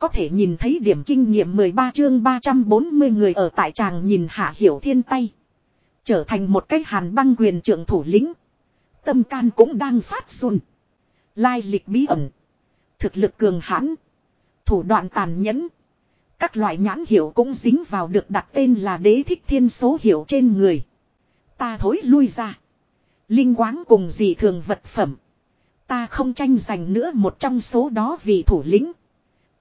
có thể nhìn thấy điểm kinh nghiệm 13 chương 340 người ở tại tràng nhìn Hạ Hiểu Thiên tay. Trở thành một cái hàn băng quyền trưởng thủ lĩnh. Tâm can cũng đang phát run. Lai lịch bí ẩn. Thực lực cường hãn. Thủ đoạn tàn nhẫn. Các loại nhãn hiệu cũng dính vào được đặt tên là đế thích thiên số hiệu trên người. Ta thối lui ra. Linh quáng cùng dị thường vật phẩm. Ta không tranh giành nữa một trong số đó vì thủ lĩnh.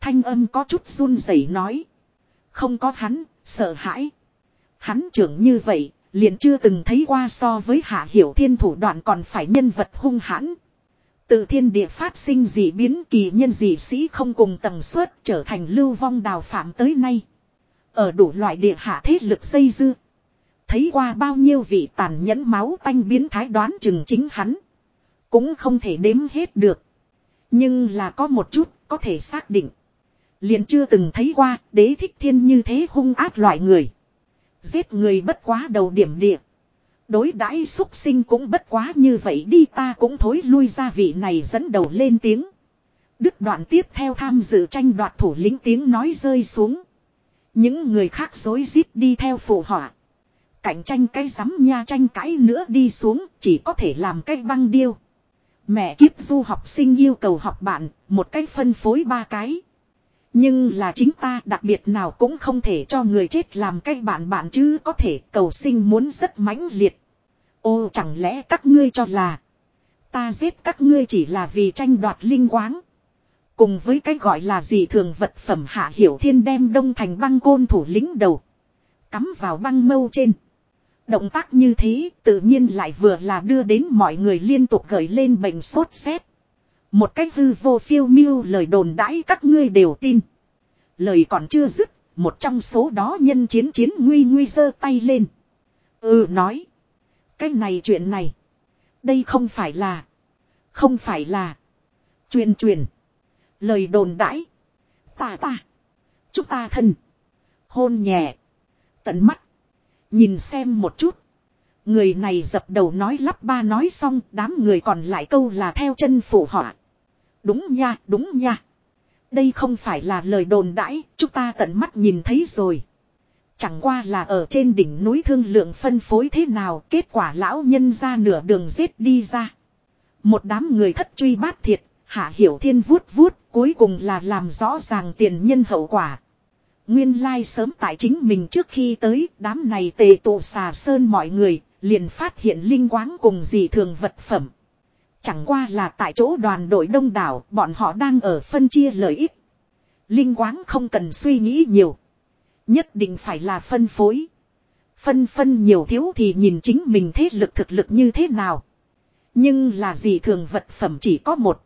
Thanh âm có chút run rẩy nói. Không có hắn, sợ hãi. Hắn trưởng như vậy, liền chưa từng thấy qua so với hạ hiểu thiên thủ đoạn còn phải nhân vật hung hãn. Từ thiên địa phát sinh dị biến kỳ nhân dị sĩ không cùng tầng suất trở thành lưu vong đào phạm tới nay. Ở đủ loại địa hạ thế lực xây dư. Thấy qua bao nhiêu vị tàn nhẫn máu tanh biến thái đoán chừng chính hắn. Cũng không thể đếm hết được. Nhưng là có một chút có thể xác định. Liền chưa từng thấy qua đế thích thiên như thế hung ác loại người. Giết người bất quá đầu điểm địa. Đối đãi xúc sinh cũng bất quá như vậy đi ta cũng thối lui ra vị này dẫn đầu lên tiếng. Đức đoạn tiếp theo tham dự tranh đoạt thủ lĩnh tiếng nói rơi xuống. Những người khác dối rít đi theo phụ họa. Cạnh tranh cái rắm nha tranh cãi nữa đi xuống chỉ có thể làm cái băng điêu. Mẹ kiếp du học sinh yêu cầu học bạn, một cách phân phối ba cái. Nhưng là chính ta đặc biệt nào cũng không thể cho người chết làm cái bạn bạn chứ có thể cầu sinh muốn rất mãnh liệt. Ô, chẳng lẽ các ngươi cho là ta giết các ngươi chỉ là vì tranh đoạt linh quáng. Cùng với cái gọi là gì thường vật phẩm hạ hiểu thiên đem đông thành băng côn thủ lĩnh đầu. Cắm vào băng mâu trên. Động tác như thế tự nhiên lại vừa là đưa đến mọi người liên tục gửi lên bệnh sốt xét. Một cách hư vô phiêu miêu lời đồn đãi các ngươi đều tin. Lời còn chưa dứt, một trong số đó nhân chiến chiến nguy nguy giơ tay lên. Ừ nói. Cái này chuyện này. Đây không phải là. Không phải là. Truyền truyền. Lời đồn đãi. Ta ta. Chúng ta thân. Hôn nhẹ. Tận mắt. Nhìn xem một chút. Người này dập đầu nói lắp ba nói xong đám người còn lại câu là theo chân phụ họa. Đúng nha, đúng nha. Đây không phải là lời đồn đãi, chúng ta tận mắt nhìn thấy rồi. Chẳng qua là ở trên đỉnh núi thương lượng phân phối thế nào, kết quả lão nhân ra nửa đường giết đi ra. Một đám người thất truy bát thiệt, hạ hiểu thiên vuốt vuốt, cuối cùng là làm rõ ràng tiền nhân hậu quả. Nguyên lai sớm tại chính mình trước khi tới, đám này tề tụ xà sơn mọi người, liền phát hiện linh quáng cùng dị thường vật phẩm. Chẳng qua là tại chỗ đoàn đội đông đảo, bọn họ đang ở phân chia lợi ích. Linh quáng không cần suy nghĩ nhiều. Nhất định phải là phân phối. Phân phân nhiều thiếu thì nhìn chính mình thế lực thực lực như thế nào. Nhưng là gì thường vật phẩm chỉ có một.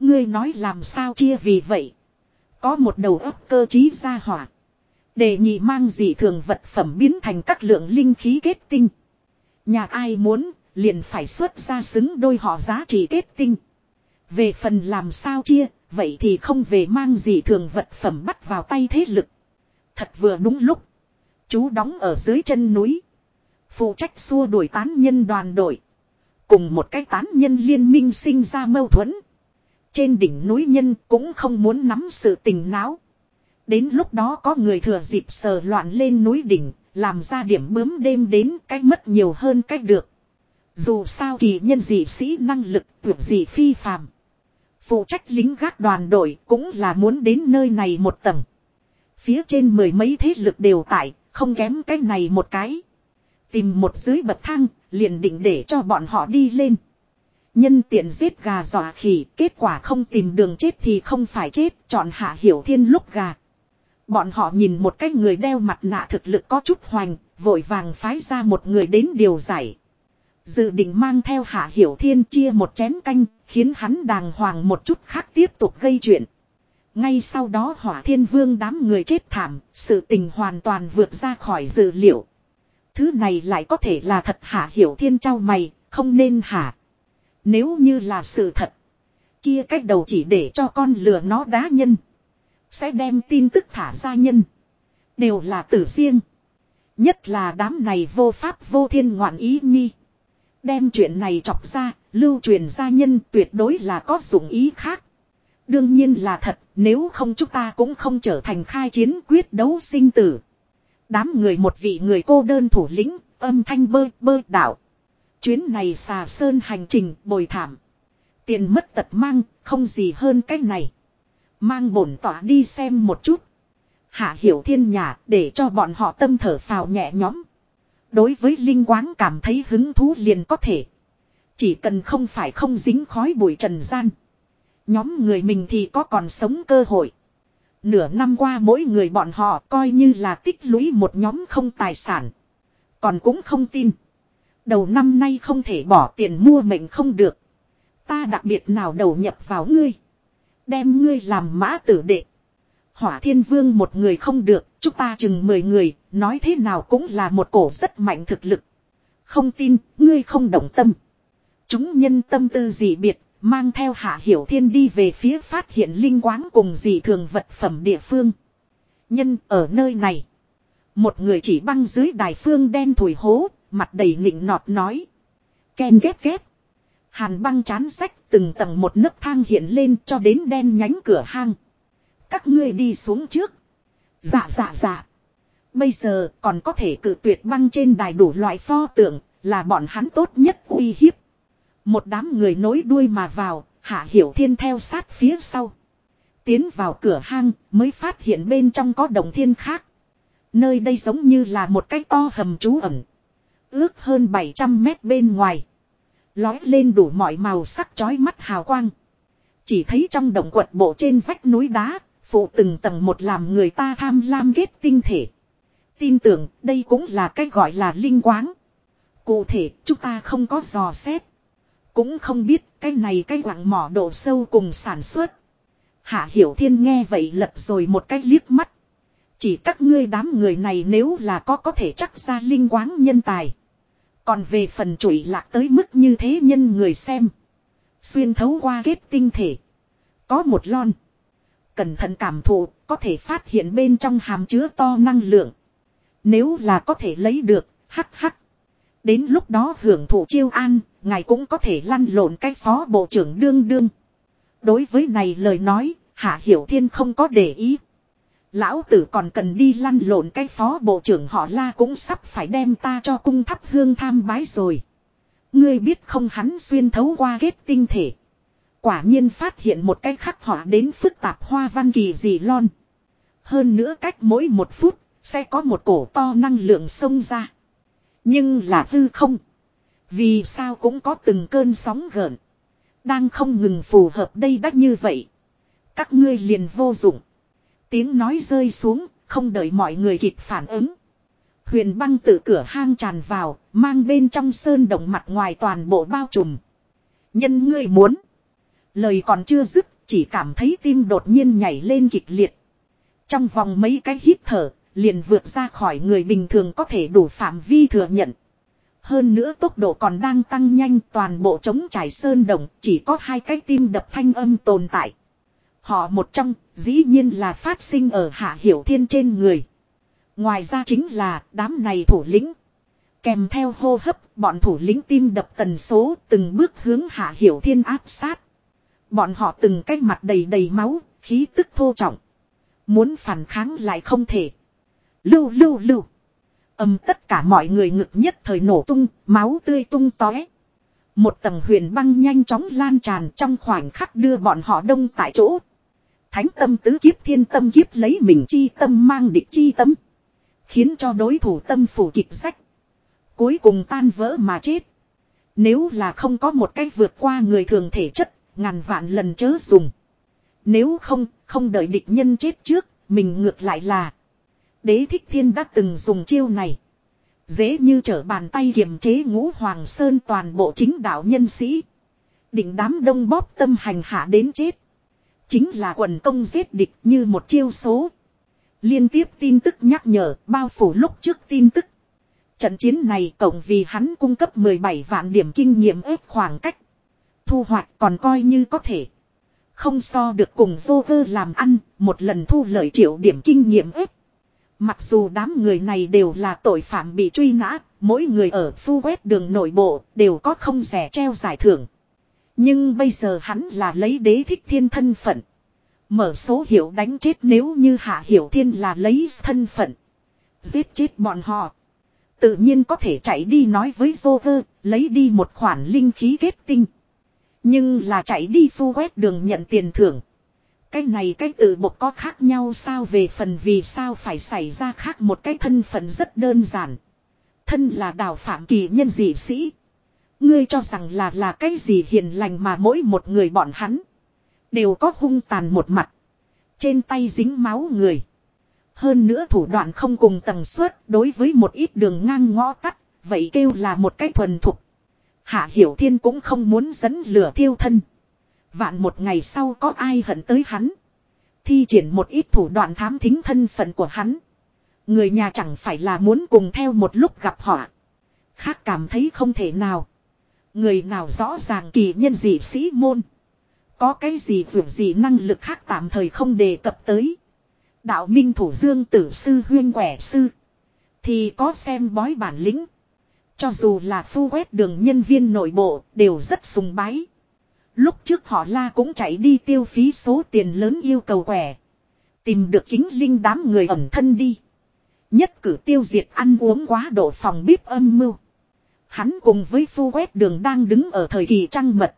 Ngươi nói làm sao chia vì vậy. Có một đầu ấp cơ trí ra hỏa. Đề nghị mang gì thường vật phẩm biến thành các lượng linh khí kết tinh. Nhà ai muốn, liền phải xuất ra xứng đôi họ giá trị kết tinh. Về phần làm sao chia, vậy thì không về mang gì thường vật phẩm bắt vào tay thế lực. Thật vừa đúng lúc. Chú đóng ở dưới chân núi. Phụ trách xua đuổi tán nhân đoàn đội. Cùng một cái tán nhân liên minh sinh ra mâu thuẫn. Trên đỉnh núi nhân cũng không muốn nắm sự tình náo. Đến lúc đó có người thừa dịp sờ loạn lên núi đỉnh, làm ra điểm bướm đêm đến cách mất nhiều hơn cách được. Dù sao kỳ nhân dị sĩ năng lực tuyệt dị phi phàm. Phụ trách lính gác đoàn đội cũng là muốn đến nơi này một tầng. Phía trên mười mấy thế lực đều tại, không kém cái này một cái. Tìm một dưới bậc thang, liền định để cho bọn họ đi lên. Nhân tiện giết gà dọa khỉ, kết quả không tìm đường chết thì không phải chết, chọn hạ hiểu thiên lúc gà. Bọn họ nhìn một cái người đeo mặt nạ thực lực có chút hoành, vội vàng phái ra một người đến điều giải. Dự định mang theo hạ hiểu thiên chia một chén canh, khiến hắn đàng hoàng một chút khác tiếp tục gây chuyện. Ngay sau đó hỏa thiên vương đám người chết thảm, sự tình hoàn toàn vượt ra khỏi dự liệu. Thứ này lại có thể là thật hạ hiểu thiên trao mày, không nên hả. Nếu như là sự thật, kia cách đầu chỉ để cho con lừa nó đá nhân. Sẽ đem tin tức thả ra nhân. Đều là tử riêng. Nhất là đám này vô pháp vô thiên ngoạn ý nhi. Đem chuyện này chọc ra, lưu truyền gia nhân tuyệt đối là có dụng ý khác. Đương nhiên là thật, nếu không chúng ta cũng không trở thành khai chiến quyết đấu sinh tử. Đám người một vị người cô đơn thủ lĩnh, âm thanh bơ bơ đạo. Chuyến này xà sơn hành trình bồi thảm. Tiền mất tật mang, không gì hơn cái này. Mang bổn tỏa đi xem một chút. Hạ hiểu thiên nhà để cho bọn họ tâm thở phào nhẹ nhõm. Đối với linh quáng cảm thấy hứng thú liền có thể. Chỉ cần không phải không dính khói bụi trần gian. Nhóm người mình thì có còn sống cơ hội. Nửa năm qua mỗi người bọn họ coi như là tích lũy một nhóm không tài sản. Còn cũng không tin. Đầu năm nay không thể bỏ tiền mua mệnh không được. Ta đặc biệt nào đầu nhập vào ngươi. Đem ngươi làm mã tử đệ. Hỏa thiên vương một người không được, chúng ta chừng mười người, nói thế nào cũng là một cổ rất mạnh thực lực. Không tin, ngươi không động tâm. Chúng nhân tâm tư dị biệt, mang theo hạ hiểu thiên đi về phía phát hiện linh quáng cùng dị thường vật phẩm địa phương. Nhân ở nơi này. Một người chỉ băng dưới đài phương đen thủi hố, mặt đầy nịnh nọt nói. Ken ghép ghép. Hàn băng chán sách từng tầng một nấc thang hiện lên cho đến đen nhánh cửa hang. Các ngươi đi xuống trước. Dạ dạ dạ. Bây giờ còn có thể cử tuyệt băng trên đài đủ loại pho tượng là bọn hắn tốt nhất uy hiếp. Một đám người nối đuôi mà vào, hạ hiểu thiên theo sát phía sau. Tiến vào cửa hang mới phát hiện bên trong có đồng thiên khác. Nơi đây giống như là một cái to hầm trú ẩn. Ước hơn 700 mét bên ngoài. Lói lên đủ mọi màu sắc chói mắt hào quang. Chỉ thấy trong động quật bộ trên vách núi đá, phụ từng tầng một làm người ta tham lam ghét tinh thể. Tin tưởng, đây cũng là cái gọi là linh quáng. Cụ thể, chúng ta không có dò xét. Cũng không biết, cái này cái quặng mỏ độ sâu cùng sản xuất. Hạ Hiểu Thiên nghe vậy lật rồi một cái liếc mắt. Chỉ các ngươi đám người này nếu là có có thể chắc ra linh quáng nhân tài. Còn về phần trụi lạc tới mức như thế nhân người xem. Xuyên thấu qua kết tinh thể. Có một lon. Cẩn thận cảm thụ, có thể phát hiện bên trong hàm chứa to năng lượng. Nếu là có thể lấy được, hắc hắc. Đến lúc đó hưởng thụ chiêu an, ngài cũng có thể lăn lộn cái phó bộ trưởng đương đương. Đối với này lời nói, Hạ Hiểu Thiên không có để ý. Lão tử còn cần đi lăn lộn cái phó bộ trưởng họ la cũng sắp phải đem ta cho cung thắp hương tham bái rồi. Ngươi biết không hắn xuyên thấu qua kết tinh thể. Quả nhiên phát hiện một cái khắc họa đến phức tạp hoa văn kỳ gì lon. Hơn nữa cách mỗi một phút, sẽ có một cổ to năng lượng xông ra. Nhưng là hư không. Vì sao cũng có từng cơn sóng gợn. Đang không ngừng phù hợp đây đắt như vậy. Các ngươi liền vô dụng. Tiếng nói rơi xuống, không đợi mọi người kịp phản ứng. Huyền băng tự cửa hang tràn vào, mang bên trong sơn động mặt ngoài toàn bộ bao trùm. Nhân ngươi muốn. Lời còn chưa dứt, chỉ cảm thấy tim đột nhiên nhảy lên kịch liệt. Trong vòng mấy cái hít thở, liền vượt ra khỏi người bình thường có thể đủ phạm vi thừa nhận. Hơn nữa tốc độ còn đang tăng nhanh toàn bộ chống trải sơn đồng chỉ có hai cái tim đập thanh âm tồn tại. Họ một trong, dĩ nhiên là phát sinh ở hạ hiểu thiên trên người. Ngoài ra chính là đám này thủ lĩnh. Kèm theo hô hấp, bọn thủ lĩnh tim đập tần số từng bước hướng hạ hiểu thiên áp sát. Bọn họ từng cái mặt đầy đầy máu, khí tức thô trọng. Muốn phản kháng lại không thể. Lưu lưu lưu. Âm tất cả mọi người ngực nhất thời nổ tung, máu tươi tung tóe. Một tầng huyền băng nhanh chóng lan tràn trong khoảnh khắc đưa bọn họ đông tại chỗ. Thánh tâm tứ kiếp thiên tâm kiếp lấy mình chi tâm mang địch chi tâm. Khiến cho đối thủ tâm phủ kịch sách. Cuối cùng tan vỡ mà chết. Nếu là không có một cách vượt qua người thường thể chất, ngàn vạn lần chớ dùng. Nếu không, không đợi địch nhân chết trước, mình ngược lại là. Đế thích thiên đã từng dùng chiêu này. Dễ như trở bàn tay kiềm chế ngũ hoàng sơn toàn bộ chính đạo nhân sĩ. Định đám đông bóp tâm hành hạ đến chết. Chính là quần công giết địch như một chiêu số. Liên tiếp tin tức nhắc nhở bao phủ lúc trước tin tức. Trận chiến này cộng vì hắn cung cấp 17 vạn điểm kinh nghiệm ép khoảng cách. Thu hoạch còn coi như có thể. Không so được cùng Joker làm ăn, một lần thu lợi triệu điểm kinh nghiệm ép. Mặc dù đám người này đều là tội phạm bị truy nã, mỗi người ở phu quét đường nội bộ đều có không rẻ treo giải thưởng. Nhưng bây giờ hắn là lấy đế thích thiên thân phận. Mở số hiệu đánh chết nếu như Hạ Hiểu Thiên là lấy thân phận. Giết chết bọn họ. Tự nhiên có thể chạy đi nói với Joker, lấy đi một khoản linh khí kết tinh. Nhưng là chạy đi phu quét đường nhận tiền thưởng. Cái này cái tự bộc có khác nhau sao về phần vì sao phải xảy ra khác một cái thân phận rất đơn giản. Thân là đào phạm kỳ nhân dị sĩ. Ngươi cho rằng là là cái gì hiền lành mà mỗi một người bọn hắn. Đều có hung tàn một mặt. Trên tay dính máu người. Hơn nữa thủ đoạn không cùng tầng suất đối với một ít đường ngang ngõ tắt. Vậy kêu là một cái thuần thục. Hạ Hiểu Thiên cũng không muốn dẫn lửa thiêu thân. Vạn một ngày sau có ai hận tới hắn. Thi triển một ít thủ đoạn thám thính thân phận của hắn. Người nhà chẳng phải là muốn cùng theo một lúc gặp họ. Khác cảm thấy không thể nào. Người nào rõ ràng kỳ nhân dị sĩ môn. Có cái gì vượt gì năng lực khác tạm thời không đề cập tới. Đạo minh thủ dương tử sư huyên quẻ sư. Thì có xem bói bản lĩnh. Cho dù là phu quét đường nhân viên nội bộ, đều rất sùng bái. Lúc trước họ la cũng chạy đi tiêu phí số tiền lớn yêu cầu quẻ. Tìm được kính linh đám người ẩn thân đi. Nhất cử tiêu diệt ăn uống quá độ phòng bếp âm mưu. Hắn cùng với phu quét đường đang đứng ở thời kỳ trăng mật.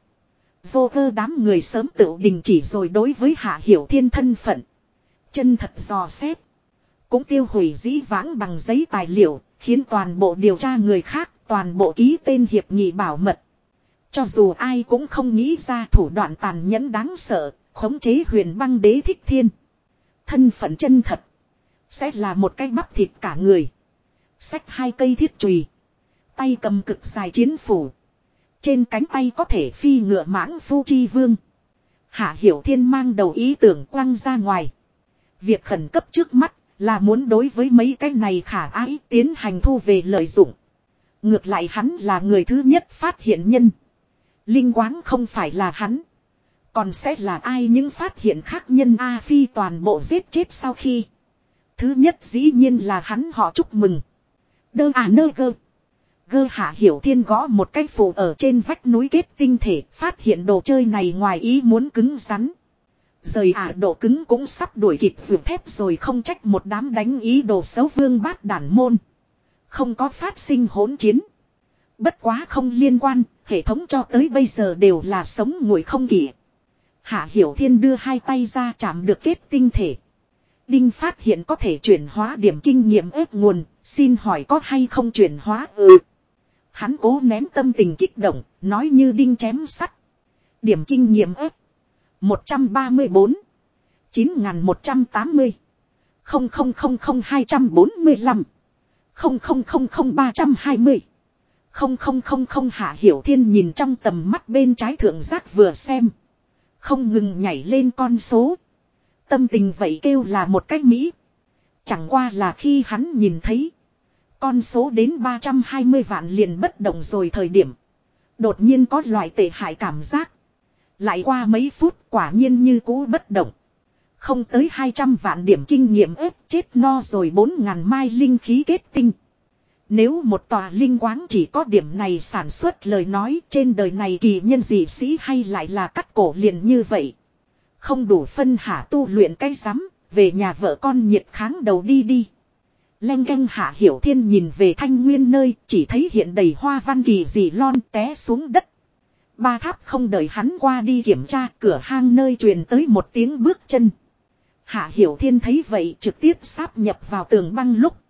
Vô cơ đám người sớm tự đình chỉ rồi đối với hạ hiểu thiên thân phận. Chân thật dò xét. Cũng tiêu hủy dĩ vãng bằng giấy tài liệu, khiến toàn bộ điều tra người khác, toàn bộ ký tên hiệp nghị bảo mật. Cho dù ai cũng không nghĩ ra thủ đoạn tàn nhẫn đáng sợ, khống chế huyền băng đế thích thiên. Thân phận chân thật. Sẽ là một cái bắp thịt cả người. Xách hai cây thiết chùy Tay cầm cực dài chiến phủ. Trên cánh tay có thể phi ngựa mãng phu chi vương. Hạ Hiểu Thiên mang đầu ý tưởng quăng ra ngoài. Việc khẩn cấp trước mắt là muốn đối với mấy cái này khả ái tiến hành thu về lợi dụng. Ngược lại hắn là người thứ nhất phát hiện nhân. Linh quáng không phải là hắn. Còn sẽ là ai những phát hiện khác nhân A Phi toàn bộ giết chết sau khi. Thứ nhất dĩ nhiên là hắn họ chúc mừng. Đơ à nơ gơ. Gơ hạ hiểu thiên gõ một cái phủ ở trên vách núi kết tinh thể, phát hiện đồ chơi này ngoài ý muốn cứng rắn. Rời ả độ cứng cũng sắp đuổi kịp vượt thép rồi không trách một đám đánh ý đồ xấu vương bát đản môn. Không có phát sinh hỗn chiến. Bất quá không liên quan, hệ thống cho tới bây giờ đều là sống ngồi không kỷ. Hạ Hiểu Thiên đưa hai tay ra chạm được kết tinh thể. Đinh phát hiện có thể chuyển hóa điểm kinh nghiệm ép nguồn, xin hỏi có hay không chuyển hóa ừ. Hắn cố nén tâm tình kích động, nói như đinh chém sắt. Điểm kinh nghiệm ép. 134. 9180. 0000 0000 không không không không hạ hiểu thiên nhìn trong tầm mắt bên trái thượng giác vừa xem. Không ngừng nhảy lên con số. Tâm tình vậy kêu là một cách Mỹ. Chẳng qua là khi hắn nhìn thấy. Con số đến 320 vạn liền bất động rồi thời điểm. Đột nhiên có loại tệ hại cảm giác. Lại qua mấy phút quả nhiên như cũ bất động. Không tới 200 vạn điểm kinh nghiệm ép chết no rồi 4.000 mai linh khí kết tinh. Nếu một tòa linh quáng chỉ có điểm này sản xuất lời nói trên đời này kỳ nhân dị sĩ hay lại là cắt cổ liền như vậy. Không đủ phân hạ tu luyện cái rắm về nhà vợ con nhiệt kháng đầu đi đi. Leng canh hạ hiểu thiên nhìn về thanh nguyên nơi, chỉ thấy hiện đầy hoa văn kỳ dị lon té xuống đất. Ba tháp không đợi hắn qua đi kiểm tra, cửa hang nơi truyền tới một tiếng bước chân. Hạ hiểu thiên thấy vậy trực tiếp sáp nhập vào tường băng lúc.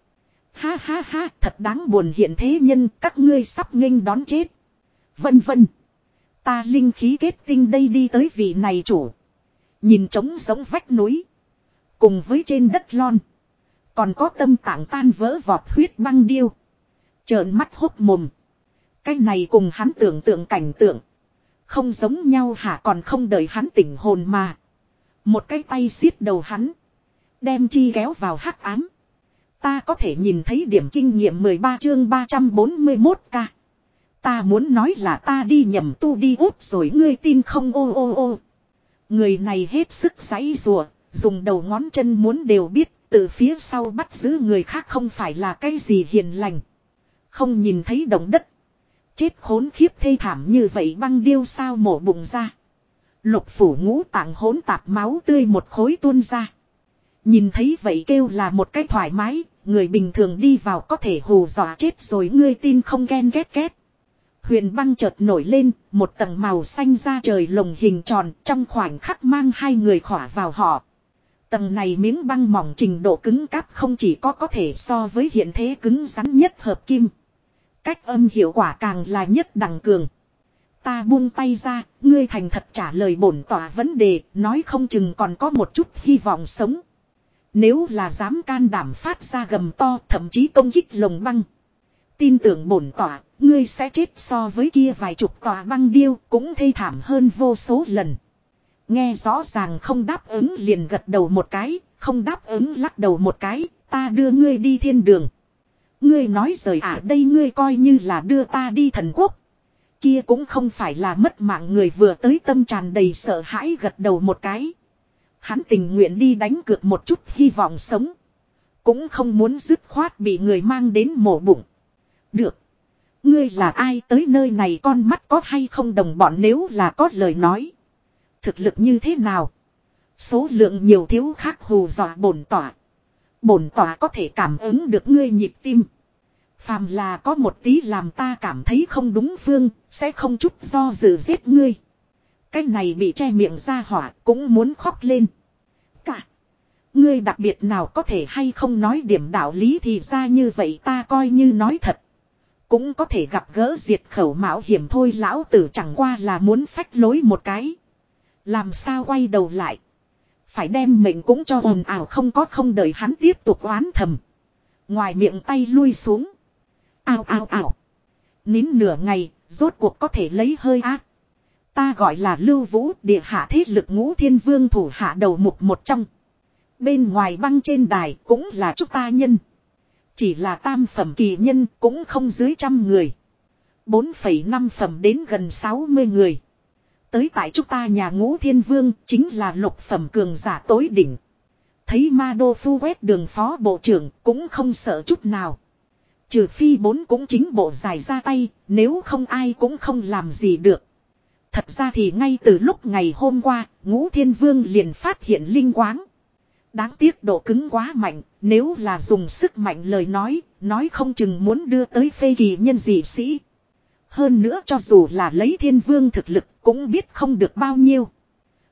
Ha ha ha, thật đáng buồn hiện thế nhân, các ngươi sắp nghênh đón chết. Vân vân. Ta linh khí kết tinh đây đi tới vị này chủ. Nhìn trống giống vách núi. Cùng với trên đất lon. Còn có tâm tạng tan vỡ vọt huyết băng điêu. Trợn mắt hốt mồm. Cái này cùng hắn tưởng tượng cảnh tượng. Không giống nhau hả, còn không đợi hắn tỉnh hồn mà. Một cái tay xiết đầu hắn. Đem chi kéo vào hắc ám. Ta có thể nhìn thấy điểm kinh nghiệm 13 chương 341 ca. Ta muốn nói là ta đi nhầm tu đi út rồi ngươi tin không ô ô ô. Người này hết sức giấy rùa, dùng đầu ngón chân muốn đều biết, từ phía sau bắt giữ người khác không phải là cái gì hiền lành. Không nhìn thấy động đất. Chết khốn khiếp thê thảm như vậy băng điêu sao mổ bụng ra. Lục phủ ngũ tạng hỗn tạp máu tươi một khối tuôn ra. Nhìn thấy vậy kêu là một cái thoải mái, người bình thường đi vào có thể hù dọa chết rồi ngươi tin không ghen ghét ghét. Huyền băng chợt nổi lên, một tầng màu xanh ra trời lồng hình tròn trong khoảnh khắc mang hai người khỏa vào họ. Tầng này miếng băng mỏng trình độ cứng cáp không chỉ có có thể so với hiện thế cứng rắn nhất hợp kim. Cách âm hiệu quả càng là nhất đẳng cường. Ta buông tay ra, ngươi thành thật trả lời bổn tỏa vấn đề, nói không chừng còn có một chút hy vọng sống. Nếu là dám can đảm phát ra gầm to thậm chí công kích lồng băng. Tin tưởng bổn tỏa, ngươi sẽ chết so với kia vài chục tòa băng điêu cũng thê thảm hơn vô số lần. Nghe rõ ràng không đáp ứng liền gật đầu một cái, không đáp ứng lắc đầu một cái, ta đưa ngươi đi thiên đường. Ngươi nói rời à đây ngươi coi như là đưa ta đi thần quốc. Kia cũng không phải là mất mạng người vừa tới tâm tràn đầy sợ hãi gật đầu một cái. Hắn tình nguyện đi đánh cược một chút hy vọng sống. Cũng không muốn dứt khoát bị người mang đến mổ bụng. Được. Ngươi là ai tới nơi này con mắt có hay không đồng bọn nếu là có lời nói. Thực lực như thế nào? Số lượng nhiều thiếu khác hù dọa bổn tỏa. Bổn tỏa có thể cảm ứng được ngươi nhịp tim. Phàm là có một tí làm ta cảm thấy không đúng phương, sẽ không chút do dự giết ngươi. Cái này bị che miệng ra hỏa cũng muốn khóc lên. Cả. Ngươi đặc biệt nào có thể hay không nói điểm đạo lý thì ra như vậy ta coi như nói thật. Cũng có thể gặp gỡ diệt khẩu mạo hiểm thôi lão tử chẳng qua là muốn phách lối một cái. Làm sao quay đầu lại. Phải đem mình cũng cho ồn ào không có không đợi hắn tiếp tục oán thầm. Ngoài miệng tay lui xuống. Ao ao ao. Nín nửa ngày, rốt cuộc có thể lấy hơi ác. Ta gọi là lưu vũ địa hạ thế lực ngũ thiên vương thủ hạ đầu mục một trong. Bên ngoài băng trên đài cũng là chúng ta nhân. Chỉ là tam phẩm kỳ nhân cũng không dưới trăm người. 4,5 phẩm đến gần 60 người. Tới tại chúng ta nhà ngũ thiên vương chính là lục phẩm cường giả tối đỉnh. Thấy ma đô phu quét đường phó bộ trưởng cũng không sợ chút nào. Trừ phi bốn cũng chính bộ dài ra tay, nếu không ai cũng không làm gì được. Thật ra thì ngay từ lúc ngày hôm qua, ngũ thiên vương liền phát hiện linh quáng. Đáng tiếc độ cứng quá mạnh, nếu là dùng sức mạnh lời nói, nói không chừng muốn đưa tới phê kỳ nhân dị sĩ. Hơn nữa cho dù là lấy thiên vương thực lực cũng biết không được bao nhiêu.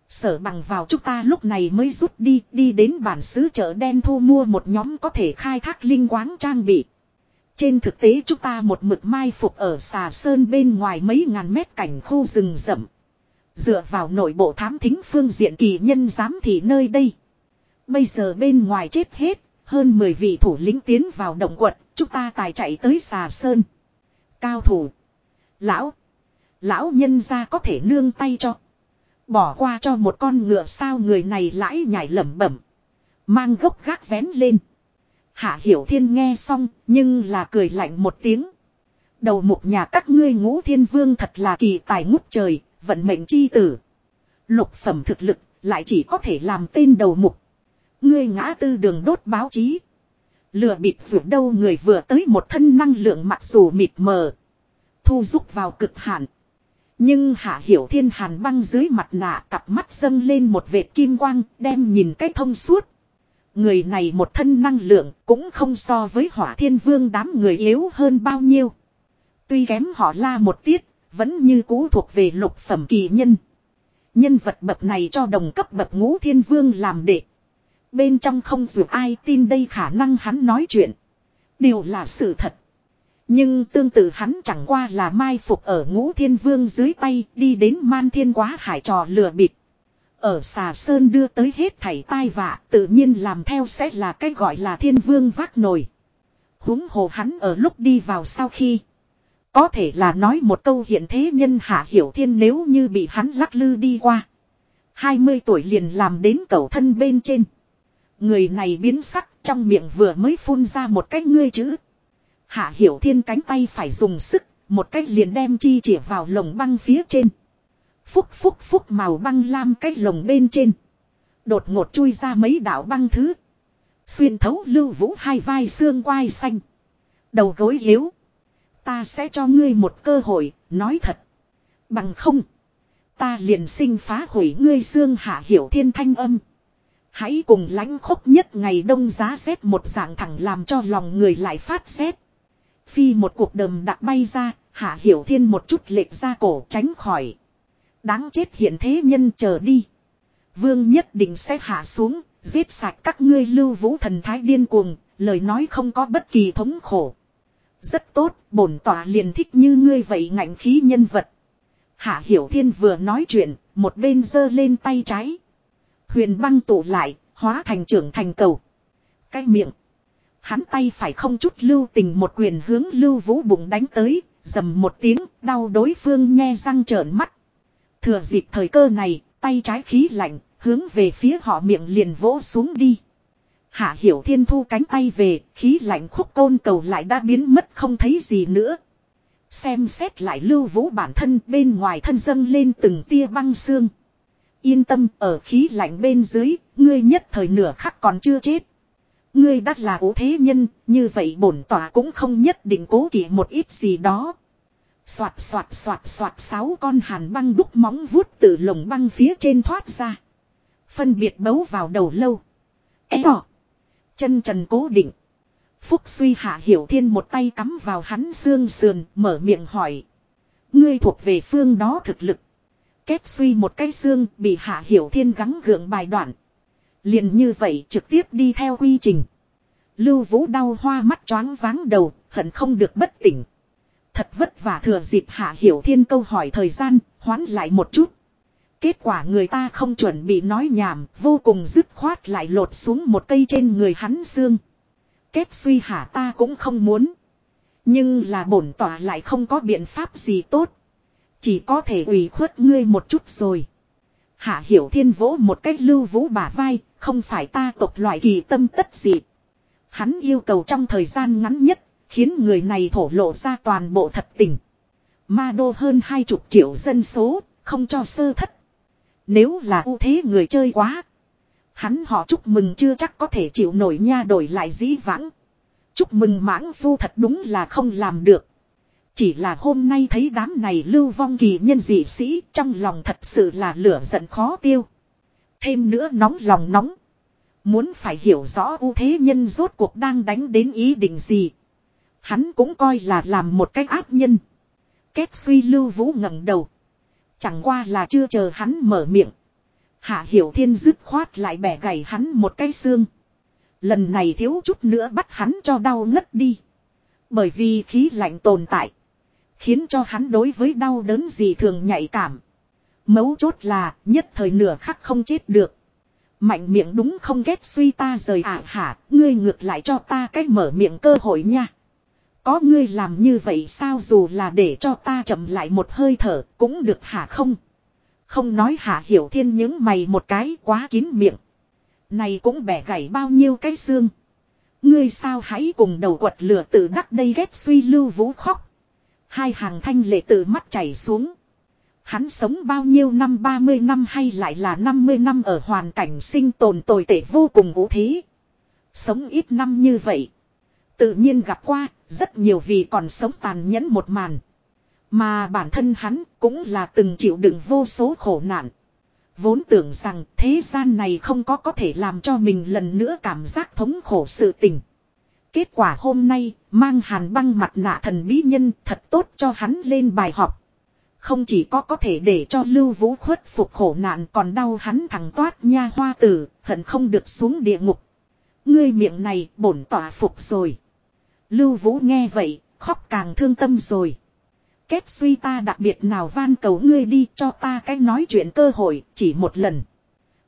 Sở bằng vào chúng ta lúc này mới rút đi, đi đến bản xứ chợ đen thu mua một nhóm có thể khai thác linh quáng trang bị. Trên thực tế chúng ta một mực mai phục ở xà sơn bên ngoài mấy ngàn mét cảnh khu rừng rậm. Dựa vào nội bộ thám thính phương diện kỳ nhân giám thị nơi đây. Bây giờ bên ngoài chết hết, hơn 10 vị thủ lĩnh tiến vào động quật, chúng ta tài chạy tới xà sơn. Cao thủ. Lão. Lão nhân ra có thể nương tay cho. Bỏ qua cho một con ngựa sao người này lãi nhảy lẩm bẩm. Mang gốc gác vén lên. Hạ Hiểu Thiên nghe xong, nhưng là cười lạnh một tiếng. Đầu mục nhà các ngươi ngũ thiên vương thật là kỳ tài ngút trời, vận mệnh chi tử. Lục phẩm thực lực, lại chỉ có thể làm tên đầu mục. Ngươi ngã tư đường đốt báo chí. Lừa bịp dù đâu người vừa tới một thân năng lượng mặc dù mịt mờ. Thu rút vào cực hạn. Nhưng hạ hiểu thiên hàn băng dưới mặt nạ cặp mắt dâng lên một vệt kim quang đem nhìn cái thông suốt. Người này một thân năng lượng cũng không so với hỏa thiên vương đám người yếu hơn bao nhiêu. Tuy kém họ la một tiết, vẫn như cũ thuộc về lục phẩm kỳ nhân. Nhân vật bậc này cho đồng cấp bậc ngũ thiên vương làm đệ. Bên trong không dù ai tin đây khả năng hắn nói chuyện. Đều là sự thật. Nhưng tương tự hắn chẳng qua là mai phục ở ngũ thiên vương dưới tay đi đến man thiên quá hải trò lừa bịp. Ở xà sơn đưa tới hết thảy tai vạ tự nhiên làm theo sẽ là cái gọi là thiên vương vác nồi. húng hồ hắn ở lúc đi vào sau khi. Có thể là nói một câu hiện thế nhân hạ hiểu thiên nếu như bị hắn lắc lư đi qua. 20 tuổi liền làm đến cầu thân bên trên. Người này biến sắc trong miệng vừa mới phun ra một cái ngươi chữ. Hạ hiểu thiên cánh tay phải dùng sức, một cách liền đem chi chỉ vào lồng băng phía trên. Phúc phúc phúc màu băng lam cái lồng bên trên. Đột ngột chui ra mấy đạo băng thứ. Xuyên thấu lưu vũ hai vai xương quai xanh. Đầu gối yếu. Ta sẽ cho ngươi một cơ hội, nói thật. Bằng không. Ta liền sinh phá hủy ngươi xương hạ hiểu thiên thanh âm. Hãy cùng lãnh khốc nhất ngày đông giá rét một dạng thẳng làm cho lòng người lại phát rét. Phi một cuộc đầm đặc bay ra, hạ hiểu thiên một chút lệch ra cổ tránh khỏi. Đáng chết hiện thế nhân chờ đi. Vương nhất định sẽ hạ xuống, giết sạch các ngươi lưu vũ thần thái điên cuồng, lời nói không có bất kỳ thống khổ. Rất tốt, bổn tỏa liền thích như ngươi vậy ngạnh khí nhân vật. Hạ Hiểu Thiên vừa nói chuyện, một bên giơ lên tay trái. Huyền băng tụ lại, hóa thành trưởng thành cầu. Cái miệng. Hắn tay phải không chút lưu tình một quyền hướng lưu vũ bụng đánh tới, dầm một tiếng, đau đối phương nghe răng trợn mắt. Thừa dịp thời cơ này, tay trái khí lạnh, hướng về phía họ miệng liền vỗ xuống đi. Hạ hiểu thiên thu cánh tay về, khí lạnh khúc côn cầu lại đã biến mất không thấy gì nữa. Xem xét lại lưu vũ bản thân bên ngoài thân dâng lên từng tia băng xương. Yên tâm ở khí lạnh bên dưới, ngươi nhất thời nửa khắc còn chưa chết. Ngươi đắt là ố thế nhân, như vậy bổn tỏa cũng không nhất định cố kỵ một ít gì đó. Xoạt xoạt xoạt xoạt sáu con hàn băng đúc móng vuốt từ lồng băng phía trên thoát ra. Phân biệt bấu vào đầu lâu. Eo. Chân trần cố định. Phúc suy hạ hiểu thiên một tay cắm vào hắn xương sườn, mở miệng hỏi. Ngươi thuộc về phương đó thực lực. Kết suy một cái xương bị hạ hiểu thiên gắng gượng bài đoạn. liền như vậy trực tiếp đi theo quy trình. Lưu vũ đau hoa mắt choáng váng đầu, hận không được bất tỉnh. Thật vất vả thừa dịp hạ hiểu thiên câu hỏi thời gian, hoán lại một chút. Kết quả người ta không chuẩn bị nói nhảm, vô cùng dứt khoát lại lột xuống một cây trên người hắn xương. Kết suy hả ta cũng không muốn. Nhưng là bổn tỏa lại không có biện pháp gì tốt. Chỉ có thể ủy khuất ngươi một chút rồi. Hạ hiểu thiên vỗ một cách lưu vũ bả vai, không phải ta tộc loại kỳ tâm tất gì. Hắn yêu cầu trong thời gian ngắn nhất, khiến người này thổ lộ ra toàn bộ thật tình. Ma đô hơn hai chục triệu dân số, không cho sơ thất. Nếu là ưu thế người chơi quá. Hắn họ chúc mừng chưa chắc có thể chịu nổi nha đổi lại dĩ vãng. Chúc mừng mãng phu thật đúng là không làm được. Chỉ là hôm nay thấy đám này lưu vong kỳ nhân dị sĩ trong lòng thật sự là lửa giận khó tiêu. Thêm nữa nóng lòng nóng. Muốn phải hiểu rõ ưu thế nhân rốt cuộc đang đánh đến ý định gì. Hắn cũng coi là làm một cách áp nhân. Kết suy lưu vũ ngẩng đầu. Chẳng qua là chưa chờ hắn mở miệng. Hạ hiểu thiên dứt khoát lại bẻ gãy hắn một cái xương. Lần này thiếu chút nữa bắt hắn cho đau ngất đi. Bởi vì khí lạnh tồn tại. Khiến cho hắn đối với đau đớn gì thường nhạy cảm. Mấu chốt là nhất thời nửa khắc không chết được. Mạnh miệng đúng không ghét suy ta rời ạ à hả, ngươi ngược lại cho ta cách mở miệng cơ hội nha. Có ngươi làm như vậy sao dù là để cho ta chậm lại một hơi thở cũng được hả không? Không nói hạ hiểu thiên những mày một cái quá kín miệng. Này cũng bẻ gãy bao nhiêu cái xương. Ngươi sao hãy cùng đầu quật lửa tự đắc đây ghét suy lưu vũ khóc. Hai hàng thanh lệ tự mắt chảy xuống. Hắn sống bao nhiêu năm 30 năm hay lại là 50 năm ở hoàn cảnh sinh tồn tồi tệ vô cùng vũ thế. Sống ít năm như vậy. Tự nhiên gặp qua, rất nhiều vì còn sống tàn nhẫn một màn. Mà bản thân hắn cũng là từng chịu đựng vô số khổ nạn. Vốn tưởng rằng thế gian này không có có thể làm cho mình lần nữa cảm giác thống khổ sự tình. Kết quả hôm nay, mang hàn băng mặt nạ thần bí nhân thật tốt cho hắn lên bài học. Không chỉ có có thể để cho lưu vũ khuất phục khổ nạn còn đau hắn thẳng toát nha hoa tử, hận không được xuống địa ngục. Ngươi miệng này bổn tỏa phục rồi. Lưu vũ nghe vậy, khóc càng thương tâm rồi. Kết suy ta đặc biệt nào van cầu ngươi đi cho ta cái nói chuyện cơ hội chỉ một lần.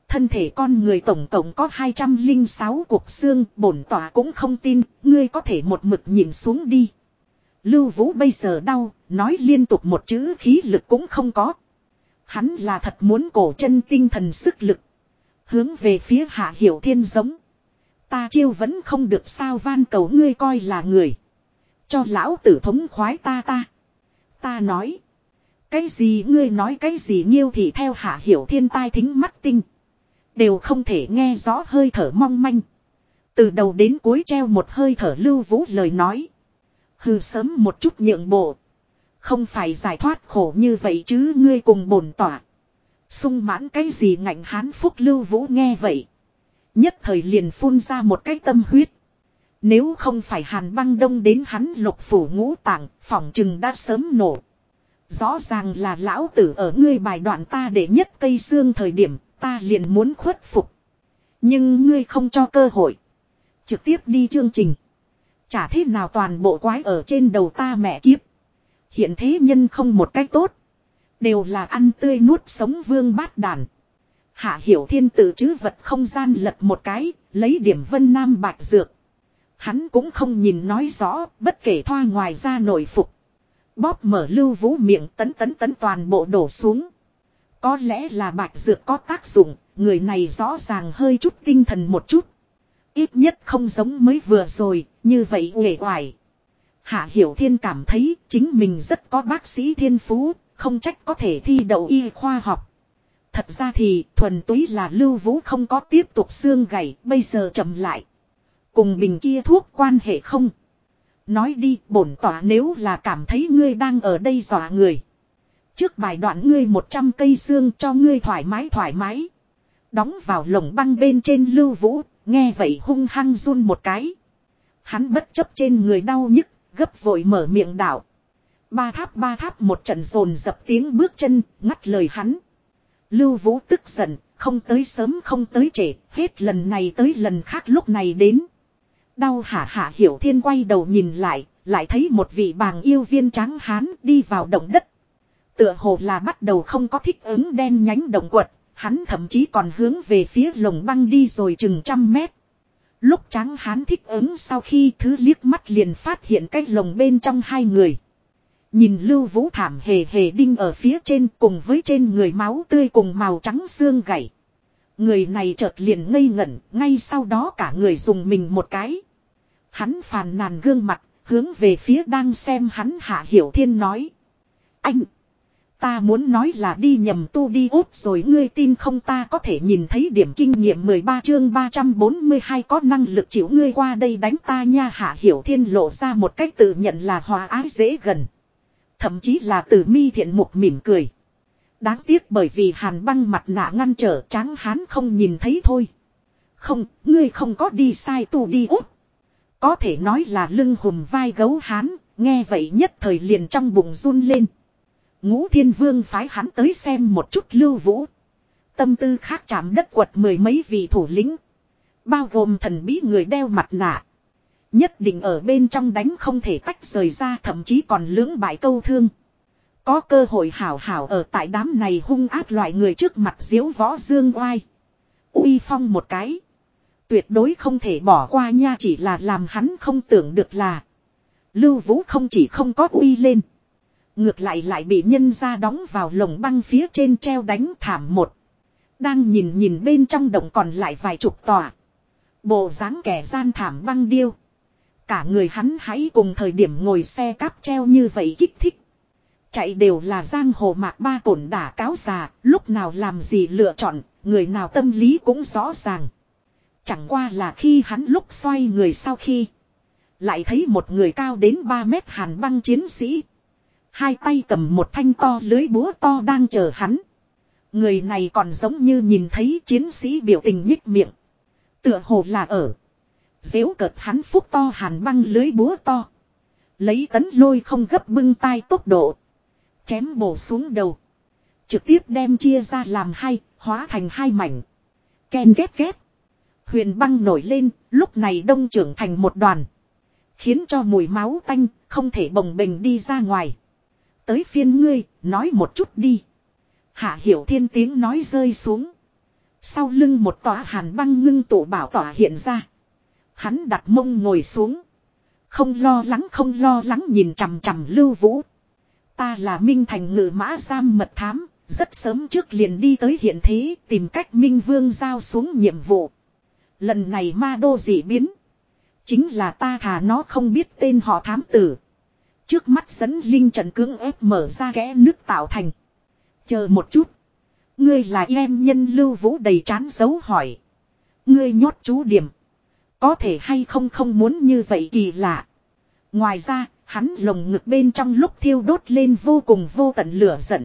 Thân thể con người tổng cộng có 206 cuộc xương, bổn tỏa cũng không tin, ngươi có thể một mực nhìn xuống đi. Lưu Vũ bây giờ đau, nói liên tục một chữ khí lực cũng không có. Hắn là thật muốn cổ chân tinh thần sức lực. Hướng về phía hạ hiểu thiên giống. Ta chiêu vẫn không được sao van cầu ngươi coi là người. Cho lão tử thống khoái ta ta. Ta nói. Cái gì ngươi nói cái gì nghiêu thì theo hạ hiểu thiên tai thính mắt tinh. Đều không thể nghe rõ hơi thở mong manh. Từ đầu đến cuối treo một hơi thở lưu vũ lời nói. Hừ sớm một chút nhượng bộ. Không phải giải thoát khổ như vậy chứ ngươi cùng bổn tỏa. Sung mãn cái gì ngạnh hán phúc lưu vũ nghe vậy. Nhất thời liền phun ra một cái tâm huyết. Nếu không phải hàn băng đông đến hắn lục phủ ngũ tạng, phỏng chừng đã sớm nổ. Rõ ràng là lão tử ở ngươi bài đoạn ta để nhất cây xương thời điểm, ta liền muốn khuất phục. Nhưng ngươi không cho cơ hội. Trực tiếp đi chương trình. Chả thế nào toàn bộ quái ở trên đầu ta mẹ kiếp. Hiện thế nhân không một cách tốt. Đều là ăn tươi nuốt sống vương bát đàn. Hạ hiểu thiên tự chứ vật không gian lật một cái, lấy điểm vân nam bạch dược. Hắn cũng không nhìn nói rõ, bất kể thoa ngoài ra nổi phục. Bóp mở lưu vũ miệng tấn tấn tấn toàn bộ đổ xuống. Có lẽ là bạch dược có tác dụng, người này rõ ràng hơi chút tinh thần một chút. Ít nhất không giống mới vừa rồi, như vậy nghề hoài. Hạ Hiểu Thiên cảm thấy chính mình rất có bác sĩ thiên phú, không trách có thể thi đậu y khoa học. Thật ra thì thuần túy là lưu vũ không có tiếp tục xương gầy, bây giờ chậm lại. Cùng bình kia thuốc quan hệ không? Nói đi bổn tỏa nếu là cảm thấy ngươi đang ở đây dọa người. Trước bài đoạn ngươi 100 cây xương cho ngươi thoải mái thoải mái. Đóng vào lồng băng bên trên lưu vũ, nghe vậy hung hăng run một cái. Hắn bất chấp trên người đau nhức, gấp vội mở miệng đảo. Ba tháp ba tháp một trận rồn dập tiếng bước chân, ngắt lời hắn. Lưu Vũ tức giận, không tới sớm không tới trễ, hết lần này tới lần khác lúc này đến. Đau hả hả hiểu thiên quay đầu nhìn lại, lại thấy một vị bàng yêu viên trắng hán đi vào động đất. Tựa hồ là bắt đầu không có thích ứng đen nhánh động quật, hắn thậm chí còn hướng về phía lồng băng đi rồi chừng trăm mét. Lúc trắng hán thích ứng sau khi thứ liếc mắt liền phát hiện cái lồng bên trong hai người. Nhìn lưu vũ thảm hề hề đinh ở phía trên cùng với trên người máu tươi cùng màu trắng xương gãy. Người này chợt liền ngây ngẩn, ngay sau đó cả người dùng mình một cái. Hắn phàn nàn gương mặt, hướng về phía đang xem hắn hạ hiểu thiên nói. Anh! Ta muốn nói là đi nhầm tu đi út rồi ngươi tin không ta có thể nhìn thấy điểm kinh nghiệm 13 chương 342 có năng lực chịu ngươi qua đây đánh ta nha hạ hiểu thiên lộ ra một cách tự nhận là hòa ái dễ gần. Thậm chí là từ mi thiện mục mỉm cười. Đáng tiếc bởi vì hàn băng mặt nạ ngăn trở tráng hán không nhìn thấy thôi. Không, ngươi không có đi sai tu đi út. Có thể nói là lưng hùm vai gấu hán, nghe vậy nhất thời liền trong bụng run lên. Ngũ thiên vương phái hắn tới xem một chút lưu vũ. Tâm tư khác chạm đất quật mười mấy vị thủ lĩnh. Bao gồm thần bí người đeo mặt nạ. Nhất định ở bên trong đánh không thể tách rời ra, thậm chí còn lưỡng bại câu thương. Có cơ hội hảo hảo ở tại đám này hung ác loại người trước mặt diếu võ dương oai. uy phong một cái. Tuyệt đối không thể bỏ qua nha, chỉ là làm hắn không tưởng được là. Lưu Vũ không chỉ không có uy lên. Ngược lại lại bị nhân ra đóng vào lồng băng phía trên treo đánh thảm một. Đang nhìn nhìn bên trong động còn lại vài chục tòa. Bộ dáng kẻ gian thảm băng điêu. Cả người hắn hãy cùng thời điểm ngồi xe cáp treo như vậy kích thích. Chạy đều là giang hồ mạc ba cổn đả cáo già, lúc nào làm gì lựa chọn, người nào tâm lý cũng rõ ràng. Chẳng qua là khi hắn lúc xoay người sau khi. Lại thấy một người cao đến 3 mét hàn băng chiến sĩ. Hai tay cầm một thanh to lưới búa to đang chờ hắn. Người này còn giống như nhìn thấy chiến sĩ biểu tình nhích miệng. Tựa hồ là ở. Dễu cợt hắn phúc to hàn băng lưới búa to. Lấy tấn lôi không gấp bưng tay tốc độ. Chém bổ xuống đầu. Trực tiếp đem chia ra làm hai, hóa thành hai mảnh. Ken ghép ghép. Huyền băng nổi lên, lúc này đông trưởng thành một đoàn. Khiến cho mùi máu tanh, không thể bồng bềnh đi ra ngoài. Tới phiên ngươi, nói một chút đi. Hạ hiểu thiên tiếng nói rơi xuống. Sau lưng một tòa hàn băng ngưng tụ bảo tỏa hiện ra. Hắn đặt mông ngồi xuống. Không lo lắng, không lo lắng nhìn chằm chằm lưu vũ. Ta là Minh Thành ngự mã giam mật thám. Rất sớm trước liền đi tới hiện thế tìm cách Minh Vương giao xuống nhiệm vụ. Lần này ma đô dị biến. Chính là ta thà nó không biết tên họ thám tử. Trước mắt dẫn linh trận cưỡng ép mở ra kẽ nước tạo thành. Chờ một chút. Ngươi là em nhân lưu vũ đầy chán dấu hỏi. Ngươi nhốt chú điểm. Có thể hay không không muốn như vậy kỳ lạ. Ngoài ra, hắn lồng ngực bên trong lúc thiêu đốt lên vô cùng vô tận lửa giận.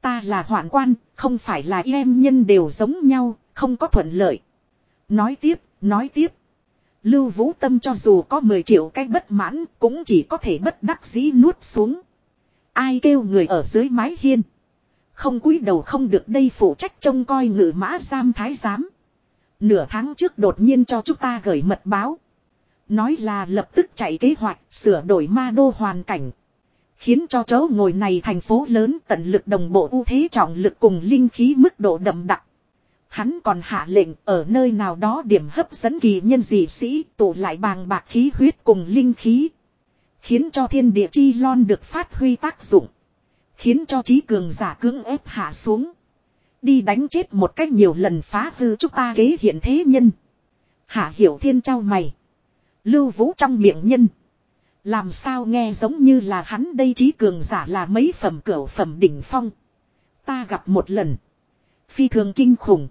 Ta là hoạn quan, không phải là em nhân đều giống nhau, không có thuận lợi. Nói tiếp, nói tiếp. Lưu Vũ Tâm cho dù có 10 triệu cái bất mãn, cũng chỉ có thể bất đắc dĩ nuốt xuống. Ai kêu người ở dưới mái hiên. Không cúi đầu không được đây phụ trách trông coi ngự mã giam thái giám. Nửa tháng trước đột nhiên cho chúng ta gửi mật báo. Nói là lập tức chạy kế hoạch, sửa đổi ma đô hoàn cảnh. Khiến cho chỗ ngồi này thành phố lớn tận lực đồng bộ ưu thế trọng lực cùng linh khí mức độ đậm đặc. Hắn còn hạ lệnh ở nơi nào đó điểm hấp dẫn kỳ nhân dị sĩ tụ lại bàng bạc khí huyết cùng linh khí. Khiến cho thiên địa chi lon được phát huy tác dụng. Khiến cho trí cường giả cưỡng ép hạ xuống. Đi đánh chết một cách nhiều lần phá hư chúng ta kế hiện thế nhân. Hạ hiểu thiên trao mày. Lưu vũ trong miệng nhân. Làm sao nghe giống như là hắn đây trí cường giả là mấy phẩm cửa phẩm đỉnh phong. Ta gặp một lần. Phi thường kinh khủng.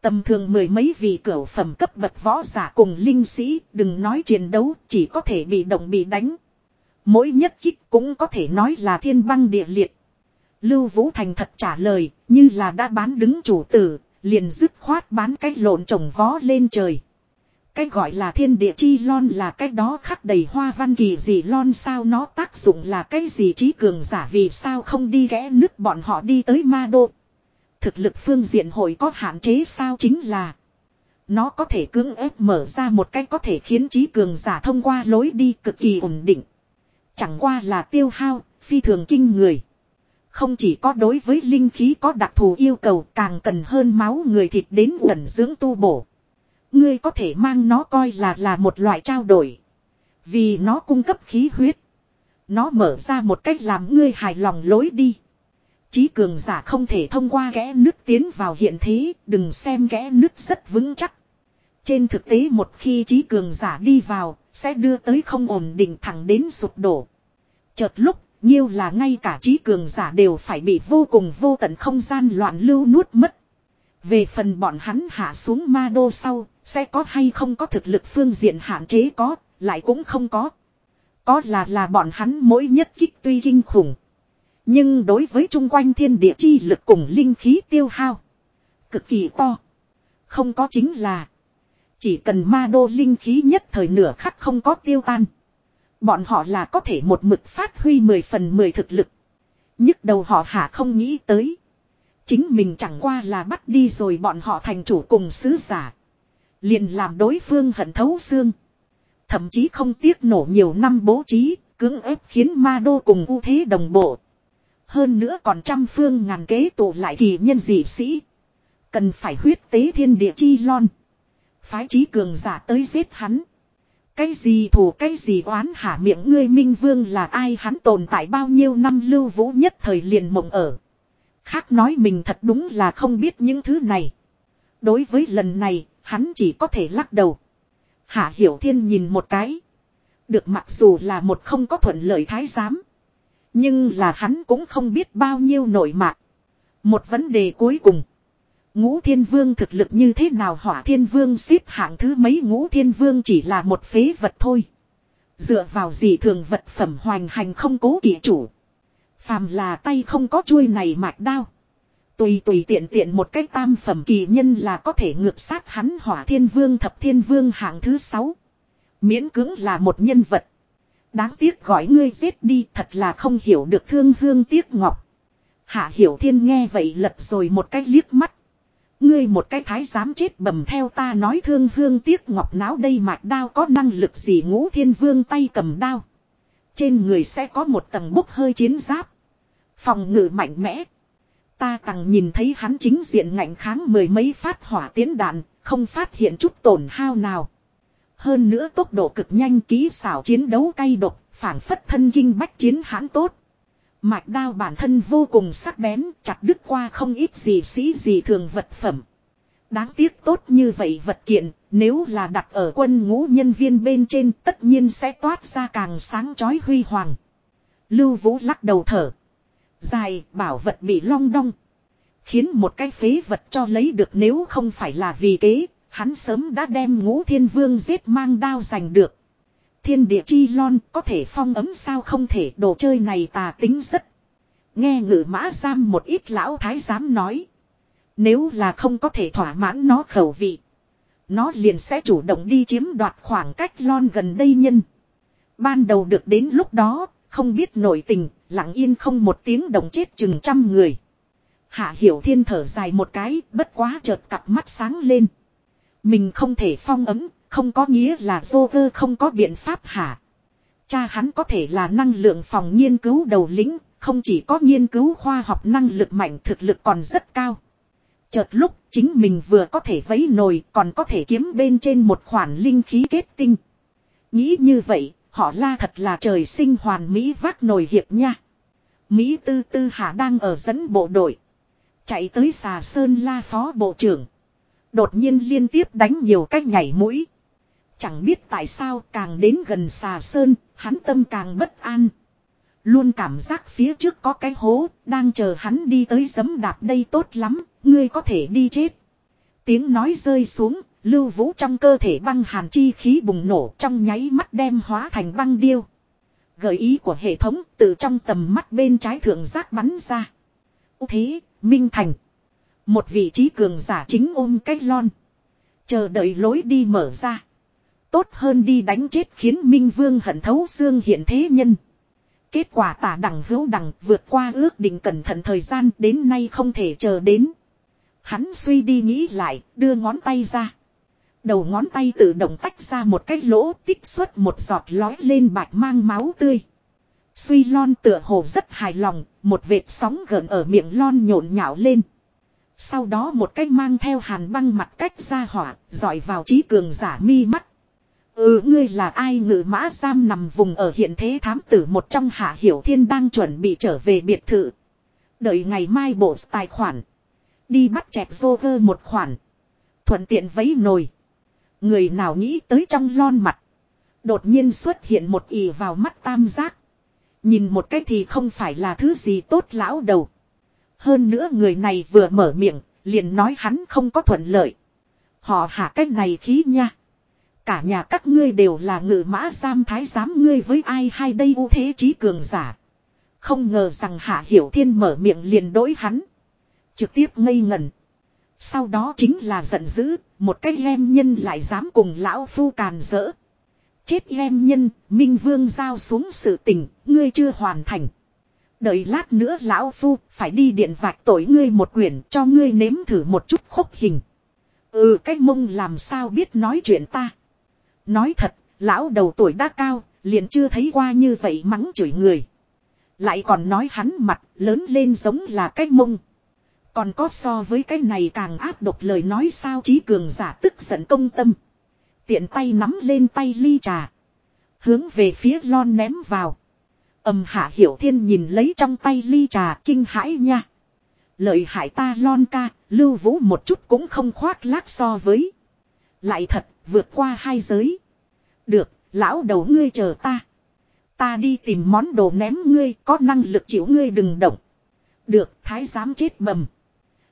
Tầm thường mười mấy vị cửa phẩm cấp bậc võ giả cùng linh sĩ, đừng nói chiến đấu, chỉ có thể bị động bị đánh. Mỗi nhất kích cũng có thể nói là thiên băng địa liệt. Lưu Vũ Thành thật trả lời, như là đã bán đứng chủ tử, liền dứt khoát bán cái lộn trồng vó lên trời. Cái gọi là thiên địa chi lon là cái đó khắc đầy hoa văn kỳ gì lon sao nó tác dụng là cái gì trí cường giả vì sao không đi ghé nước bọn họ đi tới ma đô. Thực lực phương diện hội có hạn chế sao chính là nó có thể cưỡng ép mở ra một cách có thể khiến trí cường giả thông qua lối đi cực kỳ ổn định. Chẳng qua là tiêu hao, phi thường kinh người. Không chỉ có đối với linh khí có đặc thù yêu cầu càng cần hơn máu người thịt đến ẩn dưỡng tu bổ. Ngươi có thể mang nó coi là là một loại trao đổi. Vì nó cung cấp khí huyết. Nó mở ra một cách làm ngươi hài lòng lối đi. Chí cường giả không thể thông qua kẽ nước tiến vào hiện thế, đừng xem kẽ nước rất vững chắc. Trên thực tế một khi trí cường giả đi vào, sẽ đưa tới không ổn định thẳng đến sụp đổ. Chợt lúc, nhiêu là ngay cả trí cường giả đều phải bị vô cùng vô tận không gian loạn lưu nuốt mất. Về phần bọn hắn hạ xuống ma đô sau, sẽ có hay không có thực lực phương diện hạn chế có, lại cũng không có. Có là là bọn hắn mỗi nhất kích tuy kinh khủng. Nhưng đối với chung quanh thiên địa chi lực cùng linh khí tiêu hao. Cực kỳ to. Không có chính là. Chỉ cần ma đô linh khí nhất thời nửa khắc không có tiêu tan. Bọn họ là có thể một mực phát huy 10 phần 10 thực lực. nhức đầu họ hả không nghĩ tới. Chính mình chẳng qua là bắt đi rồi bọn họ thành chủ cùng sứ giả. Liền làm đối phương hận thấu xương. Thậm chí không tiếc nổ nhiều năm bố trí, cưỡng ép khiến ma đô cùng ưu thế đồng bộ. Hơn nữa còn trăm phương ngàn kế tụ lại kỳ nhân dị sĩ. Cần phải huyết tế thiên địa chi lon. Phái trí cường giả tới giết hắn. Cái gì thù cái gì oán hả miệng ngươi minh vương là ai hắn tồn tại bao nhiêu năm lưu vũ nhất thời liền mộng ở. Khác nói mình thật đúng là không biết những thứ này. Đối với lần này, hắn chỉ có thể lắc đầu. Hạ Hiểu Thiên nhìn một cái. Được mặc dù là một không có thuận lợi thái giám. Nhưng là hắn cũng không biết bao nhiêu nổi mạc. Một vấn đề cuối cùng. Ngũ thiên vương thực lực như thế nào hỏa thiên vương xếp hạng thứ mấy ngũ thiên vương chỉ là một phế vật thôi. Dựa vào gì thường vật phẩm hoành hành không cố kỷ chủ. Phàm là tay không có chuôi này mạch đao. Tùy tùy tiện tiện một cách tam phẩm kỳ nhân là có thể ngược sát hắn hỏa thiên vương thập thiên vương hạng thứ sáu. Miễn cứng là một nhân vật. Đáng tiếc gọi ngươi giết đi, thật là không hiểu được thương hương tiếc ngọc. Hạ hiểu thiên nghe vậy lật rồi một cái liếc mắt. Ngươi một cái thái dám chết bầm theo ta nói thương hương tiếc ngọc náo đây mạch đao có năng lực gì ngũ thiên vương tay cầm đao. Trên người sẽ có một tầng bốc hơi chiến giáp. Phòng ngự mạnh mẽ. Ta càng nhìn thấy hắn chính diện ngạnh kháng mười mấy phát hỏa tiến đạn, không phát hiện chút tổn hao nào. Hơn nữa tốc độ cực nhanh ký xảo chiến đấu cay độc, phản phất thân kinh bách chiến hãn tốt. Mạch đao bản thân vô cùng sắc bén, chặt đứt qua không ít gì sĩ gì thường vật phẩm. Đáng tiếc tốt như vậy vật kiện, nếu là đặt ở quân ngũ nhân viên bên trên tất nhiên sẽ toát ra càng sáng chói huy hoàng. Lưu Vũ lắc đầu thở. Dài, bảo vật bị long đong. Khiến một cái phế vật cho lấy được nếu không phải là vì kế, hắn sớm đã đem ngũ thiên vương giết mang đao giành được. Thiên địa chi lon có thể phong ấm sao không thể đồ chơi này tà tính rất. Nghe ngự mã giam một ít lão thái giám nói. Nếu là không có thể thỏa mãn nó khẩu vị. Nó liền sẽ chủ động đi chiếm đoạt khoảng cách lon gần đây nhân. Ban đầu được đến lúc đó, không biết nội tình, lặng yên không một tiếng đồng chết chừng trăm người. Hạ Hiểu Thiên thở dài một cái, bất quá chợt cặp mắt sáng lên. Mình không thể phong ấm, không có nghĩa là Joker không có biện pháp hả. Cha hắn có thể là năng lượng phòng nghiên cứu đầu lĩnh, không chỉ có nghiên cứu khoa học năng lực mạnh thực lực còn rất cao. Chợt lúc chính mình vừa có thể vấy nồi còn có thể kiếm bên trên một khoản linh khí kết tinh. Nghĩ như vậy, họ la thật là trời sinh hoàn Mỹ vác nồi hiệp nha. Mỹ tư tư hạ đang ở dẫn bộ đội. Chạy tới xà sơn la phó bộ trưởng. Đột nhiên liên tiếp đánh nhiều cách nhảy mũi. Chẳng biết tại sao càng đến gần xà sơn, hắn tâm càng bất an. Luôn cảm giác phía trước có cái hố, đang chờ hắn đi tới giấm đạp đây tốt lắm, ngươi có thể đi chết. Tiếng nói rơi xuống, lưu vũ trong cơ thể băng hàn chi khí bùng nổ trong nháy mắt đem hóa thành băng điêu. Gợi ý của hệ thống từ trong tầm mắt bên trái thượng giác bắn ra. Ú thế, Minh Thành. Một vị trí cường giả chính ôm cái lon. Chờ đợi lối đi mở ra. Tốt hơn đi đánh chết khiến Minh Vương hận thấu xương hiện thế nhân. Kết quả tả đẳng hữu đẳng vượt qua ước định cẩn thận thời gian đến nay không thể chờ đến. Hắn suy đi nghĩ lại, đưa ngón tay ra. Đầu ngón tay tự động tách ra một cái lỗ tích xuất một giọt lói lên bạch mang máu tươi. Suy lon tựa hồ rất hài lòng, một vệt sóng gợn ở miệng lon nhộn nhạo lên. Sau đó một cái mang theo hàn băng mặt cách ra hỏa, dọi vào trí cường giả mi mắt. Ừ ngươi là ai ngự mã giam nằm vùng ở hiện thế thám tử một trong hạ hiểu thiên đang chuẩn bị trở về biệt thự. Đợi ngày mai bộ tài khoản. Đi bắt chẹt vô vơ một khoản. Thuận tiện vấy nồi. Người nào nghĩ tới trong lon mặt. Đột nhiên xuất hiện một ì vào mắt tam giác. Nhìn một cái thì không phải là thứ gì tốt lão đầu. Hơn nữa người này vừa mở miệng, liền nói hắn không có thuận lợi. Họ hạ cách này khí nha. Cả nhà các ngươi đều là ngự mã giam thái giám ngươi với ai hay đây ưu thế trí cường giả. Không ngờ rằng hạ hiểu thiên mở miệng liền đối hắn. Trực tiếp ngây ngẩn. Sau đó chính là giận dữ, một cái lem nhân lại dám cùng lão phu càn rỡ. Chết lem nhân, Minh Vương giao xuống sự tình, ngươi chưa hoàn thành. Đợi lát nữa lão phu, phải đi điện vạch tội ngươi một quyển cho ngươi nếm thử một chút khúc hình. Ừ cái mông làm sao biết nói chuyện ta. Nói thật, lão đầu tuổi đã cao, liền chưa thấy qua như vậy mắng chửi người. Lại còn nói hắn mặt lớn lên giống là cái mông. Còn có so với cái này càng áp độc lời nói sao trí cường giả tức giận công tâm. Tiện tay nắm lên tay ly trà. Hướng về phía lon ném vào. Âm hạ hiểu thiên nhìn lấy trong tay ly trà kinh hãi nha. Lợi hại ta lon ca, lưu vũ một chút cũng không khoác lác so với. Lại thật, vượt qua hai giới. Được, lão đầu ngươi chờ ta. Ta đi tìm món đồ ném ngươi, có năng lực chịu ngươi đừng động. Được, thái giám chết bầm.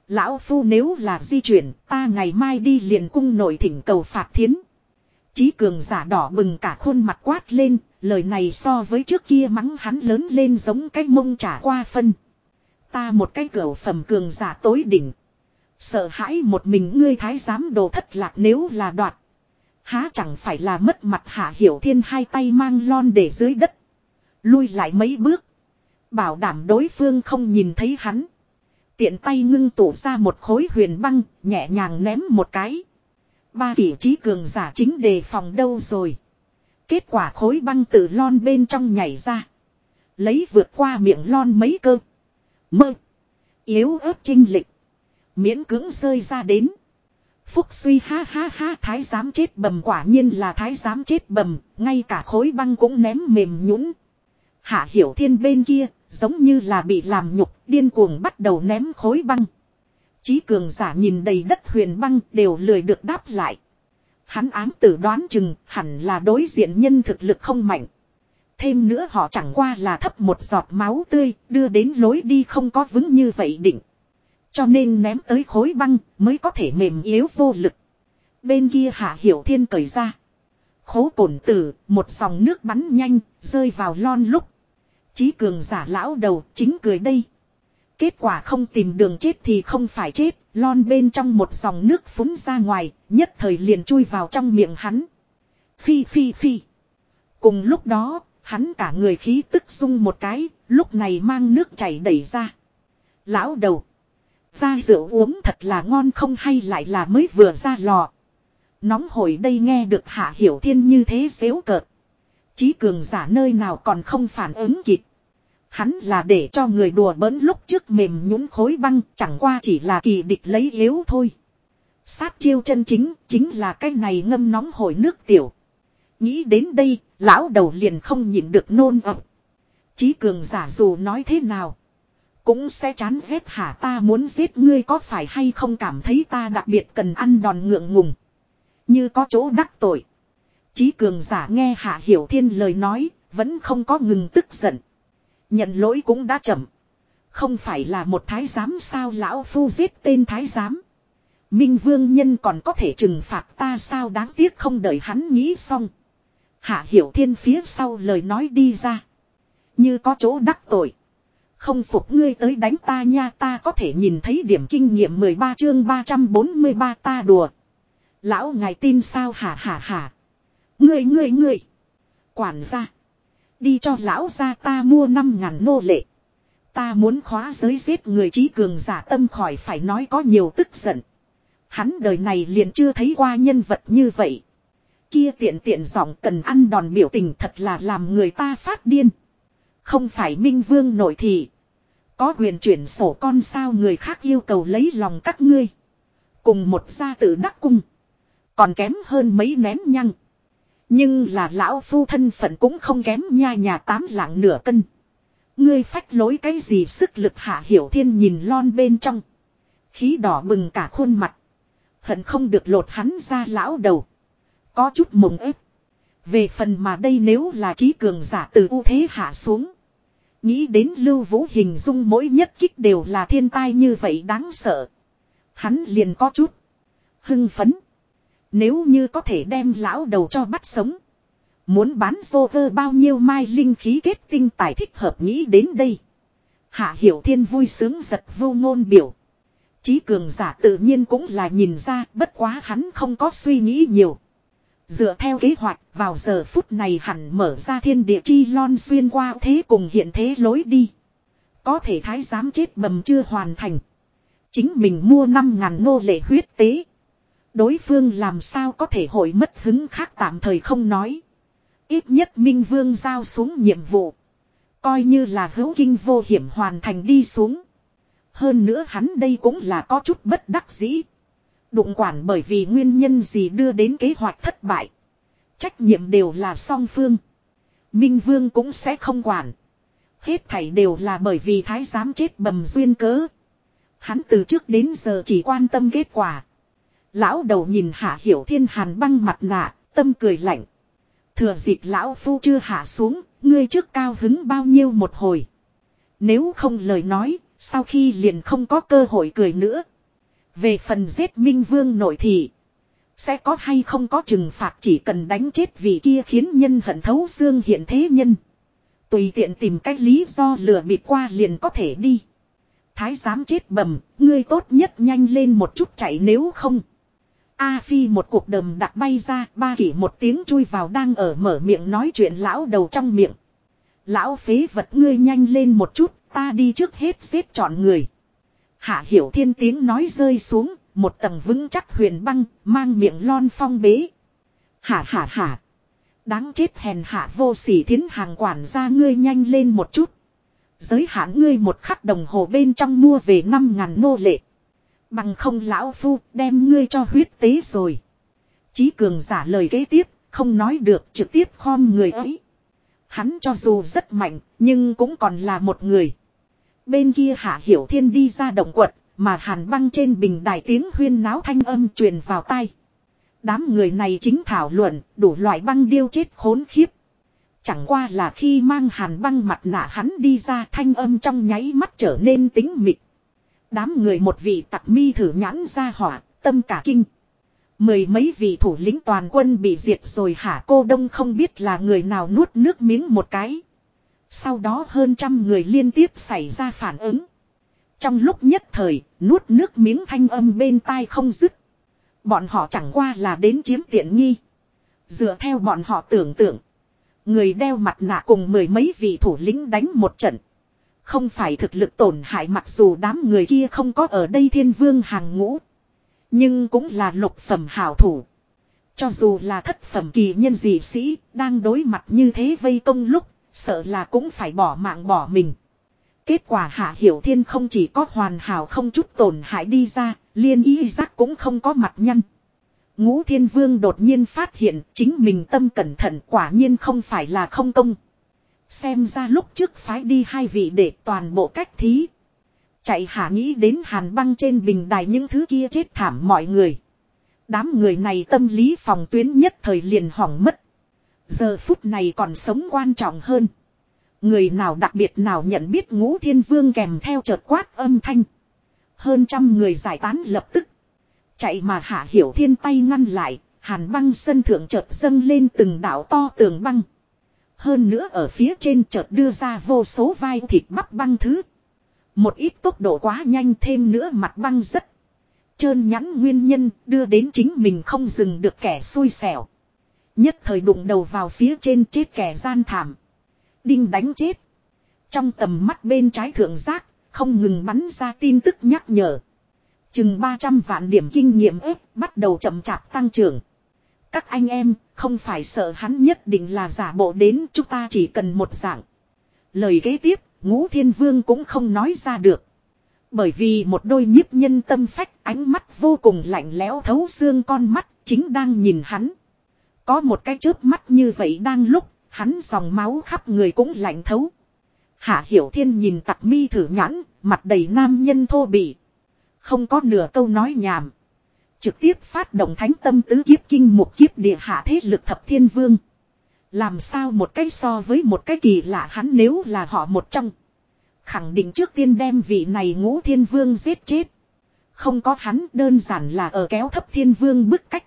Lão phu nếu là di chuyển, ta ngày mai đi liền cung nội thỉnh cầu phạt thiến. Chí cường giả đỏ bừng cả khuôn mặt quát lên, lời này so với trước kia mắng hắn lớn lên giống cái mông trả qua phân. Ta một cái cửa phẩm cường giả tối đỉnh. Sợ hãi một mình ngươi thái giám đồ thất lạc nếu là đoạt. Há chẳng phải là mất mặt hạ hiểu thiên hai tay mang lon để dưới đất. Lui lại mấy bước. Bảo đảm đối phương không nhìn thấy hắn. Tiện tay ngưng tụ ra một khối huyền băng, nhẹ nhàng ném một cái. Ba kỷ trí cường giả chính đề phòng đâu rồi. Kết quả khối băng từ lon bên trong nhảy ra. Lấy vượt qua miệng lon mấy cơ. Mơ. Yếu ớt trinh lịch. Miễn cưỡng rơi ra đến. Phúc suy ha ha ha thái giám chết bầm quả nhiên là thái giám chết bầm. Ngay cả khối băng cũng ném mềm nhũn. Hạ hiểu thiên bên kia. Giống như là bị làm nhục. Điên cuồng bắt đầu ném khối băng. Chí cường giả nhìn đầy đất huyền băng đều lười được đáp lại. Hắn ám tử đoán chừng hẳn là đối diện nhân thực lực không mạnh. Thêm nữa họ chẳng qua là thấp một giọt máu tươi, đưa đến lối đi không có vững như vậy định. Cho nên ném tới khối băng mới có thể mềm yếu vô lực. Bên kia hạ hiểu thiên cởi ra. Khố cổn tử, một dòng nước bắn nhanh, rơi vào lon lúc. Chí cường giả lão đầu chính cười đây. Kết quả không tìm đường chết thì không phải chết, lon bên trong một dòng nước phúng ra ngoài, nhất thời liền chui vào trong miệng hắn. Phi phi phi. Cùng lúc đó, hắn cả người khí tức rung một cái, lúc này mang nước chảy đẩy ra. Lão đầu. Ra rượu uống thật là ngon không hay lại là mới vừa ra lò. Nóng hổi đây nghe được hạ hiểu thiên như thế xéo cợt. Chí cường giả nơi nào còn không phản ứng kịp. Hắn là để cho người đùa bỡn lúc trước mềm nhũn khối băng chẳng qua chỉ là kỳ địch lấy yếu thôi. Sát chiêu chân chính chính là cái này ngâm nóng hổi nước tiểu. Nghĩ đến đây, lão đầu liền không nhịn được nôn ẩm. Chí cường giả dù nói thế nào. Cũng sẽ chán ghét hả ta muốn giết ngươi có phải hay không cảm thấy ta đặc biệt cần ăn đòn ngượng ngùng. Như có chỗ đắc tội. Chí cường giả nghe hạ hiểu thiên lời nói, vẫn không có ngừng tức giận. Nhận lỗi cũng đã chậm. Không phải là một thái giám sao lão phu giết tên thái giám. Minh vương nhân còn có thể trừng phạt ta sao đáng tiếc không đợi hắn nghĩ xong. Hạ hiểu thiên phía sau lời nói đi ra. Như có chỗ đắc tội. Không phục ngươi tới đánh ta nha, ta có thể nhìn thấy điểm kinh nghiệm 13 chương 343 ta đùa. Lão ngài tin sao hả hả hả. Ngươi ngươi ngươi. Quản gia. Đi cho lão ra, ta mua năm ngàn nô lệ. Ta muốn khóa giới giết người trí cường giả tâm khỏi phải nói có nhiều tức giận. Hắn đời này liền chưa thấy qua nhân vật như vậy. Kia tiện tiện giọng cần ăn đòn biểu tình thật là làm người ta phát điên. Không phải minh vương nội thị. Có quyền chuyển sổ con sao người khác yêu cầu lấy lòng các ngươi. Cùng một gia tử đắc cung. Còn kém hơn mấy nén nhăng. Nhưng là lão phu thân phận cũng không kém nha nhà tám lạng nửa cân. Ngươi phách lối cái gì sức lực hạ hiểu thiên nhìn lon bên trong. Khí đỏ bừng cả khuôn mặt. Hận không được lột hắn ra lão đầu. Có chút mộng ép. Về phần mà đây nếu là trí cường giả từ ưu thế hạ xuống. Nghĩ đến lưu vũ hình dung mỗi nhất kích đều là thiên tai như vậy đáng sợ. Hắn liền có chút. Hưng phấn. Nếu như có thể đem lão đầu cho bắt sống. Muốn bán xô vơ bao nhiêu mai linh khí kết tinh tài thích hợp nghĩ đến đây. Hạ hiểu thiên vui sướng giật vô ngôn biểu. Chí cường giả tự nhiên cũng là nhìn ra bất quá hắn không có suy nghĩ nhiều. Dựa theo kế hoạch, vào giờ phút này hẳn mở ra thiên địa chi lon xuyên qua thế cùng hiện thế lối đi. Có thể thái giám chết bầm chưa hoàn thành. Chính mình mua 5.000 nô lệ huyết tế. Đối phương làm sao có thể hội mất hứng khác tạm thời không nói. Ít nhất Minh Vương giao xuống nhiệm vụ. Coi như là hữu kinh vô hiểm hoàn thành đi xuống. Hơn nữa hắn đây cũng là có chút bất đắc dĩ. Đụng quản bởi vì nguyên nhân gì đưa đến kế hoạch thất bại. Trách nhiệm đều là song phương. Minh Vương cũng sẽ không quản. Hết thảy đều là bởi vì thái giám chết bầm duyên cớ. Hắn từ trước đến giờ chỉ quan tâm kết quả. Lão đầu nhìn hạ hiểu thiên hàn băng mặt nạ, tâm cười lạnh. Thừa dịp lão phu chưa hạ xuống, ngươi trước cao hứng bao nhiêu một hồi. Nếu không lời nói, sau khi liền không có cơ hội cười nữa. Về phần giết minh vương nội thị. Sẽ có hay không có trừng phạt chỉ cần đánh chết vị kia khiến nhân hận thấu xương hiện thế nhân. Tùy tiện tìm cách lý do lừa bịp qua liền có thể đi. Thái giám chết bầm, ngươi tốt nhất nhanh lên một chút chạy nếu không. A Phi một cuộc đầm đặt bay ra, ba kỷ một tiếng chui vào đang ở mở miệng nói chuyện lão đầu trong miệng. Lão phế vật ngươi nhanh lên một chút, ta đi trước hết xếp chọn người. Hạ hiểu thiên tiếng nói rơi xuống, một tầng vững chắc huyền băng, mang miệng lon phong bế. Hạ hạ hạ. Đáng chết hèn hạ vô sỉ thiến hàng quản gia ngươi nhanh lên một chút. Giới hạn ngươi một khắc đồng hồ bên trong mua về năm ngàn nô lệ. Bằng không lão phu đem ngươi cho huyết tế rồi. Chí cường giả lời kế tiếp, không nói được trực tiếp khom người ấy. Hắn cho dù rất mạnh, nhưng cũng còn là một người. Bên kia hạ hiểu thiên đi ra động quật, mà hàn băng trên bình đài tiếng huyên náo thanh âm truyền vào tai. Đám người này chính thảo luận, đủ loại băng điêu chết khốn khiếp. Chẳng qua là khi mang hàn băng mặt nạ hắn đi ra thanh âm trong nháy mắt trở nên tính mịt. Đám người một vị tặc mi thử nhãn ra hỏa, tâm cả kinh. Mười mấy vị thủ lĩnh toàn quân bị diệt rồi hả cô đông không biết là người nào nuốt nước miếng một cái. Sau đó hơn trăm người liên tiếp xảy ra phản ứng. Trong lúc nhất thời, nuốt nước miếng thanh âm bên tai không dứt. Bọn họ chẳng qua là đến chiếm tiện nghi. Dựa theo bọn họ tưởng tượng. Người đeo mặt nạ cùng mười mấy vị thủ lĩnh đánh một trận. Không phải thực lực tổn hại mặc dù đám người kia không có ở đây thiên vương hàng ngũ. Nhưng cũng là lục phẩm hảo thủ. Cho dù là thất phẩm kỳ nhân dị sĩ, đang đối mặt như thế vây công lúc, sợ là cũng phải bỏ mạng bỏ mình. Kết quả Hạ Hiểu Thiên không chỉ có hoàn hảo không chút tổn hại đi ra, liên ý giác cũng không có mặt nhăn. Ngũ Thiên Vương đột nhiên phát hiện chính mình tâm cẩn thận quả nhiên không phải là không công. Xem ra lúc trước phái đi hai vị để toàn bộ cách thí. Chạy hạ nghĩ đến hàn băng trên bình đài những thứ kia chết thảm mọi người. Đám người này tâm lý phòng tuyến nhất thời liền hỏng mất. Giờ phút này còn sống quan trọng hơn. Người nào đặc biệt nào nhận biết ngũ thiên vương kèm theo chợt quát âm thanh. Hơn trăm người giải tán lập tức. Chạy mà hạ hiểu thiên tay ngăn lại, hàn băng sân thượng chợt dâng lên từng đảo to tường băng. Hơn nữa ở phía trên chợt đưa ra vô số vai thịt bắp băng thứ. Một ít tốc độ quá nhanh thêm nữa mặt băng rất trơn nhẵn nguyên nhân đưa đến chính mình không dừng được kẻ xui xẻo. Nhất thời đụng đầu vào phía trên chết kẻ gian thảm. Đinh đánh chết. Trong tầm mắt bên trái thượng giác, không ngừng bắn ra tin tức nhắc nhở. Chừng 300 vạn điểm kinh nghiệm ếp bắt đầu chậm chạp tăng trưởng. Các anh em, không phải sợ hắn nhất định là giả bộ đến chúng ta chỉ cần một dạng. Lời kế tiếp, ngũ thiên vương cũng không nói ra được. Bởi vì một đôi nhiếp nhân tâm phách ánh mắt vô cùng lạnh lẽo thấu xương con mắt chính đang nhìn hắn. Có một cái chớp mắt như vậy đang lúc hắn dòng máu khắp người cũng lạnh thấu. Hạ Hiểu Thiên nhìn tặc mi thử nhãn, mặt đầy nam nhân thô bỉ. Không có nửa câu nói nhảm. Trực tiếp phát động thánh tâm tứ kiếp kinh một kiếp địa hạ thế lực thập thiên vương. Làm sao một cái so với một cái kỳ lạ hắn nếu là họ một trong. Khẳng định trước tiên đem vị này ngũ thiên vương giết chết. Không có hắn đơn giản là ở kéo thấp thiên vương bức cách.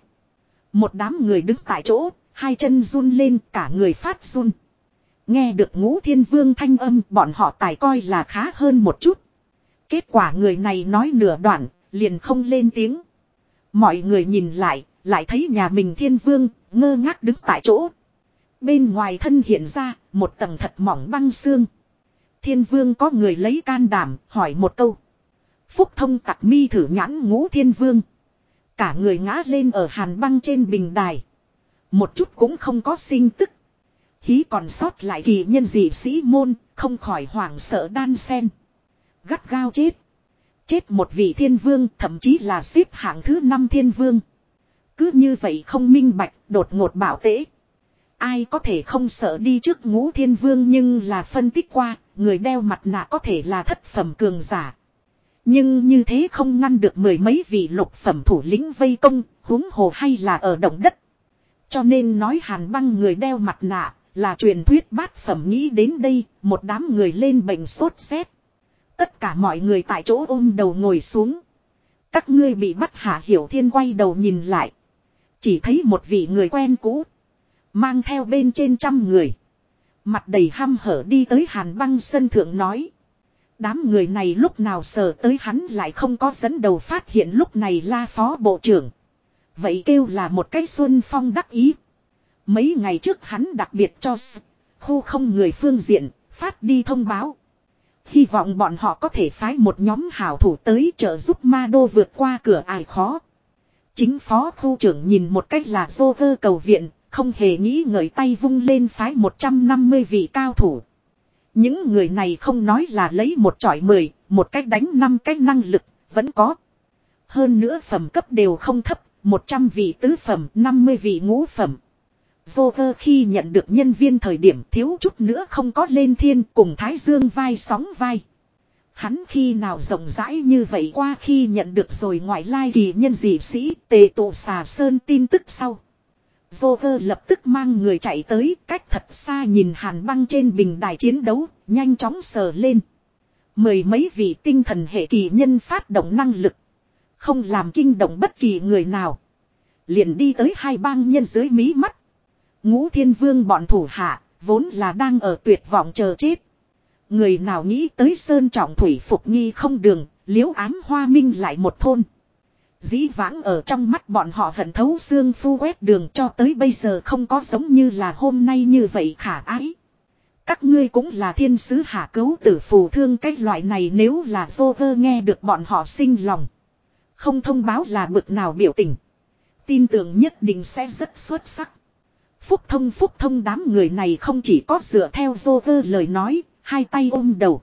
Một đám người đứng tại chỗ, hai chân run lên cả người phát run. Nghe được ngũ thiên vương thanh âm bọn họ tài coi là khá hơn một chút. Kết quả người này nói nửa đoạn, liền không lên tiếng. Mọi người nhìn lại, lại thấy nhà mình thiên vương, ngơ ngác đứng tại chỗ. Bên ngoài thân hiện ra, một tầng thật mỏng băng xương. Thiên vương có người lấy can đảm, hỏi một câu. Phúc thông tặc mi thử nhãn ngũ thiên vương. Cả người ngã lên ở hàn băng trên bình đài. Một chút cũng không có sinh tức. Hí còn sót lại kỳ nhân dị sĩ môn, không khỏi hoảng sợ đan sen. Gắt gao chết. Chết một vị thiên vương, thậm chí là xếp hạng thứ năm thiên vương. Cứ như vậy không minh bạch, đột ngột bảo tế. Ai có thể không sợ đi trước ngũ thiên vương nhưng là phân tích qua, người đeo mặt nạ có thể là thất phẩm cường giả. Nhưng như thế không ngăn được mười mấy vị lục phẩm thủ lĩnh vây công, huống hồ hay là ở động đất. Cho nên nói hàn băng người đeo mặt nạ, là truyền thuyết bát phẩm nghĩ đến đây, một đám người lên bệnh sốt rét. Tất cả mọi người tại chỗ ôm đầu ngồi xuống. Các ngươi bị bắt hạ hiểu thiên quay đầu nhìn lại. Chỉ thấy một vị người quen cũ. Mang theo bên trên trăm người. Mặt đầy ham hở đi tới hàn băng sân thượng nói. Đám người này lúc nào sờ tới hắn lại không có dẫn đầu phát hiện lúc này la phó bộ trưởng. Vậy kêu là một cái xuân phong đắc ý. Mấy ngày trước hắn đặc biệt cho khu không người phương diện phát đi thông báo. Hy vọng bọn họ có thể phái một nhóm hảo thủ tới trợ giúp ma đô vượt qua cửa ải khó. Chính phó khu trưởng nhìn một cách là dô cơ cầu viện, không hề nghĩ ngợi tay vung lên phái 150 vị cao thủ. Những người này không nói là lấy một trọi mười, một cách đánh năm cách năng lực, vẫn có. Hơn nữa phẩm cấp đều không thấp, 100 vị tứ phẩm, 50 vị ngũ phẩm. Joker khi nhận được nhân viên thời điểm thiếu chút nữa không có lên thiên cùng Thái Dương vai sóng vai. Hắn khi nào rộng rãi như vậy qua khi nhận được rồi ngoại lai kỳ nhân dị sĩ tề tụ xà sơn tin tức sau. Joker lập tức mang người chạy tới cách thật xa nhìn hàn băng trên bình đài chiến đấu, nhanh chóng sờ lên. Mười mấy vị tinh thần hệ kỳ nhân phát động năng lực. Không làm kinh động bất kỳ người nào. Liền đi tới hai bang nhân dưới mí mắt. Ngũ thiên vương bọn thủ hạ, vốn là đang ở tuyệt vọng chờ chết. Người nào nghĩ tới sơn trọng thủy phục nghi không đường, liễu ám hoa minh lại một thôn. Dĩ vãng ở trong mắt bọn họ hận thấu xương phu quét đường cho tới bây giờ không có giống như là hôm nay như vậy khả ái. Các ngươi cũng là thiên sứ hạ cứu tử phù thương cái loại này nếu là vô vơ nghe được bọn họ sinh lòng. Không thông báo là bực nào biểu tình. Tin tưởng nhất định sẽ rất xuất sắc. Phúc thông phúc thông đám người này không chỉ có dựa theo vô vơ lời nói, hai tay ôm đầu.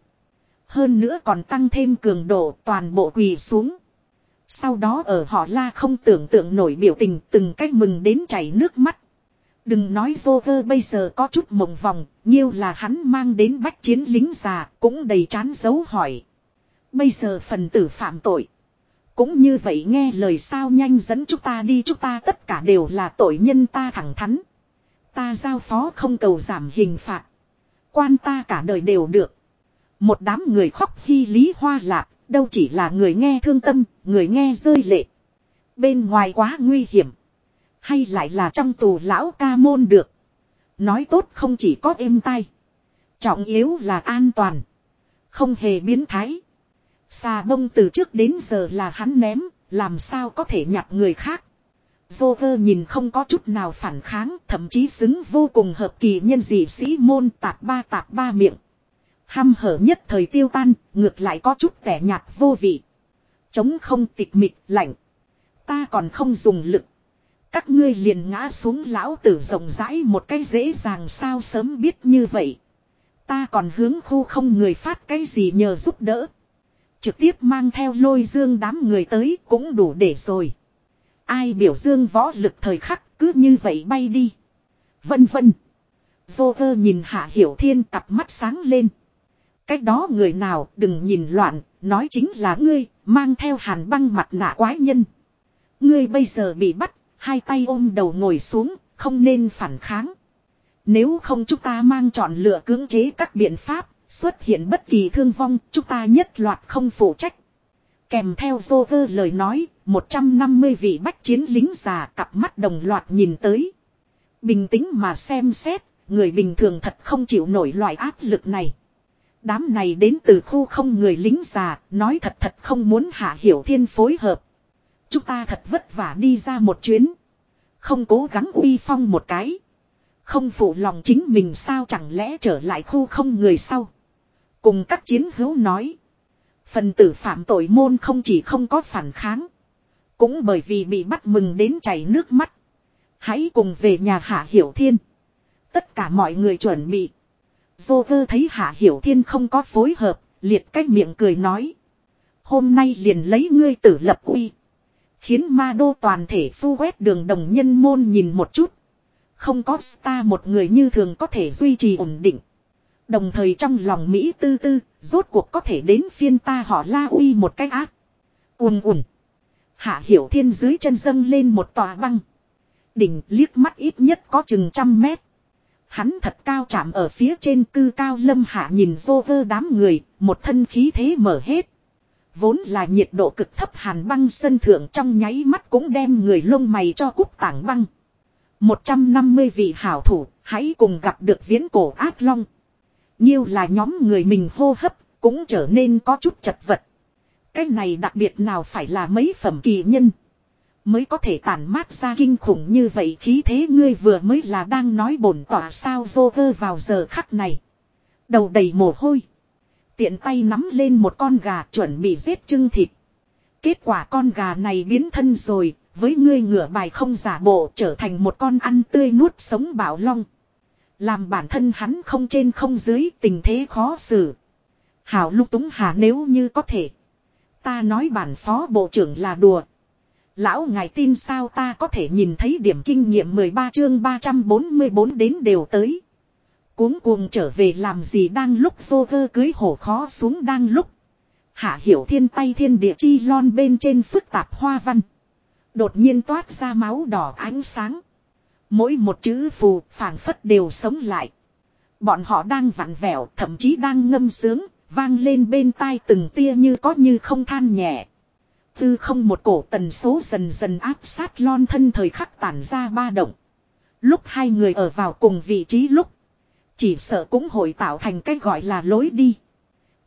Hơn nữa còn tăng thêm cường độ toàn bộ quỳ xuống. Sau đó ở họ la không tưởng tượng nổi biểu tình từng cách mừng đến chảy nước mắt. Đừng nói Joker bây giờ có chút mộng vòng, nhiêu là hắn mang đến bách chiến lính già, cũng đầy chán dấu hỏi. Bây giờ phần tử phạm tội. Cũng như vậy nghe lời sao nhanh dẫn chúng ta đi chúng ta tất cả đều là tội nhân ta thẳng thắn. Ta giao phó không cầu giảm hình phạt. Quan ta cả đời đều được. Một đám người khóc hy lý hoa lạc, đâu chỉ là người nghe thương tâm, người nghe rơi lệ. Bên ngoài quá nguy hiểm. Hay lại là trong tù lão ca môn được. Nói tốt không chỉ có êm tai. Trọng yếu là an toàn. Không hề biến thái. Xà bông từ trước đến giờ là hắn ném, làm sao có thể nhặt người khác. Vô cơ nhìn không có chút nào phản kháng, thậm chí xứng vô cùng hợp kỳ nhân dị sĩ môn tạp ba tạp ba miệng ham hở nhất thời tiêu tan, ngược lại có chút tẻ nhạt vô vị. Chống không tịch mịch, lạnh. Ta còn không dùng lực. Các ngươi liền ngã xuống lão tử rộng rãi một cái dễ dàng sao sớm biết như vậy. Ta còn hướng khu không người phát cái gì nhờ giúp đỡ. Trực tiếp mang theo lôi dương đám người tới cũng đủ để rồi. Ai biểu dương võ lực thời khắc cứ như vậy bay đi. Vân vân. Vô cơ nhìn hạ hiểu thiên cặp mắt sáng lên. Cách đó người nào đừng nhìn loạn, nói chính là ngươi, mang theo hàn băng mặt nạ quái nhân. Ngươi bây giờ bị bắt, hai tay ôm đầu ngồi xuống, không nên phản kháng. Nếu không chúng ta mang chọn lựa cưỡng chế các biện pháp, xuất hiện bất kỳ thương vong, chúng ta nhất loạt không phụ trách. Kèm theo vô vơ lời nói, 150 vị bách chiến lính già cặp mắt đồng loạt nhìn tới. Bình tĩnh mà xem xét, người bình thường thật không chịu nổi loại áp lực này. Đám này đến từ khu không người lính già, nói thật thật không muốn hạ hiểu thiên phối hợp. Chúng ta thật vất vả đi ra một chuyến. Không cố gắng uy phong một cái. Không phụ lòng chính mình sao chẳng lẽ trở lại khu không người sau. Cùng các chiến hữu nói. Phần tử phạm tội môn không chỉ không có phản kháng. Cũng bởi vì bị bắt mừng đến chảy nước mắt. Hãy cùng về nhà Hạ Hiểu Thiên. Tất cả mọi người chuẩn bị. Dô vơ thấy Hạ Hiểu Thiên không có phối hợp, liệt cách miệng cười nói. Hôm nay liền lấy ngươi tử lập uy. Khiến ma đô toàn thể phu quét đường đồng nhân môn nhìn một chút. Không có ta một người như thường có thể duy trì ổn định. Đồng thời trong lòng Mỹ tư tư, rốt cuộc có thể đến phiên ta họ la uy một cách ác. Ùm ùm. Hạ hiểu thiên dưới chân dâng lên một tòa băng. Đỉnh liếc mắt ít nhất có chừng trăm mét. Hắn thật cao chạm ở phía trên cư cao lâm hạ nhìn vô vơ đám người, một thân khí thế mở hết. Vốn là nhiệt độ cực thấp hàn băng sân thượng trong nháy mắt cũng đem người lông mày cho cúc tảng băng. 150 vị hảo thủ, hãy cùng gặp được viễn cổ ác long. Nhiêu là nhóm người mình hô hấp, cũng trở nên có chút chật vật. Cái này đặc biệt nào phải là mấy phẩm kỳ nhân. Mới có thể tản mát ra kinh khủng như vậy khí thế ngươi vừa mới là đang nói bổn tỏa sao vô cơ vào giờ khắc này. Đầu đầy mồ hôi. Tiện tay nắm lên một con gà chuẩn bị giết trưng thịt. Kết quả con gà này biến thân rồi, với ngươi ngửa bài không giả bộ trở thành một con ăn tươi nuốt sống bảo long. Làm bản thân hắn không trên không dưới tình thế khó xử. Hảo lúc túng hà nếu như có thể. Ta nói bản phó bộ trưởng là đùa. Lão ngài tin sao ta có thể nhìn thấy điểm kinh nghiệm 13 chương 344 đến đều tới. Cuống cuồng trở về làm gì đang lúc vô vơ cưới hổ khó xuống đang lúc. Hạ hiểu thiên tay thiên địa chi lon bên trên phức tạp hoa văn. Đột nhiên toát ra máu đỏ ánh sáng. Mỗi một chữ phù phảng phất đều sống lại. Bọn họ đang vặn vẹo, thậm chí đang ngâm sướng, vang lên bên tai từng tia như có như không than nhẹ. Tư không một cổ tần số dần dần áp sát lon thân thời khắc tản ra ba động. Lúc hai người ở vào cùng vị trí lúc. Chỉ sợ cũng hội tạo thành cái gọi là lối đi.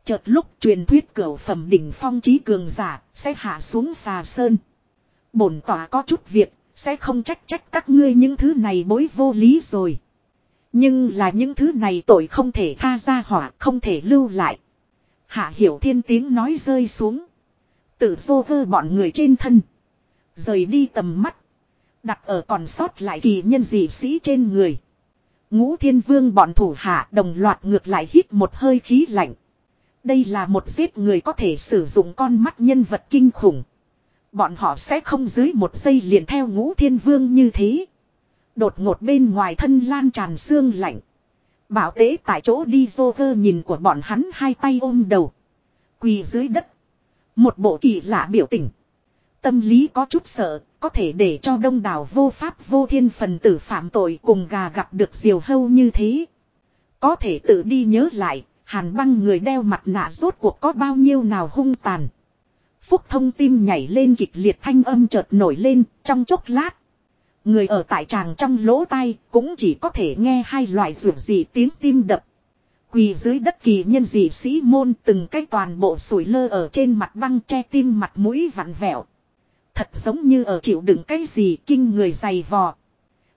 Chợt lúc truyền thuyết cửa phẩm đỉnh phong trí cường giả sẽ hạ xuống xà sơn. Bổn tỏa có chút việc, sẽ không trách trách các ngươi những thứ này bối vô lý rồi. Nhưng là những thứ này tội không thể tha ra hỏa, không thể lưu lại. Hạ hiểu thiên tiếng nói rơi xuống. Tự vô vơ bọn người trên thân. Rời đi tầm mắt. Đặt ở còn sót lại kỳ nhân dị sĩ trên người. Ngũ thiên vương bọn thủ hạ đồng loạt ngược lại hít một hơi khí lạnh. Đây là một giết người có thể sử dụng con mắt nhân vật kinh khủng. Bọn họ sẽ không dưới một giây liền theo ngũ thiên vương như thế. Đột ngột bên ngoài thân lan tràn xương lạnh. Bảo tế tại chỗ đi dô vơ nhìn của bọn hắn hai tay ôm đầu. Quỳ dưới đất. Một bộ kỳ lạ biểu tình. Tâm lý có chút sợ, có thể để cho đông đảo vô pháp vô thiên phần tử phạm tội cùng gà gặp được diều hâu như thế. Có thể tự đi nhớ lại, hàn băng người đeo mặt nạ rốt cuộc có bao nhiêu nào hung tàn. Phúc thông tim nhảy lên kịch liệt thanh âm chợt nổi lên trong chốc lát. Người ở tại tràng trong lỗ tai cũng chỉ có thể nghe hai loại ruột gì tiếng tim đập. Quỳ dưới đất kỳ nhân dị sĩ môn từng cái toàn bộ sủi lơ ở trên mặt băng che tim mặt mũi vặn vẹo. Thật giống như ở chịu đựng cái gì kinh người dày vò.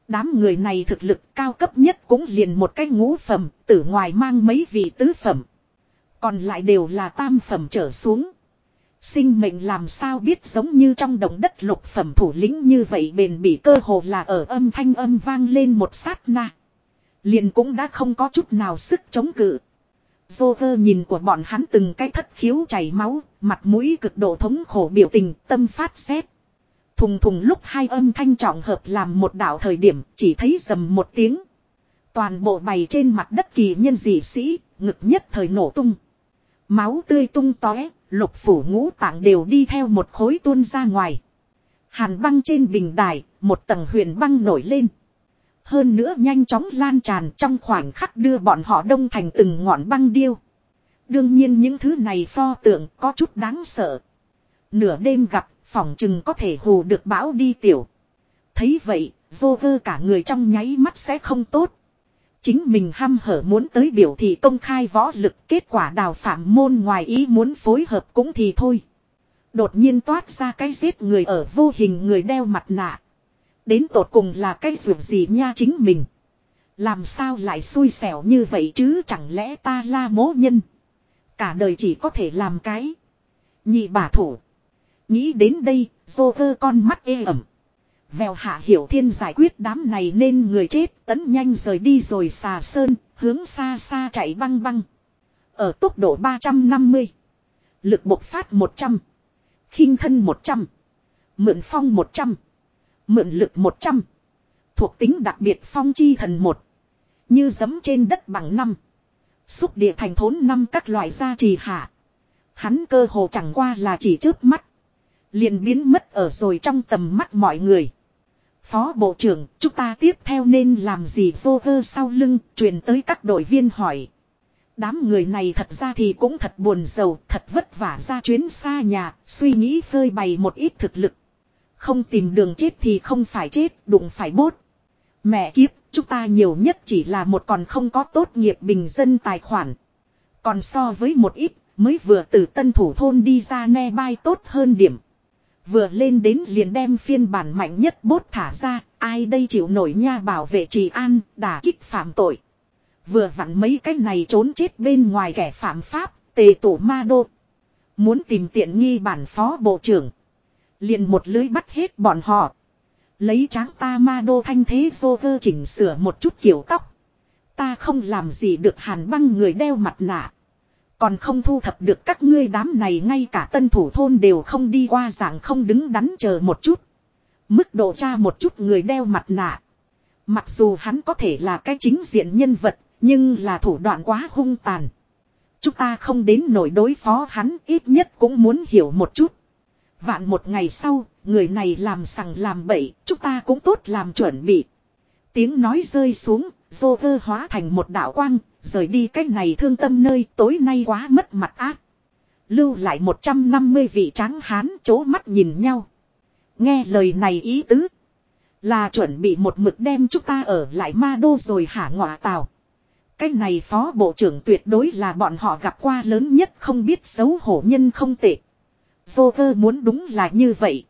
Đám người này thực lực cao cấp nhất cũng liền một cái ngũ phẩm, tử ngoài mang mấy vị tứ phẩm. Còn lại đều là tam phẩm trở xuống. Sinh mệnh làm sao biết giống như trong động đất lục phẩm thủ lĩnh như vậy bền bỉ cơ hồ là ở âm thanh âm vang lên một sát na. Liền cũng đã không có chút nào sức chống cự. Joker nhìn của bọn hắn từng cái thất khiếu chảy máu, mặt mũi cực độ thống khổ biểu tình, tâm phát xét. Thùng thùng lúc hai âm thanh trọng hợp làm một đạo thời điểm, chỉ thấy rầm một tiếng. Toàn bộ bày trên mặt đất kỳ nhân dị sĩ, ngực nhất thời nổ tung. Máu tươi tung tóe, lục phủ ngũ tạng đều đi theo một khối tuôn ra ngoài. Hàn băng trên bình đài, một tầng huyền băng nổi lên. Hơn nữa nhanh chóng lan tràn trong khoảnh khắc đưa bọn họ đông thành từng ngọn băng điêu. Đương nhiên những thứ này pho tượng có chút đáng sợ. Nửa đêm gặp, phòng chừng có thể hù được bão đi tiểu. Thấy vậy, vô vơ cả người trong nháy mắt sẽ không tốt. Chính mình ham hở muốn tới biểu thị công khai võ lực kết quả đào phạm môn ngoài ý muốn phối hợp cũng thì thôi. Đột nhiên toát ra cái giết người ở vô hình người đeo mặt nạ. Đến tột cùng là cái ruột gì nha chính mình. Làm sao lại xui xẻo như vậy chứ chẳng lẽ ta la mố nhân. Cả đời chỉ có thể làm cái. Nhị bà thủ. Nghĩ đến đây, dô vơ con mắt ê ẩm. Vèo hạ hiểu thiên giải quyết đám này nên người chết tấn nhanh rời đi rồi xà sơn, hướng xa xa chạy băng băng. Ở tốc độ 350. Lực bộc phát 100. khinh thân 100. Mượn phong 100. Mượn lực 100. Thuộc tính đặc biệt phong chi thần 1. Như giấm trên đất bằng năm. Xúc địa thành thốn năm các loại gia trì hạ. Hắn cơ hồ chẳng qua là chỉ trước mắt. liền biến mất ở rồi trong tầm mắt mọi người. Phó Bộ trưởng, chúng ta tiếp theo nên làm gì vô vơ sau lưng, truyền tới các đội viên hỏi. Đám người này thật ra thì cũng thật buồn giàu, thật vất vả ra chuyến xa nhà, suy nghĩ phơi bày một ít thực lực. Không tìm đường chết thì không phải chết, đụng phải bốt. Mẹ kiếp, chúng ta nhiều nhất chỉ là một còn không có tốt nghiệp bình dân tài khoản. Còn so với một ít, mới vừa từ tân thủ thôn đi ra ne bay tốt hơn điểm. Vừa lên đến liền đem phiên bản mạnh nhất bốt thả ra, ai đây chịu nổi nha bảo vệ trì an, đả kích phạm tội. Vừa vặn mấy cái này trốn chết bên ngoài kẻ phạm pháp, tề tổ ma đô. Muốn tìm tiện nghi bản phó bộ trưởng. Liền một lưới bắt hết bọn họ. Lấy tráng ta ma đô thanh thế vô cơ chỉnh sửa một chút kiểu tóc. Ta không làm gì được hàn băng người đeo mặt nạ. Còn không thu thập được các ngươi đám này ngay cả tân thủ thôn đều không đi qua dạng không đứng đắn chờ một chút. Mức độ tra một chút người đeo mặt nạ. Mặc dù hắn có thể là cái chính diện nhân vật, nhưng là thủ đoạn quá hung tàn. Chúng ta không đến nổi đối phó hắn ít nhất cũng muốn hiểu một chút. Vạn một ngày sau, người này làm sằng làm bậy, chúng ta cũng tốt làm chuẩn bị. Tiếng nói rơi xuống, vô cơ hóa thành một đạo quang, rời đi cách này thương tâm nơi tối nay quá mất mặt ác. Lưu lại 150 vị tráng hán chố mắt nhìn nhau. Nghe lời này ý tứ. Là chuẩn bị một mực đem chúng ta ở lại ma đô rồi hả ngọa tàu. Cái này phó bộ trưởng tuyệt đối là bọn họ gặp qua lớn nhất không biết xấu hổ nhân không tệ. Joker muốn đúng là như vậy.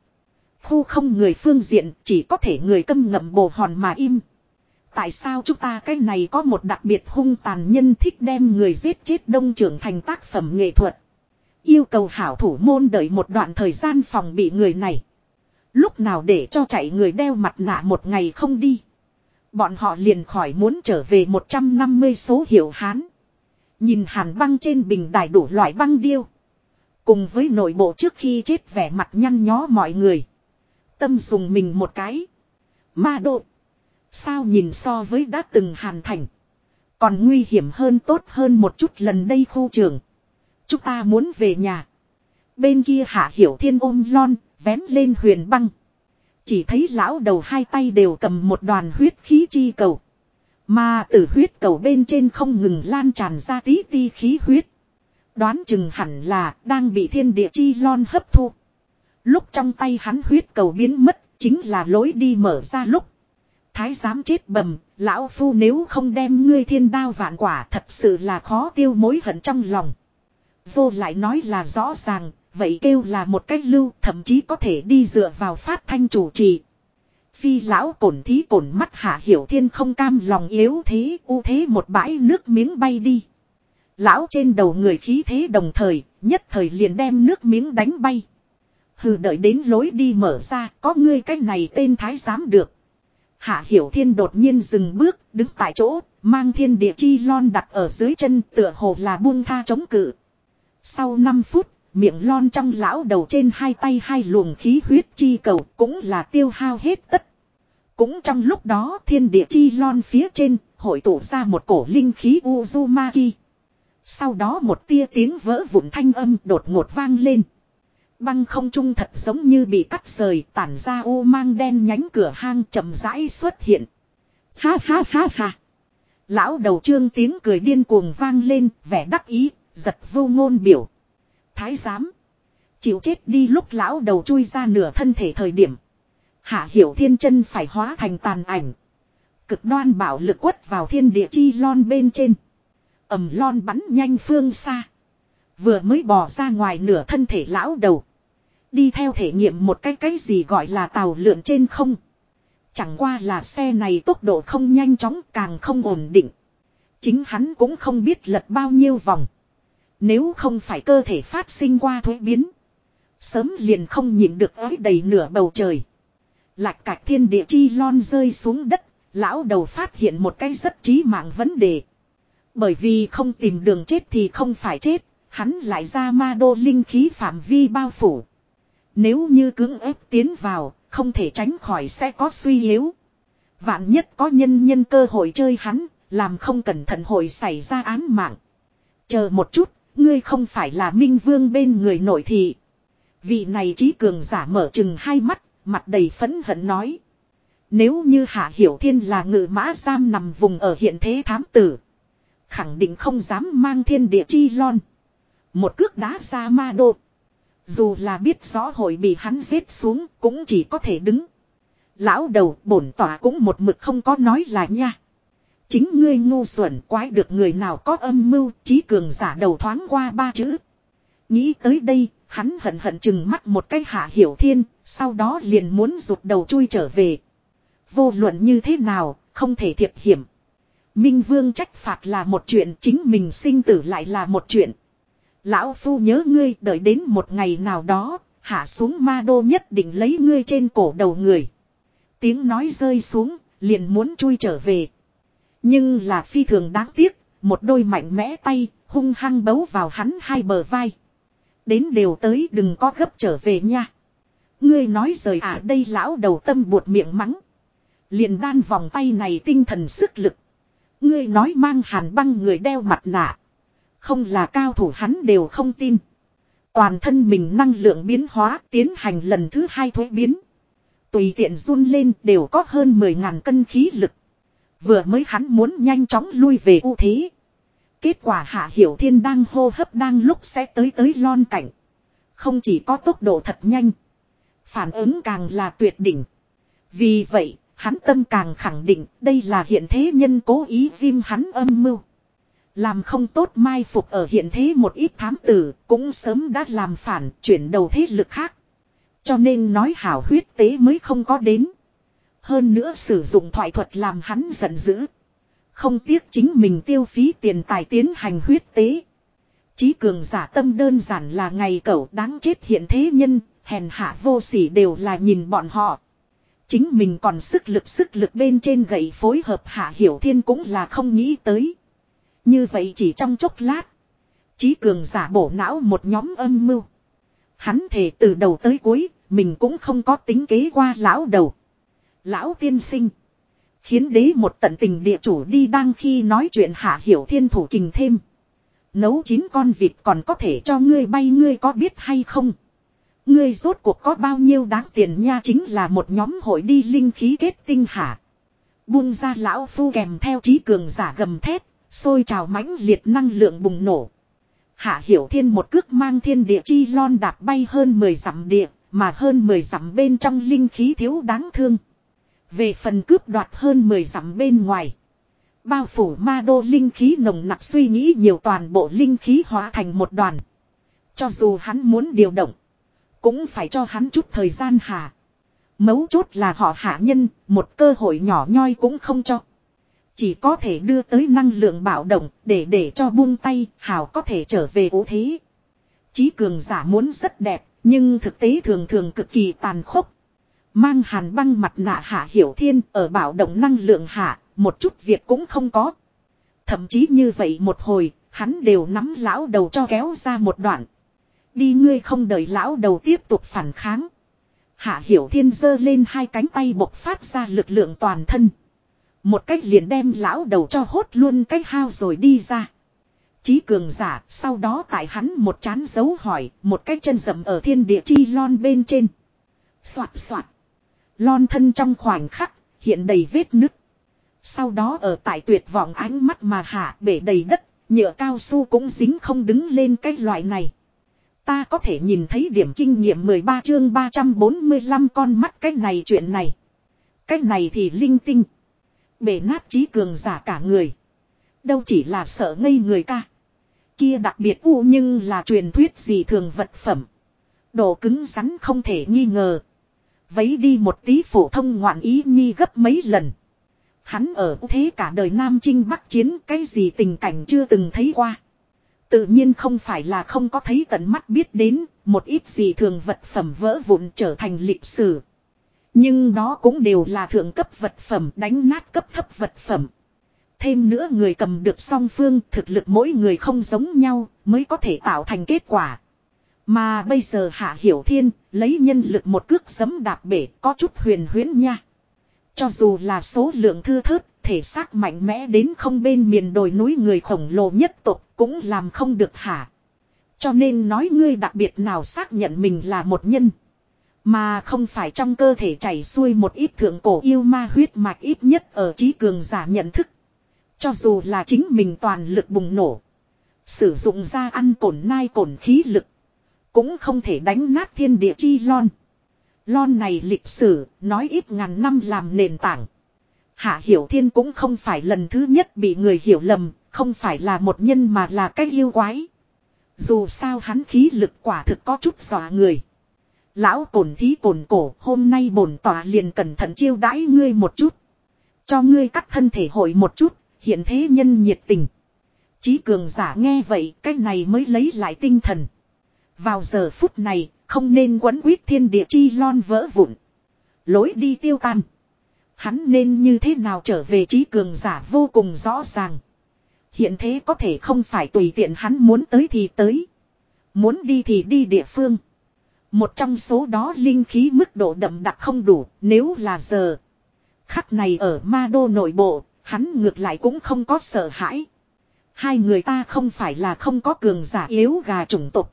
Khu không người phương diện, chỉ có thể người câm ngậm bồ hòn mà im. Tại sao chúng ta cái này có một đặc biệt hung tàn nhân thích đem người giết chết đông trưởng thành tác phẩm nghệ thuật. Yêu cầu hảo thủ môn đợi một đoạn thời gian phòng bị người này. Lúc nào để cho chạy người đeo mặt nạ một ngày không đi. Bọn họ liền khỏi muốn trở về 150 số hiệu Hán. Nhìn hàn băng trên bình đài đủ loại băng điêu. Cùng với nội bộ trước khi chết vẻ mặt nhăn nhó mọi người. Tâm dùng mình một cái. Ma độ. Sao nhìn so với đã từng hàn thành. Còn nguy hiểm hơn tốt hơn một chút lần đây khu trường. Chúng ta muốn về nhà. Bên kia hạ hiểu thiên ôm lon, vén lên huyền băng. Chỉ thấy lão đầu hai tay đều cầm một đoàn huyết khí chi cầu. Mà từ huyết cầu bên trên không ngừng lan tràn ra tí ti khí huyết. Đoán chừng hẳn là đang bị thiên địa chi lon hấp thu. Lúc trong tay hắn huyết cầu biến mất, chính là lối đi mở ra lúc. Thái giám chết bầm, lão phu nếu không đem ngươi thiên đao vạn quả thật sự là khó tiêu mối hận trong lòng. Vô lại nói là rõ ràng, vậy kêu là một cách lưu thậm chí có thể đi dựa vào phát thanh chủ trì. Phi lão cổn thí cổn mắt hạ hiểu thiên không cam lòng yếu thế u thế một bãi nước miếng bay đi. Lão trên đầu người khí thế đồng thời, nhất thời liền đem nước miếng đánh bay. Hừ đợi đến lối đi mở ra, có ngươi cách này tên thái giám được. Hạ Hiểu Thiên đột nhiên dừng bước, đứng tại chỗ, mang thiên địa chi lon đặt ở dưới chân tựa hồ là buông tha chống cự. Sau 5 phút, miệng lon trong lão đầu trên hai tay hai luồng khí huyết chi cầu cũng là tiêu hao hết tất. Cũng trong lúc đó thiên địa chi lon phía trên, hội tụ ra một cổ linh khí Uzumaki. Sau đó một tia tiếng vỡ vụn thanh âm đột ngột vang lên. Băng không trung thật giống như bị cắt rời tản ra ô mang đen nhánh cửa hang chậm rãi xuất hiện. Ha ha ha ha. Lão đầu trương tiếng cười điên cuồng vang lên vẻ đắc ý, giật vô ngôn biểu. Thái giám. Chịu chết đi lúc lão đầu chui ra nửa thân thể thời điểm. Hạ hiểu thiên chân phải hóa thành tàn ảnh. Cực đoan bảo lực quất vào thiên địa chi lon bên trên ầm lon bắn nhanh phương xa. Vừa mới bỏ ra ngoài nửa thân thể lão đầu. Đi theo thể nghiệm một cái cái gì gọi là tàu lượn trên không. Chẳng qua là xe này tốc độ không nhanh chóng, càng không ổn định. Chính hắn cũng không biết lật bao nhiêu vòng. Nếu không phải cơ thể phát sinh qua thuế biến. Sớm liền không nhìn được ới đầy nửa bầu trời. Lạc cạch thiên địa chi lon rơi xuống đất. Lão đầu phát hiện một cái rất trí mạng vấn đề. Bởi vì không tìm đường chết thì không phải chết. Hắn lại ra ma đô linh khí phạm vi bao phủ. Nếu như cưỡng ép tiến vào, không thể tránh khỏi sẽ có suy yếu. Vạn nhất có nhân nhân cơ hội chơi hắn, làm không cẩn thận hội xảy ra án mạng. Chờ một chút, ngươi không phải là minh vương bên người nội thị. Vị này trí cường giả mở chừng hai mắt, mặt đầy phấn hận nói. Nếu như Hạ Hiểu Thiên là ngự mã giam nằm vùng ở hiện thế thám tử. Khẳng định không dám mang thiên địa chi lon. Một cước đá ra ma đô. Dù là biết rõ hội bị hắn giết xuống cũng chỉ có thể đứng. Lão đầu bổn tỏa cũng một mực không có nói là nha. Chính ngươi ngu xuẩn quái được người nào có âm mưu trí cường giả đầu thoáng qua ba chữ. Nghĩ tới đây, hắn hận hận chừng mắt một cái hạ hiểu thiên, sau đó liền muốn rụt đầu chui trở về. Vô luận như thế nào, không thể thiệp hiểm. Minh vương trách phạt là một chuyện, chính mình sinh tử lại là một chuyện. Lão phu nhớ ngươi đợi đến một ngày nào đó, hạ xuống ma đô nhất định lấy ngươi trên cổ đầu người. Tiếng nói rơi xuống, liền muốn chui trở về. Nhưng là phi thường đáng tiếc, một đôi mạnh mẽ tay, hung hăng bấu vào hắn hai bờ vai. Đến đều tới đừng có gấp trở về nha. Ngươi nói rời à đây lão đầu tâm buột miệng mắng. Liền đan vòng tay này tinh thần sức lực. Ngươi nói mang hàn băng người đeo mặt nạ. Không là cao thủ hắn đều không tin. Toàn thân mình năng lượng biến hóa tiến hành lần thứ hai thuế biến. Tùy tiện run lên đều có hơn 10.000 cân khí lực. Vừa mới hắn muốn nhanh chóng lui về ưu thế. Kết quả Hạ Hiểu Thiên đang hô hấp đang lúc sẽ tới tới lon cảnh. Không chỉ có tốc độ thật nhanh. Phản ứng càng là tuyệt đỉnh. Vì vậy, hắn tâm càng khẳng định đây là hiện thế nhân cố ý diêm hắn âm mưu. Làm không tốt mai phục ở hiện thế một ít thám tử cũng sớm đã làm phản chuyển đầu thế lực khác. Cho nên nói hảo huyết tế mới không có đến. Hơn nữa sử dụng thoại thuật làm hắn giận dữ. Không tiếc chính mình tiêu phí tiền tài tiến hành huyết tế. Chí cường giả tâm đơn giản là ngày cẩu đáng chết hiện thế nhân, hèn hạ vô sỉ đều là nhìn bọn họ. Chính mình còn sức lực sức lực bên trên gậy phối hợp hạ hiểu thiên cũng là không nghĩ tới. Như vậy chỉ trong chốc lát. Chí cường giả bổ não một nhóm âm mưu. Hắn thể từ đầu tới cuối, mình cũng không có tính kế qua lão đầu. Lão tiên sinh. Khiến đế một tận tình địa chủ đi đang khi nói chuyện hạ hiểu thiên thủ kình thêm. Nấu chín con vịt còn có thể cho ngươi bay ngươi có biết hay không? Ngươi rốt cuộc có bao nhiêu đáng tiền nha chính là một nhóm hội đi linh khí kết tinh hả. Buông ra lão phu kèm theo trí cường giả gầm thép, sôi trào mãnh liệt năng lượng bùng nổ. Hạ hiểu thiên một cước mang thiên địa chi lon đạp bay hơn 10 dặm địa, mà hơn 10 dặm bên trong linh khí thiếu đáng thương. Về phần cướp đoạt hơn 10 dặm bên ngoài. Bao phủ ma đô linh khí nồng nặc suy nghĩ nhiều toàn bộ linh khí hóa thành một đoàn. Cho dù hắn muốn điều động. Cũng phải cho hắn chút thời gian hà. Mấu chốt là họ hạ nhân, một cơ hội nhỏ nhoi cũng không cho. Chỉ có thể đưa tới năng lượng bạo động để để cho buông tay, hào có thể trở về ố thế. Chí cường giả muốn rất đẹp, nhưng thực tế thường thường cực kỳ tàn khốc. Mang hàn băng mặt nạ hạ hiểu thiên ở bạo động năng lượng hạ, một chút việc cũng không có. Thậm chí như vậy một hồi, hắn đều nắm lão đầu cho kéo ra một đoạn. Đi ngươi không đợi lão đầu tiếp tục phản kháng. Hạ hiểu thiên giơ lên hai cánh tay bộc phát ra lực lượng toàn thân. Một cách liền đem lão đầu cho hốt luôn cách hao rồi đi ra. Chí cường giả, sau đó tại hắn một chán dấu hỏi, một cái chân rậm ở thiên địa chi lon bên trên. Xoạt xoạt. Lon thân trong khoảnh khắc, hiện đầy vết nứt. Sau đó ở tại tuyệt vọng ánh mắt mà hạ bể đầy đất, nhựa cao su cũng dính không đứng lên cái loại này. Ta có thể nhìn thấy điểm kinh nghiệm 13 chương 345 con mắt cái này chuyện này. Cái này thì linh tinh. Bể nát trí cường giả cả người. Đâu chỉ là sợ ngây người ca. Kia đặc biệt u nhưng là truyền thuyết gì thường vật phẩm. Độ cứng rắn không thể nghi ngờ. Vấy đi một tí phổ thông ngoạn ý nhi gấp mấy lần. Hắn ở thế cả đời Nam Trinh Bắc Chiến cái gì tình cảnh chưa từng thấy qua. Tự nhiên không phải là không có thấy tận mắt biết đến, một ít gì thường vật phẩm vỡ vụn trở thành lịch sử. Nhưng đó cũng đều là thượng cấp vật phẩm đánh nát cấp thấp vật phẩm. Thêm nữa người cầm được song phương thực lực mỗi người không giống nhau mới có thể tạo thành kết quả. Mà bây giờ Hạ Hiểu Thiên lấy nhân lực một cước giấm đạp bể có chút huyền huyễn nha. Cho dù là số lượng thư thớt, thể xác mạnh mẽ đến không bên miền đồi núi người khổng lồ nhất tộc cũng làm không được hả. Cho nên nói ngươi đặc biệt nào xác nhận mình là một nhân. Mà không phải trong cơ thể chảy xuôi một ít thượng cổ yêu ma huyết mạch ít nhất ở trí cường giả nhận thức. Cho dù là chính mình toàn lực bùng nổ. Sử dụng ra ăn cổn nai cổn khí lực. Cũng không thể đánh nát thiên địa chi lon. Lon này lịch sử, nói ít ngàn năm làm nền tảng. Hạ Hiểu Thiên cũng không phải lần thứ nhất bị người hiểu lầm, không phải là một nhân mà là cái yêu quái. Dù sao hắn khí lực quả thực có chút dọa người. Lão cổn thí cổn cổ, hôm nay bổn tòa liền cẩn thận chiêu đãi ngươi một chút. Cho ngươi cắt thân thể hội một chút, hiện thế nhân nhiệt tình. Chí cường giả nghe vậy, cái này mới lấy lại tinh thần. Vào giờ phút này, không nên quấn quýt thiên địa chi lon vỡ vụn. Lối đi tiêu tan. Hắn nên như thế nào trở về trí cường giả vô cùng rõ ràng. Hiện thế có thể không phải tùy tiện hắn muốn tới thì tới. Muốn đi thì đi địa phương. Một trong số đó linh khí mức độ đậm đặc không đủ nếu là giờ. Khắc này ở ma đô nội bộ, hắn ngược lại cũng không có sợ hãi. Hai người ta không phải là không có cường giả yếu gà chủng tộc.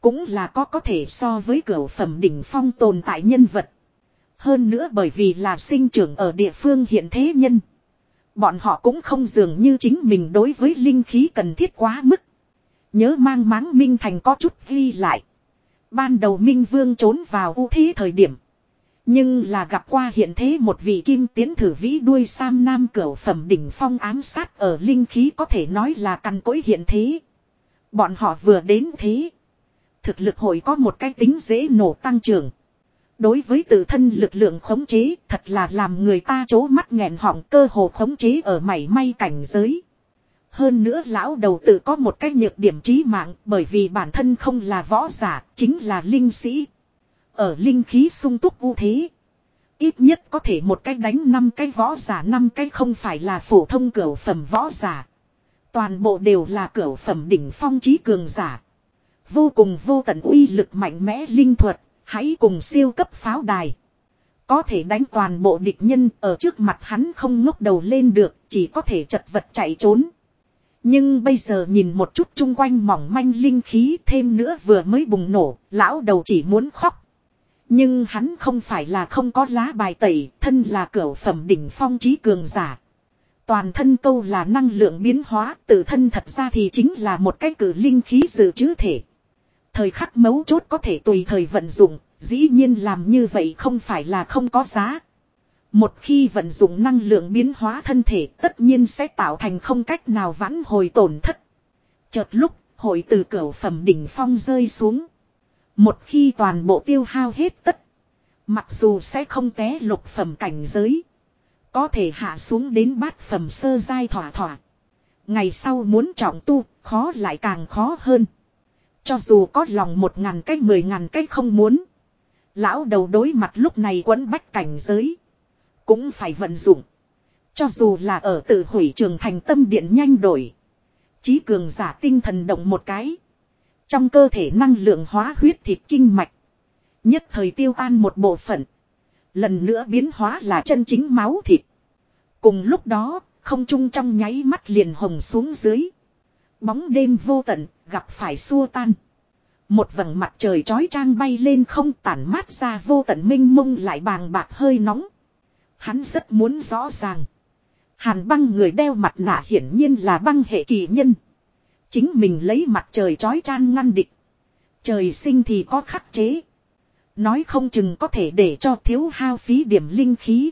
Cũng là có có thể so với cửa phẩm đỉnh phong tồn tại nhân vật. Hơn nữa bởi vì là sinh trưởng ở địa phương hiện thế nhân. Bọn họ cũng không dường như chính mình đối với linh khí cần thiết quá mức. Nhớ mang máng Minh Thành có chút ghi lại. Ban đầu Minh Vương trốn vào ưu thế thời điểm. Nhưng là gặp qua hiện thế một vị kim tiến thử vĩ đuôi sam nam cửu phẩm đỉnh phong ám sát ở linh khí có thể nói là căn cối hiện thế. Bọn họ vừa đến thế. Thực lực hội có một cái tính dễ nổ tăng trưởng. Đối với tự thân lực lượng khống chế thật là làm người ta chố mắt nghẹn họng cơ hồ khống chế ở mảy may cảnh giới. Hơn nữa lão đầu tự có một cái nhược điểm trí mạng bởi vì bản thân không là võ giả, chính là linh sĩ. Ở linh khí sung túc ưu thế. Ít nhất có thể một cái đánh năm cái võ giả năm cái không phải là phổ thông cửa phẩm võ giả. Toàn bộ đều là cửa phẩm đỉnh phong trí cường giả. Vô cùng vô tận uy lực mạnh mẽ linh thuật, hãy cùng siêu cấp pháo đài. Có thể đánh toàn bộ địch nhân ở trước mặt hắn không ngốc đầu lên được, chỉ có thể chật vật chạy trốn. Nhưng bây giờ nhìn một chút chung quanh mỏng manh linh khí thêm nữa vừa mới bùng nổ, lão đầu chỉ muốn khóc. Nhưng hắn không phải là không có lá bài tẩy, thân là cửa phẩm đỉnh phong trí cường giả. Toàn thân câu là năng lượng biến hóa, tự thân thật ra thì chính là một cái cử linh khí dự trữ thể. Thời khắc mấu chốt có thể tùy thời vận dụng, dĩ nhiên làm như vậy không phải là không có giá. Một khi vận dụng năng lượng biến hóa thân thể tất nhiên sẽ tạo thành không cách nào vãn hồi tổn thất. Chợt lúc, hội từ cửa phẩm đỉnh phong rơi xuống. Một khi toàn bộ tiêu hao hết tất. Mặc dù sẽ không té lục phẩm cảnh giới. Có thể hạ xuống đến bát phẩm sơ giai thỏa thỏa. Ngày sau muốn trọng tu, khó lại càng khó hơn. Cho dù có lòng một ngàn cách mười ngàn cách không muốn. Lão đầu đối mặt lúc này quấn bách cảnh giới. Cũng phải vận dụng. Cho dù là ở tự hủy trường thành tâm điện nhanh đổi. Chí cường giả tinh thần động một cái. Trong cơ thể năng lượng hóa huyết thịt kinh mạch. Nhất thời tiêu tan một bộ phận. Lần nữa biến hóa là chân chính máu thịt. Cùng lúc đó, không trung trong nháy mắt liền hồng xuống dưới. Bóng đêm vô tận, gặp phải xua tan. Một vầng mặt trời chói trang bay lên không tản mát ra vô tận minh mông lại bàng bạc hơi nóng. Hắn rất muốn rõ ràng. Hàn băng người đeo mặt nạ hiển nhiên là băng hệ kỳ nhân. Chính mình lấy mặt trời chói chan ngăn địch. Trời sinh thì có khắc chế. Nói không chừng có thể để cho thiếu hao phí điểm linh khí.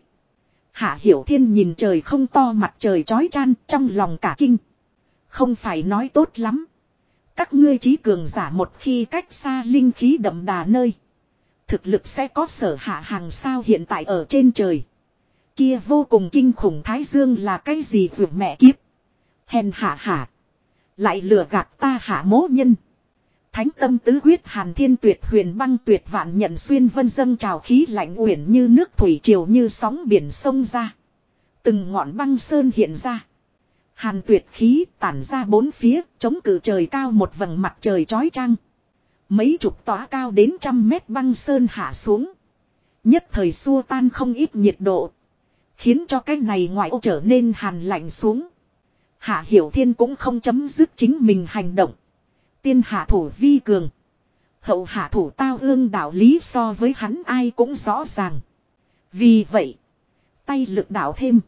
Hạ Hiểu Thiên nhìn trời không to mặt trời chói chan trong lòng cả kinh. Không phải nói tốt lắm. Các ngươi trí cường giả một khi cách xa linh khí đậm đà nơi. Thực lực sẽ có sở hạ hàng sao hiện tại ở trên trời. Kia vô cùng kinh khủng Thái Dương là cái gì vượt mẹ kiếp. Hèn hạ hạ. Lại lừa gạt ta hạ mố nhân. Thánh tâm tứ huyết hàn thiên tuyệt huyền băng tuyệt vạn nhận xuyên vân dâng trào khí lạnh uyển như nước thủy triều như sóng biển sông ra. Từng ngọn băng sơn hiện ra. Hàn tuyệt khí tản ra bốn phía, chống cử trời cao một vầng mặt trời chói chang. Mấy chục tỏa cao đến trăm mét băng sơn hạ xuống. Nhất thời xua tan không ít nhiệt độ. Khiến cho cái này ngoại ô trở nên hàn lạnh xuống. Hạ Hiểu Thiên cũng không chấm dứt chính mình hành động. Tiên hạ thủ vi cường. Hậu hạ thủ tao ương đạo lý so với hắn ai cũng rõ ràng. Vì vậy, tay lực đạo thêm.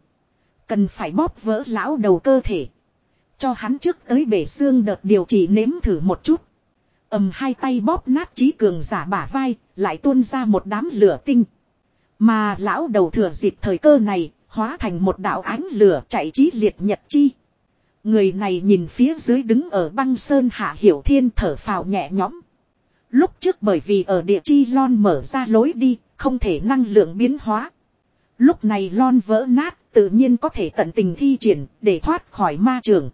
Cần phải bóp vỡ lão đầu cơ thể. Cho hắn trước tới bể xương đợt điều trị nếm thử một chút. ầm hai tay bóp nát trí cường giả bả vai, lại tuôn ra một đám lửa tinh. Mà lão đầu thừa dịp thời cơ này, hóa thành một đạo ánh lửa chạy trí liệt nhật chi. Người này nhìn phía dưới đứng ở băng sơn hạ hiểu thiên thở phào nhẹ nhõm. Lúc trước bởi vì ở địa chi lon mở ra lối đi, không thể năng lượng biến hóa. Lúc này lon vỡ nát, tự nhiên có thể tận tình thi triển để thoát khỏi ma trường.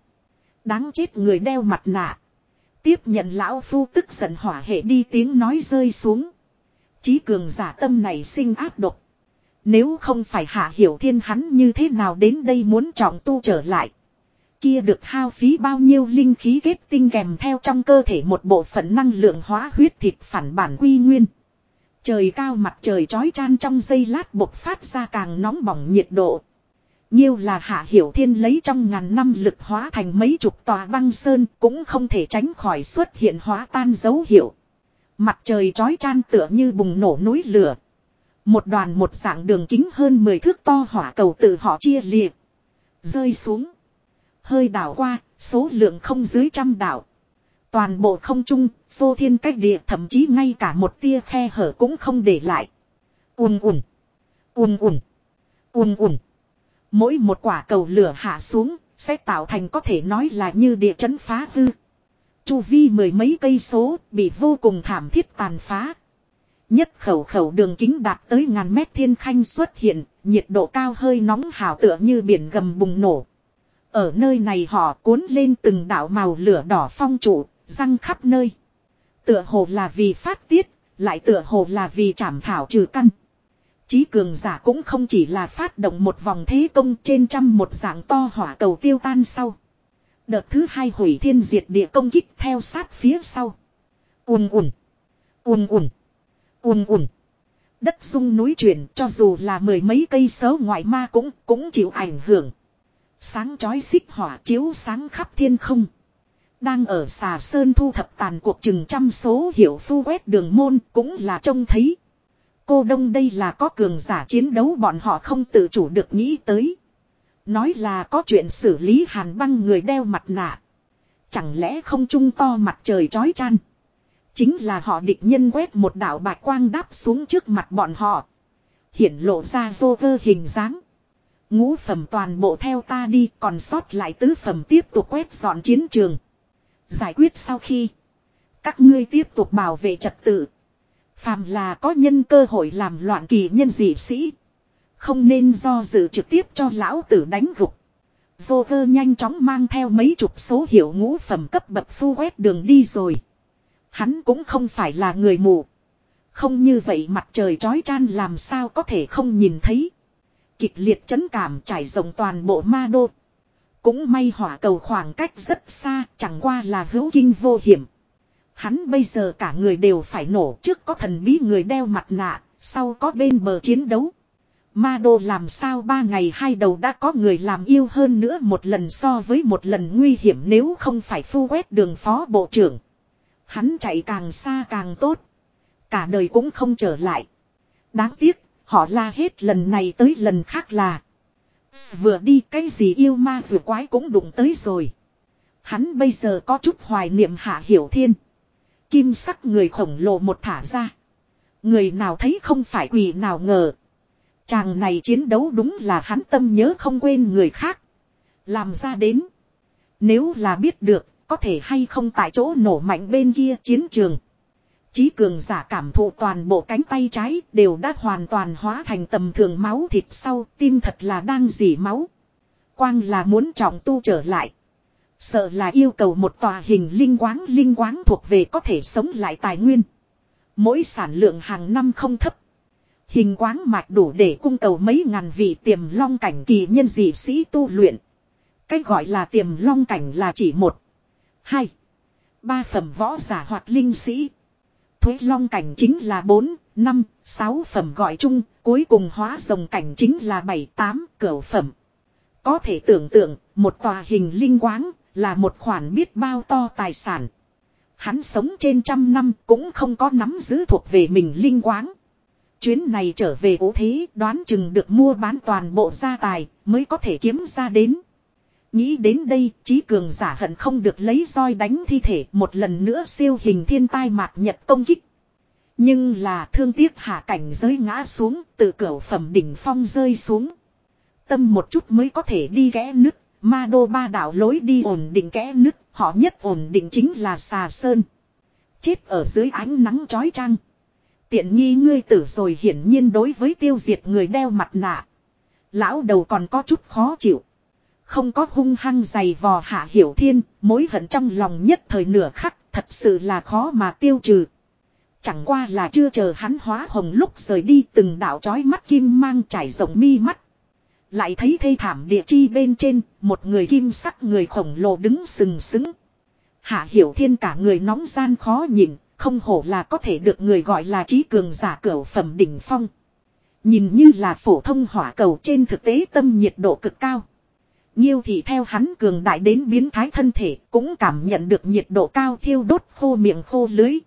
Đáng chết người đeo mặt nạ. Tiếp nhận lão phu tức giận hỏa hệ đi tiếng nói rơi xuống. Chí cường giả tâm này sinh áp độc. Nếu không phải hạ hiểu thiên hắn như thế nào đến đây muốn trọng tu trở lại. Kia được hao phí bao nhiêu linh khí kết tinh kèm theo trong cơ thể một bộ phận năng lượng hóa huyết thịt phản bản quy nguyên. Trời cao mặt trời chói chan trong giây lát bộc phát ra càng nóng bỏng nhiệt độ. Nhiêu là hạ hiểu thiên lấy trong ngàn năm lực hóa thành mấy chục tòa băng sơn cũng không thể tránh khỏi xuất hiện hóa tan dấu hiệu. Mặt trời chói chan tựa như bùng nổ núi lửa. Một đoàn một dạng đường kính hơn 10 thước to hỏa cầu từ họ chia liệt. Rơi xuống. Hơi đảo qua, số lượng không dưới trăm đảo. Toàn bộ không trung, vô thiên cách địa thậm chí ngay cả một tia khe hở cũng không để lại. Ùm ùm. Ùm ùm. Ùm ùm. Mỗi một quả cầu lửa hạ xuống, sẽ tạo thành có thể nói là như địa chấn phá hư. Chu vi mười mấy cây số, bị vô cùng thảm thiết tàn phá. Nhất khẩu khẩu đường kính đạt tới ngàn mét thiên khanh xuất hiện, nhiệt độ cao hơi nóng hào tựa như biển gầm bùng nổ. Ở nơi này họ cuốn lên từng đảo màu lửa đỏ phong trụ, răng khắp nơi. Tựa hồ là vì phát tiết, lại tựa hồ là vì chảm thảo trừ căn. Chí cường giả cũng không chỉ là phát động một vòng thế công trên trăm một dạng to hỏa cầu tiêu tan sau. Đợt thứ hai hủy thiên diệt địa công kích theo sát phía sau. Ùm ùn, Ùm ùn, Ùm ùn, Đất sung núi chuyển cho dù là mười mấy cây sớ ngoại ma cũng cũng chịu ảnh hưởng. Sáng chói xích hỏa chiếu sáng khắp thiên không. Đang ở xà sơn thu thập tàn cuộc chừng trăm số hiệu phu quét đường môn cũng là trông thấy. Cô đông đây là có cường giả chiến đấu bọn họ không tự chủ được nghĩ tới. Nói là có chuyện xử lý hàn băng người đeo mặt nạ. Chẳng lẽ không trung to mặt trời chói chăn. Chính là họ địch nhân quét một đảo bạch quang đáp xuống trước mặt bọn họ. Hiển lộ ra vô cơ hình dáng. Ngũ phẩm toàn bộ theo ta đi, còn sót lại tứ phẩm tiếp tục quét dọn chiến trường. Giải quyết sau khi. Các ngươi tiếp tục bảo vệ trật tự. Phàm là có nhân cơ hội làm loạn kỳ nhân dị sĩ. Không nên do dự trực tiếp cho lão tử đánh gục. Vô cơ nhanh chóng mang theo mấy chục số hiệu ngũ phẩm cấp bậc phu quét đường đi rồi. Hắn cũng không phải là người mù. Không như vậy mặt trời chói chan làm sao có thể không nhìn thấy. Kịch liệt chấn cảm trải rộng toàn bộ ma đô. Cũng may hỏa cầu khoảng cách rất xa, chẳng qua là hữu kinh vô hiểm. Hắn bây giờ cả người đều phải nổ trước có thần bí người đeo mặt nạ, sau có bên bờ chiến đấu. Ma đô làm sao ba ngày hai đầu đã có người làm yêu hơn nữa một lần so với một lần nguy hiểm nếu không phải phu quét đường phó bộ trưởng. Hắn chạy càng xa càng tốt. Cả đời cũng không trở lại. Đáng tiếc, họ la hết lần này tới lần khác là. Vừa đi cái gì yêu ma vừa quái cũng đụng tới rồi. Hắn bây giờ có chút hoài niệm hạ hiểu thiên. Kim sắc người khổng lồ một thả ra. Người nào thấy không phải quỷ nào ngờ. Chàng này chiến đấu đúng là hắn tâm nhớ không quên người khác. Làm ra đến. Nếu là biết được, có thể hay không tại chỗ nổ mạnh bên kia chiến trường. Chí cường giả cảm thụ toàn bộ cánh tay trái đều đã hoàn toàn hóa thành tầm thường máu thịt sau tim thật là đang dỉ máu. Quang là muốn trọng tu trở lại. Sợ là yêu cầu một tòa hình linh quáng linh quáng thuộc về có thể sống lại tài nguyên. Mỗi sản lượng hàng năm không thấp. Hình quáng mạch đủ để cung cầu mấy ngàn vị tiềm long cảnh kỳ nhân dị sĩ tu luyện. Cách gọi là tiềm long cảnh là chỉ một, hai, ba phẩm võ giả hoặc linh sĩ. Thuế long cảnh chính là bốn, năm, sáu phẩm gọi chung, cuối cùng hóa rồng cảnh chính là bảy, tám, cửu phẩm. Có thể tưởng tượng, một tòa hình linh quáng, là một khoản biết bao to tài sản. Hắn sống trên trăm năm cũng không có nắm giữ thuộc về mình linh quáng. Chuyến này trở về ố thế đoán chừng được mua bán toàn bộ gia tài mới có thể kiếm ra đến. Nghĩ đến đây, trí cường giả hận không được lấy roi đánh thi thể một lần nữa siêu hình thiên tai mạc nhật công kích. Nhưng là thương tiếc hạ cảnh giới ngã xuống, từ cửa phẩm đỉnh phong rơi xuống. Tâm một chút mới có thể đi ghé nứt, ma đô ba đảo lối đi ổn định kẽ nứt, họ nhất ổn định chính là xà sơn. Chết ở dưới ánh nắng chói chang. Tiện nghi ngươi tử rồi hiển nhiên đối với tiêu diệt người đeo mặt nạ. Lão đầu còn có chút khó chịu. Không có hung hăng dày vò hạ hiểu thiên, mối hận trong lòng nhất thời nửa khắc, thật sự là khó mà tiêu trừ. Chẳng qua là chưa chờ hắn hóa hồng lúc rời đi từng đạo chói mắt kim mang trải rộng mi mắt. Lại thấy thê thảm địa chi bên trên, một người kim sắc người khổng lồ đứng sừng sững. Hạ hiểu thiên cả người nóng gian khó nhìn, không hổ là có thể được người gọi là trí cường giả cửu phẩm đỉnh phong. Nhìn như là phổ thông hỏa cầu trên thực tế tâm nhiệt độ cực cao. Nhiêu thì theo hắn cường đại đến biến thái thân thể cũng cảm nhận được nhiệt độ cao thiêu đốt khô miệng khô lưới.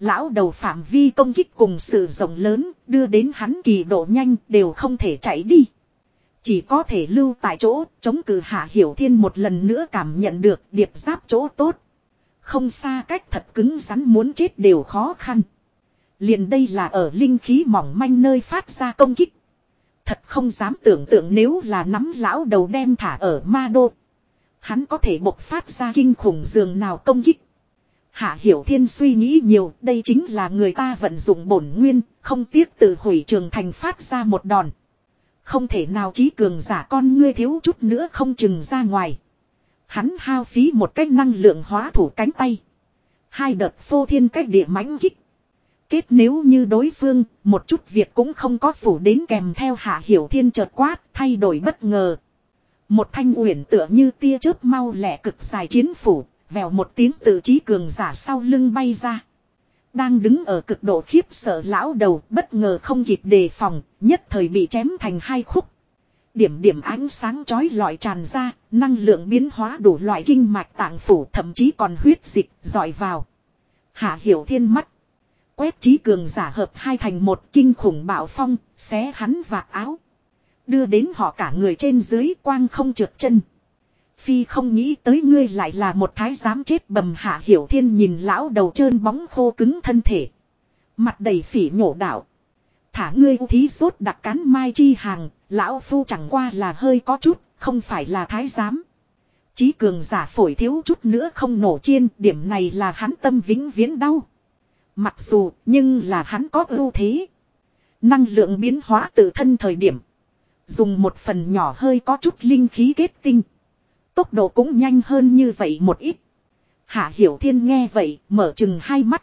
Lão đầu phạm vi công kích cùng sự rộng lớn đưa đến hắn kỳ độ nhanh đều không thể chạy đi. Chỉ có thể lưu tại chỗ chống cử hạ hiểu thiên một lần nữa cảm nhận được điệp giáp chỗ tốt. Không xa cách thật cứng rắn muốn chết đều khó khăn. Liền đây là ở linh khí mỏng manh nơi phát ra công kích. Thật không dám tưởng tượng nếu là nắm lão đầu đem thả ở ma đô. Hắn có thể bộc phát ra kinh khủng dường nào công kích. Hạ Hiểu Thiên suy nghĩ nhiều, đây chính là người ta vận dụng bổn nguyên, không tiếc tự hủy trường thành phát ra một đòn. Không thể nào trí cường giả con ngươi thiếu chút nữa không chừng ra ngoài. Hắn hao phí một cách năng lượng hóa thủ cánh tay. Hai đợt phô thiên cách địa mãnh kích. Kết nếu như đối phương, một chút việc cũng không có phủ đến kèm theo hạ hiểu thiên chợt quát, thay đổi bất ngờ. Một thanh uyển tựa như tia chớp mau lẻ cực dài chiến phủ, vèo một tiếng tự trí cường giả sau lưng bay ra. Đang đứng ở cực độ khiếp sợ lão đầu bất ngờ không kịp đề phòng, nhất thời bị chém thành hai khúc. Điểm điểm ánh sáng chói lọi tràn ra, năng lượng biến hóa đủ loại kinh mạch tạng phủ thậm chí còn huyết dịch dọi vào. Hạ hiểu thiên mắt. Quét trí cường giả hợp hai thành một kinh khủng bạo phong, xé hắn vạt áo. Đưa đến họ cả người trên dưới quang không trượt chân. Phi không nghĩ tới ngươi lại là một thái giám chết bầm hạ hiểu thiên nhìn lão đầu trơn bóng khô cứng thân thể. Mặt đầy phỉ nhổ đạo. Thả ngươi thí rốt đặc cán mai chi hàng, lão phu chẳng qua là hơi có chút, không phải là thái giám. Chí cường giả phổi thiếu chút nữa không nổ chiên, điểm này là hắn tâm vĩnh viễn đau. Mặc dù, nhưng là hắn có ưu thế. Năng lượng biến hóa tự thân thời điểm. Dùng một phần nhỏ hơi có chút linh khí kết tinh. Tốc độ cũng nhanh hơn như vậy một ít. Hạ Hiểu Thiên nghe vậy, mở chừng hai mắt.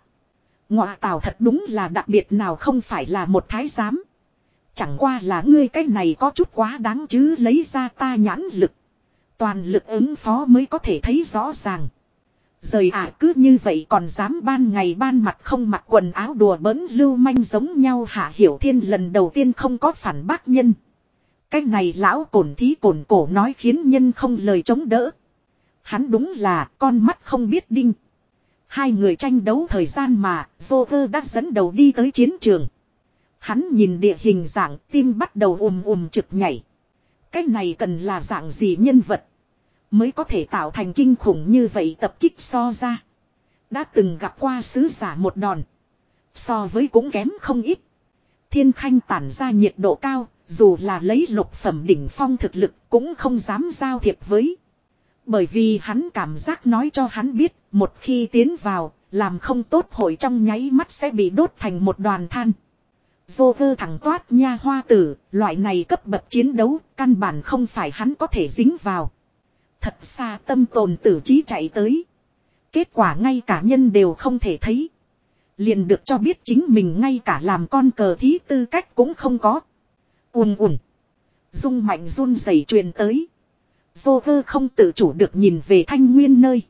Ngọa tào thật đúng là đặc biệt nào không phải là một thái giám. Chẳng qua là ngươi cái này có chút quá đáng chứ lấy ra ta nhãn lực. Toàn lực ứng phó mới có thể thấy rõ ràng. Rời ả cứ như vậy còn dám ban ngày ban mặt không mặc quần áo đùa bỡn lưu manh giống nhau hạ hiểu thiên lần đầu tiên không có phản bác nhân. Cái này lão cổn thí cổn cổ nói khiến nhân không lời chống đỡ. Hắn đúng là con mắt không biết đinh. Hai người tranh đấu thời gian mà Joker đã dẫn đầu đi tới chiến trường. Hắn nhìn địa hình dạng tim bắt đầu ùm ùm trực nhảy. Cái này cần là dạng gì nhân vật. Mới có thể tạo thành kinh khủng như vậy tập kích so ra. Đã từng gặp qua sứ giả một đòn. So với cũng kém không ít. Thiên khanh tản ra nhiệt độ cao, dù là lấy lục phẩm đỉnh phong thực lực cũng không dám giao thiệp với. Bởi vì hắn cảm giác nói cho hắn biết, một khi tiến vào, làm không tốt hội trong nháy mắt sẽ bị đốt thành một đoàn than. Dô cơ thẳng toát nha hoa tử, loại này cấp bậc chiến đấu, căn bản không phải hắn có thể dính vào. Thật xa tâm tồn tử trí chạy tới. Kết quả ngay cả nhân đều không thể thấy. Liền được cho biết chính mình ngay cả làm con cờ thí tư cách cũng không có. Ùm ùm. Dung mạnh run rẩy truyền tới. Dô cơ không tự chủ được nhìn về thanh nguyên nơi.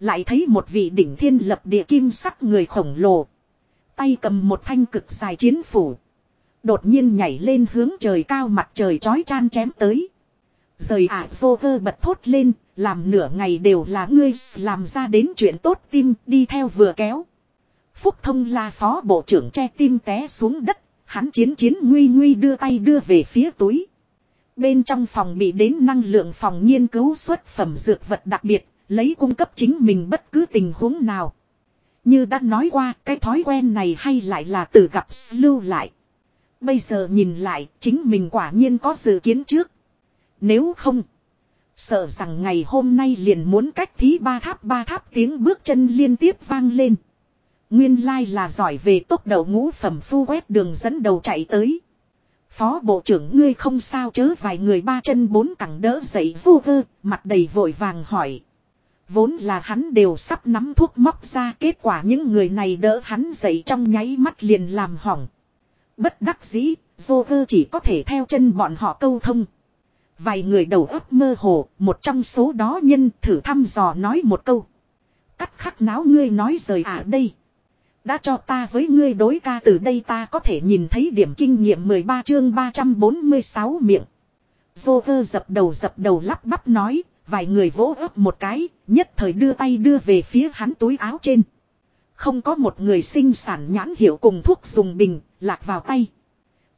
Lại thấy một vị đỉnh thiên lập địa kim sắc người khổng lồ. Tay cầm một thanh cực dài chiến phủ. Đột nhiên nhảy lên hướng trời cao mặt trời chói chan chém tới. Rời ả à, vô cơ bật thốt lên, làm nửa ngày đều là ngươi làm ra đến chuyện tốt tim đi theo vừa kéo. Phúc thông la phó bộ trưởng che tim té xuống đất, hắn chiến chiến nguy nguy đưa tay đưa về phía túi. Bên trong phòng bị đến năng lượng phòng nghiên cứu xuất phẩm dược vật đặc biệt, lấy cung cấp chính mình bất cứ tình huống nào. Như đã nói qua, cái thói quen này hay lại là từ gặp lưu lại. Bây giờ nhìn lại, chính mình quả nhiên có dự kiến trước. Nếu không, sợ rằng ngày hôm nay liền muốn cách thí ba tháp ba tháp tiếng bước chân liên tiếp vang lên. Nguyên lai là giỏi về tốc độ ngũ phẩm phu quét đường dẫn đầu chạy tới. Phó bộ trưởng ngươi không sao chớ vài người ba chân bốn cẳng đỡ dậy vô vơ, mặt đầy vội vàng hỏi. Vốn là hắn đều sắp nắm thuốc móc ra kết quả những người này đỡ hắn dậy trong nháy mắt liền làm hỏng. Bất đắc dĩ, vô vơ chỉ có thể theo chân bọn họ câu thông. Vài người đầu óc mơ hồ, một trong số đó nhân thử thăm dò nói một câu. Cắt khắc náo ngươi nói rời à đây. Đã cho ta với ngươi đối ca từ đây ta có thể nhìn thấy điểm kinh nghiệm 13 chương 346 miệng. Vô cơ dập đầu dập đầu lắp bắp nói, vài người vỗ ấp một cái, nhất thời đưa tay đưa về phía hắn túi áo trên. Không có một người sinh sản nhãn hiệu cùng thuốc dùng bình, lạc vào tay.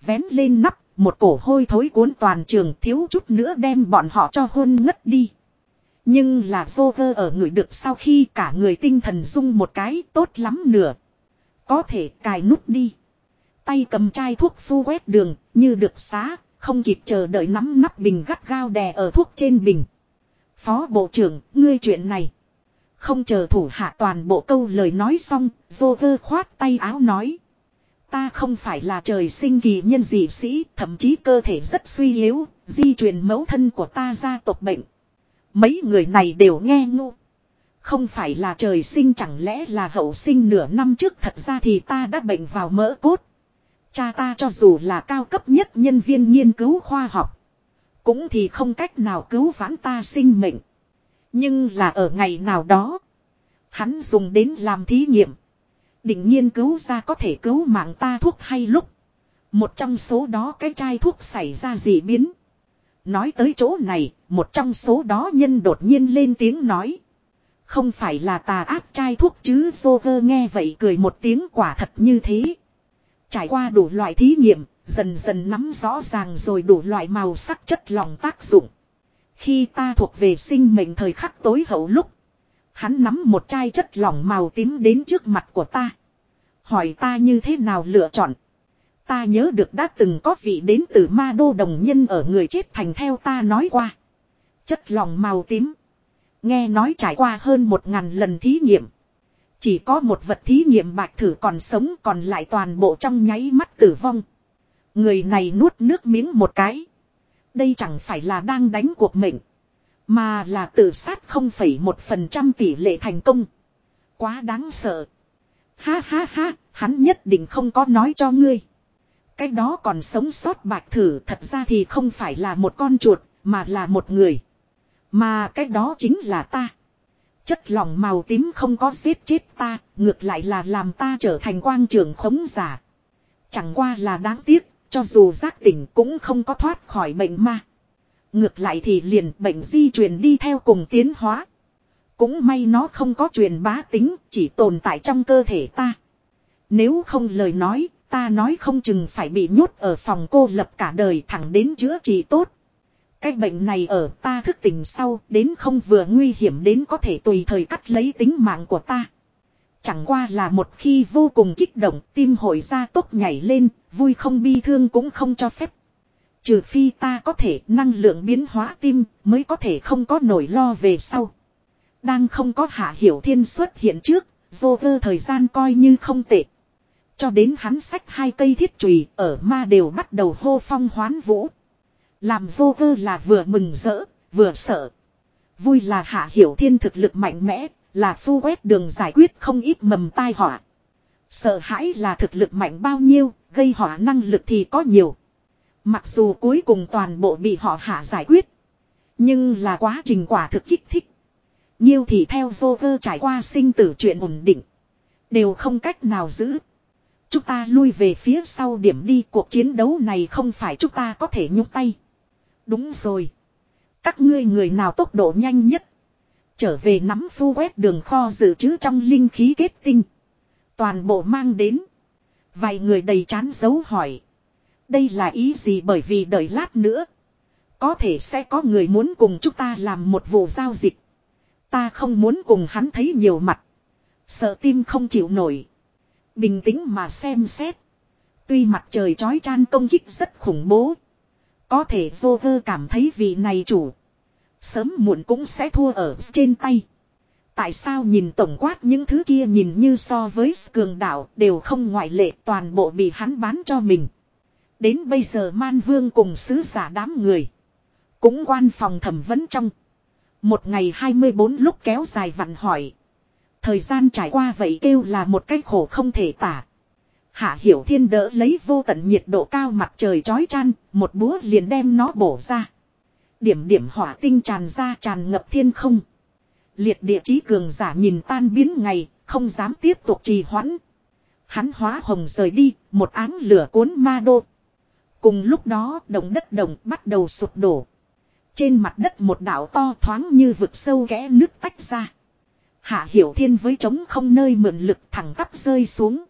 Vén lên nắp, một cổ hôi thối cuốn toàn trường thiếu chút nữa đem bọn họ cho hôn ngất đi. Nhưng là vô cơ ở người được sau khi cả người tinh thần rung một cái tốt lắm nửa có thể cài nút đi. Tay cầm chai thuốc phu quét đường, như được xá, không kịp chờ đợi nắm nắp bình gắt gao đè ở thuốc trên bình. Phó Bộ trưởng, ngươi chuyện này. Không chờ thủ hạ toàn bộ câu lời nói xong, vô vơ khoát tay áo nói. Ta không phải là trời sinh kỳ nhân dị sĩ, thậm chí cơ thể rất suy yếu, di truyền mẫu thân của ta ra tộc bệnh. Mấy người này đều nghe ngu. Không phải là trời sinh chẳng lẽ là hậu sinh nửa năm trước thật ra thì ta đã bệnh vào mỡ cốt. Cha ta cho dù là cao cấp nhất nhân viên nghiên cứu khoa học. Cũng thì không cách nào cứu vãn ta sinh mệnh. Nhưng là ở ngày nào đó. Hắn dùng đến làm thí nghiệm. Định nghiên cứu ra có thể cứu mạng ta thuốc hay lúc. Một trong số đó cái chai thuốc xảy ra dị biến. Nói tới chỗ này, một trong số đó nhân đột nhiên lên tiếng nói. Không phải là tà ác chai thuốc chứ Joker nghe vậy cười một tiếng quả thật như thế. Trải qua đủ loại thí nghiệm, dần dần nắm rõ ràng rồi đủ loại màu sắc chất lòng tác dụng. Khi ta thuộc về sinh mệnh thời khắc tối hậu lúc. Hắn nắm một chai chất lỏng màu tím đến trước mặt của ta. Hỏi ta như thế nào lựa chọn. Ta nhớ được đã từng có vị đến từ ma đô đồng nhân ở người chết thành theo ta nói qua. Chất lỏng màu tím. Nghe nói trải qua hơn một ngàn lần thí nghiệm. Chỉ có một vật thí nghiệm bạch thử còn sống còn lại toàn bộ trong nháy mắt tử vong. Người này nuốt nước miếng một cái. Đây chẳng phải là đang đánh cuộc mệnh. Mà là tự sát 0,1% tỷ lệ thành công. Quá đáng sợ. Ha ha ha, hắn nhất định không có nói cho ngươi. Cái đó còn sống sót bạch thử thật ra thì không phải là một con chuột, mà là một người. Mà cái đó chính là ta. Chất lỏng màu tím không có giết chết ta, ngược lại là làm ta trở thành quang trường khống giả. Chẳng qua là đáng tiếc, cho dù giác tỉnh cũng không có thoát khỏi bệnh ma. Ngược lại thì liền bệnh di truyền đi theo cùng tiến hóa. Cũng may nó không có truyền bá tính, chỉ tồn tại trong cơ thể ta. Nếu không lời nói, ta nói không chừng phải bị nhốt ở phòng cô lập cả đời thẳng đến chữa trị tốt. Cái bệnh này ở ta thức tỉnh sau đến không vừa nguy hiểm đến có thể tùy thời cắt lấy tính mạng của ta. Chẳng qua là một khi vô cùng kích động tim hội ra tốc nhảy lên, vui không bi thương cũng không cho phép. Trừ phi ta có thể năng lượng biến hóa tim mới có thể không có nổi lo về sau. Đang không có hạ hiểu thiên xuất hiện trước, vô vơ thời gian coi như không tệ. Cho đến hắn sách hai cây thiết chùy ở ma đều bắt đầu hô phong hoán vũ. Làm vô cơ là vừa mừng rỡ, vừa sợ. Vui là hạ hiểu thiên thực lực mạnh mẽ, là phu quét đường giải quyết không ít mầm tai họa. Sợ hãi là thực lực mạnh bao nhiêu, gây họa năng lực thì có nhiều. Mặc dù cuối cùng toàn bộ bị họ hạ giải quyết. Nhưng là quá trình quả thực kích thích. Nhiêu thì theo vô cơ trải qua sinh tử chuyện ổn định. Đều không cách nào giữ. Chúng ta lui về phía sau điểm đi cuộc chiến đấu này không phải chúng ta có thể nhúc tay. Đúng rồi. Các ngươi người nào tốc độ nhanh nhất. Trở về nắm phu quét đường kho dự trữ trong linh khí kết tinh. Toàn bộ mang đến. Vài người đầy chán dấu hỏi. Đây là ý gì bởi vì đợi lát nữa. Có thể sẽ có người muốn cùng chúng ta làm một vụ giao dịch. Ta không muốn cùng hắn thấy nhiều mặt. Sợ tim không chịu nổi. Bình tĩnh mà xem xét. Tuy mặt trời chói chan công kích rất khủng bố. Có thể Joker cảm thấy vị này chủ. Sớm muộn cũng sẽ thua ở trên tay. Tại sao nhìn tổng quát những thứ kia nhìn như so với cường đạo đều không ngoại lệ toàn bộ bị hắn bán cho mình. Đến bây giờ man vương cùng sứ giả đám người. Cũng quan phòng thẩm vấn trong. Một ngày 24 lúc kéo dài vặn hỏi. Thời gian trải qua vậy kêu là một cách khổ không thể tả. Hạ Hiểu Thiên đỡ lấy vô tận nhiệt độ cao mặt trời chói chăn, một búa liền đem nó bổ ra. Điểm điểm hỏa tinh tràn ra tràn ngập thiên không. Liệt địa chí cường giả nhìn tan biến ngày, không dám tiếp tục trì hoãn. Hắn hóa hồng rời đi, một áng lửa cuốn ma đô. Cùng lúc đó, động đất đồng bắt đầu sụp đổ. Trên mặt đất một đảo to thoáng như vực sâu kẽ nước tách ra. Hạ Hiểu Thiên với trống không nơi mượn lực thẳng tắp rơi xuống.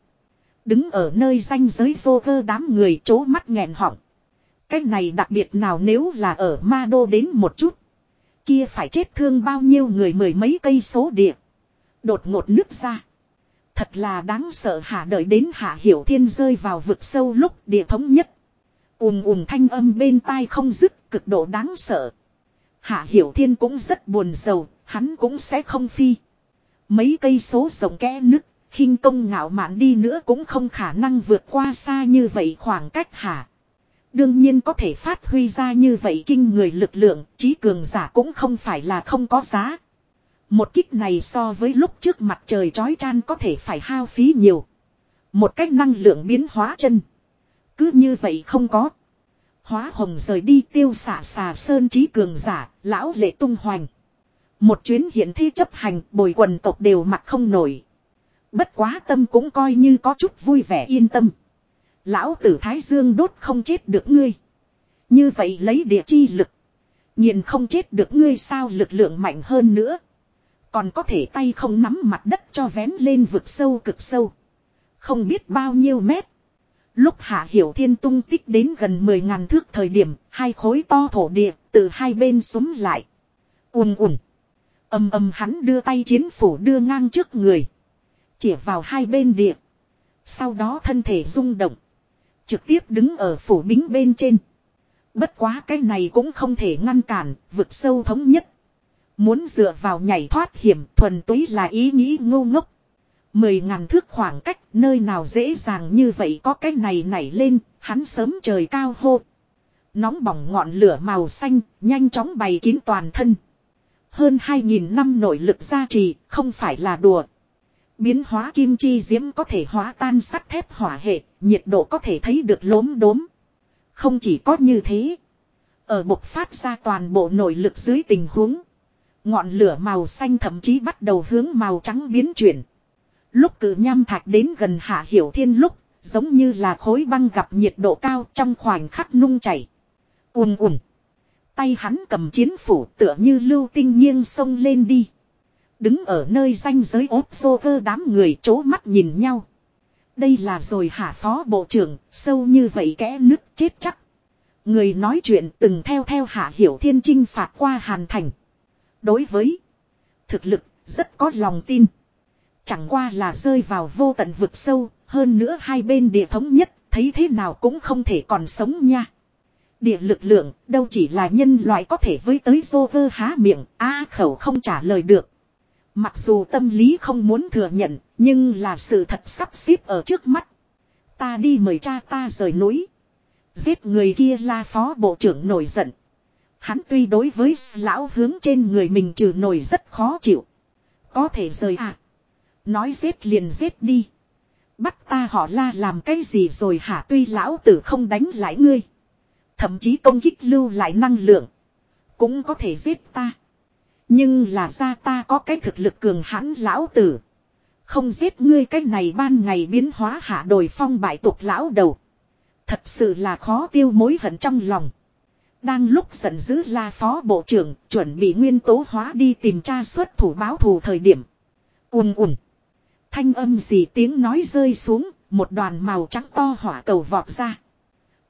Đứng ở nơi danh giới vô cơ đám người chố mắt nghẹn họng. Cái này đặc biệt nào nếu là ở ma đô đến một chút. Kia phải chết thương bao nhiêu người mười mấy cây số địa. Đột ngột nước ra. Thật là đáng sợ hạ đợi đến hạ hiểu thiên rơi vào vực sâu lúc địa thống nhất. ùm ùm thanh âm bên tai không dứt cực độ đáng sợ. Hạ hiểu thiên cũng rất buồn sầu, hắn cũng sẽ không phi. Mấy cây số rộng kẽ nứt, khinh công ngạo mạn đi nữa cũng không khả năng vượt qua xa như vậy khoảng cách hả? Đương nhiên có thể phát huy ra như vậy kinh người lực lượng, trí cường giả cũng không phải là không có giá. Một kích này so với lúc trước mặt trời chói chan có thể phải hao phí nhiều. Một cách năng lượng biến hóa chân. Cứ như vậy không có. Hóa hồng rời đi tiêu xả xà sơn trí cường giả, lão lệ tung hoành. Một chuyến hiện thi chấp hành bồi quần tộc đều mặt không nổi. Bất quá tâm cũng coi như có chút vui vẻ yên tâm. Lão tử Thái Dương đốt không chết được ngươi. Như vậy lấy địa chi lực. Nhìn không chết được ngươi sao lực lượng mạnh hơn nữa. Còn có thể tay không nắm mặt đất cho vén lên vực sâu cực sâu. Không biết bao nhiêu mét. Lúc Hạ Hiểu Thiên tung tích đến gần 10 ngàn thước thời điểm, hai khối to thổ địa, từ hai bên súng lại. ùm ùm Âm âm hắn đưa tay chiến phủ đưa ngang trước người. Chỉ vào hai bên địa. Sau đó thân thể rung động. Trực tiếp đứng ở phủ bính bên trên. Bất quá cái này cũng không thể ngăn cản, vực sâu thống nhất. Muốn dựa vào nhảy thoát hiểm thuần túy là ý nghĩ ngu ngốc. Mười ngàn thước khoảng cách nơi nào dễ dàng như vậy có cái này nảy lên, hắn sớm trời cao hô. Nóng bỏng ngọn lửa màu xanh, nhanh chóng bày kín toàn thân. Hơn hai nghìn năm nội lực gia trì, không phải là đùa. Biến hóa kim chi diễm có thể hóa tan sắt thép hỏa hệ, nhiệt độ có thể thấy được lốm đốm. Không chỉ có như thế. Ở bộc phát ra toàn bộ nội lực dưới tình huống. Ngọn lửa màu xanh thậm chí bắt đầu hướng màu trắng biến chuyển. Lúc cử nham thạch đến gần hạ hiểu thiên lúc, giống như là khối băng gặp nhiệt độ cao trong khoảnh khắc nung chảy. ùm ùm. Tay hắn cầm chiến phủ tựa như lưu tinh nghiêng sông lên đi. Đứng ở nơi danh giới ốp xô cơ đám người chố mắt nhìn nhau. Đây là rồi hạ phó bộ trưởng, sâu như vậy kẽ nứt chết chắc. Người nói chuyện từng theo theo hạ hiểu thiên trinh phạt qua hàn thành. Đối với thực lực rất có lòng tin. Chẳng qua là rơi vào vô tận vực sâu, hơn nữa hai bên địa thống nhất, thấy thế nào cũng không thể còn sống nha. Địa lực lượng, đâu chỉ là nhân loại có thể với tới dô vơ há miệng, a khẩu không trả lời được. Mặc dù tâm lý không muốn thừa nhận, nhưng là sự thật sắp xếp ở trước mắt. Ta đi mời cha ta rời núi. Giết người kia la phó bộ trưởng nổi giận. Hắn tuy đối với lão hướng trên người mình trừ nổi rất khó chịu. Có thể rời à. Nói giết liền giết đi. Bắt ta họ la làm cái gì rồi hả tuy lão tử không đánh lại ngươi. Thậm chí công kích lưu lại năng lượng. Cũng có thể giết ta. Nhưng là ra ta có cái thực lực cường hãn lão tử. Không giết ngươi cái này ban ngày biến hóa hạ đồi phong bại tục lão đầu. Thật sự là khó tiêu mối hận trong lòng. Đang lúc giận dữ la phó bộ trưởng chuẩn bị nguyên tố hóa đi tìm tra xuất thủ báo thù thời điểm. ùn ùn. Thanh âm gì tiếng nói rơi xuống, một đoàn màu trắng to hỏa cầu vọt ra.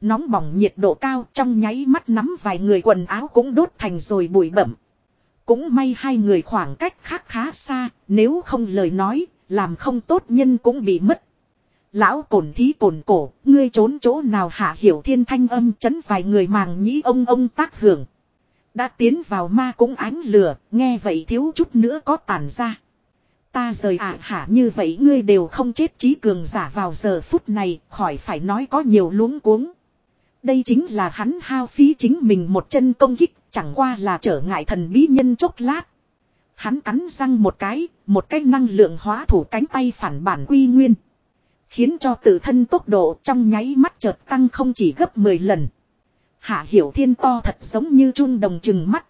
Nóng bỏng nhiệt độ cao trong nháy mắt nắm vài người quần áo cũng đốt thành rồi bụi bẩm. Cũng may hai người khoảng cách khác khá xa, nếu không lời nói, làm không tốt nhân cũng bị mất. Lão cổn thí cổn cổ, ngươi trốn chỗ nào hạ hiểu thiên thanh âm chấn vài người màng nhĩ ông ông tác hưởng. Đã tiến vào ma cũng ánh lửa, nghe vậy thiếu chút nữa có tàn ra. Ta rời ạ à hả như vậy ngươi đều không chết trí cường giả vào giờ phút này, khỏi phải nói có nhiều luống cuống. Đây chính là hắn hao phí chính mình một chân công kích, chẳng qua là trở ngại thần bí nhân chốc lát. Hắn cắn răng một cái, một cái năng lượng hóa thủ cánh tay phản bản quy nguyên. Khiến cho tự thân tốc độ trong nháy mắt chợt tăng không chỉ gấp 10 lần. Hạ hiểu thiên to thật giống như chun đồng chừng mắt.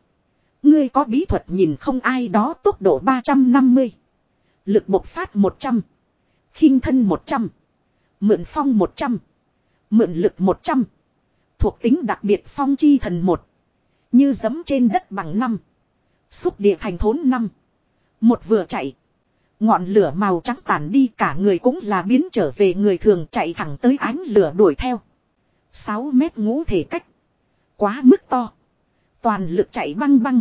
Ngươi có bí thuật nhìn không ai đó tốc độ 350. Lực bộc phát 100. khinh thân 100. Mượn phong 100. Mượn lực 100. Thuộc tính đặc biệt phong chi thần 1. Như giấm trên đất bằng năm. Xúc địa thành thốn năm. Một vừa chạy. Ngọn lửa màu trắng tàn đi cả người cũng là biến trở về người thường chạy thẳng tới ánh lửa đuổi theo. 6 mét ngũ thể cách. Quá mức to. Toàn lực chạy băng băng.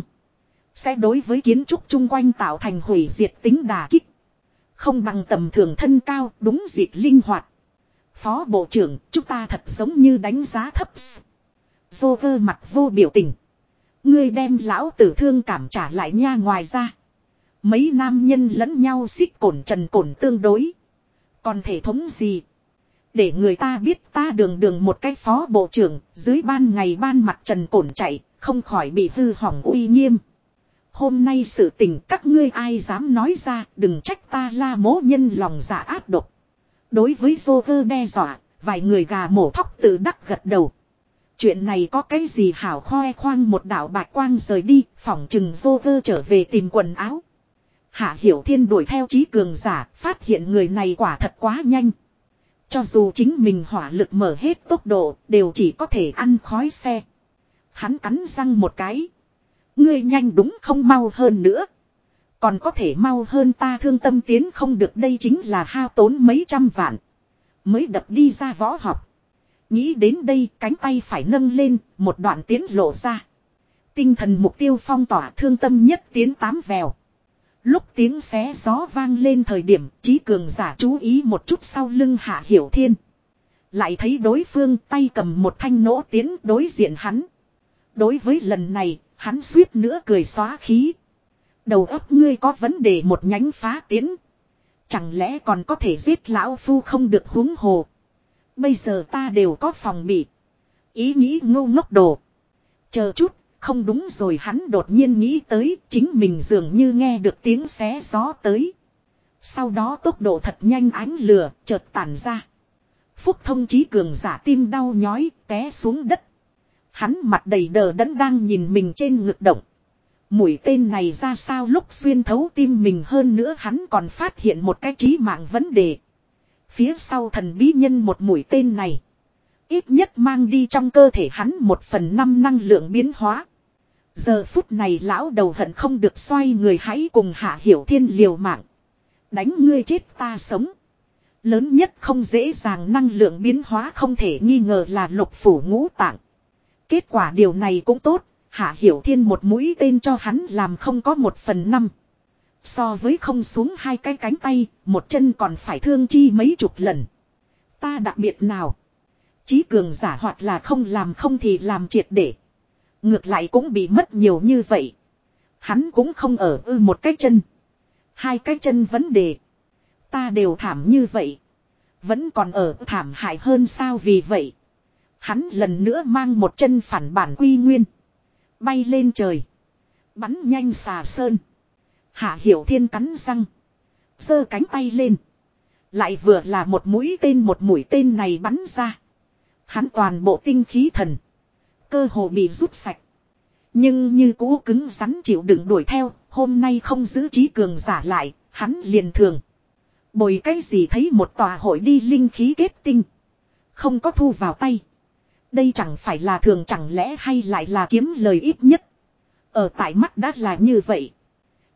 Sẽ đối với kiến trúc chung quanh tạo thành hủy diệt tính đà kích. Không bằng tầm thường thân cao, đúng dịp linh hoạt. Phó Bộ trưởng, chúng ta thật giống như đánh giá thấp. Joker mặt vô biểu tình. Ngươi đem lão tử thương cảm trả lại nha ngoài ra. Mấy nam nhân lẫn nhau xích cổn trần cổn tương đối. Còn thể thống gì? Để người ta biết ta đường đường một cái phó bộ trưởng, dưới ban ngày ban mặt trần cổn chạy, không khỏi bị hư hỏng uy nghiêm. Hôm nay sự tình các ngươi ai dám nói ra, đừng trách ta la mố nhân lòng giả áp độc. Đối với vô Joker đe dọa, vài người gà mổ thóc tự đắc gật đầu. Chuyện này có cái gì hảo khoe khoang một đạo bạch quang rời đi, phỏng chừng Joker trở về tìm quần áo. Hạ Hiểu Thiên đuổi theo trí cường giả, phát hiện người này quả thật quá nhanh. Cho dù chính mình hỏa lực mở hết tốc độ, đều chỉ có thể ăn khói xe. Hắn cắn răng một cái. Ngươi nhanh đúng không mau hơn nữa. Còn có thể mau hơn ta thương tâm tiến không được đây chính là hao tốn mấy trăm vạn. Mới đập đi ra võ học. Nghĩ đến đây cánh tay phải nâng lên, một đoạn tiến lộ ra. Tinh thần mục tiêu phong tỏa thương tâm nhất tiến tám vèo. Lúc tiếng xé gió vang lên thời điểm trí cường giả chú ý một chút sau lưng hạ hiểu thiên. Lại thấy đối phương tay cầm một thanh nỗ tiến đối diện hắn. Đối với lần này, hắn suýt nữa cười xóa khí. Đầu óc ngươi có vấn đề một nhánh phá tiến. Chẳng lẽ còn có thể giết lão phu không được huống hồ. Bây giờ ta đều có phòng bị. Ý nghĩ ngu ngốc đồ. Chờ chút, không đúng rồi hắn đột nhiên nghĩ tới chính mình dường như nghe được tiếng xé gió tới. Sau đó tốc độ thật nhanh ánh lửa chợt tản ra. Phúc thông chí cường giả tim đau nhói té xuống đất. Hắn mặt đầy đờ đẫn đang nhìn mình trên ngực động. Mũi tên này ra sao lúc xuyên thấu tim mình hơn nữa hắn còn phát hiện một cái trí mạng vấn đề. Phía sau thần bí nhân một mũi tên này. Ít nhất mang đi trong cơ thể hắn một phần năm năng lượng biến hóa. Giờ phút này lão đầu hận không được xoay người hãy cùng hạ hiểu thiên liều mạng. Đánh ngươi chết ta sống. Lớn nhất không dễ dàng năng lượng biến hóa không thể nghi ngờ là lục phủ ngũ tạng. Kết quả điều này cũng tốt, hạ hiểu thiên một mũi tên cho hắn làm không có một phần năm. So với không xuống hai cái cánh tay, một chân còn phải thương chi mấy chục lần. Ta đặc biệt nào? Chí cường giả hoặc là không làm không thì làm triệt để. Ngược lại cũng bị mất nhiều như vậy. Hắn cũng không ở ư một cái chân. Hai cái chân vấn đề. Ta đều thảm như vậy. Vẫn còn ở thảm hại hơn sao vì vậy. Hắn lần nữa mang một chân phản bản quy nguyên. Bay lên trời. Bắn nhanh xà sơn. Hạ hiểu thiên cắn răng. giơ cánh tay lên. Lại vừa là một mũi tên, một mũi tên này bắn ra. Hắn toàn bộ tinh khí thần. Cơ hồ bị rút sạch. Nhưng như cũ cứng rắn chịu đựng đuổi theo. Hôm nay không giữ trí cường giả lại. Hắn liền thường. Bồi cái gì thấy một tòa hội đi linh khí kết tinh. Không có thu vào tay. Đây chẳng phải là thường chẳng lẽ hay lại là kiếm lời ít nhất. Ở tại mắt đã là như vậy.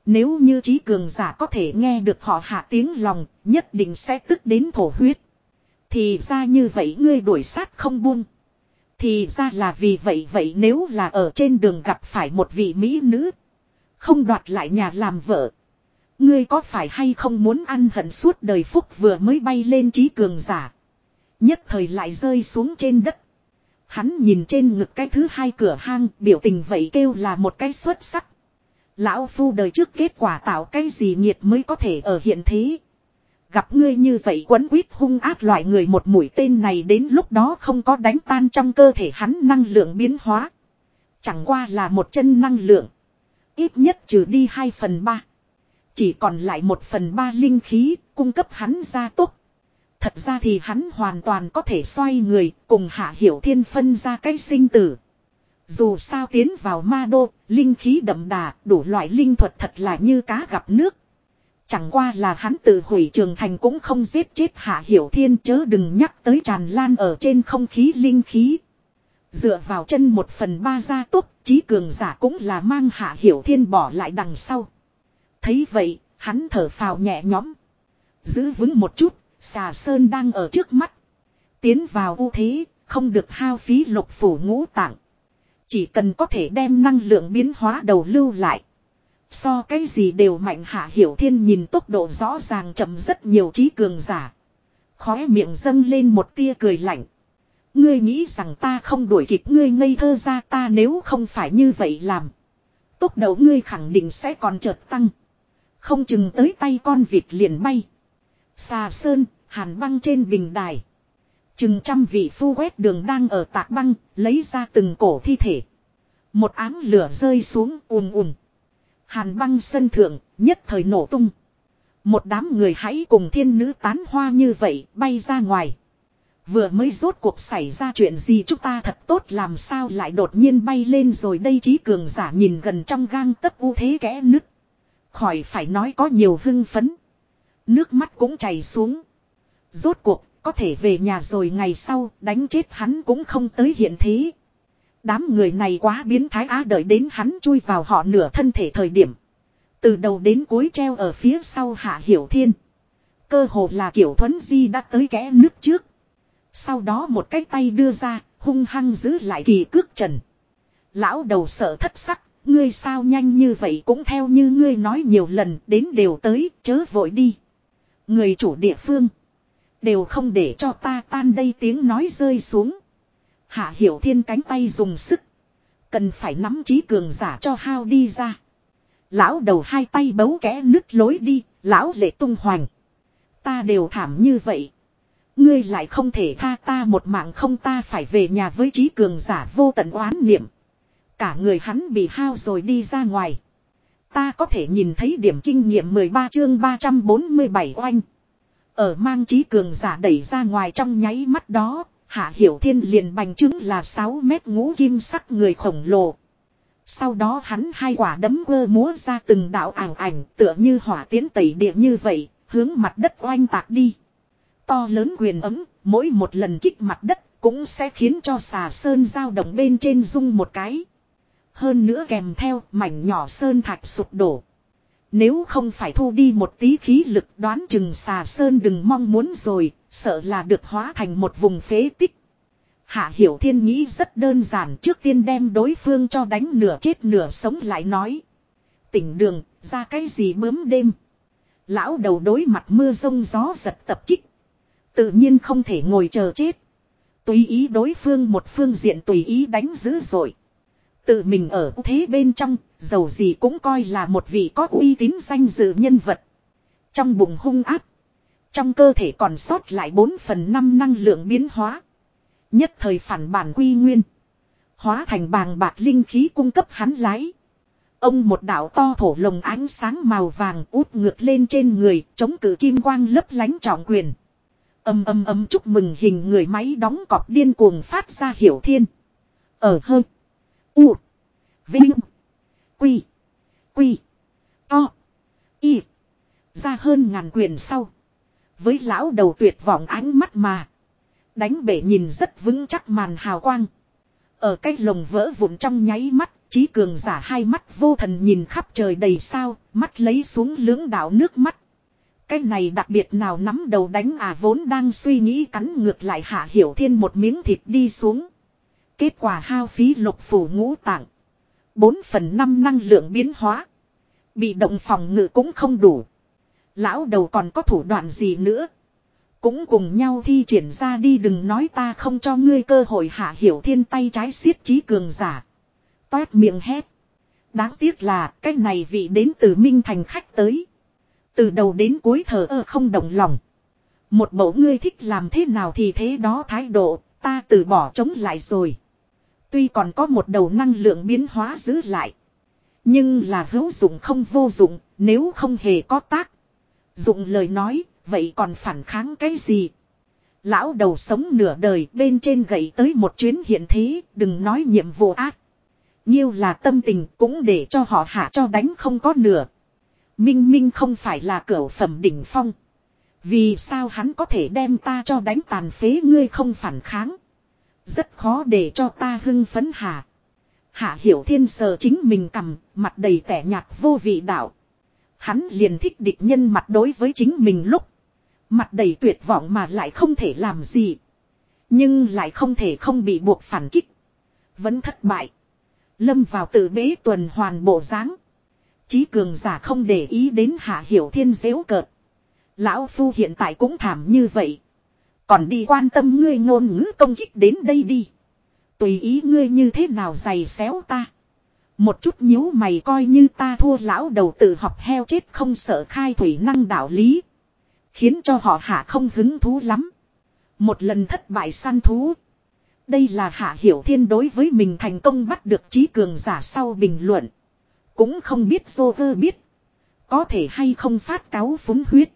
Nếu như trí cường giả có thể nghe được họ hạ tiếng lòng, nhất định sẽ tức đến thổ huyết. Thì ra như vậy ngươi đuổi sát không buông. Thì ra là vì vậy vậy nếu là ở trên đường gặp phải một vị mỹ nữ. Không đoạt lại nhà làm vợ. Ngươi có phải hay không muốn ăn hận suốt đời phúc vừa mới bay lên trí cường giả. Nhất thời lại rơi xuống trên đất. Hắn nhìn trên ngực cái thứ hai cửa hang biểu tình vậy kêu là một cái xuất sắc. Lão phu đời trước kết quả tạo cái gì nhiệt mới có thể ở hiện thế. Gặp ngươi như vậy quấn quýt hung ác loại người một mũi tên này đến lúc đó không có đánh tan trong cơ thể hắn năng lượng biến hóa. Chẳng qua là một chân năng lượng. Ít nhất trừ đi 2 phần 3. Chỉ còn lại 1 phần 3 linh khí cung cấp hắn ra tốt. Thật ra thì hắn hoàn toàn có thể xoay người cùng hạ hiểu thiên phân ra cái sinh tử. Dù sao tiến vào ma đô, linh khí đậm đà, đủ loại linh thuật thật là như cá gặp nước. Chẳng qua là hắn tự hủy trường thành cũng không giết chết hạ hiểu thiên chớ đừng nhắc tới tràn lan ở trên không khí linh khí. Dựa vào chân một phần ba gia tốt, trí cường giả cũng là mang hạ hiểu thiên bỏ lại đằng sau. Thấy vậy, hắn thở phào nhẹ nhõm. Giữ vững một chút, xà sơn đang ở trước mắt. Tiến vào ưu thế, không được hao phí lục phủ ngũ tạng. Chỉ cần có thể đem năng lượng biến hóa đầu lưu lại. So cái gì đều mạnh hạ hiểu thiên nhìn tốc độ rõ ràng chậm rất nhiều trí cường giả. Khóe miệng dâng lên một tia cười lạnh. Ngươi nghĩ rằng ta không đuổi kịp ngươi ngây thơ ra ta nếu không phải như vậy làm. Tốc độ ngươi khẳng định sẽ còn chợt tăng. Không chừng tới tay con vịt liền bay. Xà sơn, hàn băng trên bình đài. Chừng trăm vị phu quét đường đang ở tạc băng, lấy ra từng cổ thi thể. Một áng lửa rơi xuống ùm ùm. Hàn băng sân thượng, nhất thời nổ tung. Một đám người hãy cùng thiên nữ tán hoa như vậy, bay ra ngoài. Vừa mới rốt cuộc xảy ra chuyện gì chúng ta thật tốt làm sao lại đột nhiên bay lên rồi đây trí cường giả nhìn gần trong gang tấc u thế kẽ nứt. Khỏi phải nói có nhiều hưng phấn. Nước mắt cũng chảy xuống. Rốt cuộc, có thể về nhà rồi ngày sau, đánh chết hắn cũng không tới hiện thế. Đám người này quá biến thái á đợi đến hắn chui vào họ nửa thân thể thời điểm. Từ đầu đến cuối treo ở phía sau hạ hiểu thiên. Cơ hồ là kiểu thuấn di đã tới kẽ nước trước. Sau đó một cái tay đưa ra, hung hăng giữ lại kỳ cước trần. Lão đầu sợ thất sắc, ngươi sao nhanh như vậy cũng theo như ngươi nói nhiều lần đến đều tới, chớ vội đi. Người chủ địa phương. Đều không để cho ta tan đây tiếng nói rơi xuống. Hạ hiểu thiên cánh tay dùng sức. Cần phải nắm trí cường giả cho hao đi ra. Lão đầu hai tay bấu kẽ nứt lối đi, lão lệ tung hoành. Ta đều thảm như vậy. Ngươi lại không thể tha ta một mạng không ta phải về nhà với trí cường giả vô tận oán niệm. Cả người hắn bị hao rồi đi ra ngoài. Ta có thể nhìn thấy điểm kinh nghiệm 13 chương 347 oanh. Ở mang trí cường giả đẩy ra ngoài trong nháy mắt đó, Hạ Hiểu Thiên liền bành chứng là 6 mét ngũ kim sắc người khổng lồ. Sau đó hắn hai quả đấm gơ múa ra từng đạo ảo ảnh tựa như hỏa tiến tẩy địa như vậy, hướng mặt đất oanh tạc đi. To lớn quyền ấm, mỗi một lần kích mặt đất cũng sẽ khiến cho xà sơn dao động bên trên rung một cái. Hơn nữa kèm theo mảnh nhỏ sơn thạch sụp đổ. Nếu không phải thu đi một tí khí lực đoán chừng xà sơn đừng mong muốn rồi, sợ là được hóa thành một vùng phế tích. Hạ Hiểu Thiên nghĩ rất đơn giản trước tiên đem đối phương cho đánh nửa chết nửa sống lại nói. Tỉnh đường, ra cái gì bướm đêm. Lão đầu đối mặt mưa rông gió giật tập kích. Tự nhiên không thể ngồi chờ chết. Tùy ý đối phương một phương diện tùy ý đánh dữ rồi. Tự mình ở thế bên trong, dầu gì cũng coi là một vị có uy tín danh dự nhân vật. Trong bụng hung áp. Trong cơ thể còn sót lại 4 phần 5 năng lượng biến hóa. Nhất thời phản bản quy nguyên. Hóa thành bàng bạc linh khí cung cấp hắn lái. Ông một đạo to thổ lồng ánh sáng màu vàng út ngược lên trên người, chống cử kim quang lấp lánh trọng quyền. Âm âm âm chúc mừng hình người máy đóng cọp điên cuồng phát ra hiểu thiên. Ở hơi. U. Vinh. Quy. Quy. To. Y. Ra hơn ngàn quyền sau. Với lão đầu tuyệt vọng ánh mắt mà. Đánh bể nhìn rất vững chắc màn hào quang. Ở cái lồng vỡ vụn trong nháy mắt, trí cường giả hai mắt vô thần nhìn khắp trời đầy sao, mắt lấy xuống lưỡng đạo nước mắt. Cái này đặc biệt nào nắm đầu đánh à vốn đang suy nghĩ cắn ngược lại hạ hiểu thiên một miếng thịt đi xuống. Kết quả hao phí lục phủ ngũ tạng. Bốn phần năm năng lượng biến hóa. Bị động phòng ngự cũng không đủ. Lão đầu còn có thủ đoạn gì nữa. Cũng cùng nhau thi triển ra đi đừng nói ta không cho ngươi cơ hội hạ hiểu thiên tay trái xiết trí cường giả. Toét miệng hét. Đáng tiếc là cái này vị đến từ Minh Thành khách tới. Từ đầu đến cuối thờ ơ không động lòng. Một mẫu ngươi thích làm thế nào thì thế đó thái độ, ta từ bỏ chống lại rồi. Tuy còn có một đầu năng lượng biến hóa giữ lại. Nhưng là hữu dụng không vô dụng, nếu không hề có tác. Dụng lời nói, vậy còn phản kháng cái gì? Lão đầu sống nửa đời bên trên gậy tới một chuyến hiện thế, đừng nói nhiệm vụ ác. Nhiêu là tâm tình cũng để cho họ hạ cho đánh không có nửa. Minh Minh không phải là cửa phẩm đỉnh phong. Vì sao hắn có thể đem ta cho đánh tàn phế ngươi không phản kháng. Rất khó để cho ta hưng phấn hả. Hạ hiểu thiên sờ chính mình cầm, mặt đầy tẻ nhạt vô vị đạo. Hắn liền thích địch nhân mặt đối với chính mình lúc. Mặt đầy tuyệt vọng mà lại không thể làm gì. Nhưng lại không thể không bị buộc phản kích. Vẫn thất bại. Lâm vào tự bế tuần hoàn bộ dáng Chí cường giả không để ý đến hạ hiểu thiên dễu cợt. Lão phu hiện tại cũng thảm như vậy. Còn đi quan tâm ngươi ngôn ngữ công kích đến đây đi. Tùy ý ngươi như thế nào giày xéo ta. Một chút nhíu mày coi như ta thua lão đầu tự học heo chết không sợ khai thủy năng đạo lý. Khiến cho họ hạ không hứng thú lắm. Một lần thất bại săn thú. Đây là hạ hiểu thiên đối với mình thành công bắt được trí cường giả sau bình luận. Cũng không biết Joker biết. Có thể hay không phát cáo phúng huyết.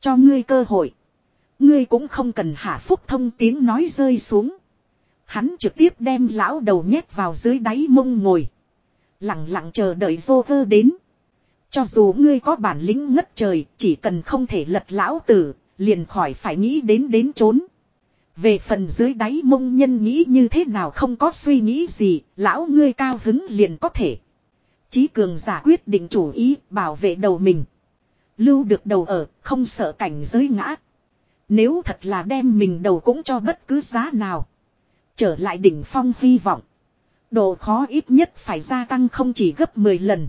Cho ngươi cơ hội. Ngươi cũng không cần hạ phúc thông tiếng nói rơi xuống. Hắn trực tiếp đem lão đầu nhét vào dưới đáy mông ngồi. Lặng lặng chờ đợi Joker đến. Cho dù ngươi có bản lĩnh ngất trời, chỉ cần không thể lật lão tử, liền khỏi phải nghĩ đến đến trốn. Về phần dưới đáy mông nhân nghĩ như thế nào không có suy nghĩ gì, lão ngươi cao hứng liền có thể. Chí cường giả quyết định chủ ý, bảo vệ đầu mình. Lưu được đầu ở, không sợ cảnh giới ngã. Nếu thật là đem mình đầu cũng cho bất cứ giá nào. Trở lại đỉnh phong hy vọng. Độ khó ít nhất phải gia tăng không chỉ gấp 10 lần.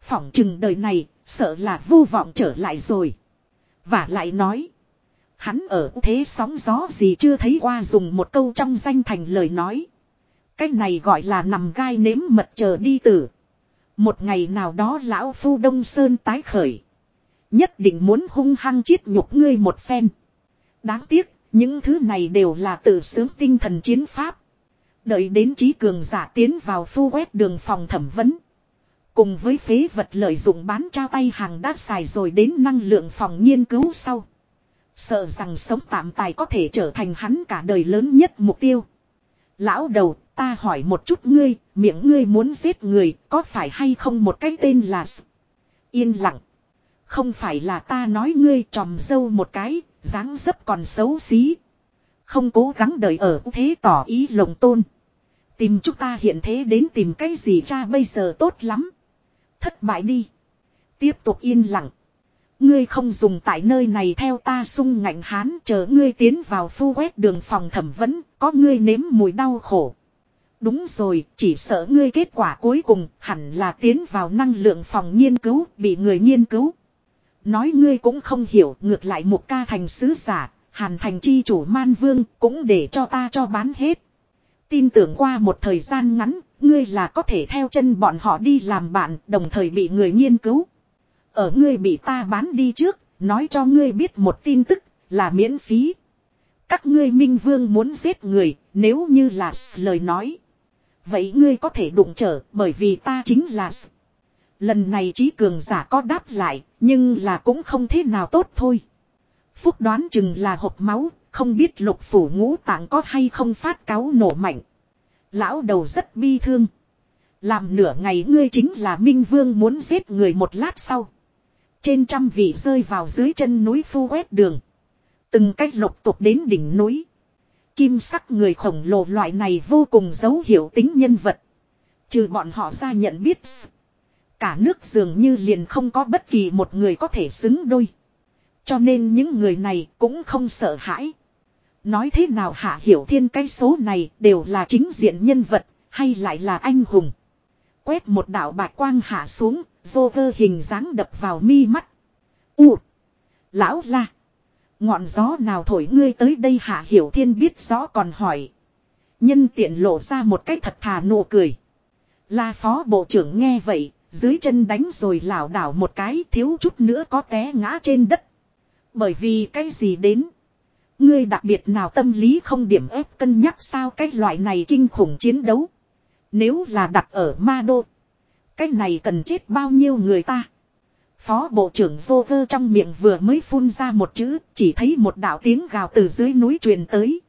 Phỏng chừng đời này, sợ là vô vọng trở lại rồi. Và lại nói. Hắn ở thế sóng gió gì chưa thấy qua dùng một câu trong danh thành lời nói. Cái này gọi là nằm gai nếm mật chờ đi tử. Một ngày nào đó lão phu đông sơn tái khởi. Nhất định muốn hung hăng chiết nhục ngươi một phen. Đáng tiếc, những thứ này đều là tự sướng tinh thần chiến pháp. Đợi đến trí cường giả tiến vào phu quét đường phòng thẩm vấn. Cùng với phế vật lợi dụng bán trao tay hàng đã xài rồi đến năng lượng phòng nghiên cứu sau. Sợ rằng sống tạm tài có thể trở thành hắn cả đời lớn nhất mục tiêu. Lão đầu, ta hỏi một chút ngươi, miệng ngươi muốn giết người, có phải hay không một cái tên là... Yên lặng. Không phải là ta nói ngươi tròm dâu một cái, dáng dấp còn xấu xí. Không cố gắng đợi ở thế tỏ ý lồng tôn. Tìm chúng ta hiện thế đến tìm cái gì cha bây giờ tốt lắm. Thất bại đi. Tiếp tục yên lặng. Ngươi không dùng tại nơi này theo ta sung ngạnh hán chờ ngươi tiến vào phu quét đường phòng thẩm vấn, có ngươi nếm mùi đau khổ. Đúng rồi, chỉ sợ ngươi kết quả cuối cùng hẳn là tiến vào năng lượng phòng nghiên cứu, bị người nghiên cứu. Nói ngươi cũng không hiểu, ngược lại một ca thành sứ giả, hàn thành chi chủ man vương, cũng để cho ta cho bán hết. Tin tưởng qua một thời gian ngắn, ngươi là có thể theo chân bọn họ đi làm bạn, đồng thời bị người nghiên cứu. Ở ngươi bị ta bán đi trước, nói cho ngươi biết một tin tức, là miễn phí. Các ngươi minh vương muốn giết người, nếu như là lời nói. Vậy ngươi có thể đụng trở, bởi vì ta chính là Lần này trí cường giả có đáp lại, nhưng là cũng không thế nào tốt thôi. Phúc đoán chừng là hộp máu, không biết lục phủ ngũ tạng có hay không phát cáo nổ mạnh. Lão đầu rất bi thương. Làm nửa ngày ngươi chính là Minh Vương muốn giết người một lát sau. Trên trăm vị rơi vào dưới chân núi phu quét đường. Từng cách lục tục đến đỉnh núi. Kim sắc người khổng lồ loại này vô cùng dấu hiệu tính nhân vật. Trừ bọn họ ra nhận biết. Cả nước dường như liền không có bất kỳ một người có thể xứng đôi. Cho nên những người này cũng không sợ hãi. Nói thế nào hạ hiểu thiên cái số này đều là chính diện nhân vật, hay lại là anh hùng. Quét một đạo bạch quang hạ xuống, vô cơ hình dáng đập vào mi mắt. U. Lão la. Ngọn gió nào thổi ngươi tới đây hạ hiểu thiên biết rõ còn hỏi. Nhân tiện lộ ra một cách thật thà nụ cười. La phó bộ trưởng nghe vậy, dưới chân đánh rồi lảo đảo một cái thiếu chút nữa có té ngã trên đất. Bởi vì cái gì đến? Ngươi đặc biệt nào tâm lý không điểm ép cân nhắc sao cái loại này kinh khủng chiến đấu. Nếu là đặt ở ma đô. Cái này cần chết bao nhiêu người ta. Phó Bộ trưởng vô cơ trong miệng vừa mới phun ra một chữ, chỉ thấy một đạo tiếng gào từ dưới núi truyền tới.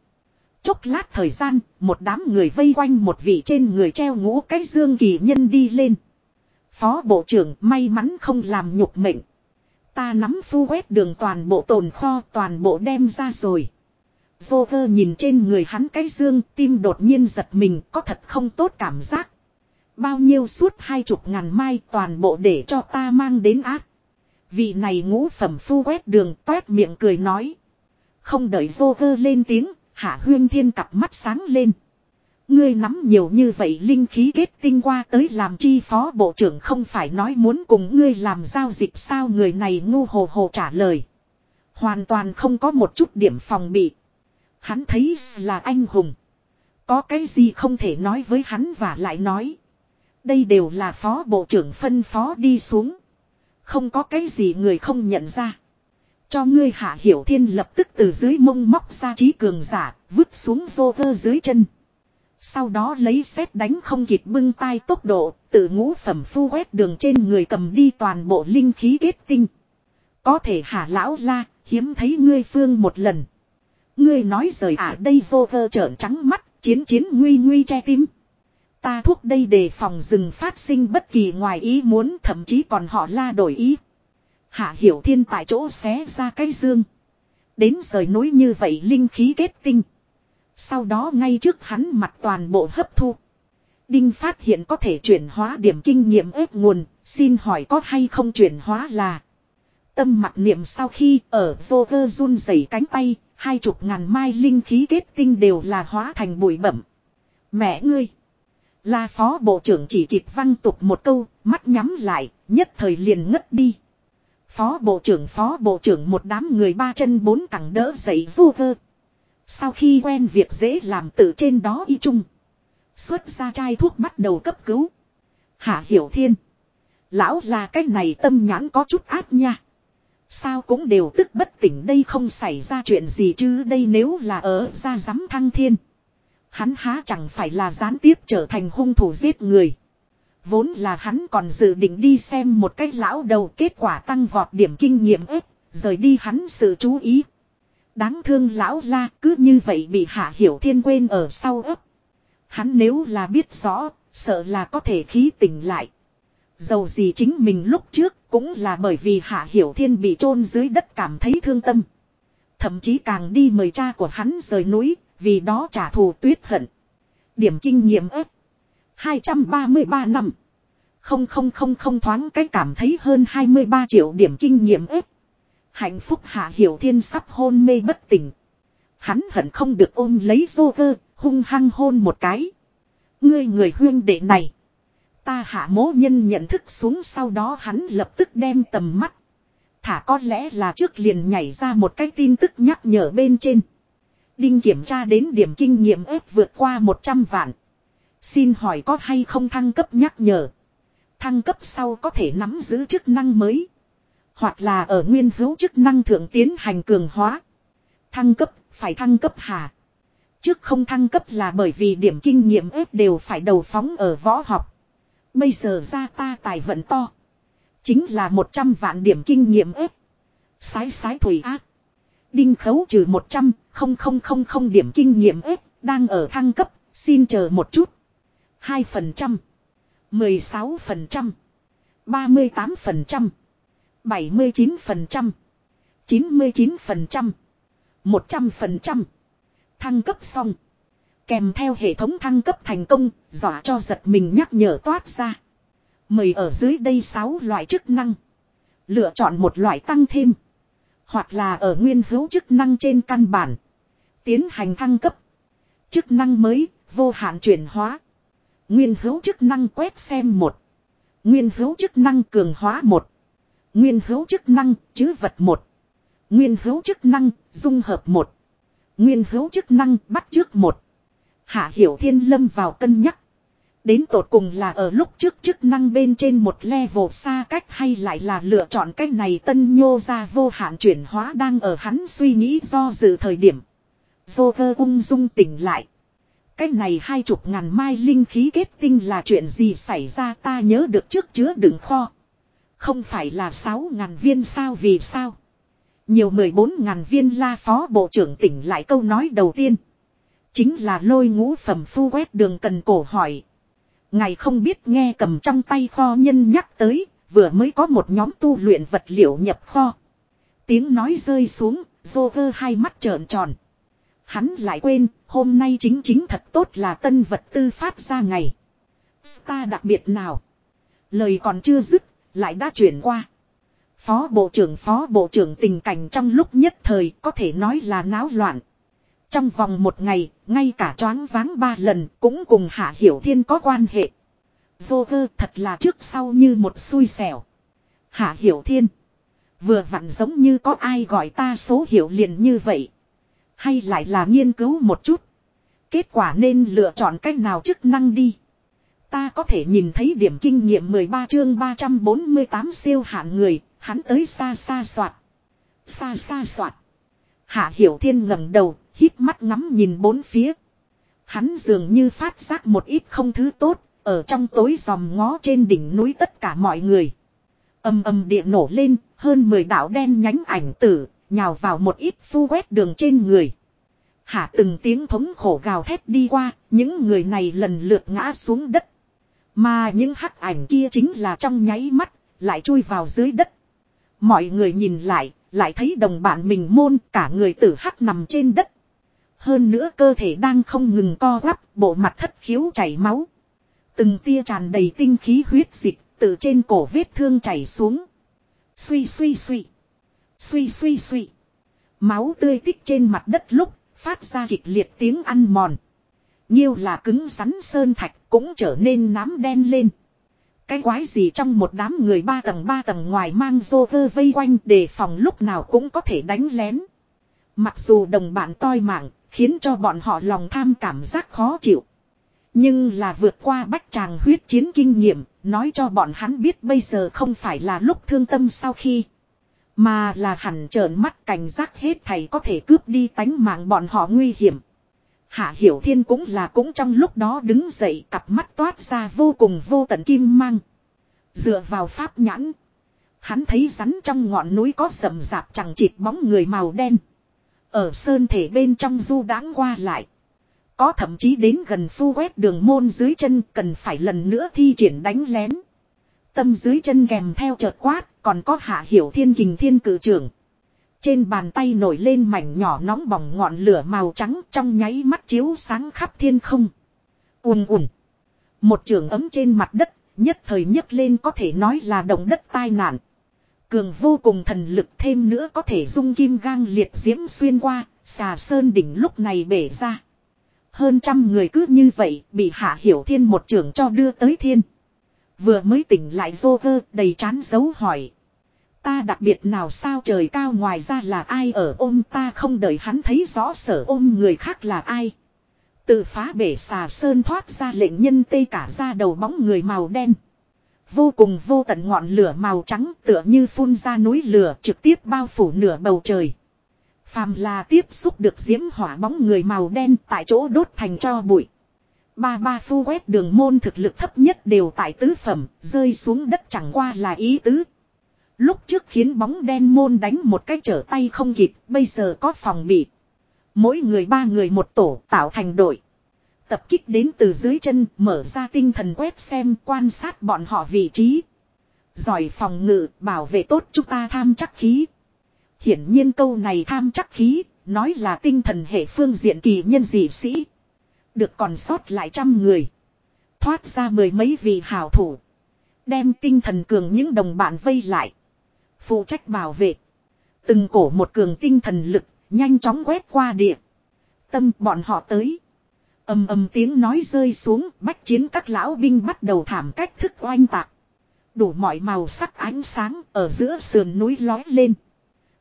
Chốc lát thời gian, một đám người vây quanh một vị trên người treo ngũ cái dương kỳ nhân đi lên. Phó Bộ trưởng may mắn không làm nhục mệnh. Ta nắm phu quét đường toàn bộ tồn kho toàn bộ đem ra rồi. Vô cơ nhìn trên người hắn cái dương tim đột nhiên giật mình có thật không tốt cảm giác. Bao nhiêu suốt hai chục ngàn mai toàn bộ để cho ta mang đến ác. Vị này ngũ phẩm phu quét đường toét miệng cười nói. Không đợi vô cơ lên tiếng, hạ huyên thiên cặp mắt sáng lên. Ngươi nắm nhiều như vậy linh khí kết tinh qua tới làm chi phó bộ trưởng không phải nói muốn cùng ngươi làm giao dịch sao người này ngu hồ hồ trả lời. Hoàn toàn không có một chút điểm phòng bị. Hắn thấy là anh hùng. Có cái gì không thể nói với hắn và lại nói. Đây đều là phó bộ trưởng phân phó đi xuống. Không có cái gì người không nhận ra. Cho ngươi hạ hiểu thiên lập tức từ dưới mông móc ra trí cường giả, vứt xuống vô cơ dưới chân. Sau đó lấy xét đánh không kịp bưng tay tốc độ, tự ngũ phẩm phu quét đường trên người cầm đi toàn bộ linh khí kết tinh. Có thể hạ lão la, hiếm thấy ngươi phương một lần. Ngươi nói rời à đây vô cơ trợn trắng mắt, chiến chiến nguy nguy che tim. Ta thuốc đây đề phòng rừng phát sinh bất kỳ ngoài ý muốn thậm chí còn họ la đổi ý. Hạ hiểu thiên tại chỗ xé ra cái dương. Đến rời núi như vậy linh khí kết tinh. Sau đó ngay trước hắn mặt toàn bộ hấp thu. Đinh phát hiện có thể chuyển hóa điểm kinh nghiệm ếp nguồn, xin hỏi có hay không chuyển hóa là. Tâm mặt niệm sau khi ở vô cơ run rẩy cánh tay, hai chục ngàn mai linh khí kết tinh đều là hóa thành bụi bẩm. Mẹ ngươi! Là phó bộ trưởng chỉ kịp văng tục một câu, mắt nhắm lại, nhất thời liền ngất đi. Phó bộ trưởng phó bộ trưởng một đám người ba chân bốn cẳng đỡ dậy vô cơ. Sau khi quen việc dễ làm tự trên đó y chung. Xuất ra chai thuốc bắt đầu cấp cứu. Hạ hiểu thiên. Lão là cái này tâm nhãn có chút áp nha. Sao cũng đều tức bất tỉnh đây không xảy ra chuyện gì chứ đây nếu là ở ra giám thăng thiên. Hắn há chẳng phải là gián tiếp trở thành hung thủ giết người. Vốn là hắn còn dự định đi xem một cái lão đầu kết quả tăng vọt điểm kinh nghiệm ếp, rời đi hắn sự chú ý. Đáng thương lão la cứ như vậy bị hạ hiểu thiên quên ở sau ấp. Hắn nếu là biết rõ, sợ là có thể khí tỉnh lại. Dầu gì chính mình lúc trước cũng là bởi vì hạ hiểu thiên bị chôn dưới đất cảm thấy thương tâm. Thậm chí càng đi mời cha của hắn rời núi, vì đó trả thù tuyết hận. Điểm kinh nghiệm ếp. 233 năm. Không không không không thoáng cái cảm thấy hơn 23 triệu điểm kinh nghiệm ếp. Hạnh phúc hạ hiểu thiên sắp hôn mê bất tỉnh. Hắn hận không được ôm lấy Joker, cơ, hung hăng hôn một cái. Ngươi người huyên đệ này. Ta hạ mố nhân nhận thức xuống sau đó hắn lập tức đem tầm mắt. Thả có lẽ là trước liền nhảy ra một cái tin tức nhắc nhở bên trên. Đinh kiểm tra đến điểm kinh nghiệm ép vượt qua 100 vạn. Xin hỏi có hay không thăng cấp nhắc nhở. Thăng cấp sau có thể nắm giữ chức năng mới. Hoặc là ở nguyên hữu chức năng thượng tiến hành cường hóa. Thăng cấp, phải thăng cấp hà. Trước không thăng cấp là bởi vì điểm kinh nghiệm ếp đều phải đầu phóng ở võ học. Bây giờ ra ta tài vận to. Chính là 100 vạn điểm kinh nghiệm ếp. Sái sái thủy ác. Đinh khấu trừ 100, không không không không điểm kinh nghiệm ếp, đang ở thăng cấp, xin chờ một chút. 2%, 16%, 38%, 79%, 99%, 100%. Thăng cấp xong. Kèm theo hệ thống thăng cấp thành công, dọa cho giật mình nhắc nhở toát ra. Mời ở dưới đây 6 loại chức năng. Lựa chọn một loại tăng thêm. Hoặc là ở nguyên hữu chức năng trên căn bản. Tiến hành thăng cấp. Chức năng mới, vô hạn chuyển hóa. Nguyên hữu chức năng quét xem một. Nguyên hữu chức năng cường hóa một. Nguyên hữu chức năng chứ vật một. Nguyên hữu chức năng, dung hợp một. Nguyên hữu chức năng, bắt trước một. Hạ hiểu thiên lâm vào cân nhắc. Đến tột cùng là ở lúc trước chức năng bên trên một level xa cách hay lại là lựa chọn cách này tân nhô ra vô hạn chuyển hóa đang ở hắn suy nghĩ do dự thời điểm. Vô cơ ung dung tỉnh lại. Cái này hai chục ngàn mai linh khí kết tinh là chuyện gì xảy ra ta nhớ được trước chứa đựng kho. Không phải là sáu ngàn viên sao vì sao. Nhiều mười bốn ngàn viên la phó bộ trưởng tỉnh lại câu nói đầu tiên. Chính là lôi ngũ phẩm phu quét đường cần cổ hỏi. Ngài không biết nghe cầm trong tay kho nhân nhắc tới, vừa mới có một nhóm tu luyện vật liệu nhập kho. Tiếng nói rơi xuống, vô vơ hai mắt trợn tròn. Hắn lại quên, hôm nay chính chính thật tốt là tân vật tư phát ra ngày. Ta đặc biệt nào? Lời còn chưa dứt, lại đã chuyển qua. Phó Bộ trưởng Phó Bộ trưởng tình cảnh trong lúc nhất thời có thể nói là náo loạn. Trong vòng một ngày, ngay cả choáng váng ba lần cũng cùng Hạ Hiểu Thiên có quan hệ. Vô cơ thật là trước sau như một xui xẻo. Hạ Hiểu Thiên. Vừa vặn giống như có ai gọi ta số hiệu liền như vậy. Hay lại là nghiên cứu một chút. Kết quả nên lựa chọn cách nào chức năng đi. Ta có thể nhìn thấy điểm kinh nghiệm 13 chương 348 siêu hạn người, hắn tới xa xa soạt. Xa xa soạt. Hạ Hiểu Thiên ngẩng đầu, hít mắt ngắm nhìn bốn phía. Hắn dường như phát giác một ít không thứ tốt, ở trong tối dòm ngó trên đỉnh núi tất cả mọi người. Âm âm địa nổ lên, hơn 10 đạo đen nhánh ảnh tử, nhào vào một ít phu quét đường trên người. Hạ từng tiếng thống khổ gào thét đi qua, những người này lần lượt ngã xuống đất. Mà những hắc ảnh kia chính là trong nháy mắt, lại chui vào dưới đất. Mọi người nhìn lại, lại thấy đồng bạn mình môn cả người tử hắc nằm trên đất. Hơn nữa cơ thể đang không ngừng co quắp, bộ mặt thất khiếu chảy máu. Từng tia tràn đầy tinh khí huyết dịch, từ trên cổ vết thương chảy xuống. Suy suy suy. Suy suy suy. Máu tươi tích trên mặt đất lúc, phát ra kịch liệt tiếng ăn mòn. Nhiêu là cứng rắn sơn thạch cũng trở nên nám đen lên. Cái quái gì trong một đám người ba tầng ba tầng ngoài mang rô vơ vây quanh để phòng lúc nào cũng có thể đánh lén. Mặc dù đồng bạn toi mạng, khiến cho bọn họ lòng tham cảm giác khó chịu. Nhưng là vượt qua bách tràng huyết chiến kinh nghiệm, nói cho bọn hắn biết bây giờ không phải là lúc thương tâm sau khi. Mà là hẳn trợn mắt cảnh giác hết thầy có thể cướp đi tánh mạng bọn họ nguy hiểm. Hạ Hiểu Thiên cũng là cũng trong lúc đó đứng dậy cặp mắt toát ra vô cùng vô tận kim mang. Dựa vào pháp nhãn. Hắn thấy rắn trong ngọn núi có sầm rạp chẳng chịt bóng người màu đen. Ở sơn thể bên trong du đãng qua lại. Có thậm chí đến gần phu quét đường môn dưới chân cần phải lần nữa thi triển đánh lén. Tâm dưới chân kèm theo chợt quát, còn có hạ hiểu thiên kình thiên cử trưởng. Trên bàn tay nổi lên mảnh nhỏ nóng bỏng ngọn lửa màu trắng trong nháy mắt chiếu sáng khắp thiên không. ùn ùn. Một trường ấm trên mặt đất, nhất thời nhấc lên có thể nói là động đất tai nạn. Cường vô cùng thần lực thêm nữa có thể dung kim gang liệt diễm xuyên qua, xà sơn đỉnh lúc này bể ra. Hơn trăm người cứ như vậy bị hạ hiểu thiên một trường cho đưa tới thiên. Vừa mới tỉnh lại vô vơ đầy chán dấu hỏi. Ta đặc biệt nào sao trời cao ngoài ra là ai ở ôm ta không đợi hắn thấy rõ sở ôm người khác là ai. Tự phá bể xà sơn thoát ra lệnh nhân tê cả ra đầu bóng người màu đen. Vô cùng vô tận ngọn lửa màu trắng tựa như phun ra núi lửa trực tiếp bao phủ nửa bầu trời. Phàm là tiếp xúc được diễm hỏa bóng người màu đen tại chỗ đốt thành cho bụi. Ba ba phu quét đường môn thực lực thấp nhất đều tại tứ phẩm, rơi xuống đất chẳng qua là ý tứ. Lúc trước khiến bóng đen môn đánh một cái trở tay không kịp, bây giờ có phòng bị. Mỗi người ba người một tổ tạo thành đội. Tập kích đến từ dưới chân, mở ra tinh thần quét xem quan sát bọn họ vị trí. Giỏi phòng ngự, bảo vệ tốt chúng ta tham chắc khí. Hiển nhiên câu này tham chắc khí, nói là tinh thần hệ phương diện kỳ nhân dị sĩ. Được còn sót lại trăm người. Thoát ra mười mấy vị hào thủ. Đem tinh thần cường những đồng bạn vây lại. Phụ trách bảo vệ. Từng cổ một cường tinh thần lực, nhanh chóng quét qua địa. Tâm bọn họ tới. ầm ầm tiếng nói rơi xuống, bách chiến các lão binh bắt đầu thảm cách thức oanh tạc. Đủ mọi màu sắc ánh sáng ở giữa sườn núi lói lên.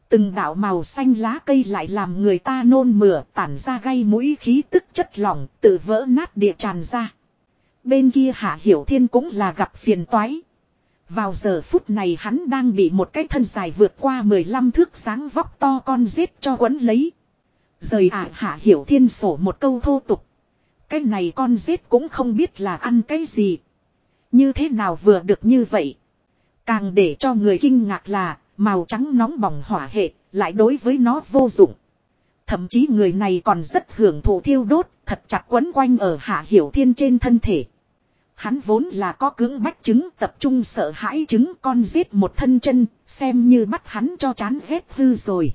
Từng đạo màu xanh lá cây lại làm người ta nôn mửa tản ra gây mũi khí tức chất lỏng tự vỡ nát địa tràn ra. Bên kia Hạ Hiểu Thiên cũng là gặp phiền toái. Vào giờ phút này hắn đang bị một cái thân dài vượt qua 15 thước sáng vóc to con giết cho quấn lấy. Rời ả Hạ Hiểu Thiên sổ một câu thô tục. Cái này con giết cũng không biết là ăn cái gì. Như thế nào vừa được như vậy. Càng để cho người kinh ngạc là Màu trắng nóng bỏng hỏa hệ, lại đối với nó vô dụng. Thậm chí người này còn rất hưởng thụ thiêu đốt, thật chặt quấn quanh ở hạ hiểu thiên trên thân thể. Hắn vốn là có cưỡng bách chứng tập trung sợ hãi chứng con giết một thân chân, xem như bắt hắn cho chán ghét hư rồi.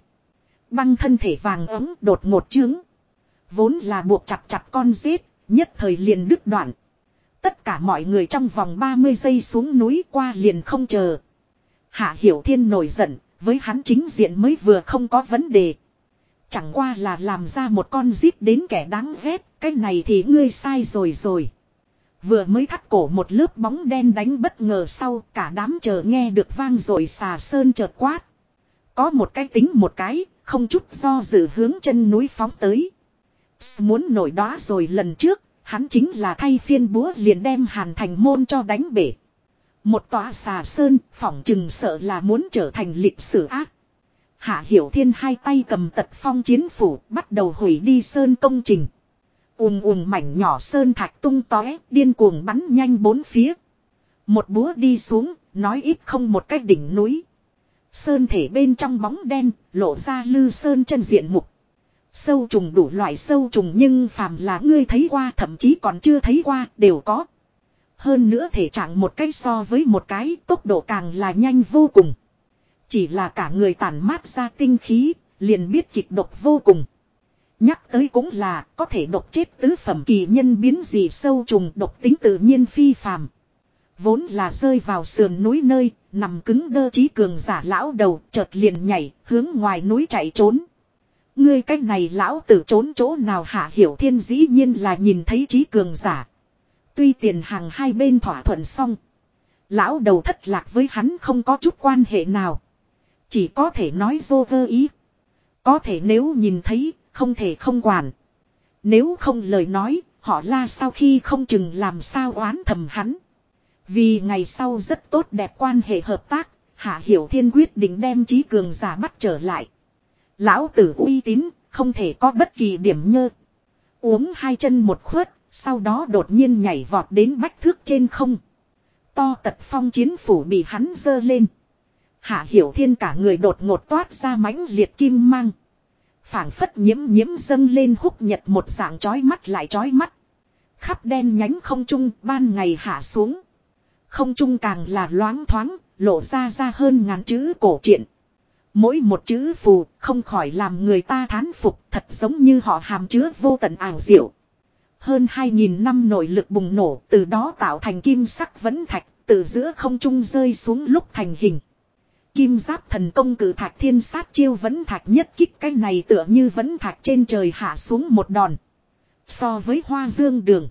Băng thân thể vàng ấm đột ngột trướng. Vốn là buộc chặt chặt con giết, nhất thời liền đứt đoạn. Tất cả mọi người trong vòng 30 giây xuống núi qua liền không chờ. Hạ Hiểu Thiên nổi giận, với hắn chính diện mới vừa không có vấn đề. Chẳng qua là làm ra một con giết đến kẻ đáng ghét, cái này thì ngươi sai rồi rồi. Vừa mới thắt cổ một lớp bóng đen đánh bất ngờ sau cả đám chờ nghe được vang rồi xà sơn chợt quát. Có một cái tính một cái, không chút do dự hướng chân núi phóng tới. Muốn nổi đó rồi lần trước, hắn chính là thay phiên búa liền đem hàn thành môn cho đánh bể. Một tòa xà sơn, phỏng chừng sợ là muốn trở thành lịch sử ác. Hạ Hiểu Thiên hai tay cầm tật phong chiến phủ, bắt đầu hủy đi sơn công trình. Ùm ùm mảnh nhỏ sơn thạch tung tóe, điên cuồng bắn nhanh bốn phía. Một búa đi xuống, nói ít không một cái đỉnh núi. Sơn thể bên trong bóng đen, lộ ra lư sơn chân diện mục. Sâu trùng đủ loại sâu trùng nhưng phàm là ngươi thấy qua thậm chí còn chưa thấy qua đều có. Hơn nữa thể trạng một cái so với một cái tốc độ càng là nhanh vô cùng. Chỉ là cả người tản mát ra tinh khí, liền biết kịch độc vô cùng. Nhắc tới cũng là có thể độc chết tứ phẩm kỳ nhân biến gì sâu trùng độc tính tự nhiên phi phàm. Vốn là rơi vào sườn núi nơi, nằm cứng đơ trí cường giả lão đầu, chợt liền nhảy, hướng ngoài núi chạy trốn. Ngươi cách này lão tử trốn chỗ nào hạ hiểu thiên dĩ nhiên là nhìn thấy trí cường giả. Tuy tiền hàng hai bên thỏa thuận xong. Lão đầu thất lạc với hắn không có chút quan hệ nào. Chỉ có thể nói vô vơ ý. Có thể nếu nhìn thấy, không thể không quản. Nếu không lời nói, họ la sau khi không chừng làm sao oán thầm hắn. Vì ngày sau rất tốt đẹp quan hệ hợp tác, Hạ Hiểu Thiên quyết định đem trí cường giả bắt trở lại. Lão tử uy tín, không thể có bất kỳ điểm nhơ. Uống hai chân một khuất, sau đó đột nhiên nhảy vọt đến bách thước trên không. To tật phong chiến phủ bị hắn dơ lên. Hạ Hiểu Thiên cả người đột ngột toát ra mãnh liệt kim mang phảng phất nhiễm nhiễm dâng lên húc nhật một dạng chói mắt lại chói mắt. Khắp đen nhánh không trung ban ngày hạ xuống. Không trung càng là loáng thoáng, lộ ra ra hơn ngàn chữ cổ truyện. Mỗi một chữ phù không khỏi làm người ta thán phục thật giống như họ hàm chứa vô tận ảo diệu. Hơn 2.000 năm nội lực bùng nổ từ đó tạo thành kim sắc vẫn thạch từ giữa không trung rơi xuống lúc thành hình. Kim giáp thần công cử thạch thiên sát chiêu vẫn thạch nhất kích cái này tựa như vẫn thạch trên trời hạ xuống một đòn. So với hoa dương đường.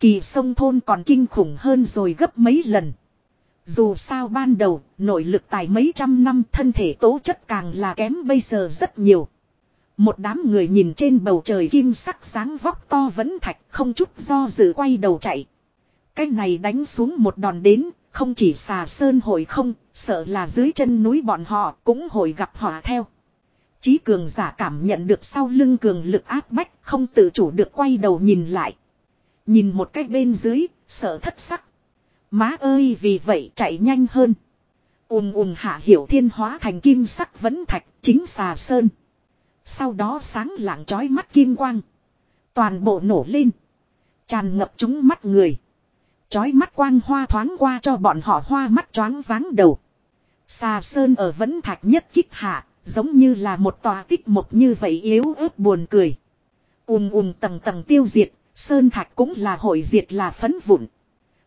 Kỳ sông thôn còn kinh khủng hơn rồi gấp mấy lần. Dù sao ban đầu, nội lực tài mấy trăm năm thân thể tố chất càng là kém bây giờ rất nhiều. Một đám người nhìn trên bầu trời kim sắc sáng vóc to vẫn thạch không chút do dự quay đầu chạy. Cái này đánh xuống một đòn đến, không chỉ xà sơn hội không, sợ là dưới chân núi bọn họ cũng hồi gặp họ theo. Chí cường giả cảm nhận được sau lưng cường lực áp bách, không tự chủ được quay đầu nhìn lại. Nhìn một cách bên dưới, sợ thất sắc. Má ơi vì vậy chạy nhanh hơn. ùm ùm hạ hiểu thiên hóa thành kim sắc vẫn thạch chính xà sơn. Sau đó sáng lạng trói mắt kim quang. Toàn bộ nổ lên. Tràn ngập chúng mắt người. Chói mắt quang hoa thoáng qua cho bọn họ hoa mắt choáng váng đầu. Xà sơn ở vẫn thạch nhất kích hạ, giống như là một tòa tích một như vậy yếu ớt buồn cười. ùm ùm tầng tầng tiêu diệt, sơn thạch cũng là hội diệt là phấn vụn.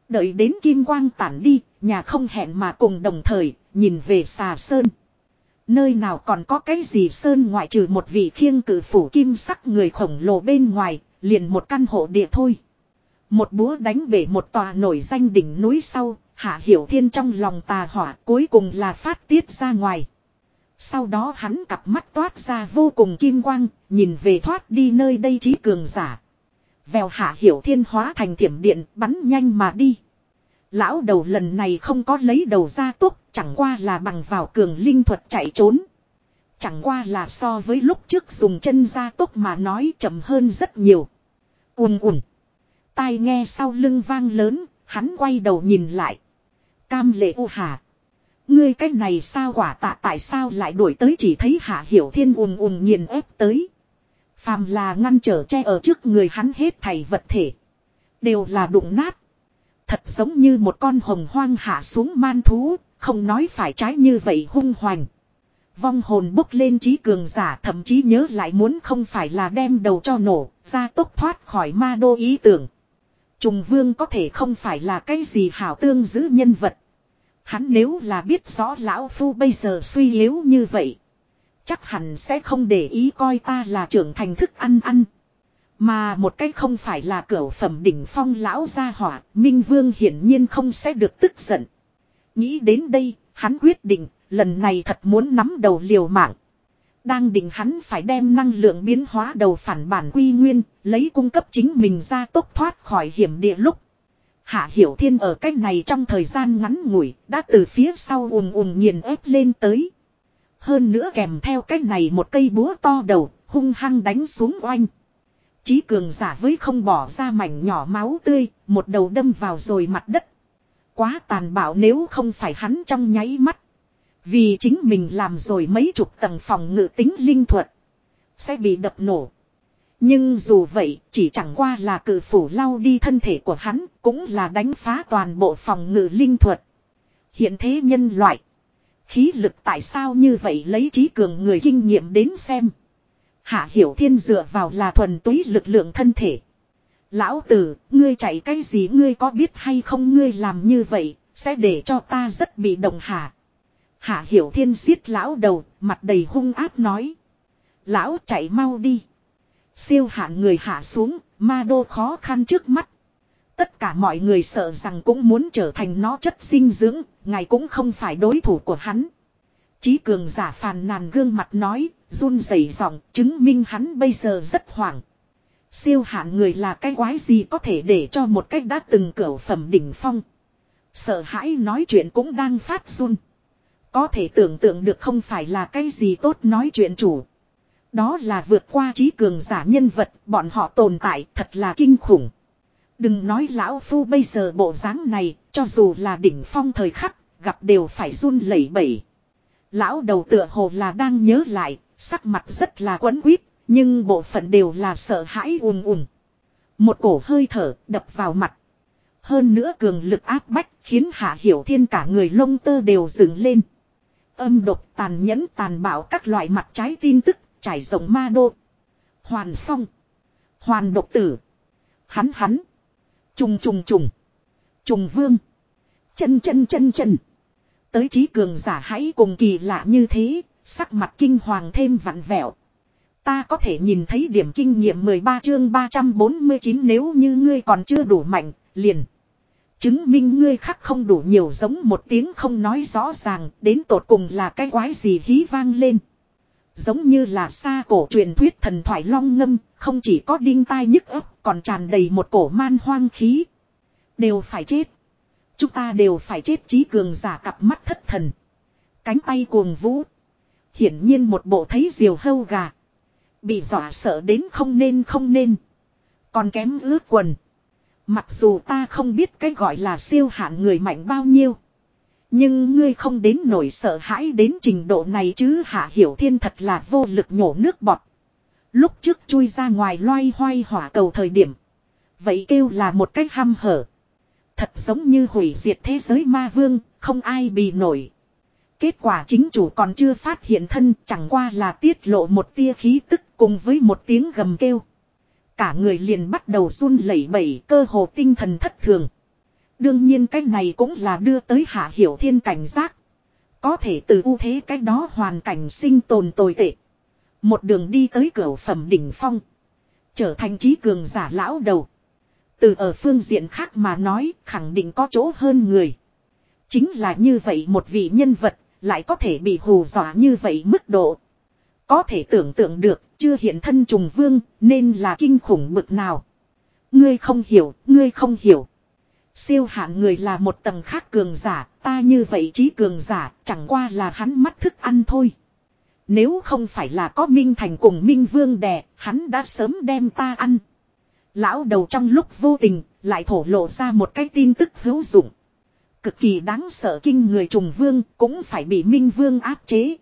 Đợi đến kim quang tản đi, nhà không hẹn mà cùng đồng thời, nhìn về xà sơn. Nơi nào còn có cái gì sơn ngoại trừ một vị khiêng cử phủ kim sắc người khổng lồ bên ngoài, liền một căn hộ địa thôi. Một búa đánh bể một tòa nổi danh đỉnh núi sau, hạ hiểu thiên trong lòng tà hỏa cuối cùng là phát tiết ra ngoài. Sau đó hắn cặp mắt toát ra vô cùng kim quang, nhìn về thoát đi nơi đây trí cường giả. Vèo hạ hiểu thiên hóa thành thiểm điện bắn nhanh mà đi. Lão đầu lần này không có lấy đầu ra tốt, chẳng qua là bằng vào cường linh thuật chạy trốn. Chẳng qua là so với lúc trước dùng chân ra tốt mà nói chậm hơn rất nhiều. Ùm ùm. Tai nghe sau lưng vang lớn, hắn quay đầu nhìn lại. Cam lệ u hà. Ngươi cái này sao quả tạ tại sao lại đuổi tới chỉ thấy hạ hiểu thiên ùm ùm nghiền ép tới. Phàm là ngăn trở che ở trước người hắn hết thảy vật thể. Đều là đụng nát. Thật giống như một con hồng hoang hạ xuống man thú, không nói phải trái như vậy hung hoành. Vong hồn bốc lên trí cường giả thậm chí nhớ lại muốn không phải là đem đầu cho nổ, ra tốc thoát khỏi ma đô ý tưởng. Trùng vương có thể không phải là cái gì hảo tương giữ nhân vật. Hắn nếu là biết rõ lão phu bây giờ suy yếu như vậy. Chắc hẳn sẽ không để ý coi ta là trưởng thành thức ăn ăn. Mà một cách không phải là cửa phẩm đỉnh phong lão gia hỏa, Minh Vương hiển nhiên không sẽ được tức giận. Nghĩ đến đây, hắn quyết định, lần này thật muốn nắm đầu liều mạng. Đang định hắn phải đem năng lượng biến hóa đầu phản bản quy nguyên, lấy cung cấp chính mình ra tốc thoát khỏi hiểm địa lúc. Hạ Hiểu Thiên ở cách này trong thời gian ngắn ngủi, đã từ phía sau ùm ùm nghiền ép lên tới. Hơn nữa kèm theo cách này một cây búa to đầu, hung hăng đánh xuống oanh. Chí cường giả với không bỏ ra mảnh nhỏ máu tươi, một đầu đâm vào rồi mặt đất. Quá tàn bạo nếu không phải hắn trong nháy mắt. Vì chính mình làm rồi mấy chục tầng phòng ngự tính linh thuật. Sẽ bị đập nổ. Nhưng dù vậy, chỉ chẳng qua là cự phủ lau đi thân thể của hắn, cũng là đánh phá toàn bộ phòng ngự linh thuật. Hiện thế nhân loại. Khí lực tại sao như vậy lấy trí cường người kinh nghiệm đến xem. Hạ Hiểu Thiên dựa vào là thuần túy lực lượng thân thể. Lão tử, ngươi chạy cái gì ngươi có biết hay không ngươi làm như vậy, sẽ để cho ta rất bị động hạ. Hạ Hiểu Thiên xiết lão đầu, mặt đầy hung áp nói. Lão chạy mau đi. Siêu hạn người hạ xuống, ma đô khó khăn trước mắt. Tất cả mọi người sợ rằng cũng muốn trở thành nó chất dinh dưỡng, ngài cũng không phải đối thủ của hắn. Chí cường giả phàn nàn gương mặt nói, run rẩy giọng, chứng minh hắn bây giờ rất hoảng. Siêu hạn người là cái quái gì có thể để cho một cách đã từng cửu phẩm đỉnh phong. Sợ hãi nói chuyện cũng đang phát run. Có thể tưởng tượng được không phải là cái gì tốt nói chuyện chủ. Đó là vượt qua trí cường giả nhân vật, bọn họ tồn tại thật là kinh khủng. Đừng nói lão phu bây giờ bộ dáng này, cho dù là đỉnh phong thời khắc, gặp đều phải run lẩy bẩy. Lão đầu tựa hồ là đang nhớ lại, sắc mặt rất là quấn quýt, nhưng bộ phận đều là sợ hãi ùn ùn. Một cổ hơi thở đập vào mặt. Hơn nữa cường lực áp bách khiến Hạ Hiểu Thiên cả người lông tơ đều dựng lên. Âm độc tàn nhẫn tàn bạo các loại mặt trái tin tức trải rộng ma đô. Hoàn song. Hoàn độc tử. Hắn hắn. Trùng trùng trùng. Trùng vương. Chân chân chân chân. Tới trí cường giả hãy cùng kỳ lạ như thế, sắc mặt kinh hoàng thêm vặn vẹo. Ta có thể nhìn thấy điểm kinh nghiệm 13 chương 349 nếu như ngươi còn chưa đủ mạnh, liền. Chứng minh ngươi khắc không đủ nhiều giống một tiếng không nói rõ ràng, đến tột cùng là cái quái gì hí vang lên. Giống như là xa cổ truyền thuyết thần thoại long ngâm, không chỉ có đinh tai nhức ấp, còn tràn đầy một cổ man hoang khí. Đều phải chết. Chúng ta đều phải chết trí cường giả cặp mắt thất thần. Cánh tay cuồng vũ. Hiển nhiên một bộ thấy diều hâu gà. Bị dọa sợ đến không nên không nên. Còn kém ướt quần. Mặc dù ta không biết cái gọi là siêu hạn người mạnh bao nhiêu. Nhưng ngươi không đến nổi sợ hãi đến trình độ này chứ hạ hiểu thiên thật là vô lực nhổ nước bọt. Lúc trước chui ra ngoài loay hoay hỏa cầu thời điểm. Vậy kêu là một cách ham hở. Thật giống như hủy diệt thế giới ma vương, không ai bị nổi. Kết quả chính chủ còn chưa phát hiện thân chẳng qua là tiết lộ một tia khí tức cùng với một tiếng gầm kêu. Cả người liền bắt đầu run lẩy bẩy, cơ hồ tinh thần thất thường. Đương nhiên cái này cũng là đưa tới hạ hiểu thiên cảnh giác. Có thể từ ưu thế cái đó hoàn cảnh sinh tồn tồi tệ. Một đường đi tới cửa phẩm đỉnh phong. Trở thành trí cường giả lão đầu. Từ ở phương diện khác mà nói, khẳng định có chỗ hơn người. Chính là như vậy một vị nhân vật, lại có thể bị hù dọa như vậy mức độ. Có thể tưởng tượng được chưa hiện thân trùng vương nên là kinh khủng bực nào. Ngươi không hiểu, ngươi không hiểu. Siêu hạn người là một tầng khác cường giả, ta như vậy trí cường giả, chẳng qua là hắn mắt thức ăn thôi. Nếu không phải là có Minh Thành cùng Minh Vương đè, hắn đã sớm đem ta ăn. Lão đầu trong lúc vô tình, lại thổ lộ ra một cái tin tức hữu dụng. Cực kỳ đáng sợ kinh người trùng vương, cũng phải bị Minh Vương áp chế.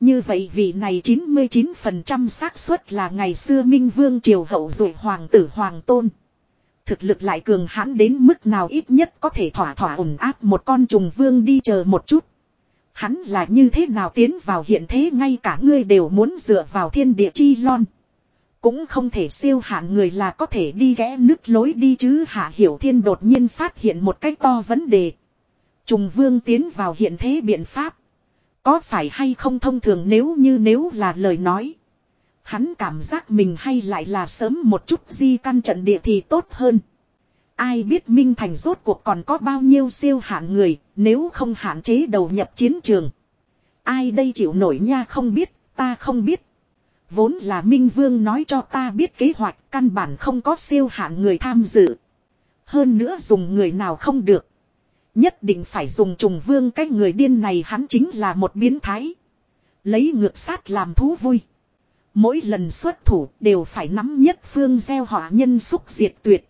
Như vậy vị này 99% xác suất là ngày xưa Minh Vương triều hậu rồi hoàng tử hoàng tôn. Thực lực lại cường hãn đến mức nào ít nhất có thể thỏa thỏa ổn áp một con trùng vương đi chờ một chút. Hắn là như thế nào tiến vào hiện thế ngay cả ngươi đều muốn dựa vào thiên địa chi lon. Cũng không thể siêu hạn người là có thể đi ghé nước lối đi chứ hạ hiểu thiên đột nhiên phát hiện một cách to vấn đề. Trùng vương tiến vào hiện thế biện pháp. Có phải hay không thông thường nếu như nếu là lời nói. Hắn cảm giác mình hay lại là sớm một chút di căn trận địa thì tốt hơn. Ai biết Minh Thành rốt cuộc còn có bao nhiêu siêu hạn người nếu không hạn chế đầu nhập chiến trường. Ai đây chịu nổi nha không biết, ta không biết. Vốn là Minh Vương nói cho ta biết kế hoạch căn bản không có siêu hạn người tham dự. Hơn nữa dùng người nào không được. Nhất định phải dùng trùng vương cái người điên này hắn chính là một biến thái. Lấy ngược sát làm thú vui. Mỗi lần xuất thủ đều phải nắm nhất phương gieo họa nhân xúc diệt tuyệt.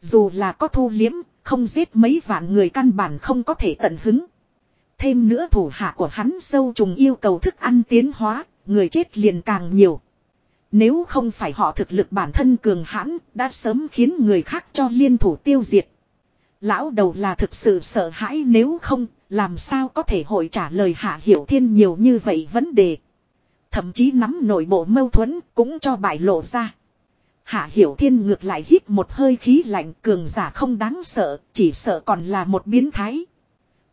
Dù là có thu liếm, không giết mấy vạn người căn bản không có thể tận hứng. Thêm nữa thủ hạ của hắn sâu trùng yêu cầu thức ăn tiến hóa, người chết liền càng nhiều. Nếu không phải họ thực lực bản thân cường hãn, đã sớm khiến người khác cho liên thủ tiêu diệt. Lão đầu là thực sự sợ hãi nếu không, làm sao có thể hội trả lời Hạ Hiểu Thiên nhiều như vậy vấn đề. Thậm chí nắm nội bộ mâu thuẫn cũng cho bại lộ ra. Hạ Hiểu Thiên ngược lại hít một hơi khí lạnh cường giả không đáng sợ, chỉ sợ còn là một biến thái.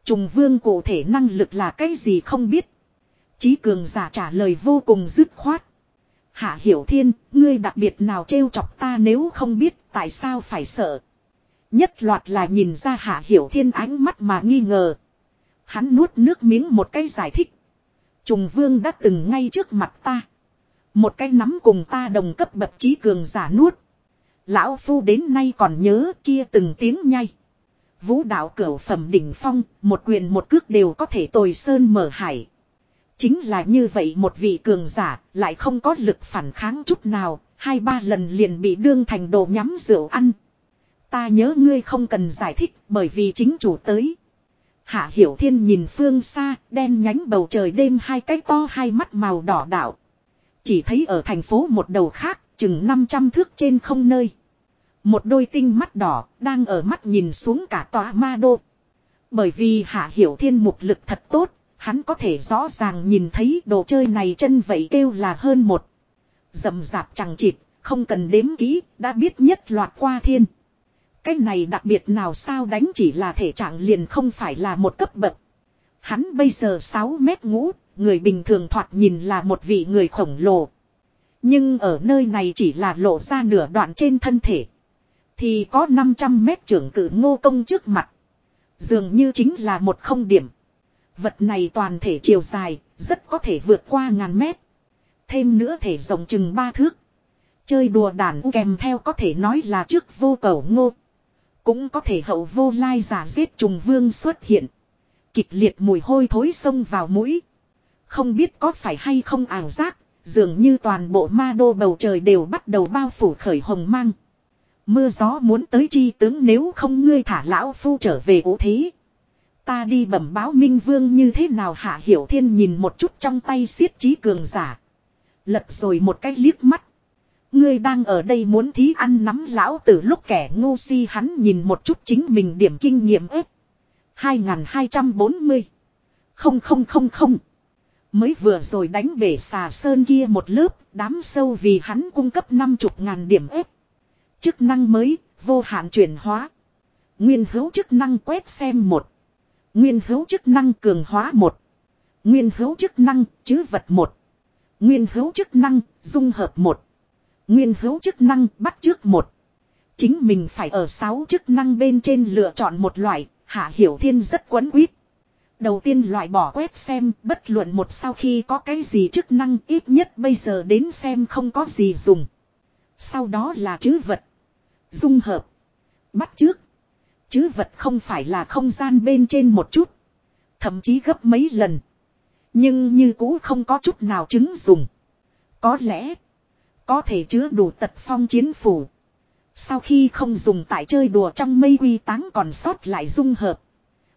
Trùng vương cụ thể năng lực là cái gì không biết. Chí cường giả trả lời vô cùng dứt khoát. Hạ Hiểu Thiên, ngươi đặc biệt nào trêu chọc ta nếu không biết tại sao phải sợ. Nhất loạt là nhìn ra Hạ Hiểu Thiên ánh mắt mà nghi ngờ. Hắn nuốt nước miếng một cái giải thích. Trùng vương đã từng ngay trước mặt ta. Một cái nắm cùng ta đồng cấp bậc trí cường giả nuốt. Lão Phu đến nay còn nhớ kia từng tiếng nhay. Vũ đạo cửu phẩm đỉnh phong, một quyền một cước đều có thể tồi sơn mở hải. Chính là như vậy một vị cường giả, lại không có lực phản kháng chút nào, hai ba lần liền bị đương thành đồ nhắm rượu ăn. Ta nhớ ngươi không cần giải thích bởi vì chính chủ tới. Hạ Hiểu Thiên nhìn phương xa, đen nhánh bầu trời đêm hai cái to hai mắt màu đỏ đảo. Chỉ thấy ở thành phố một đầu khác, chừng 500 thước trên không nơi. Một đôi tinh mắt đỏ, đang ở mắt nhìn xuống cả tòa ma đô. Bởi vì Hạ Hiểu Thiên mục lực thật tốt, hắn có thể rõ ràng nhìn thấy đồ chơi này chân vậy kêu là hơn một. Dầm dạp chẳng chịt, không cần đếm kỹ, đã biết nhất loạt qua thiên. Cái này đặc biệt nào sao đánh chỉ là thể trạng liền không phải là một cấp bậc. Hắn bây giờ 6 mét ngũ, người bình thường thoạt nhìn là một vị người khổng lồ. Nhưng ở nơi này chỉ là lộ ra nửa đoạn trên thân thể. Thì có 500 mét trưởng cử ngô công trước mặt. Dường như chính là một không điểm. Vật này toàn thể chiều dài, rất có thể vượt qua ngàn mét. Thêm nữa thể rộng chừng ba thước. Chơi đùa đàn kèm theo có thể nói là trước vô cầu ngô. Cũng có thể hậu vô lai giả giết trùng vương xuất hiện. Kịch liệt mùi hôi thối xông vào mũi. Không biết có phải hay không ảo giác, dường như toàn bộ ma đô bầu trời đều bắt đầu bao phủ khởi hồng mang. Mưa gió muốn tới chi tướng nếu không ngươi thả lão phu trở về ố thế. Ta đi bẩm báo minh vương như thế nào hạ hiểu thiên nhìn một chút trong tay siết trí cường giả. Lật rồi một cái liếc mắt. Ngươi đang ở đây muốn thí ăn nắm lão từ lúc kẻ ngu si hắn nhìn một chút chính mình điểm kinh nghiệm ếp. 2240. Không không không không. Mới vừa rồi đánh bể xà sơn kia một lớp, đám sâu vì hắn cung cấp 50 ngàn điểm ếp. Chức năng mới, vô hạn chuyển hóa. Nguyên hữu chức năng quét xem một. Nguyên hữu chức năng cường hóa một. Nguyên hữu chức năng chứ vật một. Nguyên hữu chức năng dung hợp một. Nguyên hữu chức năng bắt trước một. Chính mình phải ở sáu chức năng bên trên lựa chọn một loại, Hạ Hiểu Thiên rất quấn quýt. Đầu tiên loại bỏ quét xem bất luận một sau khi có cái gì chức năng ít nhất bây giờ đến xem không có gì dùng. Sau đó là chữ vật. Dung hợp. Bắt trước. Chữ vật không phải là không gian bên trên một chút. Thậm chí gấp mấy lần. Nhưng như cũ không có chút nào chứng dùng. Có lẽ. Có thể chứa đủ tật phong chiến phủ. Sau khi không dùng tại chơi đùa trong mây quy táng còn sót lại dung hợp.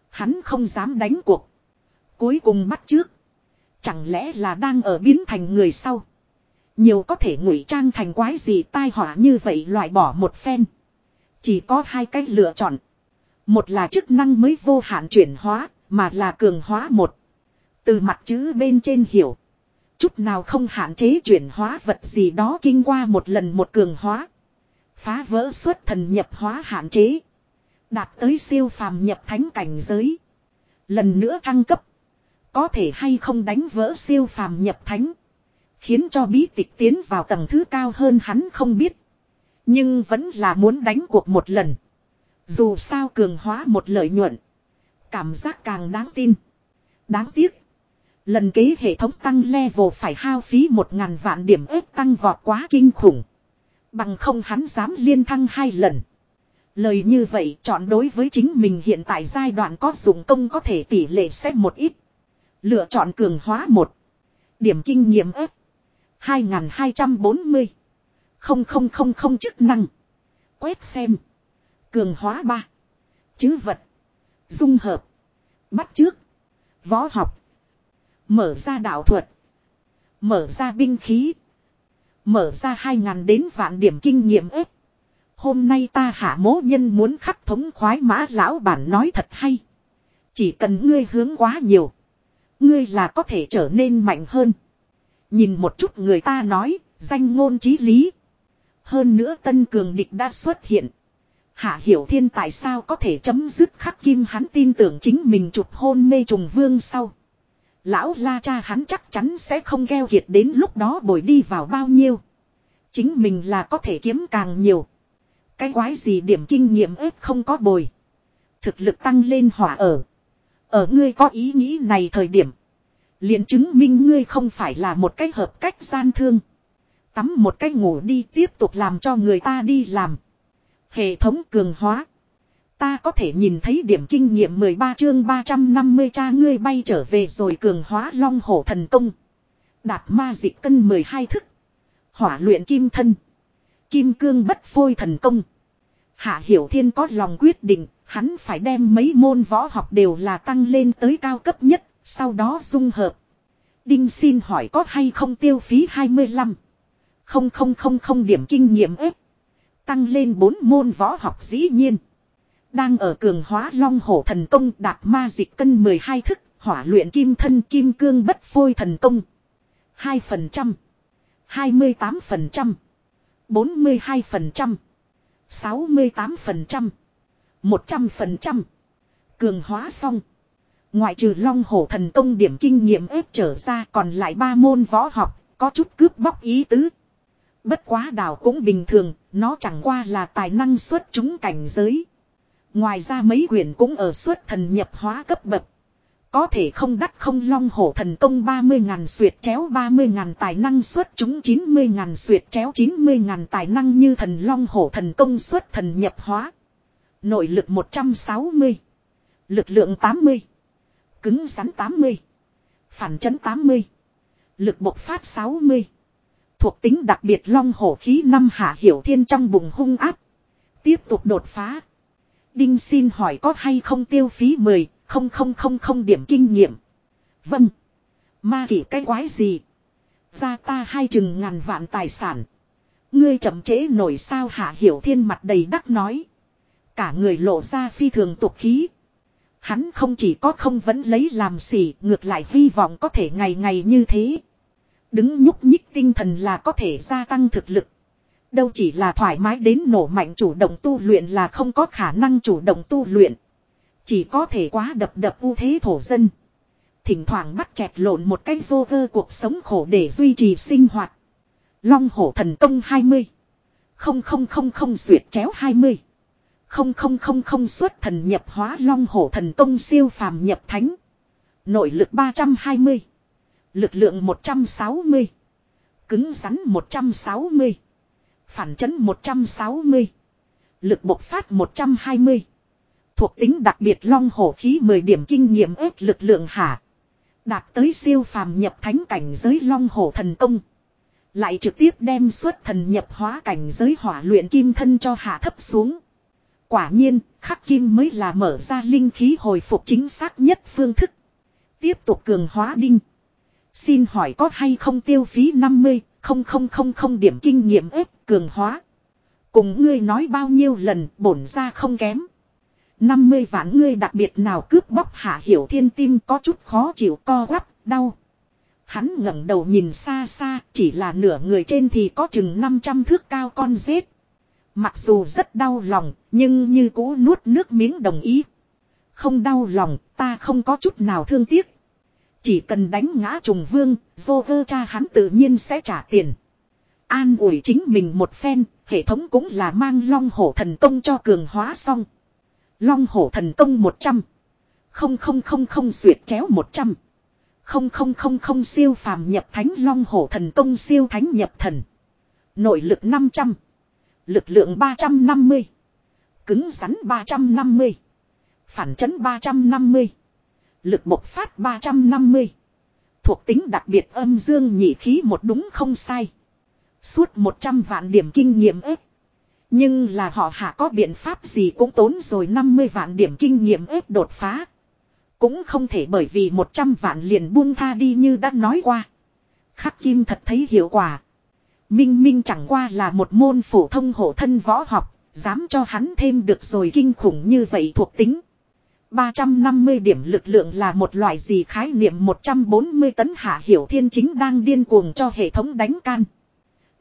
Hắn không dám đánh cuộc. Cuối cùng bắt trước. Chẳng lẽ là đang ở biến thành người sau. Nhiều có thể ngụy trang thành quái gì tai họa như vậy loại bỏ một phen. Chỉ có hai cách lựa chọn. Một là chức năng mới vô hạn chuyển hóa, mà là cường hóa một. Từ mặt chữ bên trên hiểu. Chút nào không hạn chế chuyển hóa vật gì đó kinh qua một lần một cường hóa. Phá vỡ xuất thần nhập hóa hạn chế. Đạt tới siêu phàm nhập thánh cảnh giới. Lần nữa thăng cấp. Có thể hay không đánh vỡ siêu phàm nhập thánh. Khiến cho bí tịch tiến vào tầng thứ cao hơn hắn không biết. Nhưng vẫn là muốn đánh cuộc một lần. Dù sao cường hóa một lợi nhuận. Cảm giác càng đáng tin. Đáng tiếc. Lần kế hệ thống tăng level phải hao phí một ngàn vạn điểm ếp tăng vọt quá kinh khủng. Bằng không hắn dám liên thăng hai lần. Lời như vậy chọn đối với chính mình hiện tại giai đoạn có dụng công có thể tỷ lệ xét một ít. Lựa chọn cường hóa một Điểm kinh nghiệm ếp. 2240. Không không không không chức năng. Quét xem. Cường hóa ba Chứ vật. Dung hợp. Bắt trước. Võ học. Mở ra đạo thuật. Mở ra binh khí. Mở ra hai ngàn đến vạn điểm kinh nghiệm ếp. Hôm nay ta hạ mố nhân muốn khắc thống khoái mã lão bản nói thật hay. Chỉ cần ngươi hướng quá nhiều. Ngươi là có thể trở nên mạnh hơn. Nhìn một chút người ta nói, danh ngôn trí lý. Hơn nữa tân cường địch đã xuất hiện. Hạ Hiểu Thiên tại sao có thể chấm dứt khắc kim hắn tin tưởng chính mình chụp hôn mê trùng vương sau. Lão la cha hắn chắc chắn sẽ không gheo kiệt đến lúc đó bồi đi vào bao nhiêu. Chính mình là có thể kiếm càng nhiều. Cái quái gì điểm kinh nghiệm ếp không có bồi. Thực lực tăng lên hỏa ở. Ở ngươi có ý nghĩ này thời điểm. liền chứng minh ngươi không phải là một cách hợp cách gian thương. Tắm một cách ngủ đi tiếp tục làm cho người ta đi làm. Hệ thống cường hóa. Ta có thể nhìn thấy điểm kinh nghiệm 13 chương 350 cha ngươi bay trở về rồi cường hóa long hổ thần công. Đạt ma dị cân 12 thức. Hỏa luyện kim thân. Kim cương bất phôi thần công. Hạ Hiểu Thiên có lòng quyết định, hắn phải đem mấy môn võ học đều là tăng lên tới cao cấp nhất, sau đó dung hợp. Đinh xin hỏi có hay không tiêu phí 25. Không không không không điểm kinh nghiệm ếp. Tăng lên 4 môn võ học dĩ nhiên. Đang ở cường hóa long hổ thần công đạt ma dịch cân 12 thức, hỏa luyện kim thân kim cương bất phôi thần công. 2%. 28%. 42%. 68%. 100%. Cường hóa xong. Ngoại trừ long hổ thần công điểm kinh nghiệm ép trở ra còn lại ba môn võ học, có chút cướp bóc ý tứ. Bất quá đào cũng bình thường, nó chẳng qua là tài năng xuất chúng cảnh giới. Ngoài ra mấy quyển cũng ở suốt thần nhập hóa cấp bậc. Có thể không đắt không long hổ thần công 30.000 suyệt chéo 30.000 tài năng xuất chúng 90.000 suyệt chéo 90.000 tài năng như thần long hổ thần công xuất thần nhập hóa. Nội lực 160. Lực lượng 80. Cứng rắn 80. Phản chấn 80. Lực bộc phát 60. Thuộc tính đặc biệt long hổ khí năm hạ hiểu thiên trong bùng hung áp. Tiếp tục đột phá. Đinh xin hỏi có hay không tiêu phí 10, không không không không điểm kinh nghiệm. Vâng. Ma kỷ cái quái gì? Ra ta hai chừng ngàn vạn tài sản. Ngươi chậm chế nổi sao hạ hiểu thiên mặt đầy đắc nói. Cả người lộ ra phi thường tục khí. Hắn không chỉ có không vẫn lấy làm xỉ ngược lại hy vọng có thể ngày ngày như thế. Đứng nhúc nhích tinh thần là có thể gia tăng thực lực. Đâu chỉ là thoải mái đến nổ mạnh chủ động tu luyện là không có khả năng chủ động tu luyện. Chỉ có thể quá đập đập ưu thế thổ dân. Thỉnh thoảng bắt chẹt lộn một cái vô vơ cuộc sống khổ để duy trì sinh hoạt. Long hổ thần công 20. Không không không không duyệt chéo 20. Không không không không xuất thần nhập hóa long hổ thần công siêu phàm nhập thánh. Nội lực 320. Lực lượng 160. Cứng rắn 160. Phản chấn 160. Lực bộc phát 120. Thuộc tính đặc biệt long hổ khí 10 điểm kinh nghiệm ếp lực lượng hạ. Đạt tới siêu phàm nhập thánh cảnh giới long hổ thần công. Lại trực tiếp đem xuất thần nhập hóa cảnh giới hỏa luyện kim thân cho hạ thấp xuống. Quả nhiên, khắc kim mới là mở ra linh khí hồi phục chính xác nhất phương thức. Tiếp tục cường hóa đinh. Xin hỏi có hay không tiêu phí 50, không không không không điểm kinh nghiệm ếp cường hóa. Cùng ngươi nói bao nhiêu lần bổn ra không kém. 50 vạn ngươi đặc biệt nào cướp bóc hạ hiểu thiên tim có chút khó chịu co quắp, đau. Hắn ngẩng đầu nhìn xa xa, chỉ là nửa người trên thì có chừng 500 thước cao con rết. Mặc dù rất đau lòng, nhưng như cũ nuốt nước miếng đồng ý. Không đau lòng, ta không có chút nào thương tiếc. Chỉ cần đánh ngã trùng vương, vô vơ cha hắn tự nhiên sẽ trả tiền. An ủi chính mình một phen, hệ thống cũng là mang long hổ thần công cho cường hóa xong. Long hổ thần công 100. Không không không không xuyệt chéo 100. Không không không không siêu phàm nhập thánh long hổ thần công siêu thánh nhập thần. Nội lực 500. Lực lượng 350. Cứng rắn 350. Phản chấn 350. Lực bộc phát 350. Thuộc tính đặc biệt âm dương nhị khí một đúng không sai. Suốt 100 vạn điểm kinh nghiệm ếp. Nhưng là họ hạ có biện pháp gì cũng tốn rồi 50 vạn điểm kinh nghiệm ếp đột phá. Cũng không thể bởi vì 100 vạn liền buông tha đi như đã nói qua. Khắc kim thật thấy hiệu quả. Minh Minh chẳng qua là một môn phổ thông hộ thân võ học, dám cho hắn thêm được rồi kinh khủng như vậy thuộc tính. 350 điểm lực lượng là một loại gì khái niệm 140 tấn hạ hiểu thiên chính đang điên cuồng cho hệ thống đánh can.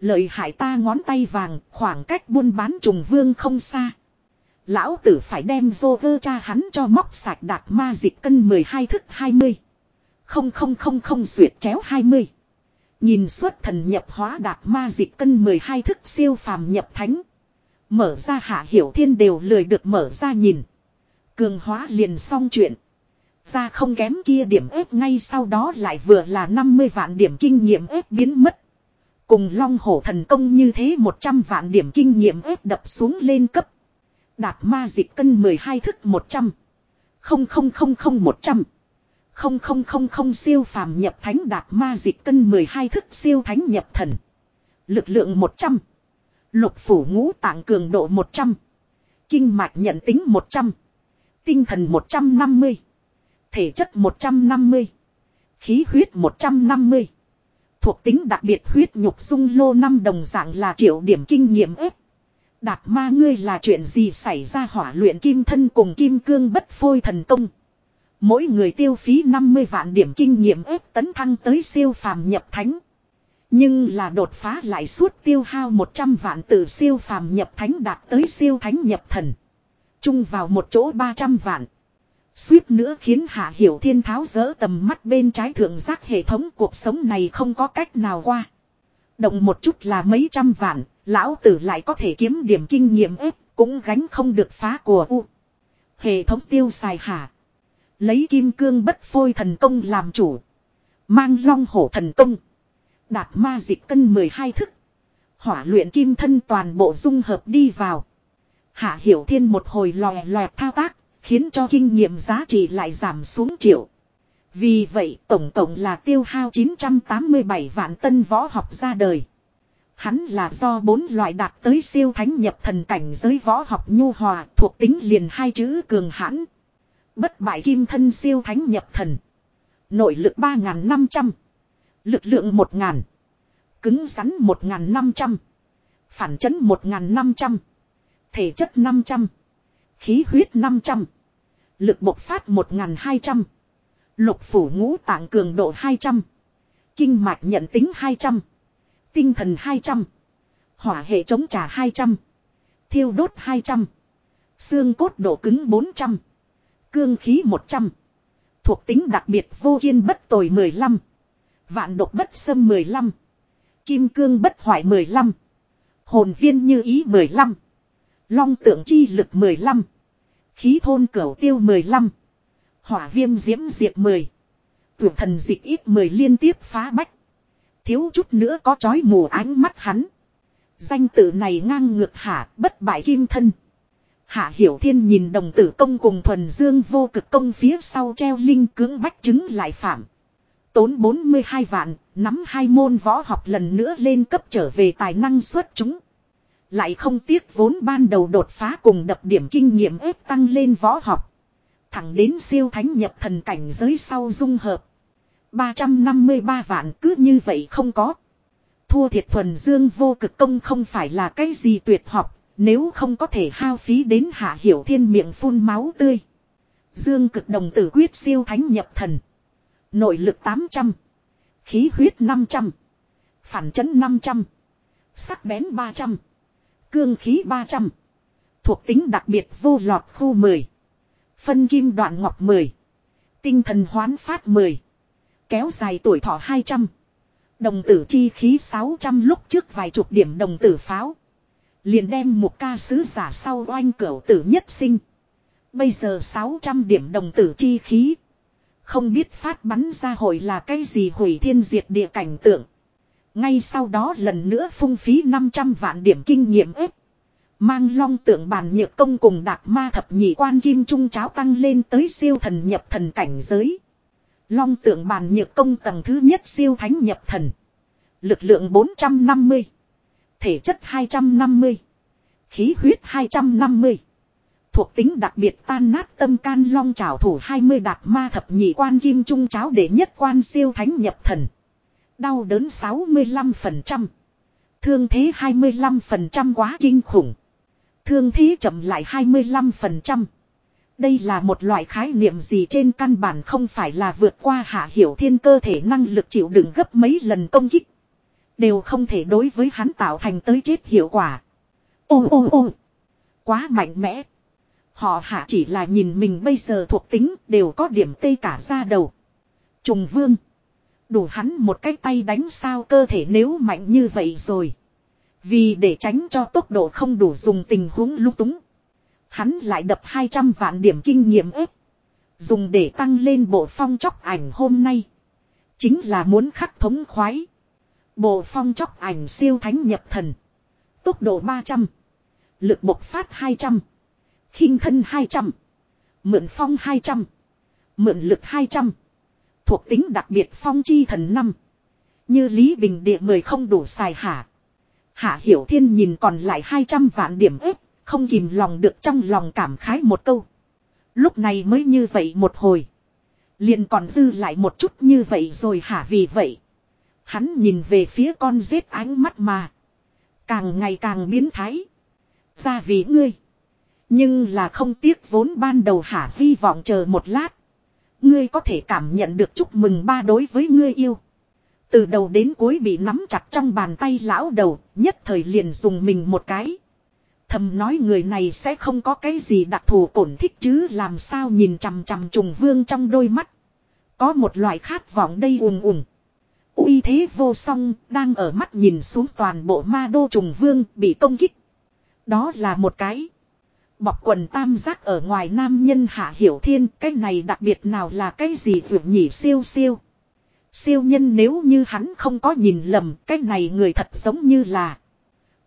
Lợi hại ta ngón tay vàng, khoảng cách buôn bán trùng vương không xa. Lão tử phải đem vô cơ cha hắn cho móc sạch đạt ma dịch cân 12 thức 20. Không không không không xuyệt chéo 20. Nhìn suốt thần nhập hóa đạt ma dịch cân 12 thức siêu phàm nhập thánh. Mở ra hạ hiểu thiên đều lười được mở ra nhìn. Cường hóa liền xong chuyện. Ra không kém kia điểm ép ngay sau đó lại vừa là 50 vạn điểm kinh nghiệm ép biến mất. Cùng long hổ thần công như thế 100 vạn điểm kinh nghiệm ép đập xuống lên cấp. Đạt ma dịch cân 12 thức 100. Không không không không 100. Không không không không siêu phàm nhập thánh đạt ma dịch cân 12 thức siêu thánh nhập thần. Lực lượng 100. Lục phủ ngũ tạng cường độ 100. Kinh mạch nhận tính 100. Tinh thần 150. Thể chất 150. Khí huyết 150. Thuộc tính đặc biệt huyết nhục dung lô năm đồng dạng là triệu điểm kinh nghiệm ếp. Đạp ma ngươi là chuyện gì xảy ra hỏa luyện kim thân cùng kim cương bất phôi thần công. Mỗi người tiêu phí 50 vạn điểm kinh nghiệm ếp tấn thăng tới siêu phàm nhập thánh. Nhưng là đột phá lại suốt tiêu hao 100 vạn từ siêu phàm nhập thánh đạt tới siêu thánh nhập thần. Chung vào một chỗ 300 vạn. Suýt nữa khiến Hạ Hiểu Thiên tháo rỡ tầm mắt bên trái thượng giác hệ thống cuộc sống này không có cách nào qua. Động một chút là mấy trăm vạn, lão tử lại có thể kiếm điểm kinh nghiệm ếp, cũng gánh không được phá của U. Hệ thống tiêu xài hạ. Lấy kim cương bất phôi thần công làm chủ. Mang long hổ thần công. Đạt ma dịch cân 12 thức. Hỏa luyện kim thân toàn bộ dung hợp đi vào. Hạ Hiểu Thiên một hồi lòe loẹt thao tác, khiến cho kinh nghiệm giá trị lại giảm xuống triệu. Vì vậy, tổng cộng là tiêu hao 987 vạn tân võ học ra đời. Hắn là do bốn loại đạt tới siêu thánh nhập thần cảnh giới võ học nhu hòa thuộc tính liền hai chữ cường hãn. Bất bại kim thân siêu thánh nhập thần. Nội lực 3.500. Lực lượng 1.000. Cứng rắn 1.500. Phản chấn 1.500. Thể chất 500. Khí huyết 500. Lực bộc phát 1.200. Lục phủ ngũ tạng cường độ 200. Kinh mạch nhận tính 200. Tinh thần 200. Hỏa hệ chống trả 200. Thiêu đốt 200. Xương cốt độ cứng 400. Cương khí 100. Thuộc tính đặc biệt vô kiên bất tồi 15. Vạn độc bất xâm 15. Kim cương bất hoại 15. Hồn viên như ý 15. Long tượng chi lực 15. Khí thôn cửu tiêu 15. Hỏa viêm diễm diệt 10. Tuyệt thần dịch ít 10 liên tiếp phá bách. Thiếu chút nữa có chói mù ánh mắt hắn. Danh tự này ngang ngược hạ bất bại kim thân. Hạ Hiểu Thiên nhìn đồng tử công cùng thuần dương vô cực công phía sau treo linh cưỡng bách chứng lại phạm. Tốn 42 vạn, nắm hai môn võ học lần nữa lên cấp trở về tài năng xuất chúng. Lại không tiếc vốn ban đầu đột phá cùng đập điểm kinh nghiệm ép tăng lên võ học. Thẳng đến siêu thánh nhập thần cảnh giới sau dung hợp. 353 vạn cứ như vậy không có. Thua thiệt thuần dương vô cực công không phải là cái gì tuyệt học, nếu không có thể hao phí đến hạ hiểu thiên miệng phun máu tươi. Dương cực đồng tử quyết siêu thánh nhập thần. Nội lực 800. Khí huyết 500. Phản chấn 500. Sắc bén 300. Cương khí 300. Thuộc tính đặc biệt vô lọt khu 10. Phân kim đoạn ngọc 10. Tinh thần hoán phát 10. Kéo dài tuổi thọ 200. Đồng tử chi khí 600 lúc trước vài chục điểm đồng tử pháo. Liền đem một ca sứ giả sau oanh cửu tử nhất sinh. Bây giờ 600 điểm đồng tử chi khí. Không biết phát bắn ra hội là cái gì hủy thiên diệt địa cảnh tượng. Ngay sau đó lần nữa phung phí 500 vạn điểm kinh nghiệm ếp. Mang long tượng bàn nhược công cùng đạc ma thập nhị quan kim trung cháo tăng lên tới siêu thần nhập thần cảnh giới. Long tượng bàn nhược công tầng thứ nhất siêu thánh nhập thần. Lực lượng 450. Thể chất 250. Khí huyết 250. Thuộc tính đặc biệt tan nát tâm can long trảo thủ 20 đạt ma thập nhị quan kim trung cháo để nhất quan siêu thánh nhập thần. Đau đớn 65%. Thương thế 25% quá kinh khủng. Thương thế chậm lại 25%. Đây là một loại khái niệm gì trên căn bản không phải là vượt qua hạ hiểu thiên cơ thể năng lực chịu đựng gấp mấy lần công kích. Đều không thể đối với hắn tạo thành tới chết hiệu quả. Ô ô ô. Quá mạnh mẽ. Họ hạ chỉ là nhìn mình bây giờ thuộc tính đều có điểm tê cả ra đầu. Trùng vương. Đủ hắn một cái tay đánh sao cơ thể nếu mạnh như vậy rồi. Vì để tránh cho tốc độ không đủ dùng tình huống lúc túng. Hắn lại đập 200 vạn điểm kinh nghiệm ếp. Dùng để tăng lên bộ phong chóc ảnh hôm nay. Chính là muốn khắc thống khoái. Bộ phong chóc ảnh siêu thánh nhập thần. Tốc độ 300. Lực bộc phát 200 khinh thân 200. Mượn phong 200. Mượn lực 200. Thuộc tính đặc biệt phong chi thần năm, Như Lý Bình địa mười không đủ xài hả. Hạ Hiểu Thiên nhìn còn lại 200 vạn điểm ếp, không kìm lòng được trong lòng cảm khái một câu. Lúc này mới như vậy một hồi. liền còn dư lại một chút như vậy rồi hả vì vậy. Hắn nhìn về phía con rết ánh mắt mà. Càng ngày càng biến thái. Ra vì ngươi. Nhưng là không tiếc vốn ban đầu hả hy vọng chờ một lát. Ngươi có thể cảm nhận được chúc mừng ba đối với ngươi yêu. Từ đầu đến cuối bị nắm chặt trong bàn tay lão đầu, nhất thời liền dùng mình một cái. Thầm nói người này sẽ không có cái gì đặc thù cổn thích chứ làm sao nhìn chằm chằm trùng vương trong đôi mắt. Có một loại khát vọng đây ùn ùn. uy thế vô song, đang ở mắt nhìn xuống toàn bộ ma đô trùng vương bị công kích. Đó là một cái. Bọc quần tam giác ở ngoài nam nhân hạ hiểu thiên cái này đặc biệt nào là cái gì vượt nhỉ siêu siêu. Siêu nhân nếu như hắn không có nhìn lầm cái này người thật giống như là.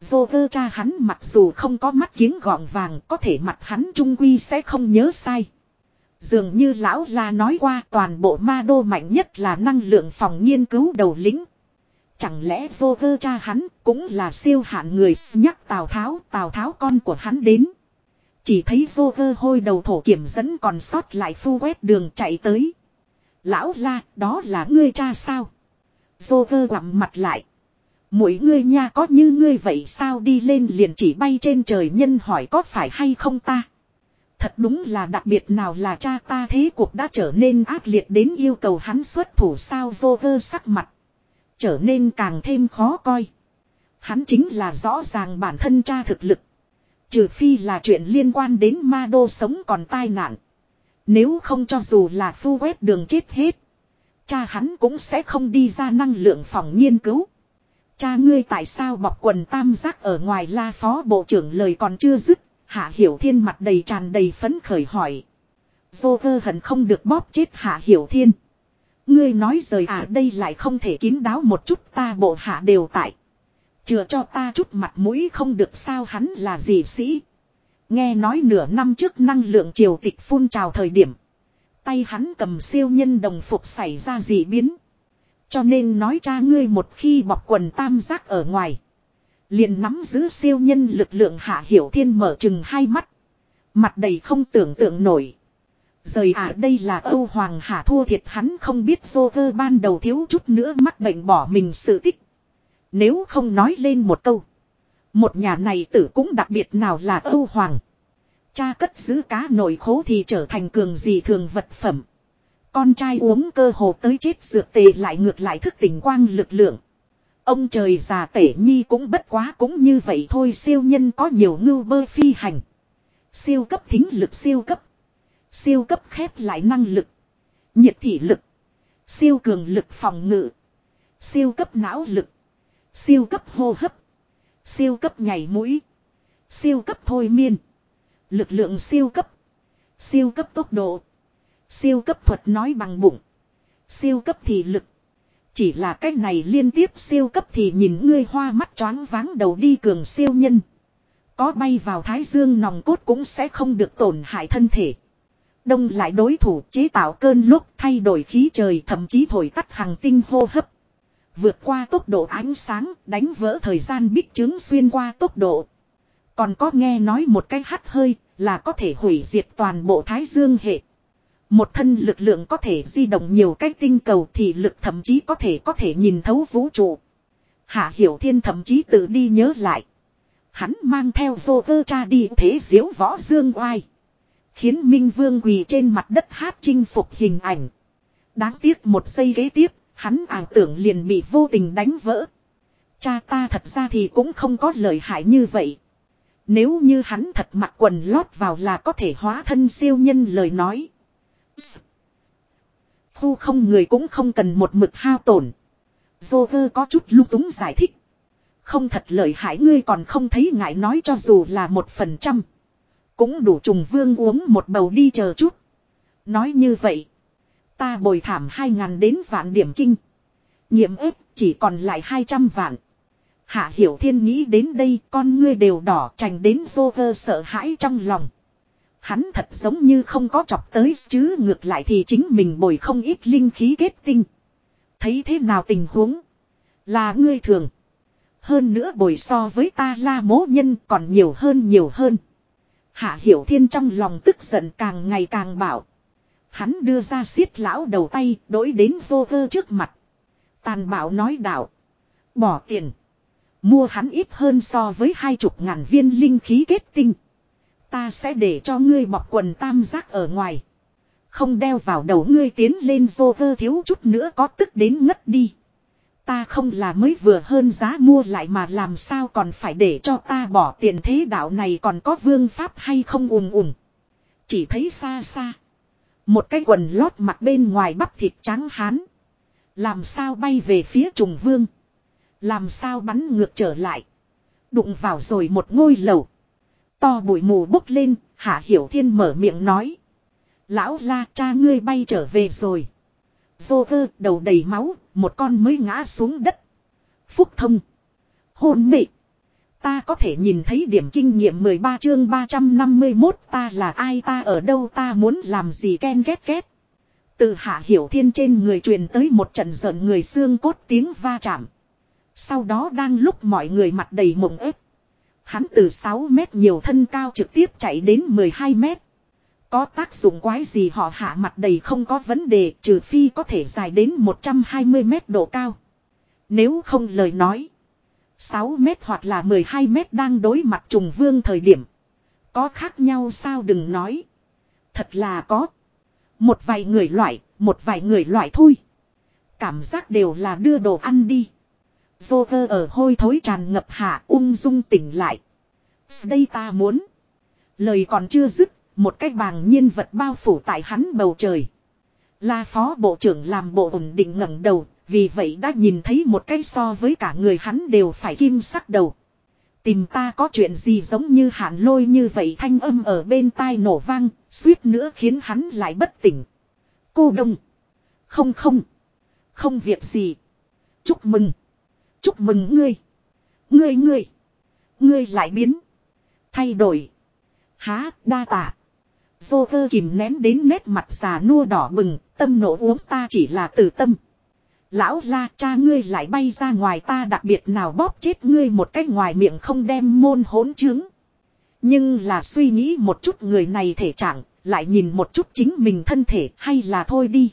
Vô vơ cha hắn mặc dù không có mắt kiếng gọn vàng có thể mặt hắn trung quy sẽ không nhớ sai. Dường như lão la nói qua toàn bộ ma đô mạnh nhất là năng lượng phòng nghiên cứu đầu lĩnh. Chẳng lẽ vô vơ cha hắn cũng là siêu hạn người nhắc Tào Tháo, Tào Tháo con của hắn đến. Chỉ thấy vô cơ hôi đầu thổ kiểm dẫn còn sót lại phu quét đường chạy tới. Lão la, đó là ngươi cha sao? Vô cơ quặm mặt lại. Mỗi ngươi nha có như ngươi vậy sao đi lên liền chỉ bay trên trời nhân hỏi có phải hay không ta? Thật đúng là đặc biệt nào là cha ta thế cuộc đã trở nên ác liệt đến yêu cầu hắn xuất thủ sao vô cơ sắc mặt. Trở nên càng thêm khó coi. Hắn chính là rõ ràng bản thân cha thực lực. Trừ phi là chuyện liên quan đến ma đô sống còn tai nạn. Nếu không cho dù là phu quét đường chết hết. Cha hắn cũng sẽ không đi ra năng lượng phòng nghiên cứu. Cha ngươi tại sao bọc quần tam giác ở ngoài la phó bộ trưởng lời còn chưa dứt. Hạ Hiểu Thiên mặt đầy tràn đầy phấn khởi hỏi. Dô cơ hận không được bóp chết Hạ Hiểu Thiên. Ngươi nói rời à đây lại không thể kín đáo một chút, ta bộ hạ đều tại. Chừa cho ta chút mặt mũi không được sao hắn là gì sĩ. Nghe nói nửa năm trước năng lượng triều tịch phun trào thời điểm. Tay hắn cầm siêu nhân đồng phục xảy ra gì biến. Cho nên nói cha ngươi một khi bọc quần tam giác ở ngoài. Liền nắm giữ siêu nhân lực lượng hạ hiểu thiên mở chừng hai mắt. Mặt đầy không tưởng tượng nổi. Rời à đây là Âu Hoàng Hà thua thiệt hắn không biết vô cơ ban đầu thiếu chút nữa mắc bệnh bỏ mình sự tích. Nếu không nói lên một câu. Một nhà này tử cũng đặc biệt nào là Âu Hoàng. Cha cất giữ cá nổi khố thì trở thành cường gì thường vật phẩm. Con trai uống cơ hồ tới chết dược tề lại ngược lại thức tỉnh quang lực lượng. Ông trời già tể nhi cũng bất quá cũng như vậy thôi, siêu nhân có nhiều ngưu bơ phi hành. Siêu cấp thính lực siêu cấp. Siêu cấp khép lại năng lực. Nhiệt thị lực. Siêu cường lực phòng ngự. Siêu cấp não lực. Siêu cấp hô hấp. Siêu cấp nhảy mũi. Siêu cấp thôi miên. Lực lượng siêu cấp. Siêu cấp tốc độ. Siêu cấp thuật nói bằng bụng. Siêu cấp thì lực. Chỉ là cách này liên tiếp siêu cấp thì nhìn ngươi hoa mắt choáng váng đầu đi cường siêu nhân. Có bay vào thái dương nòng cốt cũng sẽ không được tổn hại thân thể. Đông lại đối thủ chế tạo cơn lúc thay đổi khí trời thậm chí thổi tắt hàng tinh hô hấp. Vượt qua tốc độ ánh sáng đánh vỡ thời gian bích chứng xuyên qua tốc độ. Còn có nghe nói một cái hắt hơi là có thể hủy diệt toàn bộ thái dương hệ. Một thân lực lượng có thể di động nhiều cách tinh cầu thì lực thậm chí có thể có thể nhìn thấu vũ trụ. Hạ Hiểu Thiên thậm chí tự đi nhớ lại. Hắn mang theo vô cơ cha đi thế diếu võ dương oai. Khiến Minh Vương quỳ trên mặt đất hát chinh phục hình ảnh. Đáng tiếc một giây ghế tiếp, hắn ảo tưởng liền bị vô tình đánh vỡ. Cha ta thật ra thì cũng không có lợi hại như vậy. Nếu như hắn thật mặc quần lót vào là có thể hóa thân siêu nhân lời nói. Khu không người cũng không cần một mực hao tổn. Joker có chút lung túng giải thích. Không thật lợi hại ngươi còn không thấy ngại nói cho dù là một phần trăm. Cũng đủ trùng vương uống một bầu đi chờ chút. Nói như vậy. Ta bồi thảm hai ngàn đến vạn điểm kinh. Nhiệm ếp chỉ còn lại hai trăm vạn. Hạ Hiểu Thiên nghĩ đến đây, con ngươi đều đỏ trành đến vô cơ sợ hãi trong lòng. Hắn thật giống như không có chọc tới, chứ ngược lại thì chính mình bồi không ít linh khí kết tinh. Thấy thế nào tình huống? Là ngươi thường. Hơn nữa bồi so với ta la mố nhân còn nhiều hơn nhiều hơn. Hạ Hiểu Thiên trong lòng tức giận càng ngày càng bảo. Hắn đưa ra xiết lão đầu tay, đối đến vô cơ trước mặt. Tàn bạo nói đạo. Bỏ tiền. Mua hắn ít hơn so với hai chục ngàn viên linh khí kết tinh. Ta sẽ để cho ngươi bọc quần tam giác ở ngoài. Không đeo vào đầu ngươi tiến lên vô cơ thiếu chút nữa có tức đến ngất đi. Ta không là mới vừa hơn giá mua lại mà làm sao còn phải để cho ta bỏ tiền thế đạo này còn có vương pháp hay không ùm ùm. Chỉ thấy xa xa. Một cái quần lót mặt bên ngoài bắp thịt trắng hán. Làm sao bay về phía trùng vương. Làm sao bắn ngược trở lại. Đụng vào rồi một ngôi lầu. To bụi mù bốc lên, Hạ Hiểu Thiên mở miệng nói. Lão la cha ngươi bay trở về rồi. Vô vơ đầu đầy máu, một con mới ngã xuống đất. Phúc thông. Hôn mịt. Ta có thể nhìn thấy điểm kinh nghiệm 13 chương 351 ta là ai ta ở đâu ta muốn làm gì ken ghét ghét. Từ hạ hiểu thiên trên người truyền tới một trận giận người xương cốt tiếng va chạm. Sau đó đang lúc mọi người mặt đầy mộng ếp. Hắn từ 6 mét nhiều thân cao trực tiếp chạy đến 12 mét. Có tác dụng quái gì họ hạ mặt đầy không có vấn đề, trừ phi có thể dài đến 120 mét độ cao. Nếu không lời nói. 6 mét hoặc là 12 mét đang đối mặt trùng vương thời điểm. Có khác nhau sao đừng nói. Thật là có. Một vài người loại, một vài người loại thôi. Cảm giác đều là đưa đồ ăn đi. Joker ở hôi thối tràn ngập hạ ung dung tỉnh lại. Đây ta muốn. Lời còn chưa dứt, một cái bàng nhiên vật bao phủ tại hắn bầu trời. La phó bộ trưởng làm bộ ổn định ngẩng đầu, vì vậy đã nhìn thấy một cái so với cả người hắn đều phải kim sắc đầu. Tìm ta có chuyện gì giống như hạn lôi như vậy thanh âm ở bên tai nổ vang, suýt nữa khiến hắn lại bất tỉnh. Cô đông. Không không. Không việc gì. Chúc mừng. Chúc mừng ngươi. Ngươi ngươi. Ngươi lại biến. Thay đổi. Há đa tạ. Dô kìm nén đến nét mặt già nua đỏ bừng, tâm nổ uống ta chỉ là từ tâm. Lão la cha ngươi lại bay ra ngoài ta đặc biệt nào bóp chết ngươi một cách ngoài miệng không đem môn hỗn chứng. Nhưng là suy nghĩ một chút người này thể trạng, lại nhìn một chút chính mình thân thể hay là thôi đi.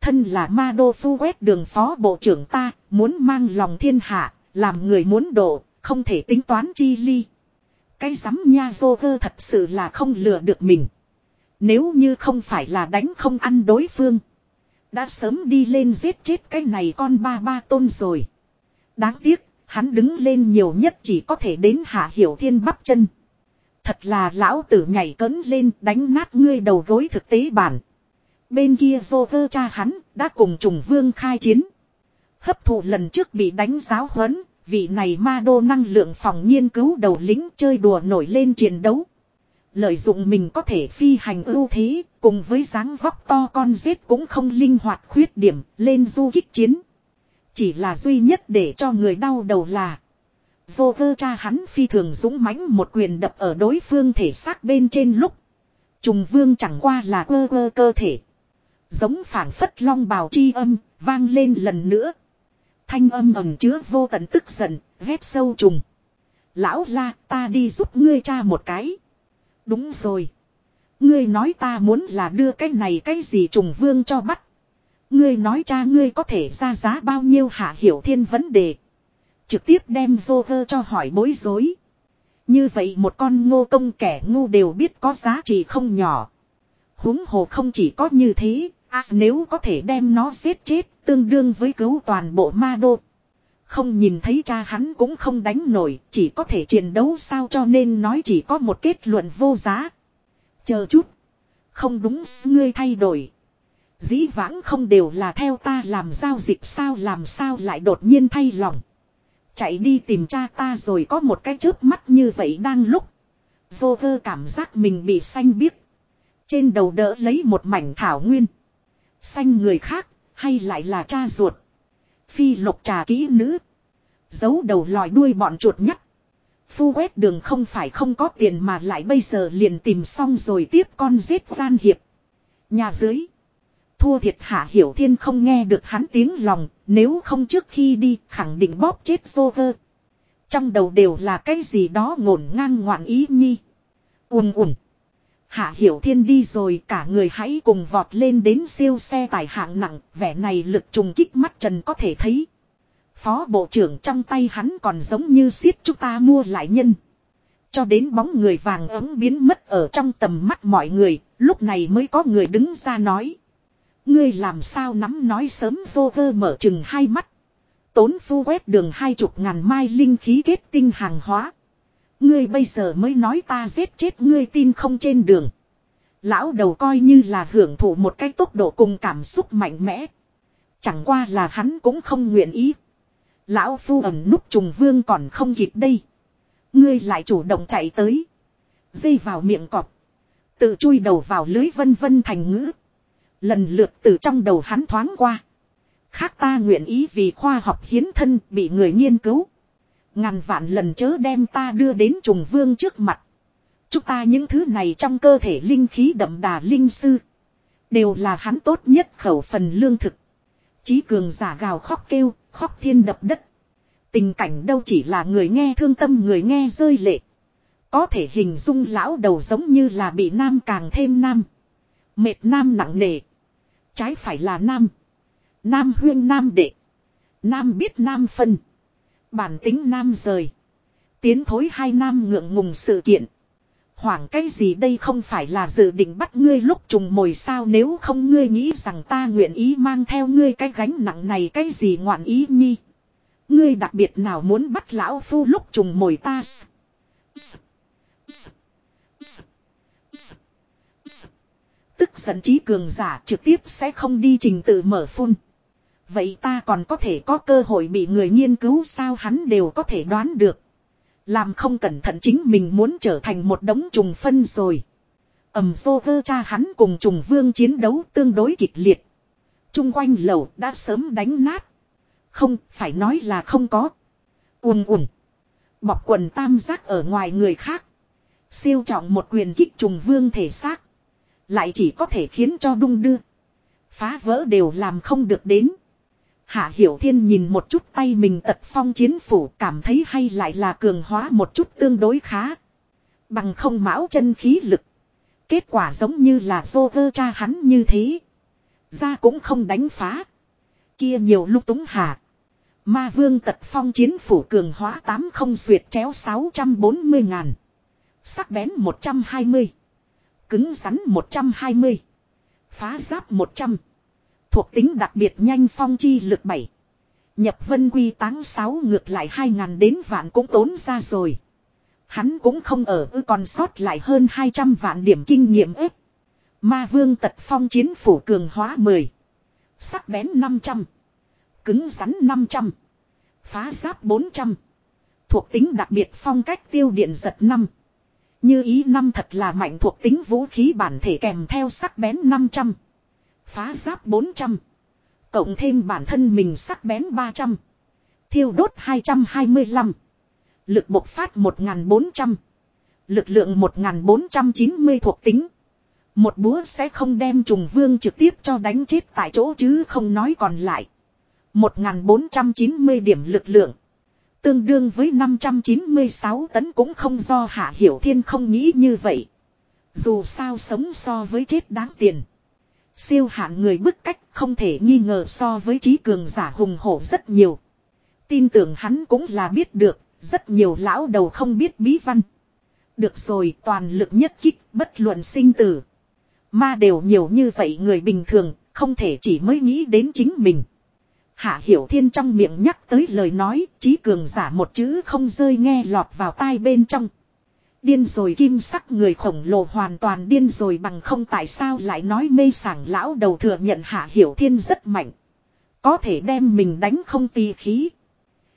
Thân là ma đô phu quét đường phó bộ trưởng ta, muốn mang lòng thiên hạ, làm người muốn độ, không thể tính toán chi ly. Cái giám nha vô cơ thật sự là không lừa được mình. Nếu như không phải là đánh không ăn đối phương. Đã sớm đi lên giết chết cái này con ba ba tôn rồi. Đáng tiếc, hắn đứng lên nhiều nhất chỉ có thể đến hạ hiểu thiên bắp chân. Thật là lão tử nhảy cấn lên đánh nát ngươi đầu gối thực tế bản. Bên kia vô vơ cha hắn đã cùng trùng vương khai chiến. Hấp thụ lần trước bị đánh giáo huấn, vị này ma đô năng lượng phòng nghiên cứu đầu lính chơi đùa nổi lên chiến đấu. Lợi dụng mình có thể phi hành ưu thế, cùng với dáng vóc to con giết cũng không linh hoạt khuyết điểm, lên du kích chiến. Chỉ là duy nhất để cho người đau đầu là Vô cơ cha hắn phi thường dũng mãnh một quyền đập ở đối phương thể xác bên trên lúc. Trùng vương chẳng qua là cơ cơ cơ thể. Giống phản phất long bào chi âm, vang lên lần nữa. Thanh âm ẩm chứa vô tận tức giận, vét sâu trùng. Lão la ta đi giúp ngươi cha một cái. Đúng rồi. Ngươi nói ta muốn là đưa cái này cái gì trùng vương cho bắt. Ngươi nói cha ngươi có thể ra giá bao nhiêu hạ hiểu thiên vấn đề. Trực tiếp đem vô Joker cho hỏi bối rối. Như vậy một con ngô công kẻ ngu đều biết có giá trị không nhỏ. huống hồ không chỉ có như thế, à, nếu có thể đem nó giết chết, tương đương với cứu toàn bộ ma đô. Không nhìn thấy cha hắn cũng không đánh nổi, chỉ có thể chiến đấu sao cho nên nói chỉ có một kết luận vô giá. Chờ chút. Không đúng ngươi thay đổi. Dĩ vãng không đều là theo ta làm giao dịch sao làm sao lại đột nhiên thay lòng. Chạy đi tìm cha ta rồi có một cái chớp mắt như vậy đang lúc. Vô cơ cảm giác mình bị xanh biếc. Trên đầu đỡ lấy một mảnh thảo nguyên. Xanh người khác, hay lại là cha ruột. Phi lục trà kỹ nữ. Giấu đầu lòi đuôi bọn chuột nhắt. Phu quét đường không phải không có tiền mà lại bây giờ liền tìm xong rồi tiếp con giết gian hiệp. Nhà dưới. Thua thiệt hạ hiểu thiên không nghe được hắn tiếng lòng, nếu không trước khi đi khẳng định bóp chết Joker. Trong đầu đều là cái gì đó ngổn ngang ngoạn ý nhi. Ùm ùm. Hạ Hiểu Thiên đi rồi cả người hãy cùng vọt lên đến siêu xe tải hạng nặng, vẻ này lực trùng kích mắt trần có thể thấy. Phó bộ trưởng trong tay hắn còn giống như siết chúng ta mua lại nhân. Cho đến bóng người vàng ấm biến mất ở trong tầm mắt mọi người, lúc này mới có người đứng ra nói. Ngươi làm sao nắm nói sớm vô cơ mở chừng hai mắt. Tốn phu quét đường hai chục ngàn mai linh khí kết tinh hàng hóa. Ngươi bây giờ mới nói ta giết chết ngươi tin không trên đường. Lão đầu coi như là hưởng thụ một cái tốc độ cùng cảm xúc mạnh mẽ. Chẳng qua là hắn cũng không nguyện ý. Lão phu ẩn núp trùng vương còn không kịp đây. Ngươi lại chủ động chạy tới. Dây vào miệng cọp. Tự chui đầu vào lưới vân vân thành ngữ. Lần lượt từ trong đầu hắn thoáng qua. Khác ta nguyện ý vì khoa học hiến thân bị người nghiên cứu. Ngàn vạn lần chớ đem ta đưa đến trùng vương trước mặt. Chúng ta những thứ này trong cơ thể linh khí đậm đà linh sư. Đều là hắn tốt nhất khẩu phần lương thực. Chí cường giả gào khóc kêu, khóc thiên đập đất. Tình cảnh đâu chỉ là người nghe thương tâm người nghe rơi lệ. Có thể hình dung lão đầu giống như là bị nam càng thêm nam. Mệt nam nặng nề. Trái phải là nam. Nam huyên nam đệ. Nam biết nam phân. Bản tính nam rời. Tiến thối hai nam ngượng ngùng sự kiện. Hoảng cái gì đây không phải là dự định bắt ngươi lúc trùng mồi sao nếu không ngươi nghĩ rằng ta nguyện ý mang theo ngươi cái gánh nặng này, cái gì ngoạn ý nhi. Ngươi đặc biệt nào muốn bắt lão phu lúc trùng mồi ta. Tức giận trí cường giả trực tiếp sẽ không đi trình tự mở phun. Vậy ta còn có thể có cơ hội bị người nghiên cứu sao hắn đều có thể đoán được. Làm không cẩn thận chính mình muốn trở thành một đống trùng phân rồi. Ẩm vô vơ cha hắn cùng trùng vương chiến đấu tương đối kịch liệt. Trung quanh lầu đã sớm đánh nát. Không, phải nói là không có. Ùm ùm. Bọc quần tam giác ở ngoài người khác. Siêu trọng một quyền kích trùng vương thể xác. Lại chỉ có thể khiến cho đung đưa. Phá vỡ đều làm không được đến. Hạ Hiểu Thiên nhìn một chút tay mình tật phong chiến phủ, cảm thấy hay lại là cường hóa một chút tương đối khá. Bằng không mão chân khí lực. Kết quả giống như là vô vơ cha hắn như thế. Ra cũng không đánh phá. Kia nhiều lúc túng hạ. Ma vương tật phong chiến phủ cường hóa tám không xuyệt chéo 640 ngàn. Sắc bén 120. Cứng rắn 120. Phá giáp 100. Thuộc tính đặc biệt nhanh phong chi lực 7. Nhập vân quy táng 6 ngược lại 2.000 đến vạn cũng tốn ra rồi. Hắn cũng không ở ư còn sót lại hơn 200 vạn điểm kinh nghiệm ếp. Ma vương tật phong chiến phủ cường hóa 10. Sắc bén 500. Cứng rắn 500. Phá giáp 400. Thuộc tính đặc biệt phong cách tiêu điện giật 5. Như ý năm thật là mạnh thuộc tính vũ khí bản thể kèm theo sắc bén 500. Phá giáp 400. Cộng thêm bản thân mình sắc bén 300. Thiêu đốt 225. Lực bộc phát 1400. Lực lượng 1490 thuộc tính. Một búa sẽ không đem trùng vương trực tiếp cho đánh chết tại chỗ chứ không nói còn lại. 1490 điểm lực lượng. Tương đương với 596 tấn cũng không do Hạ Hiểu Thiên không nghĩ như vậy. Dù sao sống so với chết đáng tiền. Siêu hạn người bức cách không thể nghi ngờ so với trí cường giả hùng hổ rất nhiều. Tin tưởng hắn cũng là biết được, rất nhiều lão đầu không biết bí văn. Được rồi toàn lực nhất kích bất luận sinh tử. Ma đều nhiều như vậy người bình thường, không thể chỉ mới nghĩ đến chính mình. Hạ Hiểu Thiên trong miệng nhắc tới lời nói, trí cường giả một chữ không rơi nghe lọt vào tai bên trong. Điên rồi kim sắc người khổng lồ hoàn toàn điên rồi bằng không tại sao lại nói mê sảng lão đầu thừa nhận Hạ Hiểu Thiên rất mạnh. Có thể đem mình đánh không tì khí.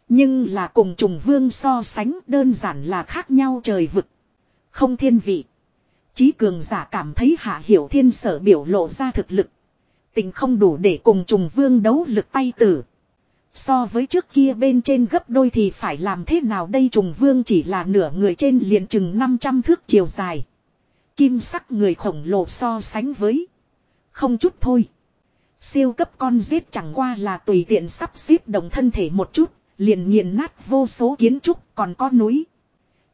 Nhưng là cùng trùng vương so sánh đơn giản là khác nhau trời vực. Không thiên vị. Chí cường giả cảm thấy Hạ Hiểu Thiên sở biểu lộ ra thực lực. Tình không đủ để cùng trùng vương đấu lực tay tử. So với trước kia bên trên gấp đôi thì phải làm thế nào đây trùng vương chỉ là nửa người trên liền chừng 500 thước chiều dài. Kim sắc người khổng lồ so sánh với. Không chút thôi. Siêu cấp con giết chẳng qua là tùy tiện sắp xếp đồng thân thể một chút, liền nghiền nát vô số kiến trúc còn có núi.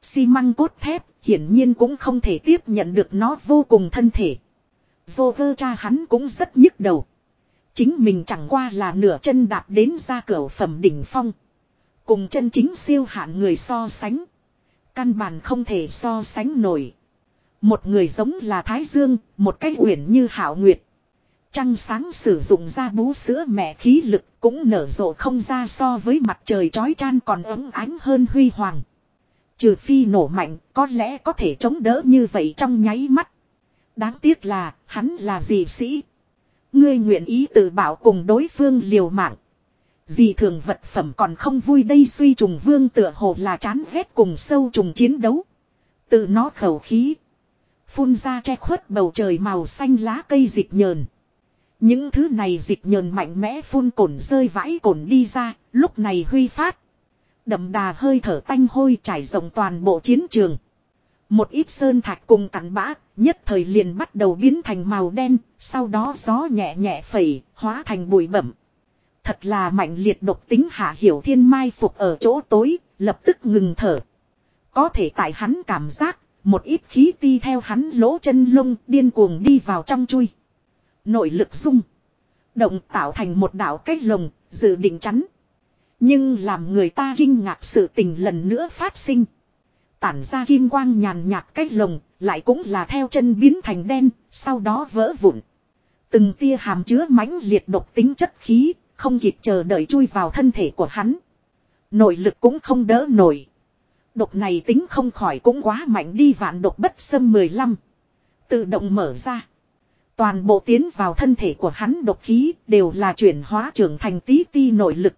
Xi măng cốt thép hiển nhiên cũng không thể tiếp nhận được nó vô cùng thân thể. Vô cơ cha hắn cũng rất nhức đầu. Chính mình chẳng qua là nửa chân đạp đến ra cửa phẩm đỉnh phong. Cùng chân chính siêu hạn người so sánh. Căn bản không thể so sánh nổi. Một người giống là Thái Dương, một cái uyển như Hảo Nguyệt. Trăng sáng sử dụng ra bú sữa mẹ khí lực cũng nở rộ không ra so với mặt trời chói chan còn ấm ánh hơn huy hoàng. Trừ phi nổ mạnh, có lẽ có thể chống đỡ như vậy trong nháy mắt. Đáng tiếc là, hắn là gì sĩ. Ngươi nguyện ý tự bảo cùng đối phương liều mạng. Dì thường vật phẩm còn không vui đây suy trùng vương tựa hồ là chán ghét cùng sâu trùng chiến đấu. Tự nó khẩu khí. Phun ra che khuất bầu trời màu xanh lá cây dịch nhờn. Những thứ này dịch nhờn mạnh mẽ phun cồn rơi vãi cồn đi ra, lúc này huy phát. Đậm đà hơi thở tanh hôi trải rộng toàn bộ chiến trường. Một ít sơn thạch cùng cặn bã, nhất thời liền bắt đầu biến thành màu đen, sau đó gió nhẹ nhẹ phẩy, hóa thành bụi bẩm. Thật là mạnh liệt độc tính hạ hiểu thiên mai phục ở chỗ tối, lập tức ngừng thở. Có thể tại hắn cảm giác, một ít khí ti theo hắn lỗ chân lông điên cuồng đi vào trong chui. Nội lực dung. Động tạo thành một đảo cách lồng, dự định chắn. Nhưng làm người ta kinh ngạc sự tình lần nữa phát sinh. Tản ra kim quang nhàn nhạt cách lồng, lại cũng là theo chân biến thành đen, sau đó vỡ vụn. Từng tia hàm chứa mãnh liệt độc tính chất khí, không kịp chờ đợi chui vào thân thể của hắn. Nội lực cũng không đỡ nổi. Độc này tính không khỏi cũng quá mạnh đi vạn độc bất xâm 15. Tự động mở ra. Toàn bộ tiến vào thân thể của hắn độc khí đều là chuyển hóa trưởng thành tí ti nội lực.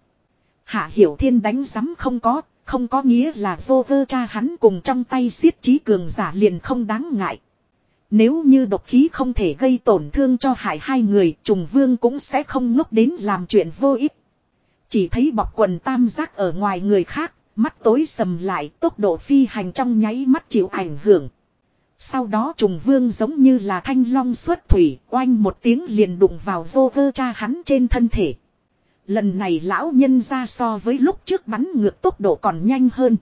Hạ Hiểu Thiên đánh giấm không có, không có nghĩa là vô cơ cha hắn cùng trong tay siết trí cường giả liền không đáng ngại. Nếu như độc khí không thể gây tổn thương cho hại hai người, trùng vương cũng sẽ không ngốc đến làm chuyện vô ích. Chỉ thấy bọc quần tam giác ở ngoài người khác, mắt tối sầm lại tốc độ phi hành trong nháy mắt chịu ảnh hưởng. Sau đó trùng vương giống như là thanh long xuất thủy, oanh một tiếng liền đụng vào vô cơ cha hắn trên thân thể. Lần này lão nhân ra so với lúc trước bắn ngược tốc độ còn nhanh hơn.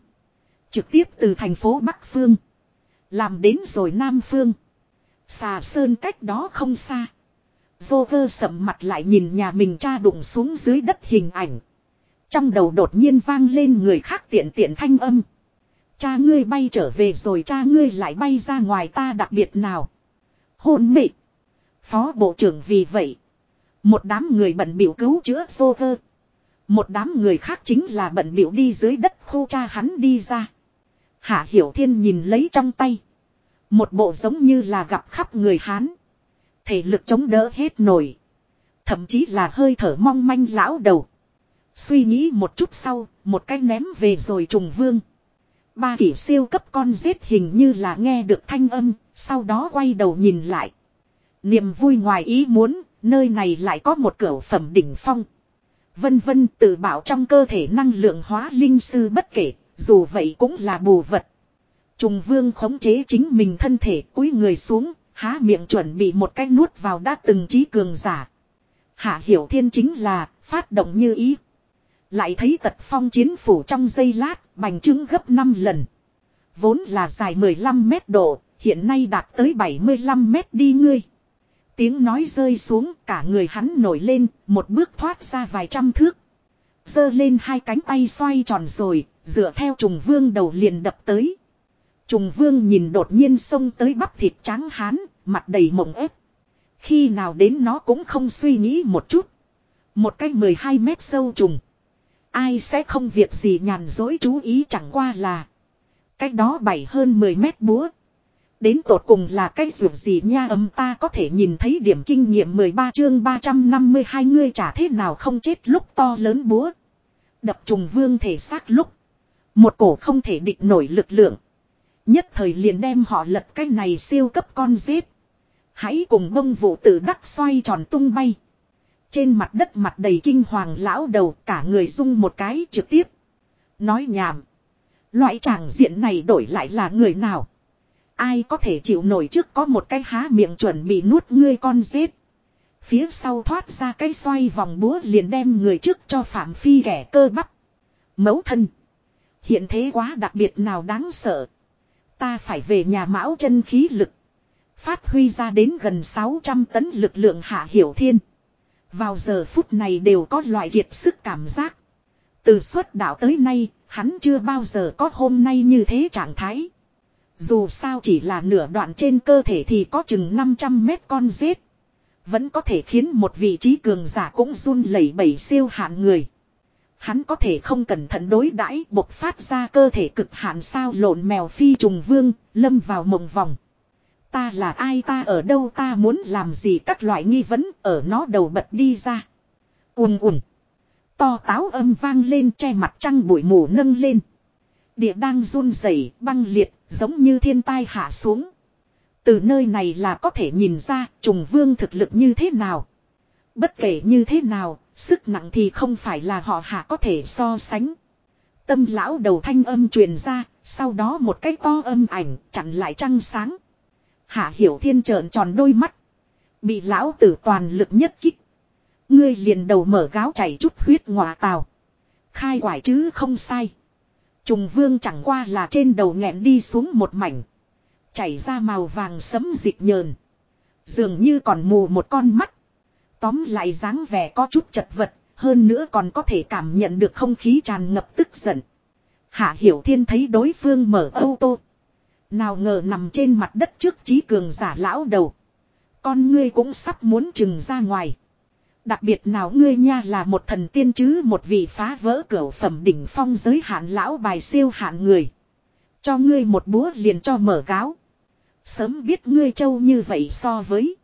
Trực tiếp từ thành phố Bắc Phương. Làm đến rồi Nam Phương. Xà sơn cách đó không xa. Vô cơ sầm mặt lại nhìn nhà mình cha đụng xuống dưới đất hình ảnh. Trong đầu đột nhiên vang lên người khác tiện tiện thanh âm. Cha ngươi bay trở về rồi cha ngươi lại bay ra ngoài ta đặc biệt nào. Hôn mị. Phó bộ trưởng vì vậy. Một đám người bận biểu cứu chữa vô cơ. Một đám người khác chính là bận biểu đi dưới đất khu cha hắn đi ra. Hạ Hiểu Thiên nhìn lấy trong tay. Một bộ giống như là gặp khắp người Hán. Thể lực chống đỡ hết nổi. Thậm chí là hơi thở mong manh lão đầu. Suy nghĩ một chút sau, một cái ném về rồi trùng vương. Ba kỷ siêu cấp con giết hình như là nghe được thanh âm, sau đó quay đầu nhìn lại. Niềm vui ngoài ý muốn, nơi này lại có một cửa phẩm đỉnh phong. Vân vân tự bảo trong cơ thể năng lượng hóa linh sư bất kể, dù vậy cũng là bù vật. Trùng vương khống chế chính mình thân thể cúi người xuống, há miệng chuẩn bị một cái nuốt vào đã từng trí cường giả. Hạ hiểu thiên chính là, phát động như ý. Lại thấy tật phong chiến phủ trong giây lát, bành trướng gấp 5 lần. Vốn là dài 15 mét độ, hiện nay đạt tới 75 mét đi ngươi. Tiếng nói rơi xuống, cả người hắn nổi lên, một bước thoát ra vài trăm thước. dơ lên hai cánh tay xoay tròn rồi, dựa theo trùng vương đầu liền đập tới. Trùng vương nhìn đột nhiên xông tới bắp thịt trắng hán, mặt đầy mộng ép. Khi nào đến nó cũng không suy nghĩ một chút. Một cái 12 mét sâu trùng. Ai sẽ không việc gì nhàn dối chú ý chẳng qua là. Cái đó bảy hơn 10 mét búa. Đến tột cùng là cái dù gì nha âm ta có thể nhìn thấy điểm kinh nghiệm 13 chương 352 ngươi trả thế nào không chết lúc to lớn búa. Đập trùng vương thể xác lúc. Một cổ không thể địch nổi lực lượng. Nhất thời liền đem họ lật cái này siêu cấp con giết. Hãy cùng bông vụ tử đắc xoay tròn tung bay. Trên mặt đất mặt đầy kinh hoàng lão đầu cả người rung một cái trực tiếp. Nói nhảm. Loại tràng diện này đổi lại là người nào? Ai có thể chịu nổi trước có một cái há miệng chuẩn bị nuốt ngươi con giết. Phía sau thoát ra cái xoay vòng búa liền đem người trước cho Phạm Phi ghẻ cơ bắp. Mấu thân. Hiện thế quá đặc biệt nào đáng sợ. Ta phải về nhà mão chân khí lực. Phát huy ra đến gần 600 tấn lực lượng hạ hiểu thiên. Vào giờ phút này đều có loại kiệt sức cảm giác. Từ xuất đạo tới nay, hắn chưa bao giờ có hôm nay như thế trạng thái. Dù sao chỉ là nửa đoạn trên cơ thể thì có chừng 500 mét con rết. Vẫn có thể khiến một vị trí cường giả cũng run lẩy bẩy siêu hạn người. Hắn có thể không cẩn thận đối đãi bộc phát ra cơ thể cực hạn sao lộn mèo phi trùng vương, lâm vào mộng vòng. Ta là ai ta ở đâu ta muốn làm gì các loại nghi vấn ở nó đầu bật đi ra. ùn ùn. To táo âm vang lên che mặt trăng bụi mù nâng lên. Địa đang run rẩy băng liệt giống như thiên tai hạ xuống. Từ nơi này là có thể nhìn ra trùng vương thực lực như thế nào. Bất kể như thế nào, sức nặng thì không phải là họ hạ có thể so sánh. Tâm lão đầu thanh âm truyền ra, sau đó một cái to âm ảnh chặn lại trăng sáng. Hạ hiểu thiên trợn tròn đôi mắt. Bị lão tử toàn lực nhất kích. Ngươi liền đầu mở gáo chảy chút huyết ngọa tào. Khai quải chứ không sai. Trùng vương chẳng qua là trên đầu nghẹn đi xuống một mảnh. Chảy ra màu vàng sấm dịch nhờn. Dường như còn mù một con mắt. Tóm lại dáng vẻ có chút chật vật. Hơn nữa còn có thể cảm nhận được không khí tràn ngập tức giận. Hạ Hiểu Thiên thấy đối phương mở ô tô. Nào ngờ nằm trên mặt đất trước trí cường giả lão đầu. Con ngươi cũng sắp muốn trừng ra ngoài. Đặc biệt nào ngươi nha là một thần tiên chứ một vị phá vỡ cửa phẩm đỉnh phong giới hạn lão bài siêu hạn người. Cho ngươi một búa liền cho mở gáo. Sớm biết ngươi trâu như vậy so với.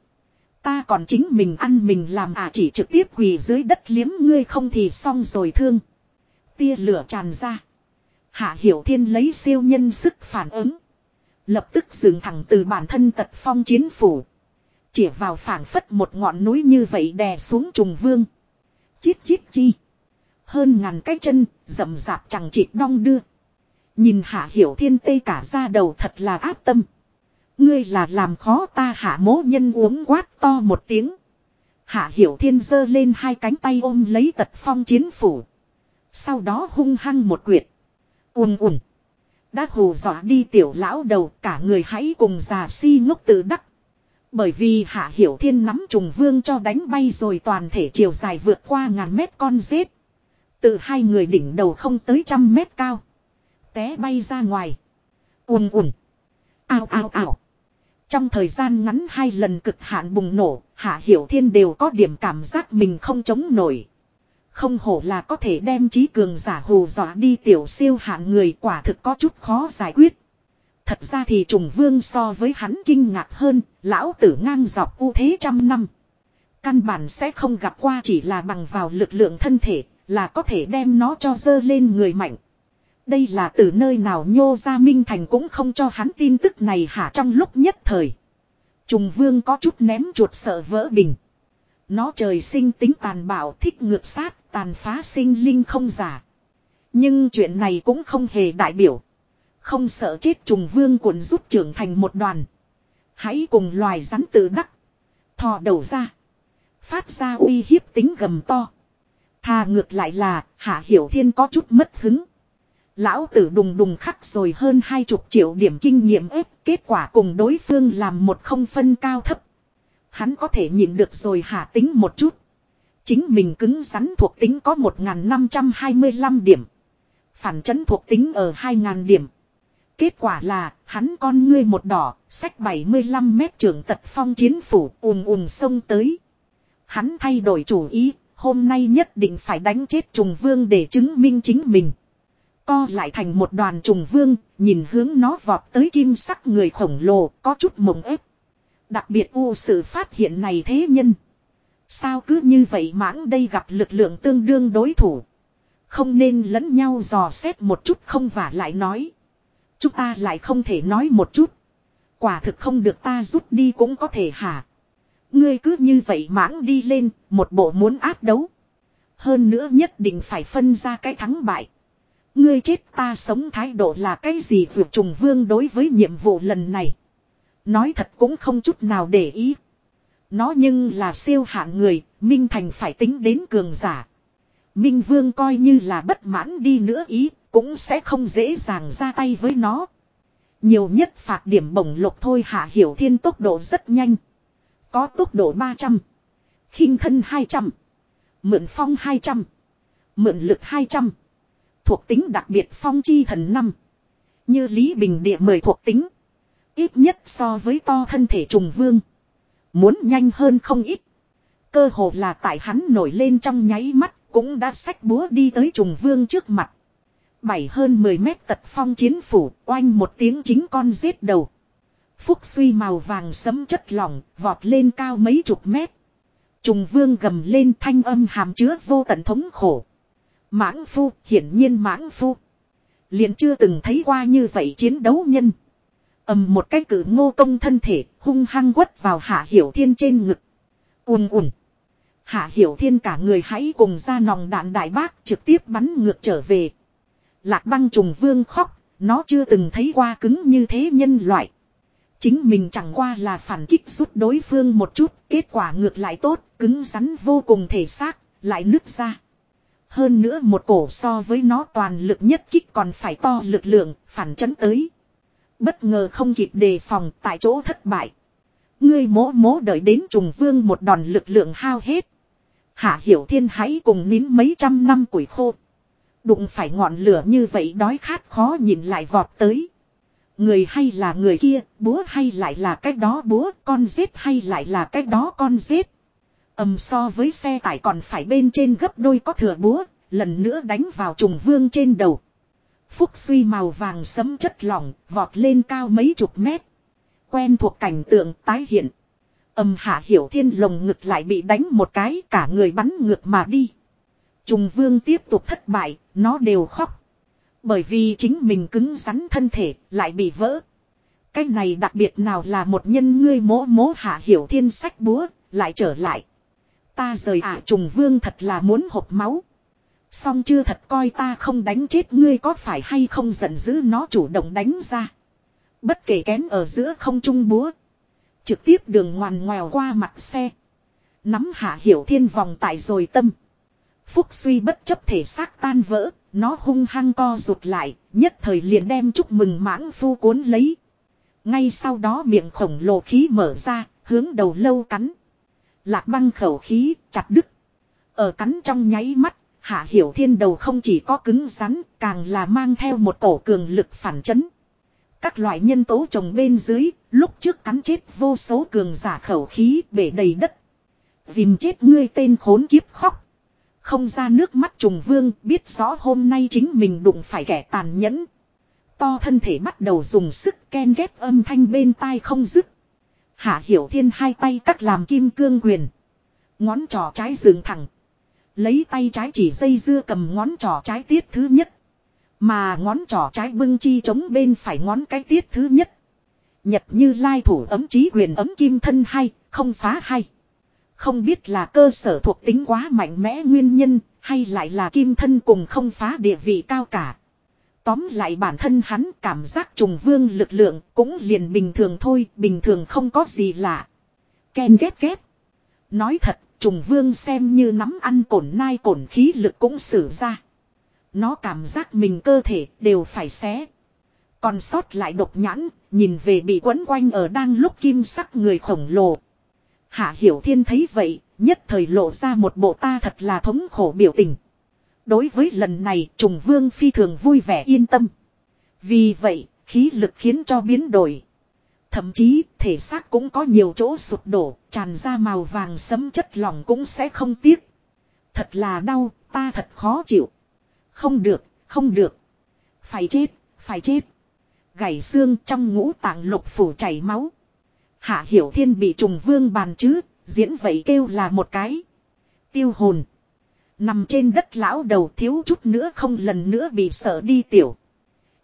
Ta còn chính mình ăn mình làm à chỉ trực tiếp quỳ dưới đất liếm ngươi không thì xong rồi thương. Tia lửa tràn ra. Hạ Hiểu Thiên lấy siêu nhân sức phản ứng. Lập tức dừng thẳng từ bản thân tật phong chiến phủ. Chỉ vào phảng phất một ngọn núi như vậy đè xuống trùng vương. Chít chít chi. Hơn ngàn cái chân, rậm rạp chẳng chịt đong đưa. Nhìn hạ hiểu thiên tê cả ra đầu thật là áp tâm. Ngươi là làm khó ta hạ mố nhân uống quát to một tiếng. Hạ hiểu thiên giơ lên hai cánh tay ôm lấy tật phong chiến phủ. Sau đó hung hăng một quyệt. Ùm ùm. Đã hù dọa đi tiểu lão đầu cả người hãy cùng già si ngốc tự đắc. Bởi vì Hạ Hiểu Thiên nắm trùng vương cho đánh bay rồi toàn thể chiều dài vượt qua ngàn mét con rết. Từ hai người đỉnh đầu không tới trăm mét cao. Té bay ra ngoài. ùm ùm. Ao ao ao. Trong thời gian ngắn hai lần cực hạn bùng nổ, Hạ Hiểu Thiên đều có điểm cảm giác mình không chống nổi. Không hổ là có thể đem trí cường giả hù dọa đi tiểu siêu hạn người quả thực có chút khó giải quyết. Thật ra thì trùng vương so với hắn kinh ngạc hơn, lão tử ngang dọc ưu thế trăm năm. Căn bản sẽ không gặp qua chỉ là bằng vào lực lượng thân thể, là có thể đem nó cho dơ lên người mạnh. Đây là từ nơi nào nhô ra Minh Thành cũng không cho hắn tin tức này hả trong lúc nhất thời. Trùng vương có chút ném chuột sợ vỡ bình. Nó trời sinh tính tàn bạo thích ngược sát, tàn phá sinh linh không giả. Nhưng chuyện này cũng không hề đại biểu. Không sợ chết trùng vương cuộn rút trưởng thành một đoàn. Hãy cùng loài rắn tự đắc. Thò đầu ra. Phát ra uy hiếp tính gầm to. Thà ngược lại là Hạ Hiểu Thiên có chút mất hứng. Lão tử đùng đùng khắc rồi hơn hai chục triệu điểm kinh nghiệm ếp, kết quả cùng đối phương làm một không phân cao thấp. Hắn có thể nhìn được rồi hạ tính một chút. Chính mình cứng rắn thuộc tính có 1.525 điểm. Phản chấn thuộc tính ở 2.000 điểm. Kết quả là, hắn con ngươi một đỏ, sách 75 mét trưởng tật phong chiến phủ ùm ùm sông tới. Hắn thay đổi chủ ý, hôm nay nhất định phải đánh chết trùng vương để chứng minh chính mình. Co lại thành một đoàn trùng vương, nhìn hướng nó vọt tới kim sắc người khổng lồ, có chút mộng ép. Đặc biệt u sự phát hiện này thế nhân. Sao cứ như vậy mãng đây gặp lực lượng tương đương đối thủ. Không nên lẫn nhau dò xét một chút không và lại nói. Chúng ta lại không thể nói một chút. Quả thực không được ta rút đi cũng có thể hả. Ngươi cứ như vậy mãng đi lên, một bộ muốn áp đấu. Hơn nữa nhất định phải phân ra cái thắng bại. Ngươi chết ta sống thái độ là cái gì vượt trùng vương đối với nhiệm vụ lần này. Nói thật cũng không chút nào để ý. Nó nhưng là siêu hạn người, Minh Thành phải tính đến cường giả. Minh Vương coi như là bất mãn đi nữa ý, cũng sẽ không dễ dàng ra tay với nó. Nhiều nhất phạt điểm bổng lục thôi hạ hiểu thiên tốc độ rất nhanh. Có tốc độ 300. khinh thân 200. Mượn phong 200. Mượn lực 200. Thuộc tính đặc biệt phong chi thần năm. Như Lý Bình địa 10 thuộc tính. Ít nhất so với to thân thể trùng vương. Muốn nhanh hơn không ít. Cơ hồ là tại hắn nổi lên trong nháy mắt cũng đã xách búa đi tới trùng vương trước mặt. Bảy hơn 10 mét tật phong chiến phủ oanh một tiếng chính con giết đầu. Phúc suy màu vàng sấm chất lỏng vọt lên cao mấy chục mét. Trùng vương gầm lên thanh âm hàm chứa vô tận thống khổ. Mãng phu, hiển nhiên mãng phu. Liền chưa từng thấy qua như vậy chiến đấu nhân ầm một cái cử ngô công thân thể hung hăng quất vào hạ hiểu thiên trên ngực ùn ùn hạ hiểu thiên cả người hãy cùng ra nòng đạn đại bác trực tiếp bắn ngược trở về lạc băng trùng vương khóc, nó chưa từng thấy qua cứng như thế nhân loại chính mình chẳng qua là phản kích rút đối phương một chút, kết quả ngược lại tốt, cứng rắn vô cùng thể xác, lại nứt ra hơn nữa một cổ so với nó toàn lực nhất kích còn phải to lực lượng, phản chấn tới Bất ngờ không kịp đề phòng, tại chỗ thất bại. Ngươi mỗ mỗ đợi đến trùng vương một đòn lực lượng hao hết. Hạ hiểu thiên hãy cùng nín mấy trăm năm củi khô. Đụng phải ngọn lửa như vậy đói khát khó nhìn lại vọt tới. Người hay là người kia, búa hay lại là cái đó búa, con giết hay lại là cái đó con giết. ầm so với xe tải còn phải bên trên gấp đôi có thừa búa, lần nữa đánh vào trùng vương trên đầu. Phúc suy màu vàng sấm chất lỏng, vọt lên cao mấy chục mét. Quen thuộc cảnh tượng tái hiện. Âm hạ hiểu thiên lồng ngực lại bị đánh một cái cả người bắn ngược mà đi. Trùng vương tiếp tục thất bại, nó đều khóc. Bởi vì chính mình cứng rắn thân thể lại bị vỡ. Cái này đặc biệt nào là một nhân ngươi mố mố hạ hiểu thiên sách búa, lại trở lại. Ta rời ả trùng vương thật là muốn hộp máu. Song chưa thật coi ta không đánh chết ngươi có phải hay không giận dữ nó chủ động đánh ra. Bất kể kén ở giữa không trung búa. Trực tiếp đường ngoằn ngoèo qua mặt xe. Nắm hạ hiểu thiên vòng tại rồi tâm. Phúc suy bất chấp thể xác tan vỡ, nó hung hăng co rụt lại, nhất thời liền đem chúc mừng mãng phu cuốn lấy. Ngay sau đó miệng khổng lồ khí mở ra, hướng đầu lâu cắn. Lạc băng khẩu khí, chặt đứt. Ở cắn trong nháy mắt, Hạ Hiểu Thiên đầu không chỉ có cứng rắn, càng là mang theo một cổ cường lực phản chấn. Các loại nhân tố trồng bên dưới, lúc trước cắn chết vô số cường giả khẩu khí bể đầy đất. Dìm chết ngươi tên khốn kiếp khóc. Không ra nước mắt trùng vương biết rõ hôm nay chính mình đụng phải kẻ tàn nhẫn. To thân thể bắt đầu dùng sức ken ghép âm thanh bên tai không dứt. Hạ Hiểu Thiên hai tay cắt làm kim cương quyền. Ngón trỏ trái dựng thẳng. Lấy tay trái chỉ dây dưa cầm ngón trỏ trái tiết thứ nhất. Mà ngón trỏ trái bưng chi chống bên phải ngón cái tiết thứ nhất. Nhật như lai thủ ấm trí quyền ấm kim thân hay, không phá hay. Không biết là cơ sở thuộc tính quá mạnh mẽ nguyên nhân, hay lại là kim thân cùng không phá địa vị cao cả. Tóm lại bản thân hắn cảm giác trùng vương lực lượng cũng liền bình thường thôi, bình thường không có gì lạ. Ken ghét ghét. Nói thật, trùng vương xem như nắm ăn cổn nai cổn khí lực cũng xử ra. Nó cảm giác mình cơ thể đều phải xé. Còn sót lại độc nhãn, nhìn về bị quấn quanh ở đang lúc kim sắc người khổng lồ. Hạ Hiểu Thiên thấy vậy, nhất thời lộ ra một bộ ta thật là thống khổ biểu tình. Đối với lần này, trùng vương phi thường vui vẻ yên tâm. Vì vậy, khí lực khiến cho biến đổi. Thậm chí, thể xác cũng có nhiều chỗ sụp đổ, tràn ra màu vàng sấm chất lỏng cũng sẽ không tiếc. Thật là đau, ta thật khó chịu. Không được, không được. Phải chết, phải chết. Gãy xương trong ngũ tạng lục phủ chảy máu. Hạ Hiểu Thiên bị trùng vương bàn chứ, diễn vậy kêu là một cái. Tiêu hồn. Nằm trên đất lão đầu thiếu chút nữa không lần nữa bị sợ đi tiểu.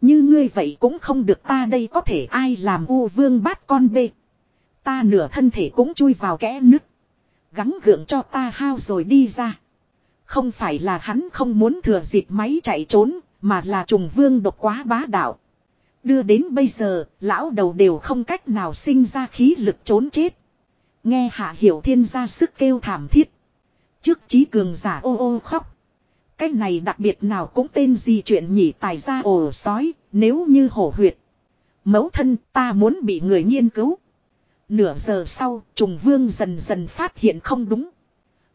Như ngươi vậy cũng không được ta đây có thể ai làm u vương bát con bê. Ta nửa thân thể cũng chui vào kẽ nứt. Gắng gượng cho ta hao rồi đi ra. Không phải là hắn không muốn thừa dịp máy chạy trốn, mà là trùng vương độc quá bá đạo. Đưa đến bây giờ, lão đầu đều không cách nào sinh ra khí lực trốn chết. Nghe hạ hiểu thiên ra sức kêu thảm thiết. Trước trí cường giả ô ô khóc. Cái này đặc biệt nào cũng tên gì chuyện nhỉ tài ra ồ sói, nếu như hổ huyệt. Mẫu thân ta muốn bị người nghiên cứu. Nửa giờ sau, trùng vương dần dần phát hiện không đúng.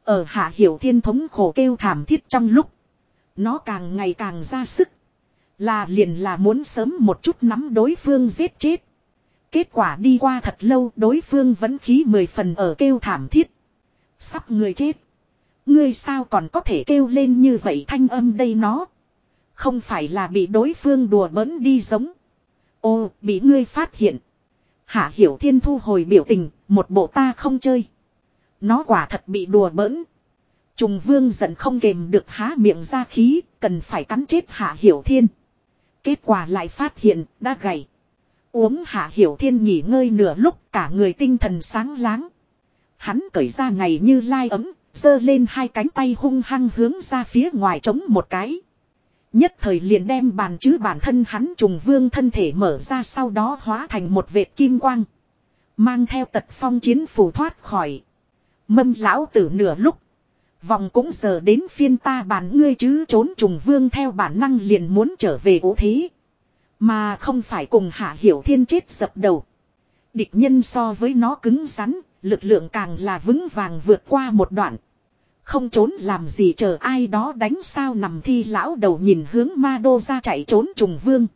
Ở hạ hiểu thiên thống khổ kêu thảm thiết trong lúc. Nó càng ngày càng ra sức. Là liền là muốn sớm một chút nắm đối phương giết chết. Kết quả đi qua thật lâu đối phương vẫn khí mười phần ở kêu thảm thiết. Sắp người chết. Ngươi sao còn có thể kêu lên như vậy thanh âm đây nó. Không phải là bị đối phương đùa bỡn đi giống. Ô, bị ngươi phát hiện. Hạ hiểu thiên thu hồi biểu tình, một bộ ta không chơi. Nó quả thật bị đùa bỡn. Trùng vương giận không kềm được há miệng ra khí, cần phải cắn chết hạ hiểu thiên. Kết quả lại phát hiện, đã gầy. Uống hạ hiểu thiên nghỉ ngơi nửa lúc cả người tinh thần sáng láng. Hắn cởi ra ngày như lai ấm, giơ lên hai cánh tay hung hăng hướng ra phía ngoài trống một cái. Nhất thời liền đem bàn chứ bản thân hắn trùng vương thân thể mở ra sau đó hóa thành một vệt kim quang. Mang theo tật phong chiến phù thoát khỏi. Mâm lão tử nửa lúc. Vòng cũng giờ đến phiên ta bàn ngươi chứ trốn trùng vương theo bản năng liền muốn trở về ố thế. Mà không phải cùng hạ hiểu thiên chết dập đầu. Địch nhân so với nó cứng rắn, lực lượng càng là vững vàng vượt qua một đoạn. Không trốn làm gì chờ ai đó đánh sao nằm thi lão đầu nhìn hướng ma đô ra chạy trốn trùng vương.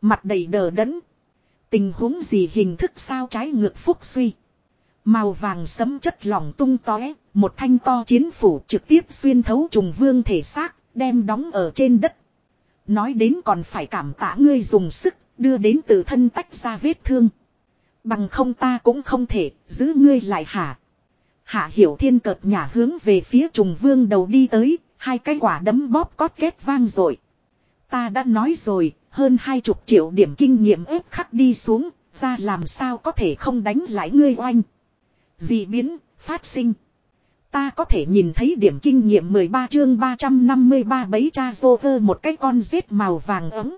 Mặt đầy đờ đẫn. Tình huống gì hình thức sao trái ngược phúc suy. Màu vàng sấm chất lỏng tung tóe, một thanh to chiến phủ trực tiếp xuyên thấu trùng vương thể xác, đem đóng ở trên đất. Nói đến còn phải cảm tạ ngươi dùng sức, đưa đến tự thân tách ra vết thương. Bằng không ta cũng không thể, giữ ngươi lại hả. Hạ hiểu thiên cợt nhả hướng về phía trùng vương đầu đi tới, hai cái quả đấm bóp cót kết vang rồi. Ta đã nói rồi, hơn hai chục triệu điểm kinh nghiệm ép khắc đi xuống, ra làm sao có thể không đánh lại ngươi oanh. Dị biến, phát sinh. Ta có thể nhìn thấy điểm kinh nghiệm 13 chương 353 bấy cha dô vơ một cái con rết màu vàng ấm.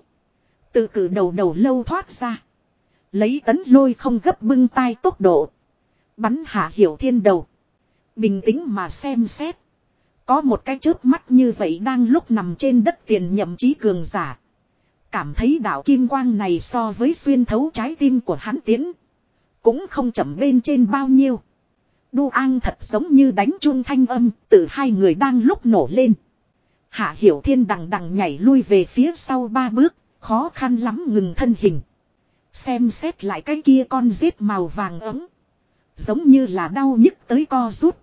Từ cử đầu đầu lâu thoát ra. Lấy tấn lôi không gấp bưng tay tốc độ. Bắn hạ hiểu thiên đầu. Bình tĩnh mà xem xét. Có một cái chớp mắt như vậy đang lúc nằm trên đất tiền nhậm chí cường giả. Cảm thấy đạo kim quang này so với xuyên thấu trái tim của hắn tiến. Cũng không chậm bên trên bao nhiêu. Đu An thật giống như đánh chuông thanh âm, từ hai người đang lúc nổ lên. Hạ Hiểu Thiên đằng đằng nhảy lui về phía sau ba bước, khó khăn lắm ngừng thân hình. Xem xét lại cái kia con rết màu vàng ấm. Giống như là đau nhức tới co rút.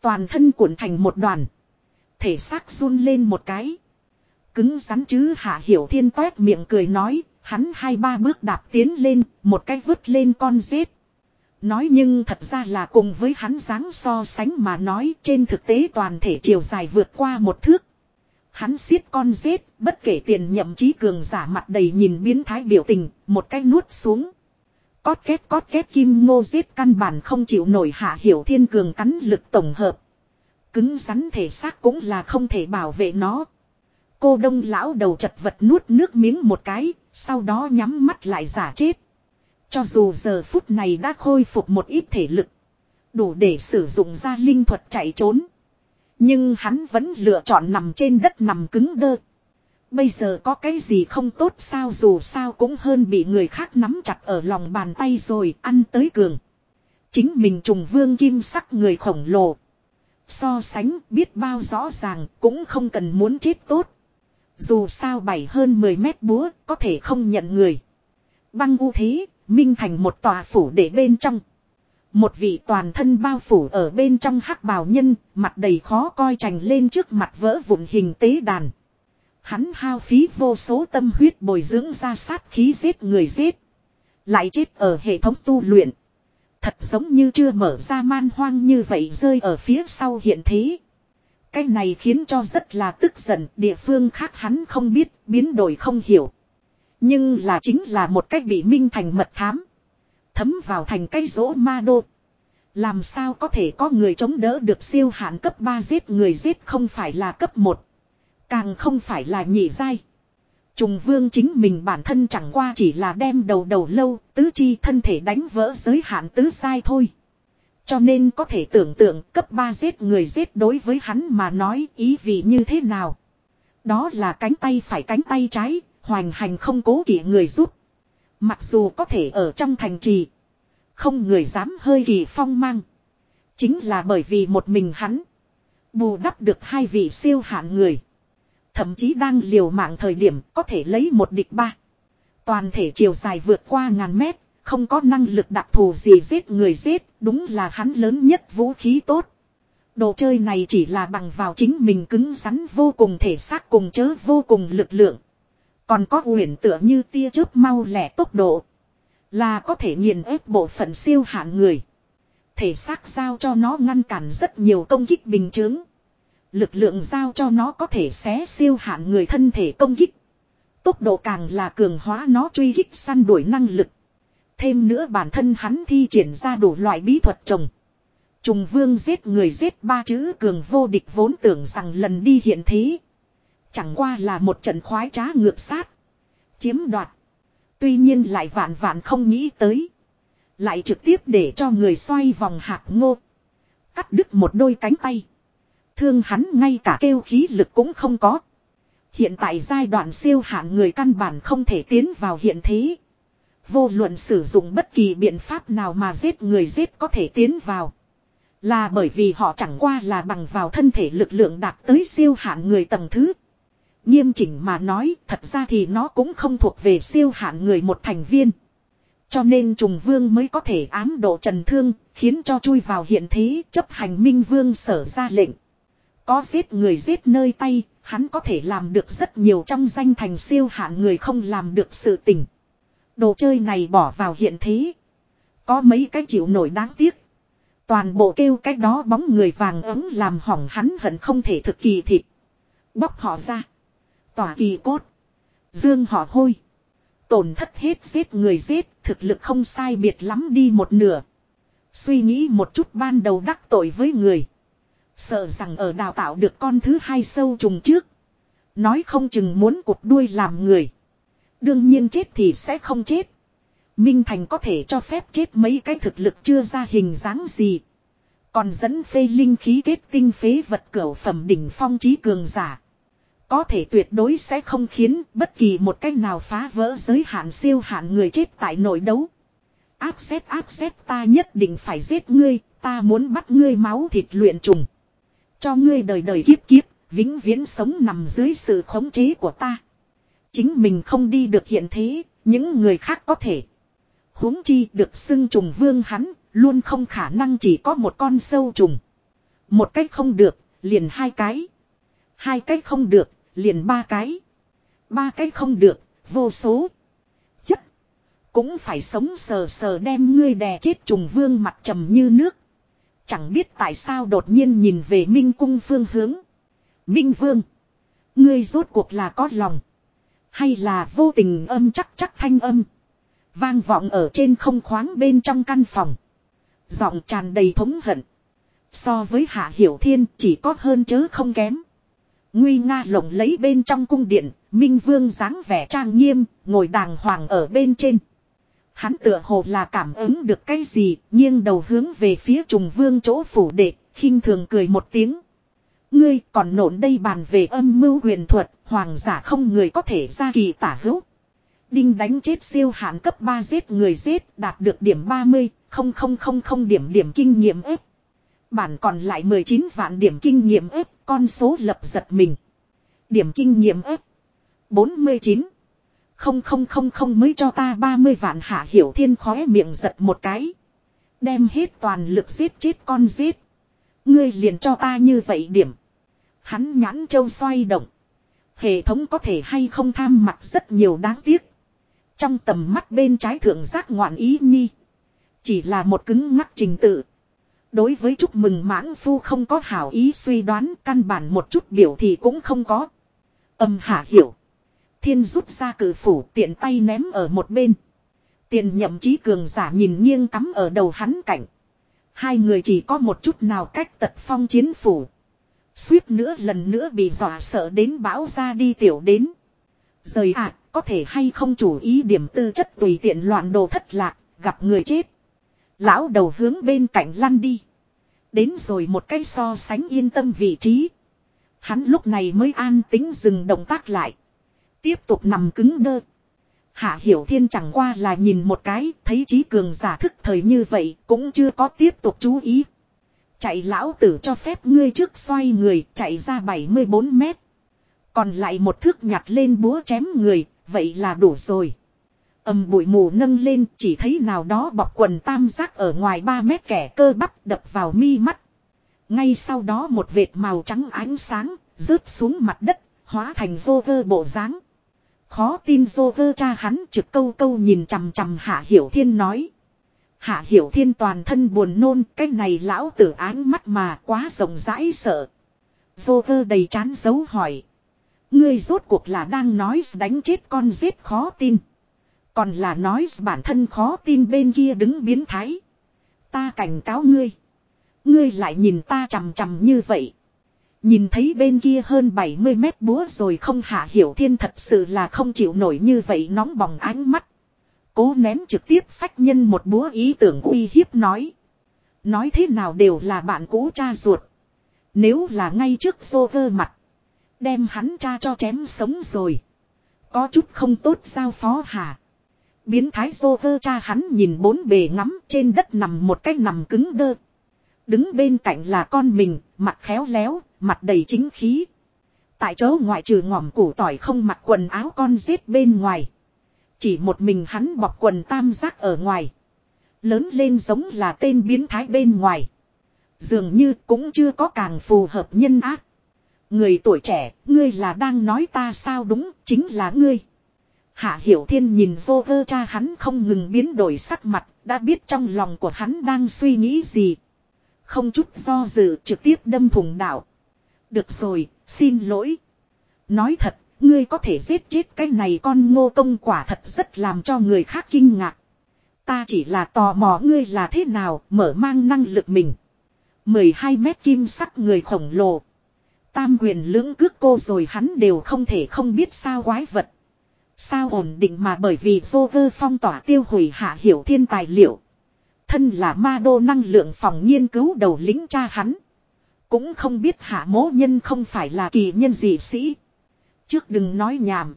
Toàn thân cuộn thành một đoàn. Thể xác run lên một cái. Cứng rắn chứ Hạ Hiểu Thiên toét miệng cười nói, hắn hai ba bước đạp tiến lên, một cái vứt lên con rết. Nói nhưng thật ra là cùng với hắn dáng so sánh mà nói trên thực tế toàn thể chiều dài vượt qua một thước. Hắn xiết con rết, bất kể tiền nhậm chí cường giả mặt đầy nhìn biến thái biểu tình, một cái nuốt xuống. Cót két cót két kim ngô rết căn bản không chịu nổi hạ hiểu thiên cường cắn lực tổng hợp. Cứng rắn thể xác cũng là không thể bảo vệ nó. Cô đông lão đầu chật vật nuốt nước miếng một cái, sau đó nhắm mắt lại giả chết. Cho dù giờ phút này đã khôi phục một ít thể lực. Đủ để sử dụng ra linh thuật chạy trốn. Nhưng hắn vẫn lựa chọn nằm trên đất nằm cứng đơ. Bây giờ có cái gì không tốt sao dù sao cũng hơn bị người khác nắm chặt ở lòng bàn tay rồi ăn tới cường. Chính mình trùng vương kim sắc người khổng lồ. So sánh biết bao rõ ràng cũng không cần muốn chết tốt. Dù sao bảy hơn 10 mét búa có thể không nhận người. Băng u thế, minh thành một tòa phủ để bên trong. Một vị toàn thân bao phủ ở bên trong hắc bào nhân, mặt đầy khó coi trành lên trước mặt vỡ vụn hình tế đàn. Hắn hao phí vô số tâm huyết bồi dưỡng ra sát khí giết người giết. Lại chết ở hệ thống tu luyện. Thật giống như chưa mở ra man hoang như vậy rơi ở phía sau hiện thế. Cái này khiến cho rất là tức giận địa phương khác hắn không biết biến đổi không hiểu. Nhưng là chính là một cách bị minh thành mật thám. Thấm vào thành cây rỗ ma đô. Làm sao có thể có người chống đỡ được siêu hạn cấp 3 giết người giết không phải là cấp 1. Càng không phải là nhị dai. Trùng vương chính mình bản thân chẳng qua chỉ là đem đầu đầu lâu, tứ chi thân thể đánh vỡ giới hạn tứ sai thôi. Cho nên có thể tưởng tượng cấp 3 giết người giết đối với hắn mà nói ý vị như thế nào. Đó là cánh tay phải cánh tay trái, hoành hành không cố kỵ người rút. Mặc dù có thể ở trong thành trì. Không người dám hơi kỳ phong mang. Chính là bởi vì một mình hắn. Bù đắp được hai vị siêu hạn người. Thậm chí đang liều mạng thời điểm có thể lấy một địch ba. Toàn thể chiều dài vượt qua ngàn mét. Không có năng lực đặc thù gì giết người giết. Đúng là hắn lớn nhất vũ khí tốt. Đồ chơi này chỉ là bằng vào chính mình cứng rắn vô cùng thể xác cùng chớ vô cùng lực lượng. Còn có huyền tựa như tia chớp mau lẻ tốc độ. Là có thể nghiền ép bộ phận siêu hạn người. Thể xác giao cho nó ngăn cản rất nhiều công kích bình chứng. Lực lượng giao cho nó có thể xé siêu hạn người thân thể công kích. Tốc độ càng là cường hóa nó truy kích săn đuổi năng lực. Thêm nữa bản thân hắn thi triển ra đủ loại bí thuật trồng. Trùng vương giết người giết ba chữ cường vô địch vốn tưởng rằng lần đi hiện thế. Chẳng qua là một trận khoái trá ngược sát. Chiếm đoạt. Tuy nhiên lại vạn vạn không nghĩ tới. Lại trực tiếp để cho người xoay vòng hạt ngô. Cắt đứt một đôi cánh tay. Thương hắn ngay cả kêu khí lực cũng không có. Hiện tại giai đoạn siêu hạn người căn bản không thể tiến vào hiện thế. Vô luận sử dụng bất kỳ biện pháp nào mà giết người giết có thể tiến vào. Là bởi vì họ chẳng qua là bằng vào thân thể lực lượng đạt tới siêu hạn người tầng thứ. Nghiêm chỉnh mà nói thật ra thì nó cũng không thuộc về siêu hạn người một thành viên. Cho nên trùng vương mới có thể ám độ trần thương, khiến cho chui vào hiện thế chấp hành minh vương sở ra lệnh. Có giết người giết nơi tay, hắn có thể làm được rất nhiều trong danh thành siêu hạn người không làm được sự tình. Đồ chơi này bỏ vào hiện thế. Có mấy cái chịu nổi đáng tiếc. Toàn bộ kêu cách đó bóng người vàng ấm làm hỏng hắn hận không thể thực kỳ thịt. Bóc họ ra. Tỏa kỳ cốt. Dương họ hôi. Tổn thất hết giết người giết, thực lực không sai biệt lắm đi một nửa. Suy nghĩ một chút ban đầu đắc tội với người. Sợ rằng ở đào tạo được con thứ hai sâu trùng trước. Nói không chừng muốn cụt đuôi làm người. Đương nhiên chết thì sẽ không chết. Minh Thành có thể cho phép chết mấy cái thực lực chưa ra hình dáng gì. Còn dẫn phê linh khí kết tinh phế vật cửu phẩm đỉnh phong trí cường giả. Có thể tuyệt đối sẽ không khiến bất kỳ một cách nào phá vỡ giới hạn siêu hạn người chết tại nội đấu. Áp xét áp xét ta nhất định phải giết ngươi, ta muốn bắt ngươi máu thịt luyện trùng. Cho ngươi đời đời kiếp kiếp, vĩnh viễn sống nằm dưới sự khống chế của ta. Chính mình không đi được hiện thế, những người khác có thể. huống chi được xưng trùng vương hắn, luôn không khả năng chỉ có một con sâu trùng. Một cách không được, liền hai cái. Hai cách không được, liền ba cái. Ba cái không được, vô số. Cũng phải sống sờ sờ đem ngươi đè chết trùng vương mặt trầm như nước. Chẳng biết tại sao đột nhiên nhìn về Minh cung phương hướng. Minh vương. Ngươi rốt cuộc là có lòng. Hay là vô tình âm chắc chắc thanh âm. Vang vọng ở trên không khoáng bên trong căn phòng. Giọng tràn đầy thống hận. So với Hạ Hiểu Thiên chỉ có hơn chớ không kém. Nguy nga lộng lấy bên trong cung điện, Minh Vương dáng vẻ trang nghiêm, ngồi đàng hoàng ở bên trên. Hắn tựa hồ là cảm ứng được cái gì, nghiêng đầu hướng về phía trùng vương chỗ phủ đệ, khinh thường cười một tiếng. Ngươi còn nổn đây bàn về âm mưu huyền thuật, hoàng giả không người có thể ra kỳ tả hữu. Đinh đánh chết siêu hạn cấp 3 giết người giết, đạt được điểm 30, không không không không điểm điểm kinh nghiệm ếp. Bản còn lại 19 vạn điểm kinh nghiệm ếp, con số lập giật mình. Điểm kinh nghiệm ếp. 49. Không không không không mới cho ta 30 vạn hạ hiểu thiên khóe miệng giật một cái. Đem hết toàn lực giết chết con giết. Ngươi liền cho ta như vậy điểm. Hắn nhãn châu xoay động. Hệ thống có thể hay không tham mặt rất nhiều đáng tiếc. Trong tầm mắt bên trái thượng giác ngoạn ý nhi. Chỉ là một cứng ngắc trình tự. Đối với chúc mừng mãng phu không có hảo ý suy đoán căn bản một chút biểu thì cũng không có. Âm hạ hiểu. Thiên rút ra cử phủ tiện tay ném ở một bên. Tiền nhậm chí cường giả nhìn nghiêng cắm ở đầu hắn cảnh. Hai người chỉ có một chút nào cách tật phong chiến phủ. Suýt nữa lần nữa bị dọa sợ đến bão ra đi tiểu đến. Rời ạ, có thể hay không chủ ý điểm tư chất tùy tiện loạn đồ thất lạc, gặp người chết. Lão đầu hướng bên cạnh lăn đi. Đến rồi một cái so sánh yên tâm vị trí. Hắn lúc này mới an tính dừng động tác lại. Tiếp tục nằm cứng đơ. Hạ Hiểu Thiên chẳng qua là nhìn một cái, thấy trí cường giả thức thời như vậy, cũng chưa có tiếp tục chú ý. Chạy lão tử cho phép ngươi trước xoay người, chạy ra 74 mét. Còn lại một thước nhặt lên búa chém người, vậy là đủ rồi ầm bụi mù nâng lên, chỉ thấy nào đó bọc quần tam giác ở ngoài 3 mét kẻ cơ bắp đập vào mi mắt. Ngay sau đó một vệt màu trắng ánh sáng, rớt xuống mặt đất, hóa thành vô vơ bộ dáng Khó tin vô vơ cha hắn trực câu câu nhìn chằm chằm Hạ Hiểu Thiên nói. Hạ Hiểu Thiên toàn thân buồn nôn, cái này lão tử ánh mắt mà quá rộng rãi sợ. Vô vơ đầy chán dấu hỏi. Ngươi rốt cuộc là đang nói đánh chết con giết khó tin. Còn là nói bản thân khó tin bên kia đứng biến thái. Ta cảnh cáo ngươi. Ngươi lại nhìn ta chằm chằm như vậy. Nhìn thấy bên kia hơn 70 mét búa rồi không hạ hiểu thiên thật sự là không chịu nổi như vậy nóng bỏng ánh mắt. Cố nén trực tiếp phách nhân một búa ý tưởng uy hiếp nói. Nói thế nào đều là bạn cũ cha ruột. Nếu là ngay trước vô cơ mặt. Đem hắn cha cho chém sống rồi. Có chút không tốt sao phó hà. Biến thái dô cơ cha hắn nhìn bốn bề ngắm trên đất nằm một cái nằm cứng đơ. Đứng bên cạnh là con mình, mặt khéo léo, mặt đầy chính khí. Tại chỗ ngoại trừ ngỏm củ tỏi không mặc quần áo con giết bên ngoài. Chỉ một mình hắn bọc quần tam giác ở ngoài. Lớn lên giống là tên biến thái bên ngoài. Dường như cũng chưa có càng phù hợp nhân ác. Người tuổi trẻ, ngươi là đang nói ta sao đúng, chính là ngươi. Hạ Hiểu Thiên nhìn vô vơ cha hắn không ngừng biến đổi sắc mặt, đã biết trong lòng của hắn đang suy nghĩ gì. Không chút do dự trực tiếp đâm thùng đạo. Được rồi, xin lỗi. Nói thật, ngươi có thể giết chết cái này con ngô công quả thật rất làm cho người khác kinh ngạc. Ta chỉ là tò mò ngươi là thế nào mở mang năng lực mình. 12 mét kim sắc người khổng lồ. Tam quyền lưỡng cước cô rồi hắn đều không thể không biết sao quái vật. Sao ổn định mà bởi vì vô phong tỏa tiêu hủy hạ hiểu thiên tài liệu. Thân là ma đô năng lượng phòng nghiên cứu đầu lính cha hắn. Cũng không biết hạ mố nhân không phải là kỳ nhân gì sĩ. Trước đừng nói nhảm.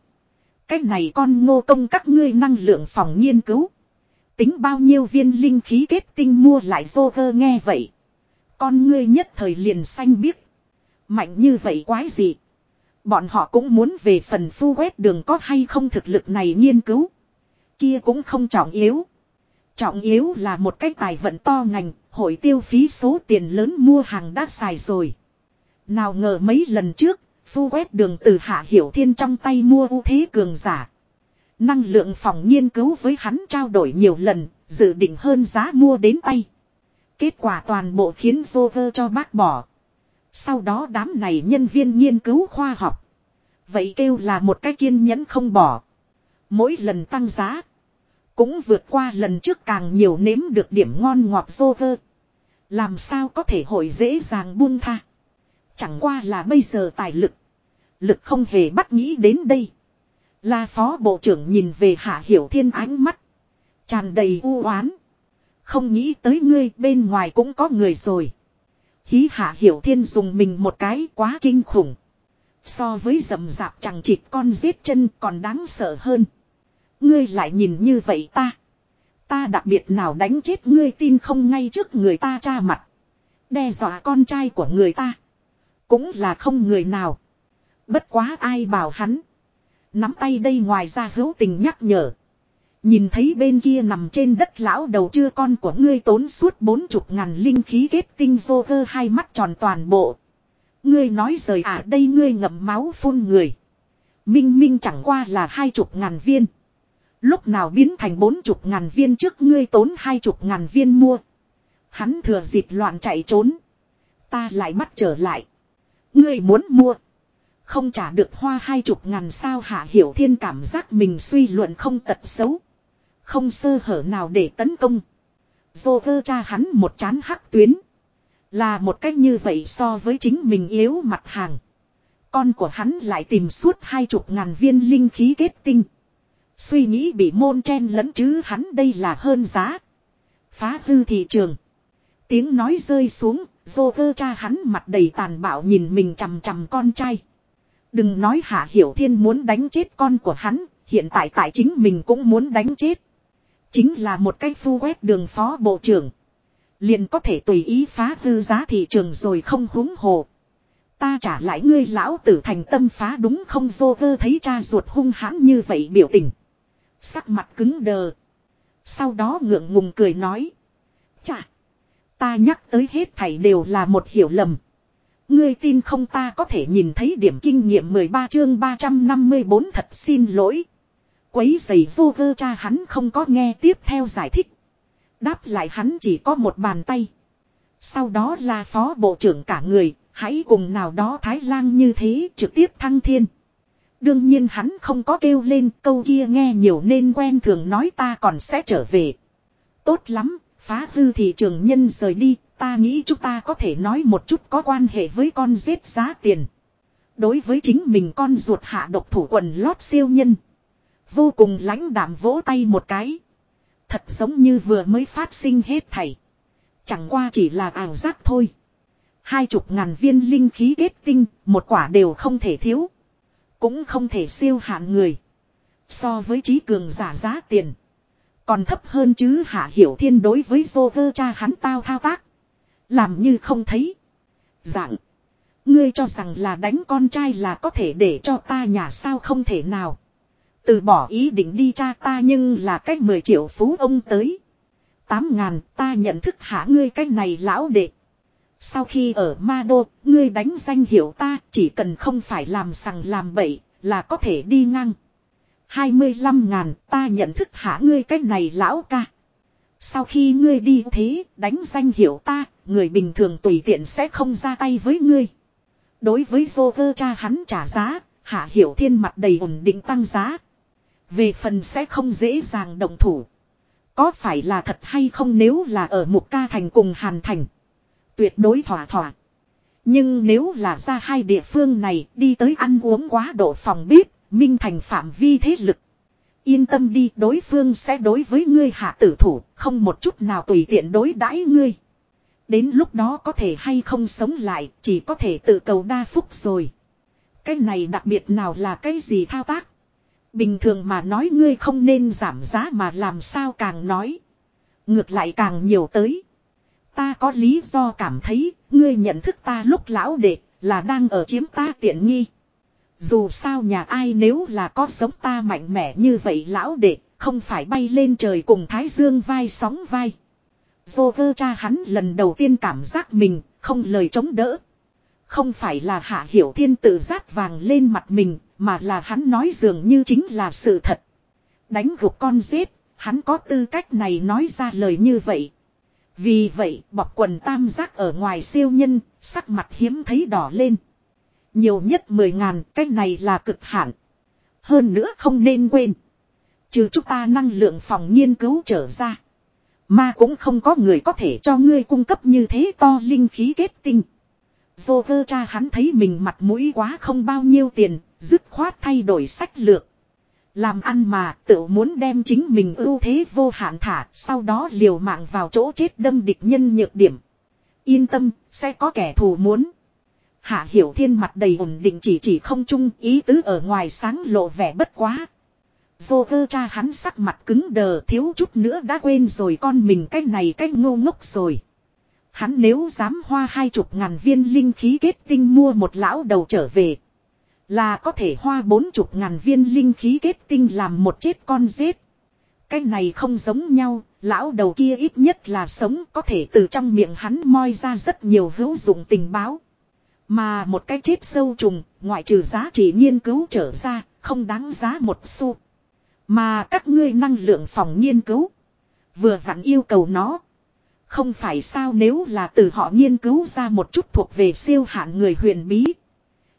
Cái này con ngô công các ngươi năng lượng phòng nghiên cứu. Tính bao nhiêu viên linh khí kết tinh mua lại Joker nghe vậy. Con ngươi nhất thời liền xanh biếc. Mạnh như vậy quái gì. Bọn họ cũng muốn về phần phu quét đường có hay không thực lực này nghiên cứu. Kia cũng không trọng yếu. Trọng yếu là một cái tài vận to ngành, hội tiêu phí số tiền lớn mua hàng đã xài rồi. Nào ngờ mấy lần trước, phu quét đường từ hạ hiểu thiên trong tay mua ưu thế cường giả. Năng lượng phòng nghiên cứu với hắn trao đổi nhiều lần, dự định hơn giá mua đến tay. Kết quả toàn bộ khiến Joker cho bác bỏ. Sau đó đám này nhân viên nghiên cứu khoa học. Vậy kêu là một cái kiên nhẫn không bỏ. Mỗi lần tăng giá. Cũng vượt qua lần trước càng nhiều nếm được điểm ngon ngọt Joker. Làm sao có thể hội dễ dàng buông tha. Chẳng qua là bây giờ tài lực. Lực không hề bắt nghĩ đến đây. Là phó bộ trưởng nhìn về Hạ Hiểu Thiên ánh mắt. Tràn đầy u oán. Không nghĩ tới ngươi, bên ngoài cũng có người rồi. Hí Hạ Hiểu Thiên dùng mình một cái quá kinh khủng. So với rầm rạp chẳng chịt con giết chân còn đáng sợ hơn. Ngươi lại nhìn như vậy ta. Ta đặc biệt nào đánh chết ngươi tin không ngay trước người ta cha mặt. Đe dọa con trai của người ta. Cũng là không người nào. Bất quá ai bảo hắn. Nắm tay đây ngoài ra hữu tình nhắc nhở. Nhìn thấy bên kia nằm trên đất lão đầu chưa con của ngươi tốn suốt bốn chục ngàn linh khí kết tinh vô cơ hai mắt tròn toàn bộ. Ngươi nói rời à đây ngươi ngậm máu phun người. Minh minh chẳng qua là hai chục ngàn viên. Lúc nào biến thành bốn chục ngàn viên trước ngươi tốn hai chục ngàn viên mua. Hắn thừa dịp loạn chạy trốn. Ta lại bắt trở lại. Ngươi muốn mua. Không trả được hoa hai chục ngàn sao hạ hiểu thiên cảm giác mình suy luận không tật xấu. Không sơ hở nào để tấn công. Dô cơ cha hắn một chán hắc tuyến. Là một cách như vậy so với chính mình yếu mặt hàng. Con của hắn lại tìm suốt hai chục ngàn viên linh khí kết tinh. Suy nghĩ bị môn chen lẫn chứ hắn đây là hơn giá. Phá hư thị trường. Tiếng nói rơi xuống, dô cơ cha hắn mặt đầy tàn bạo nhìn mình chằm chằm con trai. Đừng nói Hạ Hiểu Thiên muốn đánh chết con của hắn, hiện tại tại chính mình cũng muốn đánh chết. Chính là một cái phu quét đường phó bộ trưởng. Liền có thể tùy ý phá hư giá thị trường rồi không húng hồ. Ta trả lại ngươi lão tử thành tâm phá đúng không vô cơ thấy cha ruột hung hãn như vậy biểu tình. Sắc mặt cứng đờ. Sau đó ngượng ngùng cười nói. Chà. Ta nhắc tới hết thảy đều là một hiểu lầm. Ngươi tin không ta có thể nhìn thấy điểm kinh nghiệm 13 chương 354 thật xin lỗi. Quấy giày vô cơ cha hắn không có nghe tiếp theo giải thích. Đáp lại hắn chỉ có một bàn tay. Sau đó là phó bộ trưởng cả người, hãy cùng nào đó Thái Lang như thế trực tiếp thăng thiên. Đương nhiên hắn không có kêu lên câu kia nghe nhiều nên quen thường nói ta còn sẽ trở về. Tốt lắm, phá hư thị trường nhân rời đi, ta nghĩ chúng ta có thể nói một chút có quan hệ với con giết giá tiền. Đối với chính mình con ruột hạ độc thủ quần lót siêu nhân. Vô cùng lãnh đạm vỗ tay một cái. Thật giống như vừa mới phát sinh hết thảy. Chẳng qua chỉ là ảo giác thôi. Hai chục ngàn viên linh khí kết tinh, một quả đều không thể thiếu. Cũng không thể siêu hạn người. So với trí cường giả giá tiền. Còn thấp hơn chứ hạ hiểu thiên đối với dô vơ cha hắn tao thao tác. Làm như không thấy. Dạng. Ngươi cho rằng là đánh con trai là có thể để cho ta nhà sao không thể nào. Từ bỏ ý định đi cha ta nhưng là cách 10 triệu phú ông tới. Tám ngàn ta nhận thức hạ ngươi cách này lão đệ. Sau khi ở ma đô, ngươi đánh danh hiệu ta chỉ cần không phải làm sằng làm bậy là có thể đi ngang. 25 ngàn ta nhận thức hạ ngươi cách này lão ca. Sau khi ngươi đi thế, đánh danh hiệu ta, người bình thường tùy tiện sẽ không ra tay với ngươi. Đối với vô cơ cha hắn trả giá, hạ hiểu thiên mặt đầy ổn định tăng giá. Về phần sẽ không dễ dàng động thủ. Có phải là thật hay không nếu là ở một ca thành cùng hàn thành. Tuyệt đối thỏa thỏa. Nhưng nếu là ra hai địa phương này đi tới ăn uống quá độ phòng bếp, minh thành phạm vi thế lực. Yên tâm đi đối phương sẽ đối với ngươi hạ tử thủ, không một chút nào tùy tiện đối đãi ngươi. Đến lúc đó có thể hay không sống lại, chỉ có thể tự cầu đa phúc rồi. Cái này đặc biệt nào là cái gì thao tác? Bình thường mà nói ngươi không nên giảm giá mà làm sao càng nói. Ngược lại càng nhiều tới. Ta có lý do cảm thấy, ngươi nhận thức ta lúc lão đệ, là đang ở chiếm ta tiện nghi. Dù sao nhà ai nếu là có giống ta mạnh mẽ như vậy lão đệ, không phải bay lên trời cùng Thái Dương vai sóng vai. Dô vơ cha hắn lần đầu tiên cảm giác mình, không lời chống đỡ. Không phải là hạ hiểu thiên tự rát vàng lên mặt mình, mà là hắn nói dường như chính là sự thật. đánh gục con giết, hắn có tư cách này nói ra lời như vậy. Vì vậy, bọc quần tam giác ở ngoài siêu nhân, sắc mặt hiếm thấy đỏ lên. Nhiều nhất 10 ngàn, cái này là cực hạn. Hơn nữa không nên quên. Trừ chúng ta năng lượng phòng nghiên cứu trở ra. Mà cũng không có người có thể cho ngươi cung cấp như thế to linh khí kết tinh. Vô cơ cha hắn thấy mình mặt mũi quá không bao nhiêu tiền, dứt khoát thay đổi sách lược. Làm ăn mà tự muốn đem chính mình ưu thế vô hạn thả, sau đó liều mạng vào chỗ chết đâm địch nhân nhược điểm. Yên tâm, sẽ có kẻ thù muốn. Hạ Hiểu Thiên mặt đầy ổn định chỉ chỉ không chung ý tứ ở ngoài sáng lộ vẻ bất quá. Vô cơ cha hắn sắc mặt cứng đờ thiếu chút nữa đã quên rồi con mình cái này cái ngu ngốc rồi. Hắn nếu dám hoa hai chục ngàn viên linh khí kết tinh mua một lão đầu trở về. Là có thể hoa bốn chục ngàn viên linh khí kết tinh làm một chết con rết. Cái này không giống nhau, lão đầu kia ít nhất là sống có thể từ trong miệng hắn moi ra rất nhiều hữu dụng tình báo. Mà một cái chết sâu trùng, ngoại trừ giá trị nghiên cứu trở ra, không đáng giá một xu. Mà các ngươi năng lượng phòng nghiên cứu, vừa vặn yêu cầu nó. Không phải sao nếu là từ họ nghiên cứu ra một chút thuộc về siêu hạn người huyền bí.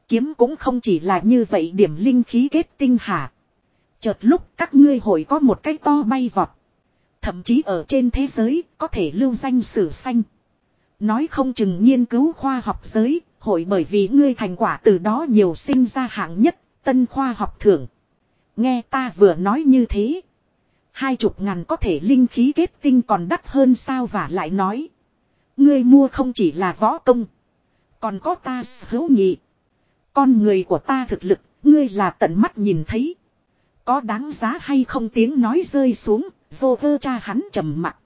Kiếm cũng không chỉ là như vậy điểm linh khí kết tinh hả. Chợt lúc các ngươi hội có một cái to bay vọt. Thậm chí ở trên thế giới có thể lưu danh sử xanh. Nói không chừng nghiên cứu khoa học giới, hội bởi vì ngươi thành quả từ đó nhiều sinh ra hạng nhất, tân khoa học thưởng. Nghe ta vừa nói như thế. Hai chục ngàn có thể linh khí kết tinh còn đắt hơn sao và lại nói. Ngươi mua không chỉ là võ công. Còn có ta hữu nghị. Con người của ta thực lực, ngươi là tận mắt nhìn thấy. Có đáng giá hay không tiếng nói rơi xuống, vô vơ cha hắn trầm mặt.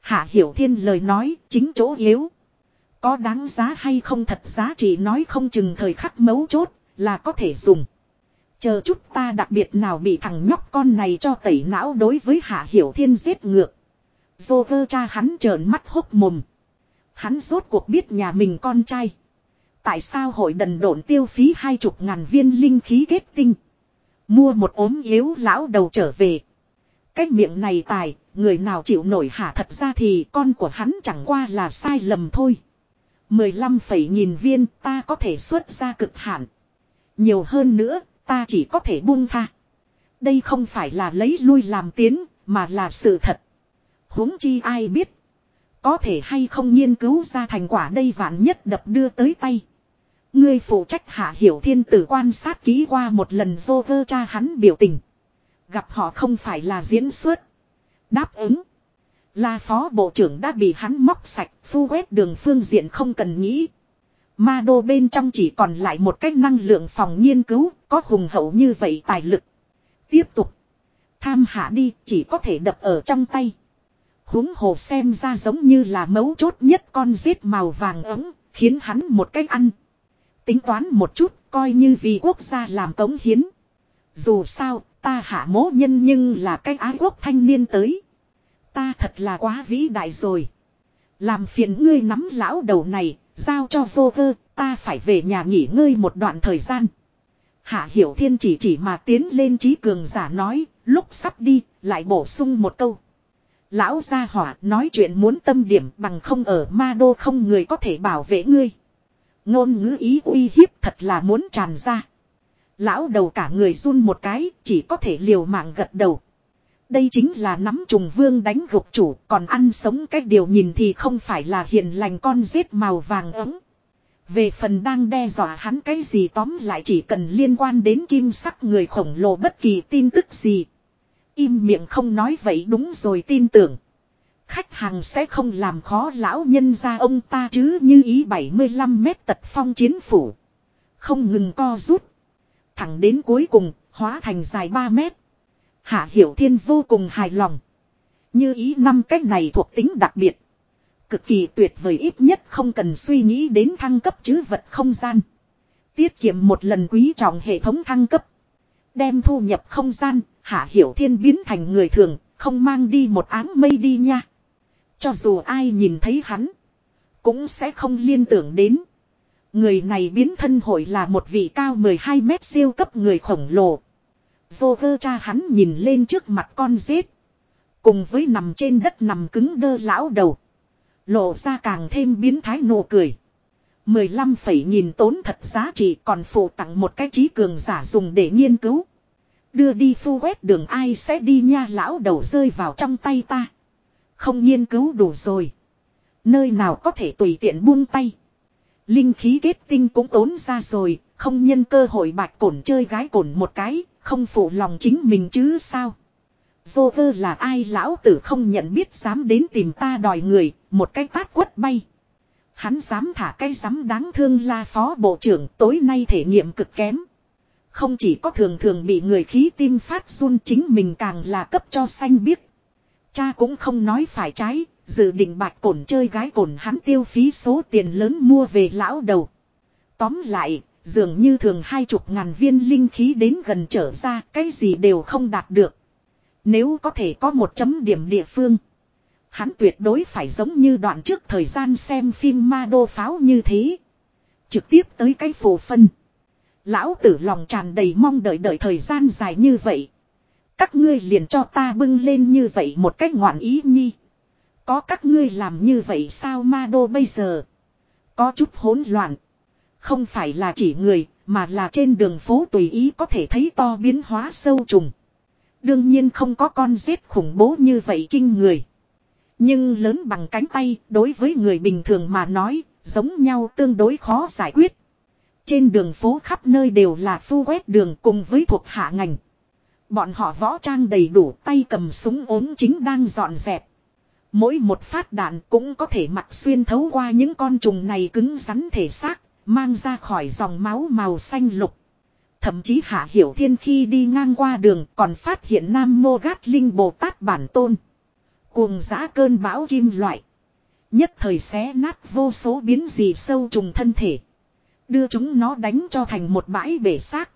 Hạ Hiểu Thiên lời nói, chính chỗ yếu. Có đáng giá hay không thật giá trị nói không chừng thời khắc mấu chốt, là có thể dùng. Chờ chút ta đặc biệt nào bị thằng nhóc con này cho tẩy não đối với Hạ Hiểu Thiên giết ngược. Vô cơ cha hắn trợn mắt hốc mồm. Hắn rốt cuộc biết nhà mình con trai. Tại sao hội đần độn tiêu phí hai chục ngàn viên linh khí kết tinh. Mua một ốm yếu lão đầu trở về. Cái miệng này tài, người nào chịu nổi hả thật ra thì con của hắn chẳng qua là sai lầm thôi. 15 phẩy nghìn viên ta có thể xuất ra cực hạn. Nhiều hơn nữa, ta chỉ có thể buông tha. Đây không phải là lấy lui làm tiến, mà là sự thật. huống chi ai biết. Có thể hay không nghiên cứu ra thành quả đây vạn nhất đập đưa tới tay. Ngươi phụ trách hạ hiểu thiên tử quan sát kỹ qua một lần vô vơ cha hắn biểu tình. Gặp họ không phải là diễn xuất. Đáp ứng. Là phó bộ trưởng đã bị hắn móc sạch, phu quét đường phương diện không cần nghĩ. Ma đô bên trong chỉ còn lại một cách năng lượng phòng nghiên cứu, có hùng hậu như vậy tài lực. Tiếp tục. Tham hạ đi, chỉ có thể đập ở trong tay. Húng hồ xem ra giống như là mấu chốt nhất con giết màu vàng ấm, khiến hắn một cách ăn. Tính toán một chút, coi như vì quốc gia làm cống hiến. Dù sao, ta hạ mố nhân nhưng là cái ái quốc thanh niên tới. Ta thật là quá vĩ đại rồi. Làm phiền ngươi nắm lão đầu này, giao cho vô cơ, ta phải về nhà nghỉ ngơi một đoạn thời gian. Hạ Hiểu Thiên chỉ chỉ mà tiến lên trí cường giả nói, lúc sắp đi, lại bổ sung một câu. Lão gia hỏa nói chuyện muốn tâm điểm bằng không ở ma đô không người có thể bảo vệ ngươi. Ngôn ngữ ý uy hiếp thật là muốn tràn ra. Lão đầu cả người run một cái, chỉ có thể liều mạng gật đầu. Đây chính là nắm trùng vương đánh gục chủ, còn ăn sống cách điều nhìn thì không phải là hiền lành con giết màu vàng ấm. Về phần đang đe dọa hắn cái gì tóm lại chỉ cần liên quan đến kim sắc người khổng lồ bất kỳ tin tức gì. Im miệng không nói vậy đúng rồi tin tưởng. Khách hàng sẽ không làm khó lão nhân ra ông ta chứ như ý 75 mét tật phong chiến phủ. Không ngừng co rút. Thẳng đến cuối cùng, hóa thành dài 3 mét. Hạ Hiểu Thiên vô cùng hài lòng. Như ý năm cách này thuộc tính đặc biệt. Cực kỳ tuyệt vời ít nhất không cần suy nghĩ đến thăng cấp chứ vật không gian. Tiết kiệm một lần quý trọng hệ thống thăng cấp. Đem thu nhập không gian, Hạ Hiểu Thiên biến thành người thường, không mang đi một áng mây đi nha. Cho dù ai nhìn thấy hắn, cũng sẽ không liên tưởng đến. Người này biến thân hội là một vị cao 12 mét siêu cấp người khổng lồ. Vô cơ cha hắn nhìn lên trước mặt con rết. Cùng với nằm trên đất nằm cứng đơ lão đầu. Lộ ra càng thêm biến thái nụ cười. 15 phẩy nghìn tốn thật giá trị còn phụ tặng một cái trí cường giả dùng để nghiên cứu. Đưa đi phu quét đường ai sẽ đi nha lão đầu rơi vào trong tay ta. Không nghiên cứu đủ rồi. Nơi nào có thể tùy tiện buông tay. Linh khí kết tinh cũng tốn ra rồi, không nhân cơ hội bạch cổn chơi gái cổn một cái, không phụ lòng chính mình chứ sao. Dô tơ là ai lão tử không nhận biết dám đến tìm ta đòi người, một cái tát quất bay. Hắn dám thả cái dám đáng thương la phó bộ trưởng tối nay thể nghiệm cực kém. Không chỉ có thường thường bị người khí tim phát run chính mình càng là cấp cho xanh biết. Cha cũng không nói phải trái, dự định bạch cổn chơi gái cổn hắn tiêu phí số tiền lớn mua về lão đầu. Tóm lại, dường như thường hai chục ngàn viên linh khí đến gần trở ra, cái gì đều không đạt được. Nếu có thể có một chấm điểm địa phương, hắn tuyệt đối phải giống như đoạn trước thời gian xem phim ma đô pháo như thế. Trực tiếp tới cái phổ phân. Lão tử lòng tràn đầy mong đợi đợi thời gian dài như vậy. Các ngươi liền cho ta bưng lên như vậy một cách ngoạn ý nhi. Có các ngươi làm như vậy sao ma đô bây giờ? Có chút hỗn loạn. Không phải là chỉ người, mà là trên đường phố tùy ý có thể thấy to biến hóa sâu trùng. Đương nhiên không có con rết khủng bố như vậy kinh người. Nhưng lớn bằng cánh tay, đối với người bình thường mà nói, giống nhau tương đối khó giải quyết. Trên đường phố khắp nơi đều là phu quét đường cùng với thuộc hạ ngành. Bọn họ võ trang đầy đủ tay cầm súng ốm chính đang dọn dẹp. Mỗi một phát đạn cũng có thể mặc xuyên thấu qua những con trùng này cứng rắn thể xác, mang ra khỏi dòng máu màu xanh lục. Thậm chí Hạ Hiểu Thiên khi đi ngang qua đường còn phát hiện Nam Mô Gát Linh Bồ Tát bản tôn. Cuồng giã cơn bão kim loại. Nhất thời xé nát vô số biến dị sâu trùng thân thể. Đưa chúng nó đánh cho thành một bãi bể xác.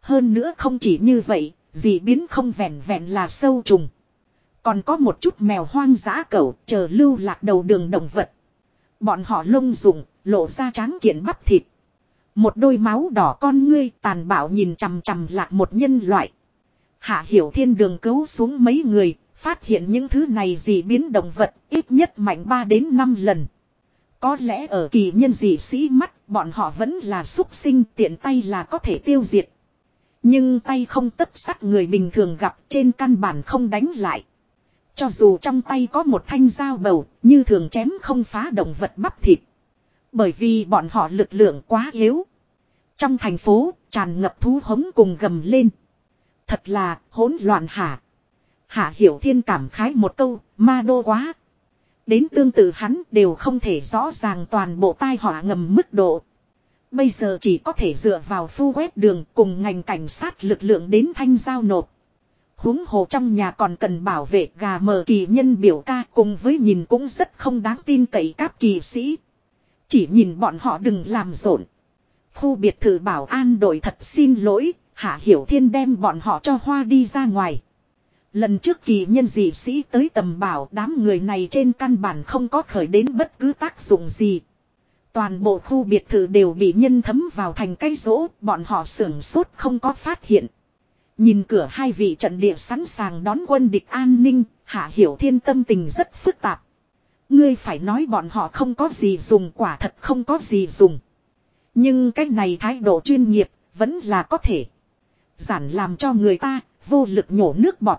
Hơn nữa không chỉ như vậy, dị biến không vẹn vẹn là sâu trùng. Còn có một chút mèo hoang dã cẩu chờ lưu lạc đầu đường động vật. Bọn họ lông rụng, lộ ra tráng kiện bắp thịt. Một đôi máu đỏ con ngươi tàn bạo nhìn chằm chằm lạc một nhân loại. Hạ hiểu thiên đường cứu xuống mấy người, phát hiện những thứ này dị biến động vật ít nhất mạnh 3 đến 5 lần. Có lẽ ở kỳ nhân dị sĩ mắt, bọn họ vẫn là xúc sinh tiện tay là có thể tiêu diệt. Nhưng tay không tất sắt người bình thường gặp trên căn bản không đánh lại. Cho dù trong tay có một thanh dao bầu, như thường chém không phá động vật bắp thịt. Bởi vì bọn họ lực lượng quá yếu. Trong thành phố, tràn ngập thú hống cùng gầm lên. Thật là hỗn loạn hả. Hạ Hiểu Thiên cảm khái một câu, ma đô quá. Đến tương tự hắn đều không thể rõ ràng toàn bộ tai họa ngầm mức độ. Bây giờ chỉ có thể dựa vào phu quét đường cùng ngành cảnh sát lực lượng đến thanh giao nộp huống hồ trong nhà còn cần bảo vệ gà mờ kỳ nhân biểu ca cùng với nhìn cũng rất không đáng tin cậy các kỳ sĩ. Chỉ nhìn bọn họ đừng làm rộn. Khu biệt thự bảo an đội thật xin lỗi, Hạ Hiểu Thiên đem bọn họ cho hoa đi ra ngoài. Lần trước kỳ nhân dị sĩ tới tầm bảo đám người này trên căn bản không có khởi đến bất cứ tác dụng gì. Toàn bộ khu biệt thự đều bị nhân thấm vào thành cây rỗ, bọn họ sưởng sốt không có phát hiện. Nhìn cửa hai vị trận địa sẵn sàng đón quân địch an ninh, Hạ Hiểu Thiên tâm tình rất phức tạp. Ngươi phải nói bọn họ không có gì dùng quả thật không có gì dùng. Nhưng cái này thái độ chuyên nghiệp, vẫn là có thể. Giản làm cho người ta, vô lực nhổ nước bọt.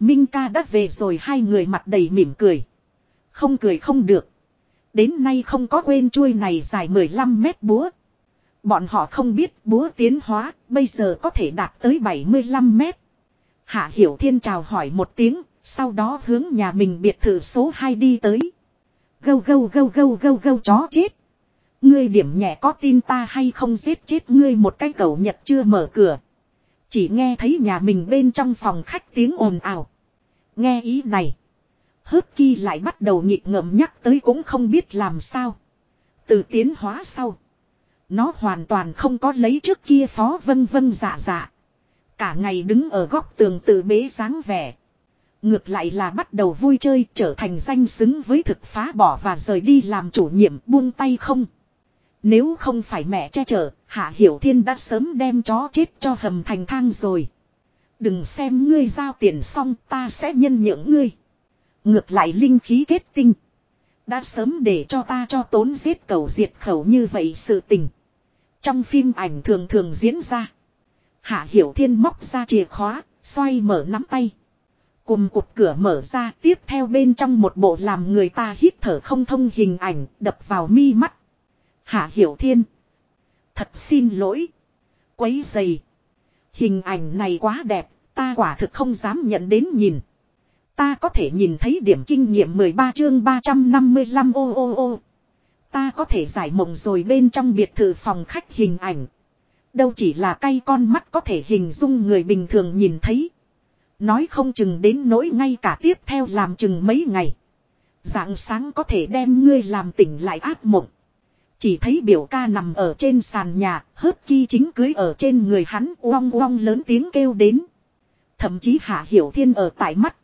Minh ca đã về rồi hai người mặt đầy mỉm cười. Không cười không được. Đến nay không có quên chuôi này dài 15 mét búa. Bọn họ không biết búa tiến hóa, bây giờ có thể đạt tới 75 mét. Hạ Hiểu Thiên chào hỏi một tiếng, sau đó hướng nhà mình biệt thự số 2 đi tới. Gâu gâu gâu gâu gâu gâu chó chết. Ngươi điểm nhẹ có tin ta hay không giết chết ngươi một cái cầu nhật chưa mở cửa. Chỉ nghe thấy nhà mình bên trong phòng khách tiếng ồn ào. Nghe ý này. Hớt kỳ lại bắt đầu nhịp ngậm nhắc tới cũng không biết làm sao. Từ tiến hóa sau. Nó hoàn toàn không có lấy trước kia phó vân vân dạ dạ. Cả ngày đứng ở góc tường tự bế dáng vẻ. Ngược lại là bắt đầu vui chơi trở thành danh xứng với thực phá bỏ và rời đi làm chủ nhiệm buông tay không. Nếu không phải mẹ che chở, Hạ Hiểu Thiên đã sớm đem chó chết cho hầm thành thang rồi. Đừng xem ngươi giao tiền xong ta sẽ nhân nhượng ngươi. Ngược lại linh khí kết tinh. Đã sớm để cho ta cho tốn giết cầu diệt khẩu như vậy sự tình. Trong phim ảnh thường thường diễn ra. Hạ Hiểu Thiên móc ra chìa khóa, xoay mở nắm tay. Cùng cụt cửa mở ra tiếp theo bên trong một bộ làm người ta hít thở không thông hình ảnh đập vào mi mắt. Hạ Hiểu Thiên. Thật xin lỗi. Quấy dày. Hình ảnh này quá đẹp, ta quả thực không dám nhận đến nhìn. Ta có thể nhìn thấy điểm kinh nghiệm 13 chương 355 ô ô ô. Ta có thể giải mộng rồi bên trong biệt thự phòng khách hình ảnh. Đâu chỉ là cay con mắt có thể hình dung người bình thường nhìn thấy. Nói không chừng đến nỗi ngay cả tiếp theo làm chừng mấy ngày. Dạng sáng có thể đem ngươi làm tỉnh lại ác mộng. Chỉ thấy biểu ca nằm ở trên sàn nhà, hớp ki chính cưới ở trên người hắn uong uong lớn tiếng kêu đến. Thậm chí Hạ Hiểu Thiên ở tại mắt.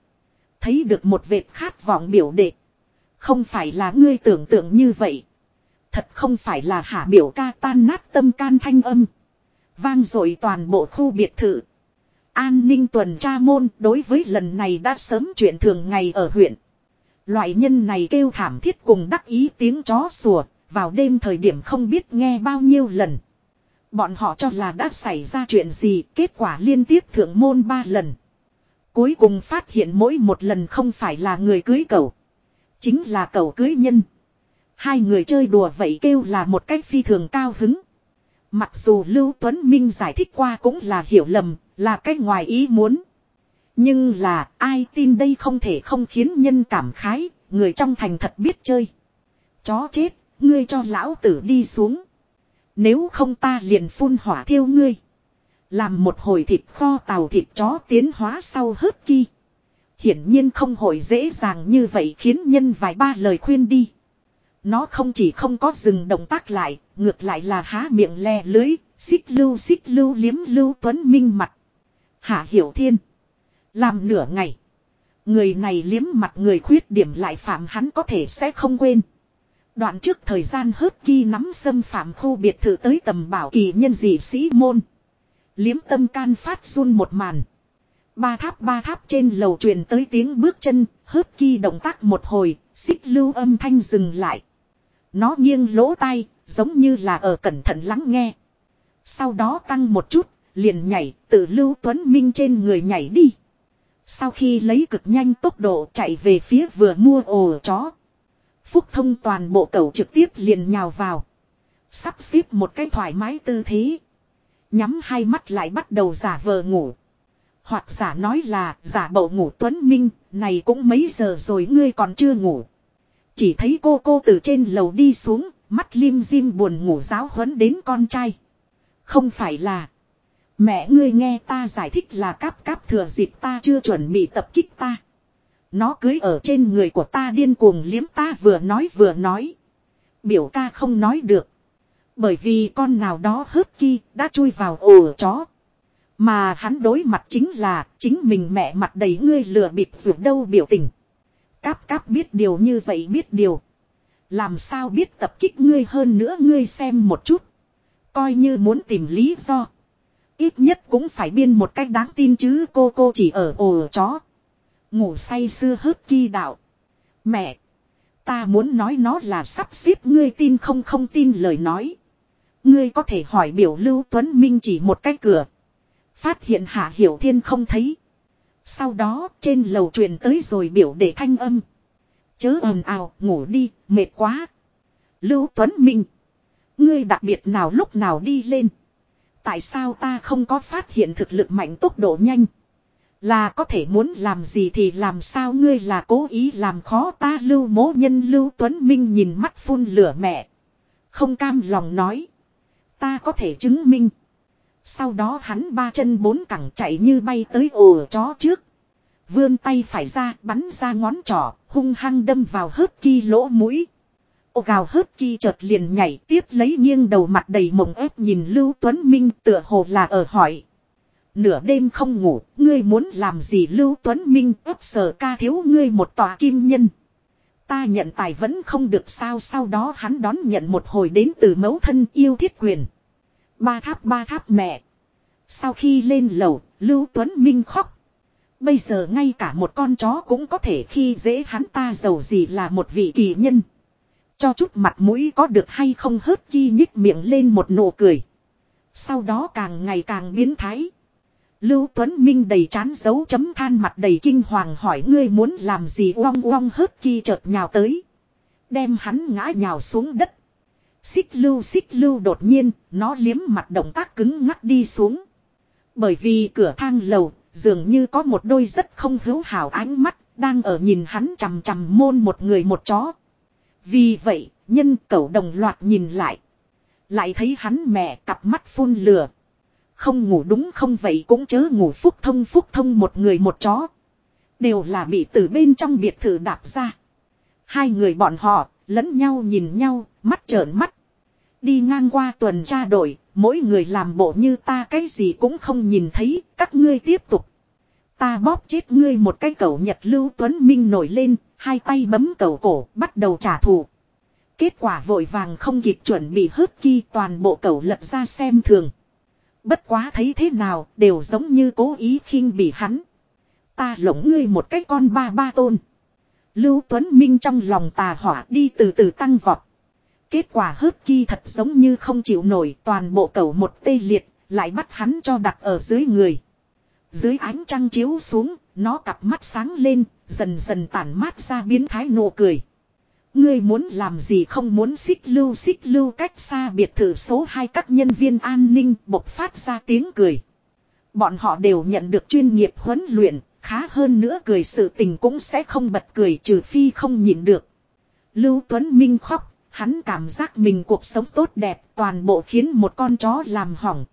Thấy được một vệt khát vọng biểu đệ. Không phải là ngươi tưởng tượng như vậy. Thật không phải là hạ biểu ca tan nát tâm can thanh âm. Vang dội toàn bộ khu biệt thự. An ninh tuần tra môn đối với lần này đã sớm chuyện thường ngày ở huyện. Loại nhân này kêu thảm thiết cùng đắc ý tiếng chó sủa, vào đêm thời điểm không biết nghe bao nhiêu lần. Bọn họ cho là đã xảy ra chuyện gì, kết quả liên tiếp thượng môn ba lần. Cuối cùng phát hiện mỗi một lần không phải là người cưới cầu. Chính là cầu cưới nhân. Hai người chơi đùa vậy kêu là một cách phi thường cao hứng. Mặc dù Lưu Tuấn Minh giải thích qua cũng là hiểu lầm, là cách ngoài ý muốn. Nhưng là ai tin đây không thể không khiến nhân cảm khái, người trong thành thật biết chơi. Chó chết, ngươi cho lão tử đi xuống. Nếu không ta liền phun hỏa thiêu ngươi. Làm một hồi thịt kho tàu thịt chó tiến hóa sau hớt kỳ. Hiển nhiên không hồi dễ dàng như vậy khiến nhân vài ba lời khuyên đi. Nó không chỉ không có dừng động tác lại, ngược lại là há miệng le lưới, xích lưu xích lưu liếm lưu tuấn minh mặt. Hạ hiểu thiên. Làm nửa ngày. Người này liếm mặt người khuyết điểm lại phạm hắn có thể sẽ không quên. Đoạn trước thời gian hớt kỳ nắm xâm phạm khu biệt thự tới tầm bảo kỳ nhân dị sĩ môn. Liếm tâm can phát run một màn. Ba tháp ba tháp trên lầu truyền tới tiếng bước chân, hớt kỳ động tác một hồi, xích lưu âm thanh dừng lại. Nó nghiêng lỗ tai, giống như là ở cẩn thận lắng nghe. Sau đó tăng một chút, liền nhảy, từ lưu tuấn minh trên người nhảy đi. Sau khi lấy cực nhanh tốc độ chạy về phía vừa mua ồ chó. Phúc thông toàn bộ cầu trực tiếp liền nhào vào. Sắp xếp một cái thoải mái tư thế. Nhắm hai mắt lại bắt đầu giả vờ ngủ. Hoặc giả nói là giả bộ ngủ Tuấn Minh, này cũng mấy giờ rồi ngươi còn chưa ngủ. Chỉ thấy cô cô từ trên lầu đi xuống, mắt lim dim buồn ngủ giáo huấn đến con trai. Không phải là. Mẹ ngươi nghe ta giải thích là cáp cáp thừa dịp ta chưa chuẩn bị tập kích ta. Nó cưới ở trên người của ta điên cuồng liếm ta vừa nói vừa nói. Biểu ca không nói được. Bởi vì con nào đó hớt ki đã chui vào ổ chó. Mà hắn đối mặt chính là chính mình mẹ mặt đầy ngươi lừa bịp ruột đâu biểu tình. Cáp cáp biết điều như vậy biết điều. Làm sao biết tập kích ngươi hơn nữa ngươi xem một chút. Coi như muốn tìm lý do. Ít nhất cũng phải biên một cách đáng tin chứ cô cô chỉ ở ổ chó. Ngủ say xưa hớt kỳ đạo. Mẹ. Ta muốn nói nó là sắp xếp ngươi tin không không tin lời nói. Ngươi có thể hỏi biểu Lưu Tuấn Minh chỉ một cái cửa. Phát hiện Hạ Hiểu Thiên không thấy. Sau đó trên lầu truyền tới rồi biểu để thanh âm. Chớ ồn ào, ngủ đi, mệt quá. Lưu Tuấn Minh. Ngươi đặc biệt nào lúc nào đi lên. Tại sao ta không có phát hiện thực lực mạnh tốc độ nhanh. Là có thể muốn làm gì thì làm sao ngươi là cố ý làm khó ta lưu mố nhân lưu Tuấn Minh nhìn mắt phun lửa mẹ. Không cam lòng nói. Ta có thể chứng minh. Sau đó hắn ba chân bốn cẳng chạy như bay tới ổ chó trước. Vươn tay phải ra, bắn ra ngón trỏ, hung hăng đâm vào hớp ki lỗ mũi. Ô gào hớt ki chợt liền nhảy tiếp lấy nghiêng đầu mặt đầy mộng ép nhìn Lưu Tuấn Minh tựa hồ là ở hỏi. Nửa đêm không ngủ, ngươi muốn làm gì Lưu Tuấn Minh ấp sờ ca thiếu ngươi một tòa kim nhân. Ta nhận tài vẫn không được sao sau đó hắn đón nhận một hồi đến từ mẫu thân yêu thiết quyền. Ba tháp ba tháp mẹ. Sau khi lên lầu, Lưu Tuấn Minh khóc. Bây giờ ngay cả một con chó cũng có thể khi dễ hắn ta giàu gì là một vị kỳ nhân. Cho chút mặt mũi có được hay không hớt chi nhích miệng lên một nụ cười. Sau đó càng ngày càng biến thái. Lưu Tuấn Minh đầy chán dấu chấm than mặt đầy kinh hoàng hỏi ngươi muốn làm gì uong uong hớt chi chợt nhào tới. Đem hắn ngã nhào xuống đất. Xích lưu xích lưu đột nhiên, nó liếm mặt động tác cứng ngắc đi xuống. Bởi vì cửa thang lầu, dường như có một đôi rất không hữu hảo ánh mắt, đang ở nhìn hắn chằm chằm môn một người một chó. Vì vậy, nhân cẩu đồng loạt nhìn lại. Lại thấy hắn mẹ cặp mắt phun lửa. Không ngủ đúng không vậy cũng chớ ngủ phúc thông phúc thông một người một chó. Đều là bị từ bên trong biệt thự đạp ra. Hai người bọn họ, lẫn nhau nhìn nhau, mắt trợn mắt. Đi ngang qua tuần tra đội, mỗi người làm bộ như ta cái gì cũng không nhìn thấy, các ngươi tiếp tục. Ta bóp chết ngươi một cái cầu nhật lưu Tuấn Minh nổi lên, hai tay bấm cầu cổ, bắt đầu trả thù. Kết quả vội vàng không kịp chuẩn bị hớt ki toàn bộ cầu lật ra xem thường. Bất quá thấy thế nào, đều giống như cố ý khinh bị hắn. Ta lộng ngươi một cái con ba ba tôn. Lưu Tuấn Minh trong lòng tà hỏa đi từ từ tăng vọt. Kết quả hớt ki thật giống như không chịu nổi toàn bộ cầu một tê liệt, lại bắt hắn cho đặt ở dưới người. Dưới ánh trăng chiếu xuống, nó cặp mắt sáng lên, dần dần tản mát ra biến thái nụ cười. Ngươi muốn làm gì không muốn xích lưu xích lưu cách xa biệt thự số 2 các nhân viên an ninh bộc phát ra tiếng cười. Bọn họ đều nhận được chuyên nghiệp huấn luyện, khá hơn nữa cười sự tình cũng sẽ không bật cười trừ phi không nhịn được. Lưu Tuấn Minh khóc, hắn cảm giác mình cuộc sống tốt đẹp toàn bộ khiến một con chó làm hỏng.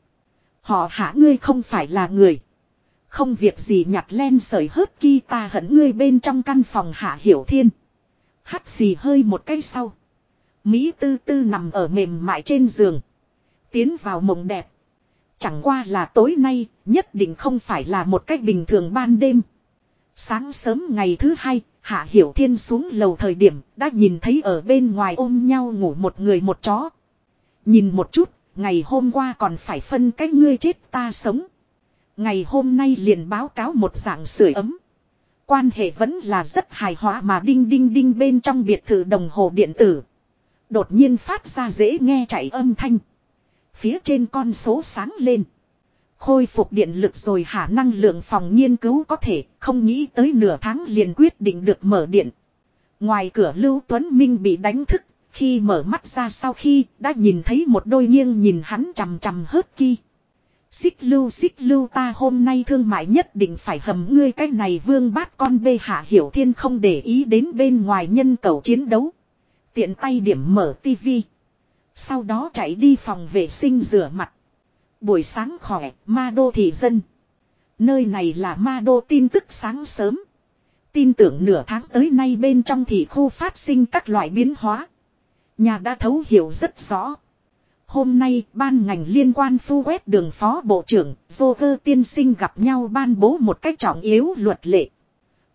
Họ hạ ngươi không phải là người. Không việc gì nhặt len sợi hớt ki ta hận ngươi bên trong căn phòng hạ hiểu thiên. Hắt xì hơi một cái sau. Mỹ tư tư nằm ở mềm mại trên giường. Tiến vào mộng đẹp. Chẳng qua là tối nay, nhất định không phải là một cách bình thường ban đêm. Sáng sớm ngày thứ hai, Hạ Hiểu Thiên xuống lầu thời điểm, đã nhìn thấy ở bên ngoài ôm nhau ngủ một người một chó. Nhìn một chút, ngày hôm qua còn phải phân cách ngươi chết ta sống. Ngày hôm nay liền báo cáo một dạng sưởi ấm. Quan hệ vẫn là rất hài hòa mà đinh đinh đinh bên trong biệt thự đồng hồ điện tử. Đột nhiên phát ra dễ nghe chạy âm thanh. Phía trên con số sáng lên. Khôi phục điện lực rồi hả năng lượng phòng nghiên cứu có thể không nghĩ tới nửa tháng liền quyết định được mở điện. Ngoài cửa Lưu Tuấn Minh bị đánh thức, khi mở mắt ra sau khi đã nhìn thấy một đôi nghiêng nhìn hắn chằm chằm hớt ki. Xích lưu xích lưu ta hôm nay thương mại nhất định phải hầm ngươi cái này vương bát con bê hạ hiểu thiên không để ý đến bên ngoài nhân cầu chiến đấu. Tiện tay điểm mở tivi. Sau đó chạy đi phòng vệ sinh rửa mặt. Buổi sáng khỏe, ma đô thị dân. Nơi này là ma đô tin tức sáng sớm. Tin tưởng nửa tháng tới nay bên trong thị khu phát sinh các loại biến hóa. Nhà đã thấu hiểu rất rõ. Hôm nay, ban ngành liên quan phu quét đường phó bộ trưởng, Joker tiên sinh gặp nhau ban bố một cách trọng yếu luật lệ.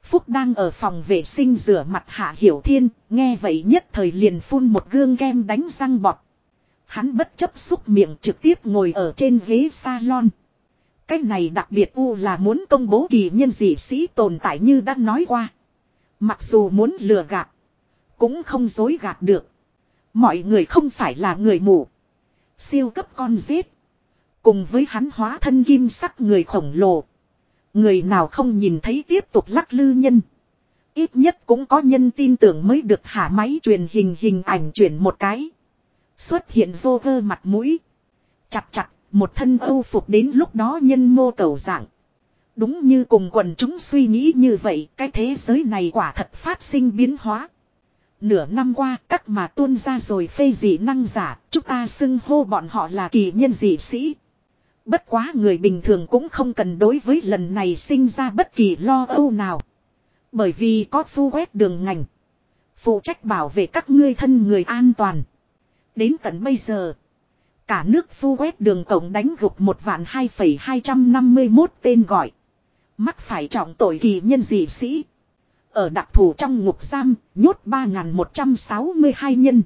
Phúc đang ở phòng vệ sinh rửa mặt Hạ Hiểu Thiên, nghe vậy nhất thời liền phun một gương kem đánh răng bọt. Hắn bất chấp xúc miệng trực tiếp ngồi ở trên ghế salon. Cách này đặc biệt u là muốn công bố kỳ nhân dị sĩ tồn tại như đã nói qua. Mặc dù muốn lừa gạt, cũng không dối gạt được. Mọi người không phải là người mù. Siêu cấp con giết. Cùng với hắn hóa thân kim sắc người khổng lồ. Người nào không nhìn thấy tiếp tục lắc lư nhân. Ít nhất cũng có nhân tin tưởng mới được hạ máy truyền hình hình ảnh chuyển một cái. Xuất hiện vô cơ mặt mũi. Chặt chặt, một thân âu phục đến lúc đó nhân mô cầu dạng. Đúng như cùng quần chúng suy nghĩ như vậy, cái thế giới này quả thật phát sinh biến hóa. Nửa năm qua, các mà tuôn ra rồi phê dị năng giả, chúng ta xưng hô bọn họ là kỳ nhân dị sĩ. Bất quá người bình thường cũng không cần đối với lần này sinh ra bất kỳ lo âu nào. Bởi vì có phu quét đường ngành. Phụ trách bảo vệ các ngươi thân người an toàn. Đến tận bây giờ. Cả nước phu quét đường tổng đánh gục một vạn 2,251 tên gọi. Mắc phải trọng tội kỳ nhân dị sĩ. Ở đặc thù trong ngục giam, nhốt 3.162 nhân.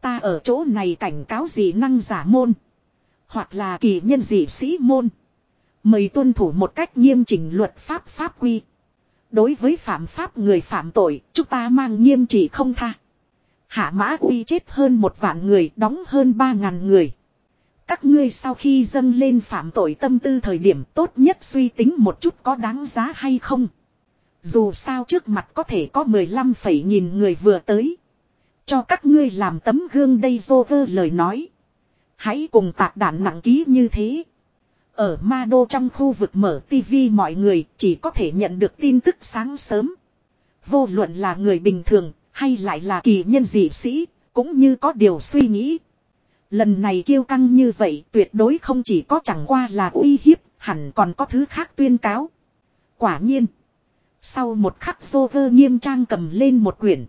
Ta ở chỗ này cảnh cáo dị năng giả môn. Hoặc là kỳ nhân dị sĩ môn. Mời tuân thủ một cách nghiêm chỉnh luật pháp pháp quy. Đối với phạm pháp người phạm tội, chúng ta mang nghiêm trị không tha. Hạ mã uy chết hơn một vạn người, đóng hơn ba ngàn người. Các ngươi sau khi dâng lên phạm tội tâm tư thời điểm tốt nhất suy tính một chút có đáng giá hay không. Dù sao trước mặt có thể có 15 phẩy nghìn người vừa tới. Cho các ngươi làm tấm gương đây dô vơ lời nói. Hãy cùng tạc đạn nặng ký như thế. Ở ma đô trong khu vực mở tivi mọi người chỉ có thể nhận được tin tức sáng sớm. Vô luận là người bình thường hay lại là kỳ nhân dị sĩ, cũng như có điều suy nghĩ. Lần này kiêu căng như vậy tuyệt đối không chỉ có chẳng qua là uy hiếp, hẳn còn có thứ khác tuyên cáo. Quả nhiên. Sau một khắc vô vơ nghiêm trang cầm lên một quyển.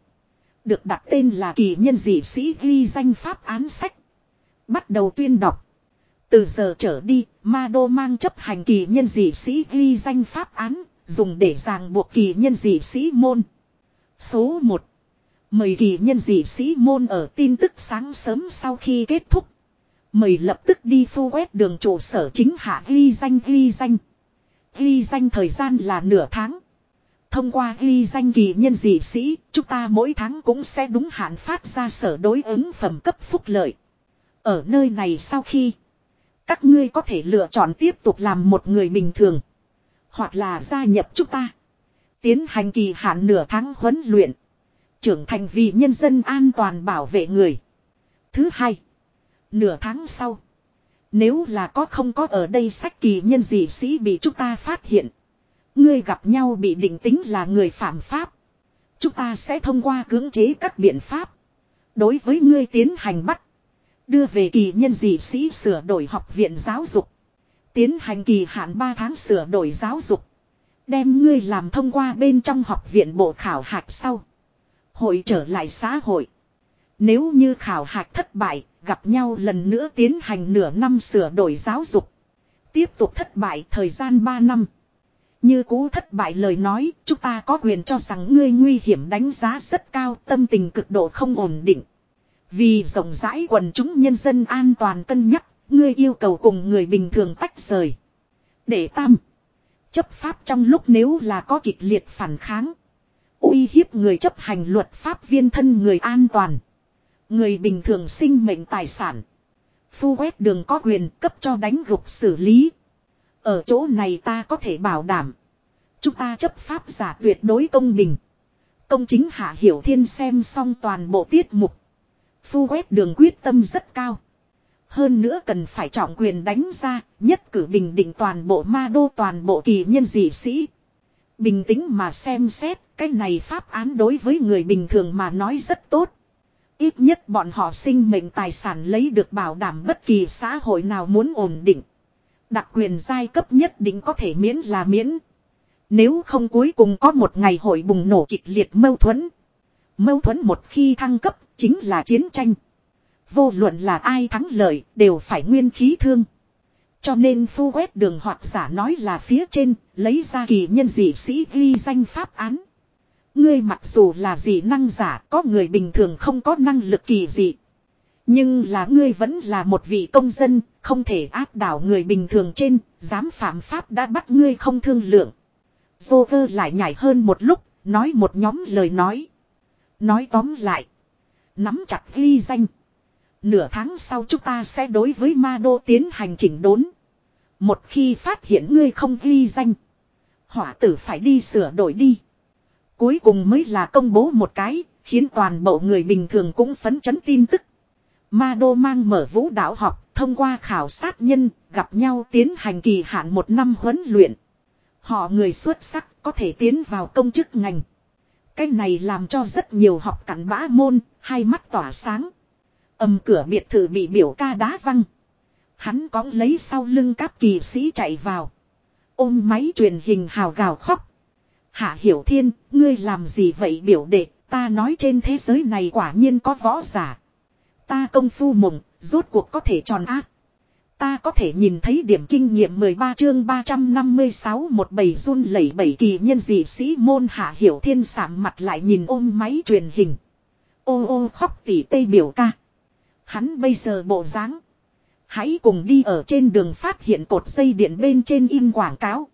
Được đặt tên là kỳ nhân dị sĩ ghi danh pháp án sách. Bắt đầu tuyên đọc. Từ giờ trở đi, ma đô mang chấp hành kỳ nhân dị sĩ ghi danh pháp án, dùng để ràng buộc kỳ nhân dị sĩ môn. Số 1. Mời kỳ nhân dị sĩ môn ở tin tức sáng sớm sau khi kết thúc. Mời lập tức đi phu quét đường trụ sở chính hạ ghi danh ghi danh. Ghi danh thời gian là nửa tháng. Thông qua ghi danh kỳ nhân dị sĩ, chúng ta mỗi tháng cũng sẽ đúng hạn phát ra sở đối ứng phẩm cấp phúc lợi. Ở nơi này sau khi, các ngươi có thể lựa chọn tiếp tục làm một người bình thường. Hoặc là gia nhập chúng ta. Tiến hành kỳ hạn nửa tháng huấn luyện. Trưởng thành vì nhân dân an toàn bảo vệ người. Thứ hai. Nửa tháng sau. Nếu là có không có ở đây sách kỳ nhân dị sĩ bị chúng ta phát hiện. Ngươi gặp nhau bị định tính là người phạm pháp. Chúng ta sẽ thông qua cưỡng chế các biện pháp. Đối với ngươi tiến hành bắt. Đưa về kỳ nhân dị sĩ sửa đổi học viện giáo dục. Tiến hành kỳ hạn 3 tháng sửa đổi giáo dục. Đem ngươi làm thông qua bên trong học viện bộ khảo hạch sau. Hội trở lại xã hội. Nếu như khảo hạch thất bại, gặp nhau lần nữa tiến hành nửa năm sửa đổi giáo dục. Tiếp tục thất bại thời gian 3 năm. Như cũ thất bại lời nói, chúng ta có quyền cho rằng ngươi nguy hiểm đánh giá rất cao, tâm tình cực độ không ổn định. Vì rộng rãi quần chúng nhân dân an toàn cân nhắc, ngươi yêu cầu cùng người bình thường tách rời. Để tam. Chấp pháp trong lúc nếu là có kịch liệt phản kháng. uy hiếp người chấp hành luật pháp viên thân người an toàn. Người bình thường sinh mệnh tài sản. Phu quét đường có quyền cấp cho đánh gục xử lý. Ở chỗ này ta có thể bảo đảm. Chúng ta chấp pháp giả tuyệt đối công bình. Công chính hạ hiểu thiên xem xong toàn bộ tiết mục. Phu quét đường quyết tâm rất cao. Hơn nữa cần phải trọng quyền đánh ra, nhất cử bình định toàn bộ ma đô toàn bộ kỳ nhân dị sĩ. Bình tĩnh mà xem xét, cái này pháp án đối với người bình thường mà nói rất tốt. Ít nhất bọn họ sinh mệnh tài sản lấy được bảo đảm bất kỳ xã hội nào muốn ổn định. Đặc quyền giai cấp nhất định có thể miễn là miễn. Nếu không cuối cùng có một ngày hội bùng nổ kịch liệt mâu thuẫn. Mâu thuẫn một khi thăng cấp chính là chiến tranh. Vô luận là ai thắng lợi đều phải nguyên khí thương. Cho nên phu quét đường hoặc giả nói là phía trên, lấy ra kỳ nhân dị sĩ ghi danh pháp án. Ngươi mặc dù là dị năng giả, có người bình thường không có năng lực kỳ dị. Nhưng là ngươi vẫn là một vị công dân, không thể áp đảo người bình thường trên, dám phạm pháp đã bắt ngươi không thương lượng. Dô vơ lại nhảy hơn một lúc, nói một nhóm lời nói. Nói tóm lại. Nắm chặt ghi danh. Nửa tháng sau chúng ta sẽ đối với ma đô tiến hành chỉnh đốn. Một khi phát hiện ngươi không ghi danh. Hỏa tử phải đi sửa đổi đi. Cuối cùng mới là công bố một cái, khiến toàn bộ người bình thường cũng phấn chấn tin tức. Ma đô mang mở vũ đạo học, thông qua khảo sát nhân, gặp nhau tiến hành kỳ hạn một năm huấn luyện. Họ người xuất sắc có thể tiến vào công chức ngành. Cái này làm cho rất nhiều học cặn bã môn, hai mắt tỏa sáng. Âm cửa biệt thự bị biểu ca đá văng. Hắn cóng lấy sau lưng các kỳ sĩ chạy vào. Ôm máy truyền hình hào gào khóc. Hạ Hiểu Thiên, ngươi làm gì vậy biểu đệ, ta nói trên thế giới này quả nhiên có võ giả. Ta công phu mộng, rốt cuộc có thể tròn ác. Ta có thể nhìn thấy điểm kinh nghiệm 13 chương 356 một bầy run lẩy bẩy kỳ nhân dị sĩ môn hạ hiểu thiên sảm mặt lại nhìn ôm máy truyền hình. Ô ô khóc tỉ tây biểu ca. Hắn bây giờ bộ dáng Hãy cùng đi ở trên đường phát hiện cột dây điện bên trên in quảng cáo.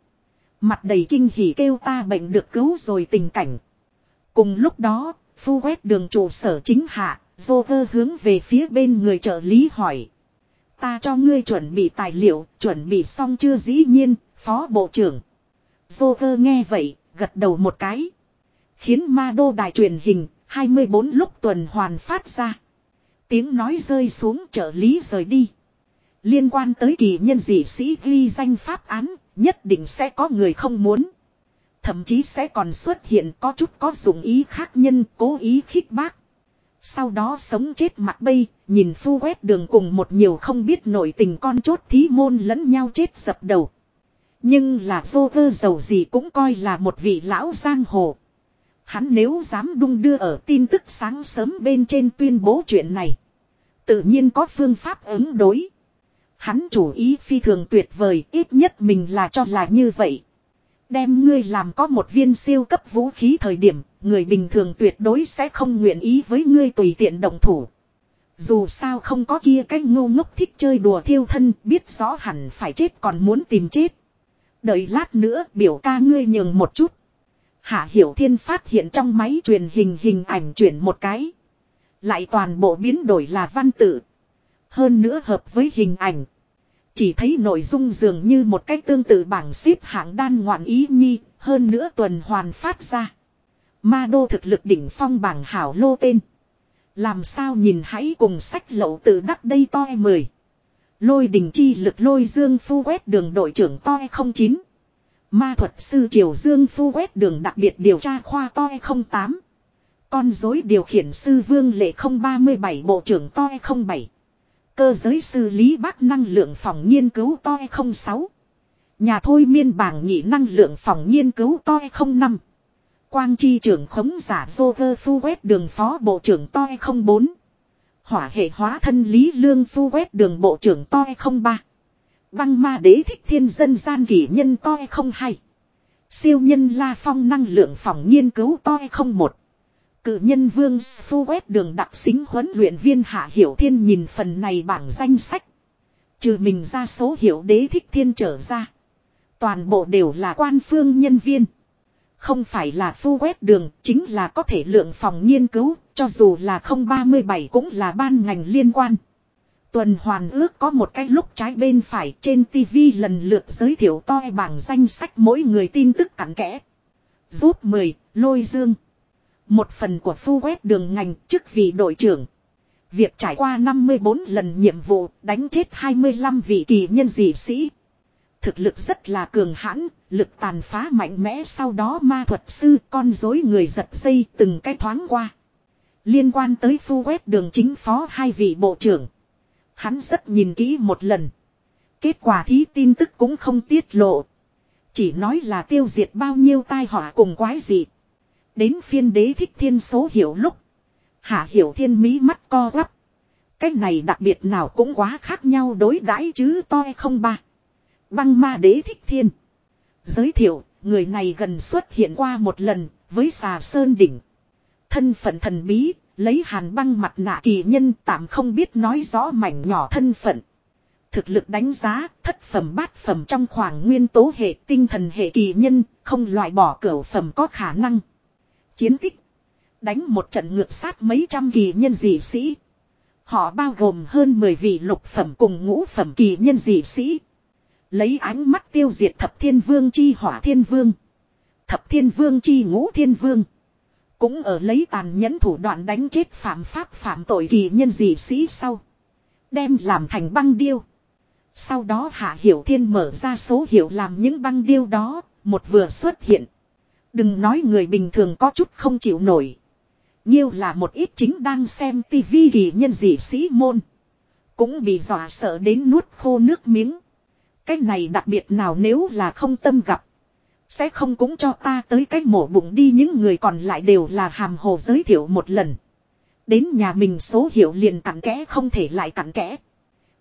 Mặt đầy kinh hỉ kêu ta bệnh được cứu rồi tình cảnh. Cùng lúc đó, phu quét đường trụ sở chính hạ, Dô vơ hướng về phía bên người trợ lý hỏi. Ta cho ngươi chuẩn bị tài liệu, chuẩn bị xong chưa dĩ nhiên, phó bộ trưởng. Dô vơ nghe vậy, gật đầu một cái. Khiến ma đô đài truyền hình, 24 lúc tuần hoàn phát ra. Tiếng nói rơi xuống trợ lý rời đi. Liên quan tới kỳ nhân dị sĩ ghi danh pháp án, nhất định sẽ có người không muốn. Thậm chí sẽ còn xuất hiện có chút có dụng ý khác nhân cố ý khích bác. Sau đó sống chết mặt bây, nhìn phu quét đường cùng một nhiều không biết nổi tình con chốt thí môn lẫn nhau chết dập đầu. Nhưng là vô cơ giàu gì cũng coi là một vị lão giang hồ. Hắn nếu dám đung đưa ở tin tức sáng sớm bên trên tuyên bố chuyện này. Tự nhiên có phương pháp ứng đối. Hắn chủ ý phi thường tuyệt vời, ít nhất mình là cho là như vậy. Đem ngươi làm có một viên siêu cấp vũ khí thời điểm, người bình thường tuyệt đối sẽ không nguyện ý với ngươi tùy tiện động thủ. Dù sao không có kia cái ngu ngốc thích chơi đùa thiêu thân, biết rõ hẳn phải chết còn muốn tìm chết. Đợi lát nữa biểu ca ngươi nhường một chút. Hạ Hiểu Thiên phát hiện trong máy truyền hình hình ảnh chuyển một cái. Lại toàn bộ biến đổi là văn tự. Hơn nữa hợp với hình ảnh. Chỉ thấy nội dung dường như một cách tương tự bảng xếp hạng đan ngoạn ý nhi, hơn nữa tuần hoàn phát ra. Ma đô thực lực đỉnh phong bảng hảo lô tên. Làm sao nhìn hãy cùng sách lậu tự đắc đây toi e mười. Lôi đình chi lực lôi dương phu quét đường đội trưởng toi e không chín. Ma thuật sư Triều Dương phu quét đường đặc biệt điều tra khoa toi e không tám. Con dối điều khiển sư vương lệ không ba mươi bảy bộ trưởng toi không bảy. Cơ giới sư lý bác năng lượng phòng nghiên cứu toi không sáu. Nhà thôi miên bảng nhị năng lượng phòng nghiên cứu toi không năm. Quang chi trưởng khống giả vô cơ phu quét đường phó bộ trưởng toi không bốn. Hỏa hệ hóa thân lý lương phu quét đường bộ trưởng toi không ba. Băng ma đế thích thiên dân gian kỷ nhân toi không hay. Siêu nhân la phong năng lượng phòng nghiên cứu toi không một. Cự nhân vương phu quét đường đặc xính huấn luyện viên hạ hiểu thiên nhìn phần này bảng danh sách. Trừ mình ra số hiệu đế thích thiên trở ra. Toàn bộ đều là quan phương nhân viên. Không phải là phu quét đường, chính là có thể lượng phòng nghiên cứu, cho dù là 037 cũng là ban ngành liên quan. Tuần hoàn ước có một cái lúc trái bên phải trên TV lần lượt giới thiệu to bảng danh sách mỗi người tin tức cặn kẽ. Rút 10, lôi dương. Một phần của phu quét đường ngành chức vị đội trưởng. Việc trải qua 54 lần nhiệm vụ đánh chết 25 vị kỳ nhân dị sĩ. Thực lực rất là cường hãn, lực tàn phá mạnh mẽ sau đó ma thuật sư con dối người giật dây từng cái thoáng qua. Liên quan tới phu quét đường chính phó hai vị bộ trưởng. Hắn rất nhìn kỹ một lần. Kết quả thí tin tức cũng không tiết lộ. Chỉ nói là tiêu diệt bao nhiêu tai họa cùng quái gì. Đến phiên đế thích thiên số hiểu lúc. Hạ hiểu thiên mỹ mắt co quắp. Cái này đặc biệt nào cũng quá khác nhau đối đãi chứ toi không ba. Băng ma đế thích thiên. Giới thiệu, người này gần xuất hiện qua một lần, với xà sơn đỉnh. Thân phận thần bí, lấy hàn băng mặt nạ kỳ nhân tạm không biết nói rõ mảnh nhỏ thân phận. Thực lực đánh giá, thất phẩm bát phẩm trong khoảng nguyên tố hệ tinh thần hệ kỳ nhân, không loại bỏ cửu phẩm có khả năng. Chiến tích. Đánh một trận ngược sát mấy trăm kỳ nhân dị sĩ. Họ bao gồm hơn 10 vị lục phẩm cùng ngũ phẩm kỳ nhân dị sĩ. Lấy ánh mắt tiêu diệt thập thiên vương chi hỏa thiên vương. Thập thiên vương chi ngũ thiên vương. Cũng ở lấy tàn nhẫn thủ đoạn đánh chết phạm pháp phạm tội kỳ nhân dị sĩ sau. Đem làm thành băng điêu. Sau đó Hạ Hiểu Thiên mở ra số hiệu làm những băng điêu đó, một vừa xuất hiện. Đừng nói người bình thường có chút không chịu nổi. Nhiêu là một ít chính đang xem tivi kỳ nhân dị sĩ môn. Cũng bị dọa sợ đến nuốt khô nước miếng. Cái này đặc biệt nào nếu là không tâm gặp. Sẽ không cũng cho ta tới cái mổ bụng đi những người còn lại đều là hàm hồ giới thiệu một lần. Đến nhà mình số hiệu liền cặn kẽ không thể lại cặn kẽ.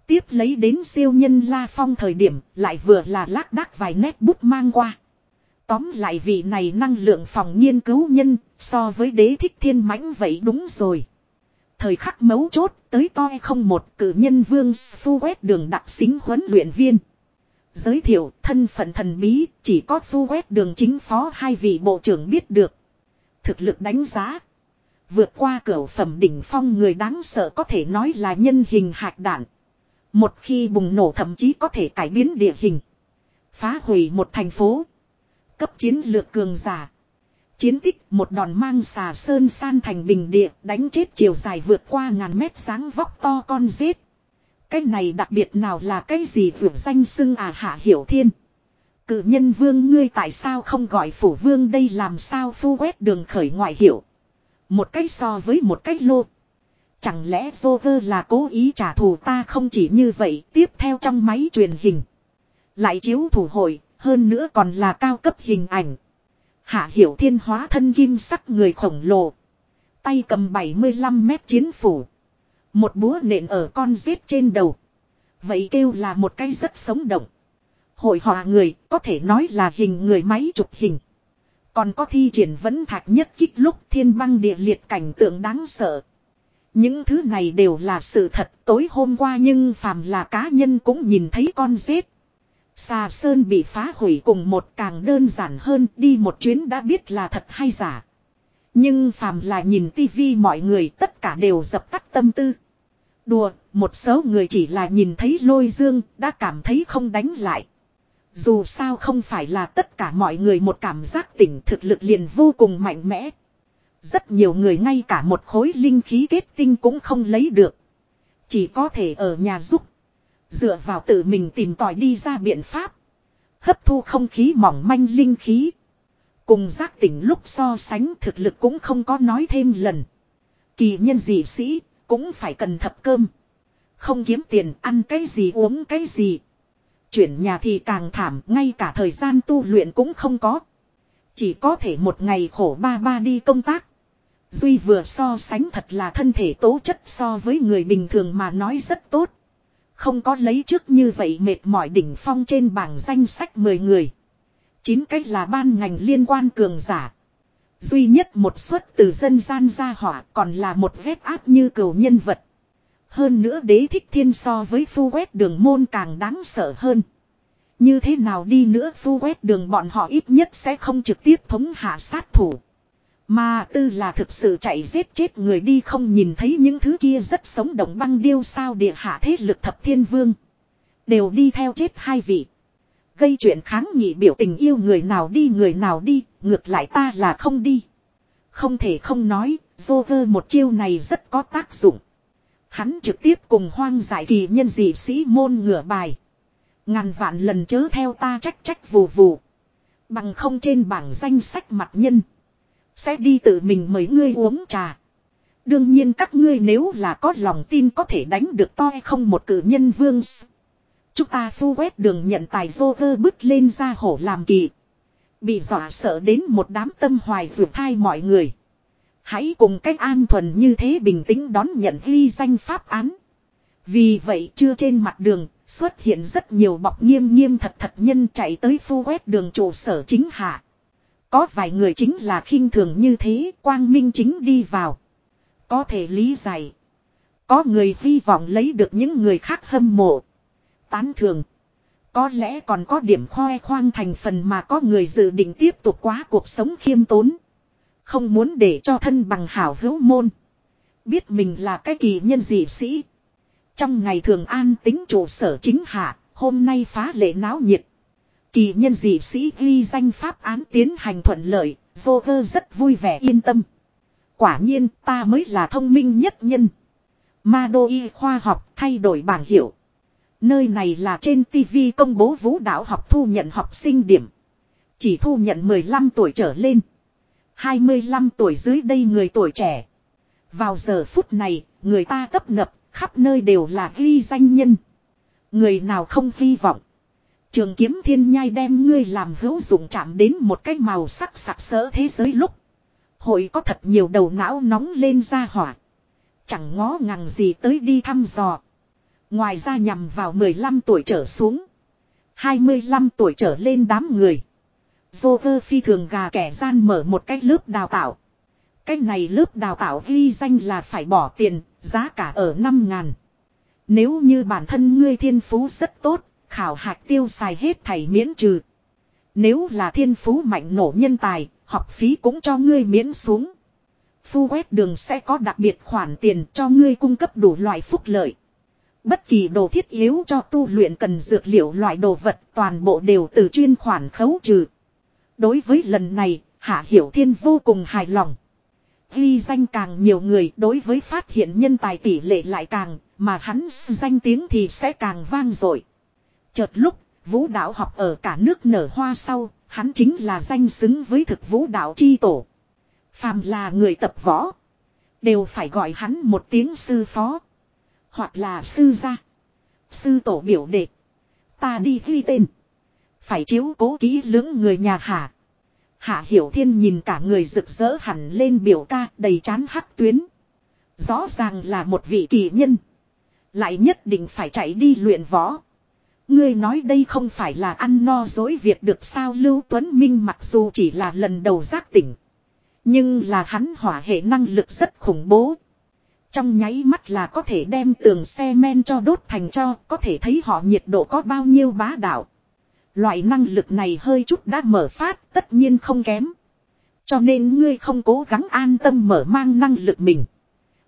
Tiếp lấy đến siêu nhân La Phong thời điểm lại vừa là lác đác vài nét bút mang qua. Tóm lại vị này năng lượng phòng nghiên cứu nhân so với đế thích thiên mãnh vậy đúng rồi. Thời khắc mấu chốt tới toi không một cử nhân vương phu quét đường đặc xính huấn luyện viên. Giới thiệu thân phận thần bí, chỉ có phu quét đường chính phó hai vị bộ trưởng biết được. Thực lực đánh giá. Vượt qua cửa phẩm đỉnh phong người đáng sợ có thể nói là nhân hình hạt đạn. Một khi bùng nổ thậm chí có thể cải biến địa hình. Phá hủy một thành phố. Cấp chiến lược cường giả. Chiến tích một đòn mang xà sơn san thành bình địa, đánh chết chiều dài vượt qua ngàn mét sáng vóc to con rết. Cái này đặc biệt nào là cái gì vượt danh xưng à hạ hiểu thiên. Cự nhân vương ngươi tại sao không gọi phủ vương đây làm sao phu quét đường khởi ngoại hiệu. Một cách so với một cách lô. Chẳng lẽ Joker là cố ý trả thù ta không chỉ như vậy tiếp theo trong máy truyền hình. Lại chiếu thủ hội, hơn nữa còn là cao cấp hình ảnh. Hạ hiểu thiên hóa thân kim sắc người khổng lồ. Tay cầm 75 mét chiến phủ. Một búa nện ở con giết trên đầu. Vậy kêu là một cái rất sống động. Hội họa người, có thể nói là hình người máy chụp hình. Còn có thi triển vẫn thạch nhất kích lúc thiên băng địa liệt cảnh tượng đáng sợ. Những thứ này đều là sự thật, tối hôm qua nhưng phàm là cá nhân cũng nhìn thấy con rết. Xà Sơn bị phá hủy cùng một càng đơn giản hơn, đi một chuyến đã biết là thật hay giả. Nhưng phàm là nhìn tivi mọi người, tất cả đều dập tắt tâm tư. Đùa, một số người chỉ là nhìn thấy lôi dương đã cảm thấy không đánh lại. Dù sao không phải là tất cả mọi người một cảm giác tỉnh thực lực liền vô cùng mạnh mẽ. Rất nhiều người ngay cả một khối linh khí kết tinh cũng không lấy được. Chỉ có thể ở nhà giúp. Dựa vào tự mình tìm tòi đi ra biện pháp. Hấp thu không khí mỏng manh linh khí. Cùng giác tỉnh lúc so sánh thực lực cũng không có nói thêm lần. Kỳ nhân dị sĩ cũng phải cần thập cơm. Không kiếm tiền, ăn cái gì, uống cái gì. Chuyển nhà thì càng thảm, ngay cả thời gian tu luyện cũng không có. Chỉ có thể một ngày khổ ba ba đi công tác. Duy vừa so sánh thật là thân thể tố chất so với người bình thường mà nói rất tốt. Không có lấy trước như vậy mệt mỏi đỉnh phong trên bảng danh sách 10 người. Chín cách là ban ngành liên quan cường giả. Duy nhất một suất từ dân gian ra hỏa còn là một vết áp như cầu nhân vật. Hơn nữa đế thích thiên so với phu quét đường môn càng đáng sợ hơn. Như thế nào đi nữa phu quét đường bọn họ ít nhất sẽ không trực tiếp thống hạ sát thủ. Mà tư là thực sự chạy giết chết người đi không nhìn thấy những thứ kia rất sống động băng điêu sao địa hạ thế lực thập thiên vương. Đều đi theo chết hai vị. Gây chuyện kháng nghị biểu tình yêu người nào đi người nào đi, ngược lại ta là không đi. Không thể không nói, Joker một chiêu này rất có tác dụng. Hắn trực tiếp cùng hoang giải kỳ nhân dị sĩ môn ngửa bài. Ngàn vạn lần chớ theo ta trách trách vù vù. Bằng không trên bảng danh sách mặt nhân. Sẽ đi tự mình mời ngươi uống trà. Đương nhiên các ngươi nếu là có lòng tin có thể đánh được to không một cử nhân vương. Chúng ta phu quét đường nhận tài dô vơ bước lên ra hổ làm kỳ. Bị dọa sợ đến một đám tâm hoài ruột thai mọi người. Hãy cùng cách an thuần như thế bình tĩnh đón nhận ghi danh pháp án. Vì vậy chưa trên mặt đường xuất hiện rất nhiều bọc nghiêm nghiêm thật thật nhân chạy tới phu quét đường trụ sở chính hạ. Có vài người chính là khinh thường như thế, quang minh chính đi vào. Có thể lý giải. Có người hy vọng lấy được những người khác hâm mộ. Tán thường. Có lẽ còn có điểm khoe khoang thành phần mà có người dự định tiếp tục quá cuộc sống khiêm tốn. Không muốn để cho thân bằng hảo hữu môn. Biết mình là cái kỳ nhân dị sĩ. Trong ngày thường an tính trụ sở chính hạ, hôm nay phá lệ náo nhiệt. Kỳ nhân dị sĩ ghi danh pháp án tiến hành thuận lợi, vô cơ rất vui vẻ yên tâm. Quả nhiên ta mới là thông minh nhất nhân. Ma đô y khoa học thay đổi bảng hiệu. Nơi này là trên TV công bố vũ đạo học thu nhận học sinh điểm. Chỉ thu nhận 15 tuổi trở lên. 25 tuổi dưới đây người tuổi trẻ. Vào giờ phút này, người ta tấp nập, khắp nơi đều là ghi danh nhân. Người nào không hy vọng. Trường kiếm thiên nhai đem ngươi làm hữu dụng chạm đến một cái màu sắc sặc sỡ thế giới lúc. Hội có thật nhiều đầu não nóng lên ra hỏa. Chẳng ngó ngàng gì tới đi thăm dò. Ngoài ra nhằm vào 15 tuổi trở xuống. 25 tuổi trở lên đám người. Vô cơ phi thường gà kẻ gian mở một cách lớp đào tạo. Cái này lớp đào tạo ghi danh là phải bỏ tiền, giá cả ở 5 ngàn. Nếu như bản thân ngươi thiên phú rất tốt, khảo hạch tiêu xài hết thầy miễn trừ. Nếu là thiên phú mạnh nổ nhân tài, học phí cũng cho ngươi miễn xuống. Phu quét đường sẽ có đặc biệt khoản tiền cho ngươi cung cấp đủ loại phúc lợi. Bất kỳ đồ thiết yếu cho tu luyện cần dược liệu loại đồ vật toàn bộ đều từ chuyên khoản khấu trừ. Đối với lần này, Hạ Hiểu Thiên vô cùng hài lòng. Ghi danh càng nhiều người đối với phát hiện nhân tài tỷ lệ lại càng, mà hắn danh tiếng thì sẽ càng vang dội. Chợt lúc, vũ đạo học ở cả nước nở hoa sau, hắn chính là danh xứng với thực vũ đạo chi tổ. Phàm là người tập võ, đều phải gọi hắn một tiếng sư phó. Hoặc là sư gia. Sư tổ biểu đệ. Ta đi ghi tên. Phải chiếu cố kỹ lưỡng người nhà hạ. Hạ Hiểu Thiên nhìn cả người rực rỡ hẳn lên biểu ca đầy chán hắc tuyến. Rõ ràng là một vị kỳ nhân. Lại nhất định phải chạy đi luyện võ. Ngươi nói đây không phải là ăn no dối việc được sao Lưu Tuấn Minh mặc dù chỉ là lần đầu giác tỉnh. Nhưng là hắn hỏa hệ năng lực rất khủng bố. Trong nháy mắt là có thể đem tường xe men cho đốt thành cho, có thể thấy họ nhiệt độ có bao nhiêu bá đạo. Loại năng lực này hơi chút đã mở phát, tất nhiên không kém. Cho nên ngươi không cố gắng an tâm mở mang năng lực mình.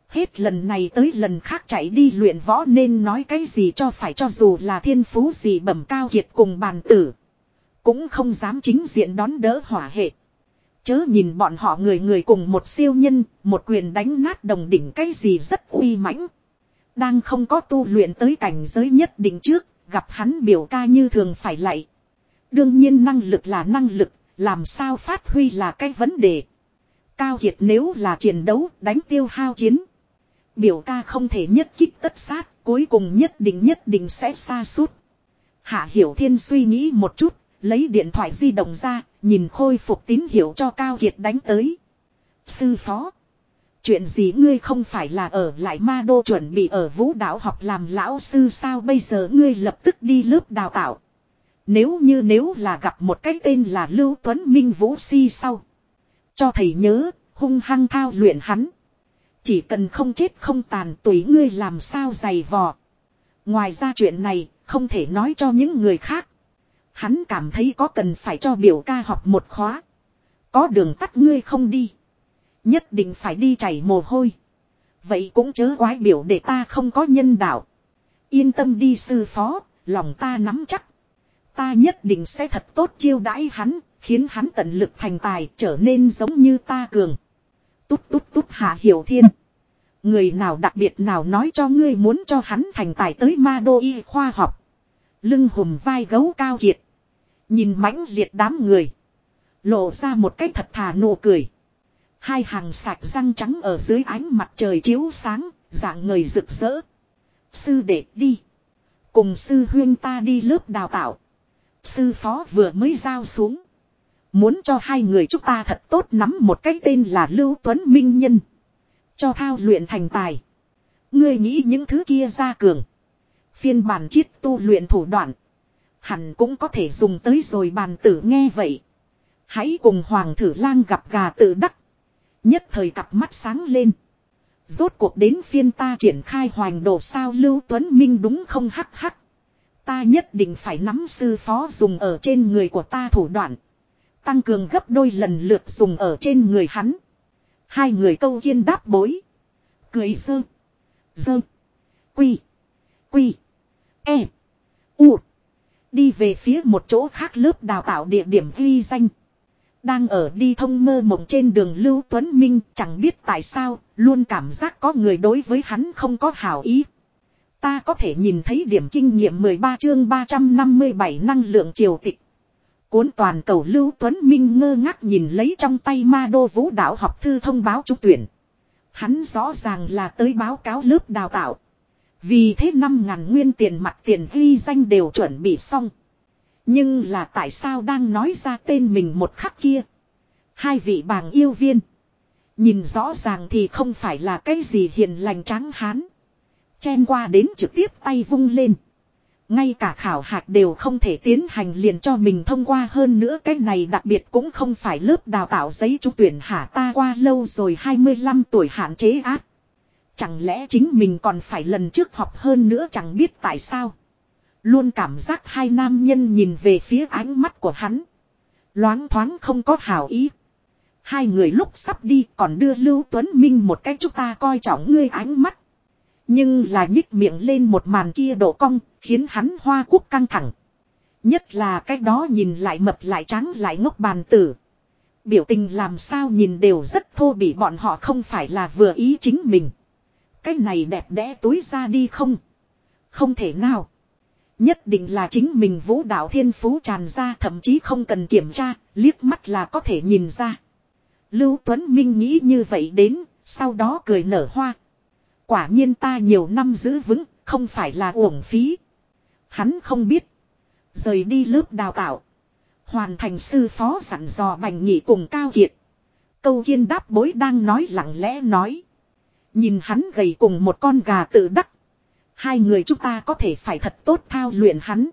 Hết lần này tới lần khác chạy đi luyện võ nên nói cái gì cho phải cho dù là thiên phú gì bẩm cao kiệt cùng bàn tử. Cũng không dám chính diện đón đỡ hỏa hệ. Chớ nhìn bọn họ người người cùng một siêu nhân, một quyền đánh nát đồng đỉnh cái gì rất uy mãnh. Đang không có tu luyện tới cảnh giới nhất định trước, gặp hắn biểu ca như thường phải lạy. Đương nhiên năng lực là năng lực, làm sao phát huy là cái vấn đề. Cao Kiệt nếu là chiến đấu, đánh tiêu hao chiến. Biểu ca không thể nhất kích tất sát, cuối cùng nhất định nhất định sẽ xa suốt. Hạ Hiểu Thiên suy nghĩ một chút, lấy điện thoại di động ra, nhìn khôi phục tín hiệu cho Cao Kiệt đánh tới. Sư phó. Chuyện gì ngươi không phải là ở lại ma đô chuẩn bị ở vũ đạo học làm lão sư sao bây giờ ngươi lập tức đi lớp đào tạo. Nếu như nếu là gặp một cái tên là Lưu Tuấn Minh Vũ Si sau. Cho thầy nhớ, hung hăng thao luyện hắn. Chỉ cần không chết không tàn tùy ngươi làm sao dày vò. Ngoài ra chuyện này, không thể nói cho những người khác. Hắn cảm thấy có cần phải cho biểu ca học một khóa. Có đường tắt ngươi không đi. Nhất định phải đi chảy mồ hôi. Vậy cũng chớ quái biểu để ta không có nhân đạo. Yên tâm đi sư phó, lòng ta nắm chắc. Ta nhất định sẽ thật tốt chiêu đãi hắn, khiến hắn tận lực thành tài trở nên giống như ta cường. Tút tút tút hạ hiểu thiên. Người nào đặc biệt nào nói cho ngươi muốn cho hắn thành tài tới ma đô y khoa học. Lưng hùm vai gấu cao kiệt. Nhìn mãnh liệt đám người. Lộ ra một cái thật thà nụ cười. Hai hàng sạch răng trắng ở dưới ánh mặt trời chiếu sáng, dạng người rực rỡ. Sư đệ đi. Cùng sư huyên ta đi lớp đào tạo. Sư phó vừa mới giao xuống. Muốn cho hai người chúng ta thật tốt nắm một cái tên là Lưu Tuấn Minh Nhân. Cho thao luyện thành tài. Ngươi nghĩ những thứ kia ra cường. Phiên bản chiết tu luyện thủ đoạn. Hẳn cũng có thể dùng tới rồi bàn tử nghe vậy. Hãy cùng Hoàng thử lang gặp gà tự đắc. Nhất thời cặp mắt sáng lên. Rốt cuộc đến phiên ta triển khai hoành đồ sao Lưu Tuấn Minh đúng không hắc hắc. Ta nhất định phải nắm sư phó dùng ở trên người của ta thủ đoạn. Tăng cường gấp đôi lần lượt dùng ở trên người hắn. Hai người câu kiên đáp bối. Cười sơ. Dơ. Quy. Quy. E. U. Đi về phía một chỗ khác lớp đào tạo địa điểm ghi danh. Đang ở đi thông mơ mộng trên đường Lưu Tuấn Minh chẳng biết tại sao, luôn cảm giác có người đối với hắn không có hảo ý. Ta có thể nhìn thấy điểm kinh nghiệm 13 chương 357 năng lượng triều tịch. Cuốn toàn cầu Lưu Tuấn Minh ngơ ngác nhìn lấy trong tay ma đô vũ đạo học thư thông báo trúng tuyển. Hắn rõ ràng là tới báo cáo lớp đào tạo. Vì thế năm ngàn nguyên tiền mặt tiền ghi danh đều chuẩn bị xong. Nhưng là tại sao đang nói ra tên mình một khắc kia. Hai vị bàng yêu viên. Nhìn rõ ràng thì không phải là cái gì hiền lành trắng hán. Chen qua đến trực tiếp tay vung lên. Ngay cả khảo hạch đều không thể tiến hành liền cho mình thông qua hơn nữa cái này đặc biệt cũng không phải lớp đào tạo giấy trúng tuyển hả ta qua lâu rồi 25 tuổi hạn chế ác. Chẳng lẽ chính mình còn phải lần trước học hơn nữa chẳng biết tại sao. Luôn cảm giác hai nam nhân nhìn về phía ánh mắt của hắn. Loáng thoáng không có hảo ý. Hai người lúc sắp đi còn đưa Lưu Tuấn Minh một cách chúng ta coi trọng ngươi ánh mắt. Nhưng là nhích miệng lên một màn kia độ cong, khiến hắn hoa quốc căng thẳng. Nhất là cái đó nhìn lại mập lại trắng lại ngốc bàn tử. Biểu tình làm sao nhìn đều rất thô bị bọn họ không phải là vừa ý chính mình. Cái này đẹp đẽ túi ra đi không? Không thể nào. Nhất định là chính mình vũ đạo thiên phú tràn ra thậm chí không cần kiểm tra, liếc mắt là có thể nhìn ra. Lưu Tuấn Minh nghĩ như vậy đến, sau đó cười nở hoa. Quả nhiên ta nhiều năm giữ vững, không phải là uổng phí. Hắn không biết. Rời đi lớp đào tạo. Hoàn thành sư phó sẵn dò bành nhị cùng cao kiệt. Câu kiên đáp bối đang nói lặng lẽ nói. Nhìn hắn gầy cùng một con gà tự đắc. Hai người chúng ta có thể phải thật tốt thao luyện hắn.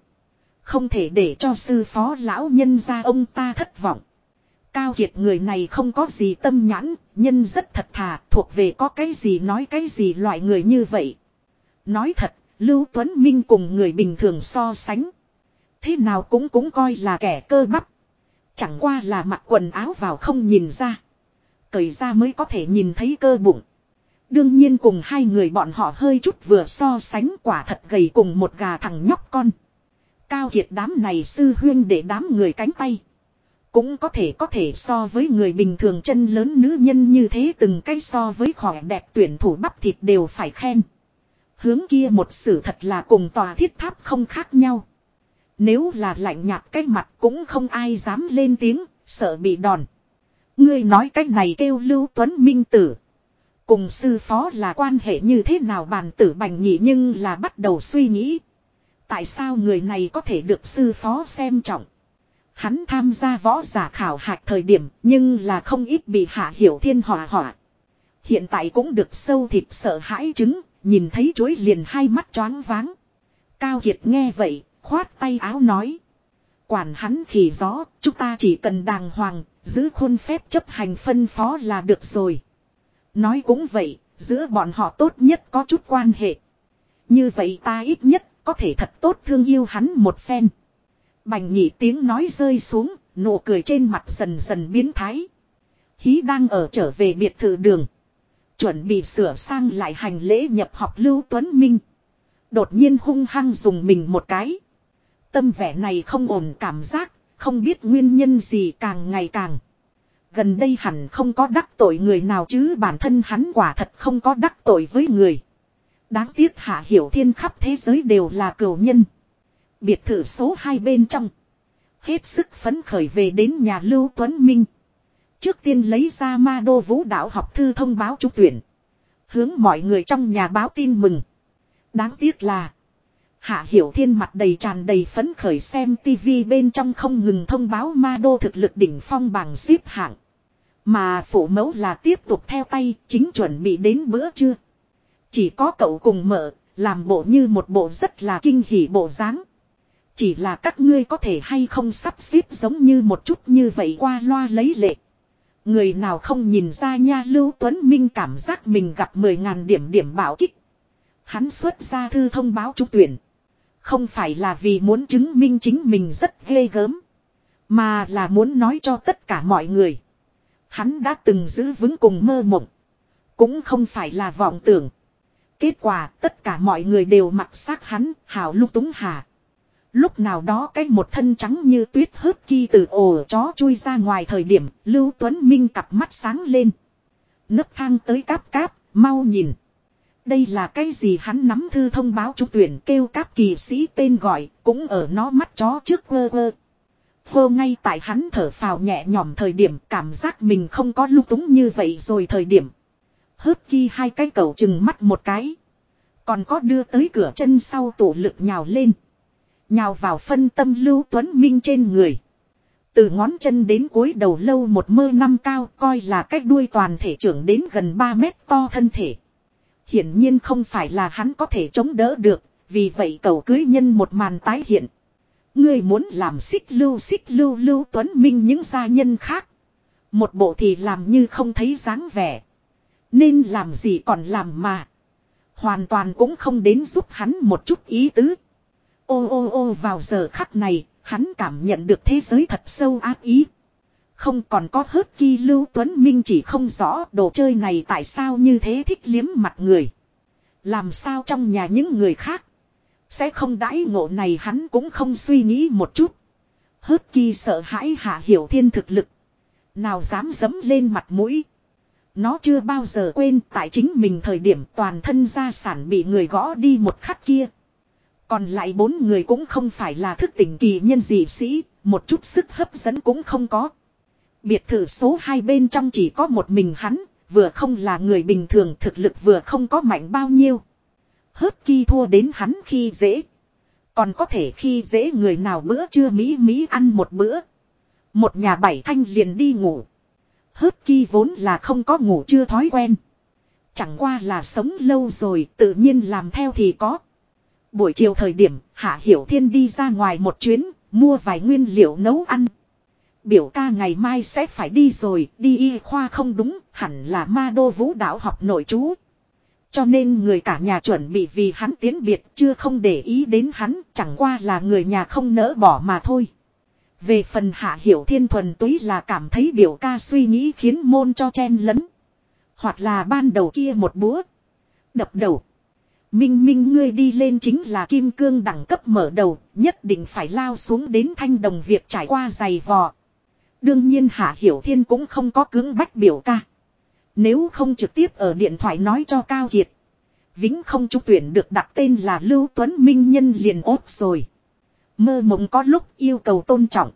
Không thể để cho sư phó lão nhân ra ông ta thất vọng. Cao Kiệt người này không có gì tâm nhãn, nhân rất thật thà, thuộc về có cái gì nói cái gì loại người như vậy. Nói thật, Lưu Tuấn Minh cùng người bình thường so sánh. Thế nào cũng cũng coi là kẻ cơ bắp. Chẳng qua là mặc quần áo vào không nhìn ra. Cởi ra mới có thể nhìn thấy cơ bụng. Đương nhiên cùng hai người bọn họ hơi chút vừa so sánh quả thật gầy cùng một gà thằng nhóc con. Cao Kiệt đám này sư huyên để đám người cánh tay. Cũng có thể có thể so với người bình thường chân lớn nữ nhân như thế từng cái so với khỏe đẹp tuyển thủ bắp thịt đều phải khen. Hướng kia một sự thật là cùng tòa thiết tháp không khác nhau. Nếu là lạnh nhạt cái mặt cũng không ai dám lên tiếng, sợ bị đòn. Ngươi nói cách này kêu Lưu Tuấn Minh Tử. Cùng sư phó là quan hệ như thế nào bàn tử bành nhị nhưng là bắt đầu suy nghĩ. Tại sao người này có thể được sư phó xem trọng. Hắn tham gia võ giả khảo hạch thời điểm nhưng là không ít bị hạ hiểu thiên hỏa hỏa. Hiện tại cũng được sâu thịt sợ hãi chứng, nhìn thấy chuối liền hai mắt choáng váng. Cao Kiệt nghe vậy, khoát tay áo nói. Quản hắn khỉ gió, chúng ta chỉ cần đàng hoàng, giữ khuôn phép chấp hành phân phó là được rồi. Nói cũng vậy, giữa bọn họ tốt nhất có chút quan hệ. Như vậy ta ít nhất có thể thật tốt thương yêu hắn một phen. Bành nhị tiếng nói rơi xuống, nụ cười trên mặt dần dần biến thái. Hí đang ở trở về biệt thự đường. Chuẩn bị sửa sang lại hành lễ nhập học Lưu Tuấn Minh. Đột nhiên hung hăng dùng mình một cái. Tâm vẻ này không ổn cảm giác, không biết nguyên nhân gì càng ngày càng. Gần đây hẳn không có đắc tội người nào chứ bản thân hắn quả thật không có đắc tội với người. Đáng tiếc hạ hiểu thiên khắp thế giới đều là cửu nhân. Biệt thự số 2 bên trong. Hết sức phấn khởi về đến nhà Lưu Tuấn Minh. Trước tiên lấy ra ma đô vũ đạo học thư thông báo trúng tuyển. Hướng mọi người trong nhà báo tin mừng. Đáng tiếc là. Hạ Hiểu Thiên mặt đầy tràn đầy phấn khởi xem tivi bên trong không ngừng thông báo ma đô thực lực đỉnh phong bằng xếp hạng. Mà phụ mẫu là tiếp tục theo tay chính chuẩn bị đến bữa trưa. Chỉ có cậu cùng mở, làm bộ như một bộ rất là kinh hỉ bộ dáng. Chỉ là các ngươi có thể hay không sắp xếp giống như một chút như vậy qua loa lấy lệ. Người nào không nhìn ra nha Lưu Tuấn Minh cảm giác mình gặp 10.000 điểm điểm bảo kích. Hắn xuất ra thư thông báo trúng tuyển. Không phải là vì muốn chứng minh chính mình rất ghê gớm. Mà là muốn nói cho tất cả mọi người. Hắn đã từng giữ vững cùng mơ mộng. Cũng không phải là vọng tưởng. Kết quả tất cả mọi người đều mặc xác hắn, hào lúc túng hà. Lúc nào đó cái một thân trắng như tuyết hớt ki từ ổ chó chui ra ngoài thời điểm, Lưu Tuấn Minh cặp mắt sáng lên. Nấc thang tới cáp cáp, mau nhìn. Đây là cái gì hắn nắm thư thông báo trúng tuyển kêu các kỳ sĩ tên gọi, cũng ở nó mắt chó trước vơ vơ. Vô ngay tại hắn thở phào nhẹ nhõm thời điểm cảm giác mình không có lúc túng như vậy rồi thời điểm. Hớt ki hai cái cầu chừng mắt một cái. Còn có đưa tới cửa chân sau tổ lực nhào lên. Nhào vào phân tâm Lưu Tuấn Minh trên người. Từ ngón chân đến cuối đầu lâu một mơ năm cao coi là cách đuôi toàn thể trưởng đến gần 3 mét to thân thể. Hiển nhiên không phải là hắn có thể chống đỡ được, Vì vậy cầu cưới nhân một màn tái hiện. Ngươi muốn làm xích lưu xích lưu lưu tuấn minh những gia nhân khác. Một bộ thì làm như không thấy dáng vẻ. Nên làm gì còn làm mà. Hoàn toàn cũng không đến giúp hắn một chút ý tứ. Ô ô ô vào giờ khắc này, hắn cảm nhận được thế giới thật sâu ác ý. Không còn có hớt kỳ lưu tuấn minh chỉ không rõ đồ chơi này tại sao như thế thích liếm mặt người. Làm sao trong nhà những người khác. Sẽ không đãi ngộ này hắn cũng không suy nghĩ một chút. Hớt kỳ sợ hãi hạ hiểu thiên thực lực. Nào dám dấm lên mặt mũi. Nó chưa bao giờ quên tại chính mình thời điểm toàn thân gia sản bị người gõ đi một khắc kia. Còn lại bốn người cũng không phải là thức tỉnh kỳ nhân dị sĩ, một chút sức hấp dẫn cũng không có. Biệt thự số hai bên trong chỉ có một mình hắn, vừa không là người bình thường thực lực vừa không có mạnh bao nhiêu. Hớt kỳ thua đến hắn khi dễ. Còn có thể khi dễ người nào bữa trưa Mỹ Mỹ ăn một bữa. Một nhà bảy thanh liền đi ngủ. Hớt kỳ vốn là không có ngủ chưa thói quen. Chẳng qua là sống lâu rồi tự nhiên làm theo thì có. Buổi chiều thời điểm Hạ Hiểu Thiên đi ra ngoài một chuyến mua vài nguyên liệu nấu ăn. Biểu ca ngày mai sẽ phải đi rồi, đi y khoa không đúng, hẳn là ma đô vũ đạo học nội chú. Cho nên người cả nhà chuẩn bị vì hắn tiến biệt chưa không để ý đến hắn, chẳng qua là người nhà không nỡ bỏ mà thôi. Về phần hạ hiểu thiên thuần túy là cảm thấy biểu ca suy nghĩ khiến môn cho chen lấn. Hoặc là ban đầu kia một búa. Đập đầu. Minh minh ngươi đi lên chính là kim cương đẳng cấp mở đầu, nhất định phải lao xuống đến thanh đồng việc trải qua dày vò. Đương nhiên Hạ Hiểu Thiên cũng không có cưỡng bách biểu ca. Nếu không trực tiếp ở điện thoại nói cho Cao Kiệt. Vĩnh không trung tuyển được đặt tên là Lưu Tuấn Minh Nhân liền ốt rồi. Mơ mộng có lúc yêu cầu tôn trọng.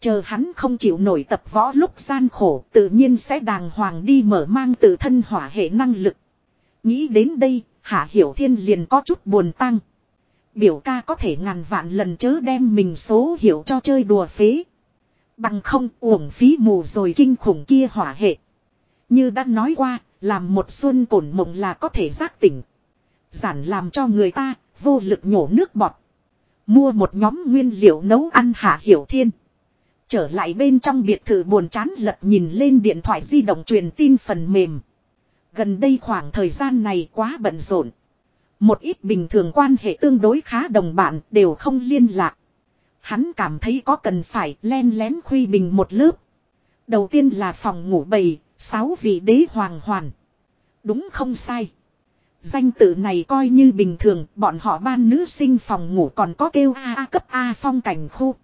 Chờ hắn không chịu nổi tập võ lúc gian khổ tự nhiên sẽ đàng hoàng đi mở mang tự thân hỏa hệ năng lực. Nghĩ đến đây, Hạ Hiểu Thiên liền có chút buồn tăng. Biểu ca có thể ngàn vạn lần chớ đem mình số hiểu cho chơi đùa phế. Bằng không uổng phí mù rồi kinh khủng kia hỏa hệ. Như đã nói qua, làm một xuân cổn mộng là có thể giác tỉnh. Giản làm cho người ta, vô lực nhổ nước bọt. Mua một nhóm nguyên liệu nấu ăn hạ hiểu thiên. Trở lại bên trong biệt thự buồn chán lật nhìn lên điện thoại di động truyền tin phần mềm. Gần đây khoảng thời gian này quá bận rộn. Một ít bình thường quan hệ tương đối khá đồng bạn đều không liên lạc. Hắn cảm thấy có cần phải len lén khuy bình một lớp. Đầu tiên là phòng ngủ bầy, sáu vị đế hoàng hoàn. Đúng không sai. Danh tự này coi như bình thường, bọn họ ban nữ sinh phòng ngủ còn có kêu A, cấp A phong cảnh khu.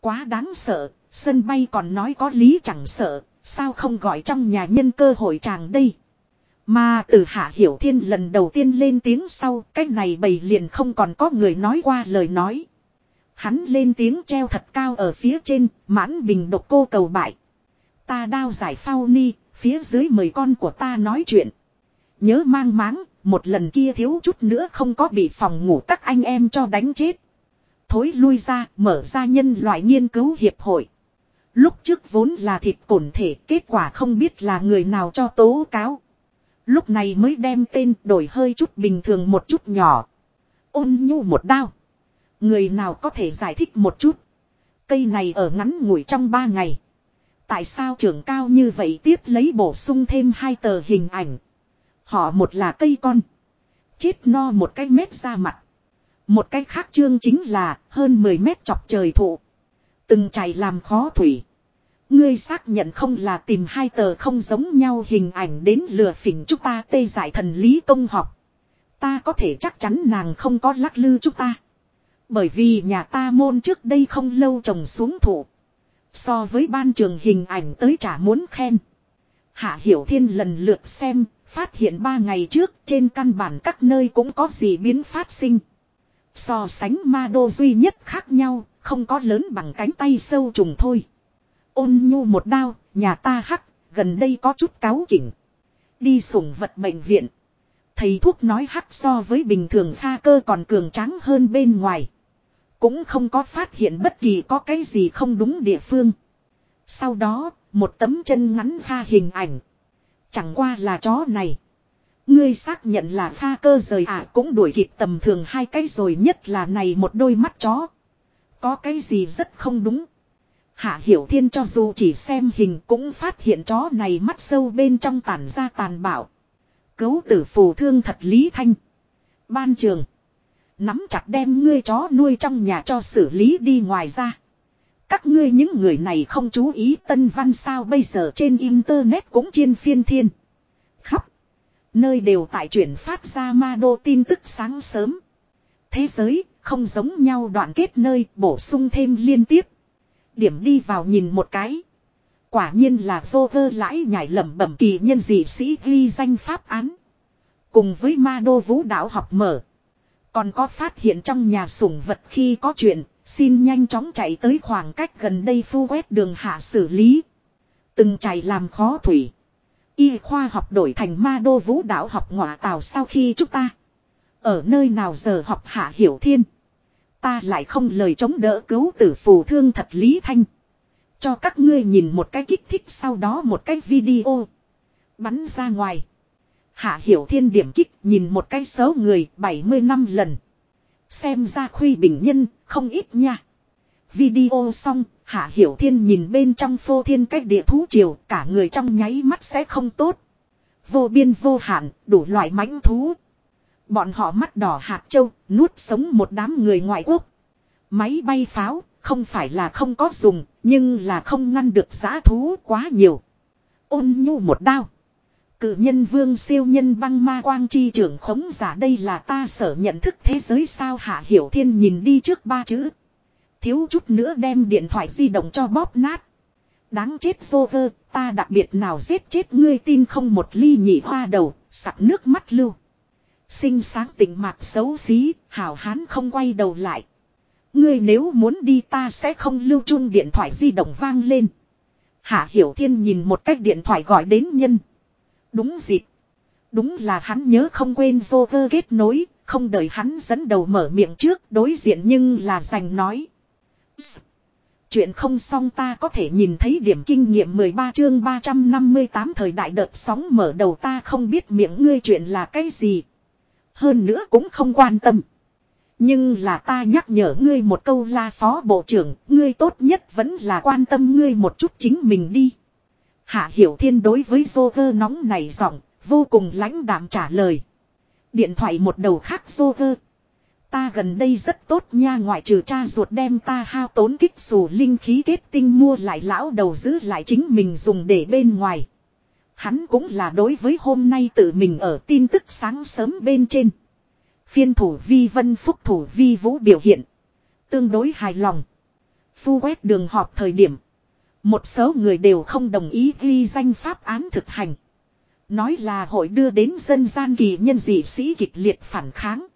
Quá đáng sợ, sân bay còn nói có lý chẳng sợ, sao không gọi trong nhà nhân cơ hội chàng đây. Mà từ Hạ Hiểu Thiên lần đầu tiên lên tiếng sau, cách này bầy liền không còn có người nói qua lời nói. Hắn lên tiếng treo thật cao ở phía trên, mãn bình độc cô cầu bại. Ta đao giải phao ni, phía dưới mời con của ta nói chuyện. Nhớ mang máng, một lần kia thiếu chút nữa không có bị phòng ngủ các anh em cho đánh chết. Thối lui ra, mở ra nhân loại nghiên cứu hiệp hội. Lúc trước vốn là thịt cổn thể, kết quả không biết là người nào cho tố cáo. Lúc này mới đem tên đổi hơi chút bình thường một chút nhỏ. Ôn nhu một đao. Người nào có thể giải thích một chút. Cây này ở ngắn ngủi trong ba ngày. Tại sao trưởng cao như vậy tiếp lấy bổ sung thêm hai tờ hình ảnh. Họ một là cây con. Chết no một cái mét ra mặt. Một cái khác chương chính là hơn 10 mét chọc trời thụ. Từng chảy làm khó thủy. Ngươi xác nhận không là tìm hai tờ không giống nhau hình ảnh đến lừa phỉnh chúng ta tê giải thần lý công học. Ta có thể chắc chắn nàng không có lắc lư chúng ta. Bởi vì nhà ta môn trước đây không lâu trồng xuống thụ. So với ban trường hình ảnh tới trả muốn khen. Hạ Hiểu Thiên lần lượt xem, phát hiện ba ngày trước trên căn bản các nơi cũng có gì biến phát sinh. So sánh ma đô duy nhất khác nhau, không có lớn bằng cánh tay sâu trùng thôi. Ôn nhu một đao, nhà ta hắc, gần đây có chút cáo kỉnh. Đi sủng vật bệnh viện. Thầy thuốc nói hắc so với bình thường pha cơ còn cường tráng hơn bên ngoài. Cũng không có phát hiện bất kỳ có cái gì không đúng địa phương. Sau đó, một tấm chân ngắn pha hình ảnh. Chẳng qua là chó này. Ngươi xác nhận là pha cơ rời à cũng đuổi kịp tầm thường hai cái rồi nhất là này một đôi mắt chó. Có cái gì rất không đúng. Hạ Hiểu Thiên cho dù chỉ xem hình cũng phát hiện chó này mắt sâu bên trong tàn ra tàn bạo. Cấu tử phù thương thật lý thanh. Ban trường. Nắm chặt đem ngươi chó nuôi trong nhà cho xử lý đi ngoài ra. Các ngươi những người này không chú ý tân văn sao bây giờ trên internet cũng chiên phiên thiên. Khắp. Nơi đều tại chuyển phát ra ma đô tin tức sáng sớm. Thế giới không giống nhau đoạn kết nơi bổ sung thêm liên tiếp. Điểm đi vào nhìn một cái. Quả nhiên là vô vơ lãi nhảy lẩm bẩm kỳ nhân dị sĩ ghi danh pháp án. Cùng với ma đô vũ đạo học mở. Còn có phát hiện trong nhà sủng vật khi có chuyện, xin nhanh chóng chạy tới khoảng cách gần đây phu quét đường hạ xử lý. Từng chạy làm khó thủy. Y khoa học đổi thành ma đô vũ đạo học ngọa tào sau khi chúng ta. Ở nơi nào giờ học hạ hiểu thiên. Ta lại không lời chống đỡ cứu tử phù thương thật lý thanh. Cho các ngươi nhìn một cái kích thích sau đó một cái video. Bắn ra ngoài. Hạ hiểu thiên điểm kích nhìn một cái xấu người 70 năm lần. Xem ra khuy bình nhân, không ít nha. Video xong, Hạ Hiểu Thiên nhìn bên trong phô thiên cách địa thú triều, cả người trong nháy mắt sẽ không tốt. Vô biên vô hạn, đủ loại mãnh thú. Bọn họ mắt đỏ hạt châu, nuốt sống một đám người ngoại quốc. Máy bay pháo, không phải là không có dùng, nhưng là không ngăn được giã thú quá nhiều. Ôn nhu một đao. Cự nhân vương siêu nhân băng ma quang chi trưởng khống giả đây là ta sở nhận thức thế giới sao hạ hiểu thiên nhìn đi trước ba chữ. Thiếu chút nữa đem điện thoại di động cho bóp nát. Đáng chết vô vơ, ta đặc biệt nào giết chết ngươi tin không một ly nhị hoa đầu, sặc nước mắt lưu. Sinh sáng tỉnh mạc xấu xí, hảo hán không quay đầu lại. Ngươi nếu muốn đi ta sẽ không lưu chung điện thoại di động vang lên. Hạ Hiểu Thiên nhìn một cách điện thoại gọi đến nhân. Đúng dịp. Đúng là hắn nhớ không quên vô cơ kết nối, không đợi hắn dẫn đầu mở miệng trước đối diện nhưng là giành nói. Chuyện không xong ta có thể nhìn thấy điểm kinh nghiệm 13 chương 358 thời đại đợt sóng mở đầu ta không biết miệng ngươi chuyện là cái gì. Hơn nữa cũng không quan tâm. Nhưng là ta nhắc nhở ngươi một câu la phó bộ trưởng, ngươi tốt nhất vẫn là quan tâm ngươi một chút chính mình đi. Hạ Hiểu Thiên đối với Joker nóng này giọng, vô cùng lãnh đạm trả lời. Điện thoại một đầu khác Joker. Ta gần đây rất tốt nha ngoại trừ cha ruột đem ta hao tốn kích xù linh khí kết tinh mua lại lão đầu giữ lại chính mình dùng để bên ngoài. Hắn cũng là đối với hôm nay tự mình ở tin tức sáng sớm bên trên. Phiên thủ vi vân phúc thủ vi vũ biểu hiện. Tương đối hài lòng. Phu quét đường họp thời điểm. Một số người đều không đồng ý ghi danh pháp án thực hành. Nói là hội đưa đến dân gian kỳ nhân dị sĩ kịch liệt phản kháng.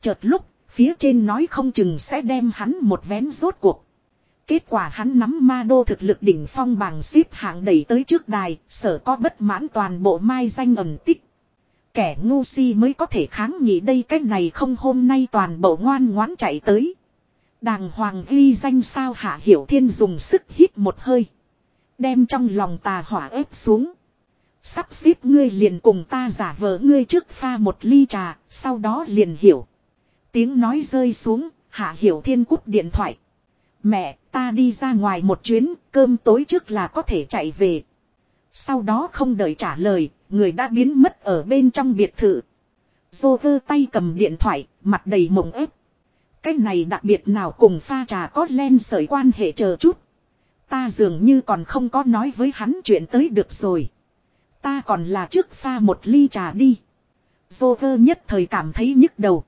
Chợt lúc, phía trên nói không chừng sẽ đem hắn một vén rốt cuộc. Kết quả hắn nắm ma đô thực lực đỉnh phong bằng xếp hạng đẩy tới trước đài, sở có bất mãn toàn bộ mai danh ẩn tích. Kẻ ngu si mới có thể kháng nghị đây cách này không hôm nay toàn bộ ngoan ngoãn chạy tới. Đàng hoàng ghi danh sao hạ hiểu thiên dùng sức hít một hơi. Đem trong lòng tà hỏa ép xuống. Sắp xếp ngươi liền cùng ta giả vờ ngươi trước pha một ly trà, sau đó liền hiểu. Tiếng nói rơi xuống, hạ hiểu thiên cút điện thoại. Mẹ, ta đi ra ngoài một chuyến, cơm tối trước là có thể chạy về. Sau đó không đợi trả lời, người đã biến mất ở bên trong biệt thự. Dô vơ tay cầm điện thoại, mặt đầy mộng ép. Cái này đặc biệt nào cùng pha trà có len sợi quan hệ chờ chút. Ta dường như còn không có nói với hắn chuyện tới được rồi. Ta còn là trước pha một ly trà đi. Dô vơ nhất thời cảm thấy nhức đầu.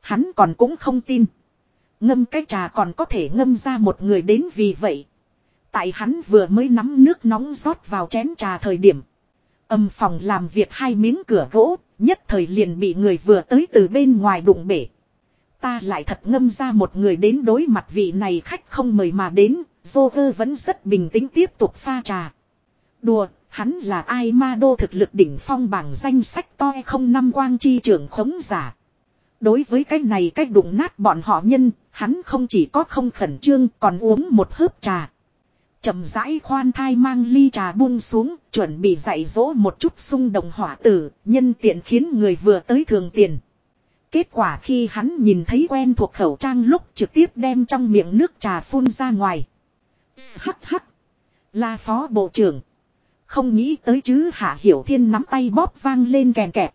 Hắn còn cũng không tin. Ngâm cái trà còn có thể ngâm ra một người đến vì vậy. Tại hắn vừa mới nắm nước nóng rót vào chén trà thời điểm. Âm phòng làm việc hai miếng cửa gỗ, nhất thời liền bị người vừa tới từ bên ngoài đụng bể. Ta lại thật ngâm ra một người đến đối mặt vị này khách không mời mà đến, Joker vẫn rất bình tĩnh tiếp tục pha trà. Đùa, hắn là ai ma đô thực lực đỉnh phong bảng danh sách to không năm quang chi trưởng khống giả. Đối với cái này cách đụng nát bọn họ nhân, hắn không chỉ có không khẩn trương còn uống một hớp trà. chậm rãi khoan thai mang ly trà buông xuống, chuẩn bị dạy dỗ một chút xung động hỏa tử, nhân tiện khiến người vừa tới thường tiền. Kết quả khi hắn nhìn thấy quen thuộc khẩu trang lúc trực tiếp đem trong miệng nước trà phun ra ngoài. Hắc hắc. Là phó bộ trưởng. Không nghĩ tới chứ hạ hiểu thiên nắm tay bóp vang lên kèn kẹp.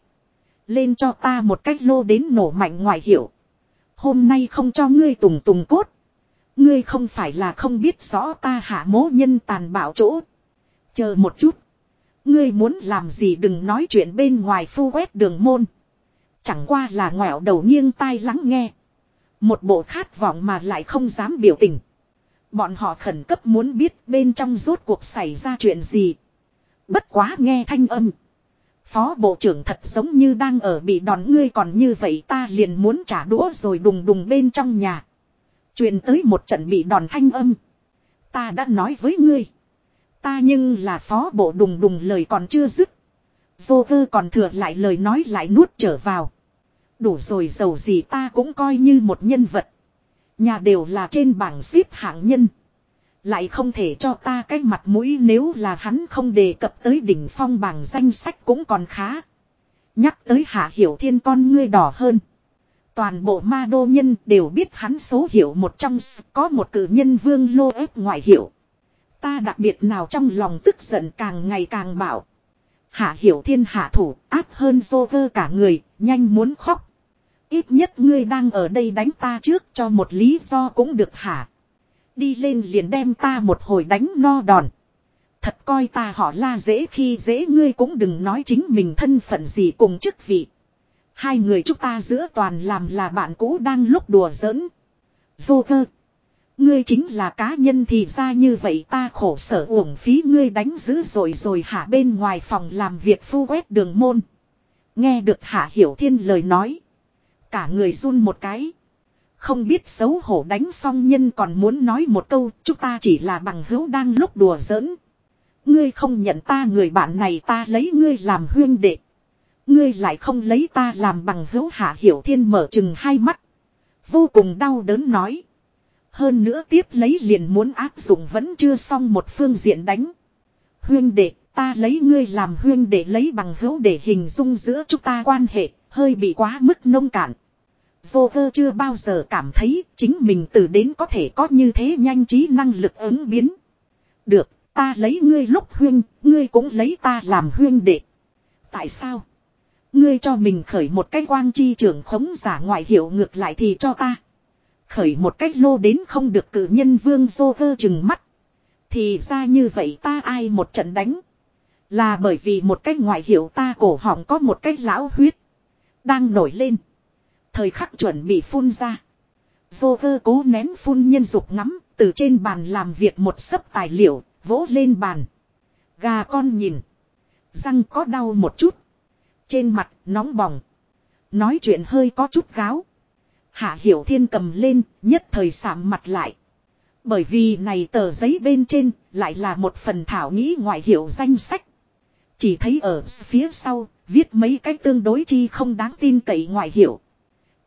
Lên cho ta một cách lô đến nổ mạnh ngoài hiểu. Hôm nay không cho ngươi tùng tùng cốt. Ngươi không phải là không biết rõ ta hạ mố nhân tàn bạo chỗ. Chờ một chút. Ngươi muốn làm gì đừng nói chuyện bên ngoài phu quét đường môn. Chẳng qua là ngoẹo đầu nghiêng tai lắng nghe. Một bộ khát vọng mà lại không dám biểu tình. Bọn họ khẩn cấp muốn biết bên trong rốt cuộc xảy ra chuyện gì. Bất quá nghe thanh âm. Phó bộ trưởng thật giống như đang ở bị đòn ngươi còn như vậy ta liền muốn trả đũa rồi đùng đùng bên trong nhà. truyền tới một trận bị đòn thanh âm. Ta đã nói với ngươi. Ta nhưng là phó bộ đùng đùng lời còn chưa dứt. Dô cơ còn thừa lại lời nói lại nuốt trở vào. Đủ rồi giàu gì ta cũng coi như một nhân vật. Nhà đều là trên bảng xếp hạng nhân. Lại không thể cho ta cái mặt mũi nếu là hắn không đề cập tới đỉnh phong bảng danh sách cũng còn khá. Nhắc tới hạ hiểu thiên con ngươi đỏ hơn. Toàn bộ ma đô nhân đều biết hắn số hiệu một trong có một cử nhân vương lô ép ngoại hiệu. Ta đặc biệt nào trong lòng tức giận càng ngày càng bảo. Hạ hiểu thiên hạ thủ áp hơn dô vơ cả người, nhanh muốn khóc. Ít nhất ngươi đang ở đây đánh ta trước cho một lý do cũng được hả. Đi lên liền đem ta một hồi đánh no đòn. Thật coi ta họ la dễ khi dễ ngươi cũng đừng nói chính mình thân phận gì cùng chức vị. Hai người chúng ta giữa toàn làm là bạn cũ đang lúc đùa giỡn. Vô cơ. Ngươi chính là cá nhân thì ra như vậy ta khổ sở uổng phí ngươi đánh dữ rồi rồi hạ bên ngoài phòng làm việc phu quét đường môn. Nghe được hạ hiểu thiên lời nói. Cả người run một cái. Không biết xấu hổ đánh xong nhân còn muốn nói một câu, chúng ta chỉ là bằng hữu đang lúc đùa giỡn. Ngươi không nhận ta người bạn này ta lấy ngươi làm huyên đệ. Ngươi lại không lấy ta làm bằng hữu hạ hiểu thiên mở chừng hai mắt. Vô cùng đau đớn nói. Hơn nữa tiếp lấy liền muốn áp dụng vẫn chưa xong một phương diện đánh. Huyên đệ, ta lấy ngươi làm huyên đệ lấy bằng hữu để hình dung giữa chúng ta quan hệ, hơi bị quá mức nông cạn. Vô cơ chưa bao giờ cảm thấy chính mình từ đến có thể có như thế nhanh trí năng lực ứng biến. Được, ta lấy ngươi lúc huyên, ngươi cũng lấy ta làm huyên đệ. Tại sao? Ngươi cho mình khởi một cái quang chi trưởng khống giả ngoại hiệu ngược lại thì cho ta. Khởi một cách lô đến không được cử nhân vương dô cơ chừng mắt. Thì ra như vậy ta ai một trận đánh. Là bởi vì một cách ngoại hiệu ta cổ họng có một cách lão huyết. Đang nổi lên. Thời khắc chuẩn bị phun ra. Dô cơ cố nén phun nhân dục ngắm, từ trên bàn làm việc một sấp tài liệu, vỗ lên bàn. Gà con nhìn. Răng có đau một chút. Trên mặt, nóng bỏng. Nói chuyện hơi có chút gáo. Hạ Hiểu Thiên cầm lên, nhất thời sạm mặt lại. Bởi vì này tờ giấy bên trên, lại là một phần thảo nghĩ ngoại hiệu danh sách. Chỉ thấy ở phía sau, viết mấy cái tương đối chi không đáng tin cậy ngoại hiệu.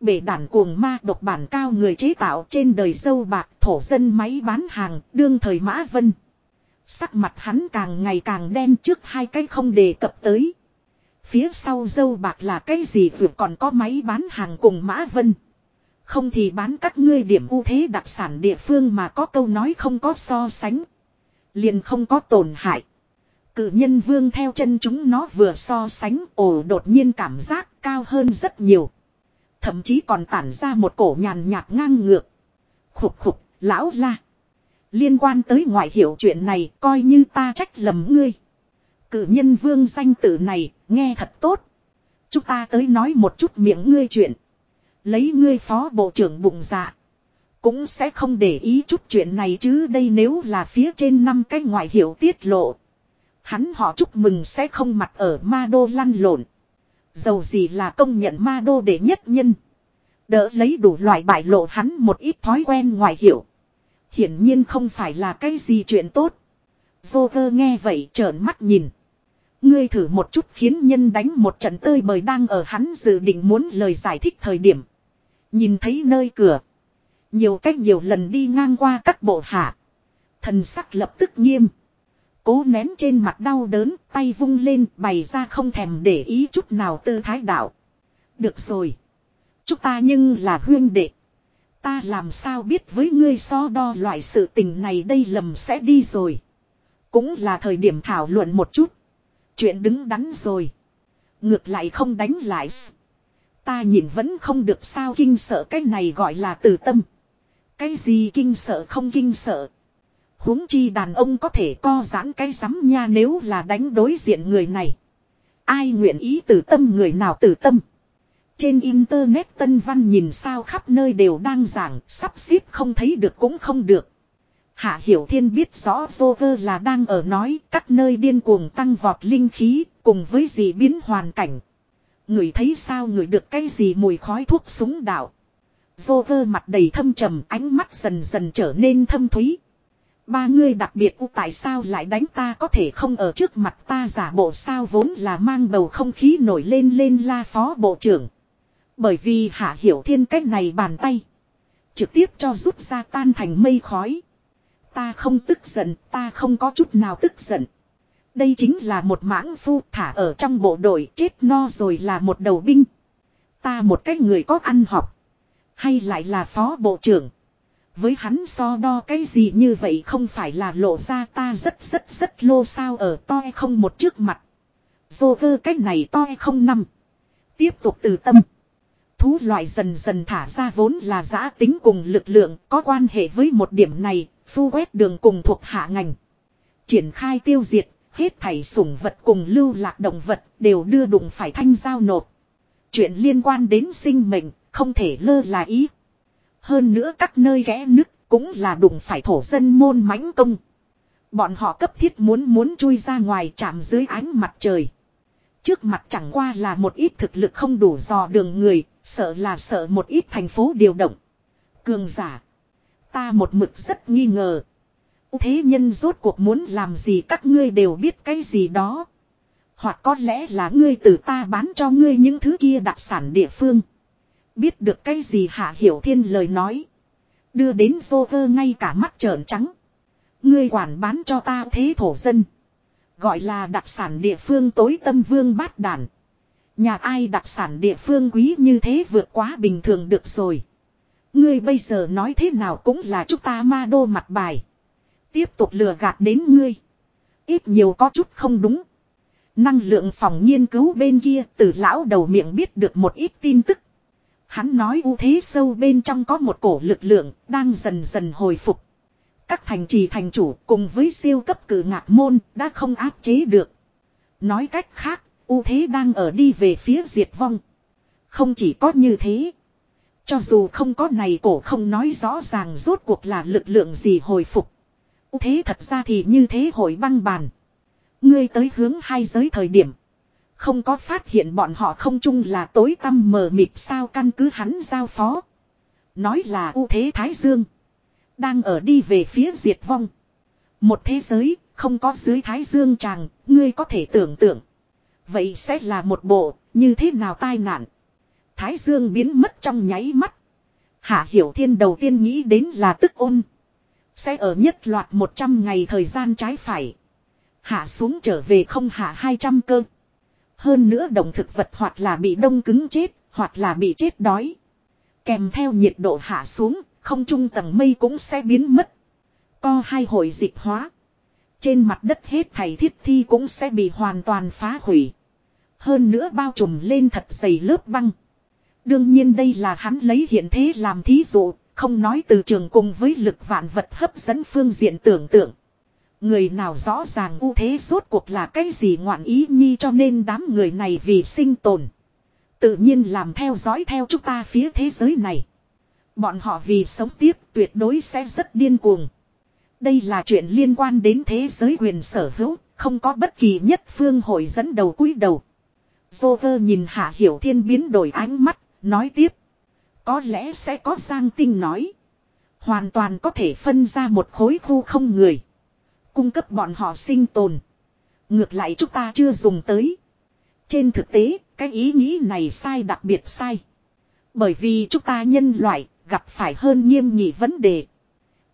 Bể đản cuồng ma độc bản cao người chế tạo trên đời sâu bạc thổ dân máy bán hàng đương thời mã vân. Sắc mặt hắn càng ngày càng đen trước hai cái không đề cập tới. Phía sau dâu bạc là cái gì vừa còn có máy bán hàng cùng mã vân. Không thì bán các ngươi điểm ưu thế đặc sản địa phương mà có câu nói không có so sánh. Liền không có tổn hại. Cử nhân vương theo chân chúng nó vừa so sánh ồ đột nhiên cảm giác cao hơn rất nhiều. Thậm chí còn tản ra một cổ nhàn nhạt ngang ngược. Khục khục, lão la. Liên quan tới ngoại hiểu chuyện này coi như ta trách lầm ngươi. Cử nhân vương danh tử này, nghe thật tốt. Chúng ta tới nói một chút miệng ngươi chuyện. Lấy ngươi phó bộ trưởng bụng dạ. Cũng sẽ không để ý chút chuyện này chứ đây nếu là phía trên năm cái ngoại hiệu tiết lộ. Hắn họ chúc mừng sẽ không mặt ở ma đô lăn lộn. Dầu gì là công nhận ma đô để nhất nhân. Đỡ lấy đủ loại bại lộ hắn một ít thói quen ngoại hiệu. Hiển nhiên không phải là cái gì chuyện tốt. Joker nghe vậy trợn mắt nhìn. Ngươi thử một chút khiến nhân đánh một trận tơi bời đang ở hắn dự định muốn lời giải thích thời điểm. Nhìn thấy nơi cửa. Nhiều cách nhiều lần đi ngang qua các bộ hạ. Thần sắc lập tức nghiêm. Cố nén trên mặt đau đớn, tay vung lên, bày ra không thèm để ý chút nào tư thái đạo. Được rồi. Chúng ta nhưng là huyên đệ. Ta làm sao biết với ngươi so đo loại sự tình này đây lầm sẽ đi rồi. Cũng là thời điểm thảo luận một chút. Chuyện đứng đắn rồi. Ngược lại không đánh lại. Ta nhìn vẫn không được sao kinh sợ cái này gọi là từ tâm. Cái gì kinh sợ không kinh sợ. huống chi đàn ông có thể co giãn cái rắm nha nếu là đánh đối diện người này. Ai nguyện ý từ tâm người nào từ tâm. Trên internet tân văn nhìn sao khắp nơi đều đang giảng, sắp xếp không thấy được cũng không được. Hạ Hiểu Thiên biết rõ Joker là đang ở nói các nơi điên cuồng tăng vọt linh khí, cùng với gì biến hoàn cảnh. Người thấy sao người được cái gì mùi khói thuốc súng đạo. Vô vơ mặt đầy thâm trầm ánh mắt dần dần trở nên thâm thúy. Ba người đặc biệt u tại sao lại đánh ta có thể không ở trước mặt ta giả bộ sao vốn là mang bầu không khí nổi lên lên la phó bộ trưởng. Bởi vì hạ hiểu thiên cách này bàn tay. Trực tiếp cho rút ra tan thành mây khói. Ta không tức giận, ta không có chút nào tức giận. Đây chính là một mãng phu thả ở trong bộ đội chết no rồi là một đầu binh. Ta một cái người có ăn học. Hay lại là phó bộ trưởng. Với hắn so đo cái gì như vậy không phải là lộ ra ta rất rất rất lô sao ở toi không một trước mặt. Dô cơ cách này toi không năm. Tiếp tục từ tâm. Thú loại dần dần thả ra vốn là giã tính cùng lực lượng có quan hệ với một điểm này, phu quét đường cùng thuộc hạ ngành. Triển khai tiêu diệt, hết thảy sủng vật cùng lưu lạc động vật đều đưa đụng phải thanh giao nộp. Chuyện liên quan đến sinh mệnh, không thể lơ là ý. Hơn nữa các nơi ghé nứt cũng là đụng phải thổ dân môn mãnh công. Bọn họ cấp thiết muốn muốn chui ra ngoài chạm dưới ánh mặt trời. Trước mặt chẳng qua là một ít thực lực không đủ dò đường người, sợ là sợ một ít thành phố điều động. Cường giả. Ta một mực rất nghi ngờ. Thế nhân rốt cuộc muốn làm gì các ngươi đều biết cái gì đó. Hoặc có lẽ là ngươi từ ta bán cho ngươi những thứ kia đặc sản địa phương. Biết được cái gì hạ hiểu thiên lời nói. Đưa đến dô cơ ngay cả mắt trợn trắng. Ngươi quản bán cho ta thế thổ dân. Gọi là đặc sản địa phương tối tâm vương bát đàn. Nhà ai đặc sản địa phương quý như thế vượt quá bình thường được rồi. Ngươi bây giờ nói thế nào cũng là chúng ta ma đô mặt bài. Tiếp tục lừa gạt đến ngươi. Ít nhiều có chút không đúng. Năng lượng phòng nghiên cứu bên kia từ lão đầu miệng biết được một ít tin tức. Hắn nói ưu thế sâu bên trong có một cổ lực lượng đang dần dần hồi phục. Các thành trì thành chủ cùng với siêu cấp cử ngạc môn đã không áp chế được. Nói cách khác, ưu thế đang ở đi về phía diệt vong. Không chỉ có như thế. Cho dù không có này cổ không nói rõ ràng rốt cuộc là lực lượng gì hồi phục ưu thế thật ra thì như thế hội băng bàn. Ngươi tới hướng hai giới thời điểm. Không có phát hiện bọn họ không chung là tối tăm mờ mịt sao căn cứ hắn giao phó. Nói là ưu thế Thái Dương. Đang ở đi về phía diệt vong. Một thế giới, không có dưới Thái Dương chàng, ngươi có thể tưởng tượng. Vậy sẽ là một bộ, như thế nào tai nạn. Thái Dương biến mất trong nháy mắt. Hạ Hiểu Thiên đầu tiên nghĩ đến là tức ôn. Sẽ ở nhất loạt 100 ngày thời gian trái phải. Hạ xuống trở về không hạ 200 cơ. Hơn nữa động thực vật hoặc là bị đông cứng chết, hoặc là bị chết đói. Kèm theo nhiệt độ hạ xuống, không trung tầng mây cũng sẽ biến mất. Co hai hội dịch hóa. Trên mặt đất hết thảy thiết thi cũng sẽ bị hoàn toàn phá hủy. Hơn nữa bao trùm lên thật dày lớp băng. Đương nhiên đây là hắn lấy hiện thế làm thí dụ, không nói từ trường cùng với lực vạn vật hấp dẫn phương diện tưởng tượng. Người nào rõ ràng ưu thế rốt cuộc là cái gì ngoạn ý nhi cho nên đám người này vì sinh tồn. Tự nhiên làm theo dõi theo chúng ta phía thế giới này. Bọn họ vì sống tiếp tuyệt đối sẽ rất điên cuồng. Đây là chuyện liên quan đến thế giới quyền sở hữu, không có bất kỳ nhất phương hội dẫn đầu cúi đầu. Joker nhìn Hạ Hiểu Thiên biến đổi ánh mắt, nói tiếp. Có lẽ sẽ có Giang Tinh nói. Hoàn toàn có thể phân ra một khối khu không người. Cung cấp bọn họ sinh tồn. Ngược lại chúng ta chưa dùng tới. Trên thực tế, cái ý nghĩ này sai đặc biệt sai. Bởi vì chúng ta nhân loại gặp phải hơn nghiêm nghị vấn đề.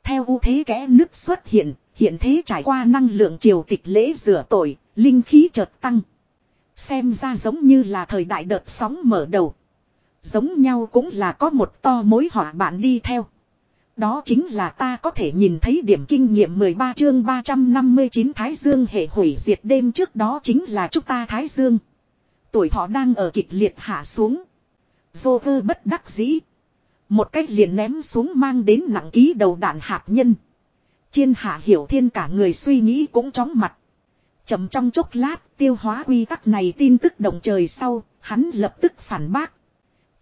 Theo ưu thế kẽ nước xuất hiện, hiện thế trải qua năng lượng triều tịch lễ rửa tội, linh khí chợt tăng. Xem ra giống như là thời đại đợt sóng mở đầu. Giống nhau cũng là có một to mối họa bạn đi theo. Đó chính là ta có thể nhìn thấy điểm kinh nghiệm 13 chương 359 Thái Dương hệ hủy diệt đêm trước đó chính là chúng ta Thái Dương. Tuổi thọ đang ở kịch liệt hạ xuống. Vô vơ bất đắc dĩ. Một cách liền ném xuống mang đến nặng ký đầu đạn hạt nhân. Chiên hạ hiểu thiên cả người suy nghĩ cũng chóng mặt. Chầm trong chốc lát tiêu hóa quy tắc này tin tức động trời sau, hắn lập tức phản bác.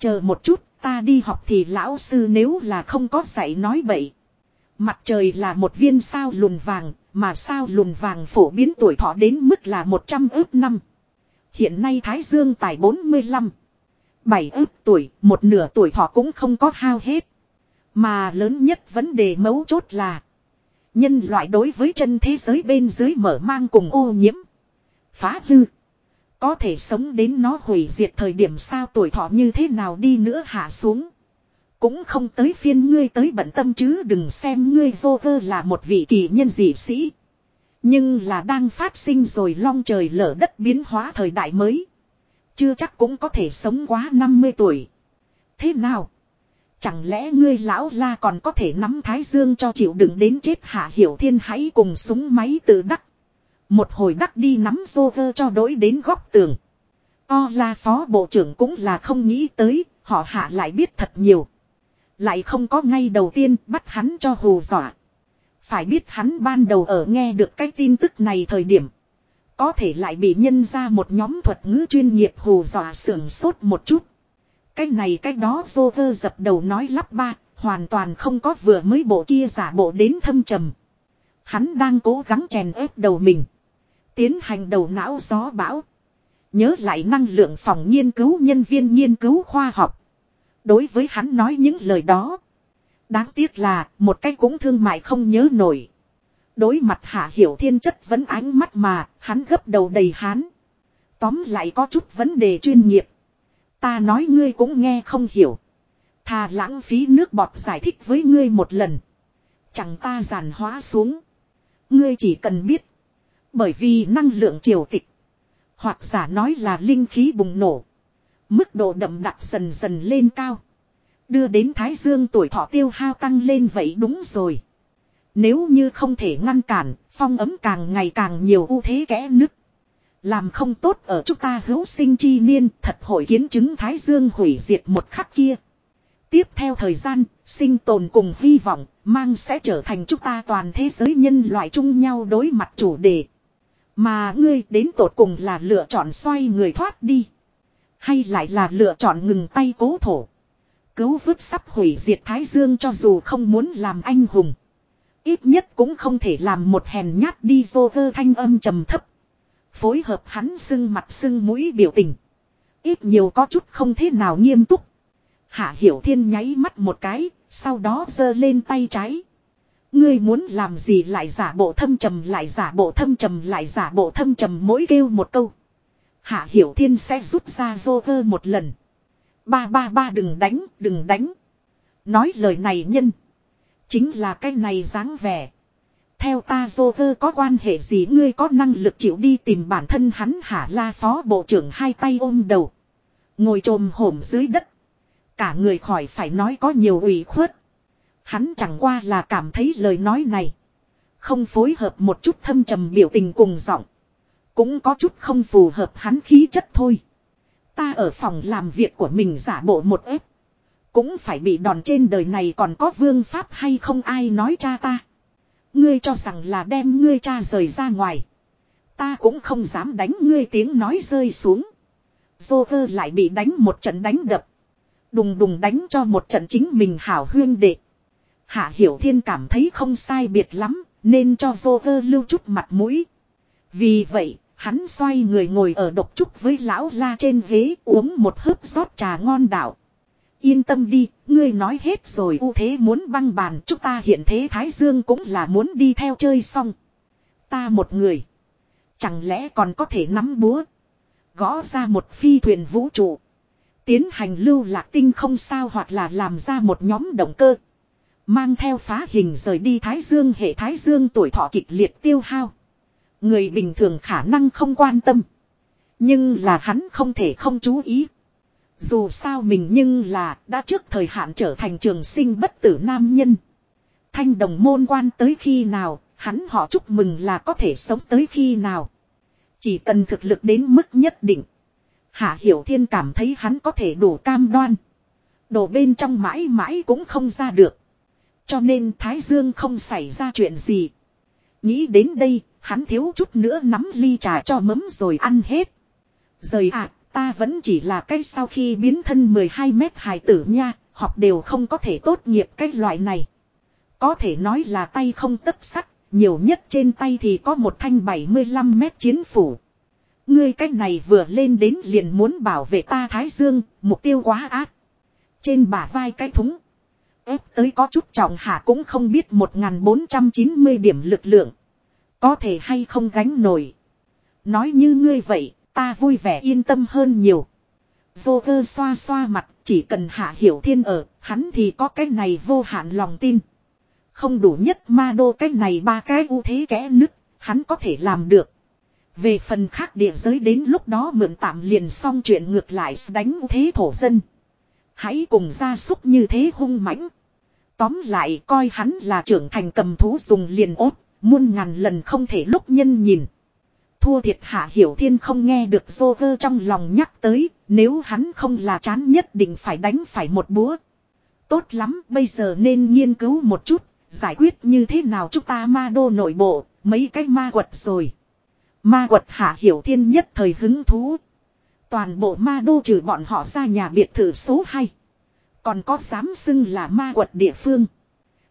Chờ một chút, ta đi học thì lão sư nếu là không có dạy nói bậy. Mặt trời là một viên sao lùn vàng, mà sao lùn vàng phổ biến tuổi thọ đến mức là 100 ước năm. Hiện nay Thái Dương tài 45. 7 ước tuổi, một nửa tuổi thọ cũng không có hao hết. Mà lớn nhất vấn đề mấu chốt là Nhân loại đối với chân thế giới bên dưới mở mang cùng ô nhiễm. Phá hư. Có thể sống đến nó hủy diệt thời điểm sao tuổi thọ như thế nào đi nữa hạ xuống. Cũng không tới phiên ngươi tới bận tâm chứ đừng xem ngươi vô cơ là một vị kỳ nhân dị sĩ. Nhưng là đang phát sinh rồi long trời lở đất biến hóa thời đại mới. Chưa chắc cũng có thể sống quá 50 tuổi. Thế nào? Chẳng lẽ ngươi lão la còn có thể nắm thái dương cho chịu đựng đến chết hạ hiểu thiên hãy cùng súng máy tự đắc. Một hồi đắc đi nắm vô vơ cho đối đến góc tường. O la phó bộ trưởng cũng là không nghĩ tới, họ hạ lại biết thật nhiều. Lại không có ngay đầu tiên bắt hắn cho hù dọa. Phải biết hắn ban đầu ở nghe được cái tin tức này thời điểm. Có thể lại bị nhân ra một nhóm thuật ngữ chuyên nghiệp hù dọa sưởng sốt một chút. Cái này cái đó vô cơ dập đầu nói lắp ba, hoàn toàn không có vừa mới bộ kia giả bộ đến thâm trầm. Hắn đang cố gắng chèn ép đầu mình. Tiến hành đầu não gió bão. Nhớ lại năng lượng phòng nghiên cứu nhân viên nghiên cứu khoa học. Đối với hắn nói những lời đó. Đáng tiếc là, một cái cũng thương mại không nhớ nổi. Đối mặt hạ hiểu thiên chất vẫn ánh mắt mà, hắn gấp đầu đầy hán. Tóm lại có chút vấn đề chuyên nghiệp. Ta nói ngươi cũng nghe không hiểu. Thà lãng phí nước bọt giải thích với ngươi một lần. Chẳng ta giàn hóa xuống. Ngươi chỉ cần biết. Bởi vì năng lượng triều tịch. Hoặc giả nói là linh khí bùng nổ. Mức độ đậm đặc dần dần lên cao. Đưa đến Thái Dương tuổi thọ tiêu hao tăng lên vậy đúng rồi. Nếu như không thể ngăn cản, phong ấm càng ngày càng nhiều ưu thế kẽ nứt. Làm không tốt ở chúng ta hữu sinh chi niên thật hội kiến chứng Thái Dương hủy diệt một khắc kia. Tiếp theo thời gian, sinh tồn cùng hy vọng, mang sẽ trở thành chúng ta toàn thế giới nhân loại chung nhau đối mặt chủ đề. Mà ngươi đến tột cùng là lựa chọn xoay người thoát đi. Hay lại là lựa chọn ngừng tay cố thổ. Cứu vứt sắp hủy diệt Thái Dương cho dù không muốn làm anh hùng. Ít nhất cũng không thể làm một hèn nhát đi dô vơ thanh âm trầm thấp. Phối hợp hắn sưng mặt sưng mũi biểu tình. Ít nhiều có chút không thế nào nghiêm túc. Hạ Hiểu Thiên nháy mắt một cái, sau đó giơ lên tay trái. Ngươi muốn làm gì lại giả bộ thâm trầm lại giả bộ thâm trầm lại giả bộ thâm trầm mỗi kêu một câu. Hạ Hiểu Thiên sẽ rút ra vô cơ một lần. Ba ba ba đừng đánh, đừng đánh. Nói lời này nhân. Chính là cái này dáng vẻ. Theo ta vô cơ có quan hệ gì ngươi có năng lực chịu đi tìm bản thân hắn hả la phó bộ trưởng hai tay ôm đầu. Ngồi trồm hổm dưới đất. Cả người khỏi phải nói có nhiều ủy khuất. Hắn chẳng qua là cảm thấy lời nói này. Không phối hợp một chút thâm trầm biểu tình cùng giọng. Cũng có chút không phù hợp hắn khí chất thôi. Ta ở phòng làm việc của mình giả bộ một ép. Cũng phải bị đòn trên đời này còn có vương pháp hay không ai nói cha ta. Ngươi cho rằng là đem ngươi cha rời ra ngoài. Ta cũng không dám đánh ngươi tiếng nói rơi xuống. Dô vơ lại bị đánh một trận đánh đập. Đùng đùng đánh cho một trận chính mình hảo huyên đệ. Hạ Hiểu Thiên cảm thấy không sai biệt lắm, nên cho vô cơ lưu chút mặt mũi. Vì vậy, hắn xoay người ngồi ở độc trúc với lão la trên ghế uống một hớp rót trà ngon đạo. Yên tâm đi, ngươi nói hết rồi ưu thế muốn băng bàn chúng ta hiện thế Thái Dương cũng là muốn đi theo chơi xong. Ta một người. Chẳng lẽ còn có thể nắm búa. Gõ ra một phi thuyền vũ trụ. Tiến hành lưu lạc tinh không sao hoặc là làm ra một nhóm động cơ. Mang theo phá hình rời đi Thái Dương hệ Thái Dương tuổi thọ kịch liệt tiêu hao. Người bình thường khả năng không quan tâm. Nhưng là hắn không thể không chú ý. Dù sao mình nhưng là đã trước thời hạn trở thành trường sinh bất tử nam nhân. Thanh đồng môn quan tới khi nào, hắn họ chúc mừng là có thể sống tới khi nào. Chỉ cần thực lực đến mức nhất định. Hạ Hiểu Thiên cảm thấy hắn có thể đủ cam đoan. Đổ bên trong mãi mãi cũng không ra được. Cho nên Thái Dương không xảy ra chuyện gì. Nghĩ đến đây, hắn thiếu chút nữa nắm ly trà cho mấm rồi ăn hết. Rời ạ, ta vẫn chỉ là cái sau khi biến thân 12 mét hài tử nha, học đều không có thể tốt nghiệp cái loại này. Có thể nói là tay không tất sắt, nhiều nhất trên tay thì có một thanh 75 mét chiến phủ. Ngươi cách này vừa lên đến liền muốn bảo vệ ta Thái Dương, mục tiêu quá ác. Trên bả vai cái thúng ép tới có chút trọng hạ cũng không biết 1490 điểm lực lượng. Có thể hay không gánh nổi. Nói như ngươi vậy, ta vui vẻ yên tâm hơn nhiều. Vô cơ xoa xoa mặt, chỉ cần hạ hiểu thiên ở, hắn thì có cái này vô hạn lòng tin. Không đủ nhất ma đô cái này ba cái ưu thế kẽ nứt, hắn có thể làm được. Về phần khác địa giới đến lúc đó mượn tạm liền xong chuyện ngược lại đánh thế thổ dân. Hãy cùng gia súc như thế hung mãnh. Tóm lại coi hắn là trưởng thành cầm thú dùng liền ốt, muôn ngàn lần không thể lúc nhân nhìn. Thua thiệt hạ hiểu thiên không nghe được dô vơ trong lòng nhắc tới, nếu hắn không là chán nhất định phải đánh phải một búa. Tốt lắm, bây giờ nên nghiên cứu một chút, giải quyết như thế nào chúng ta ma đô nội bộ, mấy cái ma quật rồi. Ma quật hạ hiểu thiên nhất thời hứng thú. Toàn bộ ma đô trừ bọn họ ra nhà biệt thự số 2. Còn có dám xưng là ma quật địa phương.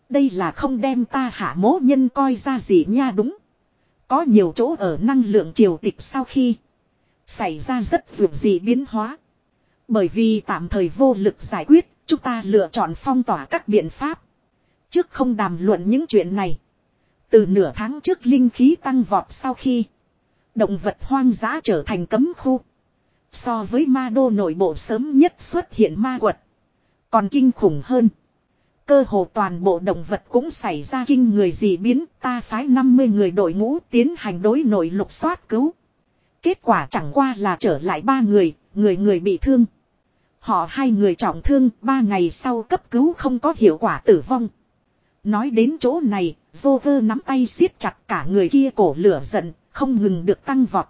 Đây là không đem ta hạ mố nhân coi ra gì nha đúng. Có nhiều chỗ ở năng lượng triều tịch sau khi xảy ra rất dường gì biến hóa. Bởi vì tạm thời vô lực giải quyết, chúng ta lựa chọn phong tỏa các biện pháp. Trước không đàm luận những chuyện này. Từ nửa tháng trước linh khí tăng vọt sau khi động vật hoang dã trở thành cấm khu. So với ma đô nội bộ sớm nhất xuất hiện ma quật. Còn kinh khủng hơn. Cơ hồ toàn bộ động vật cũng xảy ra kinh người gì biến ta phái 50 người đội ngũ tiến hành đối nội lục soát cứu. Kết quả chẳng qua là trở lại ba người, người người bị thương. Họ hai người trọng thương, ba ngày sau cấp cứu không có hiệu quả tử vong. Nói đến chỗ này, Joker nắm tay siết chặt cả người kia cổ lửa giận, không ngừng được tăng vọt.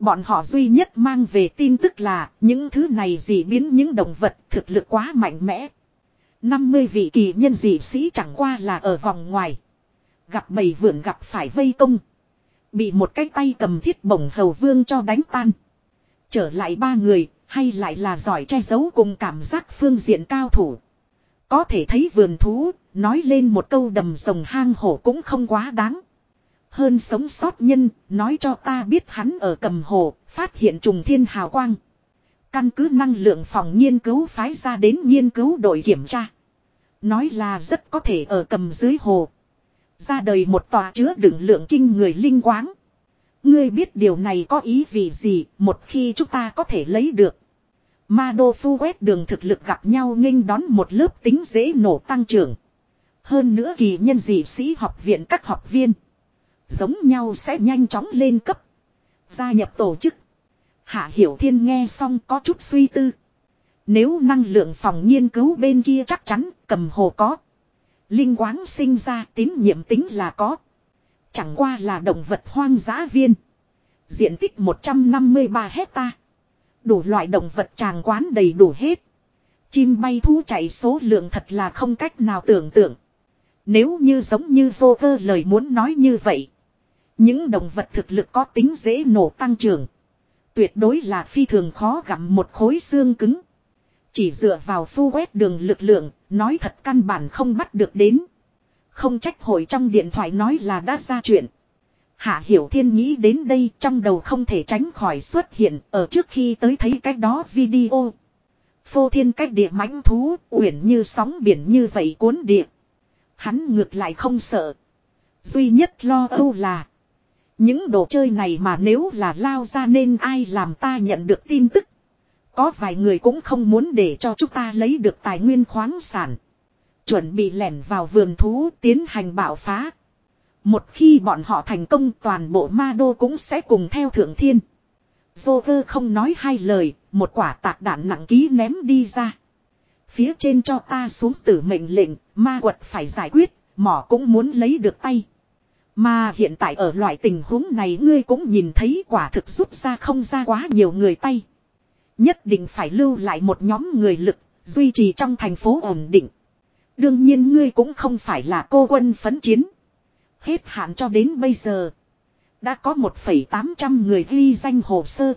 Bọn họ duy nhất mang về tin tức là những thứ này gì biến những động vật thực lực quá mạnh mẽ. 50 vị kỳ nhân dị sĩ chẳng qua là ở vòng ngoài. Gặp bầy vượn gặp phải vây công. Bị một cái tay cầm thiết bổng hầu vương cho đánh tan. Trở lại ba người, hay lại là giỏi che giấu cùng cảm giác phương diện cao thủ. Có thể thấy vườn thú, nói lên một câu đầm rồng hang hổ cũng không quá đáng. Hơn sống sót nhân, nói cho ta biết hắn ở cầm hồ, phát hiện trùng thiên hào quang. Căn cứ năng lượng phòng nghiên cứu phái ra đến nghiên cứu đội kiểm tra. Nói là rất có thể ở cầm dưới hồ. Ra đời một tòa chứa đựng lượng kinh người linh quáng. Ngươi biết điều này có ý vì gì một khi chúng ta có thể lấy được. Ma đô phu quét đường thực lực gặp nhau nghênh đón một lớp tính dễ nổ tăng trưởng. Hơn nữa kỳ nhân dị sĩ học viện các học viên. Giống nhau sẽ nhanh chóng lên cấp. Gia nhập tổ chức. Hạ Hiểu Thiên nghe xong có chút suy tư. Nếu năng lượng phòng nghiên cứu bên kia chắc chắn cầm hồ có. Linh quáng sinh ra tín nhiệm tính là có. Chẳng qua là động vật hoang dã viên. Diện tích 153 hecta. Đủ loại động vật tràng quán đầy đủ hết. Chim bay thú chạy số lượng thật là không cách nào tưởng tượng. Nếu như giống như vô cơ lời muốn nói như vậy. Những động vật thực lực có tính dễ nổ tăng trưởng. Tuyệt đối là phi thường khó gặm một khối xương cứng. Chỉ dựa vào phu quét đường lực lượng, nói thật căn bản không bắt được đến. Không trách hội trong điện thoại nói là đã ra chuyện. Hạ Hiểu Thiên nghĩ đến đây trong đầu không thể tránh khỏi xuất hiện ở trước khi tới thấy cái đó video. Phô thiên cách địa mãnh thú, uyển như sóng biển như vậy cuốn địa. Hắn ngược lại không sợ. Duy nhất lo âu là. Những đồ chơi này mà nếu là lao ra nên ai làm ta nhận được tin tức. Có vài người cũng không muốn để cho chúng ta lấy được tài nguyên khoáng sản. chuẩn bị lẻn vào vườn thú tiến hành bạo phá. Một khi bọn họ thành công toàn bộ ma đô cũng sẽ cùng theo thượng thiên. Joker không nói hai lời, một quả tạc đạn nặng ký ném đi ra. Phía trên cho ta xuống tử mệnh lệnh, ma quật phải giải quyết, mỏ cũng muốn lấy được tay. Mà hiện tại ở loại tình huống này ngươi cũng nhìn thấy quả thực rút ra không ra quá nhiều người tay. Nhất định phải lưu lại một nhóm người lực, duy trì trong thành phố ổn định. Đương nhiên ngươi cũng không phải là cô quân phấn chiến. Hết hạn cho đến bây giờ. Đã có 1,800 người ghi danh hồ sơ.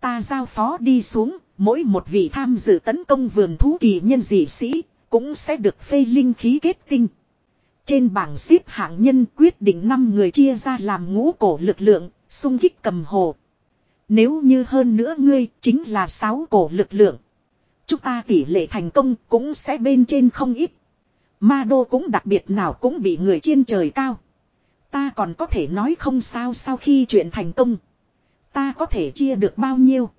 Ta giao phó đi xuống, mỗi một vị tham dự tấn công vườn thú kỳ nhân dị sĩ, cũng sẽ được phê linh khí kết tinh. Trên bảng xếp hạng nhân quyết định 5 người chia ra làm ngũ cổ lực lượng, xung kích cầm hồ. Nếu như hơn nữa ngươi chính là 6 cổ lực lượng. Chúng ta tỷ lệ thành công cũng sẽ bên trên không ít. Ma đô cũng đặc biệt nào cũng bị người trên trời cao. Ta còn có thể nói không sao sau khi chuyện thành công. Ta có thể chia được bao nhiêu.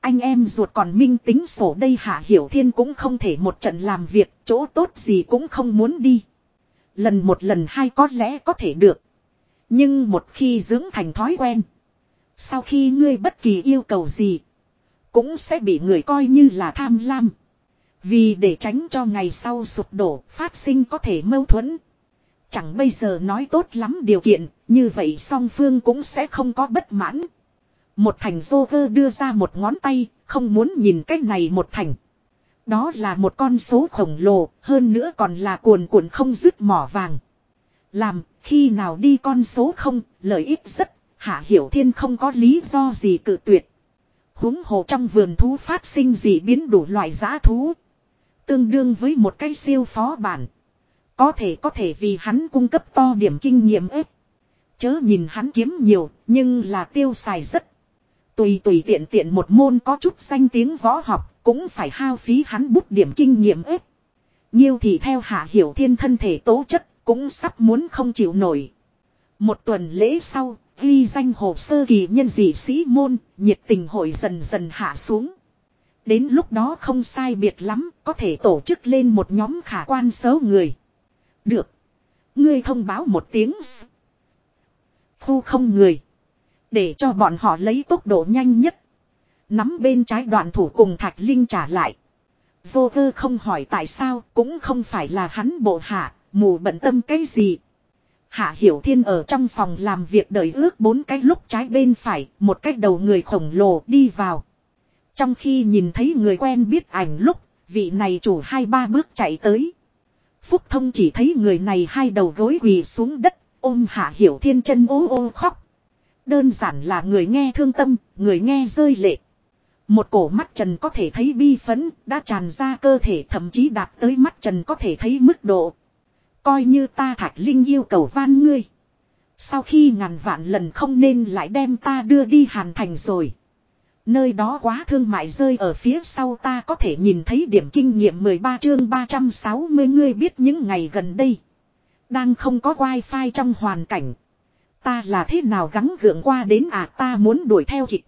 Anh em ruột còn minh tính sổ đây Hạ Hiểu Thiên cũng không thể một trận làm việc, chỗ tốt gì cũng không muốn đi. Lần một lần hai có lẽ có thể được. Nhưng một khi dưỡng thành thói quen. Sau khi ngươi bất kỳ yêu cầu gì. Cũng sẽ bị người coi như là tham lam. Vì để tránh cho ngày sau sụp đổ phát sinh có thể mâu thuẫn. Chẳng bây giờ nói tốt lắm điều kiện. Như vậy song phương cũng sẽ không có bất mãn. Một thành Joker đưa ra một ngón tay. Không muốn nhìn cách này một thành. Đó là một con số khổng lồ, hơn nữa còn là cuồn cuộn không dứt mỏ vàng. Làm, khi nào đi con số không, lợi ích rất, Hạ Hiểu Thiên không có lý do gì cự tuyệt. húng hồ trong vườn thú phát sinh gì biến đủ loại giá thú. Tương đương với một cái siêu phó bản. Có thể có thể vì hắn cung cấp to điểm kinh nghiệm ếp. Chớ nhìn hắn kiếm nhiều, nhưng là tiêu xài rất. Tùy tùy tiện tiện một môn có chút danh tiếng võ học, cũng phải hao phí hắn bút điểm kinh nghiệm ếp. Nhiêu thì theo hạ hiểu thiên thân thể tố chất, cũng sắp muốn không chịu nổi. Một tuần lễ sau, ghi danh hồ sơ kỳ nhân dị sĩ môn, nhiệt tình hội dần dần hạ xuống. Đến lúc đó không sai biệt lắm, có thể tổ chức lên một nhóm khả quan số người. Được. Ngươi thông báo một tiếng. Khu không người. Để cho bọn họ lấy tốc độ nhanh nhất. Nắm bên trái đoạn thủ cùng Thạch Linh trả lại. Vô cơ không hỏi tại sao, cũng không phải là hắn bộ hạ, mù bận tâm cái gì. Hạ Hiểu Thiên ở trong phòng làm việc đợi ước bốn cái lúc trái bên phải, một cái đầu người khổng lồ đi vào. Trong khi nhìn thấy người quen biết ảnh lúc, vị này chủ hai ba bước chạy tới. Phúc Thông chỉ thấy người này hai đầu gối quỳ xuống đất, ôm Hạ Hiểu Thiên chân ô ô khóc. Đơn giản là người nghe thương tâm, người nghe rơi lệ. Một cổ mắt trần có thể thấy bi phấn, đã tràn ra cơ thể thậm chí đạt tới mắt trần có thể thấy mức độ. Coi như ta thạch linh yêu cầu van ngươi. Sau khi ngàn vạn lần không nên lại đem ta đưa đi hàn thành rồi. Nơi đó quá thương mại rơi ở phía sau ta có thể nhìn thấy điểm kinh nghiệm 13 chương 360 ngươi biết những ngày gần đây. Đang không có wifi trong hoàn cảnh. Ta là thế nào gắng gượng qua đến à ta muốn đuổi theo kịch.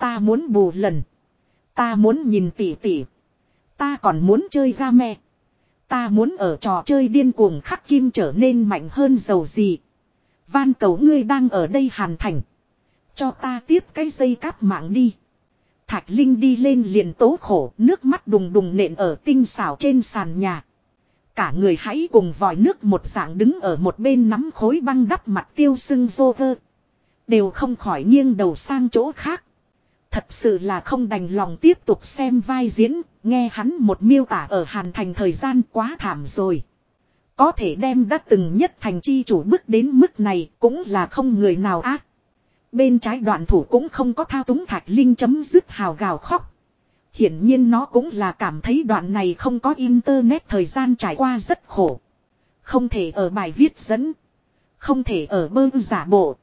Ta muốn bù lần. Ta muốn nhìn tỉ tỉ. Ta còn muốn chơi game. Ta muốn ở trò chơi điên cuồng khắc kim trở nên mạnh hơn dầu gì. Van cầu ngươi đang ở đây hàn thành. Cho ta tiếp cái dây cáp mạng đi. Thạch Linh đi lên liền tố khổ, nước mắt đùng đùng nện ở tinh xảo trên sàn nhà. Cả người hãy cùng vòi nước một dạng đứng ở một bên nắm khối băng đắp mặt tiêu sưng vô vơ. Đều không khỏi nghiêng đầu sang chỗ khác. Thật sự là không đành lòng tiếp tục xem vai diễn, nghe hắn một miêu tả ở Hàn Thành thời gian quá thảm rồi. Có thể đem đã từng nhất thành chi chủ bước đến mức này cũng là không người nào ác. Bên trái đoạn thủ cũng không có thao túng thạch linh chấm dứt hào gào khóc. Hiển nhiên nó cũng là cảm thấy đoạn này không có internet thời gian trải qua rất khổ. Không thể ở bài viết dẫn. Không thể ở bơ giả bộ.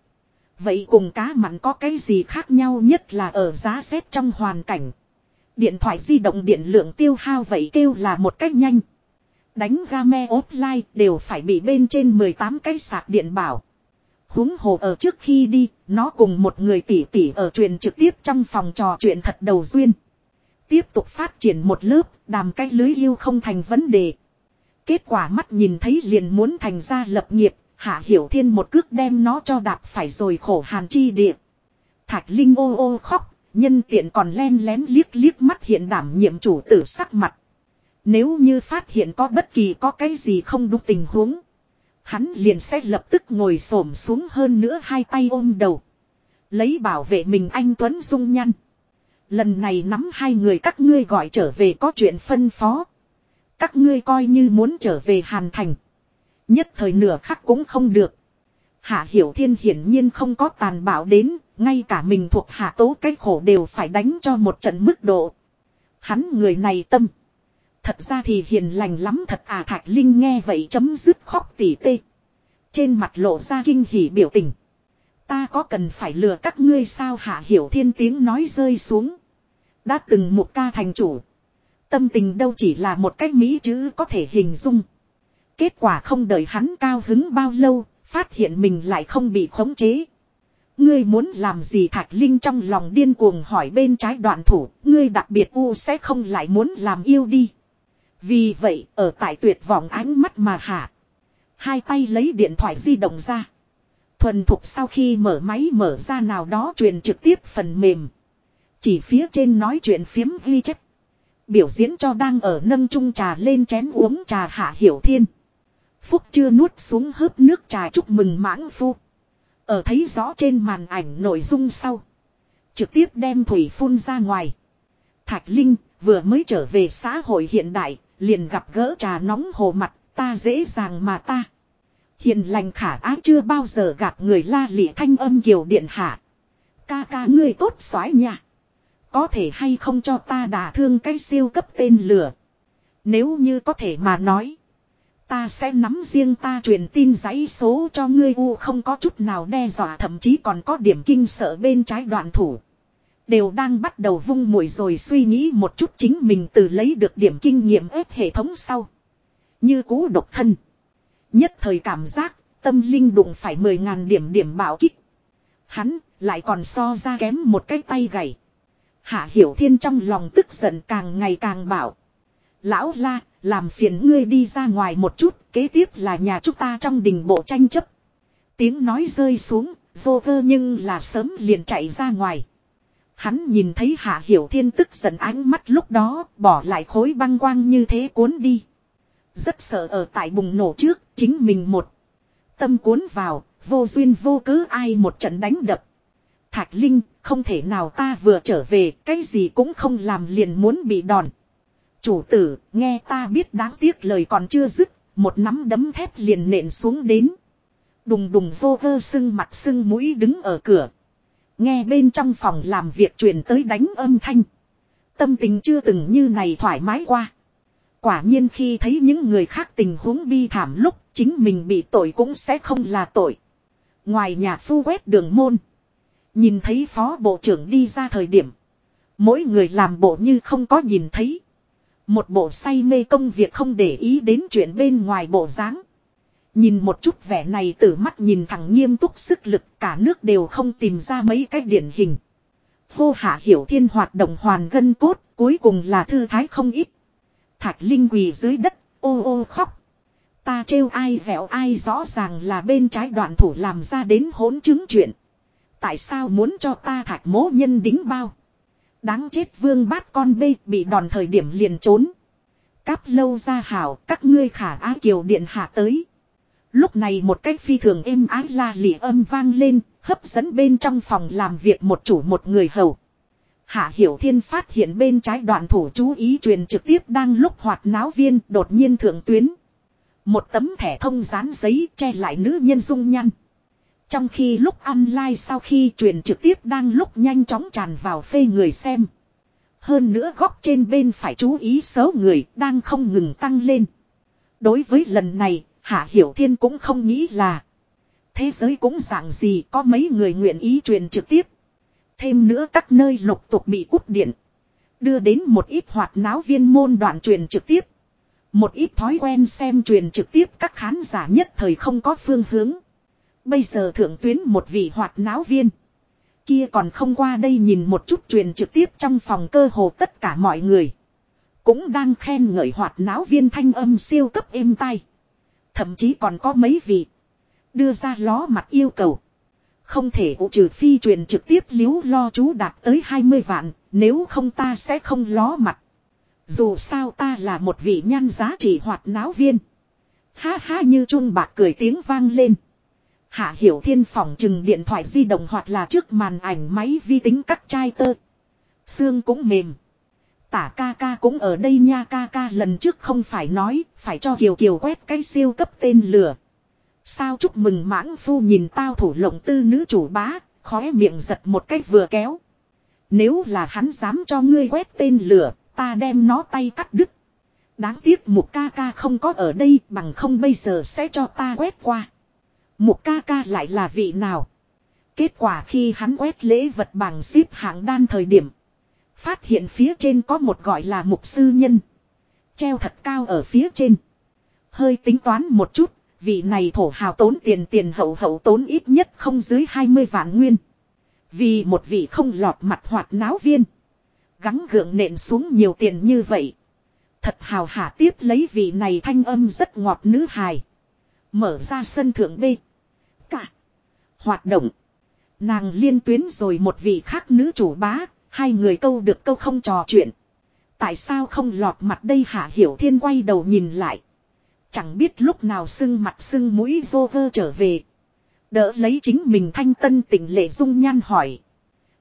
Vậy cùng cá mặn có cái gì khác nhau nhất là ở giá xét trong hoàn cảnh. Điện thoại di động điện lượng tiêu hao vậy kêu là một cách nhanh. Đánh game offline đều phải bị bên trên 18 cái sạc điện bảo. Húng hồ ở trước khi đi, nó cùng một người tỷ tỷ ở truyền trực tiếp trong phòng trò chuyện thật đầu duyên. Tiếp tục phát triển một lớp, đàm cái lưới yêu không thành vấn đề. Kết quả mắt nhìn thấy liền muốn thành ra lập nghiệp, Hạ Hiểu Thiên một cước đem nó cho đạp phải rồi khổ hàn chi địa. Thạch Linh ô ô khóc, nhân tiện còn len lén liếc liếc mắt hiện đảm nhiệm chủ tử sắc mặt. Nếu như phát hiện có bất kỳ có cái gì không đúng tình huống. Hắn liền sẽ lập tức ngồi xổm xuống hơn nữa hai tay ôm đầu. Lấy bảo vệ mình anh Tuấn Dung nhăn. Lần này nắm hai người các ngươi gọi trở về có chuyện phân phó. Các ngươi coi như muốn trở về Hàn Thành. Nhất thời nửa khắc cũng không được. Hạ Hiểu Thiên hiển nhiên không có tàn bạo đến, ngay cả mình thuộc hạ tố cái khổ đều phải đánh cho một trận mức độ. Hắn người này tâm. Thật ra thì hiền lành lắm thật à Thạch Linh nghe vậy chấm dứt khóc tỉ tê. Trên mặt lộ ra kinh hỉ biểu tình. Ta có cần phải lừa các ngươi sao hạ hiểu thiên tiếng nói rơi xuống. Đã từng một ca thành chủ. Tâm tình đâu chỉ là một cách mỹ chữ có thể hình dung. Kết quả không đợi hắn cao hứng bao lâu, phát hiện mình lại không bị khống chế. Ngươi muốn làm gì Thạch Linh trong lòng điên cuồng hỏi bên trái đoạn thủ, ngươi đặc biệt u sẽ không lại muốn làm yêu đi. Vì vậy, ở tại tuyệt vọng ánh mắt mà hạ. Hai tay lấy điện thoại di động ra. Thuần thục sau khi mở máy mở ra nào đó truyền trực tiếp phần mềm. Chỉ phía trên nói chuyện phiếm ghi chép. Biểu diễn cho đang ở nâng chung trà lên chén uống trà hạ hiểu thiên. Phúc chưa nuốt xuống hớp nước trà chúc mừng mãng phu. Ở thấy rõ trên màn ảnh nội dung sau. Trực tiếp đem thủy phun ra ngoài. Thạch Linh vừa mới trở về xã hội hiện đại, liền gặp gỡ trà nóng hồ mặt, ta dễ dàng mà ta. Hiền lành khả á chưa bao giờ gạt người la lị thanh âm kiều điện hạ. Ca ca ngươi tốt soái nha. Có thể hay không cho ta đả thương cái siêu cấp tên lửa. Nếu như có thể mà nói. Ta sẽ nắm riêng ta truyền tin giấy số cho ngươi u không có chút nào đe dọa thậm chí còn có điểm kinh sợ bên trái đoạn thủ. Đều đang bắt đầu vung mùi rồi suy nghĩ một chút chính mình từ lấy được điểm kinh nghiệm ếp hệ thống sau. Như cú độc thân. Nhất thời cảm giác, tâm linh đụng phải 10.000 điểm điểm bảo kích. Hắn, lại còn so ra kém một cái tay gầy. Hạ Hiểu Thiên trong lòng tức giận càng ngày càng bảo. Lão la, làm phiền ngươi đi ra ngoài một chút, kế tiếp là nhà chúng ta trong đình bộ tranh chấp. Tiếng nói rơi xuống, vô cơ nhưng là sớm liền chạy ra ngoài. Hắn nhìn thấy Hạ Hiểu Thiên tức giận ánh mắt lúc đó, bỏ lại khối băng quang như thế cuốn đi. Rất sợ ở tại bùng nổ trước, chính mình một. Tâm cuốn vào, vô duyên vô cớ ai một trận đánh đập. Thạch Linh, không thể nào ta vừa trở về, cái gì cũng không làm liền muốn bị đòn. Chủ tử, nghe ta biết đáng tiếc lời còn chưa dứt, một nắm đấm thép liền nện xuống đến. Đùng đùng vô vơ sưng mặt sưng mũi đứng ở cửa. Nghe bên trong phòng làm việc truyền tới đánh âm thanh. Tâm tình chưa từng như này thoải mái qua. Quả nhiên khi thấy những người khác tình huống bi thảm lúc chính mình bị tội cũng sẽ không là tội. Ngoài nhà phu quét đường môn. Nhìn thấy phó bộ trưởng đi ra thời điểm. Mỗi người làm bộ như không có nhìn thấy. Một bộ say mê công việc không để ý đến chuyện bên ngoài bộ dáng. Nhìn một chút vẻ này từ mắt nhìn thẳng nghiêm túc sức lực cả nước đều không tìm ra mấy cái điển hình. Vô hạ hiểu thiên hoạt động hoàn gân cốt cuối cùng là thư thái không ít. Thạch Linh quỳ dưới đất, ô ô khóc. Ta trêu ai vẹo ai rõ ràng là bên trái đoạn thủ làm ra đến hỗn chứng chuyện. Tại sao muốn cho ta thạch mố nhân đính bao? Đáng chết vương bát con bê bị đòn thời điểm liền trốn. Cáp lâu ra hảo, các ngươi khả á kiều điện hạ tới. Lúc này một cách phi thường êm ái la lị âm vang lên, hấp dẫn bên trong phòng làm việc một chủ một người hầu. Hạ Hiểu Thiên phát hiện bên trái đoạn thủ chú ý truyền trực tiếp đang lúc hoạt náo viên đột nhiên thượng tuyến. Một tấm thẻ thông dán giấy che lại nữ nhân dung nhăn. Trong khi lúc ăn sau khi truyền trực tiếp đang lúc nhanh chóng tràn vào phê người xem. Hơn nữa góc trên bên phải chú ý số người đang không ngừng tăng lên. Đối với lần này, Hạ Hiểu Thiên cũng không nghĩ là thế giới cũng dạng gì có mấy người nguyện ý truyền trực tiếp. Thêm nữa các nơi lục tục bị cúp điện. Đưa đến một ít hoạt náo viên môn đoạn truyền trực tiếp. Một ít thói quen xem truyền trực tiếp các khán giả nhất thời không có phương hướng. Bây giờ thượng tuyến một vị hoạt náo viên. Kia còn không qua đây nhìn một chút truyền trực tiếp trong phòng cơ hồ tất cả mọi người. Cũng đang khen ngợi hoạt náo viên thanh âm siêu cấp êm tai. Thậm chí còn có mấy vị. Đưa ra ló mặt yêu cầu. Không thể ụ trừ phi truyền trực tiếp liếu lo chú đạt tới 20 vạn. Nếu không ta sẽ không ló mặt. Dù sao ta là một vị nhan giá trị hoạt náo viên. Ha ha như chun bạc cười tiếng vang lên. Hạ Hiểu Thiên phòng chừng điện thoại di động hoặc là trước màn ảnh máy vi tính các chai tơ. Xương cũng mềm. Tả ca ca cũng ở đây nha ca ca lần trước không phải nói, phải cho Kiều Kiều quét cái siêu cấp tên lửa. Sao chúc mừng mãng phu nhìn tao thủ lộng tư nữ chủ bá, khóe miệng giật một cách vừa kéo. Nếu là hắn dám cho ngươi quét tên lửa, ta đem nó tay cắt đứt. Đáng tiếc một ca ca không có ở đây bằng không bây giờ sẽ cho ta quét qua mục ca ca lại là vị nào? Kết quả khi hắn quét lễ vật bằng ship hạng đan thời điểm. Phát hiện phía trên có một gọi là mục sư nhân. Treo thật cao ở phía trên. Hơi tính toán một chút, vị này thổ hào tốn tiền tiền hậu hậu tốn ít nhất không dưới 20 vạn nguyên. Vì một vị không lọt mặt hoạt náo viên. Gắng gượng nện xuống nhiều tiền như vậy. Thật hào hả tiếp lấy vị này thanh âm rất ngọt nữ hài. Mở ra sân thượng B. Hoạt động. Nàng liên tuyến rồi một vị khác nữ chủ bá. Hai người câu được câu không trò chuyện. Tại sao không lọt mặt đây hạ hiểu thiên quay đầu nhìn lại. Chẳng biết lúc nào sưng mặt sưng mũi vô vơ trở về. Đỡ lấy chính mình thanh tân tỉnh lệ dung nhan hỏi.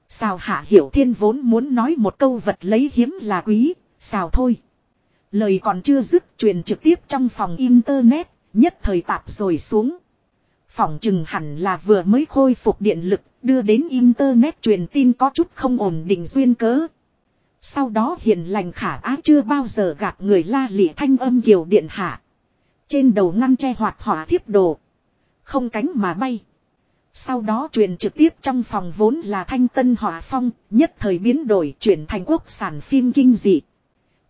Sao hạ hiểu thiên vốn muốn nói một câu vật lấy hiếm là quý, sao thôi. Lời còn chưa dứt truyền trực tiếp trong phòng internet, nhất thời tạp rồi xuống phỏng chừng hẳn là vừa mới khôi phục điện lực, đưa đến internet truyền tin có chút không ổn định duyên cớ. Sau đó hiền lành khả á chưa bao giờ gạt người la lịa thanh âm kiều điện hạ. Trên đầu ngăn che hoạt hỏa thiếp đồ. Không cánh mà bay. Sau đó truyền trực tiếp trong phòng vốn là thanh tân hỏa phong, nhất thời biến đổi chuyển thành quốc sản phim kinh dị.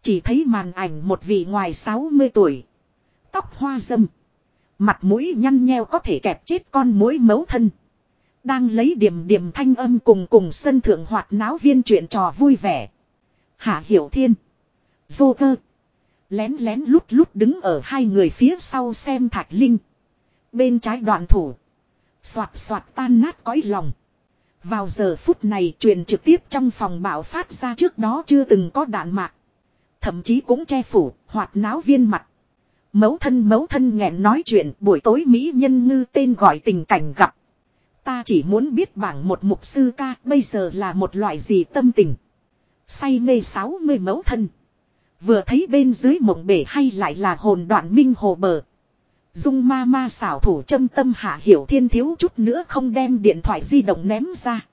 Chỉ thấy màn ảnh một vị ngoài 60 tuổi. Tóc hoa dâm. Mặt mũi nhăn nheo có thể kẹp chết con mũi mấu thân. Đang lấy điểm điểm thanh âm cùng cùng sân thượng hoạt náo viên chuyện trò vui vẻ. Hạ Hiểu Thiên. Vô cơ. Lén lén lút lút đứng ở hai người phía sau xem thạch linh. Bên trái đoạn thủ. Xoạt xoạt tan nát cõi lòng. Vào giờ phút này truyền trực tiếp trong phòng bạo phát ra trước đó chưa từng có đạn mạc. Thậm chí cũng che phủ, hoạt náo viên mặt mẫu thân mẫu thân nghẹn nói chuyện, buổi tối Mỹ nhân ngư tên gọi tình cảnh gặp. Ta chỉ muốn biết bảng một mục sư ca, bây giờ là một loại gì tâm tình. Say mê sáu mươi thân. Vừa thấy bên dưới mộng bể hay lại là hồn đoạn minh hồ bờ. Dung ma ma xảo thủ châm tâm hạ hiểu thiên thiếu chút nữa không đem điện thoại di động ném ra.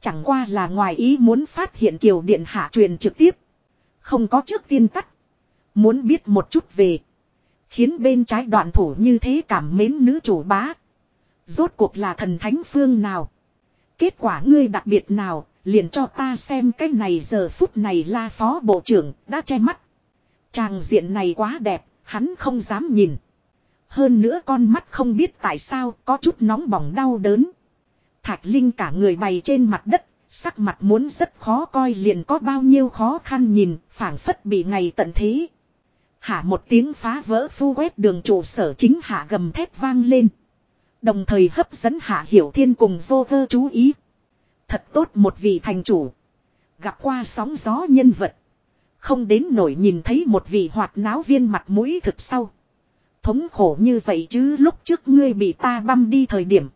Chẳng qua là ngoài ý muốn phát hiện kiều điện hạ truyền trực tiếp. Không có trước tiên tắt. Muốn biết một chút về. Khiến bên trái đoạn thủ như thế cảm mến nữ chủ bá. Rốt cuộc là thần thánh phương nào. Kết quả ngươi đặc biệt nào, liền cho ta xem cái này giờ phút này la phó bộ trưởng đã che mắt. Tràng diện này quá đẹp, hắn không dám nhìn. Hơn nữa con mắt không biết tại sao có chút nóng bỏng đau đớn. Thạch Linh cả người bày trên mặt đất, sắc mặt muốn rất khó coi liền có bao nhiêu khó khăn nhìn, phảng phất bị ngày tận thế. Hạ một tiếng phá vỡ phu quét đường trụ sở chính hạ gầm thép vang lên. Đồng thời hấp dẫn hạ hiểu thiên cùng vô vơ chú ý. Thật tốt một vị thành chủ. Gặp qua sóng gió nhân vật. Không đến nổi nhìn thấy một vị hoạt náo viên mặt mũi thực sau. Thống khổ như vậy chứ lúc trước ngươi bị ta băm đi thời điểm.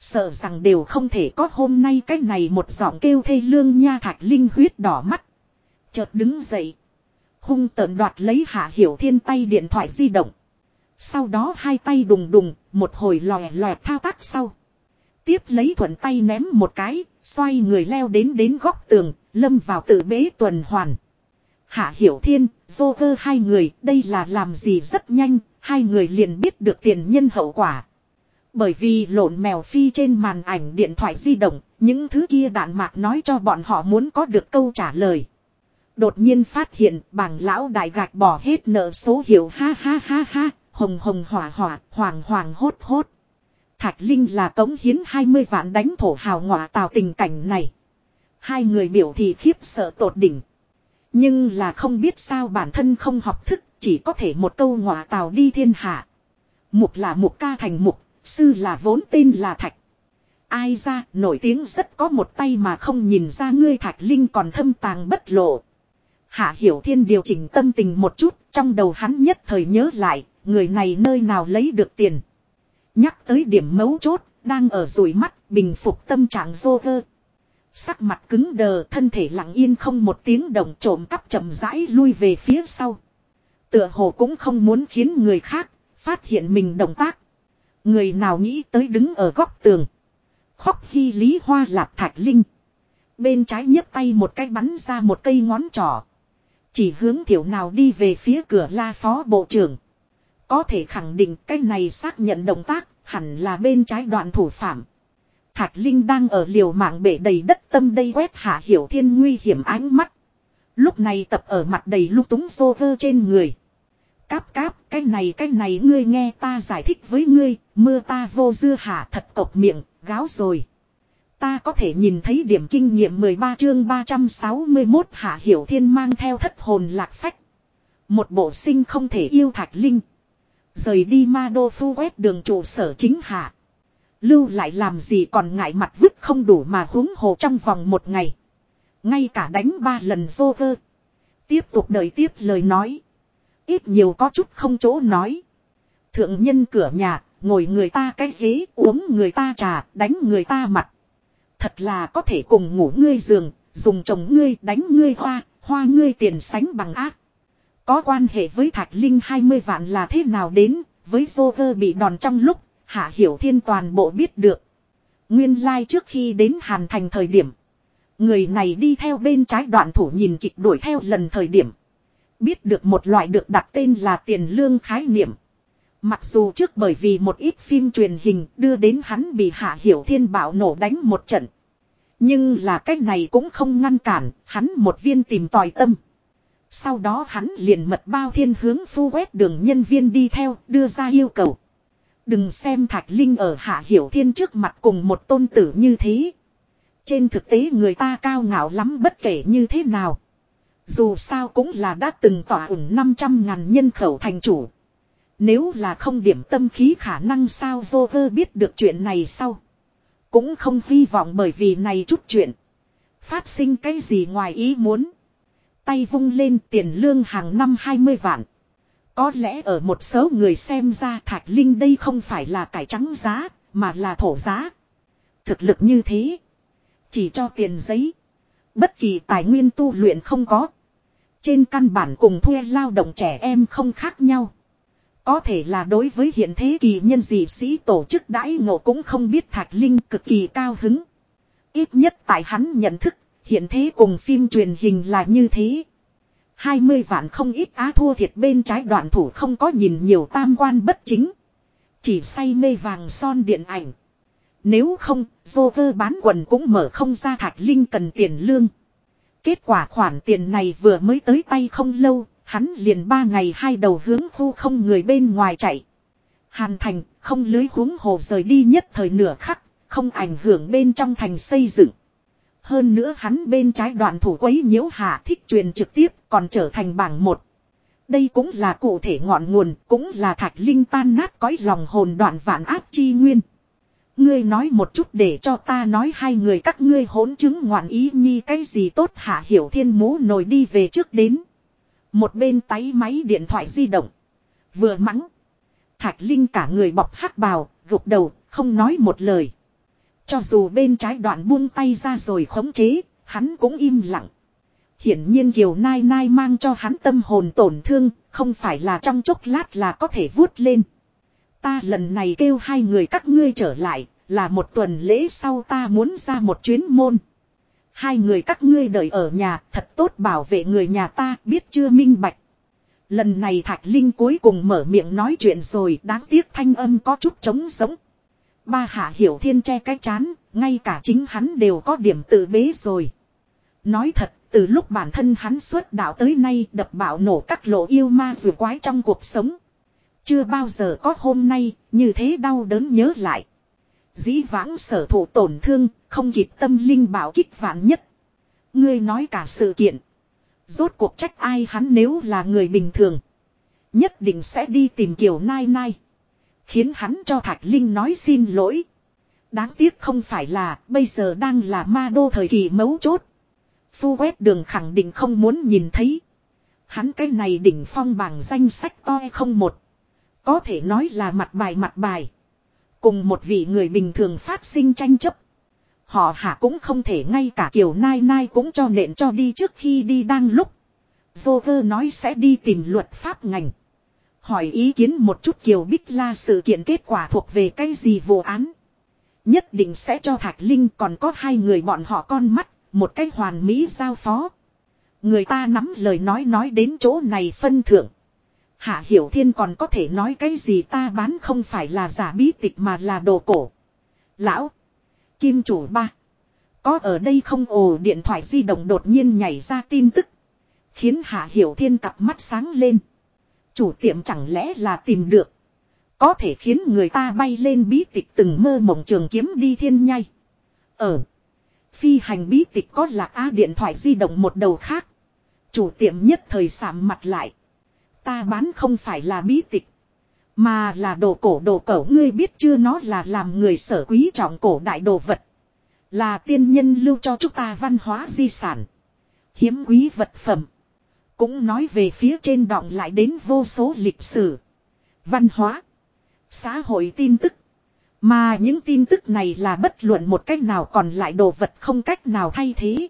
Sợ rằng đều không thể có hôm nay cái này một giọng kêu thê lương nha thạch linh huyết đỏ mắt. Chợt đứng dậy. Hung tợn đoạt lấy hạ hiểu thiên tay điện thoại di động. Sau đó hai tay đùng đùng, một hồi lòe lòe thao tác sau. Tiếp lấy thuận tay ném một cái, xoay người leo đến đến góc tường, lâm vào tự bế tuần hoàn. Hạ Hiểu Thiên, dô cơ hai người, đây là làm gì rất nhanh, hai người liền biết được tiền nhân hậu quả. Bởi vì lộn mèo phi trên màn ảnh điện thoại di động, những thứ kia đạn mạc nói cho bọn họ muốn có được câu trả lời. Đột nhiên phát hiện bảng lão đại gạch bỏ hết nợ số hiệu ha ha ha ha, hồng hồng hỏa hỏa, hoàng hoàng hốt hốt. Thạch Linh là cống hiến 20 vạn đánh thổ hào ngọa tào tình cảnh này. Hai người biểu thì khiếp sợ tột đỉnh. Nhưng là không biết sao bản thân không học thức, chỉ có thể một câu ngọa tào đi thiên hạ. Mục là mục ca thành mục, sư là vốn tên là thạch. Ai ra, nổi tiếng rất có một tay mà không nhìn ra ngươi thạch linh còn thâm tàng bất lộ. Hạ Hiểu Thiên điều chỉnh tâm tình một chút, trong đầu hắn nhất thời nhớ lại, người này nơi nào lấy được tiền. Nhắc tới điểm mấu chốt, đang ở rủi mắt, bình phục tâm trạng vô vơ. Sắc mặt cứng đờ, thân thể lặng yên không một tiếng động trộm cắp chậm rãi lui về phía sau. Tựa hồ cũng không muốn khiến người khác phát hiện mình động tác. Người nào nghĩ tới đứng ở góc tường. Khóc khi lý hoa lạp thạch linh. Bên trái nhấp tay một cái bắn ra một cây ngón trỏ. Chỉ hướng thiểu nào đi về phía cửa la phó bộ trưởng. Có thể khẳng định cái này xác nhận động tác hẳn là bên trái đoạn thủ phạm. Thạch Linh đang ở liều mạng bể đầy đất tâm đây quét hạ hiểu thiên nguy hiểm ánh mắt. Lúc này tập ở mặt đầy lung túng xô vơ trên người. Cáp cáp, cái này cái này ngươi nghe ta giải thích với ngươi, mưa ta vô dưa hạ thật cộc miệng, gáo rồi. Ta có thể nhìn thấy điểm kinh nghiệm 13 chương 361 hạ hiểu thiên mang theo thất hồn lạc phách. Một bộ sinh không thể yêu thạch linh. Rời đi ma đô phu quét đường trụ sở chính hạ. Lưu lại làm gì còn ngại mặt vứt không đủ mà huống hồ trong vòng một ngày. Ngay cả đánh ba lần dô cơ. Tiếp tục đợi tiếp lời nói. Ít nhiều có chút không chỗ nói. Thượng nhân cửa nhà, ngồi người ta cái ghế, uống người ta trà, đánh người ta mặt. Thật là có thể cùng ngủ ngươi giường, dùng chồng ngươi đánh ngươi hoa, hoa ngươi tiền sánh bằng ác. Có quan hệ với Thạch Linh 20 vạn là thế nào đến, với Joker bị đòn trong lúc, Hạ Hiểu Thiên toàn bộ biết được. Nguyên lai like trước khi đến Hàn Thành thời điểm. Người này đi theo bên trái đoạn thủ nhìn kịch đuổi theo lần thời điểm. Biết được một loại được đặt tên là tiền lương khái niệm. Mặc dù trước bởi vì một ít phim truyền hình đưa đến hắn bị Hạ Hiểu Thiên bảo nổ đánh một trận. Nhưng là cách này cũng không ngăn cản, hắn một viên tìm tòi tâm. Sau đó hắn liền mật bao thiên hướng phu quét đường nhân viên đi theo, đưa ra yêu cầu. Đừng xem Thạch Linh ở Hạ Hiểu Thiên trước mặt cùng một tôn tử như thế. Trên thực tế người ta cao ngạo lắm bất kể như thế nào. Dù sao cũng là đã từng tỏa ủng 500 ngàn nhân khẩu thành chủ. Nếu là không điểm tâm khí khả năng sao vô vơ biết được chuyện này sau. Cũng không hy vọng bởi vì này chút chuyện. Phát sinh cái gì ngoài ý muốn. Tay vung lên tiền lương hàng năm 20 vạn. Có lẽ ở một số người xem ra thạch linh đây không phải là cải trắng giá, mà là thổ giá. Thực lực như thế. Chỉ cho tiền giấy. Bất kỳ tài nguyên tu luyện không có. Trên căn bản cùng thuê lao động trẻ em không khác nhau. Có thể là đối với hiện thế kỳ nhân dị sĩ tổ chức đãi ngộ cũng không biết Thạch Linh cực kỳ cao hứng. Ít nhất tại hắn nhận thức, hiện thế cùng phim truyền hình là như thế. 20 vạn không ít á thua thiệt bên trái đoạn thủ không có nhìn nhiều tam quan bất chính. Chỉ say mê vàng son điện ảnh. Nếu không, Joker bán quần cũng mở không ra Thạch Linh cần tiền lương. Kết quả khoản tiền này vừa mới tới tay không lâu, hắn liền ba ngày hai đầu hướng khu không người bên ngoài chạy. Hàn thành, không lưới huống hồ rời đi nhất thời nửa khắc, không ảnh hưởng bên trong thành xây dựng. Hơn nữa hắn bên trái đoạn thủ quấy nhiễu hạ thích truyền trực tiếp còn trở thành bảng một. Đây cũng là cụ thể ngọn nguồn, cũng là thạch linh tan nát cõi lòng hồn đoạn vạn áp chi nguyên. Ngươi nói một chút để cho ta nói hai người các ngươi hỗn chứng ngoạn ý nhi cái gì tốt hạ hiểu thiên mũ nổi đi về trước đến. Một bên tay máy điện thoại di động. Vừa mắng. Thạch Linh cả người bọc hắc bào, gục đầu, không nói một lời. Cho dù bên trái đoạn buông tay ra rồi khống chế, hắn cũng im lặng. Hiển nhiên Kiều Nai Nai mang cho hắn tâm hồn tổn thương, không phải là trong chốc lát là có thể vuốt lên. Ta lần này kêu hai người các ngươi trở lại, là một tuần lễ sau ta muốn ra một chuyến môn. Hai người các ngươi đợi ở nhà, thật tốt bảo vệ người nhà ta, biết chưa minh bạch. Lần này Thạch Linh cuối cùng mở miệng nói chuyện rồi, đáng tiếc thanh âm có chút trống sống. Ba hạ hiểu thiên che cái chán, ngay cả chính hắn đều có điểm tự bế rồi. Nói thật, từ lúc bản thân hắn xuất đạo tới nay đập bạo nổ các lộ yêu ma dù quái trong cuộc sống. Chưa bao giờ có hôm nay, như thế đau đớn nhớ lại. Dĩ vãng sở thụ tổn thương, không kịp tâm linh bảo kích vạn nhất. Ngươi nói cả sự kiện. Rốt cuộc trách ai hắn nếu là người bình thường. Nhất định sẽ đi tìm Kiều Nai Nai. Khiến hắn cho Thạch Linh nói xin lỗi. Đáng tiếc không phải là bây giờ đang là ma đô thời kỳ mấu chốt. Phu quét đường khẳng định không muốn nhìn thấy. Hắn cái này đỉnh phong bảng danh sách to không một. Có thể nói là mặt bài mặt bài. Cùng một vị người bình thường phát sinh tranh chấp. Họ hạ cũng không thể ngay cả kiểu nai nai cũng cho nện cho đi trước khi đi đang lúc. Vô cơ nói sẽ đi tìm luật pháp ngành. Hỏi ý kiến một chút Kiều Bích La sự kiện kết quả thuộc về cái gì vụ án. Nhất định sẽ cho Thạch Linh còn có hai người bọn họ con mắt, một cái hoàn mỹ giao phó. Người ta nắm lời nói nói đến chỗ này phân thượng. Hạ Hiểu Thiên còn có thể nói cái gì ta bán không phải là giả bí tịch mà là đồ cổ. Lão. Kim chủ ba. Có ở đây không ồ, điện thoại di động đột nhiên nhảy ra tin tức. Khiến Hạ Hiểu Thiên cặp mắt sáng lên. Chủ tiệm chẳng lẽ là tìm được. Có thể khiến người ta bay lên bí tịch từng mơ mộng trường kiếm đi thiên nhai. Ở. Phi hành bí tịch có là a điện thoại di động một đầu khác. Chủ tiệm nhất thời sạm mặt lại. Ta bán không phải là bí tịch. Mà là đồ cổ đồ cổ, ngươi biết chưa nó là làm người sở quý trọng cổ đại đồ vật. Là tiên nhân lưu cho chúng ta văn hóa di sản. Hiếm quý vật phẩm. Cũng nói về phía trên đọng lại đến vô số lịch sử. Văn hóa. Xã hội tin tức. Mà những tin tức này là bất luận một cách nào còn lại đồ vật không cách nào thay thế.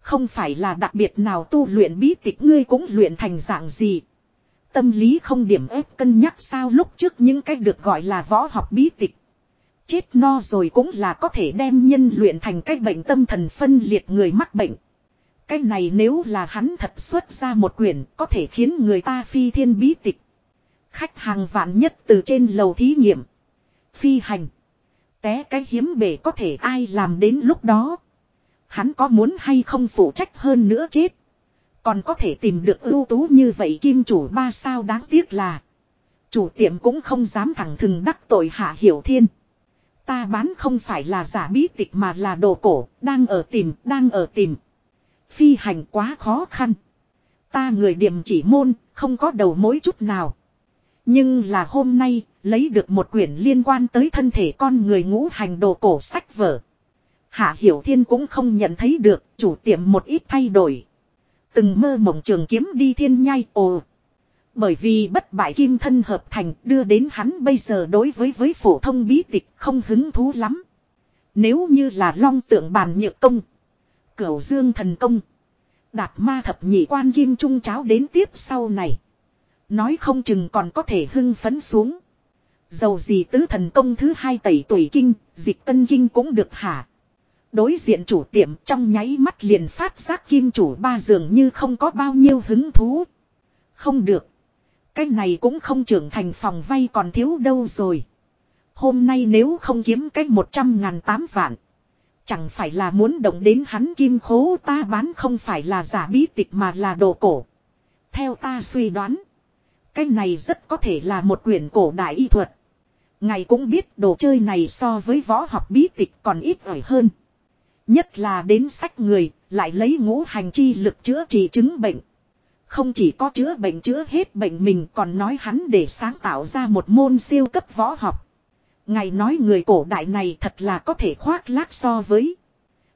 Không phải là đặc biệt nào tu luyện bí tịch ngươi cũng luyện thành dạng gì. Tâm lý không điểm ép cân nhắc sao lúc trước những cách được gọi là võ học bí tịch. Chết no rồi cũng là có thể đem nhân luyện thành cái bệnh tâm thần phân liệt người mắc bệnh. Cái này nếu là hắn thật xuất ra một quyển có thể khiến người ta phi thiên bí tịch. Khách hàng vạn nhất từ trên lầu thí nghiệm. Phi hành. Té cái hiếm bể có thể ai làm đến lúc đó. Hắn có muốn hay không phụ trách hơn nữa chết. Còn có thể tìm được ưu tú như vậy kim chủ ba sao đáng tiếc là. Chủ tiệm cũng không dám thẳng thừng đắc tội hạ hiểu thiên. Ta bán không phải là giả bí tịch mà là đồ cổ, đang ở tìm, đang ở tìm. Phi hành quá khó khăn. Ta người điểm chỉ môn, không có đầu mối chút nào. Nhưng là hôm nay, lấy được một quyển liên quan tới thân thể con người ngũ hành đồ cổ sách vở. Hạ Hiểu Thiên cũng không nhận thấy được, chủ tiệm một ít thay đổi. Từng mơ mộng trường kiếm đi thiên nhai ồ. Bởi vì bất bại kim thân hợp thành đưa đến hắn bây giờ đối với với phổ thông bí tịch không hứng thú lắm. Nếu như là long tượng bàn nhược công. Cửu dương thần công. Đạt ma thập nhị quan kim trung cháo đến tiếp sau này. Nói không chừng còn có thể hưng phấn xuống. Dầu gì tứ thần công thứ hai tẩy tuổi kinh, dịch tân kinh cũng được hả. Đối diện chủ tiệm trong nháy mắt liền phát giác kim chủ ba dường như không có bao nhiêu hứng thú. Không được. Cái này cũng không trưởng thành phòng vay còn thiếu đâu rồi. Hôm nay nếu không kiếm cái một trăm ngàn tám vạn. Chẳng phải là muốn động đến hắn kim khố ta bán không phải là giả bí tịch mà là đồ cổ. Theo ta suy đoán. Cái này rất có thể là một quyển cổ đại y thuật. Ngài cũng biết đồ chơi này so với võ học bí tịch còn ít ỏi hơn. Nhất là đến sách người, lại lấy ngũ hành chi lực chữa trị chứng bệnh. Không chỉ có chữa bệnh chữa hết bệnh mình còn nói hắn để sáng tạo ra một môn siêu cấp võ học. Ngài nói người cổ đại này thật là có thể khoác lác so với.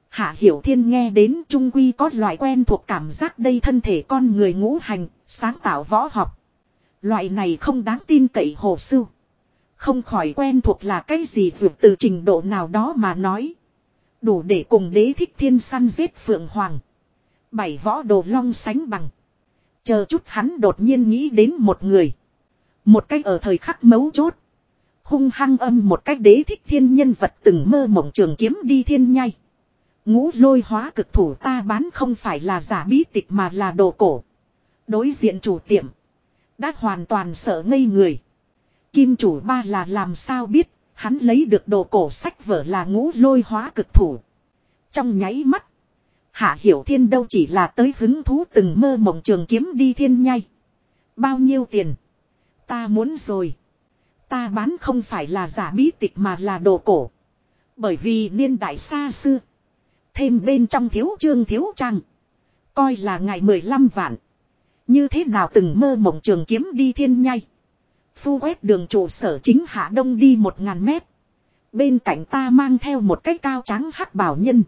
Hạ Hiểu Thiên nghe đến Trung Quy có loại quen thuộc cảm giác đây thân thể con người ngũ hành, sáng tạo võ học. Loại này không đáng tin cậy hồ sưu. Không khỏi quen thuộc là cái gì vượt từ trình độ nào đó mà nói. Đủ để cùng đế thích thiên săn giết phượng hoàng. Bảy võ đồ long sánh bằng. Chờ chút hắn đột nhiên nghĩ đến một người. Một cách ở thời khắc mấu chốt. Hung hăng âm một cách đế thích thiên nhân vật từng mơ mộng trường kiếm đi thiên nhai. Ngũ lôi hóa cực thủ ta bán không phải là giả bí tịch mà là đồ cổ. Đối diện chủ tiệm. Đã hoàn toàn sợ ngây người. Kim chủ ba là làm sao biết, hắn lấy được đồ cổ sách vở là ngũ lôi hóa cực thủ. Trong nháy mắt, Hạ Hiểu Thiên đâu chỉ là tới hứng thú từng mơ mộng trường kiếm đi thiên nhai. Bao nhiêu tiền? Ta muốn rồi. Ta bán không phải là giả bí tịch mà là đồ cổ. Bởi vì niên đại xa xưa. Thêm bên trong thiếu trương thiếu trang. Coi là ngày 15 vạn. Như thế nào từng mơ mộng trường kiếm đi thiên nhai. Phu quét đường trụ sở chính hạ đông đi một ngàn mét. Bên cạnh ta mang theo một cái cao trắng hắc bảo nhân.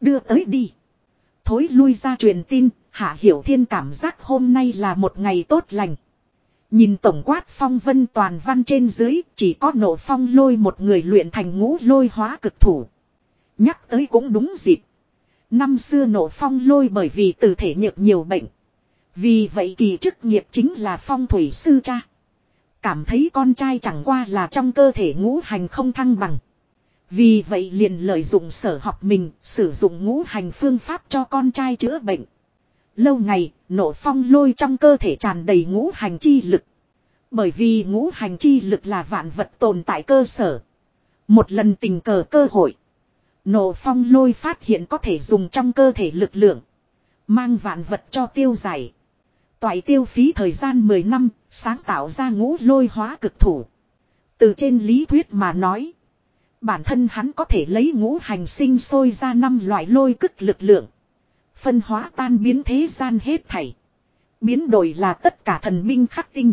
Đưa tới đi. Thối lui ra truyền tin, Hạ Hiểu Thiên cảm giác hôm nay là một ngày tốt lành. Nhìn tổng quát phong vân toàn văn trên dưới, chỉ có nổ phong lôi một người luyện thành ngũ lôi hóa cực thủ. Nhắc tới cũng đúng dịp. Năm xưa nổ phong lôi bởi vì từ thể nhược nhiều bệnh. Vì vậy kỳ chức nghiệp chính là phong thủy sư cha. Cảm thấy con trai chẳng qua là trong cơ thể ngũ hành không thăng bằng. Vì vậy liền lợi dụng sở học mình, sử dụng ngũ hành phương pháp cho con trai chữa bệnh. Lâu ngày, nổ phong lôi trong cơ thể tràn đầy ngũ hành chi lực. Bởi vì ngũ hành chi lực là vạn vật tồn tại cơ sở. Một lần tình cờ cơ hội. Nổ phong lôi phát hiện có thể dùng trong cơ thể lực lượng. Mang vạn vật cho tiêu giải. Toại tiêu phí thời gian 10 năm, sáng tạo ra ngũ lôi hóa cực thủ. Từ trên lý thuyết mà nói. Bản thân hắn có thể lấy ngũ hành sinh sôi ra năm loại lôi cực lực lượng. Phân hóa tan biến thế gian hết thảy. Biến đổi là tất cả thần minh khắc tinh.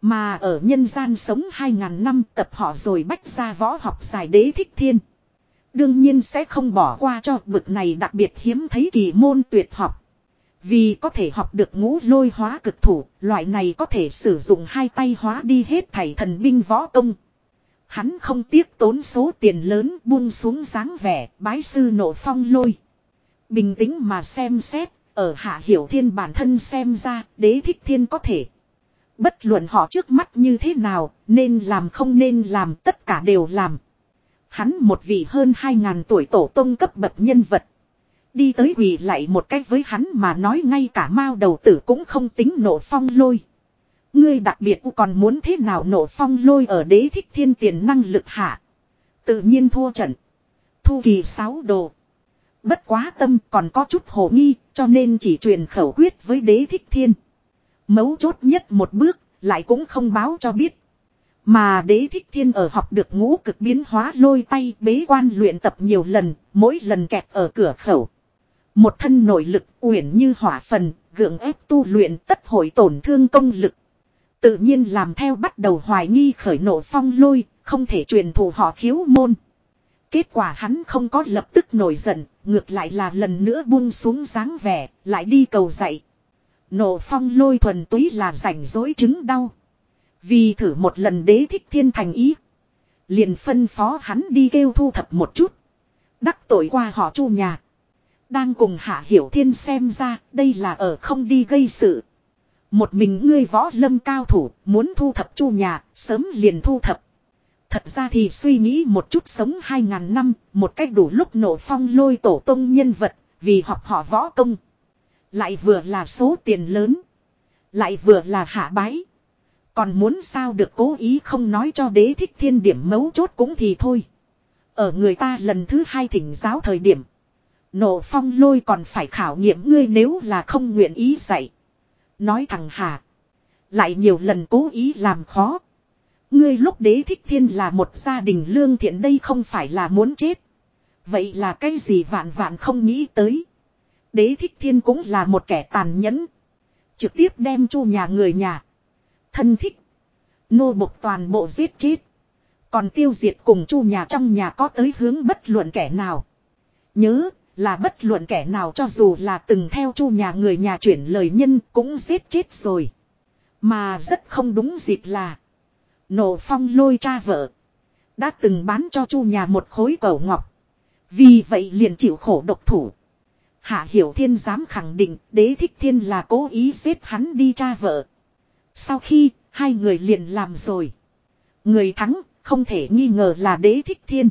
Mà ở nhân gian sống 2.000 năm tập họ rồi bách ra võ học giải đế thích thiên. Đương nhiên sẽ không bỏ qua cho bực này đặc biệt hiếm thấy kỳ môn tuyệt học. Vì có thể học được ngũ lôi hóa cực thủ, loại này có thể sử dụng hai tay hóa đi hết thảy thần binh võ công. Hắn không tiếc tốn số tiền lớn buông xuống dáng vẻ, bái sư nổ phong lôi. Bình tĩnh mà xem xét, ở hạ hiểu thiên bản thân xem ra, đế thích thiên có thể. Bất luận họ trước mắt như thế nào, nên làm không nên làm, tất cả đều làm. Hắn một vị hơn 2.000 tuổi tổ tông cấp bậc nhân vật. Đi tới quỳ lại một cách với hắn mà nói ngay cả mao đầu tử cũng không tính nổ phong lôi. Ngươi đặc biệt còn muốn thế nào nổ phong lôi ở đế thích thiên tiền năng lực hạ. Tự nhiên thua trận. Thu kỳ sáu đồ. Bất quá tâm còn có chút hồ nghi cho nên chỉ truyền khẩu quyết với đế thích thiên. Mấu chốt nhất một bước lại cũng không báo cho biết. Mà đế thích thiên ở học được ngũ cực biến hóa lôi tay bế quan luyện tập nhiều lần, mỗi lần kẹt ở cửa khẩu. Một thân nội lực uyển như hỏa phần, gượng ép tu luyện tất hội tổn thương công lực. Tự nhiên làm theo bắt đầu hoài nghi khởi nộ phong lôi, không thể truyền thụ họ khiếu môn. Kết quả hắn không có lập tức nổi giận, ngược lại là lần nữa buông xuống dáng vẻ, lại đi cầu dạy. Nộ phong lôi thuần túy là rảnh dối chứng đau. Vì thử một lần đế thích thiên thành ý. Liền phân phó hắn đi kêu thu thập một chút. Đắc tội qua họ chu nhà. Đang cùng hạ hiểu thiên xem ra, đây là ở không đi gây sự. Một mình ngươi võ lâm cao thủ, muốn thu thập chu nhà, sớm liền thu thập. Thật ra thì suy nghĩ một chút sống hai ngàn năm, một cách đủ lúc nổ phong lôi tổ tông nhân vật, vì học họ võ công. Lại vừa là số tiền lớn. Lại vừa là hạ bái. Còn muốn sao được cố ý không nói cho đế thích thiên điểm mấu chốt cũng thì thôi. Ở người ta lần thứ hai thỉnh giáo thời điểm. Nộ phong lôi còn phải khảo nghiệm ngươi nếu là không nguyện ý dạy. Nói thằng Hà. Lại nhiều lần cố ý làm khó. Ngươi lúc đế thích thiên là một gia đình lương thiện đây không phải là muốn chết. Vậy là cái gì vạn vạn không nghĩ tới. Đế thích thiên cũng là một kẻ tàn nhẫn. Trực tiếp đem chu nhà người nhà. Thân thích. Nô bộc toàn bộ giết chết. Còn tiêu diệt cùng chu nhà trong nhà có tới hướng bất luận kẻ nào. Nhớ là bất luận kẻ nào cho dù là từng theo chu nhà người nhà chuyển lời nhân cũng giết chết rồi. Mà rất không đúng dịp là. Nổ phong lôi cha vợ. Đã từng bán cho chu nhà một khối cầu ngọc. Vì vậy liền chịu khổ độc thủ. Hạ Hiểu Thiên dám khẳng định đế thích thiên là cố ý giết hắn đi cha vợ. Sau khi hai người liền làm rồi. Người thắng không thể nghi ngờ là đế thích thiên.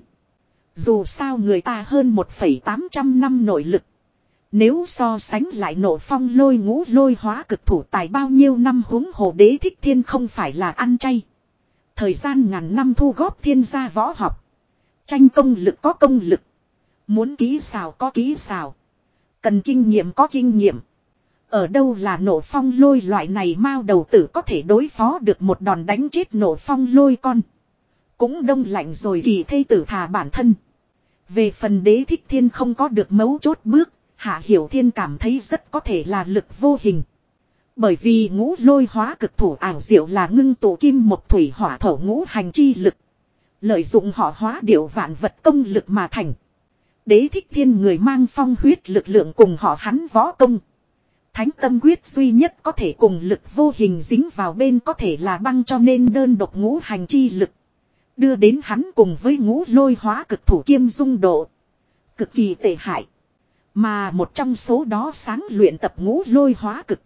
Dù sao người ta hơn 1,800 năm nội lực. Nếu so sánh lại nổ phong lôi ngũ lôi hóa cực thủ tài bao nhiêu năm huống hồ đế thích thiên không phải là ăn chay. Thời gian ngàn năm thu góp thiên gia võ học. Tranh công lực có công lực. Muốn ký xào có ký xào. Cần kinh nghiệm có kinh nghiệm. Ở đâu là nổ phong lôi loại này mao đầu tử có thể đối phó được một đòn đánh chết nổ phong lôi con. Cũng đông lạnh rồi kỳ thây tử thà bản thân. Về phần đế thích thiên không có được mấu chốt bước, Hạ Hiểu Thiên cảm thấy rất có thể là lực vô hình. Bởi vì ngũ lôi hóa cực thủ ảo diệu là ngưng tụ kim một thủy hỏa thổ ngũ hành chi lực. Lợi dụng họ hóa điệu vạn vật công lực mà thành. Đế thích thiên người mang phong huyết lực lượng cùng họ hắn võ công. Thánh tâm quyết duy nhất có thể cùng lực vô hình dính vào bên có thể là băng cho nên đơn độc ngũ hành chi lực. Đưa đến hắn cùng với ngũ lôi hóa cực thủ kiêm dung độ. Cực kỳ tệ hại. Mà một trong số đó sáng luyện tập ngũ lôi hóa cực.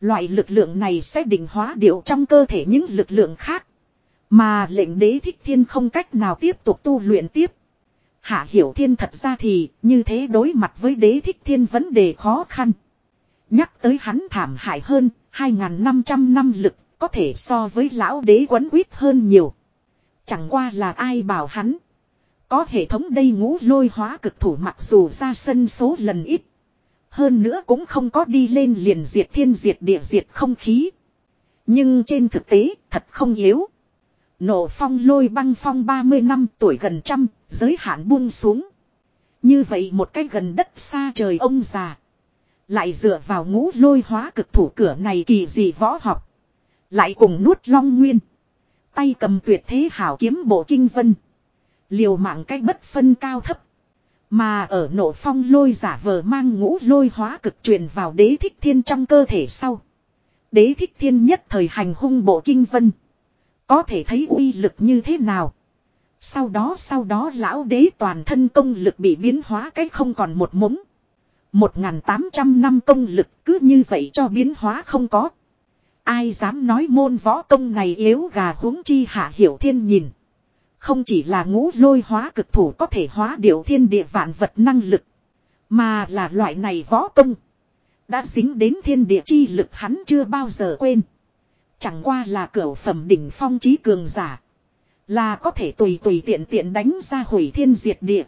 Loại lực lượng này sẽ định hóa điệu trong cơ thể những lực lượng khác. Mà lệnh đế thích thiên không cách nào tiếp tục tu luyện tiếp. Hạ hiểu thiên thật ra thì như thế đối mặt với đế thích thiên vấn đề khó khăn. Nhắc tới hắn thảm hại hơn, 2.500 năm lực có thể so với lão đế quấn quýt hơn nhiều. Chẳng qua là ai bảo hắn. Có hệ thống đây ngũ lôi hóa cực thủ mặc dù ra sân số lần ít. Hơn nữa cũng không có đi lên liền diệt thiên diệt địa diệt không khí. Nhưng trên thực tế thật không yếu. Nổ phong lôi băng phong 30 năm tuổi gần trăm, giới hạn buông xuống. Như vậy một cái gần đất xa trời ông già. Lại dựa vào ngũ lôi hóa cực thủ cửa này kỳ dị võ học. Lại cùng nuốt long nguyên. Tay cầm tuyệt thế hảo kiếm bộ kinh vân. Liều mạng cách bất phân cao thấp. Mà ở nổ phong lôi giả vờ mang ngũ lôi hóa cực truyền vào đế thích thiên trong cơ thể sau. Đế thích thiên nhất thời hành hung bộ kinh vân. Có thể thấy uy lực như thế nào. Sau đó sau đó lão đế toàn thân công lực bị biến hóa cách không còn một mống. 1.800 năm công lực cứ như vậy cho biến hóa không có. Ai dám nói môn võ công này yếu gà huống chi hạ hiểu thiên nhìn. Không chỉ là ngũ lôi hóa cực thủ có thể hóa điệu thiên địa vạn vật năng lực. Mà là loại này võ công. Đã dính đến thiên địa chi lực hắn chưa bao giờ quên. Chẳng qua là cửa phẩm đỉnh phong trí cường giả. Là có thể tùy tùy tiện tiện đánh ra hủy thiên diệt địa.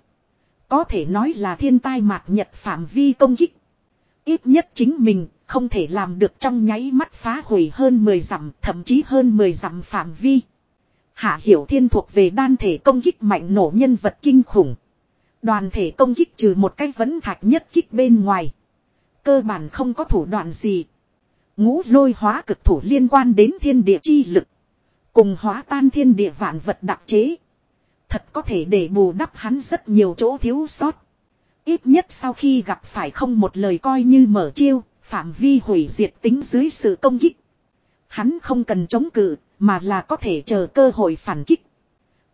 Có thể nói là thiên tai mạc nhật phạm vi công kích. Ít nhất chính mình không thể làm được trong nháy mắt phá hủy hơn 10 dặm thậm chí hơn 10 dặm phạm vi. Hạ Hiểu Thiên thuộc về đan thể công kích mạnh nổ nhân vật kinh khủng. Đoàn thể công kích trừ một cái vấn thạch nhất kích bên ngoài. Cơ bản không có thủ đoạn gì. Ngũ lôi hóa cực thủ liên quan đến thiên địa chi lực. Cùng hóa tan thiên địa vạn vật đặc chế. Thật có thể để bù đắp hắn rất nhiều chỗ thiếu sót. Ít nhất sau khi gặp phải không một lời coi như mở chiêu, phạm vi hủy diệt tính dưới sự công kích. Hắn không cần chống cự, mà là có thể chờ cơ hội phản kích.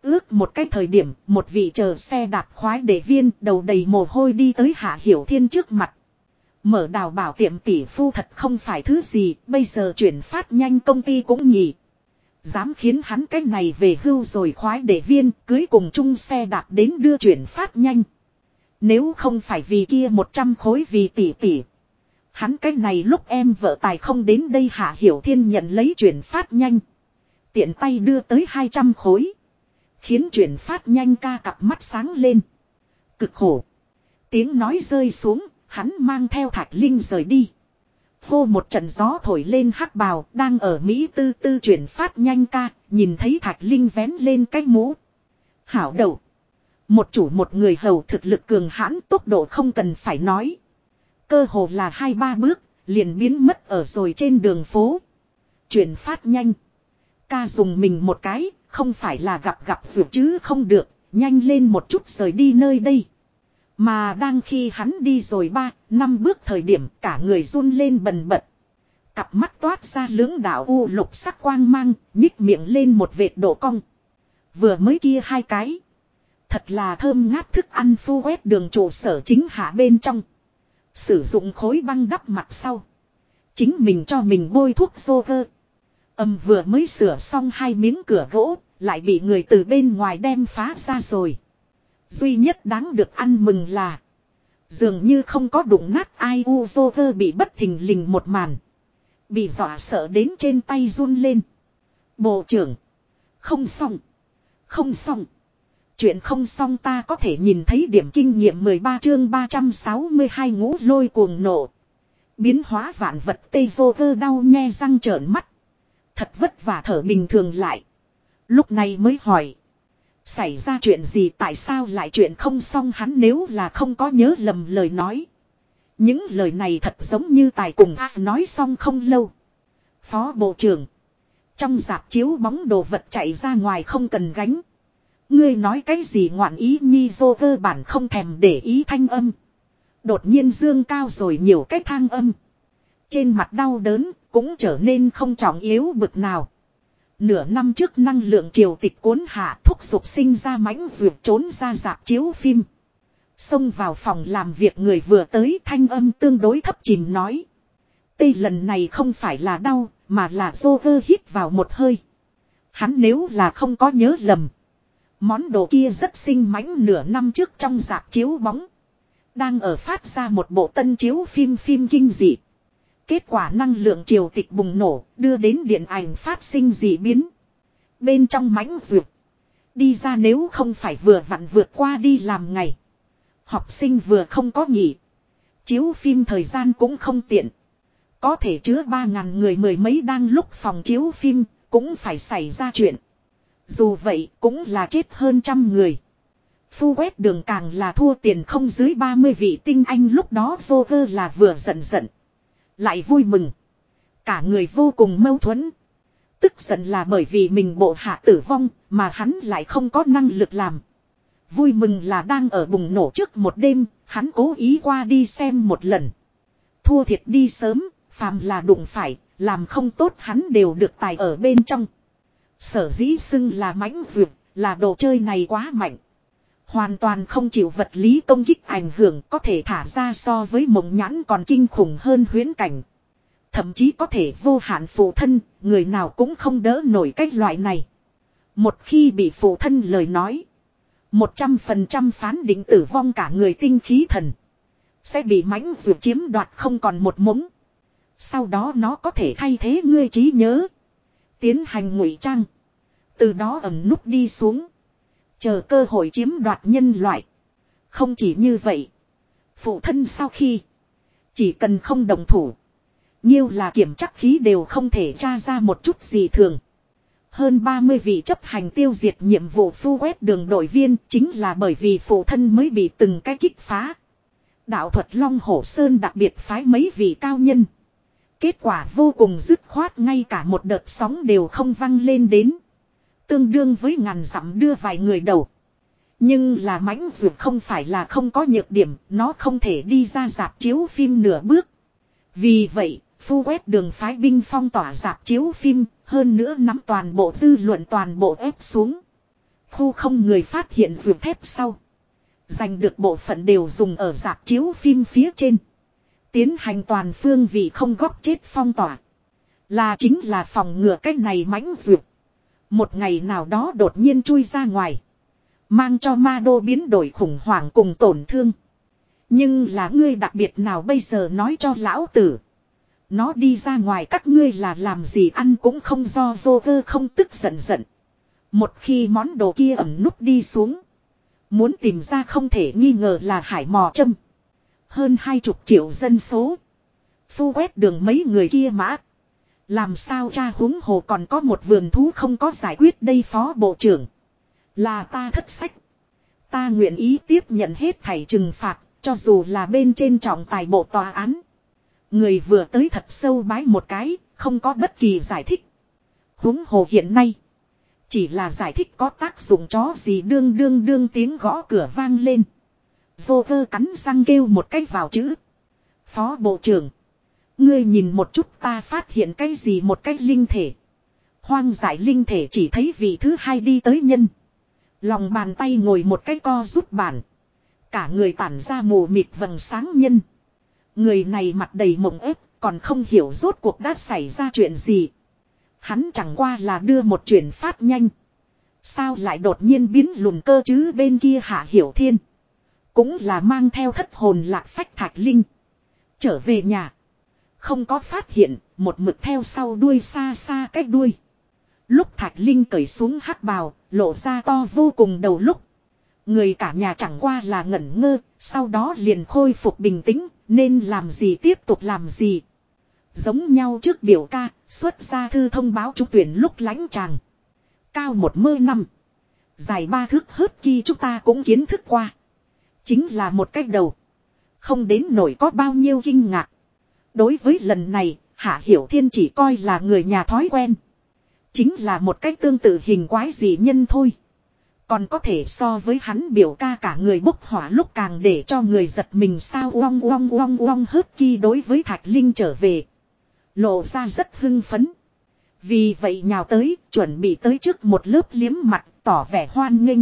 Ước một cái thời điểm, một vị chờ xe đạp khoái để viên đầu đầy mồ hôi đi tới Hạ Hiểu Thiên trước mặt. Mở đào bảo tiệm tỷ phu thật không phải thứ gì, bây giờ chuyển phát nhanh công ty cũng nhỉ. Dám khiến hắn cái này về hưu rồi khoái để viên cưới cùng chung xe đạp đến đưa chuyển phát nhanh. Nếu không phải vì kia 100 khối vì tỷ tỷ. Hắn cái này lúc em vợ tài không đến đây hạ hiểu thiên nhận lấy chuyển phát nhanh. Tiện tay đưa tới 200 khối. Khiến chuyển phát nhanh ca cặp mắt sáng lên. Cực khổ. Tiếng nói rơi xuống, hắn mang theo thạch linh rời đi. Hô một trận gió thổi lên hắc bào, đang ở Mỹ tư tư chuyển phát nhanh ca, nhìn thấy thạch linh vén lên cái mũ. Hảo đầu. Một chủ một người hầu thực lực cường hãn tốc độ không cần phải nói. Cơ hồ là hai ba bước, liền biến mất ở rồi trên đường phố. Chuyển phát nhanh. Ca dùng mình một cái, không phải là gặp gặp vượt chứ không được, nhanh lên một chút rời đi nơi đây. Mà đang khi hắn đi rồi ba, năm bước thời điểm cả người run lên bần bật. Cặp mắt toát ra lưỡng đạo u lục sắc quang mang, nhích miệng lên một vệt độ cong. Vừa mới kia hai cái. Thật là thơm ngát thức ăn phu quét đường trụ sở chính hạ bên trong. Sử dụng khối băng đắp mặt sau. Chính mình cho mình bôi thuốc vô cơ. Âm vừa mới sửa xong hai miếng cửa gỗ, lại bị người từ bên ngoài đem phá ra rồi. Duy nhất đáng được ăn mừng là. Dường như không có đụng nát ai u vô cơ bị bất thình lình một màn. Bị dọa sợ đến trên tay run lên. Bộ trưởng. Không xong. Không xong. Chuyện không xong ta có thể nhìn thấy điểm kinh nghiệm 13 chương 362 ngũ lôi cuồng nổ. Biến hóa vạn vật tây vô cơ đau nhe răng trợn mắt. Thật vất vả thở bình thường lại. Lúc này mới hỏi. Xảy ra chuyện gì tại sao lại chuyện không xong hắn nếu là không có nhớ lầm lời nói. Những lời này thật giống như tài cùng A nói xong không lâu. Phó Bộ trưởng. Trong dạp chiếu bóng đồ vật chạy ra ngoài không cần gánh. Ngươi nói cái gì ngoạn ý nhi dô cơ bản không thèm để ý thanh âm. Đột nhiên dương cao rồi nhiều cái thang âm. Trên mặt đau đớn cũng trở nên không trọng yếu bực nào. Nửa năm trước năng lượng triều tịch cuốn hạ thúc giục sinh ra mãnh vượt trốn ra dạp chiếu phim. Xông vào phòng làm việc người vừa tới thanh âm tương đối thấp chìm nói. Tây lần này không phải là đau, mà là dô cơ hít vào một hơi. Hắn nếu là không có nhớ lầm. Món đồ kia rất xinh mánh nửa năm trước trong dạp chiếu bóng. Đang ở phát ra một bộ tân chiếu phim phim kinh dị. Kết quả năng lượng triều tịch bùng nổ đưa đến điện ảnh phát sinh dị biến. Bên trong mãnh rượt Đi ra nếu không phải vừa vặn vượt qua đi làm ngày. Học sinh vừa không có nghỉ. Chiếu phim thời gian cũng không tiện. Có thể chứa ba ngàn người mười mấy đang lúc phòng chiếu phim, cũng phải xảy ra chuyện. Dù vậy, cũng là chết hơn trăm người. Phu quét đường càng là thua tiền không dưới 30 vị tinh anh lúc đó vô cơ là vừa giận giận. Lại vui mừng. Cả người vô cùng mâu thuẫn. Tức giận là bởi vì mình bộ hạ tử vong, mà hắn lại không có năng lực làm. Vui mừng là đang ở bùng nổ trước một đêm, hắn cố ý qua đi xem một lần. Thua thiệt đi sớm, phàm là đụng phải, làm không tốt hắn đều được tài ở bên trong. Sở dĩ xưng là mãnh dược, là đồ chơi này quá mạnh. Hoàn toàn không chịu vật lý công kích ảnh hưởng có thể thả ra so với mộng nhãn còn kinh khủng hơn huyến cảnh. Thậm chí có thể vô hạn phụ thân, người nào cũng không đỡ nổi cái loại này. Một khi bị phụ thân lời nói. Một trăm phần trăm phán định tử vong cả người tinh khí thần. Sẽ bị mãnh dược chiếm đoạt không còn một mống. Sau đó nó có thể thay thế ngươi trí nhớ. Tiến hành ngụy trang. Từ đó ẩn nút đi xuống. Chờ cơ hội chiếm đoạt nhân loại. Không chỉ như vậy. Phụ thân sau khi. Chỉ cần không đồng thủ. Nhiêu là kiểm chắc khí đều không thể tra ra một chút gì thường. Hơn 30 vị chấp hành tiêu diệt nhiệm vụ phu quét đường đội viên chính là bởi vì phụ thân mới bị từng cái kích phá. Đạo thuật Long Hổ Sơn đặc biệt phái mấy vị cao nhân. Kết quả vô cùng dứt khoát ngay cả một đợt sóng đều không văng lên đến. Tương đương với ngàn dặm đưa vài người đầu. Nhưng là mãnh dược không phải là không có nhược điểm, nó không thể đi ra dạp chiếu phim nửa bước. Vì vậy, phu quét đường phái binh phong tỏa dạp chiếu phim, hơn nữa nắm toàn bộ dư luận toàn bộ ép xuống. Khu không người phát hiện dược thép sau. Giành được bộ phận đều dùng ở dạp chiếu phim phía trên. Tiến hành toàn phương vị không góc chết phong tỏa. Là chính là phòng ngừa cách này mãnh dược. Một ngày nào đó đột nhiên chui ra ngoài. Mang cho ma đô biến đổi khủng hoảng cùng tổn thương. Nhưng là ngươi đặc biệt nào bây giờ nói cho lão tử. Nó đi ra ngoài các ngươi là làm gì ăn cũng không do vô cơ không tức giận giận. Một khi món đồ kia ẩm nút đi xuống. Muốn tìm ra không thể nghi ngờ là hải mò châm. Hơn hai chục triệu dân số. Phu quét đường mấy người kia mã. Làm sao cha huống hồ còn có một vườn thú không có giải quyết đây phó bộ trưởng. Là ta thất sách. Ta nguyện ý tiếp nhận hết thảy trừng phạt, cho dù là bên trên trọng tài bộ tòa án. Người vừa tới thật sâu bái một cái, không có bất kỳ giải thích. Huống hồ hiện nay. Chỉ là giải thích có tác dụng chó gì đương đương đương tiếng gõ cửa vang lên. Vô cơ cắn răng kêu một cách vào chữ. Phó Bộ trưởng. Ngươi nhìn một chút ta phát hiện cái gì một cách linh thể. Hoang giải linh thể chỉ thấy vị thứ hai đi tới nhân. Lòng bàn tay ngồi một cái co rút bản. Cả người tản ra mù mịt vầng sáng nhân. Người này mặt đầy mộng ép, còn không hiểu rốt cuộc đã xảy ra chuyện gì. Hắn chẳng qua là đưa một chuyện phát nhanh. Sao lại đột nhiên biến lùn cơ chứ bên kia hạ hiểu thiên. Cũng là mang theo thất hồn lạc phách thạch linh. Trở về nhà. Không có phát hiện, một mực theo sau đuôi xa xa cách đuôi. Lúc thạch linh cởi xuống hắc bào, lộ ra to vô cùng đầu lúc. Người cả nhà chẳng qua là ngẩn ngơ, sau đó liền khôi phục bình tĩnh, nên làm gì tiếp tục làm gì. Giống nhau trước biểu ca, xuất ra thư thông báo trúng tuyển lúc lãnh tràng. Cao một mơ năm. Dài ba thước hớt kỳ chúng ta cũng kiến thức qua. Chính là một cách đầu. Không đến nổi có bao nhiêu kinh ngạc. Đối với lần này, Hạ Hiểu Thiên chỉ coi là người nhà thói quen. Chính là một cách tương tự hình quái dị nhân thôi. Còn có thể so với hắn biểu ca cả người bốc hỏa lúc càng để cho người giật mình sao uong uong uong uong hớt kỳ đối với Thạch Linh trở về. Lộ ra rất hưng phấn. Vì vậy nhào tới, chuẩn bị tới trước một lớp liếm mặt, tỏ vẻ hoan nghênh.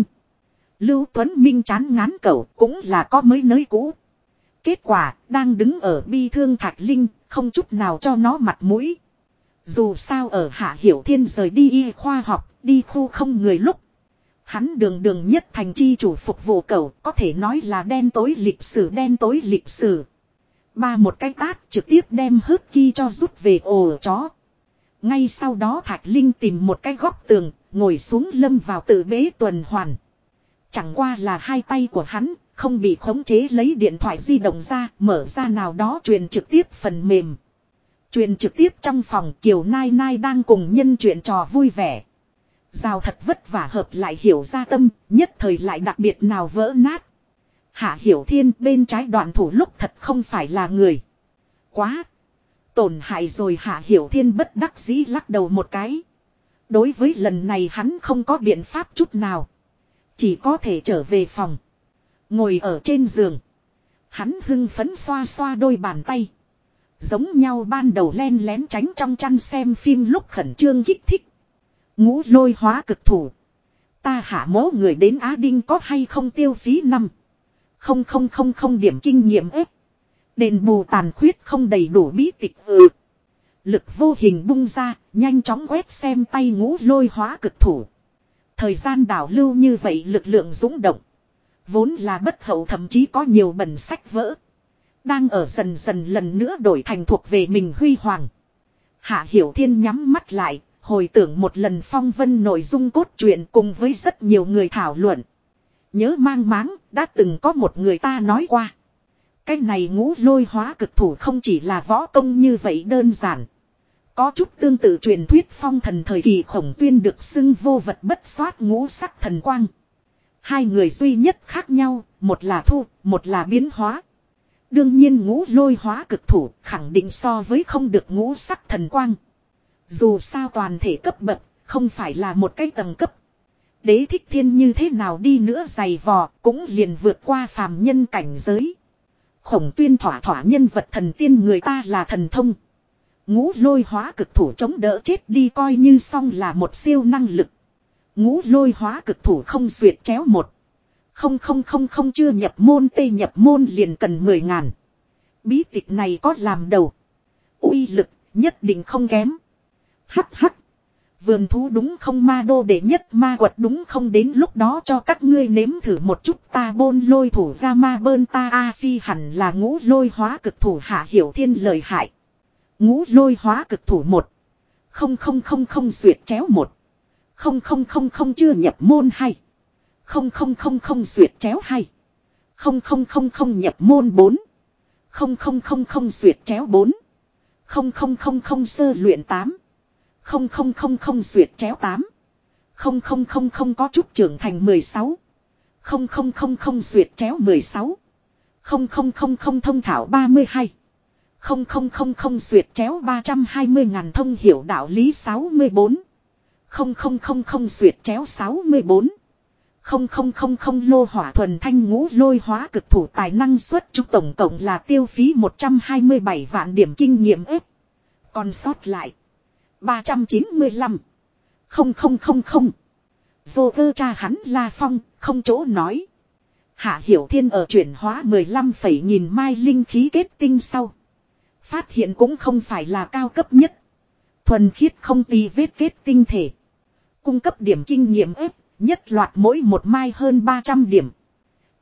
Lưu Tuấn Minh chán ngán cậu cũng là có mới nới cũ. Kết quả, đang đứng ở bi thương Thạch Linh, không chút nào cho nó mặt mũi. Dù sao ở Hạ Hiểu Thiên rời đi y khoa học, đi khu không người lúc. Hắn đường đường nhất thành chi chủ phục vụ cậu, có thể nói là đen tối lịch sử đen tối lịch sử. Ba một cái tát trực tiếp đem hớt kia cho rút về ổ chó. Ngay sau đó Thạch Linh tìm một cái góc tường, ngồi xuống lâm vào tự bế tuần hoàn. Chẳng qua là hai tay của hắn, không bị khống chế lấy điện thoại di động ra, mở ra nào đó truyền trực tiếp phần mềm. Truyền trực tiếp trong phòng Kiều Nai Nai đang cùng nhân chuyện trò vui vẻ. Giao thật vất vả hợp lại hiểu ra tâm, nhất thời lại đặc biệt nào vỡ nát. Hạ Hiểu Thiên bên trái đoạn thủ lúc thật không phải là người. Quá. Tổn hại rồi Hạ Hiểu Thiên bất đắc dĩ lắc đầu một cái. Đối với lần này hắn không có biện pháp chút nào. Chỉ có thể trở về phòng. Ngồi ở trên giường. Hắn hưng phấn xoa xoa đôi bàn tay. Giống nhau ban đầu len lén tránh trong chăn xem phim lúc khẩn trương kích thích. Ngũ lôi hóa cực thủ. Ta hạ mố người đến Á Đinh có hay không tiêu phí năm. Không không không không điểm kinh nghiệm ếp. Đền bù tàn khuyết không đầy đủ bí tịch ừ. Lực vô hình bung ra, nhanh chóng quét xem tay ngũ lôi hóa cực thủ. Thời gian đảo lưu như vậy lực lượng dũng động. Vốn là bất hậu thậm chí có nhiều bẩn sách vỡ. Đang ở dần dần lần nữa đổi thành thuộc về mình huy hoàng. Hạ Hiểu Thiên nhắm mắt lại, hồi tưởng một lần phong vân nội dung cốt truyện cùng với rất nhiều người thảo luận. Nhớ mang máng, đã từng có một người ta nói qua. Cái này ngũ lôi hóa cực thủ không chỉ là võ công như vậy đơn giản. Có chút tương tự truyền thuyết phong thần thời kỳ khổng tuyên được xưng vô vật bất xoát ngũ sắc thần quang. Hai người duy nhất khác nhau, một là thu, một là biến hóa. Đương nhiên ngũ lôi hóa cực thủ khẳng định so với không được ngũ sắc thần quang. Dù sao toàn thể cấp bậc, không phải là một cái tầng cấp. Đế thích thiên như thế nào đi nữa dày vò, cũng liền vượt qua phàm nhân cảnh giới. Khổng tuyên thỏa thỏa nhân vật thần tiên người ta là thần thông. Ngũ lôi hóa cực thủ chống đỡ chết đi coi như xong là một siêu năng lực. Ngũ lôi hóa cực thủ không duyệt chéo một. Không không không không chưa nhập môn tê nhập môn liền cần mười ngàn. Bí tịch này có làm đầu. uy lực nhất định không kém. Hắc hắc. Vườn thú đúng không ma đô để nhất ma quật đúng không đến lúc đó cho các ngươi nếm thử một chút ta bôn lôi thủ ra ma bơn ta a phi hẳn là ngũ lôi hóa cực thủ hạ hiểu thiên lời hại. Ngũ lôi hóa cực thủ một. Không không không không duyệt chéo một. Không không không không chưa nhập môn hay. Không không không không duyệt chéo hay. Không không không không nhập môn bốn. Không không không không duyệt chéo bốn. Không không không không sơ luyện tám. Không không không không duyệt chéo tám. Không không không không có chút trưởng thành mười sáu. Không không không không duyệt chéo mười sáu. Không không không không thông thảo ba mươi hai. Không không không không duyệt chéo ba trăm hai mươi ngàn thông hiểu đạo lý sáu mươi bốn. Không không không không duyệt chéo sáu mươi bốn. Không không không không lô hỏa thuần thanh ngũ lôi hóa cực thủ tài năng suất chúng tổng cộng là tiêu phí 127 vạn điểm kinh nghiệm ếp. Còn sót lại. 395. Không không không không. Vô cơ cha hắn La Phong, không chỗ nói. Hạ Hiểu Thiên ở chuyển hóa 15 phẩy nghìn mai linh khí kết tinh sau. Phát hiện cũng không phải là cao cấp nhất. Thuần khiết không tì vết kết tinh thể. Cung cấp điểm kinh nghiệm ếp, nhất loạt mỗi một mai hơn 300 điểm.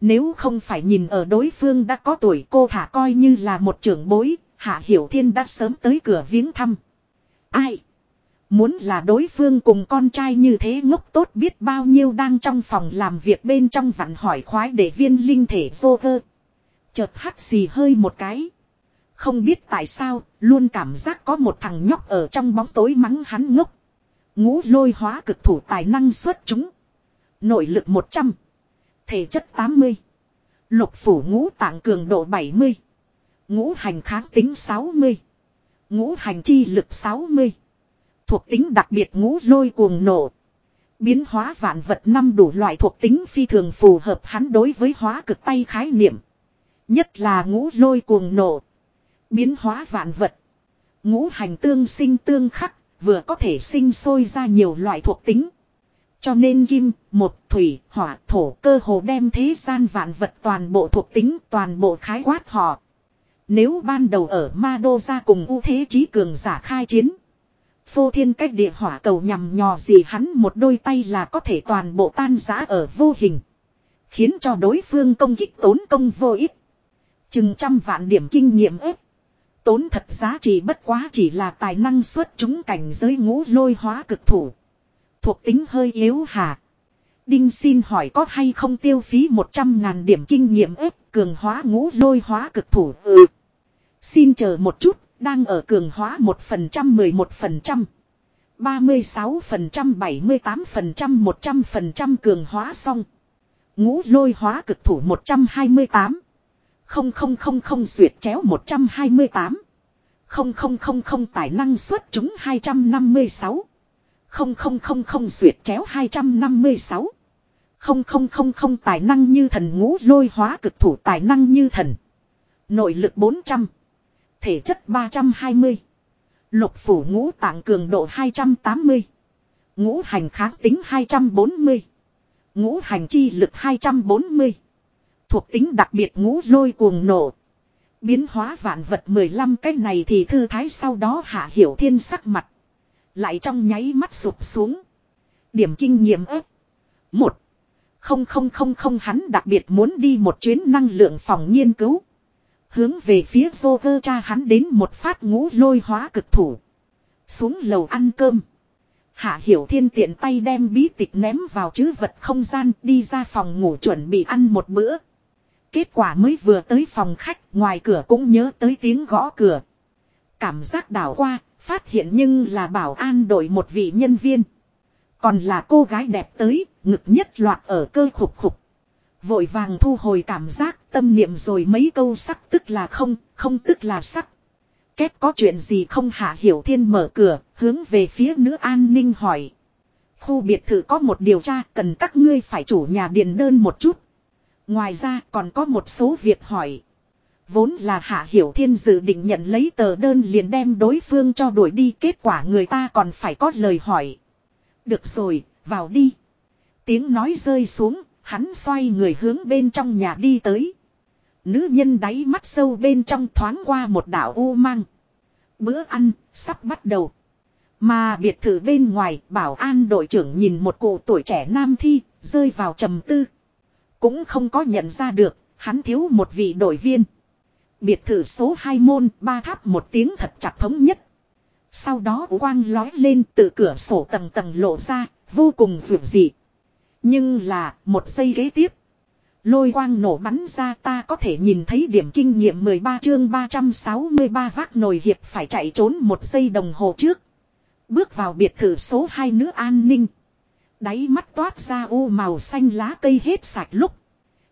Nếu không phải nhìn ở đối phương đã có tuổi cô thả coi như là một trưởng bối, Hạ Hiểu Thiên đã sớm tới cửa viếng thăm. Ai? Muốn là đối phương cùng con trai như thế ngốc tốt biết bao nhiêu đang trong phòng làm việc bên trong vặn hỏi khoái để viên linh thể vô cơ. Chợt hắt xì hơi một cái. Không biết tại sao, luôn cảm giác có một thằng nhóc ở trong bóng tối mắng hắn ngốc. Ngũ lôi hóa cực thủ tài năng xuất chúng. Nội lực 100. Thể chất 80. Lục phủ ngũ tạng cường độ 70. Ngũ hành kháng tính 60. Ngũ hành chi lực 60. Thuộc tính đặc biệt ngũ lôi cuồng nổ. Biến hóa vạn vật năm đủ loại thuộc tính phi thường phù hợp hắn đối với hóa cực tay khái niệm. Nhất là ngũ lôi cuồng nổ. Biến hóa vạn vật. Ngũ hành tương sinh tương khắc, vừa có thể sinh sôi ra nhiều loại thuộc tính. Cho nên kim, một, thủy, hỏa, thổ cơ hồ đem thế gian vạn vật toàn bộ thuộc tính, toàn bộ khái quát họ. Nếu ban đầu ở Ma Đô ra cùng ưu thế trí cường giả khai chiến. Phô thiên cách địa hỏa cầu nhằm nhò gì hắn một đôi tay là có thể toàn bộ tan giã ở vô hình. Khiến cho đối phương công kích tốn công vô ích. Chừng trăm vạn điểm kinh nghiệm ếp. Tốn thật giá trị bất quá chỉ là tài năng xuất chúng cảnh giới ngũ lôi hóa cực thủ. Thuộc tính hơi yếu hả? Đinh xin hỏi có hay không tiêu phí 100 ngàn điểm kinh nghiệm ếp cường hóa ngũ lôi hóa cực thủ ừ. Xin chờ một chút, đang ở cường hóa 1% 11%. 36% 78% 100% cường hóa xong. Ngũ lôi hóa cực thủ 128. Không không không không duyệt chéo 128. Không không không không tài năng xuất chúng 256. Không không không không duyệt chéo 256. Không không không không tài năng như thần ngũ lôi hóa cực thủ tài năng như thần. Nội lực 400. Thể chất 320. Lục phủ ngũ tạng cường độ 280. Ngũ hành kháng tính 240. Ngũ hành chi lực 240. Thuộc tính đặc biệt ngũ lôi cuồng nổ. Biến hóa vạn vật 15 cái này thì thư thái sau đó hạ hiểu thiên sắc mặt. Lại trong nháy mắt sụp xuống. Điểm kinh nghiệm ếp. Một. Không không không không hắn đặc biệt muốn đi một chuyến năng lượng phòng nghiên cứu. Hướng về phía vô cơ cha hắn đến một phát ngũ lôi hóa cực thủ. Xuống lầu ăn cơm. Hạ Hiểu Thiên tiện tay đem bí tịch ném vào chữ vật không gian, đi ra phòng ngủ chuẩn bị ăn một bữa. Kết quả mới vừa tới phòng khách ngoài cửa cũng nhớ tới tiếng gõ cửa. Cảm giác đảo qua, phát hiện nhưng là bảo an đội một vị nhân viên. Còn là cô gái đẹp tới, ngực nhất loạt ở cơ khục khục. Vội vàng thu hồi cảm giác, tâm niệm rồi mấy câu sắc tức là không, không tức là sắc. Kết có chuyện gì không hạ hiểu thiên mở cửa, hướng về phía nữ an ninh hỏi. Khu biệt thự có một điều tra cần các ngươi phải chủ nhà điền đơn một chút. Ngoài ra còn có một số việc hỏi. Vốn là Hạ Hiểu Thiên dự định nhận lấy tờ đơn liền đem đối phương cho đuổi đi kết quả người ta còn phải có lời hỏi. Được rồi, vào đi. Tiếng nói rơi xuống, hắn xoay người hướng bên trong nhà đi tới. Nữ nhân đáy mắt sâu bên trong thoáng qua một đảo u mang. Bữa ăn, sắp bắt đầu. Mà biệt thự bên ngoài, bảo an đội trưởng nhìn một cụ tuổi trẻ nam thi, rơi vào trầm tư. Cũng không có nhận ra được, hắn thiếu một vị đội viên. Biệt thự số 2 môn, ba tháp một tiếng thật chặt thống nhất. Sau đó quang lói lên từ cửa sổ tầng tầng lộ ra, vô cùng vượt dị. Nhưng là, một giây ghế tiếp. Lôi quang nổ bắn ra ta có thể nhìn thấy điểm kinh nghiệm 13 chương 363 vác nồi hiệp phải chạy trốn một giây đồng hồ trước. Bước vào biệt thự số 2 nữ an ninh. Đáy mắt toát ra u màu xanh lá cây hết sạch lúc.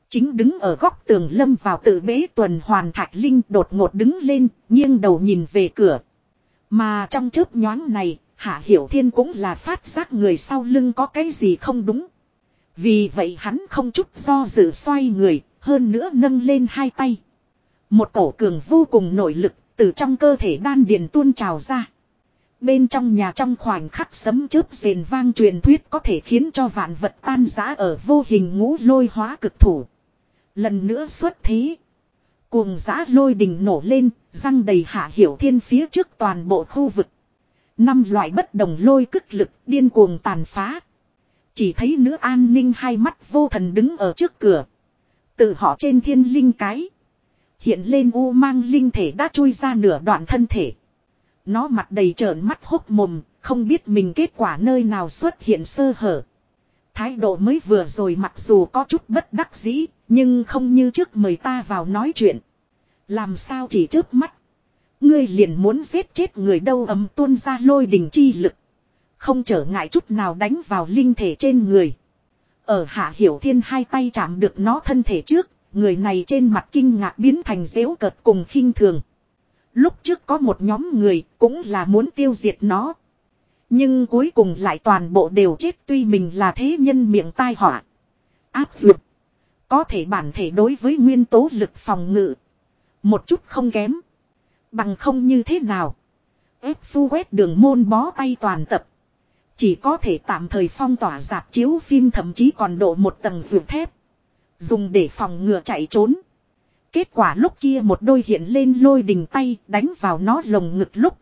Chính đứng ở góc tường lâm vào tự bế tuần hoàn thạch linh đột ngột đứng lên, nghiêng đầu nhìn về cửa. Mà trong chớp nhoáng này, Hạ Hiểu Thiên cũng là phát giác người sau lưng có cái gì không đúng. Vì vậy hắn không chút do dự xoay người, hơn nữa nâng lên hai tay. Một cổ cường vô cùng nội lực, từ trong cơ thể đan điền tuôn trào ra. Bên trong nhà trong khoảnh khắc sấm chớp rền vang truyền thuyết có thể khiến cho vạn vật tan rã ở vô hình ngũ lôi hóa cực thủ. Lần nữa xuất thế. Cuồng giã lôi đình nổ lên, răng đầy hạ hiểu thiên phía trước toàn bộ khu vực. Năm loại bất đồng lôi cức lực điên cuồng tàn phá. Chỉ thấy nữ an ninh hai mắt vô thần đứng ở trước cửa. Từ họ trên thiên linh cái. Hiện lên u mang linh thể đã chui ra nửa đoạn thân thể. Nó mặt đầy trợn mắt hốc mồm, không biết mình kết quả nơi nào xuất hiện sơ hở. Thái độ mới vừa rồi mặc dù có chút bất đắc dĩ, nhưng không như trước mời ta vào nói chuyện. Làm sao chỉ trước mắt. Ngươi liền muốn giết chết người đâu ấm tuôn ra lôi đình chi lực. Không trở ngại chút nào đánh vào linh thể trên người. Ở hạ hiểu thiên hai tay chạm được nó thân thể trước, người này trên mặt kinh ngạc biến thành dễu cợt cùng khinh thường. Lúc trước có một nhóm người cũng là muốn tiêu diệt nó. Nhưng cuối cùng lại toàn bộ đều chết tuy mình là thế nhân miệng tai họa. Áp dụng. Có thể bản thể đối với nguyên tố lực phòng ngự. Một chút không kém. Bằng không như thế nào. Ép phu quét đường môn bó tay toàn tập. Chỉ có thể tạm thời phong tỏa dạp chiếu phim thậm chí còn độ một tầng ruột thép. Dùng để phòng ngừa chạy trốn. Kết quả lúc kia một đôi hiện lên lôi đình tay, đánh vào nó lồng ngực lúc.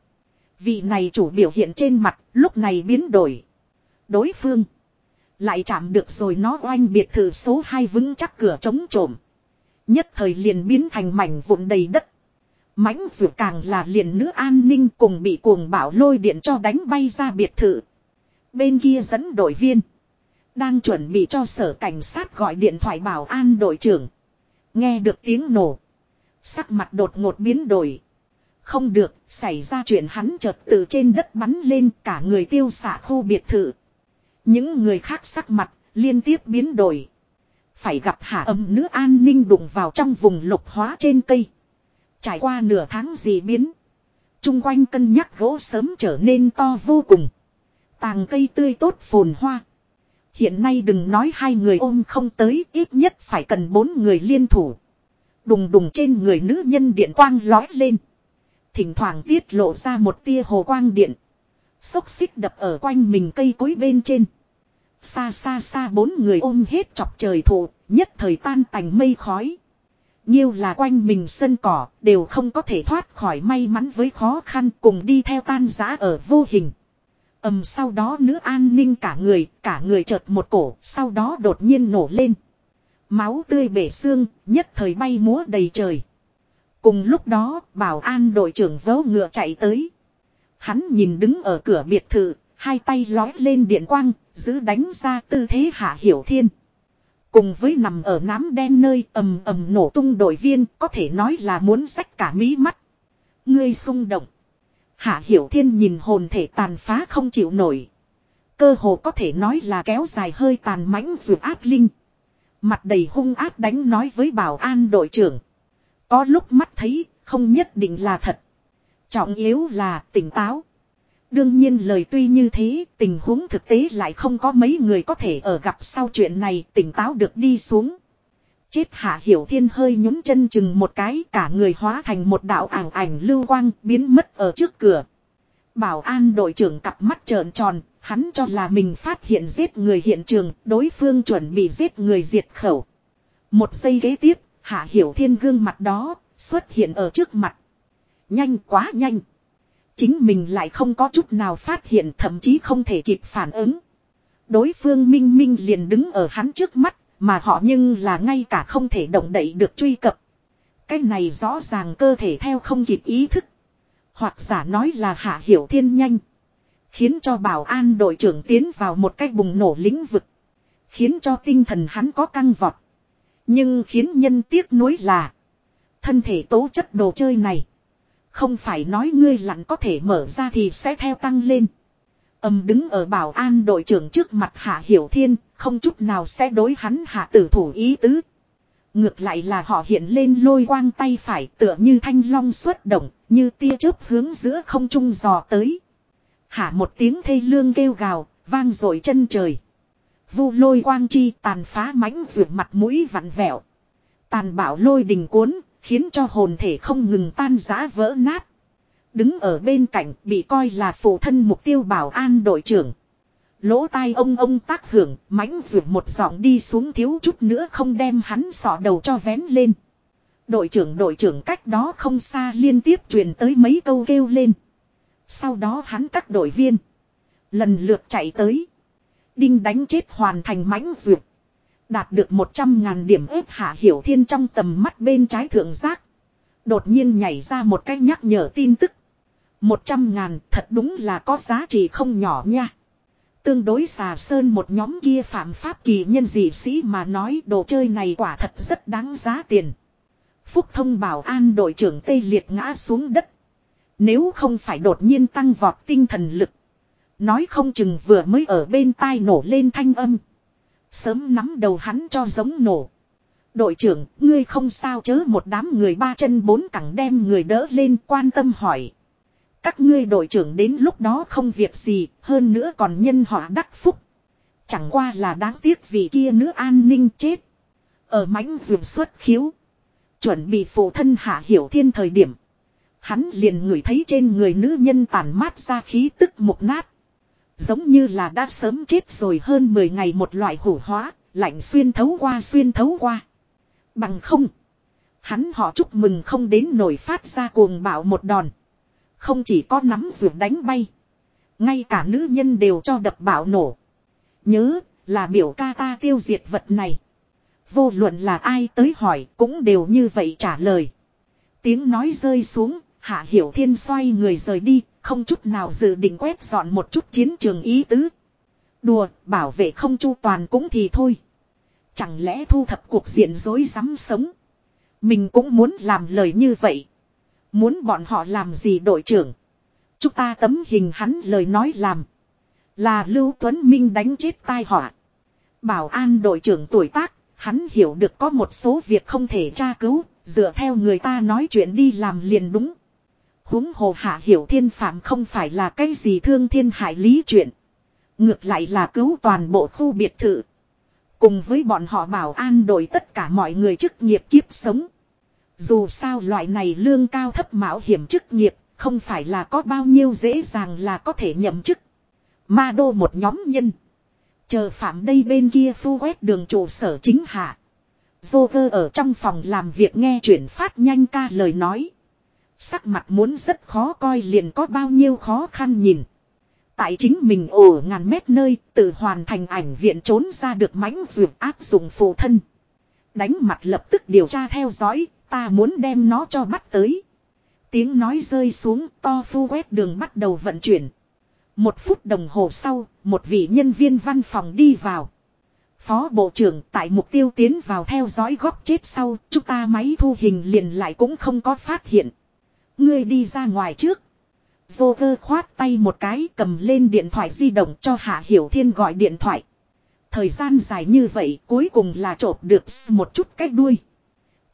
Vị này chủ biểu hiện trên mặt, lúc này biến đổi. Đối phương. Lại chạm được rồi nó oanh biệt thự số 2 vững chắc cửa chống trộm. Nhất thời liền biến thành mảnh vụn đầy đất. mãnh dù càng là liền nữ an ninh cùng bị cuồng bảo lôi điện cho đánh bay ra biệt thự. Bên kia dẫn đội viên. Đang chuẩn bị cho sở cảnh sát gọi điện thoại bảo an đội trưởng. Nghe được tiếng nổ. Sắc mặt đột ngột biến đổi. Không được, xảy ra chuyện hắn chợt từ trên đất bắn lên cả người tiêu xạ khu biệt thự. Những người khác sắc mặt, liên tiếp biến đổi. Phải gặp hạ âm nữ an ninh đụng vào trong vùng lục hóa trên cây. Trải qua nửa tháng gì biến. Trung quanh cân nhắc gỗ sớm trở nên to vô cùng. Tàng cây tươi tốt phồn hoa. Hiện nay đừng nói hai người ôm không tới ít nhất phải cần bốn người liên thủ. Đùng đùng trên người nữ nhân điện quang lói lên. Thỉnh thoảng tiết lộ ra một tia hồ quang điện. Xốc xích đập ở quanh mình cây cối bên trên. Xa xa xa bốn người ôm hết chọc trời thụ, nhất thời tan tành mây khói. Nhiêu là quanh mình sân cỏ, đều không có thể thoát khỏi may mắn với khó khăn cùng đi theo tan giá ở vô hình ầm sau đó nữ an ninh cả người, cả người chợt một cổ, sau đó đột nhiên nổ lên. Máu tươi bể xương, nhất thời bay múa đầy trời. Cùng lúc đó, bảo an đội trưởng vớ ngựa chạy tới. Hắn nhìn đứng ở cửa biệt thự, hai tay lói lên điện quang, giữ đánh ra tư thế hạ hiểu thiên. Cùng với nằm ở nám đen nơi ầm ầm nổ tung đội viên có thể nói là muốn sách cả mí mắt. Ngươi xung động. Hạ Hiểu Thiên nhìn hồn thể tàn phá không chịu nổi. Cơ hồ có thể nói là kéo dài hơi tàn mãnh dù ác linh. Mặt đầy hung ác đánh nói với bảo an đội trưởng. Có lúc mắt thấy, không nhất định là thật. Trọng yếu là tỉnh táo. Đương nhiên lời tuy như thế, tình huống thực tế lại không có mấy người có thể ở gặp sau chuyện này tỉnh táo được đi xuống. Chết hạ hiểu thiên hơi nhún chân chừng một cái cả người hóa thành một đạo ảnh ảnh lưu quang biến mất ở trước cửa. Bảo an đội trưởng cặp mắt trợn tròn, hắn cho là mình phát hiện giết người hiện trường, đối phương chuẩn bị giết người diệt khẩu. Một giây kế tiếp, hạ hiểu thiên gương mặt đó, xuất hiện ở trước mặt. Nhanh quá nhanh. Chính mình lại không có chút nào phát hiện thậm chí không thể kịp phản ứng. Đối phương minh minh liền đứng ở hắn trước mắt, mà họ nhưng là ngay cả không thể động đậy được truy cập. Cái này rõ ràng cơ thể theo không kịp ý thức. Hoặc giả nói là hạ hiểu thiên nhanh. Khiến cho bảo an đội trưởng tiến vào một cái bùng nổ lĩnh vực. Khiến cho tinh thần hắn có căng vọt. Nhưng khiến nhân tiếc nuối là. Thân thể tố chất đồ chơi này. Không phải nói ngươi lặn có thể mở ra thì sẽ theo tăng lên. Âm đứng ở bảo an đội trưởng trước mặt Hạ Hiểu Thiên, không chút nào sẽ đối hắn hạ tử thủ ý tứ. Ngược lại là họ hiện lên lôi quang tay phải tựa như thanh long xuất động, như tia chớp hướng giữa không trung dò tới. Hạ một tiếng thê lương kêu gào, vang dội chân trời. Vu lôi quang chi tàn phá mãnh rượt mặt mũi vặn vẹo. Tàn bạo lôi đình cuốn, khiến cho hồn thể không ngừng tan rã vỡ nát. Đứng ở bên cạnh bị coi là phụ thân mục tiêu bảo an đội trưởng. Lỗ tai ông ông tác hưởng, mãnh rượt một giọng đi xuống thiếu chút nữa không đem hắn sọ đầu cho vén lên. Đội trưởng đội trưởng cách đó không xa liên tiếp truyền tới mấy câu kêu lên. Sau đó hắn các đội viên. Lần lượt chạy tới. Đinh đánh chết hoàn thành mãnh duyệt. Đạt được 100 ngàn điểm ếp hạ hiểu thiên trong tầm mắt bên trái thượng giác. Đột nhiên nhảy ra một cái nhắc nhở tin tức. 100 ngàn thật đúng là có giá trị không nhỏ nha. Tương đối xà sơn một nhóm kia phạm pháp kỳ nhân dị sĩ mà nói đồ chơi này quả thật rất đáng giá tiền. Phúc thông bảo an đội trưởng tây liệt ngã xuống đất. Nếu không phải đột nhiên tăng vọt tinh thần lực. Nói không chừng vừa mới ở bên tai nổ lên thanh âm. Sớm nắm đầu hắn cho giống nổ. Đội trưởng, ngươi không sao chớ một đám người ba chân bốn cẳng đem người đỡ lên quan tâm hỏi. Các ngươi đội trưởng đến lúc đó không việc gì, hơn nữa còn nhân họa đắc phúc. Chẳng qua là đáng tiếc vì kia nữ an ninh chết. Ở mãnh dường xuất khiếu. Chuẩn bị phụ thân hạ hiểu thiên thời điểm. Hắn liền ngửi thấy trên người nữ nhân tàn mát ra khí tức mục nát. Giống như là đã sớm chết rồi hơn 10 ngày một loại hủ hóa, lạnh xuyên thấu qua xuyên thấu qua. Bằng không. Hắn họ chúc mừng không đến nổi phát ra cuồng bạo một đòn. Không chỉ có nắm ruột đánh bay. Ngay cả nữ nhân đều cho đập bạo nổ. Nhớ là biểu ca ta tiêu diệt vật này. Vô luận là ai tới hỏi cũng đều như vậy trả lời. Tiếng nói rơi xuống, Hạ Hiểu Thiên xoay người rời đi, không chút nào dự định quét dọn một chút chiến trường ý tứ. Đùa, bảo vệ không chu toàn cũng thì thôi. Chẳng lẽ thu thập cuộc diện dối rắm sống. Mình cũng muốn làm lời như vậy. Muốn bọn họ làm gì đội trưởng. Chúng ta tấm hình hắn lời nói làm. Là Lưu Tuấn Minh đánh chết tai họa. Bảo an đội trưởng tuổi tác, hắn hiểu được có một số việc không thể tra cứu, dựa theo người ta nói chuyện đi làm liền đúng húng hồ hạ hiểu thiên phạm không phải là cái gì thương thiên hại lý chuyện. Ngược lại là cứu toàn bộ khu biệt thự. Cùng với bọn họ bảo an đội tất cả mọi người chức nghiệp kiếp sống. Dù sao loại này lương cao thấp mạo hiểm chức nghiệp, không phải là có bao nhiêu dễ dàng là có thể nhậm chức. Ma đô một nhóm nhân. Chờ phạm đây bên kia phu quét đường trụ sở chính hạ. Joker ở trong phòng làm việc nghe chuyển phát nhanh ca lời nói. Sắc mặt muốn rất khó coi liền có bao nhiêu khó khăn nhìn. Tại chính mình ổ ngàn mét nơi tự hoàn thành ảnh viện trốn ra được mãnh dược áp dụng phụ thân. Đánh mặt lập tức điều tra theo dõi, ta muốn đem nó cho bắt tới. Tiếng nói rơi xuống to phu quét đường bắt đầu vận chuyển. Một phút đồng hồ sau, một vị nhân viên văn phòng đi vào. Phó Bộ trưởng tại mục tiêu tiến vào theo dõi góc chết sau, chúng ta máy thu hình liền lại cũng không có phát hiện. Ngươi đi ra ngoài trước. Joker khoát tay một cái cầm lên điện thoại di động cho Hạ Hiểu Thiên gọi điện thoại. Thời gian dài như vậy cuối cùng là trộp được một chút cách đuôi.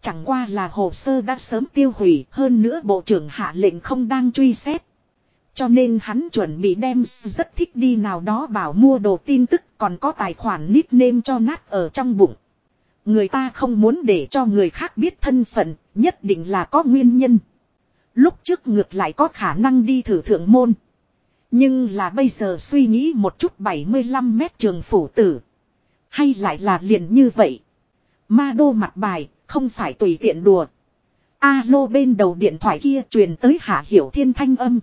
Chẳng qua là hồ sơ đã sớm tiêu hủy hơn nữa bộ trưởng hạ lệnh không đang truy xét. Cho nên hắn chuẩn bị đem rất thích đi nào đó bảo mua đồ tin tức còn có tài khoản nickname cho nát ở trong bụng. Người ta không muốn để cho người khác biết thân phận, nhất định là có nguyên nhân. Lúc trước ngược lại có khả năng đi thử thượng môn. Nhưng là bây giờ suy nghĩ một chút 75 mét trường phủ tử. Hay lại là liền như vậy. Ma đô mặt bài, không phải tùy tiện đùa. Alo bên đầu điện thoại kia truyền tới hạ hiểu thiên thanh âm.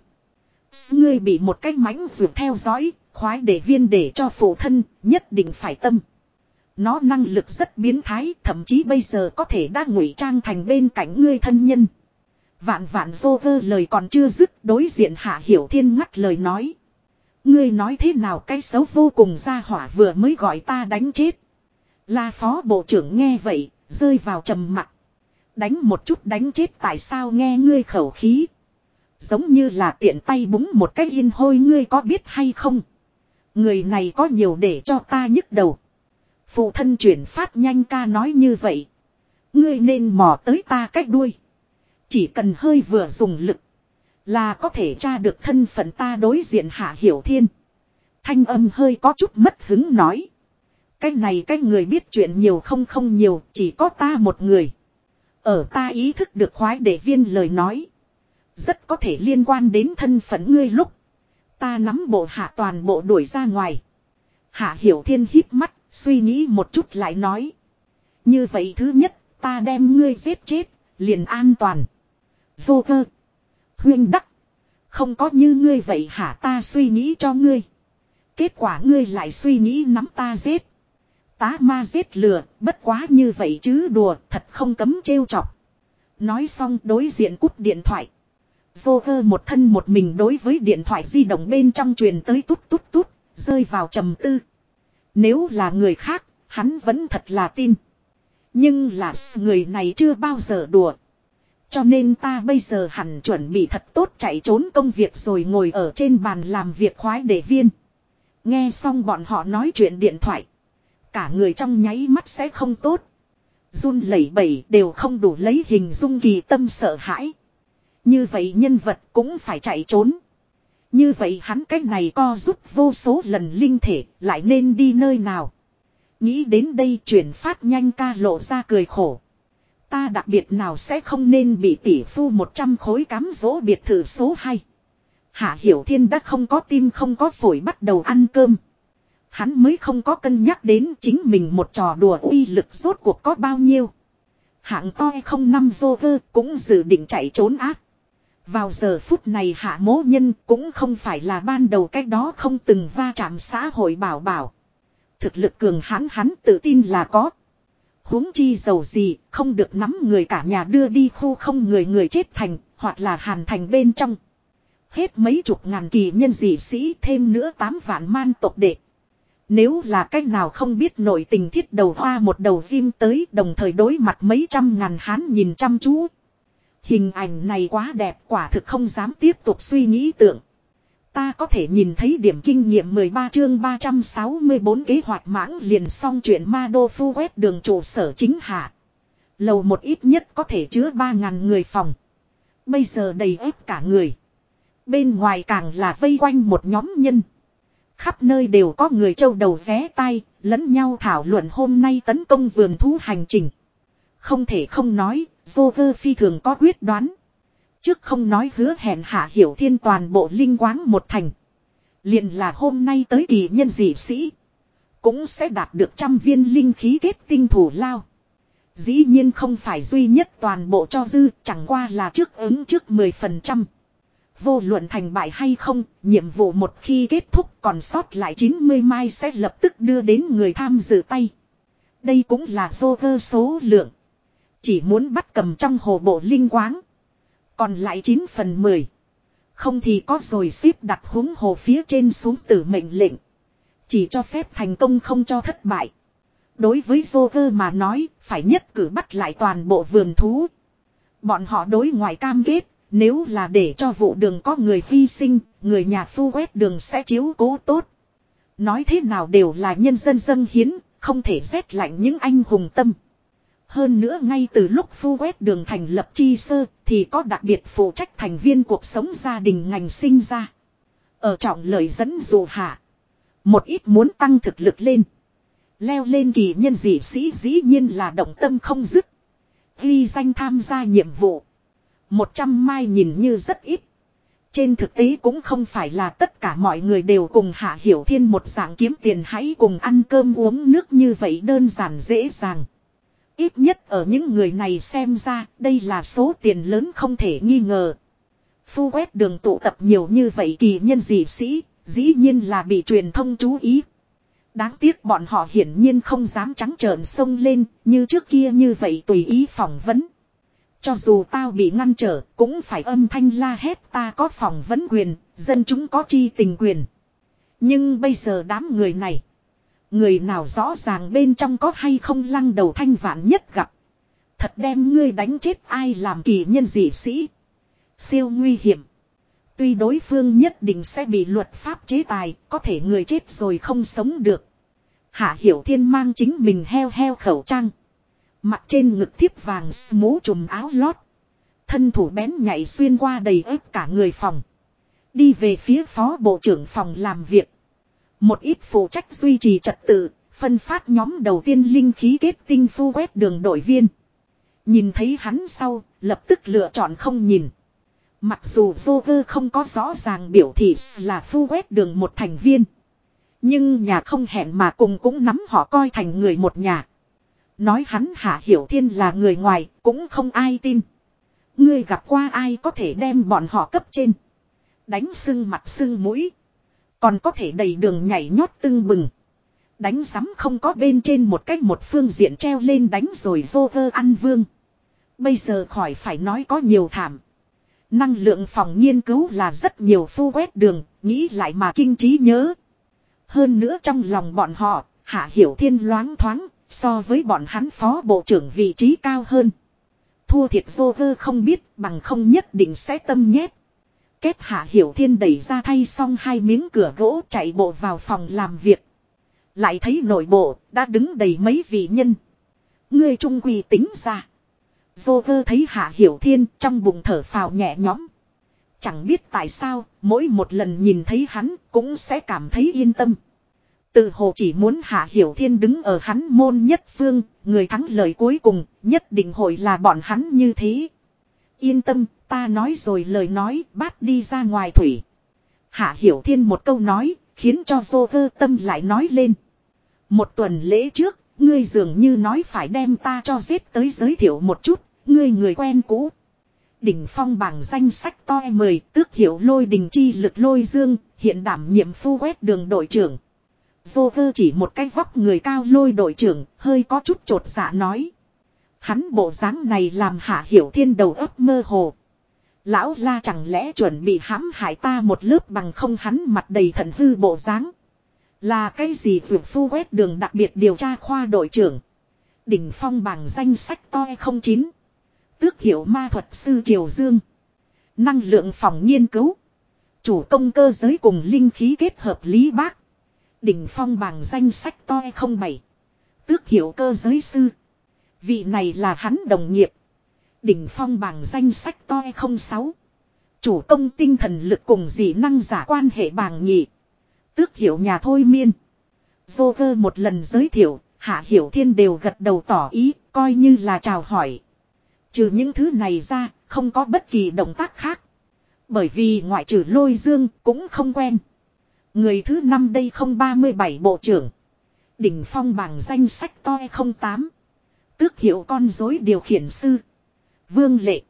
Ngươi bị một cái mánh vượt theo dõi, khoái để viên để cho phụ thân, nhất định phải tâm. Nó năng lực rất biến thái, thậm chí bây giờ có thể đã ngụy trang thành bên cạnh ngươi thân nhân. Vạn vạn vô vơ lời còn chưa dứt đối diện hạ hiểu thiên ngắt lời nói. Ngươi nói thế nào cái xấu vô cùng ra hỏa vừa mới gọi ta đánh chết. Là phó bộ trưởng nghe vậy, rơi vào trầm mặt. Đánh một chút đánh chết tại sao nghe ngươi khẩu khí. Giống như là tiện tay búng một cái yên hôi ngươi có biết hay không. Người này có nhiều để cho ta nhức đầu. Phụ thân chuyển phát nhanh ca nói như vậy. Ngươi nên mò tới ta cách đuôi. Chỉ cần hơi vừa dùng lực. Là có thể tra được thân phận ta đối diện hạ hiểu thiên. Thanh âm hơi có chút mất hứng nói. Cái này cái người biết chuyện nhiều không không nhiều, chỉ có ta một người. Ở ta ý thức được khoái để viên lời nói. Rất có thể liên quan đến thân phận ngươi lúc. Ta nắm bộ hạ toàn bộ đuổi ra ngoài. Hạ hiểu thiên hít mắt, suy nghĩ một chút lại nói. Như vậy thứ nhất, ta đem ngươi giết chết, liền an toàn. Vô cơ. Huyên đắc. Không có như ngươi vậy hả ta suy nghĩ cho ngươi. Kết quả ngươi lại suy nghĩ nắm ta giết. Tá ma giết lừa, bất quá như vậy chứ đùa, thật không cấm trêu chọc. Nói xong đối diện cút điện thoại. Vô cơ một thân một mình đối với điện thoại di động bên trong truyền tới tút tút tút, rơi vào trầm tư. Nếu là người khác, hắn vẫn thật là tin. Nhưng là người này chưa bao giờ đùa. Cho nên ta bây giờ hẳn chuẩn bị thật tốt chạy trốn công việc rồi ngồi ở trên bàn làm việc khoái để viên. Nghe xong bọn họ nói chuyện điện thoại. Cả người trong nháy mắt sẽ không tốt. Run lẩy bẩy đều không đủ lấy hình dung kỳ tâm sợ hãi. Như vậy nhân vật cũng phải chạy trốn. Như vậy hắn cách này co rút vô số lần linh thể lại nên đi nơi nào. Nghĩ đến đây chuyển phát nhanh ca lộ ra cười khổ. Ta đặc biệt nào sẽ không nên bị tỷ phu 100 khối cám dỗ biệt thự số 2. Hạ Hiểu Thiên đã không có tim không có phổi bắt đầu ăn cơm. Hắn mới không có cân nhắc đến chính mình một trò đùa uy lực rốt cuộc có bao nhiêu. Hạng to không năm vô cơ cũng dự định chạy trốn ác. Vào giờ phút này hạ mố nhân cũng không phải là ban đầu cách đó không từng va chạm xã hội bảo bảo. Thực lực cường hãn hắn tự tin là có. huống chi giàu gì không được nắm người cả nhà đưa đi khu không người người chết thành hoặc là hàn thành bên trong. Hết mấy chục ngàn kỳ nhân dị sĩ thêm nữa tám vạn man tộc đệ. Nếu là cách nào không biết nội tình thiết đầu hoa một đầu viêm tới, đồng thời đối mặt mấy trăm ngàn hán nhìn chăm chú. Hình ảnh này quá đẹp, quả thực không dám tiếp tục suy nghĩ tưởng. Ta có thể nhìn thấy điểm kinh nghiệm 13 chương 364 kế hoạch mãng liền xong chuyện ma đô phu quét đường trụ sở chính hạ. Lầu một ít nhất có thể chứa 3.000 người phòng. Bây giờ đầy ép cả người. Bên ngoài càng là vây quanh một nhóm nhân. Khắp nơi đều có người châu đầu vé tay, lẫn nhau thảo luận hôm nay tấn công vườn thú hành trình. Không thể không nói, vô cơ phi thường có quyết đoán. Trước không nói hứa hẹn hạ hiểu thiên toàn bộ linh quáng một thành. liền là hôm nay tới kỳ nhân dị sĩ. Cũng sẽ đạt được trăm viên linh khí kết tinh thủ lao. Dĩ nhiên không phải duy nhất toàn bộ cho dư chẳng qua là trước ứng trước 10%. Vô luận thành bại hay không, nhiệm vụ một khi kết thúc còn sót lại 90 mai sẽ lập tức đưa đến người tham dự tay. Đây cũng là vô cơ số lượng. Chỉ muốn bắt cầm trong hồ bộ linh quáng. Còn lại 9 phần 10. Không thì có rồi xếp đặt huống hồ phía trên xuống tử mệnh lệnh. Chỉ cho phép thành công không cho thất bại. Đối với Joker mà nói, phải nhất cử bắt lại toàn bộ vườn thú. Bọn họ đối ngoại cam kết, nếu là để cho vụ đường có người hy sinh, người nhà phu quét đường sẽ chiếu cố tốt. Nói thế nào đều là nhân dân dân hiến, không thể rét lạnh những anh hùng tâm. Hơn nữa ngay từ lúc phu quét đường thành lập chi sơ thì có đặc biệt phụ trách thành viên cuộc sống gia đình ngành sinh ra. Ở trọng lời dẫn dụ hạ. Một ít muốn tăng thực lực lên. Leo lên kỳ nhân dị sĩ dĩ nhiên là động tâm không dứt. Ghi danh tham gia nhiệm vụ. Một trăm mai nhìn như rất ít. Trên thực tế cũng không phải là tất cả mọi người đều cùng Hạ Hiểu Thiên một dạng kiếm tiền hãy cùng ăn cơm uống nước như vậy đơn giản dễ dàng. Ít nhất ở những người này xem ra đây là số tiền lớn không thể nghi ngờ. Phu quét đường tụ tập nhiều như vậy kỳ nhân dị sĩ, dĩ nhiên là bị truyền thông chú ý. Đáng tiếc bọn họ hiển nhiên không dám trắng trợn sông lên như trước kia như vậy tùy ý phỏng vấn. Cho dù tao bị ngăn trở, cũng phải âm thanh la hét ta có phỏng vấn quyền, dân chúng có chi tình quyền. Nhưng bây giờ đám người này, người nào rõ ràng bên trong có hay không lăng đầu thanh vạn nhất gặp. Thật đem ngươi đánh chết ai làm kỳ nhân dị sĩ. Siêu nguy hiểm. Tuy đối phương nhất định sẽ bị luật pháp chế tài, có thể người chết rồi không sống được. Hạ Hiểu Thiên mang chính mình heo heo khẩu trang. Mặt trên ngực thiếp vàng mũ trùm áo lót. Thân thủ bén nhảy xuyên qua đầy ếp cả người phòng. Đi về phía phó bộ trưởng phòng làm việc. Một ít phụ trách duy trì trật tự, phân phát nhóm đầu tiên linh khí kết tinh phu quét đường đội viên. Nhìn thấy hắn sau, lập tức lựa chọn không nhìn. Mặc dù vô vơ không có rõ ràng biểu thị là phu quét đường một thành viên. Nhưng nhà không hẹn mà cùng cũng nắm họ coi thành người một nhà. Nói hắn Hạ Hiểu Thiên là người ngoài, cũng không ai tin. Ngươi gặp qua ai có thể đem bọn họ cấp trên. Đánh sưng mặt sưng mũi. Còn có thể đầy đường nhảy nhót tưng bừng. Đánh sắm không có bên trên một cách một phương diện treo lên đánh rồi vô cơ ăn vương. Bây giờ khỏi phải nói có nhiều thảm. Năng lượng phòng nghiên cứu là rất nhiều phu quét đường, nghĩ lại mà kinh trí nhớ. Hơn nữa trong lòng bọn họ, Hạ Hiểu Thiên loáng thoáng, So với bọn hắn phó bộ trưởng vị trí cao hơn. Thua thiệt vô vơ không biết bằng không nhất định sẽ tâm nhét. Kết hạ hiểu thiên đẩy ra thay xong hai miếng cửa gỗ chạy bộ vào phòng làm việc. Lại thấy nội bộ đã đứng đầy mấy vị nhân. Ngươi trung quy tính ra. Dô vơ thấy Hạ Hiểu Thiên trong bụng thở phào nhẹ nhõm. Chẳng biết tại sao, mỗi một lần nhìn thấy hắn cũng sẽ cảm thấy yên tâm. Từ hồ chỉ muốn Hạ Hiểu Thiên đứng ở hắn môn nhất phương, người thắng lời cuối cùng, nhất định hội là bọn hắn như thế. Yên tâm, ta nói rồi lời nói, bắt đi ra ngoài thủy. Hạ Hiểu Thiên một câu nói, khiến cho vô cơ tâm lại nói lên. Một tuần lễ trước, ngươi dường như nói phải đem ta cho giết tới giới thiệu một chút, ngươi người quen cũ. Đỉnh phong bảng danh sách to mời tước hiểu lôi đình chi lực lôi dương, hiện đảm nhiệm phu quét đường đội trưởng. Dô vơ chỉ một cái vóc người cao lôi đội trưởng, hơi có chút trột dạ nói. Hắn bộ dáng này làm hạ hiểu thiên đầu ấp mơ hồ. Lão la chẳng lẽ chuẩn bị hãm hại ta một lớp bằng không hắn mặt đầy thần hư bộ dáng. Là cái gì vượt phu quét đường đặc biệt điều tra khoa đội trưởng. Đỉnh phong bảng danh sách to không chín Tước hiệu ma thuật sư Triều Dương. Năng lượng phòng nghiên cứu. Chủ công cơ giới cùng linh khí kết hợp lý bác. Đỉnh phong bảng danh sách to không bảy Tước hiệu cơ giới sư. Vị này là hắn đồng nghiệp. Đỉnh phong bảng danh sách to không sáu Chủ công tinh thần lực cùng dị năng giả quan hệ bảng nhị. Tước hiệu nhà thôi miên. Joker một lần giới thiệu, Hạ Hiểu Thiên đều gật đầu tỏ ý, coi như là chào hỏi. Trừ những thứ này ra, không có bất kỳ động tác khác. Bởi vì ngoại trừ lôi dương cũng không quen. Người thứ năm đây không 37 bộ trưởng. Đỉnh phong bảng danh sách to 08. Tước hiệu con dối điều khiển sư. Vương lệ.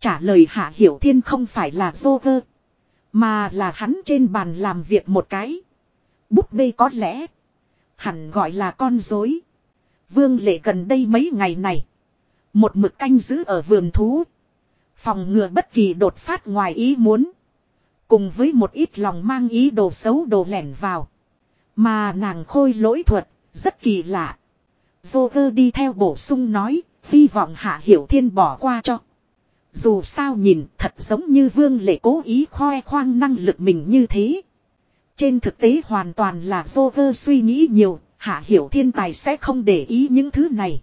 Trả lời hạ hiểu thiên không phải là dô vơ. Mà là hắn trên bàn làm việc một cái. Búp bê có lẽ. Hẳn gọi là con dối. Vương lệ gần đây mấy ngày này. Một mực canh giữ ở vườn thú. Phòng ngừa bất kỳ đột phát ngoài ý muốn. Cùng với một ít lòng mang ý đồ xấu đồ lẻn vào. Mà nàng khôi lỗi thuật, rất kỳ lạ. Joker đi theo bổ sung nói, hy vọng Hạ Hiểu Thiên bỏ qua cho. Dù sao nhìn thật giống như vương lệ cố ý khoe khoang năng lực mình như thế. Trên thực tế hoàn toàn là Joker suy nghĩ nhiều, Hạ Hiểu Thiên tài sẽ không để ý những thứ này.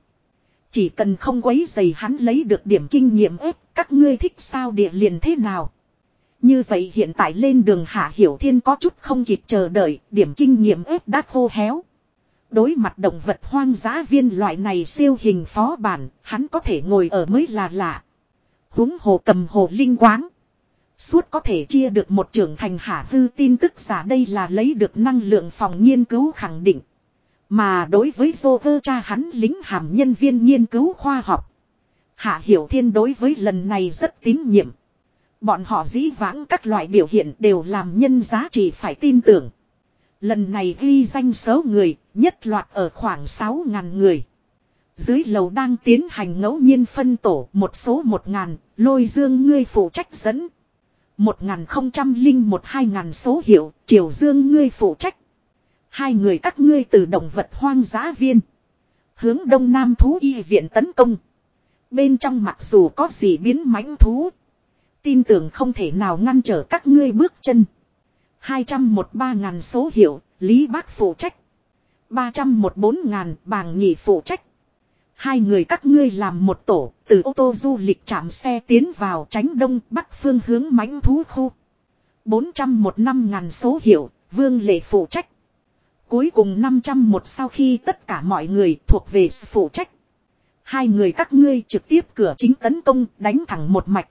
Chỉ cần không quấy dày hắn lấy được điểm kinh nghiệm ếp, các ngươi thích sao địa liền thế nào. Như vậy hiện tại lên đường Hạ Hiểu Thiên có chút không kịp chờ đợi, điểm kinh nghiệm ếp đã khô héo. Đối mặt động vật hoang dã viên loại này siêu hình phó bản, hắn có thể ngồi ở mới là lạ. Húng hồ cầm hồ linh quáng. Suốt có thể chia được một trưởng thành hạ hư tin tức giả đây là lấy được năng lượng phòng nghiên cứu khẳng định. Mà đối với Joker cha hắn lính hàm nhân viên nghiên cứu khoa học. Hạ Hiểu Thiên đối với lần này rất tín nhiệm. Bọn họ dĩ vãng các loại biểu hiện đều làm nhân giá trị phải tin tưởng. Lần này ghi danh số người, nhất loạt ở khoảng 6.000 người. Dưới lầu đang tiến hành ngẫu nhiên phân tổ một số 1.000, lôi dương ngươi phụ trách dẫn. 1.001-2.000 số hiệu, triều dương ngươi phụ trách. Hai người các ngươi từ động vật hoang dã viên. Hướng đông nam thú y viện tấn công. Bên trong mặc dù có gì biến mãnh thú. Tin tưởng không thể nào ngăn trở các ngươi bước chân. 213 ngàn số hiệu, Lý Bác phụ trách. 314 ngàn bàng nhị phụ trách. Hai người các ngươi làm một tổ, từ ô tô du lịch chạm xe tiến vào tránh đông bắc phương hướng mãnh thú khu. 401 năm ngàn số hiệu, vương lệ phụ trách. Cuối cùng 501 sau khi tất cả mọi người thuộc về phụ trách. Hai người các ngươi trực tiếp cửa chính tấn công đánh thẳng một mạch.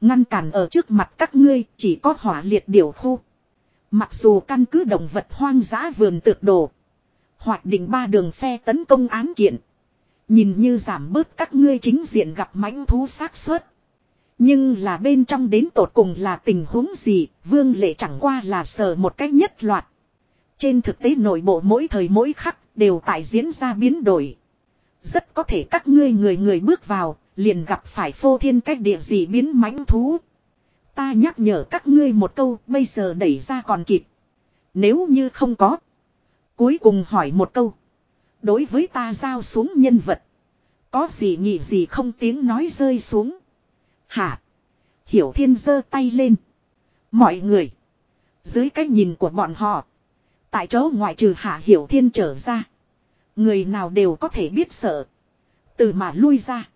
Ngăn cản ở trước mặt các ngươi chỉ có hỏa liệt điều khu. Mặc dù căn cứ động vật hoang dã vườn tược đồ. Hoạt định ba đường phe tấn công án kiện. Nhìn như giảm bớt các ngươi chính diện gặp mãnh thú xác suất. Nhưng là bên trong đến tột cùng là tình huống gì, vương lệ chẳng qua là sờ một cách nhất loạt. Trên thực tế nội bộ mỗi thời mỗi khắc đều tại diễn ra biến đổi. Rất có thể các ngươi người người bước vào, liền gặp phải phô thiên cách địa gì biến mãnh thú. Ta nhắc nhở các ngươi một câu, bây giờ đẩy ra còn kịp. Nếu như không có. Cuối cùng hỏi một câu. Đối với ta giao xuống nhân vật. Có gì nhị gì không tiếng nói rơi xuống. Hả? Hiểu thiên giơ tay lên. Mọi người. Dưới cái nhìn của bọn họ. Tại chỗ ngoại trừ hạ hiểu thiên trở ra. Người nào đều có thể biết sợ. từ mà lui ra.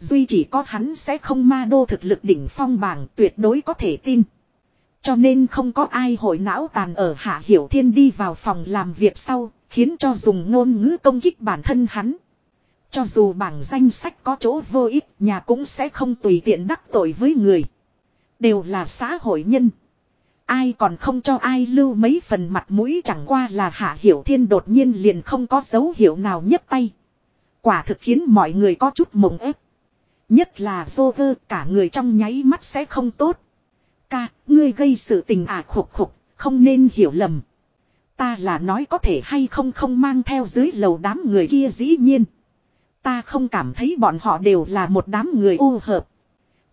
Duy chỉ có hắn sẽ không ma đô thực lực đỉnh phong bảng tuyệt đối có thể tin. Cho nên không có ai hội não tàn ở Hạ Hiểu Thiên đi vào phòng làm việc sau, khiến cho dùng ngôn ngữ công kích bản thân hắn. Cho dù bảng danh sách có chỗ vô ích, nhà cũng sẽ không tùy tiện đắc tội với người. Đều là xã hội nhân. Ai còn không cho ai lưu mấy phần mặt mũi chẳng qua là Hạ Hiểu Thiên đột nhiên liền không có dấu hiệu nào nhấp tay. Quả thực khiến mọi người có chút mộng ép. Nhất là vô vơ cả người trong nháy mắt sẽ không tốt. Ca, ngươi gây sự tình à khục khục, không nên hiểu lầm. Ta là nói có thể hay không không mang theo dưới lầu đám người kia dĩ nhiên. Ta không cảm thấy bọn họ đều là một đám người u hợp.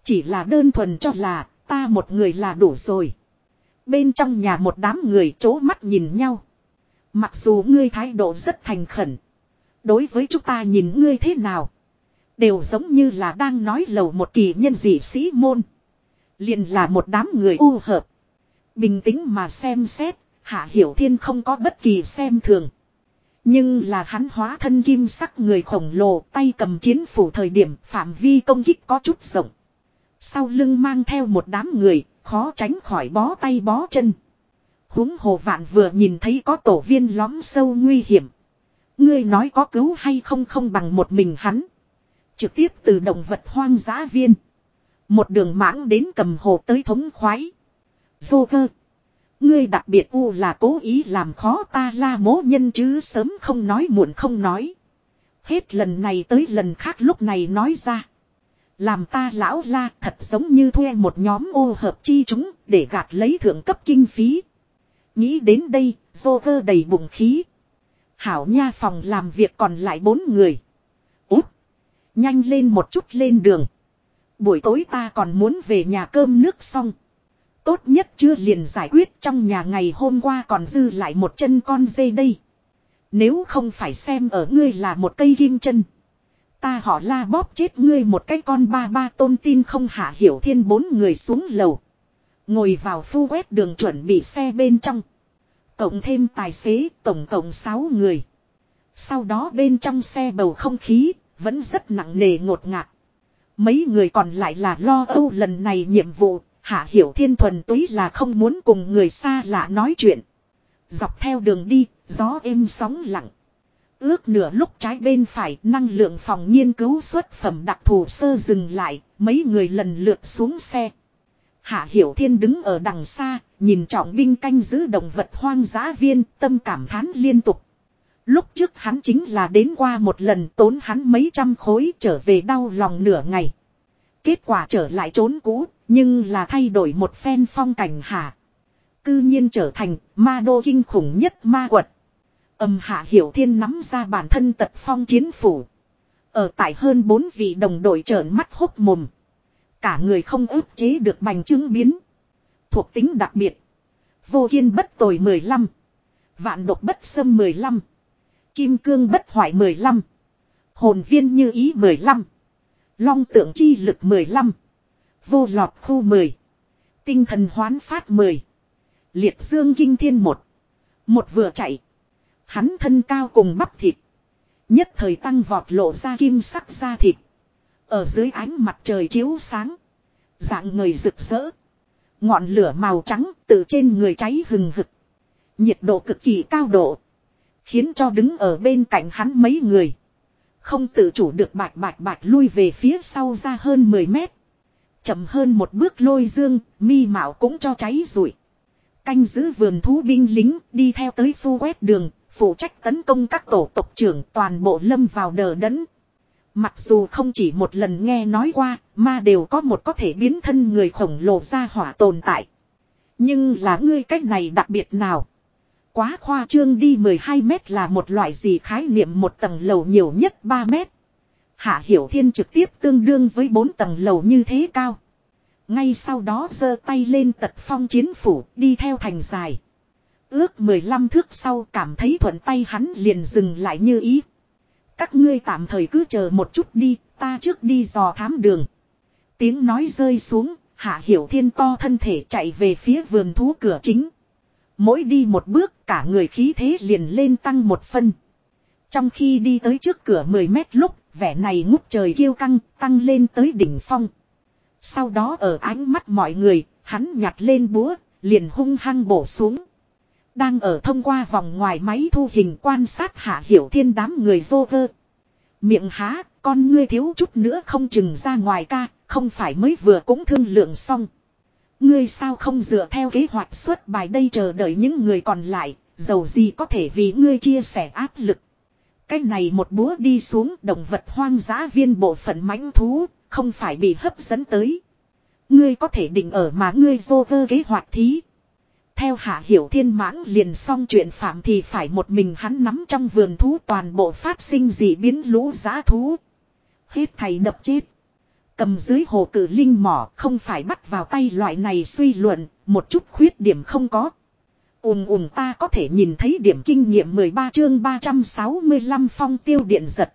Chỉ là đơn thuần cho là ta một người là đủ rồi. Bên trong nhà một đám người chố mắt nhìn nhau. Mặc dù ngươi thái độ rất thành khẩn. Đối với chúng ta nhìn ngươi thế nào. Đều giống như là đang nói lầu một kỳ nhân dị sĩ môn. Liền là một đám người u hợp. Bình tĩnh mà xem xét, Hạ Hiểu Thiên không có bất kỳ xem thường. Nhưng là hắn hóa thân kim sắc người khổng lồ tay cầm chiến phủ thời điểm phạm vi công kích có chút rộng. Sau lưng mang theo một đám người, khó tránh khỏi bó tay bó chân. Húng hồ vạn vừa nhìn thấy có tổ viên lõm sâu nguy hiểm. Ngươi nói có cứu hay không không bằng một mình hắn. Trực tiếp từ động vật hoang dã viên. Một đường mãng đến cầm hồ tới thống khoái. Vô cơ. Ngươi đặc biệt u là cố ý làm khó ta la mố nhân chứ sớm không nói muộn không nói. Hết lần này tới lần khác lúc này nói ra. Làm ta lão la thật giống như thuê một nhóm ô hợp chi chúng để gạt lấy thượng cấp kinh phí. Nghĩ đến đây, dô cơ đầy bụng khí. Hảo nha phòng làm việc còn lại bốn người. Nhanh lên một chút lên đường. Buổi tối ta còn muốn về nhà cơm nước xong. Tốt nhất chưa liền giải quyết trong nhà ngày hôm qua còn dư lại một chân con dê đây. Nếu không phải xem ở ngươi là một cây kim chân. Ta họ la bóp chết ngươi một cái con ba ba tôn tin không hạ hiểu thiên bốn người xuống lầu. Ngồi vào phu quét đường chuẩn bị xe bên trong. Cộng thêm tài xế, tổng cộng 6 người. Sau đó bên trong xe bầu không khí vẫn rất nặng nề ngột ngạt. Mấy người còn lại là lo âu lần này nhiệm vụ, Hạ Hiểu Thiên thuần túy là không muốn cùng người xa lạ nói chuyện. Dọc theo đường đi, gió êm sóng lặng. Ước nửa lúc trái bên phải năng lượng phòng nghiên cứu xuất phẩm đặc thù sơ dừng lại, mấy người lần lượt xuống xe. Hạ Hiểu Thiên đứng ở đằng xa, nhìn trọng binh canh giữ động vật hoang dã viên, tâm cảm thán liên tục. Lúc trước hắn chính là đến qua một lần tốn hắn mấy trăm khối trở về đau lòng nửa ngày. Kết quả trở lại trốn cũ, nhưng là thay đổi một phen phong cảnh hạ. Cư nhiên trở thành ma đô kinh khủng nhất ma quật. Âm hạ hiểu thiên nắm ra bản thân tật phong chiến phủ. Ở tại hơn bốn vị đồng đội trợn mắt hốc mồm. Cả người không ức chế được bành trướng biến. Thuộc tính đặc biệt. Vô kiên bất tồi 15. Vạn độc bất xâm 15. Kim cương bất hoại 15. Hồn viên như ý 15. Long tượng chi lực 15. Vô lọt khu 10. Tinh thần hoán phát 10. Liệt dương kinh thiên 1. Một vừa chạy. Hắn thân cao cùng bắp thịt. Nhất thời tăng vọt lộ ra kim sắc da thịt. Ở dưới ánh mặt trời chiếu sáng. Dạng người rực rỡ. Ngọn lửa màu trắng từ trên người cháy hừng hực. Nhiệt độ cực kỳ cao độ. Khiến cho đứng ở bên cạnh hắn mấy người. Không tự chủ được bạch bạch bạch lui về phía sau ra hơn 10 mét. Chậm hơn một bước lôi dương, mi mạo cũng cho cháy rụi. Canh giữ vườn thú binh lính đi theo tới phu quét đường, phụ trách tấn công các tổ tộc trưởng toàn bộ lâm vào đờ đẫn. Mặc dù không chỉ một lần nghe nói qua, mà đều có một có thể biến thân người khổng lồ ra hỏa tồn tại. Nhưng là ngươi cách này đặc biệt nào? Quá khoa trương đi 12 mét là một loại gì khái niệm một tầng lầu nhiều nhất 3 mét. Hạ Hiểu Thiên trực tiếp tương đương với 4 tầng lầu như thế cao. Ngay sau đó giơ tay lên tật phong chiến phủ đi theo thành dài. Ước 15 thước sau cảm thấy thuận tay hắn liền dừng lại như ý. Các ngươi tạm thời cứ chờ một chút đi, ta trước đi dò thám đường. Tiếng nói rơi xuống, Hạ Hiểu Thiên to thân thể chạy về phía vườn thú cửa chính. Mỗi đi một bước cả người khí thế liền lên tăng một phân. Trong khi đi tới trước cửa 10 mét lúc, vẻ này ngút trời kiêu căng, tăng lên tới đỉnh phong. Sau đó ở ánh mắt mọi người, hắn nhặt lên búa, liền hung hăng bổ xuống. Đang ở thông qua vòng ngoài máy thu hình quan sát hạ hiểu thiên đám người dô vơ. Miệng há, con ngươi thiếu chút nữa không chừng ra ngoài ca, không phải mới vừa cũng thương lượng xong. Ngươi sao không dựa theo kế hoạch xuất bài đây chờ đợi những người còn lại, dầu gì có thể vì ngươi chia sẻ áp lực. Cái này một búa đi xuống động vật hoang dã viên bộ phận mãnh thú, không phải bị hấp dẫn tới. Ngươi có thể định ở mà ngươi dô vơ kế hoạch thí. Theo hạ hiểu thiên mãng liền xong chuyện phạm thì phải một mình hắn nắm trong vườn thú toàn bộ phát sinh dị biến lũ giá thú. Hết thầy đập chết. Cầm dưới hồ cử linh mỏ không phải bắt vào tay loại này suy luận, một chút khuyết điểm không có. Ùm ùm ta có thể nhìn thấy điểm kinh nghiệm 13 chương 365 phong tiêu điện giật.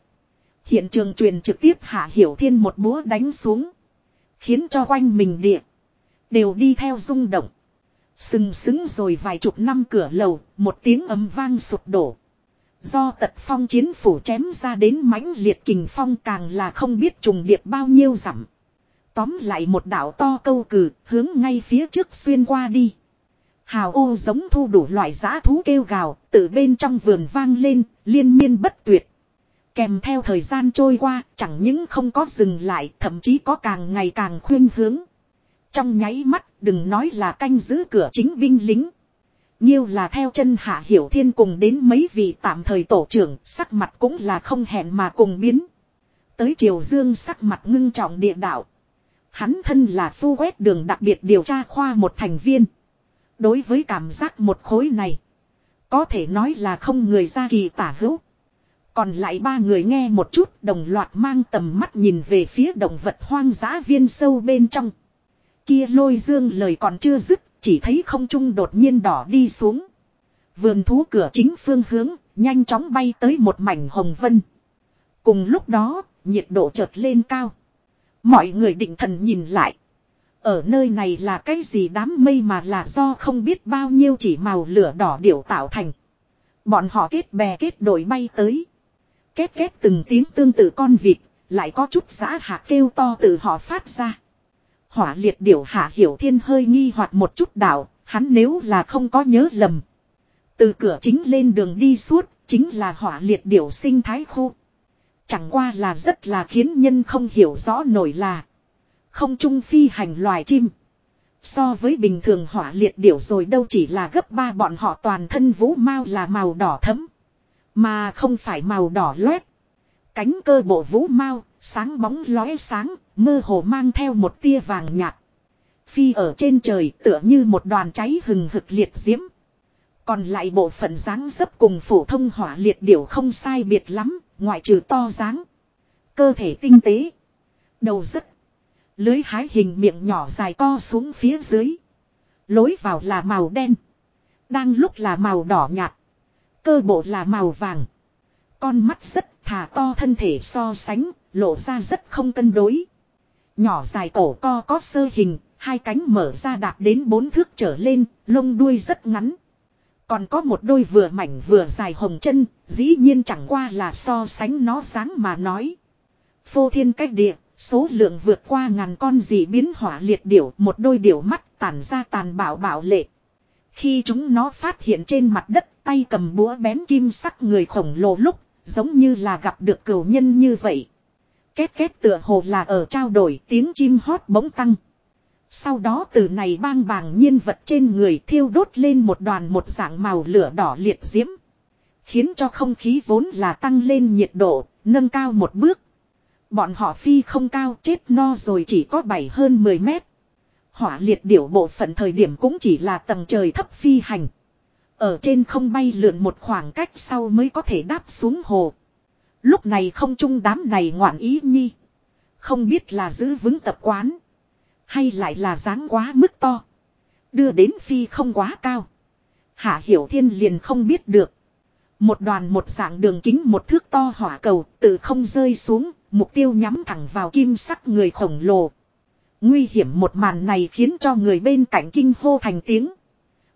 Hiện trường truyền trực tiếp hạ hiểu thiên một búa đánh xuống. Khiến cho quanh mình địa. Đều đi theo rung động. Sừng sững rồi vài chục năm cửa lầu, một tiếng ấm vang sụp đổ. Do tật phong chiến phủ chém ra đến mãnh liệt kình phong càng là không biết trùng điệp bao nhiêu dặm. Tóm lại một đảo to câu cử, hướng ngay phía trước xuyên qua đi. Hào ô giống thu đủ loại giã thú kêu gào, từ bên trong vườn vang lên, liên miên bất tuyệt. Kèm theo thời gian trôi qua, chẳng những không có dừng lại, thậm chí có càng ngày càng khuyên hướng. Trong nháy mắt, đừng nói là canh giữ cửa chính binh lính. Nhiêu là theo chân hạ hiểu thiên cùng đến mấy vị tạm thời tổ trưởng, sắc mặt cũng là không hẹn mà cùng biến. Tới triều dương sắc mặt ngưng trọng địa đạo. Hắn thân là phu quét đường đặc biệt điều tra khoa một thành viên. Đối với cảm giác một khối này. Có thể nói là không người ra kỳ tả hữu. Còn lại ba người nghe một chút đồng loạt mang tầm mắt nhìn về phía động vật hoang dã viên sâu bên trong. Kia lôi dương lời còn chưa dứt, chỉ thấy không trung đột nhiên đỏ đi xuống. Vườn thú cửa chính phương hướng, nhanh chóng bay tới một mảnh hồng vân. Cùng lúc đó, nhiệt độ chợt lên cao. Mọi người định thần nhìn lại. Ở nơi này là cái gì đám mây mà là do không biết bao nhiêu chỉ màu lửa đỏ điểu tạo thành. Bọn họ kết bè kết đội bay tới. Kết kết từng tiếng tương tự con vịt, lại có chút giã hạ kêu to từ họ phát ra. Hỏa liệt điểu hạ hiểu thiên hơi nghi hoặc một chút đạo, hắn nếu là không có nhớ lầm. Từ cửa chính lên đường đi suốt, chính là hỏa liệt điểu sinh thái khu. Chẳng qua là rất là khiến nhân không hiểu rõ nổi là. Không trung phi hành loài chim. So với bình thường hỏa liệt điểu rồi đâu chỉ là gấp ba bọn họ toàn thân vũ mau là màu đỏ thấm. Mà không phải màu đỏ loét. Cánh cơ bộ vũ mau, sáng bóng lóe sáng, mơ hồ mang theo một tia vàng nhạt. Phi ở trên trời tựa như một đoàn cháy hừng hực liệt diễm. Còn lại bộ phận dáng dấp cùng phổ thông hỏa liệt điểu không sai biệt lắm, ngoại trừ to dáng. Cơ thể tinh tế. Đầu rất. Lưới hái hình miệng nhỏ dài co xuống phía dưới. Lối vào là màu đen. Đang lúc là màu đỏ nhạt. Cơ bộ là màu vàng. Con mắt rất thà to thân thể so sánh, lộ ra rất không cân đối. Nhỏ dài cổ co có sơ hình, hai cánh mở ra đạt đến bốn thước trở lên, lông đuôi rất ngắn. Còn có một đôi vừa mảnh vừa dài hồng chân, dĩ nhiên chẳng qua là so sánh nó sáng mà nói. Phô thiên cách địa, số lượng vượt qua ngàn con dị biến hỏa liệt điểu, một đôi điểu mắt tản ra tàn bạo bạo lệ. Khi chúng nó phát hiện trên mặt đất tay cầm búa bén kim sắc người khổng lồ lúc, giống như là gặp được cửu nhân như vậy. Két két tựa hồ là ở trao đổi tiếng chim hót bỗng tăng. Sau đó từ này bang bàng nhiên vật trên người thiêu đốt lên một đoàn một dạng màu lửa đỏ liệt diễm. Khiến cho không khí vốn là tăng lên nhiệt độ, nâng cao một bước. Bọn họ phi không cao chết no rồi chỉ có bảy hơn 10 mét. Hỏa liệt điểu bộ phận thời điểm cũng chỉ là tầng trời thấp phi hành. Ở trên không bay lượn một khoảng cách sau mới có thể đáp xuống hồ. Lúc này không chung đám này ngoạn ý nhi. Không biết là giữ vững tập quán. Hay lại là dáng quá mức to. Đưa đến phi không quá cao. Hạ Hiểu Thiên liền không biết được. Một đoàn một dạng đường kính một thước to hỏa cầu từ không rơi xuống, mục tiêu nhắm thẳng vào kim sắc người khổng lồ. Nguy hiểm một màn này khiến cho người bên cạnh kinh hô thành tiếng.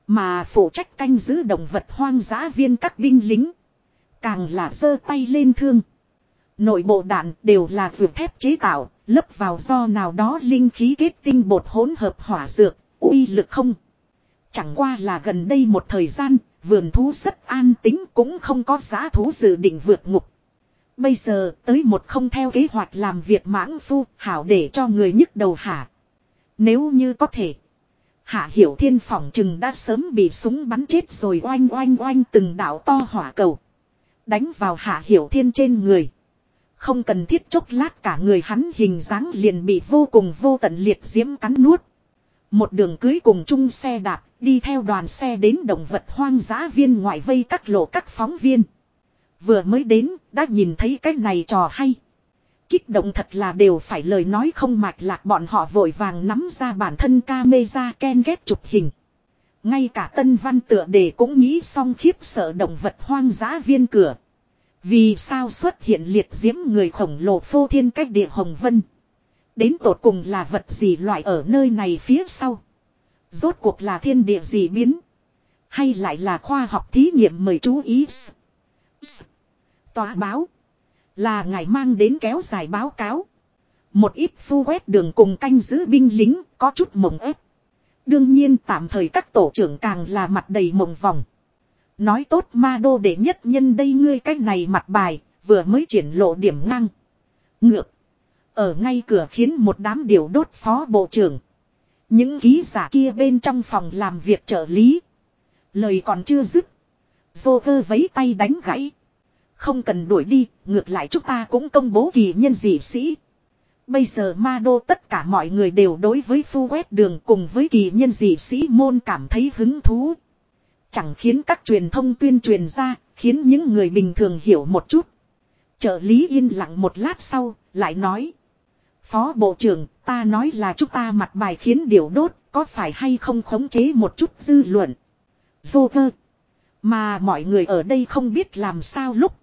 Mà phụ trách canh giữ động vật hoang dã viên các binh lính. Càng là giơ tay lên thương. Nội bộ đạn đều là vượt thép chế tạo, lấp vào do nào đó linh khí kết tinh bột hỗn hợp hỏa dược, uy lực không. Chẳng qua là gần đây một thời gian, vườn thú rất an tính cũng không có giá thú dự định vượt ngục. Bây giờ tới một không theo kế hoạch làm việc mãng phu hảo để cho người nhức đầu hả. Nếu như có thể. Hạ hiểu thiên phỏng chừng đã sớm bị súng bắn chết rồi oanh oanh oanh từng đảo to hỏa cầu. Đánh vào hạ hiểu thiên trên người. Không cần thiết chốc lát cả người hắn hình dáng liền bị vô cùng vô tận liệt diễm cắn nuốt. Một đường cưới cùng chung xe đạp, đi theo đoàn xe đến động vật hoang dã viên ngoại vây các lộ các phóng viên. Vừa mới đến, đã nhìn thấy cái này trò hay. Kích động thật là đều phải lời nói không mạch lạc bọn họ vội vàng nắm ra bản thân ca mê ra ken ghép chụp hình. Ngay cả tân văn tựa đề cũng nghĩ xong khiếp sợ động vật hoang dã viên cửa. Vì sao xuất hiện liệt diễm người khổng lồ phô thiên cách địa hồng vân. Đến tột cùng là vật gì loại ở nơi này phía sau. Rốt cuộc là thiên địa gì biến. Hay lại là khoa học thí nghiệm mời chú ý. Tòa báo. Là ngài mang đến kéo dài báo cáo. Một ít phu quét đường cùng canh giữ binh lính có chút mộng ép. Đương nhiên tạm thời các tổ trưởng càng là mặt đầy mộng vòng. Nói tốt ma đô đệ nhất nhân đây ngươi cách này mặt bài, vừa mới triển lộ điểm ngang. Ngược. Ở ngay cửa khiến một đám điều đốt phó bộ trưởng. Những ký giả kia bên trong phòng làm việc trợ lý. Lời còn chưa dứt. Dô vơ vấy tay đánh gãy. Không cần đuổi đi, ngược lại chúng ta cũng công bố kỳ nhân dị sĩ. Bây giờ ma đô tất cả mọi người đều đối với phu quét đường cùng với kỳ nhân dị sĩ môn cảm thấy hứng thú. Chẳng khiến các truyền thông tuyên truyền ra, khiến những người bình thường hiểu một chút. Trợ lý yên lặng một lát sau, lại nói. Phó Bộ trưởng, ta nói là chúng ta mặt bài khiến điều đốt, có phải hay không khống chế một chút dư luận. Vô cơ. Mà mọi người ở đây không biết làm sao lúc.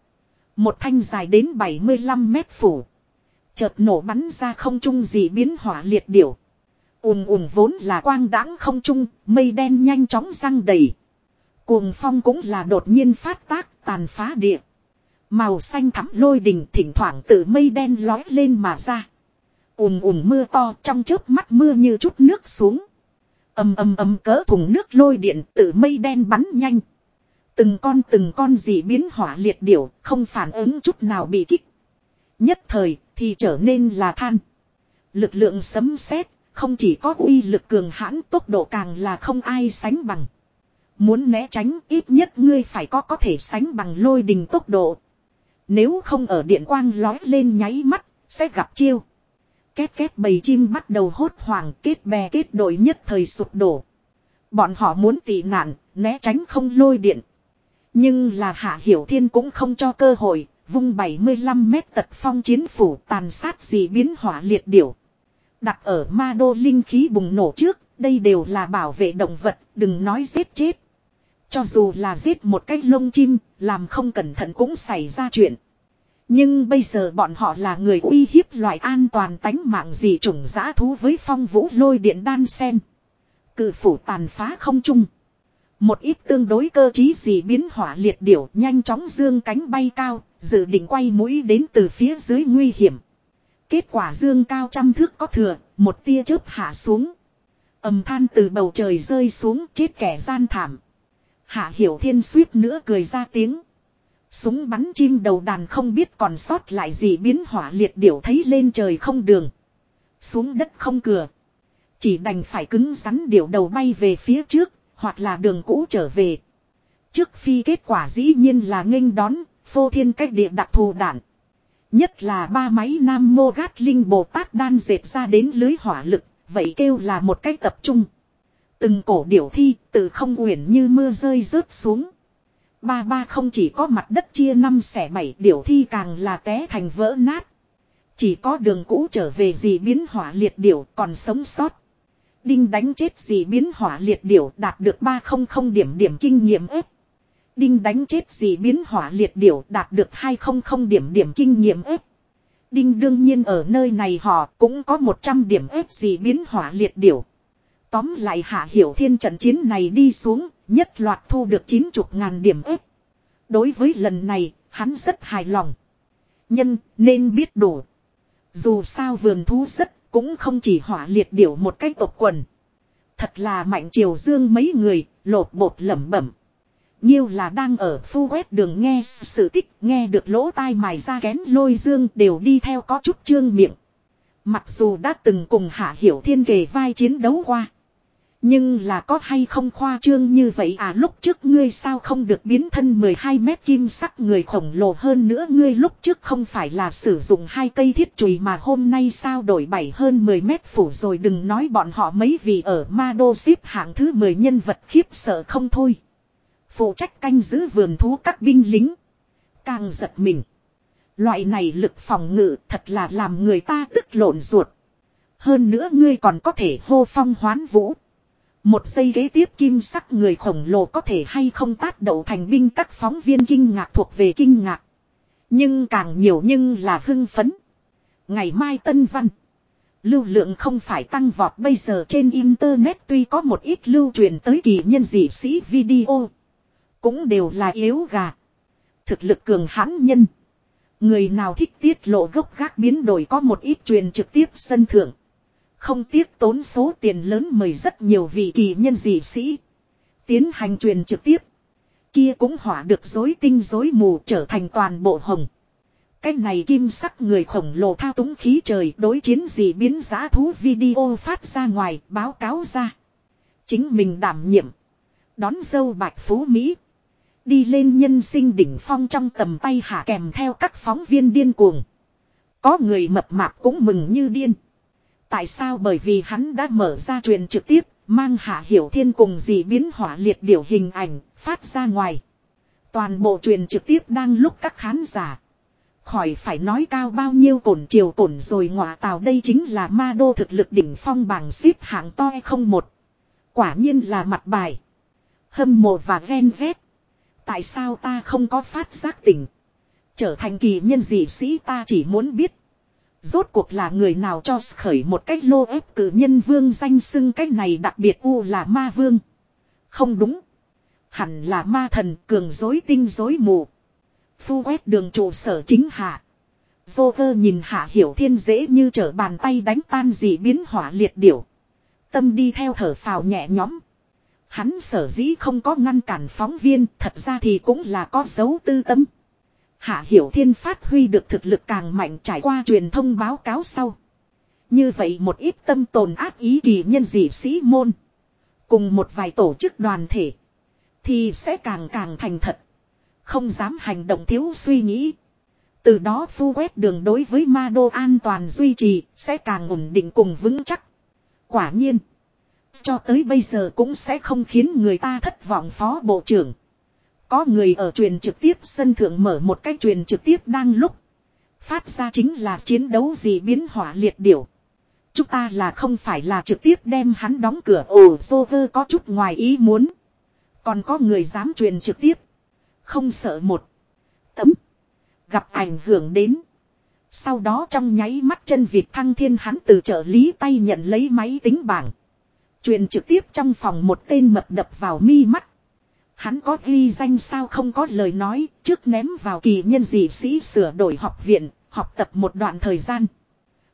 Một thanh dài đến 75 mét phủ. Chợt nổ bắn ra không trung gì biến hỏa liệt điểu. ùm ùm vốn là quang đãng không trung, mây đen nhanh chóng răng đầy. Cuồng phong cũng là đột nhiên phát tác, tàn phá địa. Màu xanh thắm lôi đình thỉnh thoảng từ mây đen lói lên mà ra. ùm ùm mưa to trong chớp mắt mưa như chút nước xuống. ầm ầm ầm cỡ thùng nước lôi điện từ mây đen bắn nhanh. Từng con từng con gì biến hỏa liệt điểu, không phản ứng chút nào bị kích. Nhất thời, thì trở nên là than. Lực lượng sấm sét không chỉ có uy lực cường hãn tốc độ càng là không ai sánh bằng. Muốn né tránh ít nhất ngươi phải có có thể sánh bằng lôi đình tốc độ. Nếu không ở điện quang lói lên nháy mắt, sẽ gặp chiêu. Két két bầy chim bắt đầu hốt hoảng kết bè kết đội nhất thời sụp đổ. Bọn họ muốn tị nạn, né tránh không lôi điện. Nhưng là Hạ Hiểu Thiên cũng không cho cơ hội, vung 75 mét tật phong chiến phủ tàn sát gì biến hỏa liệt điểu. Đặt ở ma đô linh khí bùng nổ trước, đây đều là bảo vệ động vật, đừng nói giết chết. Cho dù là giết một cái lông chim, làm không cẩn thận cũng xảy ra chuyện. Nhưng bây giờ bọn họ là người uy hiếp loại an toàn tánh mạng gì trùng giã thú với phong vũ lôi điện đan sen. Cự phủ tàn phá không chung. Một ít tương đối cơ trí gì biến hỏa liệt điểu nhanh chóng dương cánh bay cao, dự định quay mũi đến từ phía dưới nguy hiểm. Kết quả dương cao trăm thước có thừa, một tia chớp hạ xuống. ầm than từ bầu trời rơi xuống chết kẻ gian thảm. Hạ hiểu thiên suýt nữa cười ra tiếng. Súng bắn chim đầu đàn không biết còn sót lại gì biến hỏa liệt điểu thấy lên trời không đường. Xuống đất không cửa. Chỉ đành phải cứng rắn điểu đầu bay về phía trước, hoặc là đường cũ trở về. Trước phi kết quả dĩ nhiên là nghênh đón, phô thiên cách địa đặc thù đạn. Nhất là ba máy Nam Mô Gát Linh Bồ Tát đan dệt ra đến lưới hỏa lực, vậy kêu là một cách tập trung. Từng cổ điểu thi, từ không uyển như mưa rơi rớt xuống. Ba ba không chỉ có mặt đất chia năm xẻ bảy điểu thi càng là té thành vỡ nát. Chỉ có đường cũ trở về gì biến hỏa liệt điểu còn sống sót. Đinh đánh chết gì biến hỏa liệt điểu đạt được 300 điểm điểm kinh nghiệm ếp. Đinh đánh chết gì biến hỏa liệt điểu đạt được 200 điểm điểm kinh nghiệm ếp. Đinh đương nhiên ở nơi này họ cũng có 100 điểm ếp gì biến hỏa liệt điểu. Tóm lại hạ hiểu thiên trận chiến này đi xuống, nhất loạt thu được 90 ngàn điểm ếp. Đối với lần này, hắn rất hài lòng. Nhân nên biết đủ. Dù sao vườn thú rất cũng không chỉ hỏa liệt điểu một cái tộc quần. Thật là mạnh triều dương mấy người, lột bột lẩm bẩm. Nhiêu là đang ở phu quét đường nghe sự tích, nghe được lỗ tai mài ra kén lôi dương đều đi theo có chút trương miệng. Mặc dù đã từng cùng hạ hiểu thiên kề vai chiến đấu qua. Nhưng là có hay không khoa trương như vậy à lúc trước ngươi sao không được biến thân 12 mét kim sắc người khổng lồ hơn nữa ngươi lúc trước không phải là sử dụng hai cây thiết chùy mà hôm nay sao đổi bảy hơn 10 mét phủ rồi đừng nói bọn họ mấy vì ở ma đô xếp hạng thứ 10 nhân vật khiếp sợ không thôi. Phụ trách canh giữ vườn thú các binh lính. Càng giật mình. Loại này lực phòng ngự thật là làm người ta tức lộn ruột. Hơn nữa ngươi còn có thể hô phong hoán vũ. Một giây ghế tiếp kim sắc người khổng lồ có thể hay không tát đậu thành binh các phóng viên kinh ngạc thuộc về kinh ngạc. Nhưng càng nhiều nhưng là hưng phấn. Ngày mai tân văn. Lưu lượng không phải tăng vọt bây giờ trên internet tuy có một ít lưu truyền tới kỳ nhân dị sĩ video. Cũng đều là yếu gà. Thực lực cường hãn nhân. Người nào thích tiết lộ gốc gác biến đổi có một ít truyền trực tiếp sân thượng. Không tiếc tốn số tiền lớn mời rất nhiều vị kỳ nhân dị sĩ. Tiến hành truyền trực tiếp. Kia cũng hỏa được dối tinh dối mù trở thành toàn bộ hồng. Cái này kim sắc người khổng lồ thao túng khí trời đối chiến dị biến giá thú video phát ra ngoài, báo cáo ra. Chính mình đảm nhiệm. Đón dâu bạch phú Mỹ. Đi lên nhân sinh đỉnh phong trong tầm tay hạ kèm theo các phóng viên điên cuồng. Có người mập mạp cũng mừng như điên. Tại sao bởi vì hắn đã mở ra truyền trực tiếp, mang hạ hiểu thiên cùng dị biến hỏa liệt điều hình ảnh, phát ra ngoài. Toàn bộ truyền trực tiếp đang lúc các khán giả. Khỏi phải nói cao bao nhiêu cổn chiều cổn rồi ngọa tào đây chính là ma đô thực lực đỉnh phong bảng xếp hạng to không một. Quả nhiên là mặt bài. Hâm mộ và ven vét. Tại sao ta không có phát giác tỉnh. Trở thành kỳ nhân dị sĩ ta chỉ muốn biết. Rốt cuộc là người nào cho khởi một cách lô ép cử nhân vương danh xưng cách này đặc biệt u là ma vương. Không đúng. Hẳn là ma thần, cường dối tinh dối mù. Phu quét đường trụ sở chính hạ. Dô nhìn hạ hiểu thiên dễ như trở bàn tay đánh tan dị biến hỏa liệt điểu. Tâm đi theo thở phào nhẹ nhõm. Hắn sở dĩ không có ngăn cản phóng viên, thật ra thì cũng là có dấu tư tâm. Hạ Hiểu Thiên phát huy được thực lực càng mạnh trải qua truyền thông báo cáo sau. Như vậy một ít tâm tồn ác ý kỳ nhân dị sĩ môn. Cùng một vài tổ chức đoàn thể. Thì sẽ càng càng thành thật. Không dám hành động thiếu suy nghĩ. Từ đó phu quét đường đối với ma đô an toàn duy trì sẽ càng ổn định cùng vững chắc. Quả nhiên. Cho tới bây giờ cũng sẽ không khiến người ta thất vọng phó bộ trưởng. Có người ở truyền trực tiếp, sân thượng mở một cái truyền trực tiếp đang lúc. Phát ra chính là chiến đấu gì biến hỏa liệt điểu. Chúng ta là không phải là trực tiếp đem hắn đóng cửa ồ dô vơ có chút ngoài ý muốn. Còn có người dám truyền trực tiếp. Không sợ một. Tấm. Gặp ảnh hưởng đến. Sau đó trong nháy mắt chân Việt thăng thiên hắn từ trợ lý tay nhận lấy máy tính bảng. Truyền trực tiếp trong phòng một tên mập đập vào mi mắt. Hắn có ghi danh sao không có lời nói, trước ném vào kỳ nhân dị sĩ sửa đổi học viện, học tập một đoạn thời gian.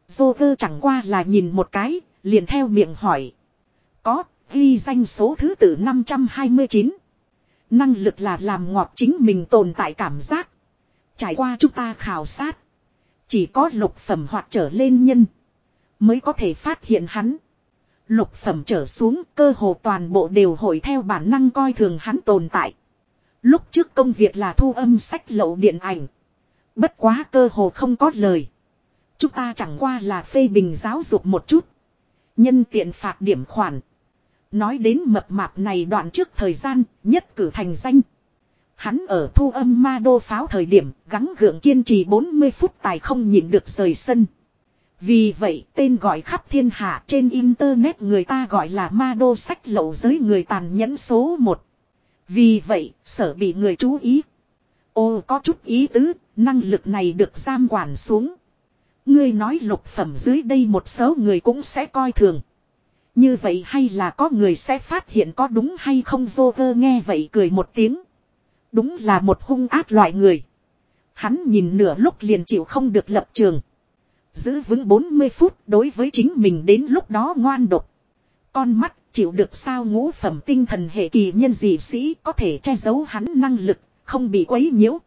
Dô cơ chẳng qua là nhìn một cái, liền theo miệng hỏi. Có, ghi danh số thứ tự 529. Năng lực là làm ngọt chính mình tồn tại cảm giác. Trải qua chúng ta khảo sát. Chỉ có lục phẩm hoặc trở lên nhân. Mới có thể phát hiện hắn. Lục phẩm trở xuống cơ hồ toàn bộ đều hội theo bản năng coi thường hắn tồn tại. Lúc trước công việc là thu âm sách lậu điện ảnh. Bất quá cơ hồ không có lời. Chúng ta chẳng qua là phê bình giáo dục một chút. Nhân tiện phạt điểm khoản. Nói đến mập mạp này đoạn trước thời gian, nhất cử thành danh. Hắn ở thu âm ma đô pháo thời điểm, gắng gượng kiên trì 40 phút tài không nhịn được rời sân. Vì vậy tên gọi khắp thiên hạ trên internet người ta gọi là ma đô sách lậu giới người tàn nhẫn số 1. Vì vậy sở bị người chú ý. Ô có chút ý tứ, năng lực này được giam quản xuống. Ngươi nói lục phẩm dưới đây một số người cũng sẽ coi thường. Như vậy hay là có người sẽ phát hiện có đúng hay không vô vơ nghe vậy cười một tiếng. Đúng là một hung ác loại người. Hắn nhìn nửa lúc liền chịu không được lập trường. Giữ vững 40 phút đối với chính mình đến lúc đó ngoan độc. Con mắt chịu được sao ngũ phẩm tinh thần hệ kỳ nhân dị sĩ có thể che giấu hắn năng lực, không bị quấy nhiễu.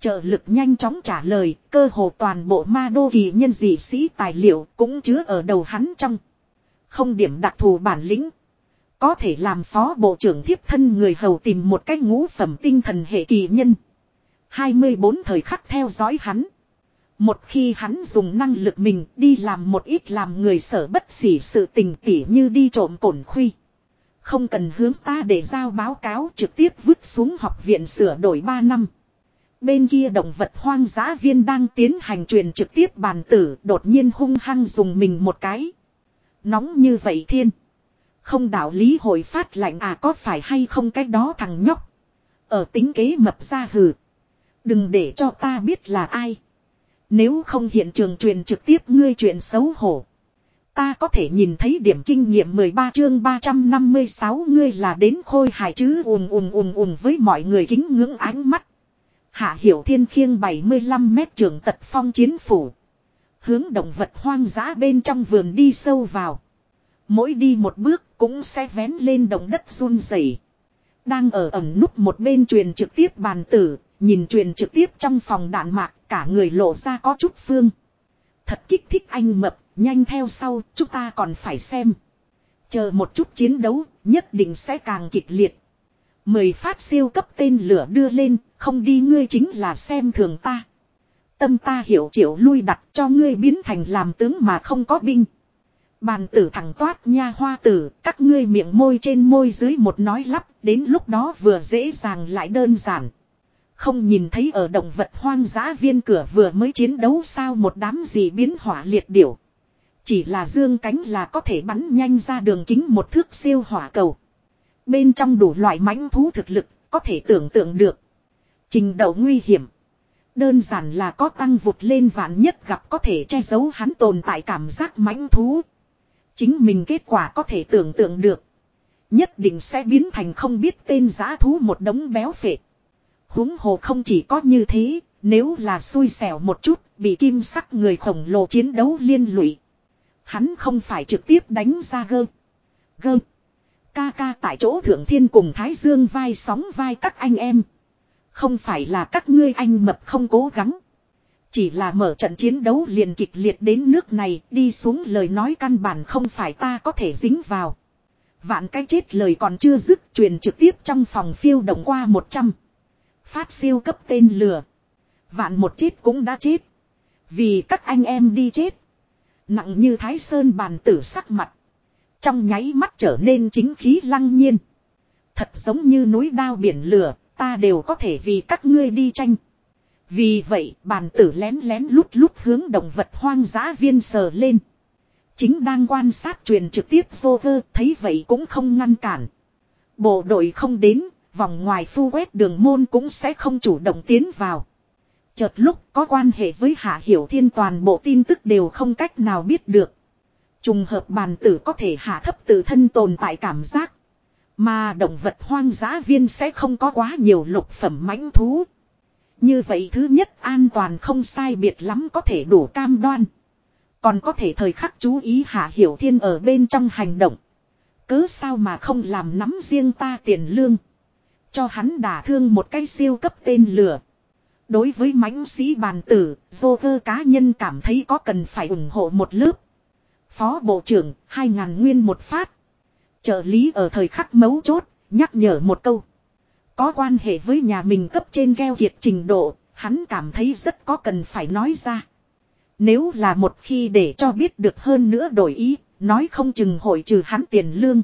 Trợ lực nhanh chóng trả lời, cơ hồ toàn bộ ma đô kỳ nhân dị sĩ tài liệu cũng chứa ở đầu hắn trong. Không điểm đặc thù bản lĩnh. Có thể làm phó bộ trưởng thiếp thân người hầu tìm một cách ngũ phẩm tinh thần hệ kỳ nhân. 24 thời khắc theo dõi hắn. Một khi hắn dùng năng lực mình đi làm một ít làm người sở bất xỉ sự tình tỉ như đi trộm cổn khuy. Không cần hướng ta để giao báo cáo trực tiếp vứt xuống học viện sửa đổi 3 năm. Bên kia động vật hoang dã viên đang tiến hành truyền trực tiếp bàn tử đột nhiên hung hăng dùng mình một cái. Nóng như vậy thiên. Không đạo lý hồi phát lạnh à có phải hay không cái đó thằng nhóc. Ở tính kế mập ra hừ. Đừng để cho ta biết là ai. Nếu không hiện trường truyền trực tiếp ngươi chuyện xấu hổ. Ta có thể nhìn thấy điểm kinh nghiệm 13 chương 356 ngươi là đến khôi hài chứ ùm ùm ùm ùm với mọi người kính ngưỡng ánh mắt. Hạ hiểu thiên khiêng 75 mét trường tật phong chiến phủ. Hướng động vật hoang dã bên trong vườn đi sâu vào. Mỗi đi một bước cũng sẽ vén lên động đất run rẩy. Đang ở ẩn nút một bên truyền trực tiếp bàn tử, nhìn truyền trực tiếp trong phòng đạn mạc, cả người lộ ra có chút phương. Thật kích thích anh mập, nhanh theo sau, chúng ta còn phải xem. Chờ một chút chiến đấu, nhất định sẽ càng kịch liệt. Mời phát siêu cấp tên lửa đưa lên, không đi ngươi chính là xem thường ta. Tâm ta hiểu triệu lui đặt cho ngươi biến thành làm tướng mà không có binh. Bàn tử thẳng toát nha hoa tử, các ngươi miệng môi trên môi dưới một nói lắp, đến lúc đó vừa dễ dàng lại đơn giản. Không nhìn thấy ở động vật hoang dã viên cửa vừa mới chiến đấu sao một đám gì biến hỏa liệt điểu. Chỉ là dương cánh là có thể bắn nhanh ra đường kính một thước siêu hỏa cầu. Bên trong đủ loại mãnh thú thực lực, có thể tưởng tượng được. Trình độ nguy hiểm. Đơn giản là có tăng vụt lên vạn nhất gặp có thể che giấu hắn tồn tại cảm giác mãnh thú. Chính mình kết quả có thể tưởng tượng được. Nhất định sẽ biến thành không biết tên giá thú một đống béo phệ huống hồ không chỉ có như thế, nếu là xui xẻo một chút, bị kim sắc người khổng lồ chiến đấu liên lụy. Hắn không phải trực tiếp đánh ra gơ. Gơ. Ca ca tại chỗ thượng thiên cùng Thái Dương vai sóng vai các anh em. Không phải là các ngươi anh mập không cố gắng. Chỉ là mở trận chiến đấu liền kịch liệt đến nước này đi xuống lời nói căn bản không phải ta có thể dính vào. Vạn cái chết lời còn chưa dứt truyền trực tiếp trong phòng phiêu động qua 100. Phát siêu cấp tên lửa. Vạn một chết cũng đã chết. Vì các anh em đi chết. Nặng như thái sơn bàn tử sắc mặt. Trong nháy mắt trở nên chính khí lăng nhiên. Thật giống như núi đao biển lửa, ta đều có thể vì các ngươi đi tranh. Vì vậy, bàn tử lén lén lút lút hướng động vật hoang dã viên sờ lên. Chính đang quan sát truyền trực tiếp vô cơ, thấy vậy cũng không ngăn cản. Bộ đội không đến, vòng ngoài phu quét đường môn cũng sẽ không chủ động tiến vào. Chợt lúc có quan hệ với Hạ Hiểu Thiên toàn bộ tin tức đều không cách nào biết được. Trùng hợp bàn tử có thể hạ thấp tự thân tồn tại cảm giác. Mà động vật hoang dã viên sẽ không có quá nhiều lục phẩm mãnh thú. Như vậy thứ nhất an toàn không sai biệt lắm có thể đủ cam đoan. Còn có thể thời khắc chú ý hạ hiểu thiên ở bên trong hành động. cứ sao mà không làm nắm riêng ta tiền lương. Cho hắn đả thương một cái siêu cấp tên lửa. Đối với mãnh sĩ bàn tử, vô cơ cá nhân cảm thấy có cần phải ủng hộ một lớp. Phó Bộ trưởng, hai ngàn nguyên một phát. Trợ lý ở thời khắc mấu chốt, nhắc nhở một câu. Có quan hệ với nhà mình cấp trên gheo kiệt trình độ, hắn cảm thấy rất có cần phải nói ra. Nếu là một khi để cho biết được hơn nữa đổi ý, nói không chừng hội trừ hắn tiền lương.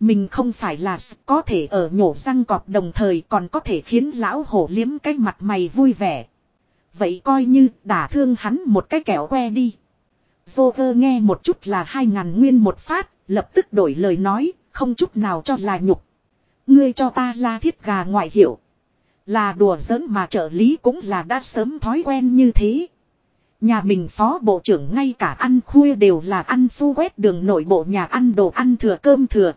Mình không phải là có thể ở nhổ răng cọp đồng thời còn có thể khiến lão hổ liếm cái mặt mày vui vẻ. Vậy coi như đả thương hắn một cái kẹo que đi. Joker nghe một chút là hai ngàn nguyên một phát, lập tức đổi lời nói, không chút nào cho là nhục. Ngươi cho ta la thiết gà ngoại hiệu. Là đùa giỡn mà trợ lý cũng là đã sớm thói quen như thế. Nhà mình phó bộ trưởng ngay cả ăn khuya đều là ăn phu quét đường nội bộ nhà ăn đồ ăn thừa cơm thừa.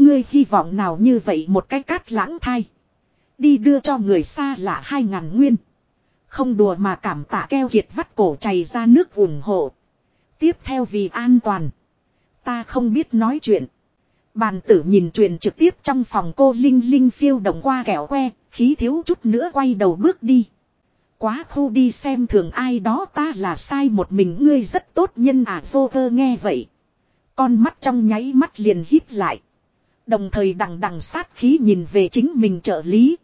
Ngươi hy vọng nào như vậy một cái cát lãng thai. Đi đưa cho người xa là hai ngàn nguyên. Không đùa mà cảm tạ keo kiệt vắt cổ chảy ra nước ủng hộ. Tiếp theo vì an toàn. Ta không biết nói chuyện. Bàn tử nhìn truyền trực tiếp trong phòng cô Linh Linh phiêu động qua kẹo que, khí thiếu chút nữa quay đầu bước đi. Quá khu đi xem thường ai đó ta là sai một mình ngươi rất tốt nhân à vô cơ nghe vậy. Con mắt trong nháy mắt liền hít lại. Đồng thời đằng đằng sát khí nhìn về chính mình trợ lý.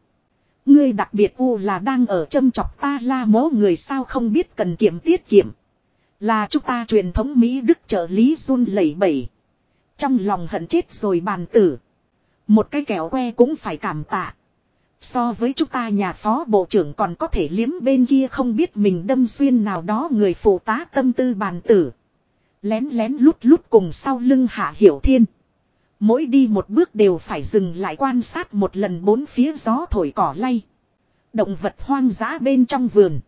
Ngươi đặc biệt u là đang ở châm chọc ta la mố người sao không biết cần kiểm tiết kiệm. Là chúng ta truyền thống Mỹ Đức trợ lý run lẩy bẩy. Trong lòng hận chết rồi bàn tử. Một cái kẹo que cũng phải cảm tạ. So với chúng ta nhà phó bộ trưởng còn có thể liếm bên kia không biết mình đâm xuyên nào đó người phụ tá tâm tư bàn tử. Lén lén lút lút cùng sau lưng hạ hiểu thiên. Mỗi đi một bước đều phải dừng lại quan sát một lần bốn phía gió thổi cỏ lay. Động vật hoang dã bên trong vườn.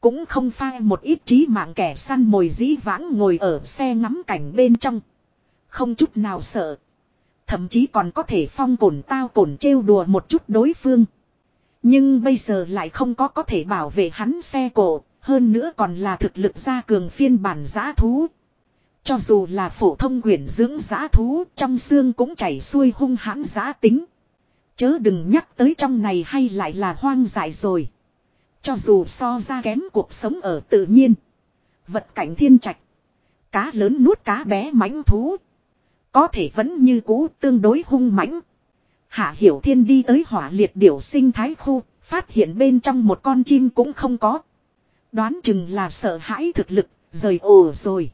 Cũng không phai một ít trí mạng kẻ săn mồi dĩ vãng ngồi ở xe ngắm cảnh bên trong. Không chút nào sợ. Thậm chí còn có thể phong cổn tao cổn trêu đùa một chút đối phương. Nhưng bây giờ lại không có có thể bảo vệ hắn xe cổ, hơn nữa còn là thực lực gia cường phiên bản giã thú. Cho dù là phổ thông quyển dưỡng giá thú trong xương cũng chảy xuôi hung hãn giá tính. Chớ đừng nhắc tới trong này hay lại là hoang dại rồi. Cho dù so ra kém cuộc sống ở tự nhiên. Vật cảnh thiên trạch. Cá lớn nuốt cá bé mãnh thú. Có thể vẫn như cũ tương đối hung mãnh. Hạ Hiểu Thiên đi tới hỏa liệt điểu sinh thái khu, phát hiện bên trong một con chim cũng không có. Đoán chừng là sợ hãi thực lực, rời ồ rồi.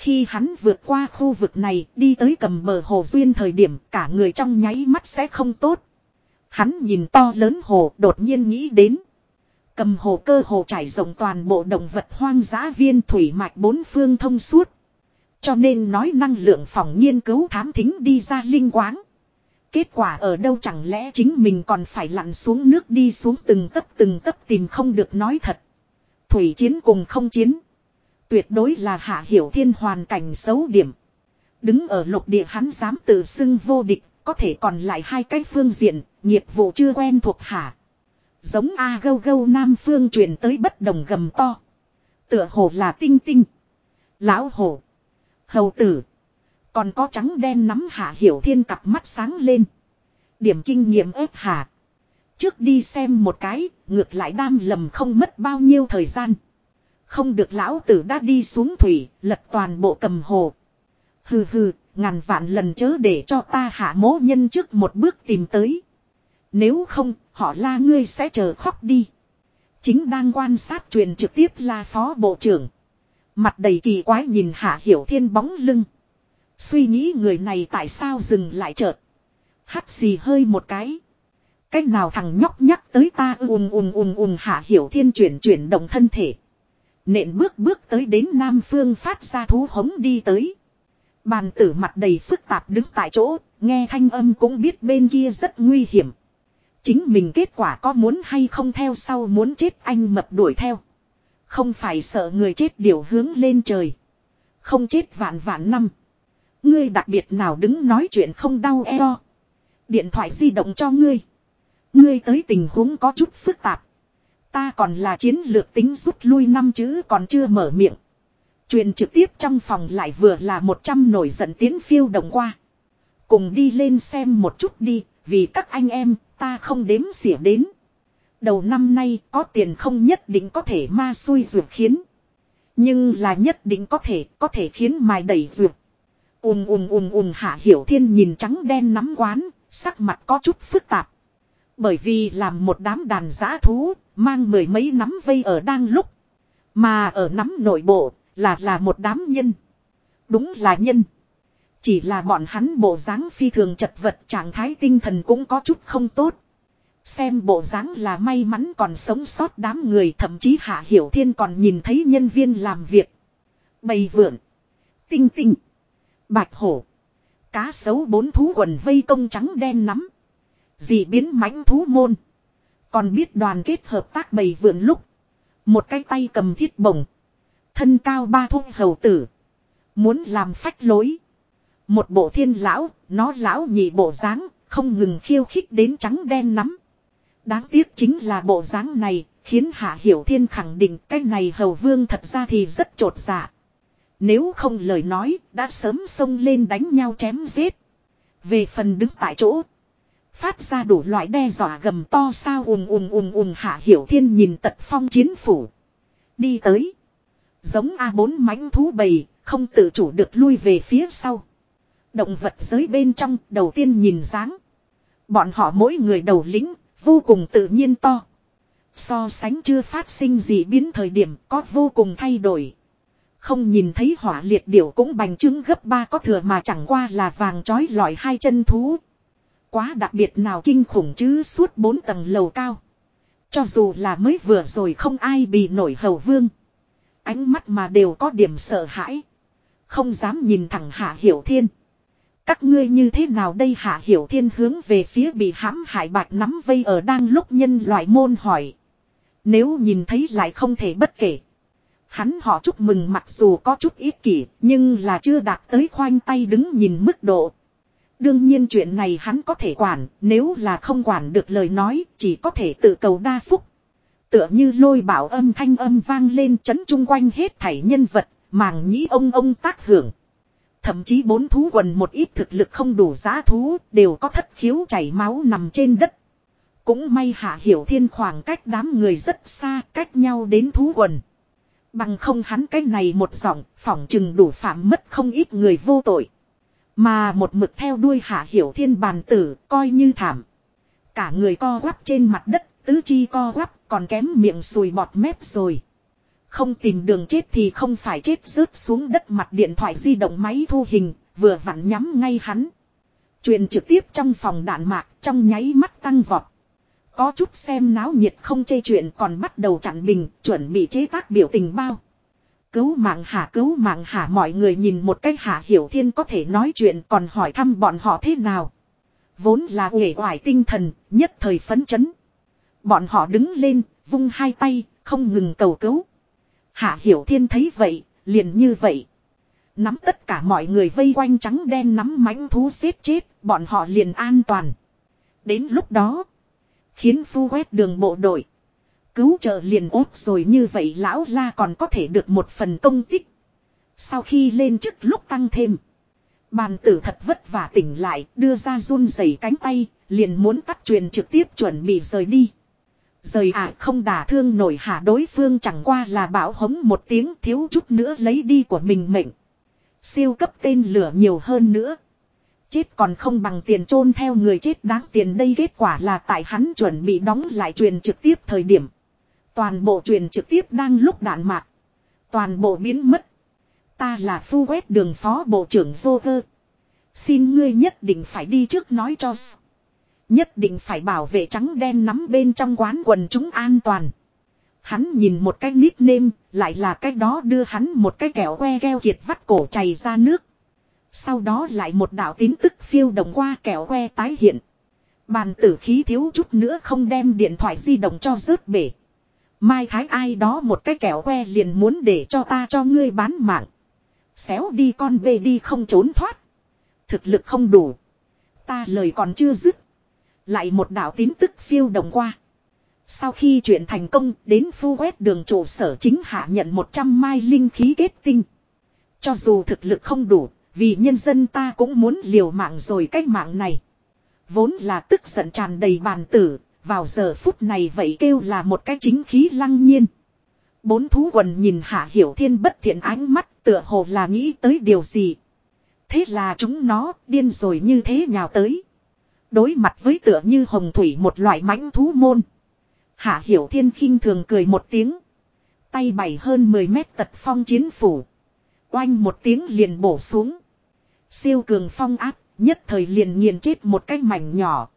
Khi hắn vượt qua khu vực này, đi tới cầm bờ hồ duyên thời điểm, cả người trong nháy mắt sẽ không tốt. Hắn nhìn to lớn hồ, đột nhiên nghĩ đến. Cầm hồ cơ hồ trải rộng toàn bộ động vật hoang dã viên thủy mạch bốn phương thông suốt. Cho nên nói năng lượng phòng nghiên cứu thám thính đi ra linh quáng. Kết quả ở đâu chẳng lẽ chính mình còn phải lặn xuống nước đi xuống từng tấp từng tấp tìm không được nói thật. Thủy chiến cùng không chiến. Tuyệt đối là hạ hiểu thiên hoàn cảnh xấu điểm. Đứng ở lục địa hắn dám tự xưng vô địch, có thể còn lại hai cái phương diện, nghiệp vụ chưa quen thuộc hạ. Giống A gâu gâu nam phương truyền tới bất đồng gầm to. Tựa hồ là tinh tinh. Lão hồ. Hầu tử. Còn có trắng đen nắm hạ hiểu thiên cặp mắt sáng lên. Điểm kinh nghiệm ép hạ. Trước đi xem một cái, ngược lại đam lầm không mất bao nhiêu thời gian. Không được lão tử đã đi xuống thủy, lật toàn bộ cầm hồ. Hừ hừ, ngàn vạn lần chớ để cho ta hạ mố nhân trước một bước tìm tới. Nếu không, họ la ngươi sẽ chờ khóc đi. Chính đang quan sát truyền trực tiếp là phó bộ trưởng. Mặt đầy kỳ quái nhìn hạ hiểu thiên bóng lưng. Suy nghĩ người này tại sao dừng lại chợt. Hắt xì hơi một cái. Cách nào thằng nhóc nhắc tới ta ùm ùm ùm ùm hạ hiểu thiên chuyển chuyển động thân thể. Nện bước bước tới đến Nam Phương phát ra thú hống đi tới. Bàn tử mặt đầy phức tạp đứng tại chỗ, nghe thanh âm cũng biết bên kia rất nguy hiểm. Chính mình kết quả có muốn hay không theo sau muốn chết anh mập đuổi theo. Không phải sợ người chết điều hướng lên trời. Không chết vạn vạn năm. Ngươi đặc biệt nào đứng nói chuyện không đau eo. Điện thoại di động cho ngươi. Ngươi tới tình huống có chút phức tạp. Ta còn là chiến lược tính rút lui năm chữ còn chưa mở miệng. Truyền trực tiếp trong phòng lại vừa là một trăm nổi giận tiến phiêu đồng qua. Cùng đi lên xem một chút đi, vì các anh em, ta không đếm xỉa đến. Đầu năm nay có tiền không nhất định có thể ma xui ruột khiến. Nhưng là nhất định có thể, có thể khiến mài đẩy ruột. Ùm ùm ùm ùm hạ hiểu thiên nhìn trắng đen nắm quán, sắc mặt có chút phức tạp. Bởi vì làm một đám đàn giã thú, mang mười mấy nắm vây ở đang lúc. Mà ở nắm nội bộ, là là một đám nhân. Đúng là nhân. Chỉ là bọn hắn bộ dáng phi thường chật vật trạng thái tinh thần cũng có chút không tốt. Xem bộ dáng là may mắn còn sống sót đám người thậm chí Hạ Hiểu Thiên còn nhìn thấy nhân viên làm việc. Bầy vượn. Tinh tinh. Bạch hổ. Cá sấu bốn thú quần vây công trắng đen nắm. Dị biến mãnh thú môn. Còn biết đoàn kết hợp tác bầy vượn lúc. Một cái tay cầm thiết bổng. Thân cao ba thung hầu tử. Muốn làm phách lối. Một bộ thiên lão, nó lão nhị bộ dáng không ngừng khiêu khích đến trắng đen lắm. Đáng tiếc chính là bộ dáng này, Khiến Hạ Hiểu Thiên khẳng định cái này hầu vương thật ra thì rất trột dạ. Nếu không lời nói, đã sớm xông lên đánh nhau chém giết. Về phần đứng tại chỗ. Phát ra đủ loại đe dọa gầm to sao ùm ùm ùm ùm Hạ Hiểu Thiên nhìn tật phong chiến phủ. Đi tới. Giống A4 mãnh thú bầy, không tự chủ được lui về phía sau. Động vật giới bên trong đầu tiên nhìn dáng. Bọn họ mỗi người đầu lính, vô cùng tự nhiên to. So sánh chưa phát sinh gì biến thời điểm có vô cùng thay đổi. Không nhìn thấy hỏa liệt điểu cũng bành trướng gấp ba có thừa mà chẳng qua là vàng trói lọi hai chân thú. Quá đặc biệt nào kinh khủng chứ suốt bốn tầng lầu cao. Cho dù là mới vừa rồi không ai bị nổi hầu vương. Ánh mắt mà đều có điểm sợ hãi. Không dám nhìn thẳng Hạ Hiểu Thiên. Các ngươi như thế nào đây Hạ Hiểu Thiên hướng về phía bị hãm hại bạch nắm vây ở đang lúc nhân loại môn hỏi. Nếu nhìn thấy lại không thể bất kể. Hắn họ chúc mừng mặc dù có chút ít kỷ, nhưng là chưa đạt tới khoanh tay đứng nhìn mức độ. Đương nhiên chuyện này hắn có thể quản, nếu là không quản được lời nói, chỉ có thể tự cầu đa phúc. Tựa như lôi bảo âm thanh âm vang lên chấn chung quanh hết thảy nhân vật, màng nhĩ ông ông tác hưởng. Thậm chí bốn thú quần một ít thực lực không đủ giá thú, đều có thất khiếu chảy máu nằm trên đất. Cũng may hạ hiểu thiên khoảng cách đám người rất xa, cách nhau đến thú quần. Bằng không hắn cái này một giọng, phỏng chừng đủ phạm mất không ít người vô tội. Mà một mực theo đuôi hạ hiểu thiên bàn tử, coi như thảm. Cả người co quắp trên mặt đất, tứ chi co quắp, còn kém miệng sùi bọt mép rồi. Không tìm đường chết thì không phải chết rớt xuống đất mặt điện thoại di động máy thu hình, vừa vặn nhắm ngay hắn. Truyền trực tiếp trong phòng đạn mạc, trong nháy mắt tăng vọt. Có chút xem náo nhiệt không chê chuyện còn bắt đầu chặn bình, chuẩn bị chế tác biểu tình bao. Cứu mạng hả cứu mạng hả mọi người nhìn một cách hạ hiểu thiên có thể nói chuyện còn hỏi thăm bọn họ thế nào. Vốn là uể hoài tinh thần, nhất thời phấn chấn. Bọn họ đứng lên, vung hai tay, không ngừng cầu cứu. Hạ hiểu thiên thấy vậy, liền như vậy. Nắm tất cả mọi người vây quanh trắng đen nắm mãnh thú xếp chết, bọn họ liền an toàn. Đến lúc đó, khiến phu quét đường bộ đội. Cứu trợ liền ốt rồi như vậy lão la còn có thể được một phần công tích. Sau khi lên chức lúc tăng thêm. Bàn tử thật vất vả tỉnh lại, đưa ra run rẩy cánh tay, liền muốn tắt truyền trực tiếp chuẩn bị rời đi. Rời ạ không đả thương nổi hạ đối phương chẳng qua là bảo hống một tiếng thiếu chút nữa lấy đi của mình mệnh. Siêu cấp tên lửa nhiều hơn nữa. Chết còn không bằng tiền chôn theo người chết đáng tiền đây kết quả là tại hắn chuẩn bị đóng lại truyền trực tiếp thời điểm. Toàn bộ truyền trực tiếp đang lúc đạn mạc. Toàn bộ biến mất. Ta là phu quét đường phó bộ trưởng vô cơ. Xin ngươi nhất định phải đi trước nói cho Nhất định phải bảo vệ trắng đen nắm bên trong quán quần chúng an toàn. Hắn nhìn một cái nickname, lại là cái đó đưa hắn một cái kẹo que keo kiệt vắt cổ chảy ra nước. Sau đó lại một đạo tín tức phiêu đồng qua kẹo que tái hiện. Bàn tử khí thiếu chút nữa không đem điện thoại di động cho rớt bể. Mai thái ai đó một cái kẹo que liền muốn để cho ta cho ngươi bán mạng. Xéo đi con bê đi không trốn thoát. Thực lực không đủ. Ta lời còn chưa dứt. Lại một đạo tín tức phiêu đồng qua. Sau khi chuyện thành công đến phu quét đường trụ sở chính hạ nhận 100 mai linh khí kết tinh. Cho dù thực lực không đủ, vì nhân dân ta cũng muốn liều mạng rồi cách mạng này. Vốn là tức giận tràn đầy bàn tử, vào giờ phút này vậy kêu là một cái chính khí lăng nhiên. Bốn thú quần nhìn hạ hiểu thiên bất thiện ánh mắt tựa hồ là nghĩ tới điều gì. Thế là chúng nó điên rồi như thế nhào tới. Đối mặt với tựa như hồng thủy một loại mãnh thú môn. Hạ hiểu thiên khinh thường cười một tiếng. Tay bảy hơn 10 mét tật phong chiến phủ. Oanh một tiếng liền bổ xuống. Siêu cường phong áp, nhất thời liền nghiền chết một cái mảnh nhỏ.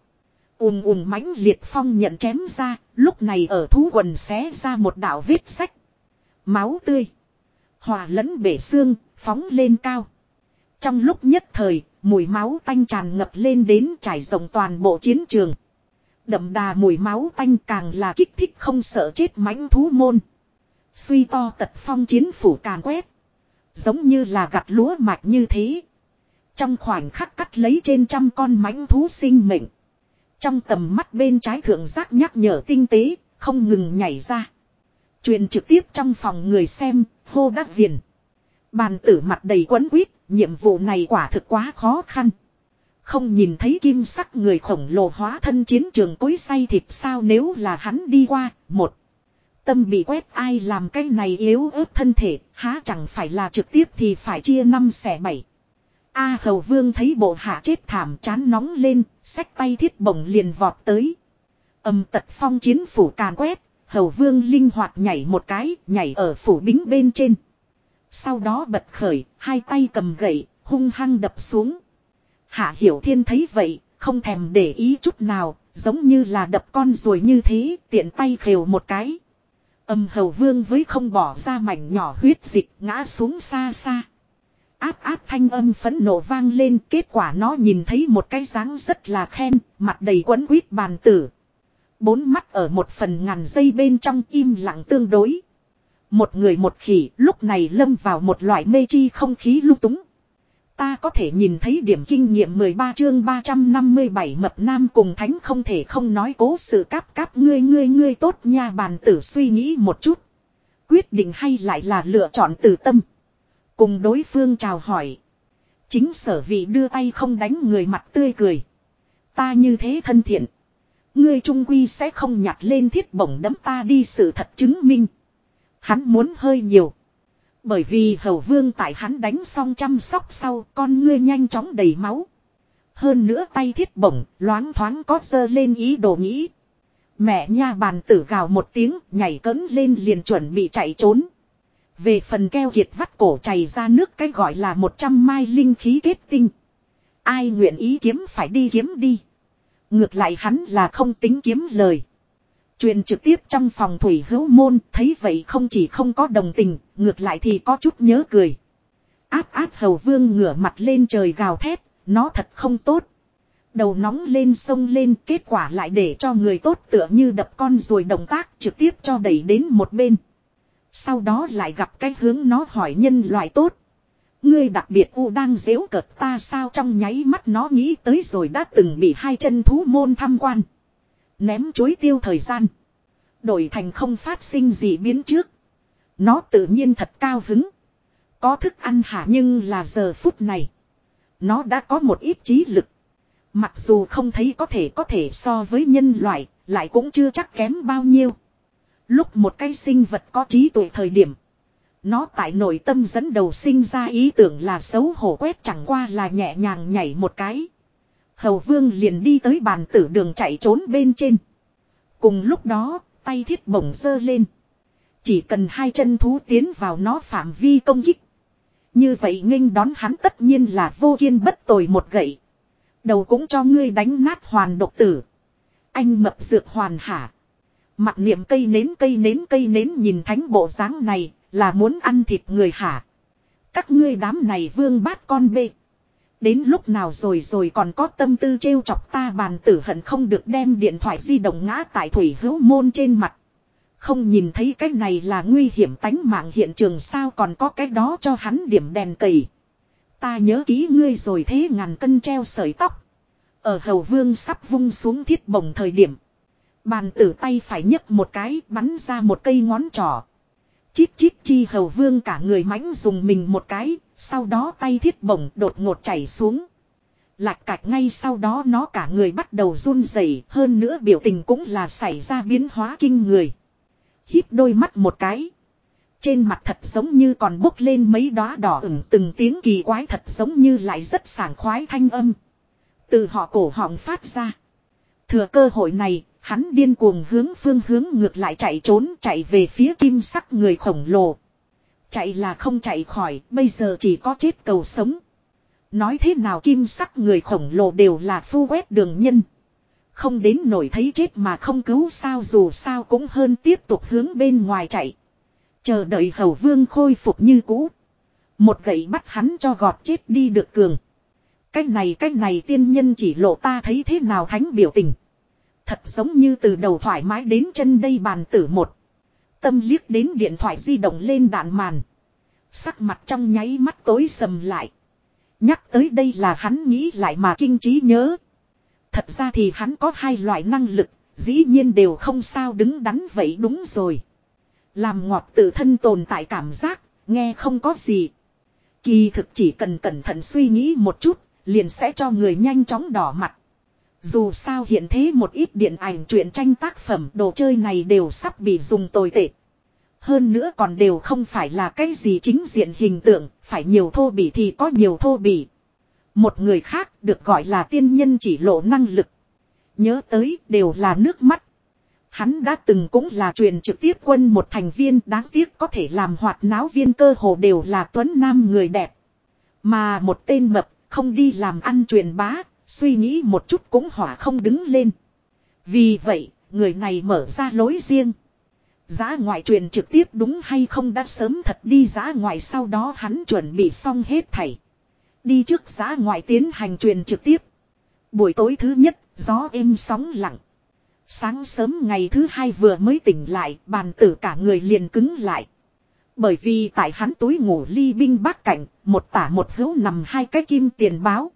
Ùm ùm mãnh liệt phong nhận chém ra, lúc này ở thú quần xé ra một đạo vết sách. Máu tươi. Hòa lẫn bể xương, phóng lên cao. Trong lúc nhất thời, mùi máu tanh tràn ngập lên đến trải rộng toàn bộ chiến trường. Đậm đà mùi máu tanh càng là kích thích không sợ chết mãnh thú môn. Suy to tật phong chiến phủ càn quét. Giống như là gặt lúa mạch như thế. Trong khoảnh khắc cắt lấy trên trăm con mãnh thú sinh mệnh. Trong tầm mắt bên trái thượng giác nhắc nhở tinh tế, không ngừng nhảy ra. Truyền trực tiếp trong phòng người xem, hô đắc viền. Bàn tử mặt đầy quấn quýt, nhiệm vụ này quả thực quá khó khăn. Không nhìn thấy kim sắc người khổng lồ hóa thân chiến trường cối say thịt sao nếu là hắn đi qua, một. Tâm bị quét ai làm cái này yếu ớt thân thể, há chẳng phải là trực tiếp thì phải chia năm xẻ bảy. A hầu vương thấy bộ hạ chết thảm chán nóng lên, xách tay thiết bổng liền vọt tới. Âm tật phong chiến phủ càn quét, hầu vương linh hoạt nhảy một cái, nhảy ở phủ bính bên trên. Sau đó bật khởi, hai tay cầm gậy, hung hăng đập xuống. Hạ Hiểu Thiên thấy vậy, không thèm để ý chút nào, giống như là đập con rồi như thế, tiện tay khều một cái. Âm hầu vương với không bỏ ra mảnh nhỏ huyết dịch ngã xuống xa xa. Áp áp thanh âm phấn nộ vang lên kết quả nó nhìn thấy một cái dáng rất là khen, mặt đầy quấn quýt bàn tử. Bốn mắt ở một phần ngàn giây bên trong im lặng tương đối. Một người một khỉ lúc này lâm vào một loại mê chi không khí lung túng. Ta có thể nhìn thấy điểm kinh nghiệm 13 chương 357 mập nam cùng thánh không thể không nói cố sự cáp cáp ngươi ngươi ngươi tốt nha bàn tử suy nghĩ một chút. Quyết định hay lại là lựa chọn từ tâm. Cùng đối phương chào hỏi. Chính sở vị đưa tay không đánh người mặt tươi cười. Ta như thế thân thiện. Ngươi trung quy sẽ không nhặt lên thiết bổng đấm ta đi sự thật chứng minh. Hắn muốn hơi nhiều. Bởi vì hầu vương tại hắn đánh xong chăm sóc sau, con ngươi nhanh chóng đầy máu. Hơn nữa tay thiết bổng, loáng thoáng có dơ lên ý đồ nghĩ. Mẹ nha bàn tử gào một tiếng, nhảy cấn lên liền chuẩn bị chạy trốn. Về phần keo kiệt vắt cổ chảy ra nước cái gọi là một trăm mai linh khí kết tinh. Ai nguyện ý kiếm phải đi kiếm đi. Ngược lại hắn là không tính kiếm lời. Truyền trực tiếp trong phòng thủy hữu môn thấy vậy không chỉ không có đồng tình, ngược lại thì có chút nhớ cười. Áp áp hầu vương ngửa mặt lên trời gào thét, nó thật không tốt. Đầu nóng lên sông lên kết quả lại để cho người tốt tựa như đập con rồi động tác trực tiếp cho đẩy đến một bên. Sau đó lại gặp cái hướng nó hỏi nhân loại tốt. Ngươi đặc biệt u đang dễu cợt ta sao trong nháy mắt nó nghĩ tới rồi đã từng bị hai chân thú môn tham quan. Ném chuối tiêu thời gian. Đổi thành không phát sinh gì biến trước. Nó tự nhiên thật cao hứng. Có thức ăn hả nhưng là giờ phút này. Nó đã có một ít trí lực. Mặc dù không thấy có thể có thể so với nhân loại, lại cũng chưa chắc kém bao nhiêu. Lúc một cái sinh vật có trí tuệ thời điểm. Nó tại nội tâm dẫn đầu sinh ra ý tưởng là xấu hổ quét chẳng qua là nhẹ nhàng nhảy một cái. Hầu vương liền đi tới bàn tử đường chạy trốn bên trên. Cùng lúc đó, tay thiết bổng dơ lên. Chỉ cần hai chân thú tiến vào nó phạm vi công kích. Như vậy nghênh đón hắn tất nhiên là vô kiên bất tồi một gậy. Đầu cũng cho ngươi đánh nát hoàn độc tử. Anh mập dược hoàn hả. Mặt niệm cây nến cây nến cây nến nhìn thánh bộ dáng này là muốn ăn thịt người hả. Các ngươi đám này vương bát con bê. Đến lúc nào rồi rồi còn có tâm tư trêu chọc ta bàn tử hận không được đem điện thoại di động ngã tại thủy hữu môn trên mặt. Không nhìn thấy cái này là nguy hiểm tánh mạng hiện trường sao còn có cái đó cho hắn điểm đèn cầy. Ta nhớ kỹ ngươi rồi thế ngàn cân treo sợi tóc. Ở hầu vương sắp vung xuống thiết bồng thời điểm. Bàn tử tay phải nhấc một cái bắn ra một cây ngón trỏ. Chít chít chi hầu vương cả người mãnh dùng mình một cái, sau đó tay thiết bổng đột ngột chảy xuống. lạch cạch ngay sau đó nó cả người bắt đầu run rẩy hơn nữa biểu tình cũng là xảy ra biến hóa kinh người. Hít đôi mắt một cái. Trên mặt thật giống như còn bốc lên mấy đóa đỏ ửng từng tiếng kỳ quái thật giống như lại rất sảng khoái thanh âm. Từ họ cổ họng phát ra. Thừa cơ hội này, hắn điên cuồng hướng phương hướng ngược lại chạy trốn chạy về phía kim sắc người khổng lồ. Chạy là không chạy khỏi, bây giờ chỉ có chết cầu sống. Nói thế nào kim sắc người khổng lồ đều là phu quét đường nhân. Không đến nổi thấy chết mà không cứu sao dù sao cũng hơn tiếp tục hướng bên ngoài chạy. Chờ đợi hầu vương khôi phục như cũ. Một gậy bắt hắn cho gọt chết đi được cường. Cách này cách này tiên nhân chỉ lộ ta thấy thế nào thánh biểu tình. Thật giống như từ đầu thoải mái đến chân đây bàn tử một. Tâm liếc đến điện thoại di động lên đạn màn. Sắc mặt trong nháy mắt tối sầm lại. Nhắc tới đây là hắn nghĩ lại mà kinh trí nhớ. Thật ra thì hắn có hai loại năng lực, dĩ nhiên đều không sao đứng đắn vậy đúng rồi. Làm ngọt tự thân tồn tại cảm giác, nghe không có gì. Kỳ thực chỉ cần cẩn thận suy nghĩ một chút, liền sẽ cho người nhanh chóng đỏ mặt. Dù sao hiện thế một ít điện ảnh truyện tranh tác phẩm đồ chơi này đều sắp bị dùng tồi tệ. Hơn nữa còn đều không phải là cái gì chính diện hình tượng, phải nhiều thô bỉ thì có nhiều thô bỉ. Một người khác được gọi là tiên nhân chỉ lộ năng lực. Nhớ tới đều là nước mắt. Hắn đã từng cũng là truyền trực tiếp quân một thành viên đáng tiếc có thể làm hoạt náo viên cơ hồ đều là tuấn nam người đẹp. Mà một tên mập không đi làm ăn truyền bá, suy nghĩ một chút cũng hỏa không đứng lên. Vì vậy, người này mở ra lối riêng. Giá ngoại truyền trực tiếp đúng hay không đã sớm thật đi giá ngoại sau đó hắn chuẩn bị xong hết thảy. Đi trước giá ngoại tiến hành truyền trực tiếp. Buổi tối thứ nhất, gió êm sóng lặng. Sáng sớm ngày thứ hai vừa mới tỉnh lại, bàn tử cả người liền cứng lại. Bởi vì tại hắn túi ngủ ly binh bác cảnh, một tả một hữu nằm hai cái kim tiền báo.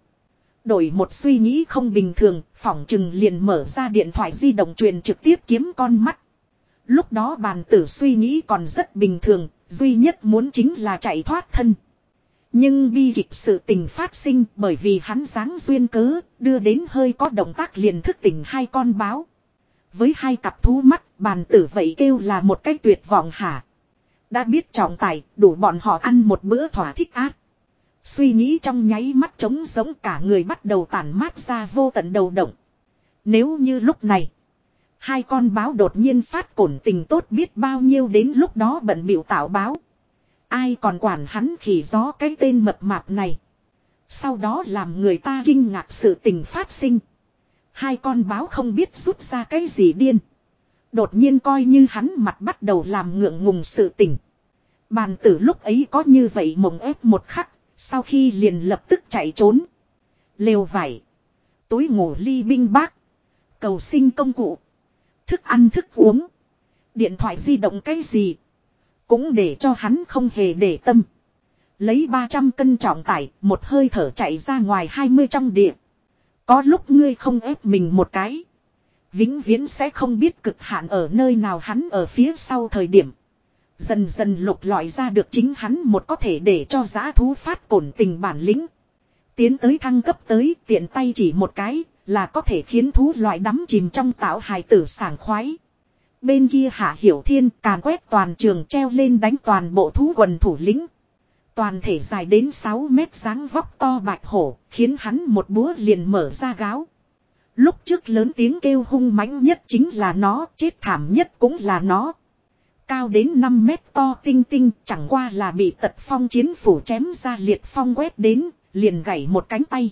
Đổi một suy nghĩ không bình thường, phỏng chừng liền mở ra điện thoại di động truyền trực tiếp kiếm con mắt. Lúc đó bàn tử suy nghĩ còn rất bình thường, duy nhất muốn chính là chạy thoát thân. Nhưng bi kịch sự tình phát sinh bởi vì hắn dáng duyên cớ, đưa đến hơi có động tác liền thức tỉnh hai con báo. Với hai cặp thú mắt, bàn tử vậy kêu là một cái tuyệt vọng hả. Đã biết trọng tài, đủ bọn họ ăn một bữa thỏa thích ác. Suy nghĩ trong nháy mắt trống giống cả người bắt đầu tản mát ra vô tận đầu động. Nếu như lúc này, hai con báo đột nhiên phát cổn tình tốt biết bao nhiêu đến lúc đó bận biểu tạo báo. Ai còn quản hắn khỉ gió cái tên mập mạp này. Sau đó làm người ta kinh ngạc sự tình phát sinh. Hai con báo không biết rút ra cái gì điên. Đột nhiên coi như hắn mặt bắt đầu làm ngượng ngùng sự tình. Bàn tử lúc ấy có như vậy mộng ép một khắc, sau khi liền lập tức chạy trốn. Lều vải. Túi ngủ ly binh bác. Cầu sinh công cụ. Thức ăn thức uống. Điện thoại di động cái gì. Cũng để cho hắn không hề để tâm. Lấy 300 cân trọng tải, một hơi thở chạy ra ngoài 20 trong địa. Có lúc ngươi không ép mình một cái. Vĩnh viễn sẽ không biết cực hạn ở nơi nào hắn ở phía sau thời điểm. Dần dần lục lọi ra được chính hắn một có thể để cho giá thú phát cổn tình bản lĩnh. Tiến tới thăng cấp tới tiện tay chỉ một cái là có thể khiến thú loại đắm chìm trong tạo hài tử sảng khoái. Bên kia hạ hiểu thiên càn quét toàn trường treo lên đánh toàn bộ thú quần thủ lĩnh. Toàn thể dài đến 6 mét dáng vóc to bạch hổ, khiến hắn một búa liền mở ra gáo. Lúc trước lớn tiếng kêu hung mãnh nhất chính là nó, chết thảm nhất cũng là nó. Cao đến 5 mét to tinh tinh, chẳng qua là bị tật phong chiến phủ chém ra liệt phong quét đến, liền gãy một cánh tay.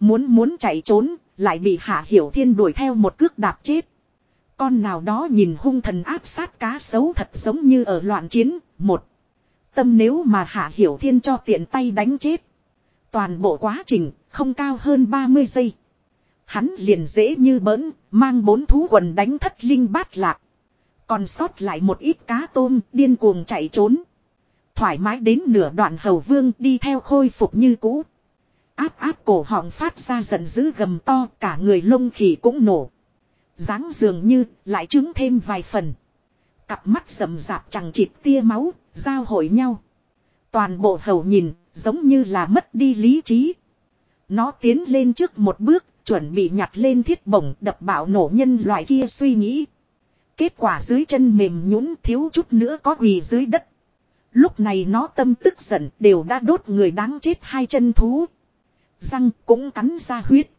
Muốn muốn chạy trốn, lại bị hạ hiểu thiên đuổi theo một cước đạp chết. Con nào đó nhìn hung thần áp sát cá sấu thật giống như ở loạn chiến, một. Tâm nếu mà hạ hiểu thiên cho tiện tay đánh chết. Toàn bộ quá trình không cao hơn 30 giây. Hắn liền dễ như bỡn, mang bốn thú quần đánh thất linh bát lạc. Còn sót lại một ít cá tôm điên cuồng chạy trốn. Thoải mái đến nửa đoạn hầu vương đi theo khôi phục như cũ. Áp áp cổ họng phát ra giận dữ gầm to cả người lông khỉ cũng nổ dáng dường như lại trứng thêm vài phần. Cặp mắt sầm rạp chẳng chịt tia máu, giao hội nhau. Toàn bộ hầu nhìn, giống như là mất đi lý trí. Nó tiến lên trước một bước, chuẩn bị nhặt lên thiết bổng đập bạo nổ nhân loại kia suy nghĩ. Kết quả dưới chân mềm nhũn thiếu chút nữa có quỳ dưới đất. Lúc này nó tâm tức giận đều đã đốt người đáng chết hai chân thú. Răng cũng cắn ra huyết.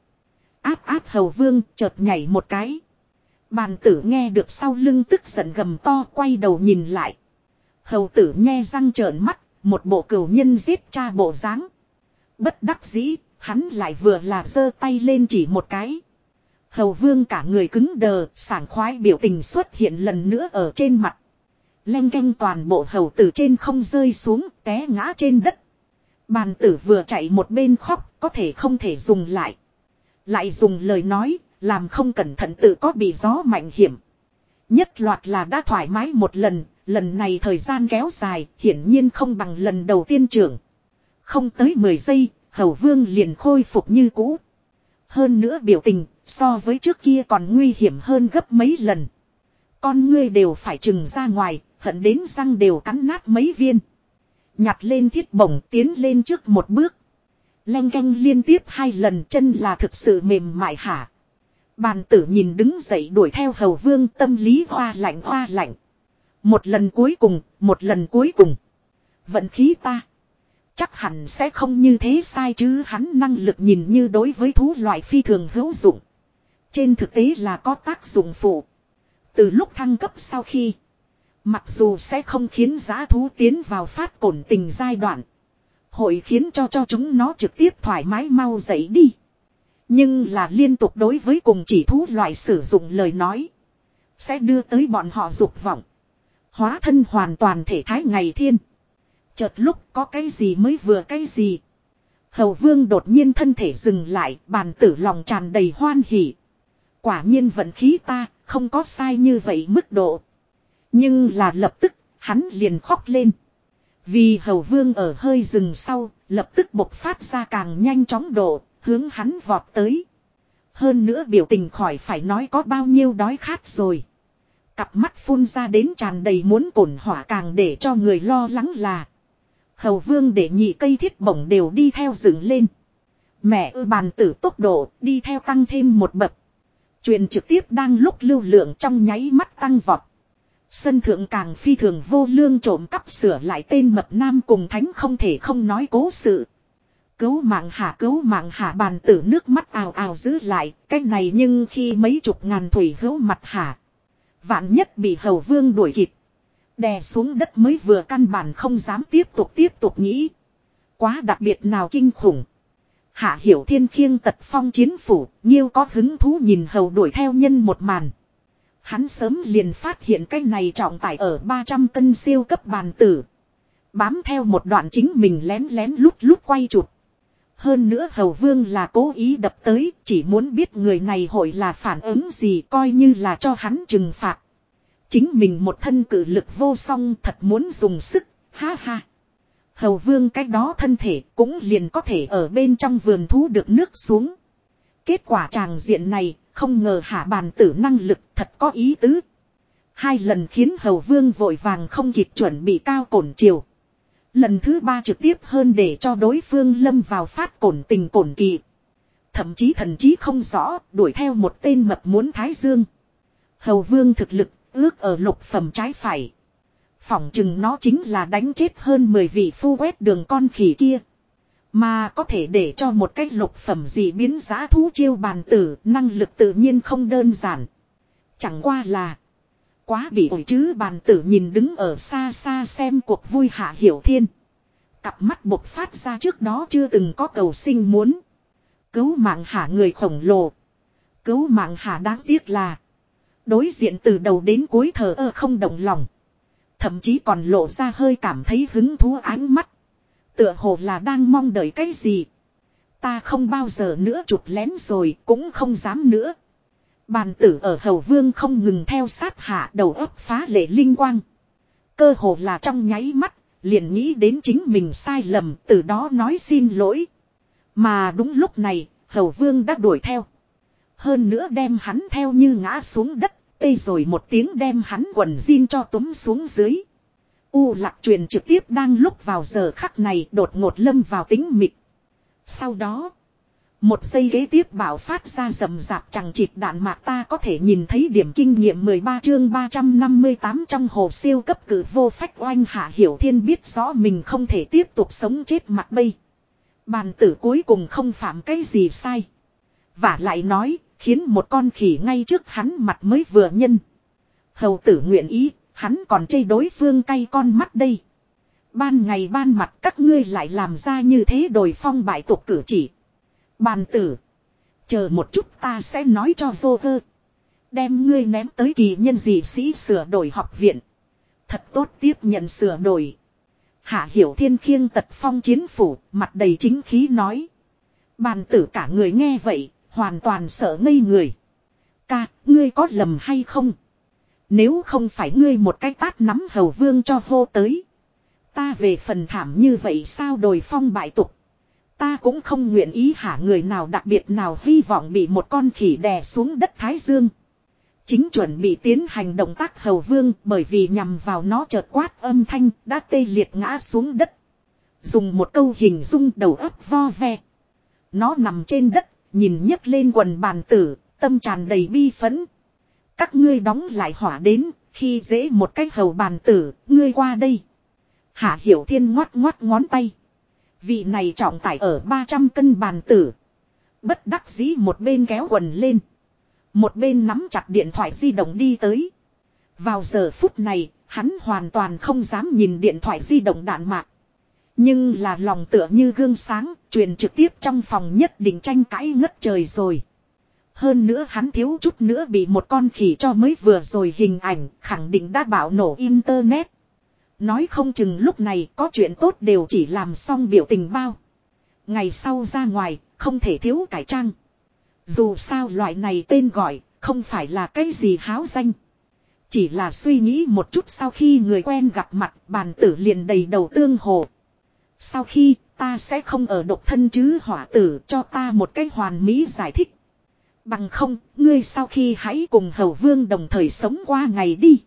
Áp áp hầu vương chợt nhảy một cái. Bàn tử nghe được sau lưng tức giận gầm to quay đầu nhìn lại. Hầu tử nghe răng trợn mắt, một bộ cửu nhân giết cha bộ dáng. Bất đắc dĩ, hắn lại vừa là giơ tay lên chỉ một cái. Hầu vương cả người cứng đờ, sảng khoái biểu tình xuất hiện lần nữa ở trên mặt. Len canh toàn bộ hầu tử trên không rơi xuống, té ngã trên đất. Bàn tử vừa chạy một bên khóc, có thể không thể dùng lại. Lại dùng lời nói, làm không cẩn thận tự có bị gió mạnh hiểm. Nhất loạt là đã thoải mái một lần, lần này thời gian kéo dài, hiển nhiên không bằng lần đầu tiên trưởng. Không tới 10 giây, hầu vương liền khôi phục như cũ. Hơn nữa biểu tình, so với trước kia còn nguy hiểm hơn gấp mấy lần. Con ngươi đều phải trừng ra ngoài, hận đến răng đều cắn nát mấy viên. Nhặt lên thiết bổng tiến lên trước một bước. Leng canh liên tiếp hai lần chân là thực sự mềm mại hả. Bàn tử nhìn đứng dậy đuổi theo hầu vương tâm lý hoa lạnh hoa lạnh. Một lần cuối cùng, một lần cuối cùng. Vận khí ta. Chắc hẳn sẽ không như thế sai chứ hắn năng lực nhìn như đối với thú loại phi thường hữu dụng. Trên thực tế là có tác dụng phụ. Từ lúc thăng cấp sau khi. Mặc dù sẽ không khiến giá thú tiến vào phát cổn tình giai đoạn. Hội khiến cho cho chúng nó trực tiếp thoải mái mau dậy đi. Nhưng là liên tục đối với cùng chỉ thú loại sử dụng lời nói. Sẽ đưa tới bọn họ dục vọng. Hóa thân hoàn toàn thể thái ngày thiên. Chợt lúc có cái gì mới vừa cái gì. Hầu vương đột nhiên thân thể dừng lại, bàn tử lòng tràn đầy hoan hỉ. Quả nhiên vận khí ta, không có sai như vậy mức độ. Nhưng là lập tức, hắn liền khóc lên. Vì hầu vương ở hơi rừng sau, lập tức bộc phát ra càng nhanh chóng độ, hướng hắn vọt tới. Hơn nữa biểu tình khỏi phải nói có bao nhiêu đói khát rồi. Cặp mắt phun ra đến tràn đầy muốn cổn hỏa càng để cho người lo lắng là. Hầu vương để nhị cây thiết bổng đều đi theo dựng lên. Mẹ ư bàn tử tốc độ đi theo tăng thêm một bậc. Truyền trực tiếp đang lúc lưu lượng trong nháy mắt tăng vọt. Sân thượng càng phi thường vô lương trộm cắp sửa lại tên mập nam cùng thánh không thể không nói cố sự. Cứu mạng hạ cứu mạng hạ bàn tử nước mắt ào ào giữ lại, cái này nhưng khi mấy chục ngàn thủy hữu mặt hạ. Vạn nhất bị hầu vương đuổi kịp. Đè xuống đất mới vừa căn bản không dám tiếp tục tiếp tục nghĩ. Quá đặc biệt nào kinh khủng. Hạ hiểu thiên khiêng tật phong chiến phủ, nhiêu có hứng thú nhìn hầu đuổi theo nhân một màn. Hắn sớm liền phát hiện cái này trọng tải ở 300 cân siêu cấp bàn tử. Bám theo một đoạn chính mình lén lén lút lút quay chụp. Hơn nữa hầu vương là cố ý đập tới, chỉ muốn biết người này hội là phản ứng gì coi như là cho hắn trừng phạt. Chính mình một thân cử lực vô song thật muốn dùng sức, ha ha. Hầu vương cách đó thân thể cũng liền có thể ở bên trong vườn thú được nước xuống. Kết quả tràng diện này, không ngờ hạ bàn tử năng lực thật có ý tứ. Hai lần khiến hầu vương vội vàng không kịp chuẩn bị cao cổn chiều. Lần thứ ba trực tiếp hơn để cho đối phương lâm vào phát cổn tình cổn kỳ. Thậm chí thần chí không rõ, đuổi theo một tên mập muốn thái dương. Hầu vương thực lực, ước ở lục phẩm trái phải. Phỏng chừng nó chính là đánh chết hơn 10 vị phu quét đường con khỉ kia. Mà có thể để cho một cách lục phẩm gì biến giá thú chiêu bàn tử, năng lực tự nhiên không đơn giản. Chẳng qua là Quá bị ổi chứ bàn tử nhìn đứng ở xa xa xem cuộc vui hạ hiểu thiên. Cặp mắt bộc phát ra trước đó chưa từng có cầu sinh muốn. Cứu mạng hạ người khổng lồ. Cứu mạng hạ đáng tiếc là. Đối diện từ đầu đến cuối thờ ơ không động lòng. Thậm chí còn lộ ra hơi cảm thấy hứng thú ánh mắt. Tựa hồ là đang mong đợi cái gì. Ta không bao giờ nữa chụp lén rồi cũng không dám nữa. Bàn tử ở hầu vương không ngừng theo sát hạ đầu óc phá lệ linh quang. Cơ hồ là trong nháy mắt, liền nghĩ đến chính mình sai lầm, từ đó nói xin lỗi. Mà đúng lúc này, hầu vương đã đuổi theo. Hơn nữa đem hắn theo như ngã xuống đất, tê rồi một tiếng đem hắn quần jean cho túm xuống dưới. U lạc truyền trực tiếp đang lúc vào giờ khắc này đột ngột lâm vào tính mịt. Sau đó, một giây ghế tiếp bảo phát ra rầm rạp chẳng chịp đạn mạc ta có thể nhìn thấy điểm kinh nghiệm 13 chương 358 trong hồ siêu cấp cử vô phách oanh hạ hiểu thiên biết rõ mình không thể tiếp tục sống chết mặt bây. Bàn tử cuối cùng không phạm cái gì sai. Và lại nói, khiến một con khỉ ngay trước hắn mặt mới vừa nhân. Hầu tử nguyện ý, hắn còn chê đối phương cay con mắt đây. Ban ngày ban mặt các ngươi lại làm ra như thế đồi phong bại tục cử chỉ. Bàn tử. Chờ một chút ta sẽ nói cho vô vơ. Đem ngươi ném tới kỳ nhân dị sĩ sửa đổi học viện. Thật tốt tiếp nhận sửa đổi. Hạ hiểu thiên khiêng tật phong chiến phủ, mặt đầy chính khí nói. Bàn tử cả người nghe vậy, hoàn toàn sợ ngây người. Ca, ngươi có lầm hay không? Nếu không phải ngươi một cái tát nắm hầu vương cho hô tới. Ta về phần thảm như vậy sao đồi phong bại tục. Ta cũng không nguyện ý hạ người nào đặc biệt nào hy vọng bị một con khỉ đè xuống đất Thái Dương. Chính chuẩn bị tiến hành động tác hầu vương bởi vì nhằm vào nó chợt quát âm thanh đã tê liệt ngã xuống đất. Dùng một câu hình dung đầu ấp vo ve. Nó nằm trên đất, nhìn nhấc lên quần bàn tử, tâm tràn đầy bi phấn. Các ngươi đóng lại hỏa đến, khi dễ một cách hầu bàn tử, ngươi qua đây. Hạ Hiểu Thiên ngoắt ngoắt ngón tay. Vị này trọng tải ở 300 cân bàn tử. Bất đắc dĩ một bên kéo quần lên. Một bên nắm chặt điện thoại di động đi tới. Vào giờ phút này, hắn hoàn toàn không dám nhìn điện thoại di động đạn mạc. Nhưng là lòng tựa như gương sáng, truyền trực tiếp trong phòng nhất định tranh cãi ngất trời rồi. Hơn nữa hắn thiếu chút nữa bị một con khỉ cho mới vừa rồi hình ảnh, khẳng định đã bảo nổ internet. Nói không chừng lúc này có chuyện tốt đều chỉ làm xong biểu tình bao. Ngày sau ra ngoài, không thể thiếu cải trang. Dù sao loại này tên gọi, không phải là cái gì háo danh. Chỉ là suy nghĩ một chút sau khi người quen gặp mặt bàn tử liền đầy đầu tương hồ. Sau khi ta sẽ không ở độc thân chứ hỏa tử cho ta một cái hoàn mỹ giải thích. Bằng không, ngươi sau khi hãy cùng hầu vương đồng thời sống qua ngày đi.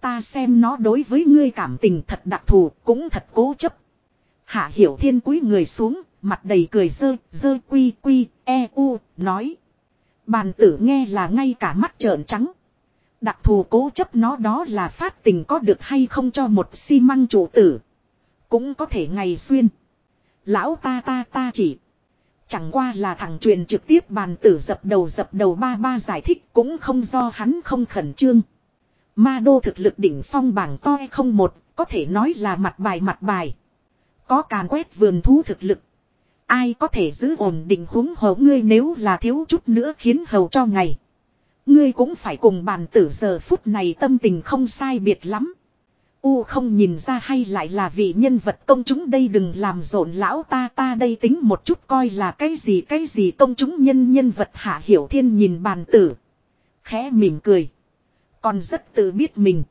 Ta xem nó đối với ngươi cảm tình thật đặc thù, cũng thật cố chấp. Hạ hiểu thiên cúi người xuống, mặt đầy cười dơ, dơ quy quy, e u, nói. Bàn tử nghe là ngay cả mắt trợn trắng. Đặc thù cố chấp nó đó là phát tình có được hay không cho một xi măng chủ tử. Cũng có thể ngày xuyên. Lão ta ta ta chỉ. Chẳng qua là thằng truyền trực tiếp bàn tử dập đầu dập đầu ba ba giải thích cũng không do hắn không khẩn trương. Ma đô thực lực đỉnh phong bảng to e không một, có thể nói là mặt bài mặt bài. Có càn quét vườn thú thực lực. Ai có thể giữ ổn định huống hầu ngươi nếu là thiếu chút nữa khiến hầu cho ngày. Ngươi cũng phải cùng bàn tử giờ phút này tâm tình không sai biệt lắm. U không nhìn ra hay lại là vị nhân vật công chúng đây đừng làm rộn lão ta ta đây tính một chút coi là cái gì cái gì công chúng nhân nhân vật hạ hiểu thiên nhìn bàn tử. Khẽ mỉm cười. Còn rất tự biết mình.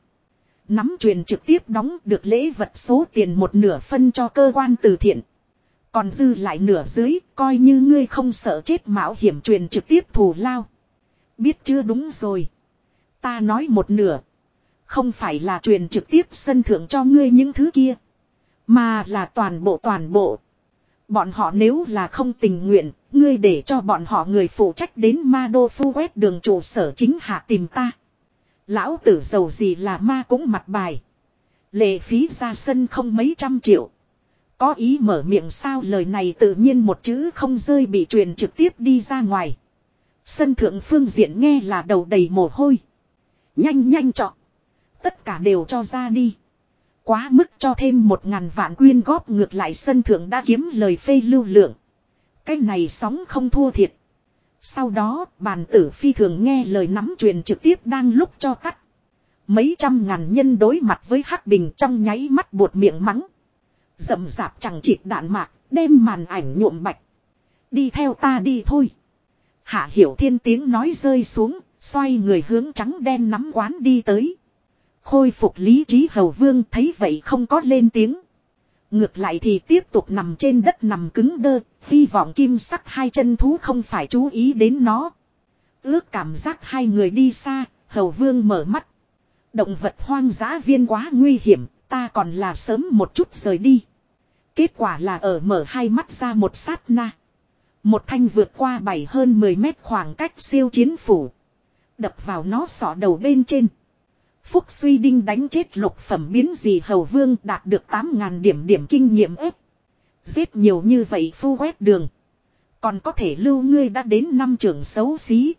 Nắm truyền trực tiếp đóng được lễ vật số tiền một nửa phân cho cơ quan từ thiện. Còn dư lại nửa dưới, coi như ngươi không sợ chết mạo hiểm truyền trực tiếp thù lao. Biết chưa đúng rồi. Ta nói một nửa. Không phải là truyền trực tiếp sân thượng cho ngươi những thứ kia. Mà là toàn bộ toàn bộ. Bọn họ nếu là không tình nguyện, ngươi để cho bọn họ người phụ trách đến ma đô phu quét đường trụ sở chính hạ tìm ta. Lão tử giàu gì là ma cũng mặt bài. Lệ phí ra sân không mấy trăm triệu. Có ý mở miệng sao lời này tự nhiên một chữ không rơi bị truyền trực tiếp đi ra ngoài. Sân thượng phương diện nghe là đầu đầy mồ hôi. Nhanh nhanh chọn. Tất cả đều cho ra đi. Quá mức cho thêm một ngàn vạn quyên góp ngược lại sân thượng đã kiếm lời phê lưu lượng. Cái này sóng không thua thiệt. Sau đó, bàn tử phi thường nghe lời nắm truyền trực tiếp đang lúc cho cắt. Mấy trăm ngàn nhân đối mặt với Hắc Bình trong nháy mắt buột miệng mắng. Dậm dạp chẳng chịt đạn mạc, đem màn ảnh nhuộm bạch. Đi theo ta đi thôi. Hạ hiểu thiên tiếng nói rơi xuống, xoay người hướng trắng đen nắm quán đi tới. Khôi phục lý trí hầu vương thấy vậy không có lên tiếng. Ngược lại thì tiếp tục nằm trên đất nằm cứng đơ, hy vọng kim sắc hai chân thú không phải chú ý đến nó. Ước cảm giác hai người đi xa, hầu vương mở mắt. Động vật hoang dã viên quá nguy hiểm, ta còn là sớm một chút rời đi. Kết quả là ở mở hai mắt ra một sát na. Một thanh vượt qua bảy hơn 10 mét khoảng cách siêu chiến phủ. Đập vào nó sọ đầu bên trên. Phúc suy đinh đánh chết lục phẩm biến gì hầu vương đạt được 8.000 điểm điểm kinh nghiệm ếp. Giết nhiều như vậy phu quét đường. Còn có thể lưu ngươi đã đến năm trưởng xấu xí.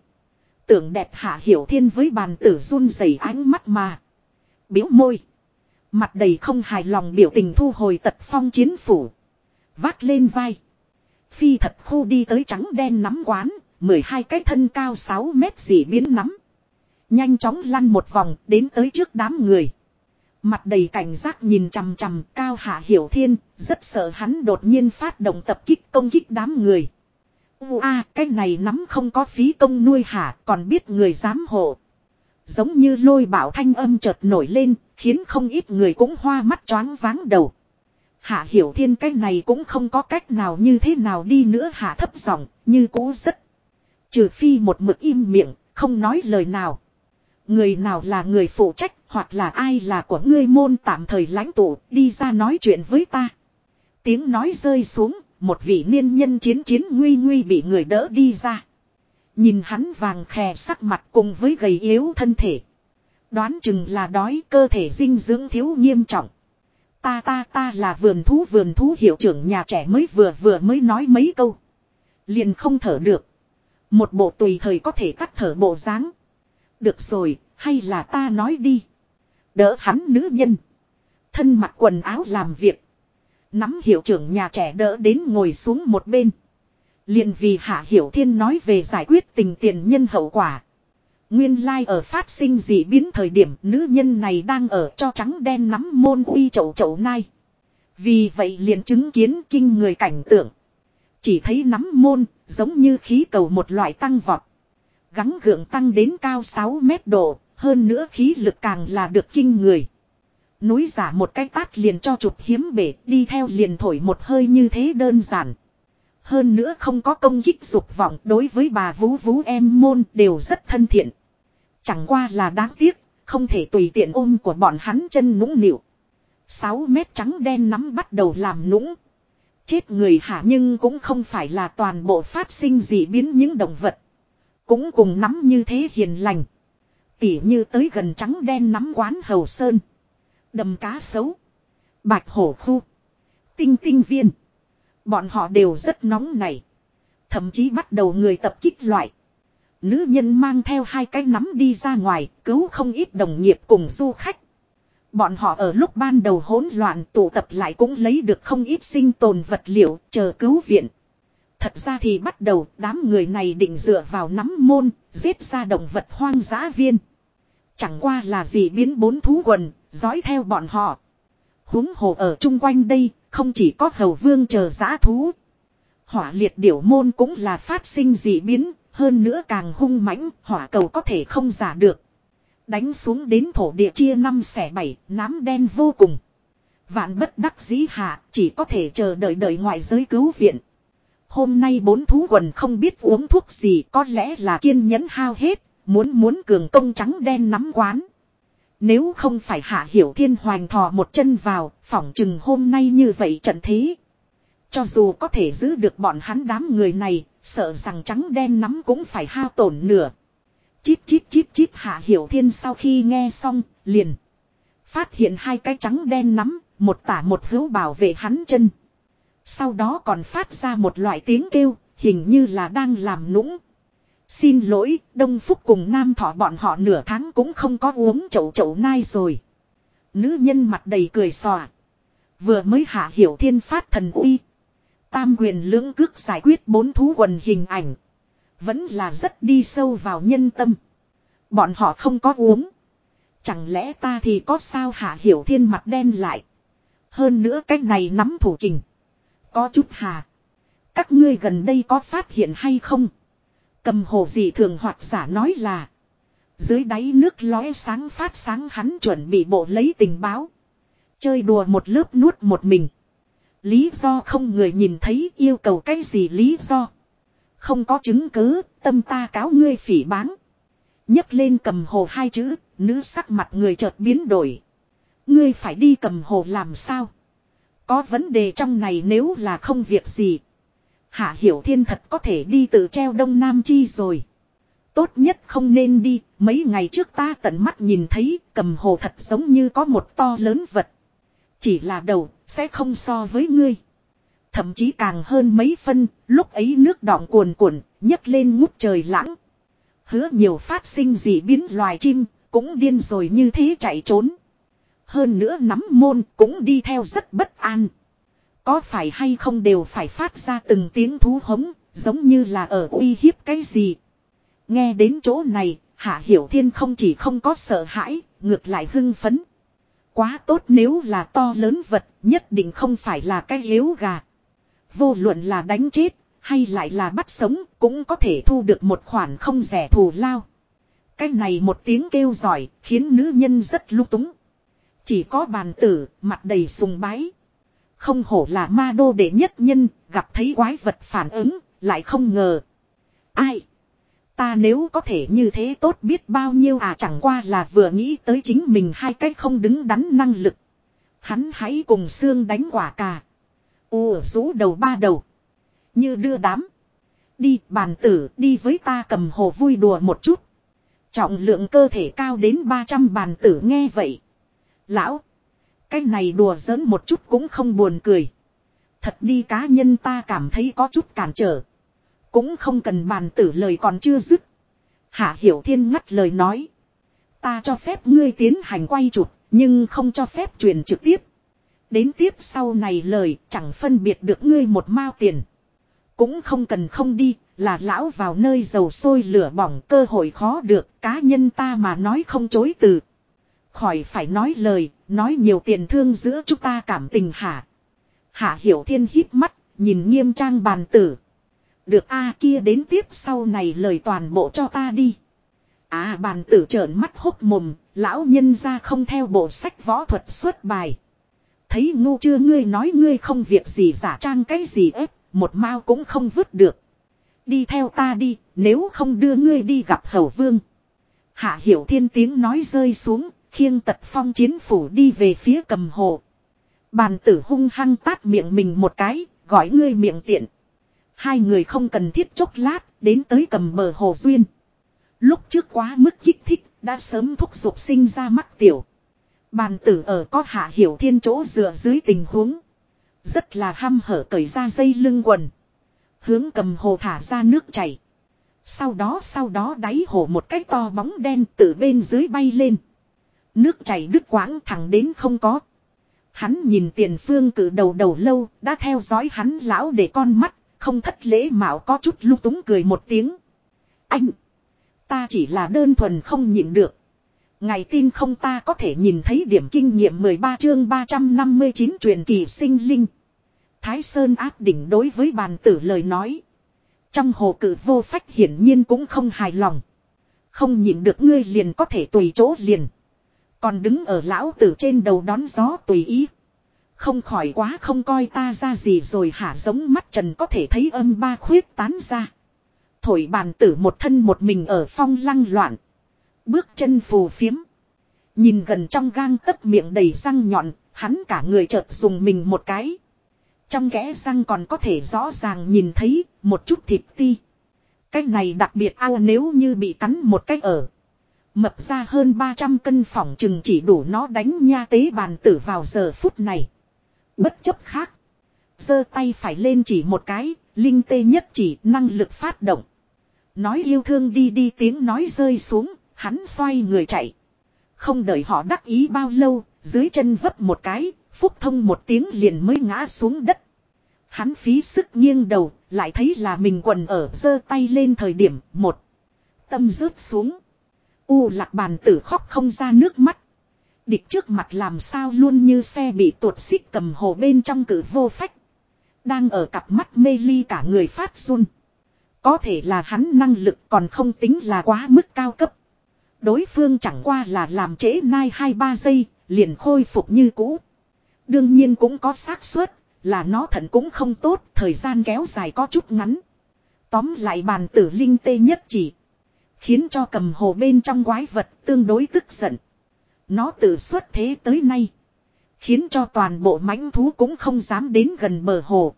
Tưởng đẹp hạ hiểu thiên với bàn tử run rẩy ánh mắt mà. biểu môi. Mặt đầy không hài lòng biểu tình thu hồi tật phong chiến phủ. Vác lên vai. Phi thật khu đi tới trắng đen nắm quán. 12 cái thân cao 6 mét dị biến nắm. Nhanh chóng lăn một vòng đến tới trước đám người. Mặt đầy cảnh giác nhìn chằm chằm cao hạ hiểu thiên, rất sợ hắn đột nhiên phát động tập kích công kích đám người. Ua, à, cái này nắm không có phí công nuôi hả, còn biết người dám hộ. Giống như lôi bảo thanh âm chợt nổi lên, khiến không ít người cũng hoa mắt choáng váng đầu. Hạ Hiểu Thiên cái này cũng không có cách nào như thế nào đi nữa hạ thấp giọng, như cũ rất. Trừ phi một mực im miệng, không nói lời nào. Người nào là người phụ trách, hoặc là ai là của ngươi môn tạm thời lãnh tụ, đi ra nói chuyện với ta. Tiếng nói rơi xuống, một vị niên nhân chiến chiến nguy nguy bị người đỡ đi ra. Nhìn hắn vàng khè sắc mặt cùng với gầy yếu thân thể. Đoán chừng là đói cơ thể dinh dưỡng thiếu nghiêm trọng. Ta ta ta là vườn thú vườn thú hiệu trưởng nhà trẻ mới vừa vừa mới nói mấy câu. Liền không thở được. Một bộ tùy thời có thể cắt thở bộ dáng. Được rồi, hay là ta nói đi. Đỡ hắn nữ nhân. Thân mặc quần áo làm việc. Nắm hiệu trưởng nhà trẻ đỡ đến ngồi xuống một bên. liền vì Hạ Hiểu Thiên nói về giải quyết tình tiền nhân hậu quả. Nguyên lai like ở phát sinh dị biến thời điểm nữ nhân này đang ở cho trắng đen nắm môn uy chậu chậu nai. Vì vậy liền chứng kiến kinh người cảnh tượng. Chỉ thấy nắm môn giống như khí cầu một loại tăng vọt. Gắng gượng tăng đến cao 6 mét độ, hơn nữa khí lực càng là được kinh người. Núi giả một cái tát liền cho chụp hiếm bể đi theo liền thổi một hơi như thế đơn giản. Hơn nữa không có công kích dục vọng đối với bà vú vú em môn đều rất thân thiện. Chẳng qua là đáng tiếc, không thể tùy tiện ôm của bọn hắn chân nũng nịu. 6 mét trắng đen nắm bắt đầu làm nũng. Chết người hả nhưng cũng không phải là toàn bộ phát sinh gì biến những động vật. Cũng cùng nắm như thế hiền lành. Tỉ như tới gần trắng đen nắm quán hầu sơn. Đầm cá sấu. Bạch hổ khu. Tinh tinh viên. Bọn họ đều rất nóng này. Thậm chí bắt đầu người tập kích loại. Nữ nhân mang theo hai cái nắm đi ra ngoài, cứu không ít đồng nghiệp cùng du khách. Bọn họ ở lúc ban đầu hỗn loạn tụ tập lại cũng lấy được không ít sinh tồn vật liệu, chờ cứu viện. Thật ra thì bắt đầu đám người này định dựa vào nắm môn, giết ra động vật hoang dã viên. Chẳng qua là gì biến bốn thú quần, dõi theo bọn họ. Húng hồ ở chung quanh đây, không chỉ có hầu vương chờ giã thú. Hỏa liệt điểu môn cũng là phát sinh dị biến, hơn nữa càng hung mãnh, hỏa cầu có thể không giả được. Đánh xuống đến thổ địa chia năm xẻ bảy, nám đen vô cùng. Vạn bất đắc dĩ hạ, chỉ có thể chờ đợi đợi ngoại giới cứu viện. Hôm nay bốn thú quần không biết uống thuốc gì có lẽ là kiên nhẫn hao hết, muốn muốn cường công trắng đen nắm quán. Nếu không phải hạ hiểu thiên hoành thò một chân vào, phỏng chừng hôm nay như vậy trận thế. Cho dù có thể giữ được bọn hắn đám người này, sợ rằng trắng đen nắm cũng phải hao tổn nửa. Chít chít chít chít hạ hiểu thiên sau khi nghe xong, liền. Phát hiện hai cái trắng đen nắm, một tả một hữu bảo vệ hắn chân. Sau đó còn phát ra một loại tiếng kêu, hình như là đang làm nũng. Xin lỗi, Đông Phúc cùng Nam Thọ bọn họ nửa tháng cũng không có uống chậu chậu nai rồi. Nữ nhân mặt đầy cười xòa. Vừa mới hạ hiểu thiên phát thần uy. Tam quyền lưỡng cước giải quyết bốn thú quần hình ảnh. Vẫn là rất đi sâu vào nhân tâm. Bọn họ không có uống. Chẳng lẽ ta thì có sao hạ hiểu thiên mặt đen lại. Hơn nữa cách này nắm thủ kình. Có chút hà. Các ngươi gần đây có phát hiện hay không? Cầm hồ gì thường hoặc giả nói là. Dưới đáy nước lóe sáng phát sáng hắn chuẩn bị bộ lấy tình báo. Chơi đùa một lớp nuốt một mình. Lý do không người nhìn thấy yêu cầu cái gì lý do. Không có chứng cứ, tâm ta cáo ngươi phỉ báng. nhấc lên cầm hồ hai chữ, nữ sắc mặt người chợt biến đổi. Ngươi phải đi cầm hồ làm sao? Có vấn đề trong này nếu là không việc gì. Hạ Hiểu Thiên thật có thể đi từ treo Đông Nam Chi rồi. Tốt nhất không nên đi, mấy ngày trước ta tận mắt nhìn thấy cầm hồ thật giống như có một to lớn vật. Chỉ là đầu, sẽ không so với ngươi. Thậm chí càng hơn mấy phân, lúc ấy nước đọng cuồn cuộn, nhấc lên ngút trời lãng. Hứa nhiều phát sinh dị biến loài chim, cũng điên rồi như thế chạy trốn. Hơn nữa nắm môn cũng đi theo rất bất an. Có phải hay không đều phải phát ra từng tiếng thú hống, giống như là ở uy hiếp cái gì. Nghe đến chỗ này, Hạ Hiểu Thiên không chỉ không có sợ hãi, ngược lại hưng phấn. Quá tốt nếu là to lớn vật, nhất định không phải là cái yếu gà. Vô luận là đánh chết, hay lại là bắt sống, cũng có thể thu được một khoản không rẻ thù lao. Cái này một tiếng kêu giỏi, khiến nữ nhân rất lung túng. Chỉ có bàn tử, mặt đầy sùng bái. Không hổ là ma đô đệ nhất nhân, gặp thấy quái vật phản ứng, lại không ngờ. Ai? Ta nếu có thể như thế tốt biết bao nhiêu à chẳng qua là vừa nghĩ tới chính mình hai cách không đứng đắn năng lực. Hắn hãy cùng xương đánh quả cà. U rũ đầu ba đầu. Như đưa đám. Đi bàn tử đi với ta cầm hồ vui đùa một chút. Trọng lượng cơ thể cao đến 300 bàn tử nghe vậy. Lão. Cái này đùa giỡn một chút cũng không buồn cười. Thật đi cá nhân ta cảm thấy có chút cản trở. Cũng không cần bàn tử lời còn chưa dứt. Hạ Hiểu Thiên ngắt lời nói. Ta cho phép ngươi tiến hành quay chụp, nhưng không cho phép truyền trực tiếp. Đến tiếp sau này lời chẳng phân biệt được ngươi một mao tiền. Cũng không cần không đi, là lão vào nơi dầu sôi lửa bỏng cơ hội khó được, cá nhân ta mà nói không chối từ. Khỏi phải nói lời, nói nhiều tiền thương giữa chúng ta cảm tình hả. Hạ Hiểu Thiên hít mắt, nhìn nghiêm trang bàn tử. Được a kia đến tiếp sau này lời toàn bộ cho ta đi. À bàn tử trợn mắt hốc mồm, lão nhân ra không theo bộ sách võ thuật xuất bài. Thấy ngu chưa ngươi nói ngươi không việc gì giả trang cái gì ép, một mao cũng không vứt được. Đi theo ta đi, nếu không đưa ngươi đi gặp hầu vương. Hạ hiểu thiên tiếng nói rơi xuống, khiêng tật phong chiến phủ đi về phía cầm hồ. Bàn tử hung hăng tát miệng mình một cái, gọi ngươi miệng tiện. Hai người không cần thiết chốc lát, đến tới cầm bờ hồ duyên. Lúc trước quá mức kích thích, đã sớm thúc giục sinh ra mắc tiểu. Bàn tử ở có hạ hiểu thiên chỗ dựa dưới tình huống. Rất là ham hở cởi ra dây lưng quần. Hướng cầm hồ thả ra nước chảy. Sau đó sau đó đáy hồ một cái to bóng đen từ bên dưới bay lên. Nước chảy đứt quãng thẳng đến không có. Hắn nhìn tiền phương cử đầu đầu lâu, đã theo dõi hắn lão để con mắt, không thất lễ mạo có chút lung túng cười một tiếng. Anh! Ta chỉ là đơn thuần không nhịn được. Ngày tin không ta có thể nhìn thấy điểm kinh nghiệm 13 chương 359 truyền kỳ sinh linh. Thái Sơn áp đỉnh đối với bàn tử lời nói. Trong hồ cử vô phách hiển nhiên cũng không hài lòng. Không nhịn được ngươi liền có thể tùy chỗ liền. Còn đứng ở lão tử trên đầu đón gió tùy ý. Không khỏi quá không coi ta ra gì rồi hả giống mắt trần có thể thấy âm ba khuyết tán ra. Thổi bàn tử một thân một mình ở phong lăng loạn. Bước chân phù phiếm. Nhìn gần trong gang tấp miệng đầy răng nhọn, hắn cả người chợt dùng mình một cái. Trong kẽ răng còn có thể rõ ràng nhìn thấy một chút thịt ti. Cái này đặc biệt ao nếu như bị cắn một cái ở. Mập ra hơn 300 cân phòng chừng chỉ đủ nó đánh nha tế bàn tử vào giờ phút này. Bất chấp khác. giơ tay phải lên chỉ một cái, linh tê nhất chỉ năng lực phát động. Nói yêu thương đi đi tiếng nói rơi xuống, hắn xoay người chạy. Không đợi họ đắc ý bao lâu, dưới chân vấp một cái, phúc thông một tiếng liền mới ngã xuống đất. Hắn phí sức nghiêng đầu, lại thấy là mình quần ở giơ tay lên thời điểm một. Tâm rớt xuống. U lạc bàn tử khóc không ra nước mắt. Địch trước mặt làm sao luôn như xe bị tuột xích cầm hồ bên trong cử vô phách. Đang ở cặp mắt mê ly cả người phát run. Có thể là hắn năng lực còn không tính là quá mức cao cấp. Đối phương chẳng qua là làm trễ nai 2-3 giây, liền khôi phục như cũ. Đương nhiên cũng có xác suất là nó thận cũng không tốt, thời gian kéo dài có chút ngắn. Tóm lại bàn tử linh tê nhất chỉ. Khiến cho cầm hồ bên trong quái vật tương đối tức giận. Nó tự xuất thế tới nay. Khiến cho toàn bộ mãnh thú cũng không dám đến gần bờ hồ.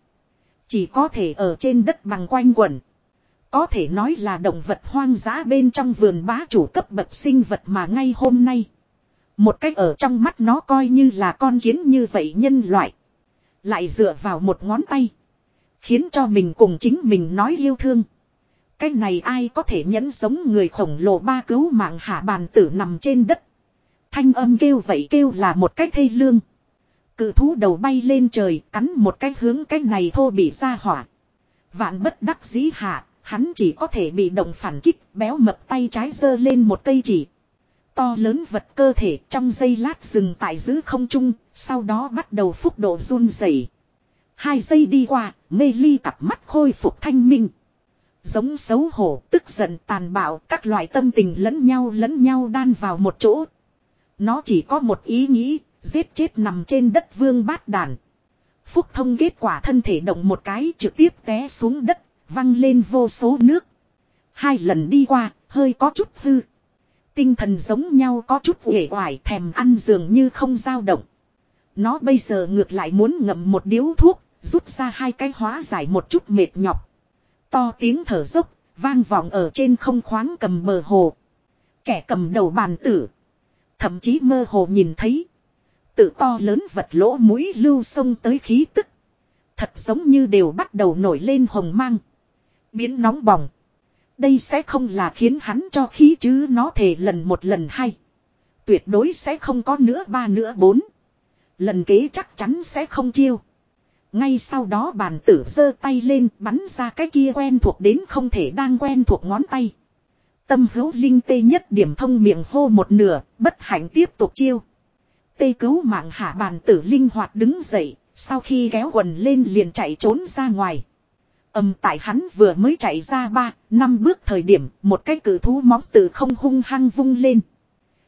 Chỉ có thể ở trên đất bằng quanh quẩn. Có thể nói là động vật hoang dã bên trong vườn bá chủ cấp bậc sinh vật mà ngay hôm nay. Một cách ở trong mắt nó coi như là con kiến như vậy nhân loại. Lại dựa vào một ngón tay. Khiến cho mình cùng chính mình nói yêu thương. Cái này ai có thể nhẫn sống người khổng lồ ba cứu mạng hạ bàn tử nằm trên đất. Thanh âm kêu vậy kêu là một cách thê lương. Cự thú đầu bay lên trời cắn một cái hướng cái này thô bị ra hỏa. Vạn bất đắc dĩ hạ, hắn chỉ có thể bị động phản kích béo mập tay trái giơ lên một cây chỉ. To lớn vật cơ thể trong giây lát dừng tại giữ không trung, sau đó bắt đầu phúc độ run rẩy. Hai giây đi qua, mê ly cặp mắt khôi phục thanh minh. Giống xấu hổ, tức giận tàn bạo, các loại tâm tình lẫn nhau lẫn nhau đan vào một chỗ. Nó chỉ có một ý nghĩ, giết chết nằm trên đất vương bát đàn. Phúc thông kết quả thân thể động một cái trực tiếp té xuống đất, văng lên vô số nước. Hai lần đi qua, hơi có chút hư. Tinh thần giống nhau có chút uể oải thèm ăn dường như không dao động. Nó bây giờ ngược lại muốn ngậm một điếu thuốc, rút ra hai cái hóa giải một chút mệt nhọc. To tiếng thở dốc, vang vọng ở trên không khoáng cầm bờ hồ. Kẻ cầm đầu bàn tử. Thậm chí mơ hồ nhìn thấy. Tự to lớn vật lỗ mũi lưu sông tới khí tức. Thật giống như đều bắt đầu nổi lên hồng mang. Biến nóng bỏng. Đây sẽ không là khiến hắn cho khí chứ nó thể lần một lần hay. Tuyệt đối sẽ không có nữa ba nữa bốn. Lần kế chắc chắn sẽ không chiêu. Ngay sau đó bàn tử giơ tay lên bắn ra cái kia quen thuộc đến không thể đang quen thuộc ngón tay. Tâm hữu linh tê nhất điểm thông miệng hô một nửa, bất hạnh tiếp tục chiêu. Tê cứu mạng hạ bàn tử linh hoạt đứng dậy, sau khi kéo quần lên liền chạy trốn ra ngoài. Âm tại hắn vừa mới chạy ra ba, năm bước thời điểm, một cái cử thú móng từ không hung hăng vung lên.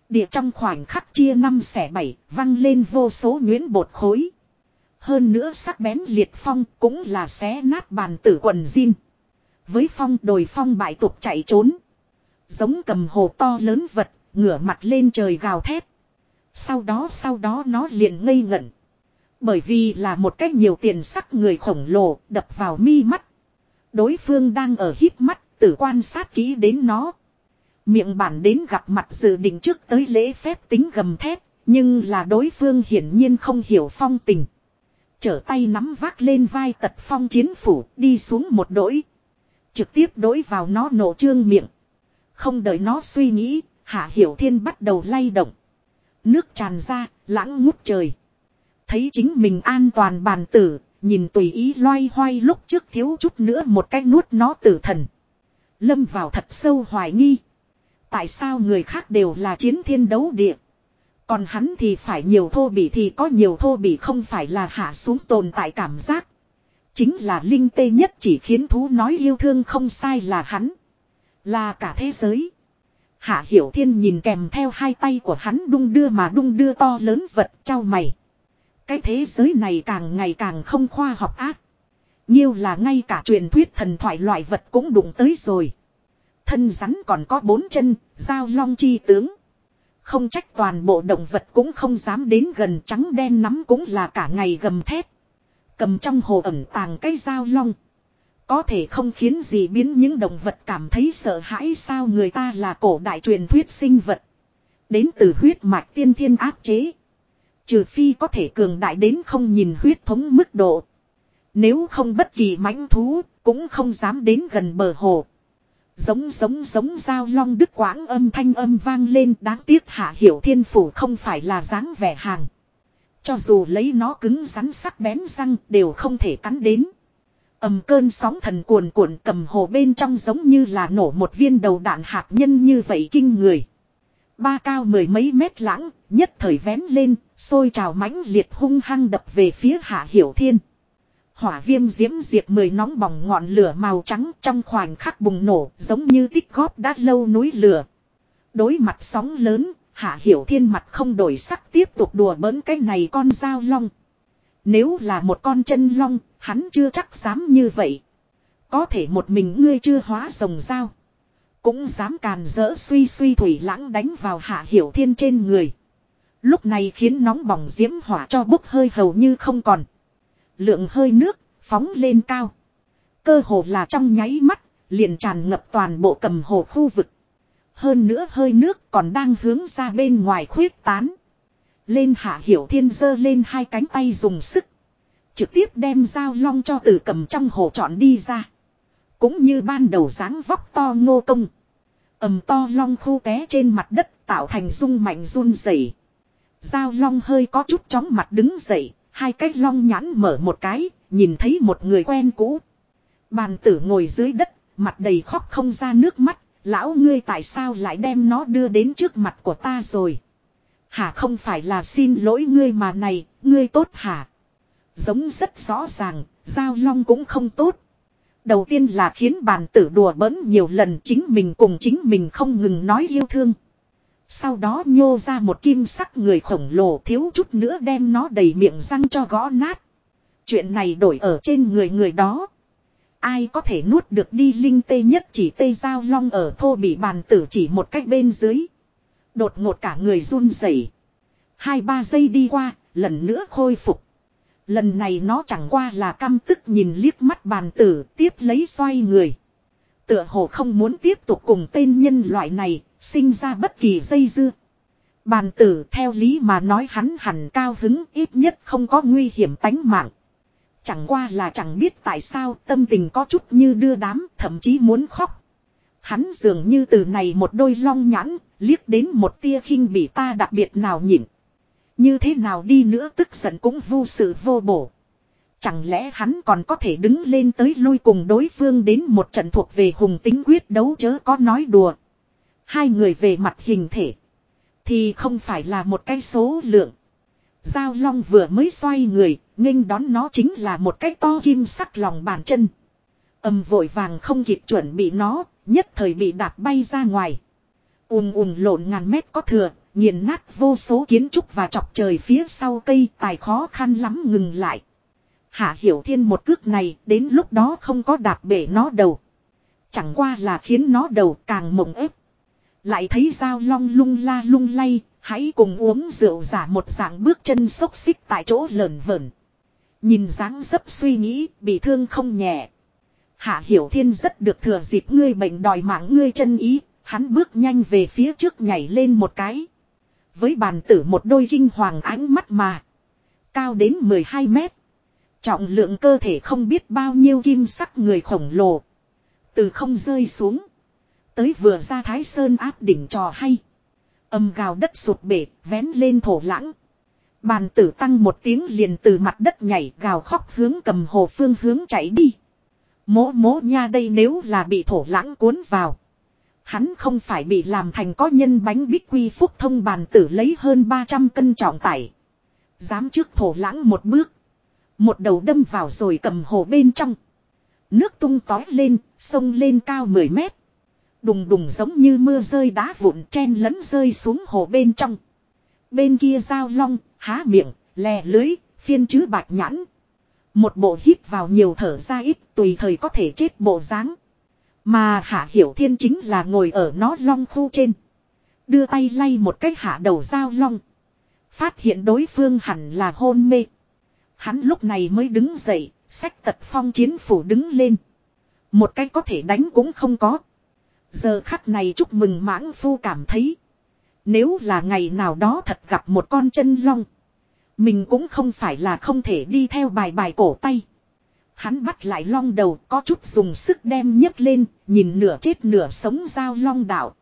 Địa trong khoảnh khắc chia năm xẻ bảy, văng lên vô số nhuyễn bột khối. Hơn nữa sắc bén liệt phong cũng là xé nát bàn tử quần jean. Với phong đồi phong bại tục chạy trốn. Giống cầm hồ to lớn vật, ngửa mặt lên trời gào thét. Sau đó sau đó nó liền ngây ngẩn. Bởi vì là một cách nhiều tiền sắc người khổng lồ đập vào mi mắt. Đối phương đang ở hít mắt, tử quan sát kỹ đến nó. Miệng bản đến gặp mặt dự định trước tới lễ phép tính gầm thép, nhưng là đối phương hiển nhiên không hiểu phong tình. Trở tay nắm vác lên vai tật phong chiến phủ đi xuống một đỗi. Trực tiếp đối vào nó nổ trương miệng. Không đợi nó suy nghĩ, Hạ Hiểu Thiên bắt đầu lay động. Nước tràn ra, lãng ngút trời. Thấy chính mình an toàn bàn tử, nhìn tùy ý loay hoay lúc trước thiếu chút nữa một cái nuốt nó tử thần. Lâm vào thật sâu hoài nghi. Tại sao người khác đều là chiến thiên đấu địa. Còn hắn thì phải nhiều thô bỉ thì có nhiều thô bỉ không phải là hạ xuống tồn tại cảm giác. Chính là linh tê nhất chỉ khiến thú nói yêu thương không sai là hắn. Là cả thế giới. Hạ Hiểu Thiên nhìn kèm theo hai tay của hắn đung đưa mà đung đưa to lớn vật trao mày. Cái thế giới này càng ngày càng không khoa học ác. Nhiêu là ngay cả truyền thuyết thần thoại loại vật cũng đụng tới rồi. Thân rắn còn có bốn chân, giao long chi tướng. Không trách toàn bộ động vật cũng không dám đến gần trắng đen nắm cũng là cả ngày gầm thép Cầm trong hồ ẩm tàng cái dao long. Có thể không khiến gì biến những động vật cảm thấy sợ hãi sao người ta là cổ đại truyền thuyết sinh vật. Đến từ huyết mạch tiên thiên áp chế. Trừ phi có thể cường đại đến không nhìn huyết thống mức độ. Nếu không bất kỳ mãnh thú, cũng không dám đến gần bờ hồ. Giống giống giống dao long đức quãng âm thanh âm vang lên đáng tiếc hạ hiểu thiên phủ không phải là dáng vẻ hàng. Cho dù lấy nó cứng rắn sắc bén răng đều không thể cắn đến. ầm cơn sóng thần cuồn cuộn cầm hồ bên trong giống như là nổ một viên đầu đạn hạt nhân như vậy kinh người. Ba cao mười mấy mét lãng, nhất thời vén lên, sôi trào mãnh liệt hung hăng đập về phía hạ hiểu thiên. Hỏa viêm diễm diệt mười nóng bỏng ngọn lửa màu trắng trong khoảnh khắc bùng nổ giống như tích góp đã lâu núi lửa. Đối mặt sóng lớn, hạ hiểu thiên mặt không đổi sắc tiếp tục đùa bỡn cái này con dao long. Nếu là một con chân long, hắn chưa chắc dám như vậy. Có thể một mình ngươi chưa hóa rồng dao. Cũng dám càn rỡ suy suy thủy lãng đánh vào hạ hiểu thiên trên người. Lúc này khiến nóng bỏng diễm hỏa cho bốc hơi hầu như không còn. Lượng hơi nước, phóng lên cao. Cơ hồ là trong nháy mắt, liền tràn ngập toàn bộ cầm hồ khu vực. Hơn nữa hơi nước còn đang hướng ra bên ngoài khuyết tán. Lên hạ hiểu thiên giơ lên hai cánh tay dùng sức. Trực tiếp đem dao long cho từ cầm trong hồ chọn đi ra. Cũng như ban đầu dáng vóc to ngô công. ầm to long khu té trên mặt đất tạo thành rung mạnh run rẩy. Dao long hơi có chút chóng mặt đứng dậy, hai cái long nhãn mở một cái, nhìn thấy một người quen cũ. Bàn tử ngồi dưới đất, mặt đầy khóc không ra nước mắt, lão ngươi tại sao lại đem nó đưa đến trước mặt của ta rồi. Hả không phải là xin lỗi ngươi mà này, ngươi tốt hả? Giống rất rõ ràng, giao long cũng không tốt. Đầu tiên là khiến bàn tử đùa bỡn nhiều lần chính mình cùng chính mình không ngừng nói yêu thương. Sau đó nhô ra một kim sắc người khổng lồ thiếu chút nữa đem nó đầy miệng răng cho gõ nát. Chuyện này đổi ở trên người người đó. Ai có thể nuốt được đi linh tê nhất chỉ tê giao long ở thô bị bàn tử chỉ một cách bên dưới. Đột ngột cả người run rẩy. Hai ba giây đi qua, lần nữa khôi phục. Lần này nó chẳng qua là căm tức nhìn liếc mắt bàn tử tiếp lấy xoay người. Tựa hồ không muốn tiếp tục cùng tên nhân loại này, sinh ra bất kỳ dây dưa. Bàn tử theo lý mà nói hắn hẳn cao hứng ít nhất không có nguy hiểm tánh mạng. Chẳng qua là chẳng biết tại sao tâm tình có chút như đưa đám thậm chí muốn khóc. Hắn dường như từ này một đôi long nhãn, liếc đến một tia khinh bị ta đặc biệt nào nhịn. Như thế nào đi nữa tức giận cũng vô sự vô bổ. Chẳng lẽ hắn còn có thể đứng lên tới lôi cùng đối phương đến một trận thuộc về hùng tính quyết đấu chớ có nói đùa. Hai người về mặt hình thể. Thì không phải là một cái số lượng. Giao long vừa mới xoay người, nghênh đón nó chính là một cái to kim sắc lòng bàn chân. Âm vội vàng không kịp chuẩn bị nó, nhất thời bị đạp bay ra ngoài. ùm ùm lộn ngàn mét có thừa, nghiền nát vô số kiến trúc và chọc trời phía sau cây tài khó khăn lắm ngừng lại. Hạ Hiểu Thiên một cước này đến lúc đó không có đạp bể nó đầu. Chẳng qua là khiến nó đầu càng mộng ép. Lại thấy dao long lung la lung lay, hãy cùng uống rượu giả một dạng bước chân xốc xích tại chỗ lờn vờn. Nhìn dáng dấp suy nghĩ, bị thương không nhẹ. Hạ Hiểu Thiên rất được thừa dịp ngươi bệnh đòi mạng ngươi chân ý, hắn bước nhanh về phía trước nhảy lên một cái. Với bàn tử một đôi kinh hoàng ánh mắt mà. Cao đến 12 mét. Trọng lượng cơ thể không biết bao nhiêu kim sắc người khổng lồ. Từ không rơi xuống. Tới vừa ra thái sơn áp đỉnh trò hay. Âm gào đất sụt bể, vén lên thổ lãng. Bàn tử tăng một tiếng liền từ mặt đất nhảy gào khóc hướng cầm hồ phương hướng chạy đi. Mố mố nha đây nếu là bị thổ lãng cuốn vào. Hắn không phải bị làm thành có nhân bánh bích quy phúc thông bàn tử lấy hơn 300 cân trọng tải. Dám trước thổ lãng một bước. Một đầu đâm vào rồi cầm hồ bên trong. Nước tung tói lên, sông lên cao 10 mét. Đùng đùng giống như mưa rơi đá vụn chen lẫn rơi xuống hồ bên trong. Bên kia dao long, há miệng, lè lưới, phiên chứ bạch nhãn. Một bộ hít vào nhiều thở ra ít tùy thời có thể chết bộ dáng Mà hạ hiểu thiên chính là ngồi ở nó long khu trên. Đưa tay lay một cái hạ đầu dao long. Phát hiện đối phương hẳn là hôn mê. Hắn lúc này mới đứng dậy, sách tật phong chiến phủ đứng lên. Một cái có thể đánh cũng không có. Giờ khắc này chúc mừng mãng phu cảm thấy. Nếu là ngày nào đó thật gặp một con chân long. Mình cũng không phải là không thể đi theo bài bài cổ tay. Hắn bắt lại long đầu có chút dùng sức đem nhấc lên, nhìn nửa chết nửa sống giao long đạo.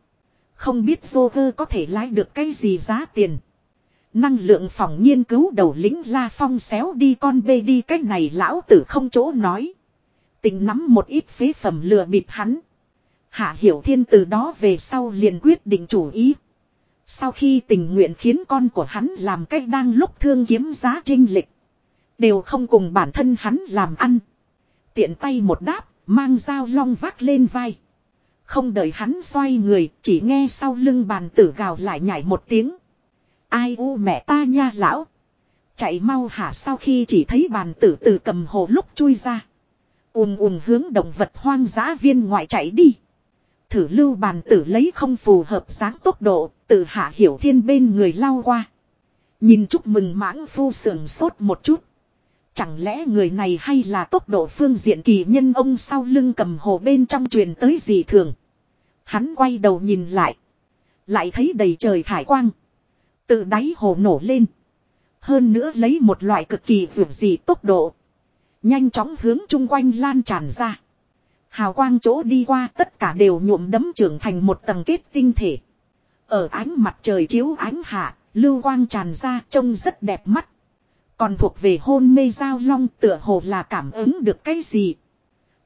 Không biết vô vơ có thể lái được cái gì giá tiền. Năng lượng phòng nghiên cứu đầu lĩnh La Phong xéo đi con bê đi cách này lão tử không chỗ nói. Tình nắm một ít phế phẩm lừa bịp hắn. Hạ Hiểu Thiên từ đó về sau liền quyết định chủ ý. Sau khi tình nguyện khiến con của hắn làm cách đang lúc thương kiếm giá trinh lịch. Đều không cùng bản thân hắn làm ăn. Tiện tay một đáp, mang dao long vác lên vai. Không đợi hắn xoay người, chỉ nghe sau lưng bàn tử gào lại nhảy một tiếng. Ai u mẹ ta nha lão. Chạy mau hả sau khi chỉ thấy bàn tử từ cầm hồ lúc chui ra. ùm ùm hướng động vật hoang dã viên ngoại chạy đi. Thử lưu bàn tử lấy không phù hợp dáng tốc độ, tự hạ hiểu thiên bên người lao qua. Nhìn chúc mừng mãng phu sườn sốt một chút. Chẳng lẽ người này hay là tốc độ phương diện kỳ nhân ông sau lưng cầm hồ bên trong truyền tới gì thường. Hắn quay đầu nhìn lại. Lại thấy đầy trời thải quang. Từ đáy hồ nổ lên. Hơn nữa lấy một loại cực kỳ vượt gì tốc độ. Nhanh chóng hướng chung quanh lan tràn ra. Hào quang chỗ đi qua tất cả đều nhuộm đấm trưởng thành một tầng kết tinh thể. Ở ánh mặt trời chiếu ánh hạ, lưu quang tràn ra trông rất đẹp mắt. Còn thuộc về hôn mê giao long tựa hồ là cảm ứng được cái gì.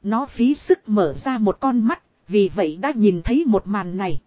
Nó phí sức mở ra một con mắt, vì vậy đã nhìn thấy một màn này.